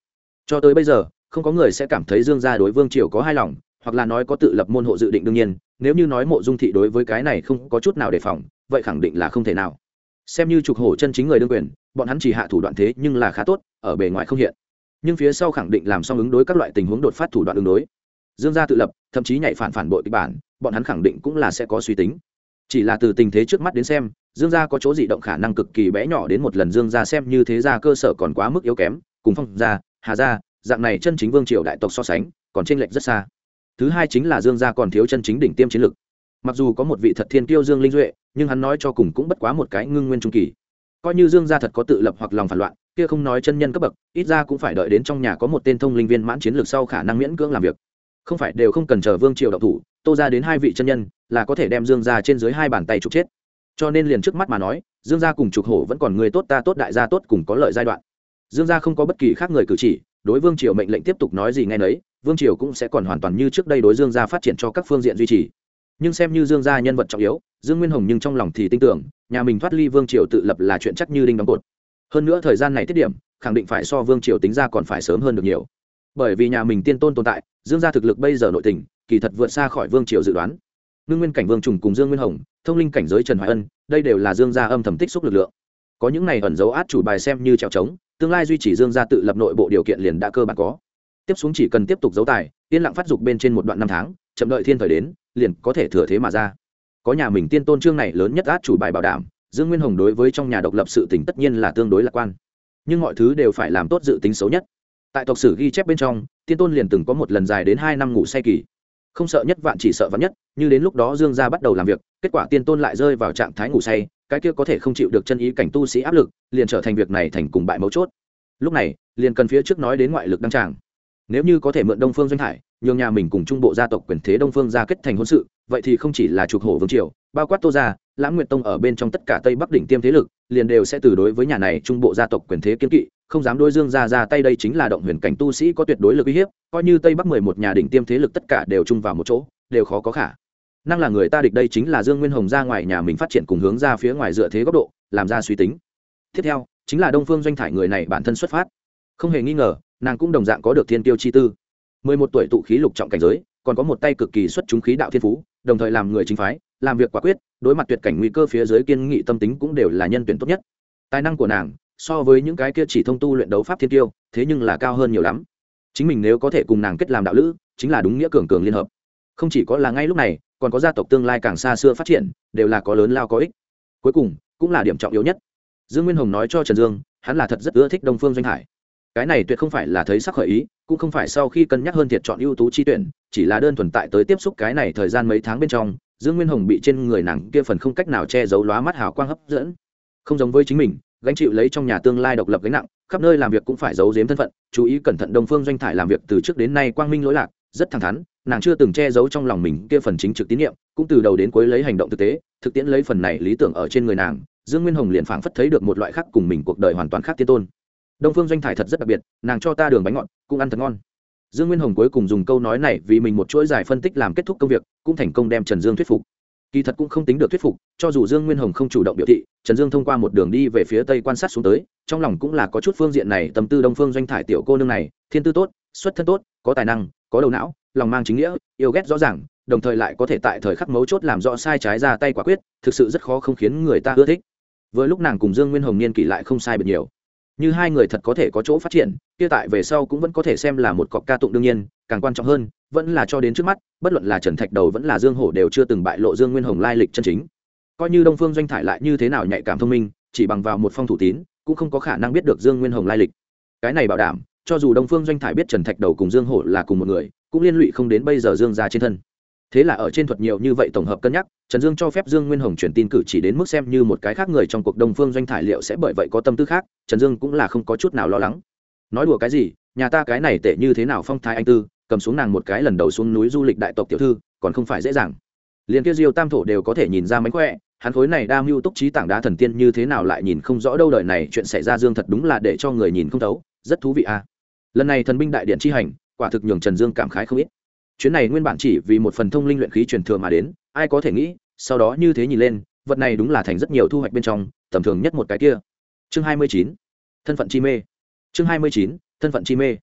S1: Cho tới bây giờ không có người sẽ cảm thấy dương gia đối vương triều có hai lòng, hoặc là nói có tự lập môn hộ dự định đương nhiên, nếu như nói mộ dung thị đối với cái này không có chút nào đề phòng, vậy khẳng định là không thể nào. Xem như trục hổ chân chính người đương quyền, bọn hắn chỉ hạ thủ đoạn thế nhưng là khá tốt, ở bề ngoài không hiện. Nhưng phía sau khẳng định làm xong ứng đối các loại tình huống đột phát thủ đoạn ứng đối. Dương gia tự lập, thậm chí nhảy phản phản bội kịch bản, bọn hắn khẳng định cũng là sẽ có suy tính. Chỉ là từ tình thế trước mắt đến xem, dương gia có chỗ dị động khả năng cực kỳ bé nhỏ đến một lần dương gia xem như thế gia cơ sở còn quá mức yếu kém, cùng phong gia, hà gia dạng này chân chính vương triều đại tộc so sánh, còn chênh lệch rất xa. Thứ hai chính là dương gia còn thiếu chân chính đỉnh tiêm chiến lực. Mặc dù có một vị thật thiên tiêu dương linh duệ, nhưng hắn nói cho cùng cũng bất quá một cái ngưng nguyên trung kỳ. Coi như dương gia thật có tự lập hoặc lòng phản loạn, kia không nói chân nhân cấp bậc, ít ra cũng phải đợi đến trong nhà có một tên thông linh viên mãn chiến lược sau khả năng miễn cưỡng làm việc. Không phải đều không cần chờ vương triều độc thủ, tô ra đến hai vị chân nhân, là có thể đem dương gia trên dưới hai bàn tay trục chết. Cho nên liền trước mắt mà nói, dương gia cùng trục hổ vẫn còn người tốt ta tốt đại gia tốt cùng có lợi giai đoạn. Dương gia không có bất kỳ khác người cử chỉ đối vương triều mệnh lệnh tiếp tục nói gì ngay nấy, vương triều cũng sẽ còn hoàn toàn như trước đây đối dương gia phát triển cho các phương diện duy trì. Nhưng xem như dương gia nhân vật trọng yếu, dương nguyên hồng nhưng trong lòng thì tin tưởng, nhà mình thoát ly vương triều tự lập là chuyện chắc như đinh đóng cột. Hơn nữa thời gian này tiết điểm, khẳng định phải so vương triều tính ra còn phải sớm hơn được nhiều. Bởi vì nhà mình tiên tôn tồn tại, dương gia thực lực bây giờ nội tình, kỳ thật vượt xa khỏi vương triều dự đoán. Ngưng nguyên cảnh vương trùng cùng dương nguyên hồng, thông linh cảnh giới trần hoài ân, đây đều là dương gia âm thầm tích xúc lực lượng. Có những này ẩn dấu át chủ bài xem như trèo trống tương lai duy trì dương gia tự lập nội bộ điều kiện liền đã cơ bản có. Tiếp xuống chỉ cần tiếp tục giấu tài, yên lặng phát dục bên trên một đoạn năm tháng, chậm đợi thiên thời đến, liền có thể thừa thế mà ra. Có nhà mình tiên tôn trương này lớn nhất át chủ bài bảo đảm, dương nguyên hồng đối với trong nhà độc lập sự tỉnh tất nhiên là tương đối lạc quan. Nhưng mọi thứ đều phải làm tốt dự tính xấu nhất. Tại tộc sử ghi chép bên trong, tiên tôn liền từng có một lần dài đến hai năm ngủ say kỳ. Không sợ nhất vạn chỉ sợ vạn nhất, như đến lúc đó dương gia bắt đầu làm việc, kết quả tiên tôn lại rơi vào trạng thái ngủ say cái kia có thể không chịu được chân ý cảnh tu sĩ áp lực, liền trở thành việc này thành cùng bại mấu chốt. Lúc này, liền cần phía trước nói đến ngoại lực đăng tràng. Nếu như có thể mượn đông phương doanh hải, nhường nhà mình cùng trung bộ gia tộc quyền thế đông phương gia kết thành hôn sự, vậy thì không chỉ là trục hổ vương triều, bao quát tô gia, lãng nguyệt tông ở bên trong tất cả tây bắc đỉnh tiêm thế lực, liền đều sẽ từ đối với nhà này trung bộ gia tộc quyền thế kiên kỵ, không dám đối dương ra ra tay đây chính là động huyền cảnh tu sĩ có tuyệt đối lực uy hiếp, coi như tây bắc mười một nhà đỉnh tiêm thế lực tất cả đều chung vào một chỗ, đều khó có khả năng là người ta địch đây chính là dương nguyên hồng ra ngoài nhà mình phát triển cùng hướng ra phía ngoài dựa thế góc độ, làm ra suy tính. Tiếp theo, chính là đông phương doanh thải người này bản thân xuất phát. Không hề nghi ngờ, nàng cũng đồng dạng có được thiên tiêu chi tư. Mười một tuổi tụ khí lục trọng cảnh giới, còn có một tay cực kỳ xuất chúng khí đạo thiên phú, đồng thời làm người chính phái, làm việc quả quyết, đối mặt tuyệt cảnh nguy cơ phía dưới kiên nghị tâm tính cũng đều là nhân tuyển tốt nhất. Tài năng của nàng, so với những cái kia chỉ thông tu luyện đấu pháp thiên tiêu, thế nhưng là cao hơn nhiều lắm. Chính mình nếu có thể cùng nàng kết làm đạo lữ, chính là đúng nghĩa cường cường liên hợp. Không chỉ có là ngay lúc này còn có gia tộc tương lai càng xa xưa phát triển, đều là có lớn lao có ích. Cuối cùng, cũng là điểm trọng yếu nhất. Dương nguyên hồng nói cho trần dương, hắn là thật rất ưa thích đông phương doanh hải. Cái này tuyệt không phải là thấy sắc khởi ý, cũng không phải sau khi cân nhắc hơn thiệt chọn ưu tú chi tuyển, chỉ là đơn thuần tại tới tiếp xúc cái này thời gian mấy tháng bên trong, dương nguyên hồng bị trên người nàng kia phần không cách nào che giấu lóa mắt hào quang hấp dẫn. Không giống với chính mình, gánh chịu lấy trong nhà tương lai độc lập gánh nặng, khắp nơi làm việc cũng phải giấu giếm thân phận, chú ý cẩn thận đông phương doanh thải làm việc từ trước đến nay quang minh lỗi lạc, rất thẳng thắn nàng chưa từng che giấu trong lòng mình kia phần chính trực tín nhiệm, cũng từ đầu đến cuối lấy hành động thực tế, thực tiễn lấy phần này lý tưởng ở trên người nàng, dương nguyên hồng liền phảng phất thấy được một loại khác cùng mình cuộc đời hoàn toàn khác tiên tôn. Đông phương doanh thải thật rất đặc biệt, nàng cho ta đường bánh ngọt, cũng ăn thật ngon. Dương nguyên hồng cuối cùng dùng câu nói này vì mình một chuỗi dài phân tích làm kết thúc công việc, cũng thành công đem trần dương thuyết phục. Kỳ thật cũng không tính được thuyết phục, cho dù dương nguyên hồng không chủ động biểu thị, trần dương thông qua một đường đi về phía tây quan sát xuống tới, trong lòng cũng là có chút phương diện này tâm tư đông phương doanh thải tiểu cô nương này, thiên tư tốt, xuất thân tốt, có tài năng có đầu não, lòng mang chính nghĩa, yêu ghét rõ ràng, đồng thời lại có thể tại thời khắc mấu chốt làm rõ sai trái ra tay quả quyết, thực sự rất khó không khiến người ta ưa thích. Với lúc nàng cùng dương nguyên hồng niên kỷ lại không sai biệt nhiều. Như hai người thật có thể có chỗ phát triển, kia tại về sau cũng vẫn có thể xem là một cọc ca tụng đương nhiên, càng quan trọng hơn, vẫn là cho đến trước mắt, bất luận là trần thạch đầu vẫn là dương hổ đều chưa từng bại lộ dương nguyên hồng lai lịch chân chính. Coi như đông phương doanh thải lại như thế nào nhạy cảm thông minh, chỉ bằng vào một phong thủ tín, cũng không có khả năng biết được dương nguyên hồng lai lịch. Cái này bảo đảm cho dù đông phương doanh thải biết trần thạch đầu cùng dương hổ là cùng một người, cũng liên lụy không đến bây giờ dương ra trên thân. Thế là ở trên thuật nhiều như vậy tổng hợp cân nhắc, trần dương cho phép dương nguyên hồng truyền tin cử chỉ đến mức xem như một cái khác người trong cuộc đông phương doanh thải liệu sẽ bởi vậy có tâm tư khác, trần dương cũng là không có chút nào lo lắng. Nói đùa cái gì, nhà ta cái này tệ như thế nào phong thái anh tư, cầm xuống nàng một cái lần đầu xuống núi du lịch đại tộc tiểu thư, còn không phải dễ dàng. Liền kia diêu tam thổ đều có thể nhìn ra mánh khỏe, hắn khối này đa mưu túc trí tảng đá thần tiên như thế nào lại nhìn không rõ đâu, đời này chuyện xảy ra dương thật đúng là để cho người nhìn không thấu, rất thú vị à lần này thần binh đại điện chi hành, quả thực nhường trần dương cảm khái không ít. Chuyến này nguyên bản chỉ vì một phần thông linh luyện khí truyền thừa mà đến, ai có thể nghĩ, sau đó như thế nhìn lên, vật này đúng là thành rất nhiều thu hoạch bên trong, tầm thường nhất một cái kia. Chương hai mươi chín, thân phận chi mê. Chương hai mươi chín, thân phận chi mê.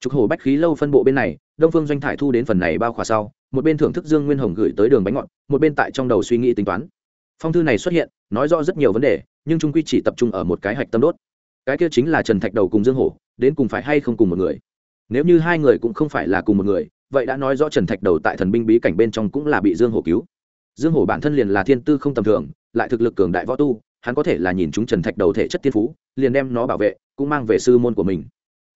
S1: Trục hồ bách khí lâu phân bộ bên này, đông phương doanh thải thu đến phần này bao khỏa sau, một bên thưởng thức dương nguyên hồng gửi tới đường bánh ngọt, một bên tại trong đầu suy nghĩ tính toán. Phong thư này xuất hiện, nói rõ rất nhiều vấn đề, nhưng trung quy chỉ tập trung ở một cái hạch tâm đốt cái kia chính là trần thạch đầu cùng dương hổ, đến cùng phải hay không cùng một người? Nếu như hai người cũng không phải là cùng một người, vậy đã nói rõ trần thạch đầu tại thần binh bí cảnh bên trong cũng là bị dương hổ cứu. Dương hổ bản thân liền là thiên tư không tầm thường, lại thực lực cường đại võ tu, hắn có thể là nhìn chúng trần thạch đầu thể chất tiên phú, liền đem nó bảo vệ, cũng mang về sư môn của mình.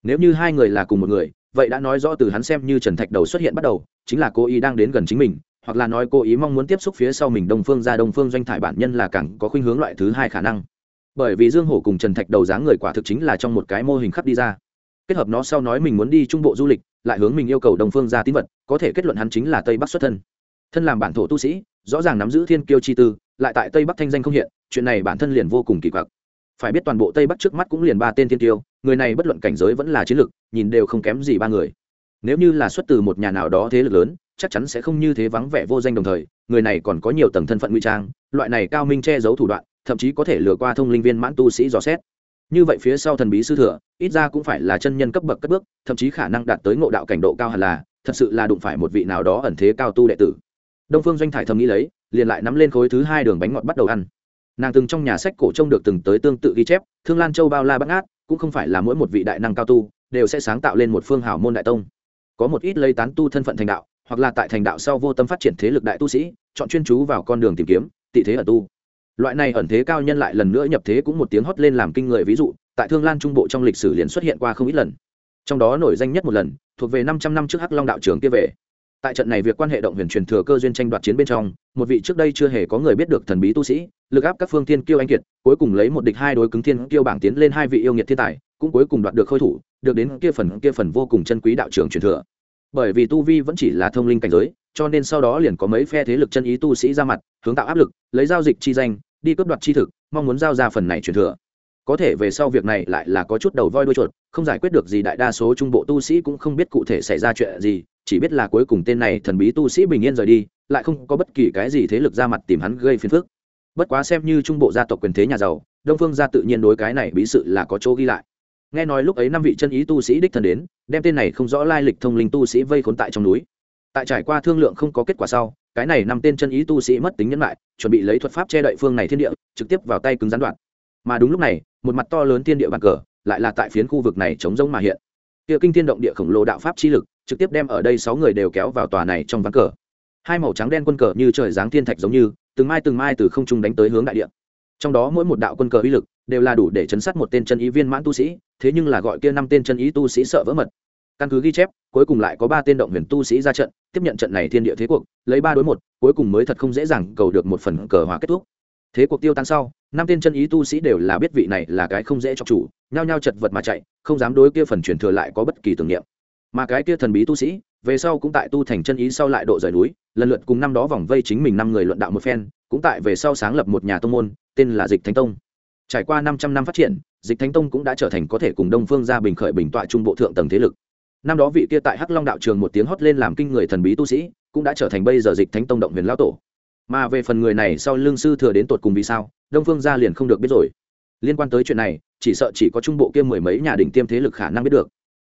S1: Nếu như hai người là cùng một người, vậy đã nói rõ từ hắn xem như trần thạch đầu xuất hiện bắt đầu, chính là cô ý đang đến gần chính mình, hoặc là nói cô ý mong muốn tiếp xúc phía sau mình đông phương ra đông phương doanh thải bản nhân là càng có khuynh hướng loại thứ hai khả năng bởi vì dương hổ cùng trần thạch đầu dáng người quả thực chính là trong một cái mô hình khắp đi ra. Kết hợp nó sau nói mình muốn đi trung bộ du lịch, lại hướng mình yêu cầu đồng phương ra tín vật, có thể kết luận hắn chính là tây bắc xuất thân. Thân làm bản thổ tu sĩ, rõ ràng nắm giữ thiên kiêu chi tư, lại tại tây bắc thanh danh không hiện, chuyện này bản thân liền vô cùng kỳ quặc. Phải biết toàn bộ tây bắc trước mắt cũng liền ba tên thiên tiêu người này bất luận cảnh giới vẫn là chiến lực, nhìn đều không kém gì ba người. Nếu như là xuất từ một nhà nào đó thế lực lớn, chắc chắn sẽ không như thế vắng vẻ vô danh đồng thời, người này còn có nhiều tầng thân phận nguy trang, loại này cao minh che giấu thủ đoạn thậm chí có thể lừa qua thông linh viên mãn tu sĩ dò xét. Như vậy phía sau thần bí sư thừa, ít ra cũng phải là chân nhân cấp bậc cất bước, thậm chí khả năng đạt tới ngộ đạo cảnh độ cao hẳn là, thật sự là đụng phải một vị nào đó ẩn thế cao tu đệ tử. Đông phương doanh thải thầm nghĩ lấy, liền lại nắm lên khối thứ hai đường bánh ngọt bắt đầu ăn. Nàng từng trong nhà sách cổ trông được từng tới tương tự ghi chép, thương lan châu bao la bắt ngát, cũng không phải là mỗi một vị đại năng cao tu, đều sẽ sáng tạo lên một phương hào môn đại tông. Có một ít lây tán tu thân phận thành đạo, hoặc là tại thành đạo sau vô tâm phát triển thế lực đại tu sĩ, chọn chuyên chú vào con đường tìm kiếm, tị thế ở tu loại này ẩn thế cao nhân lại lần nữa nhập thế cũng một tiếng hót lên làm kinh người. Ví dụ, tại thương lan trung bộ trong lịch sử liền xuất hiện qua không ít lần. Trong đó nổi danh nhất một lần, thuộc về năm trăm năm trước hắc long đạo trường kia về. Tại trận này việc quan hệ động huyền truyền thừa cơ duyên tranh đoạt chiến bên trong, một vị trước đây chưa hề có người biết được thần bí tu sĩ, lực áp các phương thiên kiêu anh kiệt, cuối cùng lấy một địch hai đối cứng thiên kiêu bảng tiến lên hai vị yêu nghiệt thiên tài, cũng cuối cùng đoạt được khôi thủ, được đến kia phần kia phần vô cùng chân quý đạo trường truyền thừa bởi vì tu vi vẫn chỉ là thông linh cảnh giới, cho nên sau đó liền có mấy phe thế lực chân ý tu sĩ ra mặt, hướng tạo áp lực, lấy giao dịch chi danh, đi cướp đoạt chi thực, mong muốn giao ra phần này truyền thừa. Có thể về sau việc này lại là có chút đầu voi đuôi chuột, không giải quyết được gì đại đa số trung bộ tu sĩ cũng không biết cụ thể xảy ra chuyện gì, chỉ biết là cuối cùng tên này thần bí tu sĩ bình yên rời đi, lại không có bất kỳ cái gì thế lực ra mặt tìm hắn gây phiền phức. Bất quá xem như trung bộ gia tộc quyền thế nhà giàu, đông phương gia tự nhiên đối cái này bí sự là có chỗ ghi lại nghe nói lúc ấy năm vị chân ý tu sĩ đích thân đến, đem tên này không rõ lai lịch thông linh tu sĩ vây khốn tại trong núi. Tại trải qua thương lượng không có kết quả sau, cái này năm tên chân ý tu sĩ mất tính nhân lại chuẩn bị lấy thuật pháp che đậy phương này thiên địa, trực tiếp vào tay cứng gián đoạn. Mà đúng lúc này, một mặt to lớn thiên địa bàn cờ, lại là tại phiến khu vực này chống giống mà hiện. Địa kinh thiên động địa khổng lồ đạo pháp chi lực, trực tiếp đem ở đây sáu người đều kéo vào tòa này trong ván cờ. Hai màu trắng đen quân cờ như trời giáng thiên thạch giống như, từng mai từng mai từ không trung đánh tới hướng đại địa. Trong đó mỗi một đạo quân cờ uy lực đều là đủ để chấn sát một tên chân ý viên mãn tu sĩ, thế nhưng là gọi kia năm tên chân ý tu sĩ sợ vỡ mật. Căn cứ ghi chép, cuối cùng lại có ba tên động huyền tu sĩ ra trận, tiếp nhận trận này thiên địa thế cuộc, lấy ba đối một, cuối cùng mới thật không dễ dàng cầu được một phần cờ hòa kết thúc. Thế cuộc tiêu tan sau, năm tên chân ý tu sĩ đều là biết vị này là cái không dễ cho chủ, nhao nhao chật vật mà chạy, không dám đối kia phần truyền thừa lại có bất kỳ tưởng niệm. Mà cái kia thần bí tu sĩ, về sau cũng tại tu thành chân ý sau lại độ rời núi, lần lượt cùng năm đó vòng vây chính mình năm người luận đạo một phen, cũng tại về sau sáng lập một nhà tông môn, tên là dịch thánh tông trải qua năm trăm năm phát triển, dịch thánh tông cũng đã trở thành có thể cùng đông phương gia bình khởi bình tọa trung bộ thượng tầng thế lực. Năm đó vị kia tại hắc long đạo trường một tiếng hót lên làm kinh người thần bí tu sĩ, cũng đã trở thành bây giờ dịch thánh tông động huyền lão tổ. Mà về phần người này sau lương sư thừa đến tột cùng vì sao, đông phương gia liền không được biết rồi. Liên quan tới chuyện này, chỉ sợ chỉ có trung bộ kia mười mấy nhà đỉnh tiêm thế lực khả năng biết được.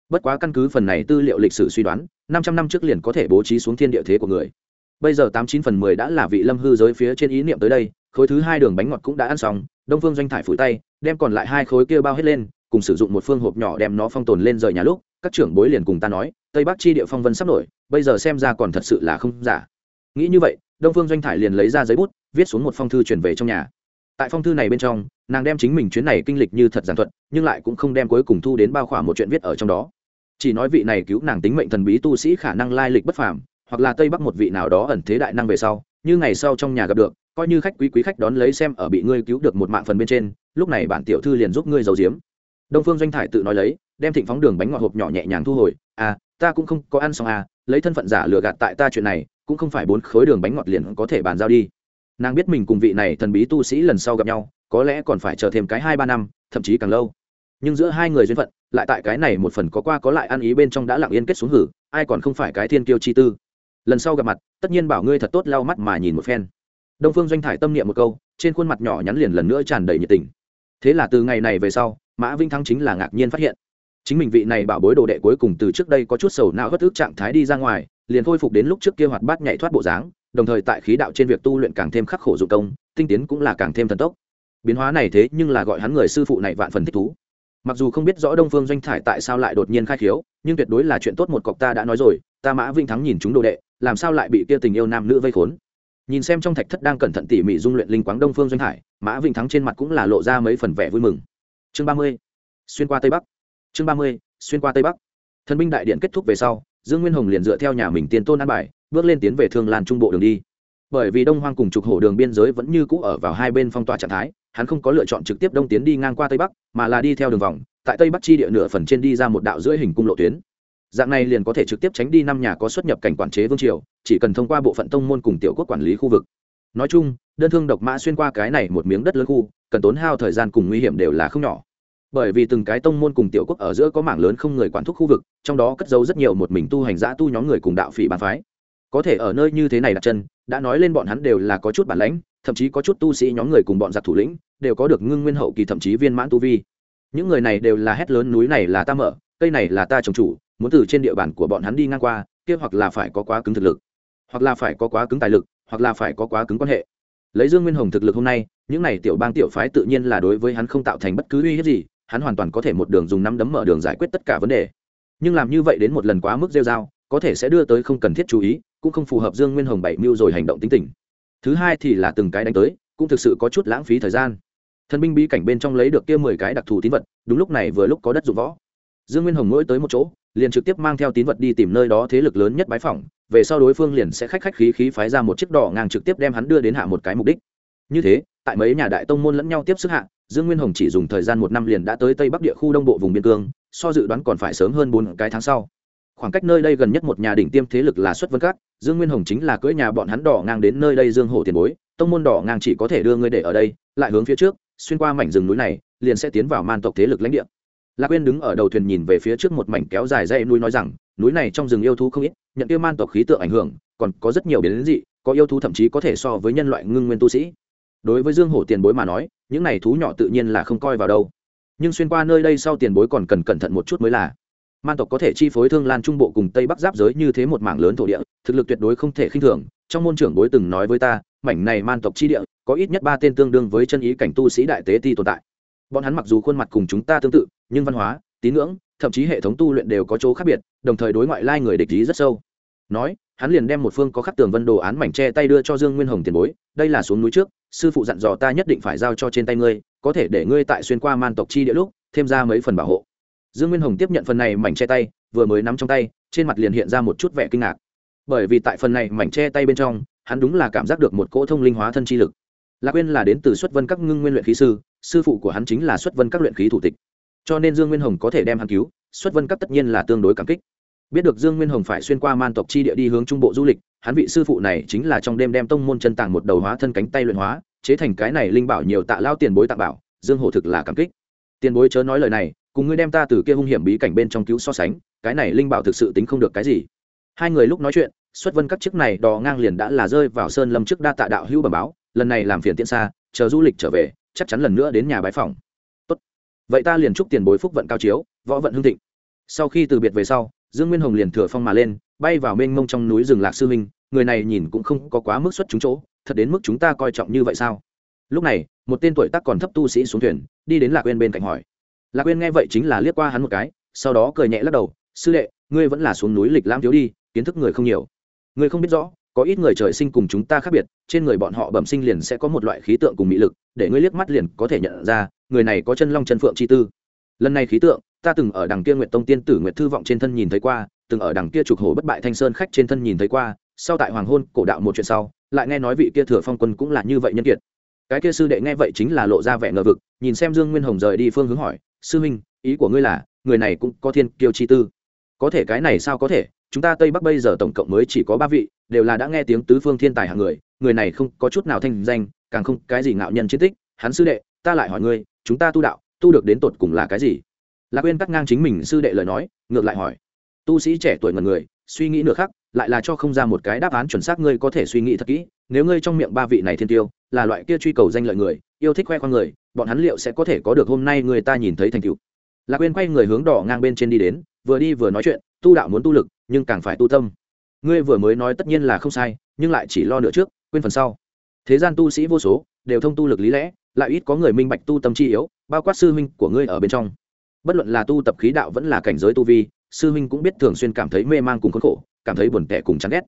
S1: Bất quá căn cứ phần này tư liệu lịch sử suy đoán, năm trăm năm trước liền có thể bố trí xuống thiên địa thế của người. Bây giờ tám chín phần mười đã là vị lâm hư giới phía trên ý niệm tới đây, khối thứ hai đường bánh ngọt cũng đã ăn xong đông phương doanh thải phủi tay, đem còn lại hai khối kia bao hết lên, cùng sử dụng một phương hộp nhỏ đem nó phong tồn lên rời nhà lúc, các trưởng bối liền cùng ta nói, tây bắc chi địa phong vân sắp nổi, bây giờ xem ra còn thật sự là không giả. Nghĩ như vậy, đông phương doanh thải liền lấy ra giấy bút, viết xuống một phong thư chuyển về trong nhà. Tại phong thư này bên trong, nàng đem chính mình chuyến này kinh lịch như thật giản thuật, nhưng lại cũng không đem cuối cùng thu đến bao khỏa một chuyện viết ở trong đó. Chỉ nói vị này cứu nàng tính mệnh thần bí tu sĩ khả năng lai lịch bất phàm, hoặc là tây bắc một vị nào đó ẩn thế đại năng về sau, như ngày sau trong nhà gặp được coi như khách quý quý khách đón lấy xem ở bị ngươi cứu được một mạng phần bên trên, lúc này bản tiểu thư liền giúp ngươi giấu giếm. Đông phương doanh thải tự nói lấy, đem thịnh phóng đường bánh ngọt hộp nhỏ nhẹ nhàng thu hồi. À ta cũng không có ăn xong à lấy thân phận giả lừa gạt tại ta chuyện này, cũng không phải bốn khối đường bánh ngọt liền có thể bàn giao đi. Nàng biết mình cùng vị này thần bí tu sĩ lần sau gặp nhau, có lẽ còn phải chờ thêm cái hai ba năm, thậm chí càng lâu. Nhưng giữa hai người duyên phận, lại tại cái này một phần có qua có lại ăn ý bên trong đã lặng yên kết xuống hử, ai còn không phải cái thiên kiêu chi tư. Lần sau gặp mặt, tất nhiên bảo ngươi thật tốt lau mắt mà nhìn một phen đông phương doanh thải tâm niệm một câu, trên khuôn mặt nhỏ nhắn liền lần nữa tràn đầy nhiệt tình. Thế là từ ngày này về sau, mã vinh thắng chính là ngạc nhiên phát hiện. Chính mình vị này bảo bối đồ đệ cuối cùng từ trước đây có chút sầu não hất ức trạng thái đi ra ngoài, liền khôi phục đến lúc trước kia hoạt bát nhảy thoát bộ dáng, đồng thời tại khí đạo trên việc tu luyện càng thêm khắc khổ dụng công, tinh tiến cũng là càng thêm thần tốc. Biến hóa này thế nhưng là gọi hắn người sư phụ này vạn phần thích thú. Mặc dù không biết rõ đông phương doanh thải tại sao lại đột nhiên khai khiếu, nhưng tuyệt đối là chuyện tốt một cọc ta đã nói rồi, ta mã vinh thắng nhìn chúng đồ đệ, làm sao lại bị kia tình yêu nam nữ vây khốn? Nhìn xem trong thạch thất đang cẩn thận tỉ mỉ dung luyện linh quáng đông phương doanh hải, mã vinh thắng trên mặt cũng là lộ ra mấy phần vẻ vui mừng. Chương ba mươi, xuyên qua tây bắc. Chương ba mươi, xuyên qua tây bắc. Thần binh đại điện kết thúc về sau, dương nguyên hồng liền dựa theo nhà mình tiền tôn an bài, bước lên tiến về thương lan trung bộ đường đi. Bởi vì đông hoang cùng trục hổ đường biên giới vẫn như cũ ở vào hai bên phong tỏa trạng thái, hắn không có lựa chọn trực tiếp đông tiến đi ngang qua tây bắc, mà là đi theo đường vòng, tại tây bắc chi địa nửa phần trên đi ra một đạo rưỡi hình cung lộ tuyến dạng này liền có thể trực tiếp tránh đi năm nhà có xuất nhập cảnh quản chế vương triều, chỉ cần thông qua bộ phận tông môn cùng tiểu quốc quản lý khu vực. Nói chung, đơn thương độc mã xuyên qua cái này một miếng đất lớn khu, cần tốn hao thời gian cùng nguy hiểm đều là không nhỏ. Bởi vì từng cái tông môn cùng tiểu quốc ở giữa có mảng lớn không người quản thúc khu vực, trong đó cất giấu rất nhiều một mình tu hành giã tu nhóm người cùng đạo phỉ bàn phái. Có thể ở nơi như thế này đặt chân, đã nói lên bọn hắn đều là có chút bản lãnh, thậm chí có chút tu sĩ nhóm người cùng bọn giặc thủ lĩnh, đều có được ngưng nguyên hậu kỳ thậm chí viên mãn tu vi. Những người này đều là hét lớn núi này là ta mở, cây này là ta trồng chủ muốn từ trên địa bàn của bọn hắn đi ngang qua, kia hoặc là phải có quá cứng thực lực, hoặc là phải có quá cứng tài lực, hoặc là phải có quá cứng quan hệ. Lấy dương nguyên hồng thực lực hôm nay, những này tiểu bang tiểu phái tự nhiên là đối với hắn không tạo thành bất cứ uy hiếp gì, hắn hoàn toàn có thể một đường dùng năm đấm mở đường giải quyết tất cả vấn đề. Nhưng làm như vậy đến một lần quá mức rêu dao có thể sẽ đưa tới không cần thiết chú ý, cũng không phù hợp dương nguyên hồng bảy mưu rồi hành động tính tình. Thứ hai thì là từng cái đánh tới, cũng thực sự có chút lãng phí thời gian. Thần binh bí cảnh bên trong lấy được kia mười cái đặc thù tín vật, đúng lúc này vừa lúc có đất dụng võ. Dương nguyên hồng mỗi tới một chỗ liền trực tiếp mang theo tín vật đi tìm nơi đó thế lực lớn nhất bái phỏng, về sau đối phương liền sẽ khách khách khí khí phái ra một chiếc đỏ ngang trực tiếp đem hắn đưa đến hạ một cái mục đích. Như thế, tại mấy nhà đại tông môn lẫn nhau tiếp sức hạ, dương nguyên hồng chỉ dùng thời gian một năm liền đã tới tây bắc địa khu đông bộ vùng biên cương, so dự đoán còn phải sớm hơn bốn cái tháng sau. Khoảng cách nơi đây gần nhất một nhà đỉnh tiêm thế lực là xuất vân cát dương nguyên hồng chính là cưỡi nhà bọn hắn đỏ ngang đến nơi đây dương hổ tiền bối, tông môn đỏ ngang chỉ có thể đưa ngươi để ở đây, lại hướng phía trước, xuyên qua mảnh rừng núi này, liền sẽ tiến vào man tộc thế lực lãnh địa lạc quên đứng ở đầu thuyền nhìn về phía trước một mảnh kéo dài dây núi nói rằng, núi này trong rừng yêu thú không ít, nhận tiêu man tộc khí tượng ảnh hưởng, còn có rất nhiều biến dị, có yêu thú thậm chí có thể so với nhân loại ngưng nguyên tu sĩ. Đối với dương hổ tiền bối mà nói, những này thú nhỏ tự nhiên là không coi vào đâu. Nhưng xuyên qua nơi đây sau tiền bối còn cần cẩn thận một chút mới là. Man tộc có thể chi phối thương lan trung bộ cùng tây bắc giáp giới như thế một mảng lớn thổ địa, thực lực tuyệt đối không thể khinh thường. Trong môn trưởng bối từng nói với ta, mảnh này man tộc chi địa, có ít nhất ba tên tương đương với chân ý cảnh tu sĩ đại tế ti tồn tại bọn hắn mặc dù khuôn mặt cùng chúng ta tương tự, nhưng văn hóa, tín ngưỡng, thậm chí hệ thống tu luyện đều có chỗ khác biệt, đồng thời đối ngoại lai người địch ý rất sâu. Nói, hắn liền đem một phương có khắc tường vân đồ án mảnh tre tay đưa cho dương nguyên hồng tiền bối, đây là xuống núi trước, sư phụ dặn dò ta nhất định phải giao cho trên tay ngươi, có thể để ngươi tại xuyên qua man tộc chi địa lúc, thêm ra mấy phần bảo hộ. Dương nguyên hồng tiếp nhận phần này mảnh che tay, vừa mới nắm trong tay, trên mặt liền hiện ra một chút vẻ kinh ngạc. Bởi vì tại phần này mảnh che tay bên trong, hắn đúng là cảm giác được một cỗ thông linh hóa thân chi lực. Lạc quên là đến từ xuất vân các ngưng nguyên luyện khí sư sư phụ của hắn chính là xuất vân các luyện khí thủ tịch. Cho nên dương nguyên hồng có thể đem hắn cứu, xuất vân các tất nhiên là tương đối cảm kích. Biết được dương nguyên hồng phải xuyên qua man tộc chi địa đi hướng trung bộ du lịch, hắn vị sư phụ này chính là trong đêm đem tông môn chân tàng một đầu hóa thân cánh tay luyện hóa, chế thành cái này linh bảo nhiều tạ lao tiền bối tạ bảo, dương hổ thực là cảm kích. Tiền bối chớ nói lời này, cùng ngươi đem ta từ kia hung hiểm bí cảnh bên trong cứu so sánh, cái này linh bảo thực sự tính không được cái gì. Hai người lúc nói chuyện, xuất vân các chiếc này đò ngang liền đã là rơi vào sơn lâm trước đa tạ đạo hữu bẩm báo, lần này làm phiền tiện xa, chờ du lịch trở về chắc chắn lần nữa đến nhà bái phòng tốt. Vậy ta liền chúc tiền bối phúc vận cao chiếu, võ vận hương thịnh. Sau khi từ biệt về sau, dương nguyên hồng liền thừa phong mà lên, bay vào mênh mông trong núi rừng lạc sư minh, người này nhìn cũng không có quá mức xuất chúng chỗ, thật đến mức chúng ta coi trọng như vậy sao? Lúc này, một tên tuổi tác còn thấp tu sĩ xuống thuyền, đi đến lạc quên bên cạnh hỏi. Lạc quên nghe vậy chính là liếc qua hắn một cái, sau đó cười nhẹ lắc đầu, sư đệ, ngươi vẫn là xuống núi lịch lãm thiếu đi, kiến thức người không nhiều. Ngươi không biết rõ có ít người trời sinh cùng chúng ta khác biệt, trên người bọn họ bẩm sinh liền sẽ có một loại khí tượng cùng mỹ lực, để ngươi liếc mắt liền có thể nhận ra, người này có chân long chân phượng chi tư. Lần này khí tượng, ta từng ở đằng kia nguyệt tông tiên tử nguyệt thư vọng trên thân nhìn thấy qua, từng ở đằng kia trục hồ bất bại thanh sơn khách trên thân nhìn thấy qua, sau tại hoàng hôn, cổ đạo một chuyện sau, lại nghe nói vị kia thừa phong quân cũng là như vậy nhân kiệt. Cái kia sư đệ nghe vậy chính là lộ ra vẻ ngờ vực, nhìn xem dương nguyên hồng rời đi phương hướng hỏi, sư minh ý của ngươi là, người này cũng có thiên kiêu chi tư. Có thể cái này sao có thể chúng ta tây bắc bây giờ tổng cộng mới chỉ có ba vị, đều là đã nghe tiếng tứ phương thiên tài hạng người người này không có chút nào thanh danh, càng không cái gì ngạo nhân chiến tích. Hắn sư đệ, ta lại hỏi ngươi, chúng ta tu đạo, tu được đến tột cùng là cái gì? Lạc quên cắt ngang chính mình sư đệ lời nói, ngược lại hỏi. Tu sĩ trẻ tuổi ngần người, suy nghĩ nửa khắc, lại là cho không ra một cái đáp án chuẩn xác ngươi có thể suy nghĩ thật kỹ. Nếu ngươi trong miệng ba vị này thiên tiêu, là loại kia truy cầu danh lợi người, yêu thích khoe khoang người, bọn hắn liệu sẽ có thể có được hôm nay người ta nhìn thấy thành tựu? Lạc quên quay người hướng đỏ ngang bên trên đi đến vừa đi vừa nói chuyện, tu đạo muốn tu lực, nhưng càng phải tu tâm. Ngươi vừa mới nói tất nhiên là không sai, nhưng lại chỉ lo nửa trước, quên phần sau. Thế gian tu sĩ vô số, đều thông tu lực lý lẽ, lại ít có người minh bạch tu tâm chi yếu, bao quát sư huynh của ngươi ở bên trong. Bất luận là tu tập khí đạo vẫn là cảnh giới tu vi, sư huynh cũng biết thường xuyên cảm thấy mê man cùng khốn khổ, cảm thấy buồn tẻ cùng chán ghét.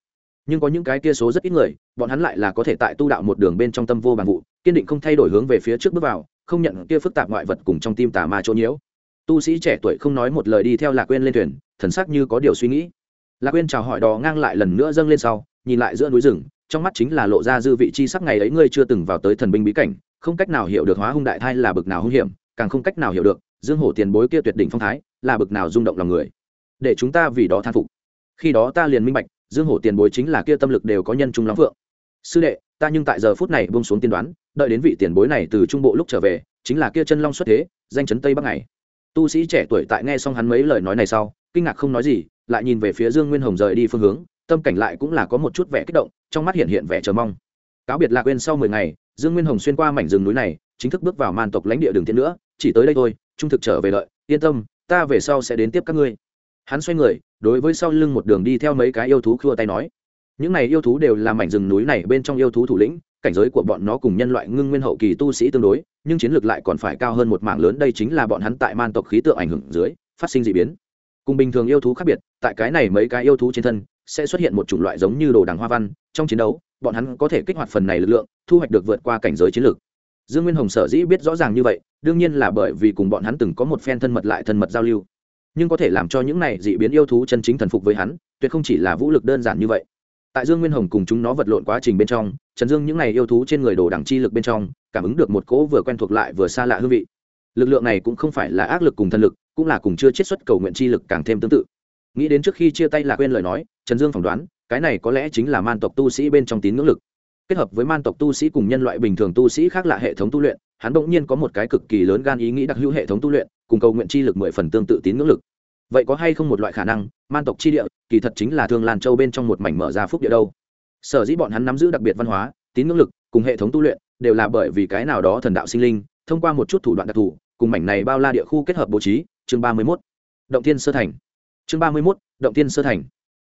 S1: Nhưng có những cái kia số rất ít người, bọn hắn lại là có thể tại tu đạo một đường bên trong tâm vô bằng vụ, kiên định không thay đổi hướng về phía trước bước vào, không nhận kia phức tạp ngoại vật cùng trong tim tà ma chỗ nhiễu tu sĩ trẻ tuổi không nói một lời đi theo lạc quên lên thuyền, thần sắc như có điều suy nghĩ. Lạc quên chào hỏi đò ngang lại lần nữa dâng lên sau, nhìn lại giữa núi rừng, trong mắt chính là lộ ra dư vị chi sắc ngày ấy ngươi chưa từng vào tới thần binh bí cảnh, không cách nào hiểu được hóa hung đại thai là bực nào hung hiểm, càng không cách nào hiểu được, dương hổ tiền bối kia tuyệt đỉnh phong thái là bực nào rung động lòng người. Để chúng ta vì đó than phục. Khi đó ta liền minh bạch, dương hổ tiền bối chính là kia tâm lực đều có nhân trung lắm phượng. Sư đệ, ta nhưng tại giờ phút này bông xuống tiên đoán, đợi đến vị tiền bối này từ trung bộ lúc trở về, chính là kia chân long xuất thế, danh chấn tây bắc này tu sĩ trẻ tuổi tại nghe xong hắn mấy lời nói này sau, kinh ngạc không nói gì, lại nhìn về phía dương nguyên hồng rời đi phương hướng, tâm cảnh lại cũng là có một chút vẻ kích động, trong mắt hiện hiện vẻ chờ mong. Cáo biệt lạc quên sau mười ngày, dương nguyên hồng xuyên qua mảnh rừng núi này, chính thức bước vào man tộc lãnh địa đường tiến nữa, chỉ tới đây thôi, trung thực trở về lợi yên tâm, ta về sau sẽ đến tiếp các ngươi. Hắn xoay người, đối với sau lưng một đường đi theo mấy cái yêu thú khua tay nói. Những này yêu thú đều là mảnh rừng núi này bên trong yêu thú thủ lĩnh cảnh giới của bọn nó cùng nhân loại ngưng nguyên hậu kỳ tu sĩ tương đối, nhưng chiến lược lại còn phải cao hơn một mảng lớn, đây chính là bọn hắn tại man tộc khí tượng ảnh hưởng dưới, phát sinh d ị biến. Cùng bình thường yêu thú khác biệt, tại cái này mấy cái yêu thú trên thân, sẽ xuất hiện một chủng loại giống như đồ đằng hoa văn, trong chiến đấu, bọn hắn có thể kích hoạt phần này lực lượng, thu hoạch được vượt qua cảnh giới chiến lược. Dương nguyên hồng sở dĩ biết rõ ràng như vậy, đương nhiên là bởi vì cùng bọn hắn từng có một phen thân mật lại thân mật giao lưu. Nhưng có thể làm cho những này dị biến yêu thú chân chính thần phục với hắn, tuyệt không chỉ là vũ lực đơn giản như vậy tại dương nguyên hồng cùng chúng nó vật lộn quá trình bên trong, trần dương những này yêu thú trên người đồ đẳng chi lực bên trong, cảm ứng được một cỗ vừa quen thuộc lại vừa xa lạ hương vị. Lực lượng này cũng không phải là ác lực cùng thân lực, cũng là cùng chưa chiết xuất cầu nguyện chi lực càng thêm tương tự. Nghĩ đến trước khi chia tay là quên lời nói, trần dương phỏng đoán, cái này có lẽ chính là man tộc tu sĩ bên trong tín ngưỡng lực. Kết hợp với man tộc tu sĩ cùng nhân loại bình thường tu sĩ khác lạ hệ thống tu luyện, hắn bỗng nhiên có một cái cực kỳ lớn gan ý nghĩ đặc hữu hệ thống tu luyện, cùng cầu nguyện chi lực mười phần tương tự tín ngưỡng lực vậy có hay không một loại khả năng, man tộc chi địa, kỳ thật chính là thương lan châu bên trong một mảnh mở ra phúc địa đâu. Sở dĩ bọn hắn nắm giữ đặc biệt văn hóa, tín ngưỡng lực, cùng hệ thống tu luyện, đều là bởi vì cái nào đó thần đạo sinh linh, thông qua một chút thủ đoạn đặc thù, cùng mảnh này bao la địa khu kết hợp bố trí, chương ba mươi mốt, động thiên sơ thành. Chương ba mươi mốt, động thiên sơ thành.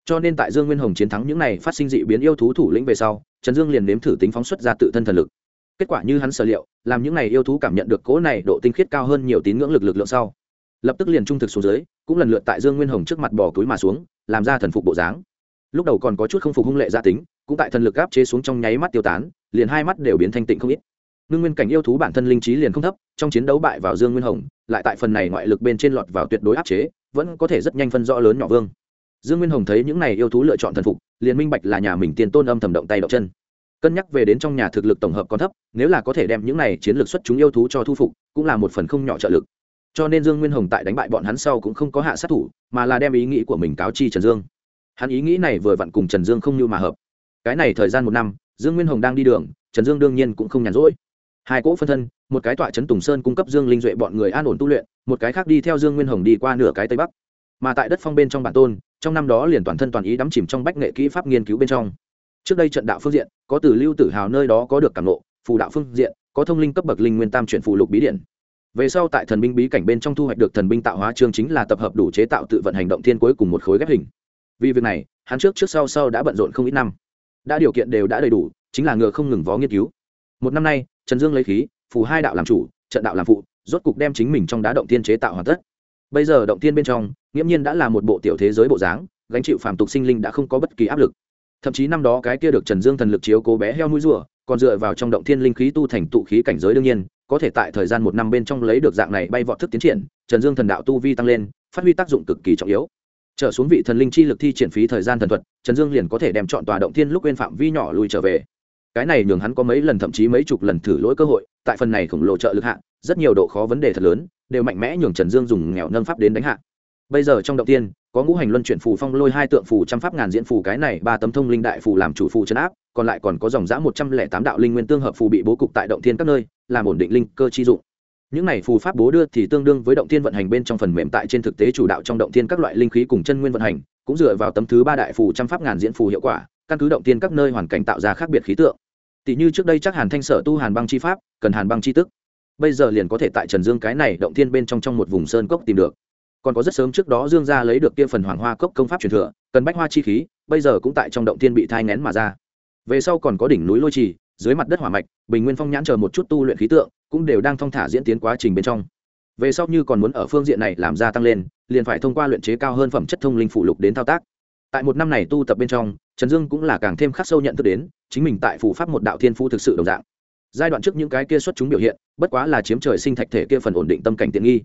S1: Cho nên tại dương nguyên hồng chiến thắng những này phát sinh dị biến yêu thú thủ lĩnh về sau, trần dương liền nếm thử tính phóng xuất ra tự thân thần lực. Kết quả như hắn sở liệu, làm những này yêu thú cảm nhận được cỗ này độ tinh khiết cao hơn nhiều tín ngưỡng lực lực lượng sau, lập tức liền trung thực xuống dưới cũng lần lượt tại dương nguyên hồng trước mặt bỏ túi mà xuống, làm ra thần phục bộ dáng. Lúc đầu còn có chút không phục hung lệ gia tính, cũng tại thần lực áp chế xuống trong nháy mắt tiêu tán, liền hai mắt đều biến thanh tịnh không ít. Ngưng nguyên cảnh yêu thú bản thân linh trí liền không thấp, trong chiến đấu bại vào dương nguyên hồng, lại tại phần này ngoại lực bên trên lọt vào tuyệt đối áp chế, vẫn có thể rất nhanh phân rõ lớn nhỏ vương. Dương nguyên hồng thấy những này yêu thú lựa chọn thần phục, liền minh bạch là nhà mình tiền tôn âm thầm động tay động chân. Cân nhắc về đến trong nhà thực lực tổng hợp còn thấp, nếu là có thể đem những này chiến lược xuất chúng yêu thú cho thu phục, cũng là một phần không nhỏ trợ lực cho nên dương nguyên hồng tại đánh bại bọn hắn sau cũng không có hạ sát thủ, mà là đem ý nghĩ của mình cáo chi trần dương. Hắn ý nghĩ này vừa vặn cùng trần dương không như mà hợp. Cái này thời gian một năm, dương nguyên hồng đang đi đường, trần dương đương nhiên cũng không nhàn rỗi. Hai cỗ phân thân, một cái tọa trấn tùng sơn cung cấp dương linh duệ bọn người an ổn tu luyện, một cái khác đi theo dương nguyên hồng đi qua nửa cái tây bắc. Mà tại đất phong bên trong bản tôn, trong năm đó liền toàn thân toàn ý đắm chìm trong bách nghệ kỹ pháp nghiên cứu bên trong. Trước đây trận đạo phương diện, có từ lưu tử hào nơi đó có được cảm lộ phù đạo phương diện, có thông linh cấp bậc linh nguyên tam chuyển phù lục bí điện về sau tại thần binh bí cảnh bên trong thu hoạch được thần binh tạo hóa chương chính là tập hợp đủ chế tạo tự vận hành động thiên cuối cùng một khối ghép hình. Vì việc này, hắn trước trước sau sau đã bận rộn không ít năm. Đã điều kiện đều đã đầy đủ, chính là ngựa không ngừng vó nghiên cứu. Một năm nay, trần dương lấy khí, phù hai đạo làm chủ, trận đạo làm phụ, rốt cục đem chính mình trong đá động thiên chế tạo hoàn tất. Bây giờ động thiên bên trong, nghiễm nhiên đã là một bộ tiểu thế giới bộ dáng, gánh chịu phàm tục sinh linh đã không có bất kỳ áp lực. Thậm chí năm đó cái kia được trần dương thần lực chiếu cố bé heo mũi rùa, còn dựa vào trong động thiên linh khí tu thành tụ khí cảnh giới đương nhiên có thể tại thời gian một năm bên trong lấy được dạng này bay vọt thức tiến triển, trần dương thần đạo tu vi tăng lên, phát huy tác dụng cực kỳ trọng yếu. Trở xuống vị thần linh chi lực thi triển phí thời gian thần thuật, trần dương liền có thể đem chọn tòa động thiên lúc quên phạm vi nhỏ lùi trở về. Cái này nhường hắn có mấy lần thậm chí mấy chục lần thử lỗi cơ hội, tại phần này khổng lồ trợ lực hạ, rất nhiều độ khó vấn đề thật lớn, đều mạnh mẽ nhường trần dương dùng nghèo nâng pháp đến đánh hạ bây giờ trong động tiên, có ngũ hành luân chuyển phù phong lôi hai tượng phù trăm pháp ngàn diễn phù cái này ba tấm thông linh đại phù làm chủ phù chấn áp, còn lại còn có dòng giã một trăm lẻ tám đạo linh nguyên tương hợp phù bị bố cục tại động thiên các nơi, làm ổn định linh cơ chi dụng. Những này phù pháp bố đưa thì tương đương với động thiên vận hành bên trong phần mềm tại trên thực tế chủ đạo trong động thiên các loại linh khí cùng chân nguyên vận hành, cũng dựa vào tấm thứ ba đại phù trăm pháp ngàn diễn phù hiệu quả, căn cứ động thiên các nơi hoàn cảnh tạo ra khác biệt khí tượng. Tỷ như trước đây chắc hàn thanh sở tu hàn băng chi pháp, cần hàn băng chi tức. Bây giờ liền có thể tại trần dương cái này động thiên bên trong trong một vùng sơn cốc tìm được còn có rất sớm trước đó dương gia lấy được kia phần hoàng hoa cốc công pháp truyền thừa, cần bách hoa chi khí, bây giờ cũng tại trong động thiên bị thai ngén mà ra. Về sau còn có đỉnh núi lôi trì, dưới mặt đất hỏa mạch, bình nguyên phong nhãn chờ một chút tu luyện khí tượng, cũng đều đang thong thả diễn tiến quá trình bên trong. Về sau như còn muốn ở phương diện này làm gia tăng lên, liền phải thông qua luyện chế cao hơn phẩm chất thông linh phụ lục đến thao tác. Tại một năm này tu tập bên trong, trần dương cũng là càng thêm khắc sâu nhận thức đến, chính mình tại phủ pháp một đạo thiên phu thực sự đồng dạng. Giai đoạn trước những cái kia xuất chúng biểu hiện, bất quá là chiếm trời sinh thạch thể kia phần ổn định tâm cảnh tiện nghi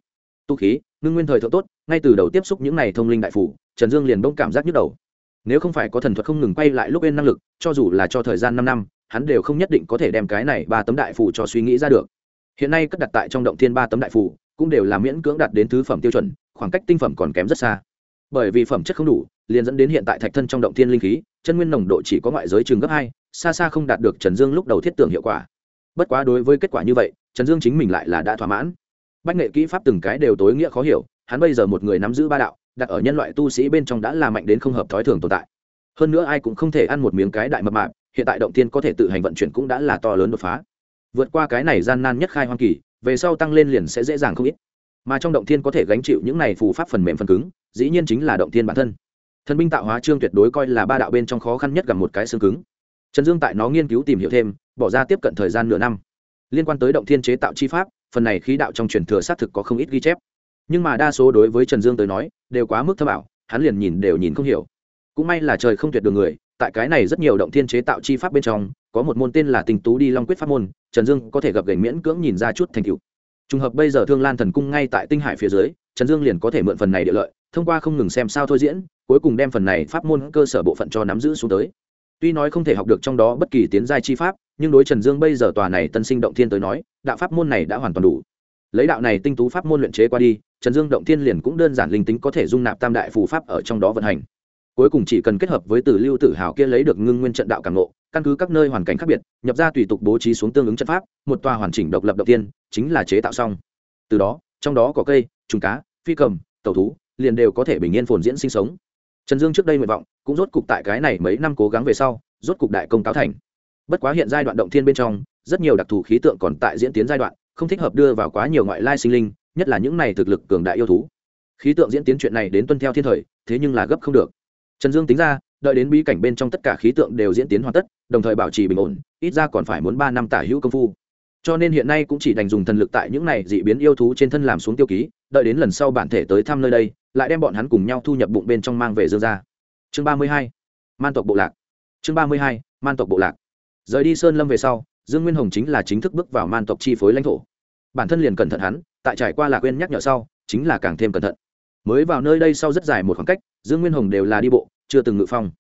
S1: tu khí, ngưng nguyên thời thượng tốt, ngay từ đầu tiếp xúc những này thông linh đại phủ, trần dương liền bỗng cảm giác nhức đầu. Nếu không phải có thần thuật không ngừng quay lại lúc bên năng lực, cho dù là cho thời gian năm năm, hắn đều không nhất định có thể đem cái này ba tấm đại phủ cho suy nghĩ ra được. Hiện nay cất đặt tại trong động thiên ba tấm đại phủ, cũng đều là miễn cưỡng đạt đến thứ phẩm tiêu chuẩn, khoảng cách tinh phẩm còn kém rất xa. Bởi vì phẩm chất không đủ, liền dẫn đến hiện tại thạch thân trong động thiên linh khí, chân nguyên nồng độ chỉ có ngoại giới trường gấp hai, xa xa không đạt được trần dương lúc đầu thiết tưởng hiệu quả. Bất quá đối với kết quả như vậy, trần dương chính mình lại là đã thỏa mãn bách nghệ kỹ pháp từng cái đều tối nghĩa khó hiểu, hắn bây giờ một người nắm giữ ba đạo, đặt ở nhân loại tu sĩ bên trong đã là mạnh đến không hợp thói thường tồn tại. Hơn nữa ai cũng không thể ăn một miếng cái đại mập mạp, hiện tại động tiên có thể tự hành vận chuyển cũng đã là to lớn đột phá. Vượt qua cái này gian nan nhất khai hoang kỳ, về sau tăng lên liền sẽ dễ dàng không ít. Mà trong động thiên có thể gánh chịu những này phù pháp phần mềm phần cứng, dĩ nhiên chính là động thiên bản thân. Thần binh tạo hóa trương tuyệt đối coi là ba đạo bên trong khó khăn nhất gặp một cái xương cứng. Trần dương tại nó nghiên cứu tìm hiểu thêm, bỏ ra tiếp cận thời gian nửa năm. Liên quan tới động thiên chế tạo chi pháp phần này khí đạo trong truyền thừa xác thực có không ít ghi chép. Nhưng mà đa số đối với trần dương tới nói, đều quá mức thâm ảo, hắn liền nhìn đều nhìn không hiểu. Cũng may là trời không tuyệt đường người, tại cái này rất nhiều động thiên chế tạo chi pháp bên trong, có một môn tên là tình tú đi long quyết pháp môn, trần dương có thể gặp gành miễn cưỡng nhìn ra chút thành cựu trùng hợp bây giờ thương lan thần cung ngay tại tinh hải phía dưới, trần dương liền có thể mượn phần này địa lợi, thông qua không ngừng xem sao thôi diễn, cuối cùng đem phần này pháp môn cơ sở bộ phận cho nắm giữ xuống tới tuy nói không thể học được trong đó bất kỳ tiến giai chi pháp, nhưng đối trần dương bây giờ tòa này tân sinh động thiên tới nói, đạo pháp môn này đã hoàn toàn đủ. Lấy đạo này tinh tú pháp môn luyện chế qua đi, trần dương động thiên liền cũng đơn giản linh tính có thể dung nạp tam đại phù pháp ở trong đó vận hành. Cuối cùng chỉ cần kết hợp với từ lưu tử hào kia lấy được ngưng nguyên trận đạo càng ngộ, căn cứ các nơi hoàn cảnh khác biệt, nhập ra tùy tục bố trí xuống tương ứng trận pháp, một tòa hoàn chỉnh độc lập đầu tiên chính là chế tạo xong. Từ đó, trong đó có cây, trùng cá, phi cầm tàu thú, liền đều có thể bình yên phồn diễn sinh sống trần dương trước đây nguyện vọng, cũng rốt cục tại cái này mấy năm cố gắng về sau, rốt cục đại công cáo thành. Bất quá hiện giai đoạn động thiên bên trong, rất nhiều đặc thù khí tượng còn tại diễn tiến giai đoạn, không thích hợp đưa vào quá nhiều ngoại lai sinh linh, nhất là những này thực lực cường đại yêu thú. Khí tượng diễn tiến chuyện này đến tuân theo thiên thời, thế nhưng là gấp không được. Trần dương tính ra, đợi đến bí cảnh bên trong tất cả khí tượng đều diễn tiến hoàn tất, đồng thời bảo trì bình ổn, ít ra còn phải muốn ba năm tả hữu công phu. Cho nên hiện nay cũng chỉ đành dùng thần lực tại những này dị biến yêu thú trên thân làm xuống tiêu ký, đợi đến lần sau bản thể tới thăm nơi đây lại đem bọn hắn cùng nhau thu nhập bụng bên trong mang về dương gia. Chương ba mươi hai, man tộc bộ lạc. Chương ba mươi hai, man tộc bộ lạc. Rời đi sơn lâm về sau, dương nguyên hồng chính là chính thức bước vào man tộc chi phối lãnh thổ. Bản thân liền cẩn thận hắn, tại trải qua lạc quên nhắc nhở sau, chính là càng thêm cẩn thận. Mới vào nơi đây sau rất dài một khoảng cách, dương nguyên hồng đều là đi bộ, chưa từng ngự phong.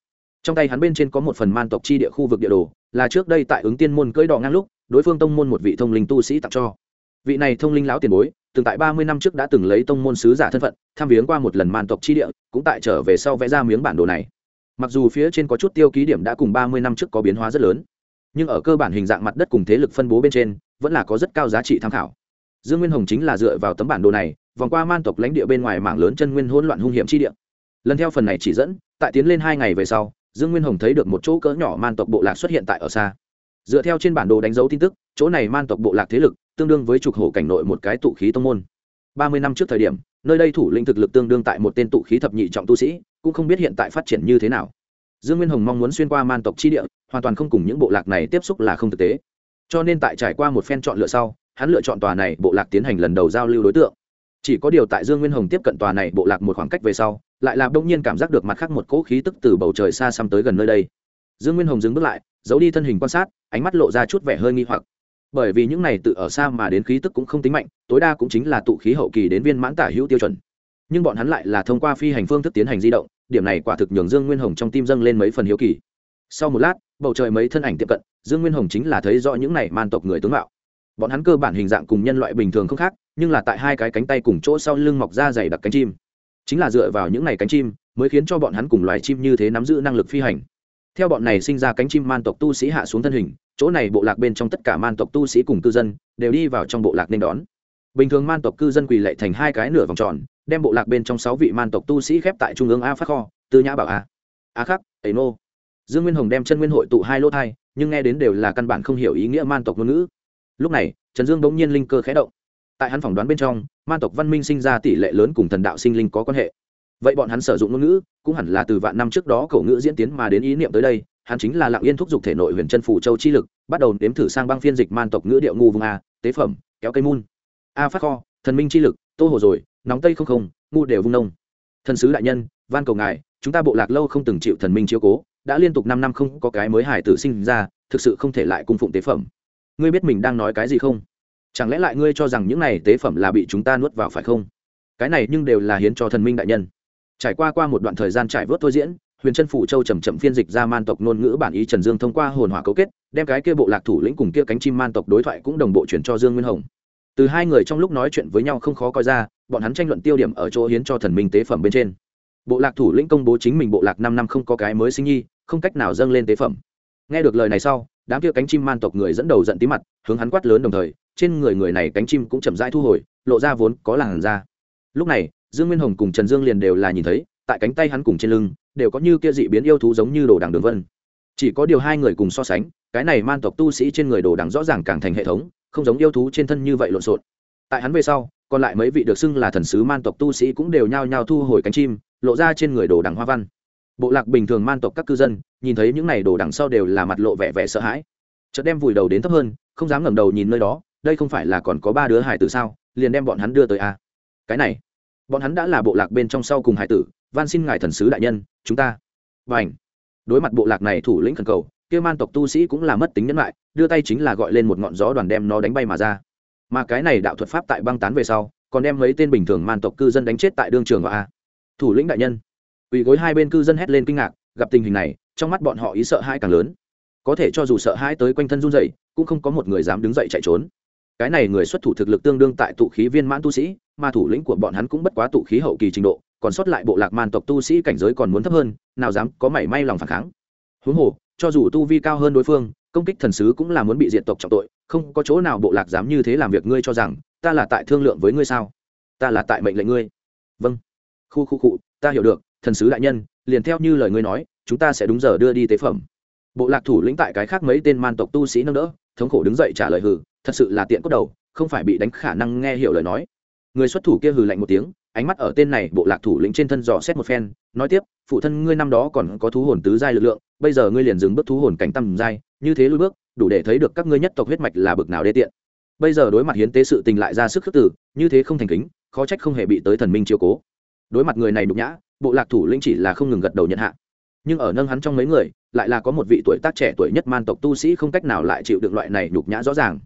S1: Trong tay hắn bên trên có một phần man tộc chi địa khu vực địa đồ, là trước đây tại ứng tiên môn cưỡi đỏ ngang lúc, đối phương tông môn một vị thông linh tu sĩ tặng cho. Vị này thông linh lão tiền bối từng tại ba mươi năm trước đã từng lấy tông môn sứ giả thân phận, tham viếng qua một lần man tộc chi địa, cũng tại trở về sau vẽ ra miếng bản đồ này. Mặc dù phía trên có chút tiêu ký điểm đã cùng ba mươi năm trước có biến hóa rất lớn, nhưng ở cơ bản hình dạng mặt đất cùng thế lực phân bố bên trên, vẫn là có rất cao giá trị tham khảo. Dương nguyên hồng chính là dựa vào tấm bản đồ này, vòng qua man tộc lãnh địa bên ngoài mảng lớn chân nguyên hỗn loạn hung hiểm chi địa. Lần theo phần này chỉ dẫn, tại tiến lên hai ngày về sau, dương nguyên hồng thấy được một chỗ cỡ nhỏ man tộc bộ lạc xuất hiện tại ở xa. Dựa theo trên bản đồ đánh dấu tin tức, chỗ này man tộc bộ lạc thế lực tương đương với trục hổ cảnh nội một cái tụ khí tông môn. Ba mươi năm trước thời điểm, nơi đây thủ lĩnh thực lực tương đương tại một tên tụ khí thập nhị trọng tu sĩ, cũng không biết hiện tại phát triển như thế nào. Dương nguyên hồng mong muốn xuyên qua man tộc chi địa, hoàn toàn không cùng những bộ lạc này tiếp xúc là không thực tế. Cho nên tại trải qua một phen chọn lựa sau, hắn lựa chọn tòa này bộ lạc tiến hành lần đầu giao lưu đối tượng. Chỉ có điều tại dương nguyên hồng tiếp cận tòa này bộ lạc một khoảng cách về sau, lại là đông nhiên cảm giác được mặt khác một cỗ khí tức từ bầu trời xa xăm tới gần nơi đây. Dương nguyên hồng dừng bước lại, giấu đi thân hình quan sát, ánh mắt lộ ra chút vẻ hơi nghi hoặc bởi vì những này tự ở xa mà đến khí tức cũng không tính mạnh, tối đa cũng chính là tụ khí hậu kỳ đến viên mãn tả hữu tiêu chuẩn. Nhưng bọn hắn lại là thông qua phi hành phương thức tiến hành di động, điểm này quả thực nhường dương nguyên hồng trong tim dâng lên mấy phần hiếu kỳ. Sau một lát, bầu trời mấy thân ảnh tiệm cận, dương nguyên hồng chính là thấy rõ những này man tộc người tướng mạo. Bọn hắn cơ bản hình dạng cùng nhân loại bình thường không khác, nhưng là tại hai cái cánh tay cùng chỗ sau lưng mọc ra dày đặc cánh chim. Chính là dựa vào những này cánh chim, mới khiến cho bọn hắn cùng loài chim như thế nắm giữ năng lực phi hành theo bọn này sinh ra cánh chim man tộc tu sĩ hạ xuống thân hình, chỗ này bộ lạc bên trong tất cả man tộc tu sĩ cùng cư dân đều đi vào trong bộ lạc nên đón. Bình thường man tộc cư dân quỳ lệ thành hai cái nửa vòng tròn, đem bộ lạc bên trong sáu vị man tộc tu sĩ khép tại trung ương a phát kho, tư nhã bảo a. A khắc ấy nô. Dương nguyên hồng đem chân nguyên hội tụ hai lô thai, nhưng nghe đến đều là căn bản không hiểu ý nghĩa man tộc ngôn ngữ. Lúc này, trần dương bỗng nhiên linh cơ khé động. Tại hắn phỏng đoán bên trong, man tộc văn minh sinh ra tỷ lệ lớn cùng thần đạo sinh linh có quan hệ vậy bọn hắn sử dụng ngôn ngữ, cũng hẳn là từ vạn năm trước đó cổ ngữ diễn tiến mà đến ý niệm tới đây, hắn chính là lặng yên thúc giục thể nội huyền chân phủ châu chi lực, bắt đầu nếm thử sang băng phiên dịch man tộc ngữ điệu ngu vương a, tế phẩm, kéo cây mun. A phát kho, thần minh chi lực, tô hồ rồi, nóng tây không không, ngu đều vung nông. Thần sứ đại nhân, van cầu ngài, chúng ta bộ lạc lâu không từng chịu thần minh chiếu cố, đã liên tục năm năm không có cái mới hải tử sinh ra, thực sự không thể lại cung phụng tế phẩm. Ngươi biết mình đang nói cái gì không? Chẳng lẽ lại ngươi cho rằng những này tế phẩm là bị chúng ta nuốt vào phải không? Cái này nhưng đều là hiến cho thần minh đại nhân trải qua qua một đoạn thời gian trải vớt thôi diễn, huyền trân phủ châu chầm chậm phiên dịch ra man tộc ngôn ngữ bản ý trần dương thông qua hồn hỏa cấu kết, đem cái kia bộ lạc thủ lĩnh cùng kia cánh chim man tộc đối thoại cũng đồng bộ chuyển cho dương nguyên hồng. Từ hai người trong lúc nói chuyện với nhau không khó coi ra, bọn hắn tranh luận tiêu điểm ở chỗ hiến cho thần minh tế phẩm bên trên. Bộ lạc thủ lĩnh công bố chính mình bộ lạc năm năm không có cái mới sinh nhi, không cách nào dâng lên tế phẩm. Nghe được lời này sau, đám kia cánh chim man tộc người dẫn đầu giận tí mặt, hướng hắn quát lớn đồng thời, trên người người này cánh chim cũng chậm rãi thu hồi, lộ ra vốn có làn da. Lúc này dương nguyên hồng cùng trần dương liền đều là nhìn thấy, tại cánh tay hắn cùng trên lưng, đều có như kia dị biến yêu thú giống như đồ đằng đường vân. Chỉ có điều hai người cùng so sánh, cái này man tộc tu sĩ trên người đồ đằng rõ ràng càng thành hệ thống, không giống yêu thú trên thân như vậy lộn xộn. Tại hắn về sau, còn lại mấy vị được xưng là thần sứ man tộc tu sĩ cũng đều nhao nhao thu hồi cánh chim, lộ ra trên người đồ đằng hoa văn. Bộ lạc bình thường man tộc các cư dân, nhìn thấy những này đồ đằng sau đều là mặt lộ vẻ vẻ sợ hãi. Chợt đem vùi đầu đến thấp hơn, không dám ngẩng đầu nhìn nơi đó, đây không phải là còn có ba đứa hải tử sao, liền đem bọn hắn đưa tới a. À? cái này bọn hắn đã là bộ lạc bên trong sau cùng hải tử, van xin ngài thần sứ đại nhân, chúng ta. Và ảnh đối mặt bộ lạc này thủ lĩnh khẩn cầu, kia man tộc tu sĩ cũng là mất tính nhân lại, đưa tay chính là gọi lên một ngọn gió đoàn đem nó đánh bay mà ra. Mà cái này đạo thuật pháp tại băng tán về sau, còn đem mấy tên bình thường man tộc cư dân đánh chết tại đương trường và a. Thủ lĩnh đại nhân. Ủy gối hai bên cư dân hét lên kinh ngạc, gặp tình hình này, trong mắt bọn họ ý sợ hãi càng lớn. Có thể cho dù sợ hãi tới quanh thân run dậy cũng không có một người dám đứng dậy chạy trốn cái này người xuất thủ thực lực tương đương tại tụ khí viên mãn tu sĩ, mà thủ lĩnh của bọn hắn cũng bất quá tụ khí hậu kỳ trình độ, còn sót lại bộ lạc man tộc tu sĩ cảnh giới còn muốn thấp hơn, nào dám có mảy may lòng phản kháng. Huống hồ, cho dù tu vi cao hơn đối phương, công kích thần sứ cũng là muốn bị diện tộc trọng tội, không có chỗ nào bộ lạc dám như thế làm việc ngươi cho rằng, ta là tại thương lượng với ngươi sao? Ta là tại mệnh lệnh ngươi. Vâng. Khu khu cụ ta hiểu được, thần sứ đại nhân, liền theo như lời ngươi nói, chúng ta sẽ đúng giờ đưa đi tế phẩm. Bộ lạc thủ lĩnh tại cái khác mấy tên man tộc tu sĩ nâng đỡ, thống khổ đứng dậy trả lời hừ thật sự là tiện cốt đầu, không phải bị đánh khả năng nghe hiểu lời nói. Người xuất thủ kia hừ lạnh một tiếng, ánh mắt ở tên này bộ lạc thủ lĩnh trên thân dò xét một phen, nói tiếp, phụ thân ngươi năm đó còn có thú hồn tứ giai lực lượng, bây giờ ngươi liền dừng bước thú hồn cảnh tầm giai, như thế lui bước, đủ để thấy được các ngươi nhất tộc huyết mạch là bực nào đê tiện. Bây giờ đối mặt hiến tế sự tình lại ra sức khước tử như thế không thành kính, khó trách không hề bị tới thần minh chiếu cố. Đối mặt người này nhục nhã, bộ lạc thủ lĩnh chỉ là không ngừng gật đầu nhận hạ. Nhưng ở nâng hắn trong mấy người, lại là có một vị tuổi tác trẻ tuổi nhất man tộc tu sĩ không cách nào lại chịu được loại này nhục nhã rõ ràng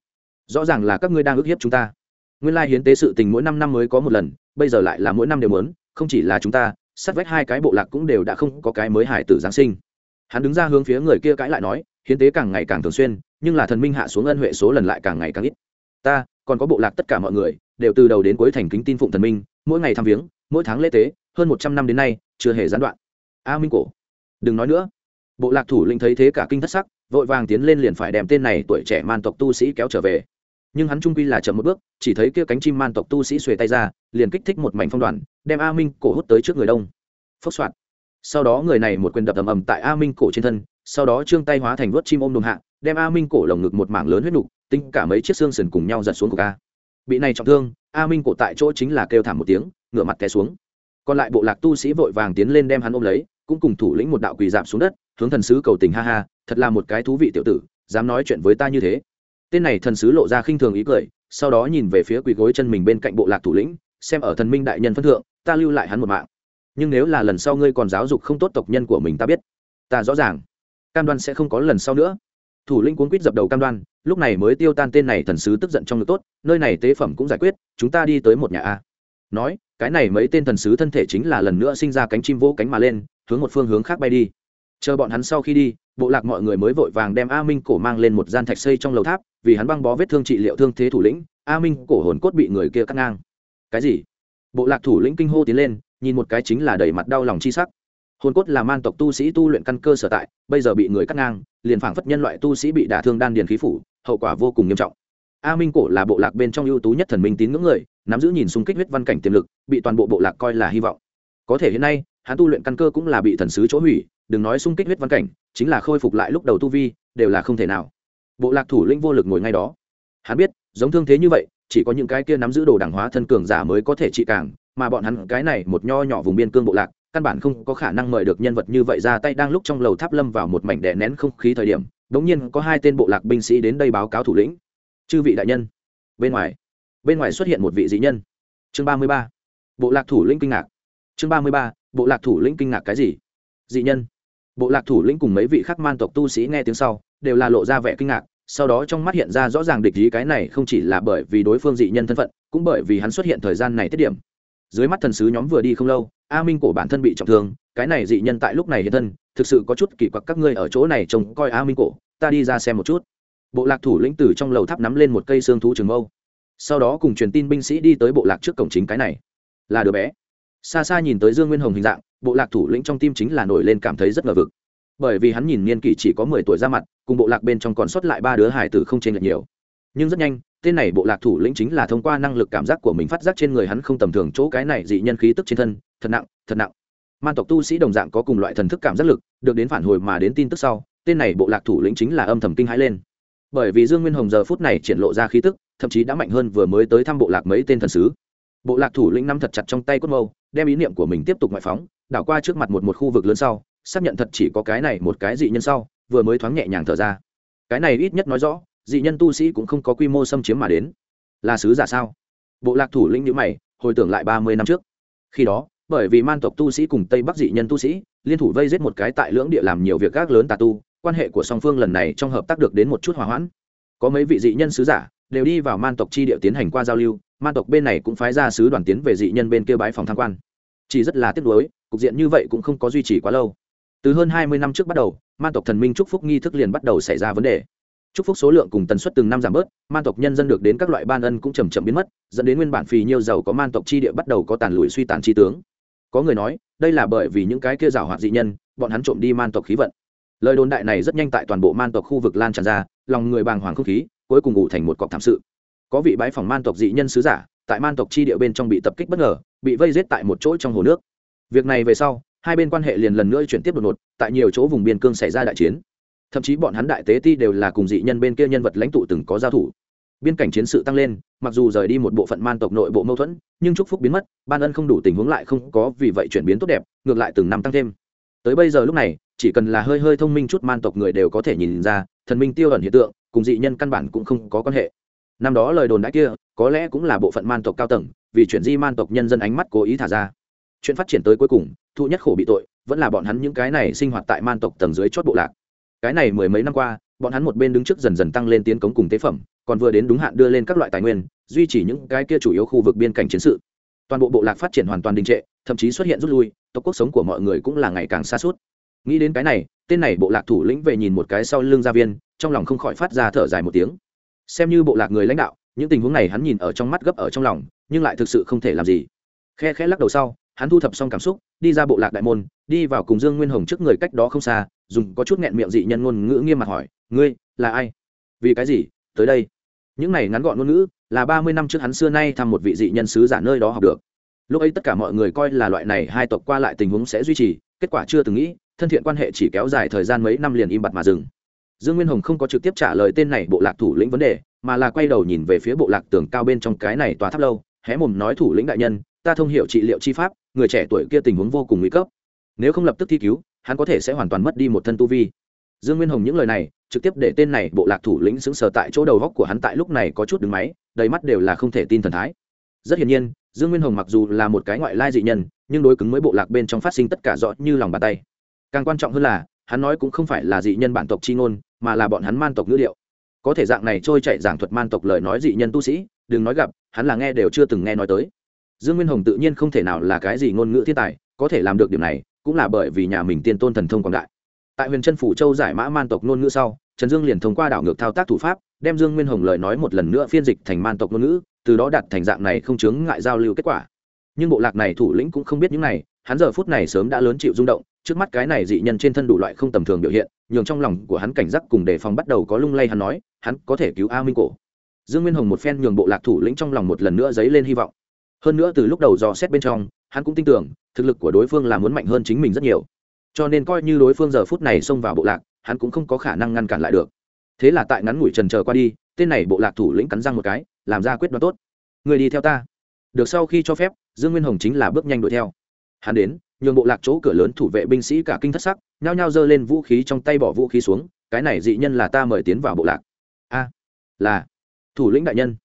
S1: rõ ràng là các ngươi đang ức hiếp chúng ta. Nguyên lai hiến tế sự tình mỗi năm năm mới có một lần, bây giờ lại là mỗi năm đều muốn, không chỉ là chúng ta, sát vách hai cái bộ lạc cũng đều đã không có cái mới hải tử giáng sinh. Hắn đứng ra hướng phía người kia cãi lại nói, hiến tế càng ngày càng thường xuyên, nhưng là thần minh hạ xuống ân huệ số lần lại càng ngày càng ít. Ta, còn có bộ lạc tất cả mọi người, đều từ đầu đến cuối thành kính tin phụng thần minh, mỗi ngày thăm viếng, mỗi tháng lễ tế, hơn một trăm năm đến nay, chưa hề gián đoạn. A minh cổ, đừng nói nữa. Bộ lạc thủ lĩnh thấy thế cả kinh thất sắc, vội vàng tiến lên liền phải đem tên này tuổi trẻ man tộc tu sĩ kéo trở về nhưng hắn trung quy là chậm một bước, chỉ thấy kia cánh chim man tộc tu sĩ xuề tay ra, liền kích thích một mảnh phong đoàn, đem a minh cổ hút tới trước người đông. Phốc soạt. Sau đó người này một quyền đập ầm ầm tại a minh cổ trên thân, sau đó trương tay hóa thành vớt chim ôm đùm hạ, đem a minh cổ lồng ngực một mảng lớn huyết nục, tính cả mấy chiếc xương sườn cùng nhau giật xuống của ca bị này trọng thương, a minh cổ tại chỗ chính là kêu thảm một tiếng, ngửa mặt té xuống. Còn lại bộ lạc tu sĩ vội vàng tiến lên đem hắn ôm lấy, cũng cùng thủ lĩnh một đạo quỳ dạp xuống đất, hướng thần sứ cầu tình ha ha, thật là một cái thú vị tiểu tử, dám nói chuyện với ta như thế tên này thần sứ lộ ra khinh thường ý cười, sau đó nhìn về phía quỳ gối chân mình bên cạnh bộ lạc thủ lĩnh, xem ở thần minh đại nhân phân thượng, ta lưu lại hắn một mạng. Nhưng nếu là lần sau ngươi còn giáo dục không tốt tộc nhân của mình ta biết, ta rõ ràng, cam đoan sẽ không có lần sau nữa. Thủ lĩnh cuốn quýt dập đầu cam đoan, lúc này mới tiêu tan tên này thần sứ tức giận trong ngực tốt, nơi này tế phẩm cũng giải quyết, chúng ta đi tới một nhà a. Nói, cái này mấy tên thần sứ thân thể chính là lần nữa sinh ra cánh chim vỗ cánh mà lên, hướng một phương hướng khác bay đi. Chờ bọn hắn sau khi đi, bộ lạc mọi người mới vội vàng đem a minh cổ mang lên một gian thạch xây trong lầu tháp vì hắn băng bó vết thương trị liệu thương thế thủ lĩnh, a minh cổ hồn cốt bị người kia cắt ngang. Cái gì? Bộ lạc thủ lĩnh kinh hô tiến lên, nhìn một cái chính là đầy mặt đau lòng chi sắc. Hồn cốt là man tộc tu sĩ tu luyện căn cơ sở tại, bây giờ bị người cắt ngang, liền phảng phất nhân loại tu sĩ bị đả thương đan điền khí phủ, hậu quả vô cùng nghiêm trọng. A minh cổ là bộ lạc bên trong ưu tú nhất thần minh tín ngưỡng người, nắm giữ nhìn xung kích huyết văn cảnh tiềm lực, bị toàn bộ bộ lạc coi là hy vọng. Có thể hiện nay, hắn tu luyện căn cơ cũng là bị thần sứ chỗ hủy, đừng nói xung kích huyết văn cảnh, chính là khôi phục lại lúc đầu tu vi, đều là không thể nào bộ lạc thủ lĩnh vô lực ngồi ngay đó. Hắn biết, giống thương thế như vậy, chỉ có những cái kia nắm giữ đồ đẳng hóa thân cường giả mới có thể trị càng, mà bọn hắn cái này một nho nhỏ vùng biên cương bộ lạc, căn bản không có khả năng mời được nhân vật như vậy ra tay đang lúc trong lầu tháp lâm vào một mảnh đè nén không khí thời điểm, đống nhiên có hai tên bộ lạc binh sĩ đến đây báo cáo thủ lĩnh. Chư vị đại nhân. Bên ngoài bên ngoài xuất hiện một vị dị nhân. Chương ba mươi ba, bộ lạc thủ lĩnh kinh ngạc. Chương ba mươi ba, bộ lạc thủ lĩnh kinh ngạc cái gì? Dị nhân. Bộ lạc thủ lĩnh cùng mấy vị khắc man tộc tu sĩ nghe tiếng sau, đều là lộ ra vẻ kinh ngạc sau đó trong mắt hiện ra rõ ràng địch ý cái này không chỉ là bởi vì đối phương dị nhân thân phận, cũng bởi vì hắn xuất hiện thời gian này tiết điểm. Dưới mắt thần sứ nhóm vừa đi không lâu, a minh cổ bản thân bị trọng thương, cái này dị nhân tại lúc này hiện thân, thực sự có chút kỳ quặc, các ngươi ở chỗ này trông coi a minh cổ, ta đi ra xem một chút. Bộ lạc thủ lĩnh tử trong lầu tháp nắm lên một cây xương thú trường mâu. Sau đó cùng truyền tin binh sĩ đi tới bộ lạc trước cổng chính cái này. Là đứa bé. Xa xa nhìn tới dương nguyên hồng hình dạng, bộ lạc thủ lĩnh trong tim chính là nổi lên cảm thấy rất ngờ vực. Bởi vì hắn nhìn niên kỷ chỉ có mười tuổi ra mặt cùng bộ lạc bên trong còn sót lại ba đứa hải tử không chênh lệch nhiều. Nhưng rất nhanh, tên này bộ lạc thủ lĩnh chính là thông qua năng lực cảm giác của mình phát giác trên người hắn không tầm thường chỗ cái này dị nhân khí tức trên thân, thật nặng thật nặng. Man tộc tu sĩ đồng dạng có cùng loại thần thức cảm giác lực, được đến phản hồi mà đến tin tức sau, tên này bộ lạc thủ lĩnh chính là âm thầm kinh hãi lên. Bởi vì dương nguyên hồng giờ phút này triển lộ ra khí tức, thậm chí đã mạnh hơn vừa mới tới thăm bộ lạc mấy tên thần sứ. Bộ lạc thủ lĩnh nắm thật chặt trong tay cốt mâu, đem ý niệm của mình tiếp tục ngoại phóng, đảo qua trước mặt một một khu vực lớn sau, xác nhận thật chỉ có cái này một cái dị nhân sau vừa mới thoáng nhẹ nhàng thở ra. Cái này ít nhất nói rõ, dị nhân tu sĩ cũng không có quy mô xâm chiếm mà đến. Là sứ giả sao? Bộ lạc thủ lĩnh nhữ mày, hồi tưởng lại ba mươi năm trước. Khi đó, bởi vì man tộc tu sĩ cùng tây bắc dị nhân tu sĩ, liên thủ vây giết một cái tại lưỡng địa làm nhiều việc gác lớn tà tu, quan hệ của song phương lần này trong hợp tác được đến một chút hòa hoãn. Có mấy vị dị nhân sứ giả đều đi vào man tộc chi địa tiến hành qua giao lưu, man tộc bên này cũng phái ra sứ đoàn tiến về dị nhân bên kia bái phòng tham quan. Chỉ rất là tiếc nuối, cục diện như vậy cũng không có duy trì quá lâu. Từ hơn hai mươi năm trước bắt đầu man tộc thần minh chúc phúc nghi thức liền bắt đầu xảy ra vấn đề. Chúc phúc số lượng cùng tần suất từng năm giảm bớt, man tộc nhân dân được đến các loại ban ân cũng chầm chậm biến mất, dẫn đến nguyên bản phì nhiêu giàu có man tộc chi địa bắt đầu có tàn lùi suy tàn chi tướng. Có người nói, đây là bởi vì những cái kia rào hoạt dị nhân, bọn hắn trộm đi man tộc khí vận. Lời đồn đại này rất nhanh tại toàn bộ man tộc khu vực lan tràn ra, lòng người bàng hoàng không khí, cuối cùng ngủ thành một cọc thảm sự. Có vị bái phòng man tộc dị nhân sứ giả, tại man tộc chi địa bên trong bị tập kích bất ngờ, bị vây giết tại một chỗ trong hồ nước. Việc này về sau hai bên quan hệ liền lần nữa chuyển tiếp đột ngột, tại nhiều chỗ vùng biên cương xảy ra đại chiến. Thậm chí bọn hắn đại tế ti đều là cùng dị nhân bên kia nhân vật lãnh tụ từng có giao thủ. Biên cảnh chiến sự tăng lên, mặc dù rời đi một bộ phận man tộc nội bộ mâu thuẫn, nhưng chúc phúc biến mất, ban ân không đủ tình huống lại không có vì vậy chuyển biến tốt đẹp, ngược lại từng năm tăng thêm. Tới bây giờ lúc này, chỉ cần là hơi hơi thông minh chút man tộc người đều có thể nhìn ra, thần minh tiêu ẩn hiện tượng, cùng dị nhân căn bản cũng không có quan hệ. Năm đó lời đồn đã kia, có lẽ cũng là bộ phận man tộc cao tầng, vì chuyển di man tộc nhân dân ánh mắt cố ý thả ra. Chuyện phát triển tới cuối cùng thụ nhất khổ bị tội, vẫn là bọn hắn những cái này sinh hoạt tại man tộc tầng dưới chót bộ lạc. Cái này mười mấy năm qua, bọn hắn một bên đứng trước dần dần tăng lên tiến cống cùng tế phẩm, còn vừa đến đúng hạn đưa lên các loại tài nguyên, duy trì những cái kia chủ yếu khu vực biên cảnh chiến sự. Toàn bộ bộ lạc phát triển hoàn toàn đình trệ, thậm chí xuất hiện rút lui, tộc cuộc sống của mọi người cũng là ngày càng xa suốt. Nghĩ đến cái này, tên này bộ lạc thủ lĩnh về nhìn một cái sau lưng gia viên, trong lòng không khỏi phát ra thở dài một tiếng. Xem như bộ lạc người lãnh đạo, những tình huống này hắn nhìn ở trong mắt gấp ở trong lòng, nhưng lại thực sự không thể làm gì. Khe khẽ lắc đầu sau hắn thu thập xong cảm xúc, đi ra bộ lạc đại môn, đi vào cùng dương nguyên hồng trước người cách đó không xa, dùng có chút nghẹn miệng dị nhân ngôn ngữ nghiêm mặt hỏi, ngươi là ai? Vì cái gì? Tới đây. Những này ngắn gọn ngôn ngữ là ba mươi năm trước hắn xưa nay thăm một vị dị nhân sứ giả nơi đó học được. Lúc ấy tất cả mọi người coi là loại này hai tộc qua lại tình huống sẽ duy trì, kết quả chưa từng nghĩ, thân thiện quan hệ chỉ kéo dài thời gian mấy năm liền im bặt mà dừng. Dương nguyên hồng không có trực tiếp trả lời tên này bộ lạc thủ lĩnh vấn đề, mà là quay đầu nhìn về phía bộ lạc tường cao bên trong cái này tòa tháp lâu, hé mồm nói thủ lĩnh đại nhân, ta thông hiểu trị liệu chi pháp người trẻ tuổi kia tình huống vô cùng nguy cấp. Nếu không lập tức thi cứu, hắn có thể sẽ hoàn toàn mất đi một thân tu vi. Dương nguyên hồng những lời này, trực tiếp để tên này bộ lạc thủ lĩnh xứng sờ tại chỗ đầu góc của hắn tại lúc này có chút đứng máy, đầy mắt đều là không thể tin thần thái. Rất hiển nhiên, dương nguyên hồng mặc dù là một cái ngoại lai dị nhân, nhưng đối cứng với bộ lạc bên trong phát sinh tất cả rõ như lòng bàn tay. Càng quan trọng hơn là, hắn nói cũng không phải là dị nhân bản tộc c h i ngôn, mà là bọn hắn man tộc ngữ liệu có thể dạng này trôi chạy giảng thuật man tộc lời nói dị nhân tu sĩ, đừng nói gặp, hắn là nghe đều chưa từng nghe nói tới dương nguyên hồng tự nhiên không thể nào là cái gì ngôn ngữ thiên tài, có thể làm được điểm này, cũng là bởi vì nhà mình tiên tôn thần thông quảng đại. Tại huyền trân phủ châu giải mã man tộc ngôn ngữ sau, trần dương liền thông qua đảo ngược thao tác thủ pháp, đem dương nguyên hồng lời nói một lần nữa phiên dịch thành man tộc ngôn ngữ, từ đó đặt thành dạng này không chướng ngại giao lưu kết quả. Nhưng bộ lạc này thủ lĩnh cũng không biết những này, hắn giờ phút này sớm đã lớn chịu rung động, trước mắt cái này dị nhân trên thân đủ loại không tầm thường biểu hiện, nhường trong lòng của hắn cảnh giác cùng đề phòng bắt đầu có lung lay hắn nói, hắn có thể cứu a minh cổ. Dương nguyên hồng một phen nhường bộ lạc thủ lĩnh trong lòng một lần nữa dấy lên hy vọng hơn nữa từ lúc đầu dò xét bên trong, hắn cũng tin tưởng, thực lực của đối phương là muốn mạnh hơn chính mình rất nhiều. Cho nên coi như đối phương giờ phút này xông vào bộ lạc, hắn cũng không có khả năng ngăn cản lại được. Thế là tại ngắn ngủi trần chờ qua đi, tên này bộ lạc thủ lĩnh cắn răng một cái, làm ra quyết đoán tốt. Người đi theo ta. Được sau khi cho phép, dương nguyên hồng chính là bước nhanh đuổi theo. Hắn đến, nhường bộ lạc chỗ cửa lớn thủ vệ binh sĩ cả kinh thất sắc, nhao nhao giơ lên vũ khí trong tay bỏ vũ khí xuống, cái này dị nhân là ta mời tiến vào bộ lạc. A, là thủ lĩnh đại nhân.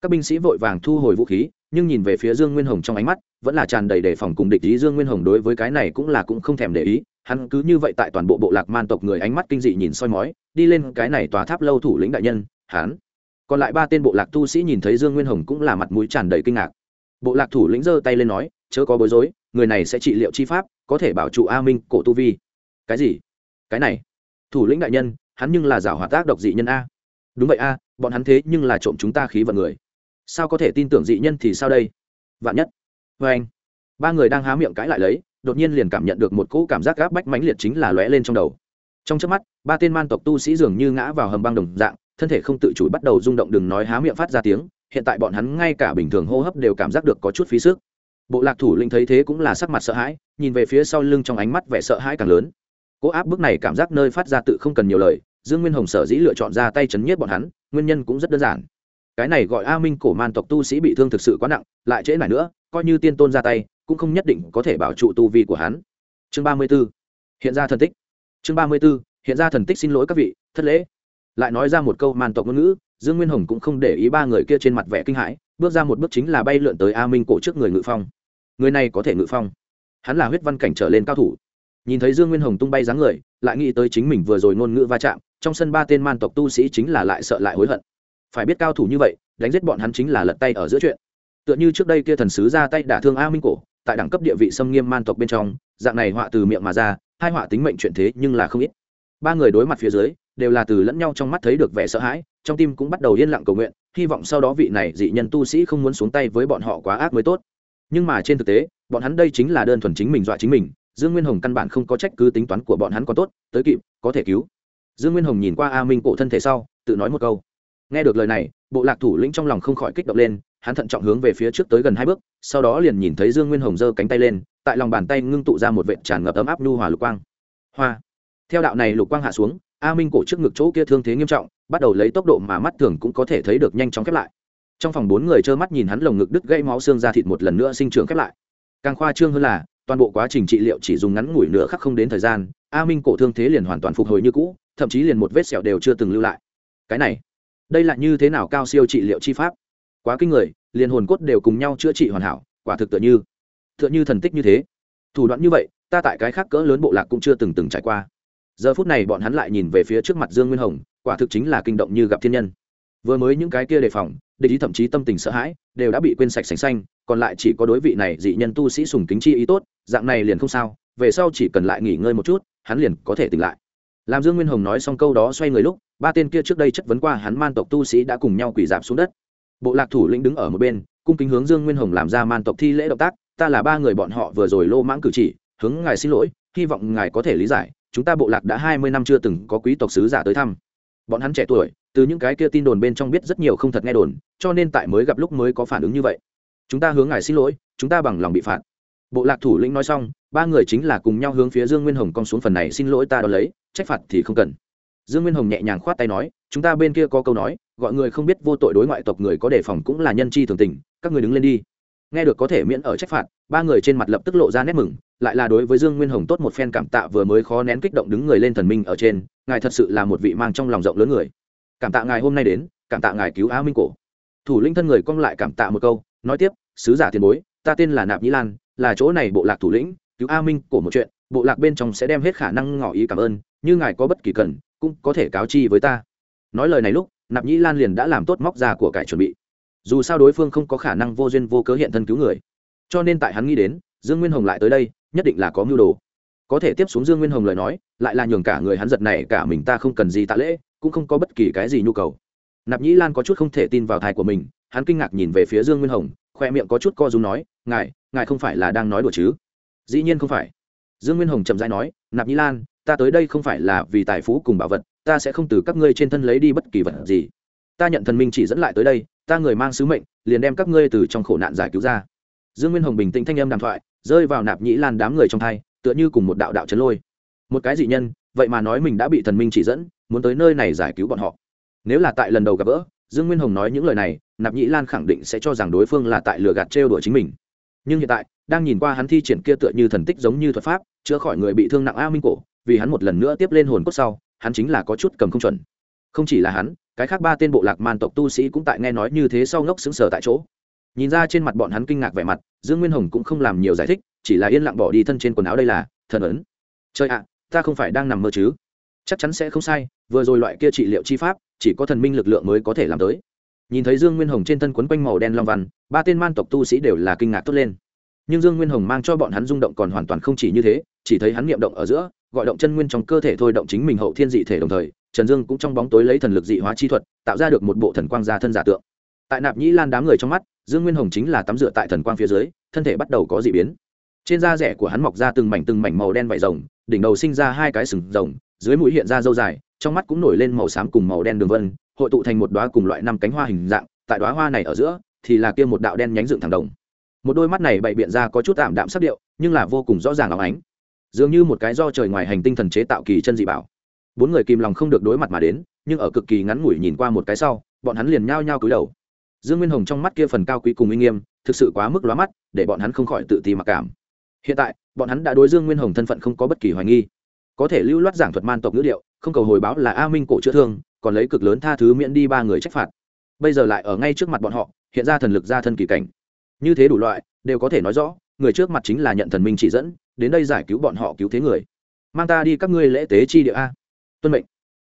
S1: Các binh sĩ vội vàng thu hồi vũ khí nhưng nhìn về phía dương nguyên hồng trong ánh mắt, vẫn là tràn đầy đề phòng cùng địch ý. Dương nguyên hồng đối với cái này cũng là cũng không thèm để ý, hắn cứ như vậy tại toàn bộ bộ lạc man tộc người ánh mắt kinh dị nhìn soi mói, đi lên cái này tòa tháp lâu thủ lĩnh đại nhân, hắn. Còn lại ba tên bộ lạc tu sĩ nhìn thấy dương nguyên hồng cũng là mặt mũi tràn đầy kinh ngạc. Bộ lạc thủ lĩnh giơ tay lên nói, chớ có bối rối, người này sẽ trị liệu chi pháp, có thể bảo trụ a minh cổ tu vi. Cái gì? Cái này? Thủ lĩnh đại nhân, hắn nhưng là giả hoạt tác độc dị nhân a. Đúng vậy a, bọn hắn thế nhưng là trộm chúng ta khí vận người sao có thể tin tưởng dị nhân thì sao đây? Vạn nhất. Vê anh. Ba người đang há miệng cãi lại lấy, đột nhiên liền cảm nhận được một cỗ cảm giác gáp bách mãnh liệt chính là lóe lên trong đầu. Trong trước mắt, ba tên man tộc tu sĩ dường như ngã vào hầm băng đồng dạng, thân thể không tự chủ bắt đầu rung động đừng nói há miệng phát ra tiếng, hiện tại bọn hắn ngay cả bình thường hô hấp đều cảm giác được có chút phí sức. Bộ lạc thủ linh thấy thế cũng là sắc mặt sợ hãi, nhìn về phía sau lưng trong ánh mắt vẻ sợ hãi càng lớn. Cỗ áp bức này cảm giác nơi phát ra tự không cần nhiều lời, dương nguyên hồng sở dĩ lựa chọn ra tay chấn nhất bọn hắn, nguyên nhân cũng rất đơn giản cái này gọi a minh cổ man tộc tu sĩ bị thương thực sự quá nặng, lại trễ này nữa, coi như tiên tôn ra tay, cũng không nhất định có thể bảo trụ tu vi của hắn. Chương ba mươi b ố hiện ra thần tích. Chương ba mươi b ố hiện ra thần tích xin lỗi các vị, thất lễ. Lại nói ra một câu man tộc ngôn ngữ, dương nguyên hồng cũng không để ý ba người kia trên mặt vẻ kinh hãi, bước ra một bước chính là bay lượn tới a minh cổ trước người ngự phong. Người này có thể ngự phong. Hắn là huyết văn cảnh trở lên cao thủ. Nhìn thấy dương nguyên hồng tung bay dáng người, lại nghĩ tới chính mình vừa rồi ngôn ngữ va chạm, trong sân ba tên man tộc tu sĩ chính là lại sợ lại hối hận phải biết cao thủ như vậy, đánh giết bọn hắn chính là lật tay ở giữa chuyện. Tựa như trước đây kia thần sứ ra tay đả thương a minh cổ, tại đẳng cấp địa vị xâm nghiêm man tộc bên trong, dạng này họa từ miệng mà ra, hai họa tính mệnh chuyện thế nhưng là không ít. Ba người đối mặt phía dưới, đều là từ lẫn nhau trong mắt thấy được vẻ sợ hãi, trong tim cũng bắt đầu yên lặng cầu nguyện, hy vọng sau đó vị này dị nhân tu sĩ không muốn xuống tay với bọn họ quá ác mới tốt. Nhưng mà trên thực tế, bọn hắn đây chính là đơn thuần chính mình dọa chính mình, dương nguyên hồng căn bản không có trách cứ tính toán của bọn hắn còn tốt, tới kịp, có thể cứu. Dương nguyên hồng nhìn qua a minh cổ thân thể sau, tự nói một câu nghe được lời này, bộ lạc thủ lĩnh trong lòng không khỏi kích động lên, hắn thận trọng hướng về phía trước tới gần hai bước, sau đó liền nhìn thấy dương nguyên hồng giơ cánh tay lên, tại lòng bàn tay ngưng tụ ra một vệt tràn ngập ấm áp nhu hòa lục quang. Hoa! Theo đạo này lục quang hạ xuống, a minh cổ trước ngực chỗ kia thương thế nghiêm trọng, bắt đầu lấy tốc độ mà mắt thường cũng có thể thấy được nhanh chóng khép lại. Trong phòng bốn người trơ mắt nhìn hắn lồng ngực đứt gãy máu xương ra thịt một lần nữa sinh trưởng khép lại. Càng khoa trương hơn là, toàn bộ quá trình trị liệu chỉ dùng ngắn ngủi nửa khắc không đến thời gian, a minh cổ thương thế liền hoàn toàn phục hồi như cũ, thậm chí liền một vết sẹo đều chưa từng lưu lại. Cái này đây là như thế nào cao siêu trị liệu chi pháp? Quá kinh người, liền hồn cốt đều cùng nhau chữa trị hoàn hảo, quả thực tựa như tựa như thần tích như thế. Thủ đoạn như vậy, ta tại cái khác cỡ lớn bộ lạc cũng chưa từng từng trải qua. Giờ phút này bọn hắn lại nhìn về phía trước mặt dương nguyên hồng, quả thực chính là kinh động như gặp thiên nhân. Vừa mới những cái kia đề phòng để ý thậm chí tâm tình sợ hãi, đều đã bị quên sạch sành xanh, còn lại chỉ có đối vị này dị nhân tu sĩ sùng kính chi ý tốt, dạng này liền không sao, về sau chỉ cần lại nghỉ ngơi một chút, hắn liền có thể tỉnh lại. Làm dương nguyên hồng nói xong câu đó xoay người lúc ba tên kia trước đây chất vấn qua hắn man tộc tu sĩ đã cùng nhau quỳ dạp xuống đất. Bộ lạc thủ lĩnh đứng ở một bên, cung kính hướng dương nguyên hồng làm ra man tộc thi lễ động tác, ta là ba người bọn họ vừa rồi lô mãng cử chỉ, hướng ngài xin lỗi, hy vọng ngài có thể lý giải, chúng ta bộ lạc đã hai mươi năm chưa từng có quý tộc sứ giả tới thăm. Bọn hắn trẻ tuổi, từ những cái kia tin đồn bên trong biết rất nhiều không thật nghe đồn, cho nên tại mới gặp lúc mới có phản ứng như vậy. Chúng ta hướng ngài xin lỗi, chúng ta bằng lòng bị phạt. Bộ lạc thủ lĩnh nói xong, ba người chính là cùng nhau hướng phía dương nguyên hồng cong xuống phần này xin lỗi ta đ ó lấy, trách phạt thì không cần dương nguyên hồng nhẹ nhàng khoát tay nói, chúng ta bên kia có câu nói, gọi người không biết vô tội đối ngoại tộc người có đề phòng cũng là nhân chi thường tình, các người đứng lên đi. Nghe được có thể miễn ở trách phạt, ba người trên mặt lập tức lộ ra nét mừng, lại là đối với dương nguyên hồng tốt một phen cảm tạ vừa mới khó nén kích động đứng người lên thần minh ở trên, ngài thật sự là một vị mang trong lòng rộng lớn người. Cảm tạ ngài hôm nay đến, cảm tạ ngài cứu á minh cổ. Thủ lĩnh thân người cong lại cảm tạ một câu, nói tiếp, sứ giả tiền bối, ta tên là nạp nhĩ lan, là chỗ này bộ lạc thủ lĩnh, cứu a minh cổ một chuyện, bộ lạc bên trong sẽ đem hết khả năng ngỏ ý cảm ơn, như ngài có bất kỳ cần cũng có thể cáo chi với ta. Nói lời này lúc, nạp nhĩ lan liền đã làm tốt móc ra của cải chuẩn bị. Dù sao đối phương không có khả năng vô duyên vô cớ hiện thân cứu người. Cho nên tại hắn nghĩ đến, dương nguyên hồng lại tới đây, nhất định là có mưu đồ. Có thể tiếp xuống dương nguyên hồng lời nói, lại là nhường cả người hắn giật này cả mình ta không cần gì tạ lễ, cũng không có bất kỳ cái gì nhu cầu. Nạp nhĩ lan có chút không thể tin vào thai của mình, hắn kinh ngạc nhìn về phía dương nguyên hồng, khoe miệng có chút co rúm nói, ngài ngài không phải là đang nói đùa chứ? Dĩ nhiên không phải. Dương nguyên hồng chậm rãi nói, nạp nhĩ lan ta tới đây không phải là vì tài phú cùng bảo vật, ta sẽ không từ các ngươi trên thân lấy đi bất kỳ vật gì. Ta nhận thần minh chỉ dẫn lại tới đây, ta người mang sứ mệnh, liền đem các ngươi từ trong khổ nạn giải cứu ra. Dương nguyên hồng bình tĩnh thanh âm đàm thoại, rơi vào nạp nhĩ lan đám người trong thai, tựa như cùng một đạo đạo chấn lôi. Một cái dị nhân, vậy mà nói mình đã bị thần minh chỉ dẫn, muốn tới nơi này giải cứu bọn họ. Nếu là tại lần đầu gặp gỡ, dương nguyên hồng nói những lời này, nạp nhĩ lan khẳng định sẽ cho rằng đối phương là tại lừa gạt trêu đuổi chính mình. Nhưng hiện tại, đang nhìn qua hắn thi triển kia tựa như thần tích giống như thuật pháp, chữa khỏi người bị thương nặng a minh cổ vì hắn một lần nữa tiếp lên hồn cốt sau, hắn chính là có chút cầm không chuẩn. Không chỉ là hắn, cái khác ba tên bộ lạc man tộc tu sĩ cũng tại nghe nói như thế sau ngốc xứng sờ tại chỗ. Nhìn ra trên mặt bọn hắn kinh ngạc vẻ mặt, dương nguyên hồng cũng không làm nhiều giải thích, chỉ là yên lặng bỏ đi thân trên quần áo đây là, thần ấn. Trời ạ, ta không phải đang nằm mơ chứ? Chắc chắn sẽ không sai, vừa rồi loại kia trị liệu chi pháp, chỉ có thần minh lực lượng mới có thể làm tới. Nhìn thấy dương nguyên hồng trên thân quấn quanh màu đen long văn, ba tên man tộc tu sĩ đều là kinh ngạc tốt lên. Nhưng dương nguyên hồng mang cho bọn hắn rung động còn hoàn toàn không chỉ như thế, chỉ thấy hắn niệm động ở giữa gọi động chân nguyên trong cơ thể thôi động chính mình hậu thiên dị thể đồng thời, trần dương cũng trong bóng tối lấy thần lực dị hóa chi thuật, tạo ra được một bộ thần quang gia thân giả tượng. Tại nạp nhĩ lan đám người trong mắt, dương nguyên hồng chính là tắm rửa tại thần quang phía dưới, thân thể bắt đầu có dị biến. Trên da rẻ của hắn mọc ra từng mảnh từng mảnh màu đen vải rồng, đỉnh đầu sinh ra hai cái sừng rồng, dưới mũi hiện ra dâu dài, trong mắt cũng nổi lên màu xám cùng màu đen đường vân, hội tụ thành một đoá cùng loại năm cánh hoa hình dạng, tại đoá hoa này ở giữa, thì là kia một đạo đen nhánh dựng thẳng đồng. Một đôi mắt này bậy biện ra có chút tạm đạm sắc điệu, nhưng là vô cùng rõ ràng óng ánh dường như một cái do trời ngoài hành tinh thần chế tạo kỳ chân dị bảo. Bốn người kìm lòng không được đối mặt mà đến, nhưng ở cực kỳ ngắn ngủi nhìn qua một cái sau, bọn hắn liền nhao nhao cúi đầu. Dương nguyên hồng trong mắt kia phần cao quý cùng uy nghiêm, thực sự quá mức lóa mắt, để bọn hắn không khỏi tự ti mặc cảm. Hiện tại, bọn hắn đã đối dương nguyên hồng thân phận không có bất kỳ hoài nghi. Có thể lưu loát giảng thuật man tộc ngữ điệu, không cầu hồi báo là a minh cổ chữa thương, còn lấy cực lớn tha thứ miễn đi ba người trách phạt. Bây giờ lại ở ngay trước mặt bọn họ, hiện ra thần lực ra thân kỳ cảnh. Như thế đủ loại, đều có thể nói rõ, người trước mặt chính là nhận thần minh chỉ dẫn đến đây giải cứu bọn họ cứu thế người. Mang ta đi các ngươi lễ tế chi địa a. Tuân mệnh.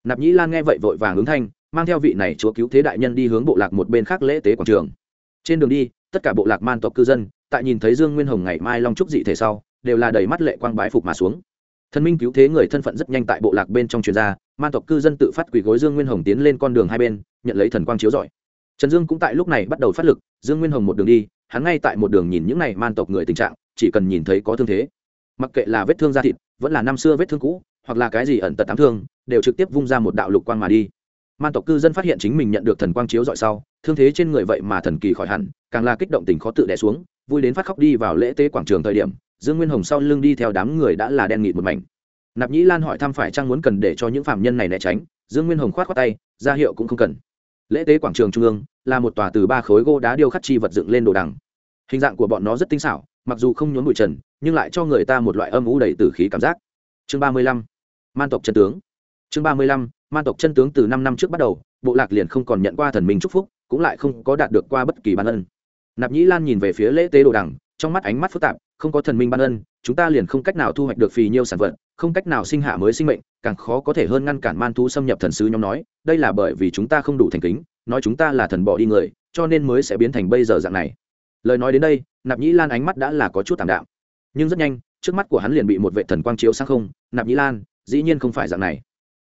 S1: Nạp nhĩ lan nghe vậy vội vàng ứng thanh, mang theo vị này chúa cứu thế đại nhân đi hướng bộ lạc một bên khác lễ tế quảng trường. Trên đường đi, tất cả bộ lạc man tộc cư dân, tại nhìn thấy dương nguyên hồng ngày mai long trúc dị thể sau, đều là đầy mắt lệ quang bái phục mà xuống. Thần minh cứu thế người thân phận rất nhanh tại bộ lạc bên trong truyền gia man tộc cư dân tự phát quỳ gối dương nguyên hồng tiến lên con đường hai bên, nhận lấy thần quang chiếu rọi. Trần dương cũng tại lúc này bắt đầu phát lực, dương nguyên hồng một đường đi, hắn ngay tại một đường nhìn những n à y man tộc người tình trạng, chỉ cần nhìn thấy có thương thế mặc kệ là vết thương da thịt, vẫn là năm xưa vết thương cũ, hoặc là cái gì ẩn tật tám thương, đều trực tiếp vung ra một đạo lục quang mà đi. Man tộc cư dân phát hiện chính mình nhận được thần quang chiếu dọi sau, thương thế trên người vậy mà thần kỳ khỏi hẳn, càng là kích động tình khó tự đẻ xuống, vui đến phát khóc đi vào lễ tế quảng trường thời điểm, dương nguyên hồng sau lưng đi theo đám người đã là đen nghịt một mảnh. Nạp nhĩ lan hỏi thăm phải trang muốn cần để cho những phạm nhân này né tránh, dương nguyên hồng khoát khoát tay, ra hiệu cũng không cần. Lễ tế quảng trường trung ương là một tòa từ ba khối gỗ đá điêu khắc chi vật dựng lên đồ đằng. Hình dạng của bọn nó rất tinh xảo mặc dù không nhốn bụi trần, nhưng lại cho người ta một loại âm u đầy tử khí cảm giác. Chương ba mươi lăm, man tộc chân tướng. Chương ba mươi lăm, man tộc chân tướng từ năm năm trước bắt đầu, bộ lạc liền không còn nhận qua thần minh chúc phúc, cũng lại không có đạt được qua bất kỳ ban ân. Nạp nhĩ lan nhìn về phía lễ tế đồ đằng, trong mắt ánh mắt phức tạp, không có thần minh ban ân, chúng ta liền không cách nào thu hoạch được phì nhiêu sản vật, không cách nào sinh hạ mới sinh mệnh, càng khó có thể hơn ngăn cản man thú xâm nhập thần sứ nhóm nói, đây là bởi vì chúng ta không đủ thành kính, nói chúng ta là thần bỏ đi người, cho nên mới sẽ biến thành bây giờ dạng này lời nói đến đây, nạp nhĩ lan ánh mắt đã là có chút tảm đạm. Nhưng rất nhanh, trước mắt của hắn liền bị một vệ thần quang chiếu sang không, nạp nhĩ lan, dĩ nhiên không phải dạng này.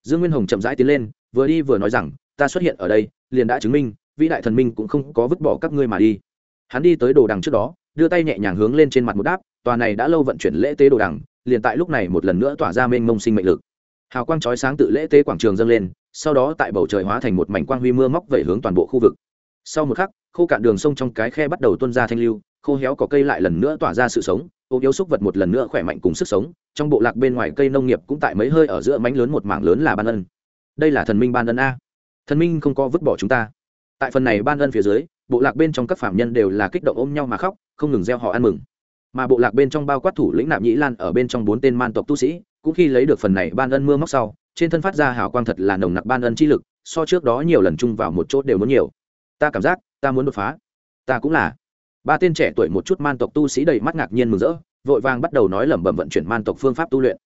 S1: Dương nguyên hồng chậm rãi tiến lên, vừa đi vừa nói rằng, ta xuất hiện ở đây, liền đã chứng minh, vĩ đại thần minh cũng không có vứt bỏ các ngươi mà đi. Hắn đi tới đồ đằng trước đó, đưa tay nhẹ nhàng hướng lên trên mặt một đáp, tòa này đã lâu vận chuyển lễ tế đồ đằng, liền tại lúc này một lần nữa tỏa ra mênh mông sinh mệnh lực. Hào quang chói sáng tự lễ tế quảng trường dâng lên, sau đó tại bầu trời hóa thành một mảnh quang huy mưa móc về hướng toàn bộ khu vực. Sau một khắc khô cạn đường sông trong cái khe bắt đầu tuôn ra thanh lưu, khô héo có cây lại lần nữa tỏa ra sự sống, ô yếu xúc vật một lần nữa khỏe mạnh cùng sức sống, trong bộ lạc bên ngoài cây nông nghiệp cũng tại mấy hơi ở giữa mánh lớn một mảng lớn là ban ân. Đây là thần minh ban ân a. Thần minh không có vứt bỏ chúng ta. Tại phần này ban ân phía dưới, bộ lạc bên trong các phạm nhân đều là kích động ôm nhau mà khóc, không ngừng gieo họ ăn mừng. Mà bộ lạc bên trong bao quát thủ lĩnh nạp nhĩ lan ở bên trong bốn tên man tộc tu sĩ, cũng khi lấy được phần này ban ân mưa móc sau, trên thân phát ra hào quang thật là nồng nặc ban ân chi lực, so trước đó nhiều lần chung vào một chốt đều muốn nhiều. Ta cảm giác ta muốn đột phá. Ta cũng là. Ba tên trẻ tuổi một chút man tộc tu sĩ đầy mắt ngạc nhiên mừng rỡ, vội vàng bắt đầu nói lẩm bẩm vận chuyển man tộc phương pháp tu luyện.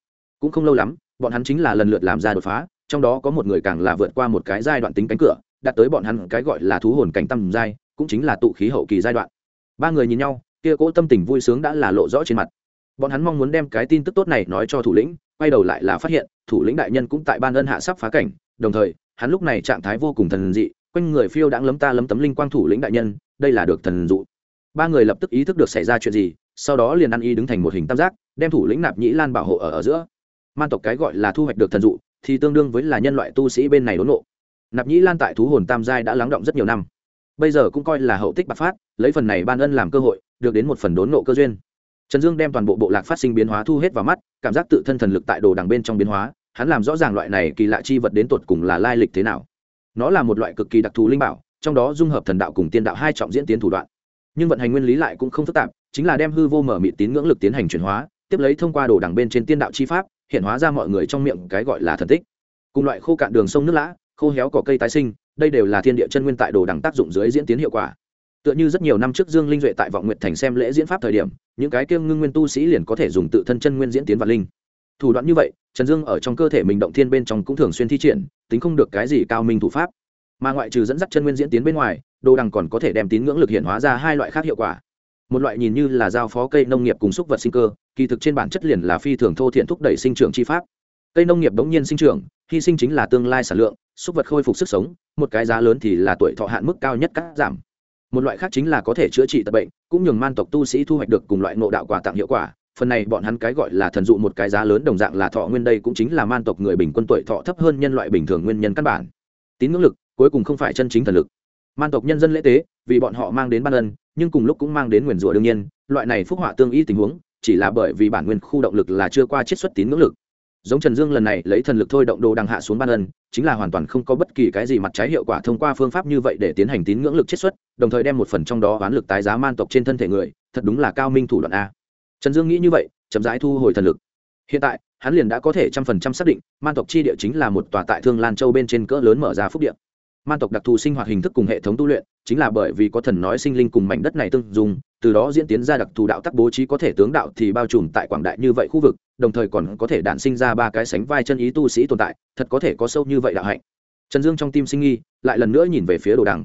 S1: Cũng không lâu lắm, bọn hắn chính là lần lượt làm ra đột phá, trong đó có một người càng là vượt qua một cái giai đoạn tính cánh cửa, đạt tới bọn hắn cái gọi là thú hồn cảnh tâm giai, cũng chính là tụ khí hậu kỳ giai đoạn. Ba người nhìn nhau, kia cỗ tâm tình vui sướng đã là lộ rõ trên mặt. Bọn hắn mong muốn đem cái tin tức tốt này nói cho thủ lĩnh, quay đầu lại là phát hiện, thủ lĩnh đại nhân cũng tại ban ân hạ sắp phá cảnh, đồng thời, hắn lúc này trạng thái vô cùng thần dị quanh người phiêu đãng lấm ta lấm tấm linh quang thủ lĩnh đại nhân, đây là được thần dụ. Ba người lập tức ý thức được xảy ra chuyện gì, sau đó liền ăn y đứng thành một hình tam giác, đem thủ lĩnh nạp nhĩ lan bảo hộ ở ở giữa. Man tộc cái gọi là thu hoạch được thần dụ, thì tương đương với là nhân loại tu sĩ bên này đốn nộ. Nạp nhĩ lan tại thú hồn tam giai đã lắng động rất nhiều năm. Bây giờ cũng coi là hậu tích bạc phát, lấy phần này ban ân làm cơ hội, được đến một phần đốn nộ cơ duyên. Trần dương đem toàn bộ bộ lạc phát sinh biến hóa thu hết vào mắt, cảm giác tự thân thần lực tại đồ đằng bên trong biến hóa, hắn làm rõ ràng loại này kỳ lạ chi vật đến tột cùng là lai lịch thế nào nó là một loại cực kỳ đặc thù linh bảo, trong đó dung hợp thần đạo cùng tiên đạo hai trọng diễn tiến thủ đoạn. Nhưng vận hành nguyên lý lại cũng không phức tạp, chính là đem hư vô mở mịt tín ngưỡng lực tiến hành chuyển hóa, tiếp lấy thông qua đồ đằng bên trên tiên đạo chi pháp, hiện hóa ra mọi người trong miệng cái gọi là thần tích. Cùng loại khô cạn đường sông nước lã, khô héo cỏ cây tái sinh, đây đều là thiên địa chân nguyên tại đồ đằng tác dụng dưới diễn tiến hiệu quả. Tựa như rất nhiều năm trước dương linh duệ tại vọng nguyệt thành xem lễ diễn pháp thời điểm, những cái kiêng ngưng nguyên tu sĩ liền có thể dùng tự thân chân nguyên diễn tiến vạn linh thủ đoạn như vậy, trần dương ở trong cơ thể mình động thiên bên trong cũng thường xuyên thi triển, tính không được cái gì cao minh thủ pháp. Mà ngoại trừ dẫn dắt chân nguyên diễn tiến bên ngoài, đồ đằng còn có thể đem tín ngưỡng lực hiện hóa ra hai loại khác hiệu quả. Một loại nhìn như là giao phó cây nông nghiệp cùng xúc vật sinh cơ, kỳ thực trên bản chất liền là phi thường thô thiện thúc đẩy sinh trưởng chi pháp. Cây nông nghiệp đống nhiên sinh trưởng, hy sinh chính là tương lai sản lượng, xúc vật khôi phục sức sống, một cái giá lớn thì là tuổi thọ hạn mức cao nhất cắt giảm. Một loại khác chính là có thể chữa trị tật bệnh, cũng nhường man tộc tu sĩ thu hoạch được cùng loại ngộ đạo quà tặng hiệu quả phần này bọn hắn cái gọi là thần dụ một cái giá lớn đồng dạng là thọ nguyên đây cũng chính là man tộc người bình quân tuổi thọ thấp hơn nhân loại bình thường nguyên nhân căn bản. Tín ngưỡng lực, cuối cùng không phải chân chính thần lực. Man tộc nhân dân lễ tế, vì bọn họ mang đến ban ân, nhưng cùng lúc cũng mang đến nguyền rủa đương nhiên, loại này phúc họa tương y tình huống, chỉ là bởi vì bản nguyên khu động lực là chưa qua chiết xuất tín ngưỡng lực. Giống trần dương lần này lấy thần lực thôi động đồ đằng hạ xuống ban ân, chính là hoàn toàn không có bất kỳ cái gì mặt trái hiệu quả thông qua phương pháp như vậy để tiến hành tín ngưỡng lực chiết xuất, đồng thời đem một phần trong đó oán lực tái giá man tộc trên thân thể người, thật đúng là cao minh thủ đoạn a trần dương nghĩ như vậy, chậm rãi thu hồi thần lực. Hiện tại, hắn liền đã có thể trăm phần trăm xác định, man tộc chi địa chính là một tòa tại thương lan châu bên trên cỡ lớn mở ra phúc địa. Man tộc đặc thù sinh hoạt hình thức cùng hệ thống tu luyện, chính là bởi vì có thần nói sinh linh cùng mảnh đất này tương dùng từ đó diễn tiến ra đặc thù đạo tắc bố trí có thể tướng đạo thì bao trùm tại quảng đại như vậy khu vực, đồng thời còn có thể đản sinh ra ba cái sánh vai chân ý tu sĩ tồn tại, thật có thể có sâu như vậy đạo hạnh. Trần dương trong tim sinh nghi, lại lần nữa nhìn về phía đồ đằng.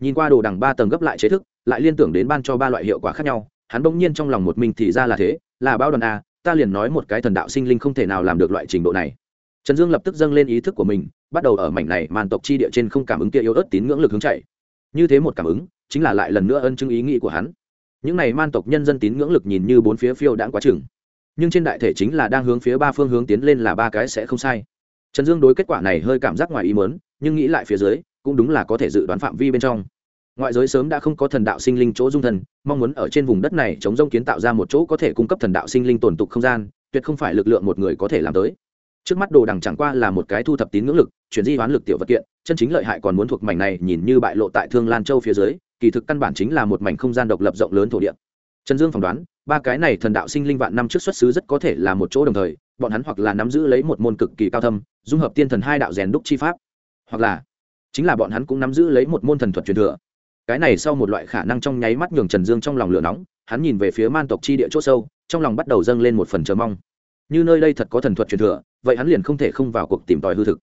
S1: Nhìn qua đồ đằng ba tầng gấp lại chế thức, lại liên tưởng đến ban cho ba loại hiệu quả khác nhau hắn bỗng nhiên trong lòng một mình thì ra là thế, là bao đoàn a, ta liền nói một cái thần đạo sinh linh không thể nào làm được loại trình độ này. Trần dương lập tức dâng lên ý thức của mình, bắt đầu ở mảnh này màn tộc chi địa trên không cảm ứng kia yếu ớt tín ngưỡng lực hướng chạy. Như thế một cảm ứng, chính là lại lần nữa ân chứng ý nghĩ của hắn. Những này man tộc nhân dân tín ngưỡng lực nhìn như bốn phía phiêu đãng quá chừng. Nhưng trên đại thể chính là đang hướng phía ba phương hướng tiến lên là ba cái sẽ không sai. Trần dương đối kết quả này hơi cảm giác ngoài ý mớn nhưng nghĩ lại phía dưới, cũng đúng là có thể dự đoán phạm vi bên trong ngoại giới sớm đã không có thần đạo sinh linh chỗ dung thần, mong muốn ở trên vùng đất này chống rông kiến tạo ra một chỗ có thể cung cấp thần đạo sinh linh tồn tục không gian, tuyệt không phải lực lượng một người có thể làm tới. Trước mắt đồ đằng chẳng qua là một cái thu thập tín ngưỡng lực, chuyển di hoán lực tiểu vật kiện, chân chính lợi hại còn muốn thuộc mảnh này nhìn như bại lộ tại thương lan châu phía dưới, kỳ thực căn bản chính là một mảnh không gian độc lập rộng lớn thổ địa. Trần dương phỏng đoán, ba cái này thần đạo sinh linh vạn năm trước xuất xứ rất có thể là một chỗ đồng thời, bọn hắn hoặc là nắm giữ lấy một môn cực kỳ cao thâm, dung hợp tiên thần hai đạo rèn đúc chi pháp, hoặc là chính là bọn hắn cũng nắm giữ lấy một môn thần thuật truyền thừa cái này sau một loại khả năng trong nháy mắt nhường trần dương trong lòng lửa nóng, hắn nhìn về phía man tộc chi địa c h ỗ sâu, trong lòng bắt đầu dâng lên một phần chờ mong. Như nơi đây thật có thần thuật truyền thừa, vậy hắn liền không thể không vào cuộc tìm tòi hư thực.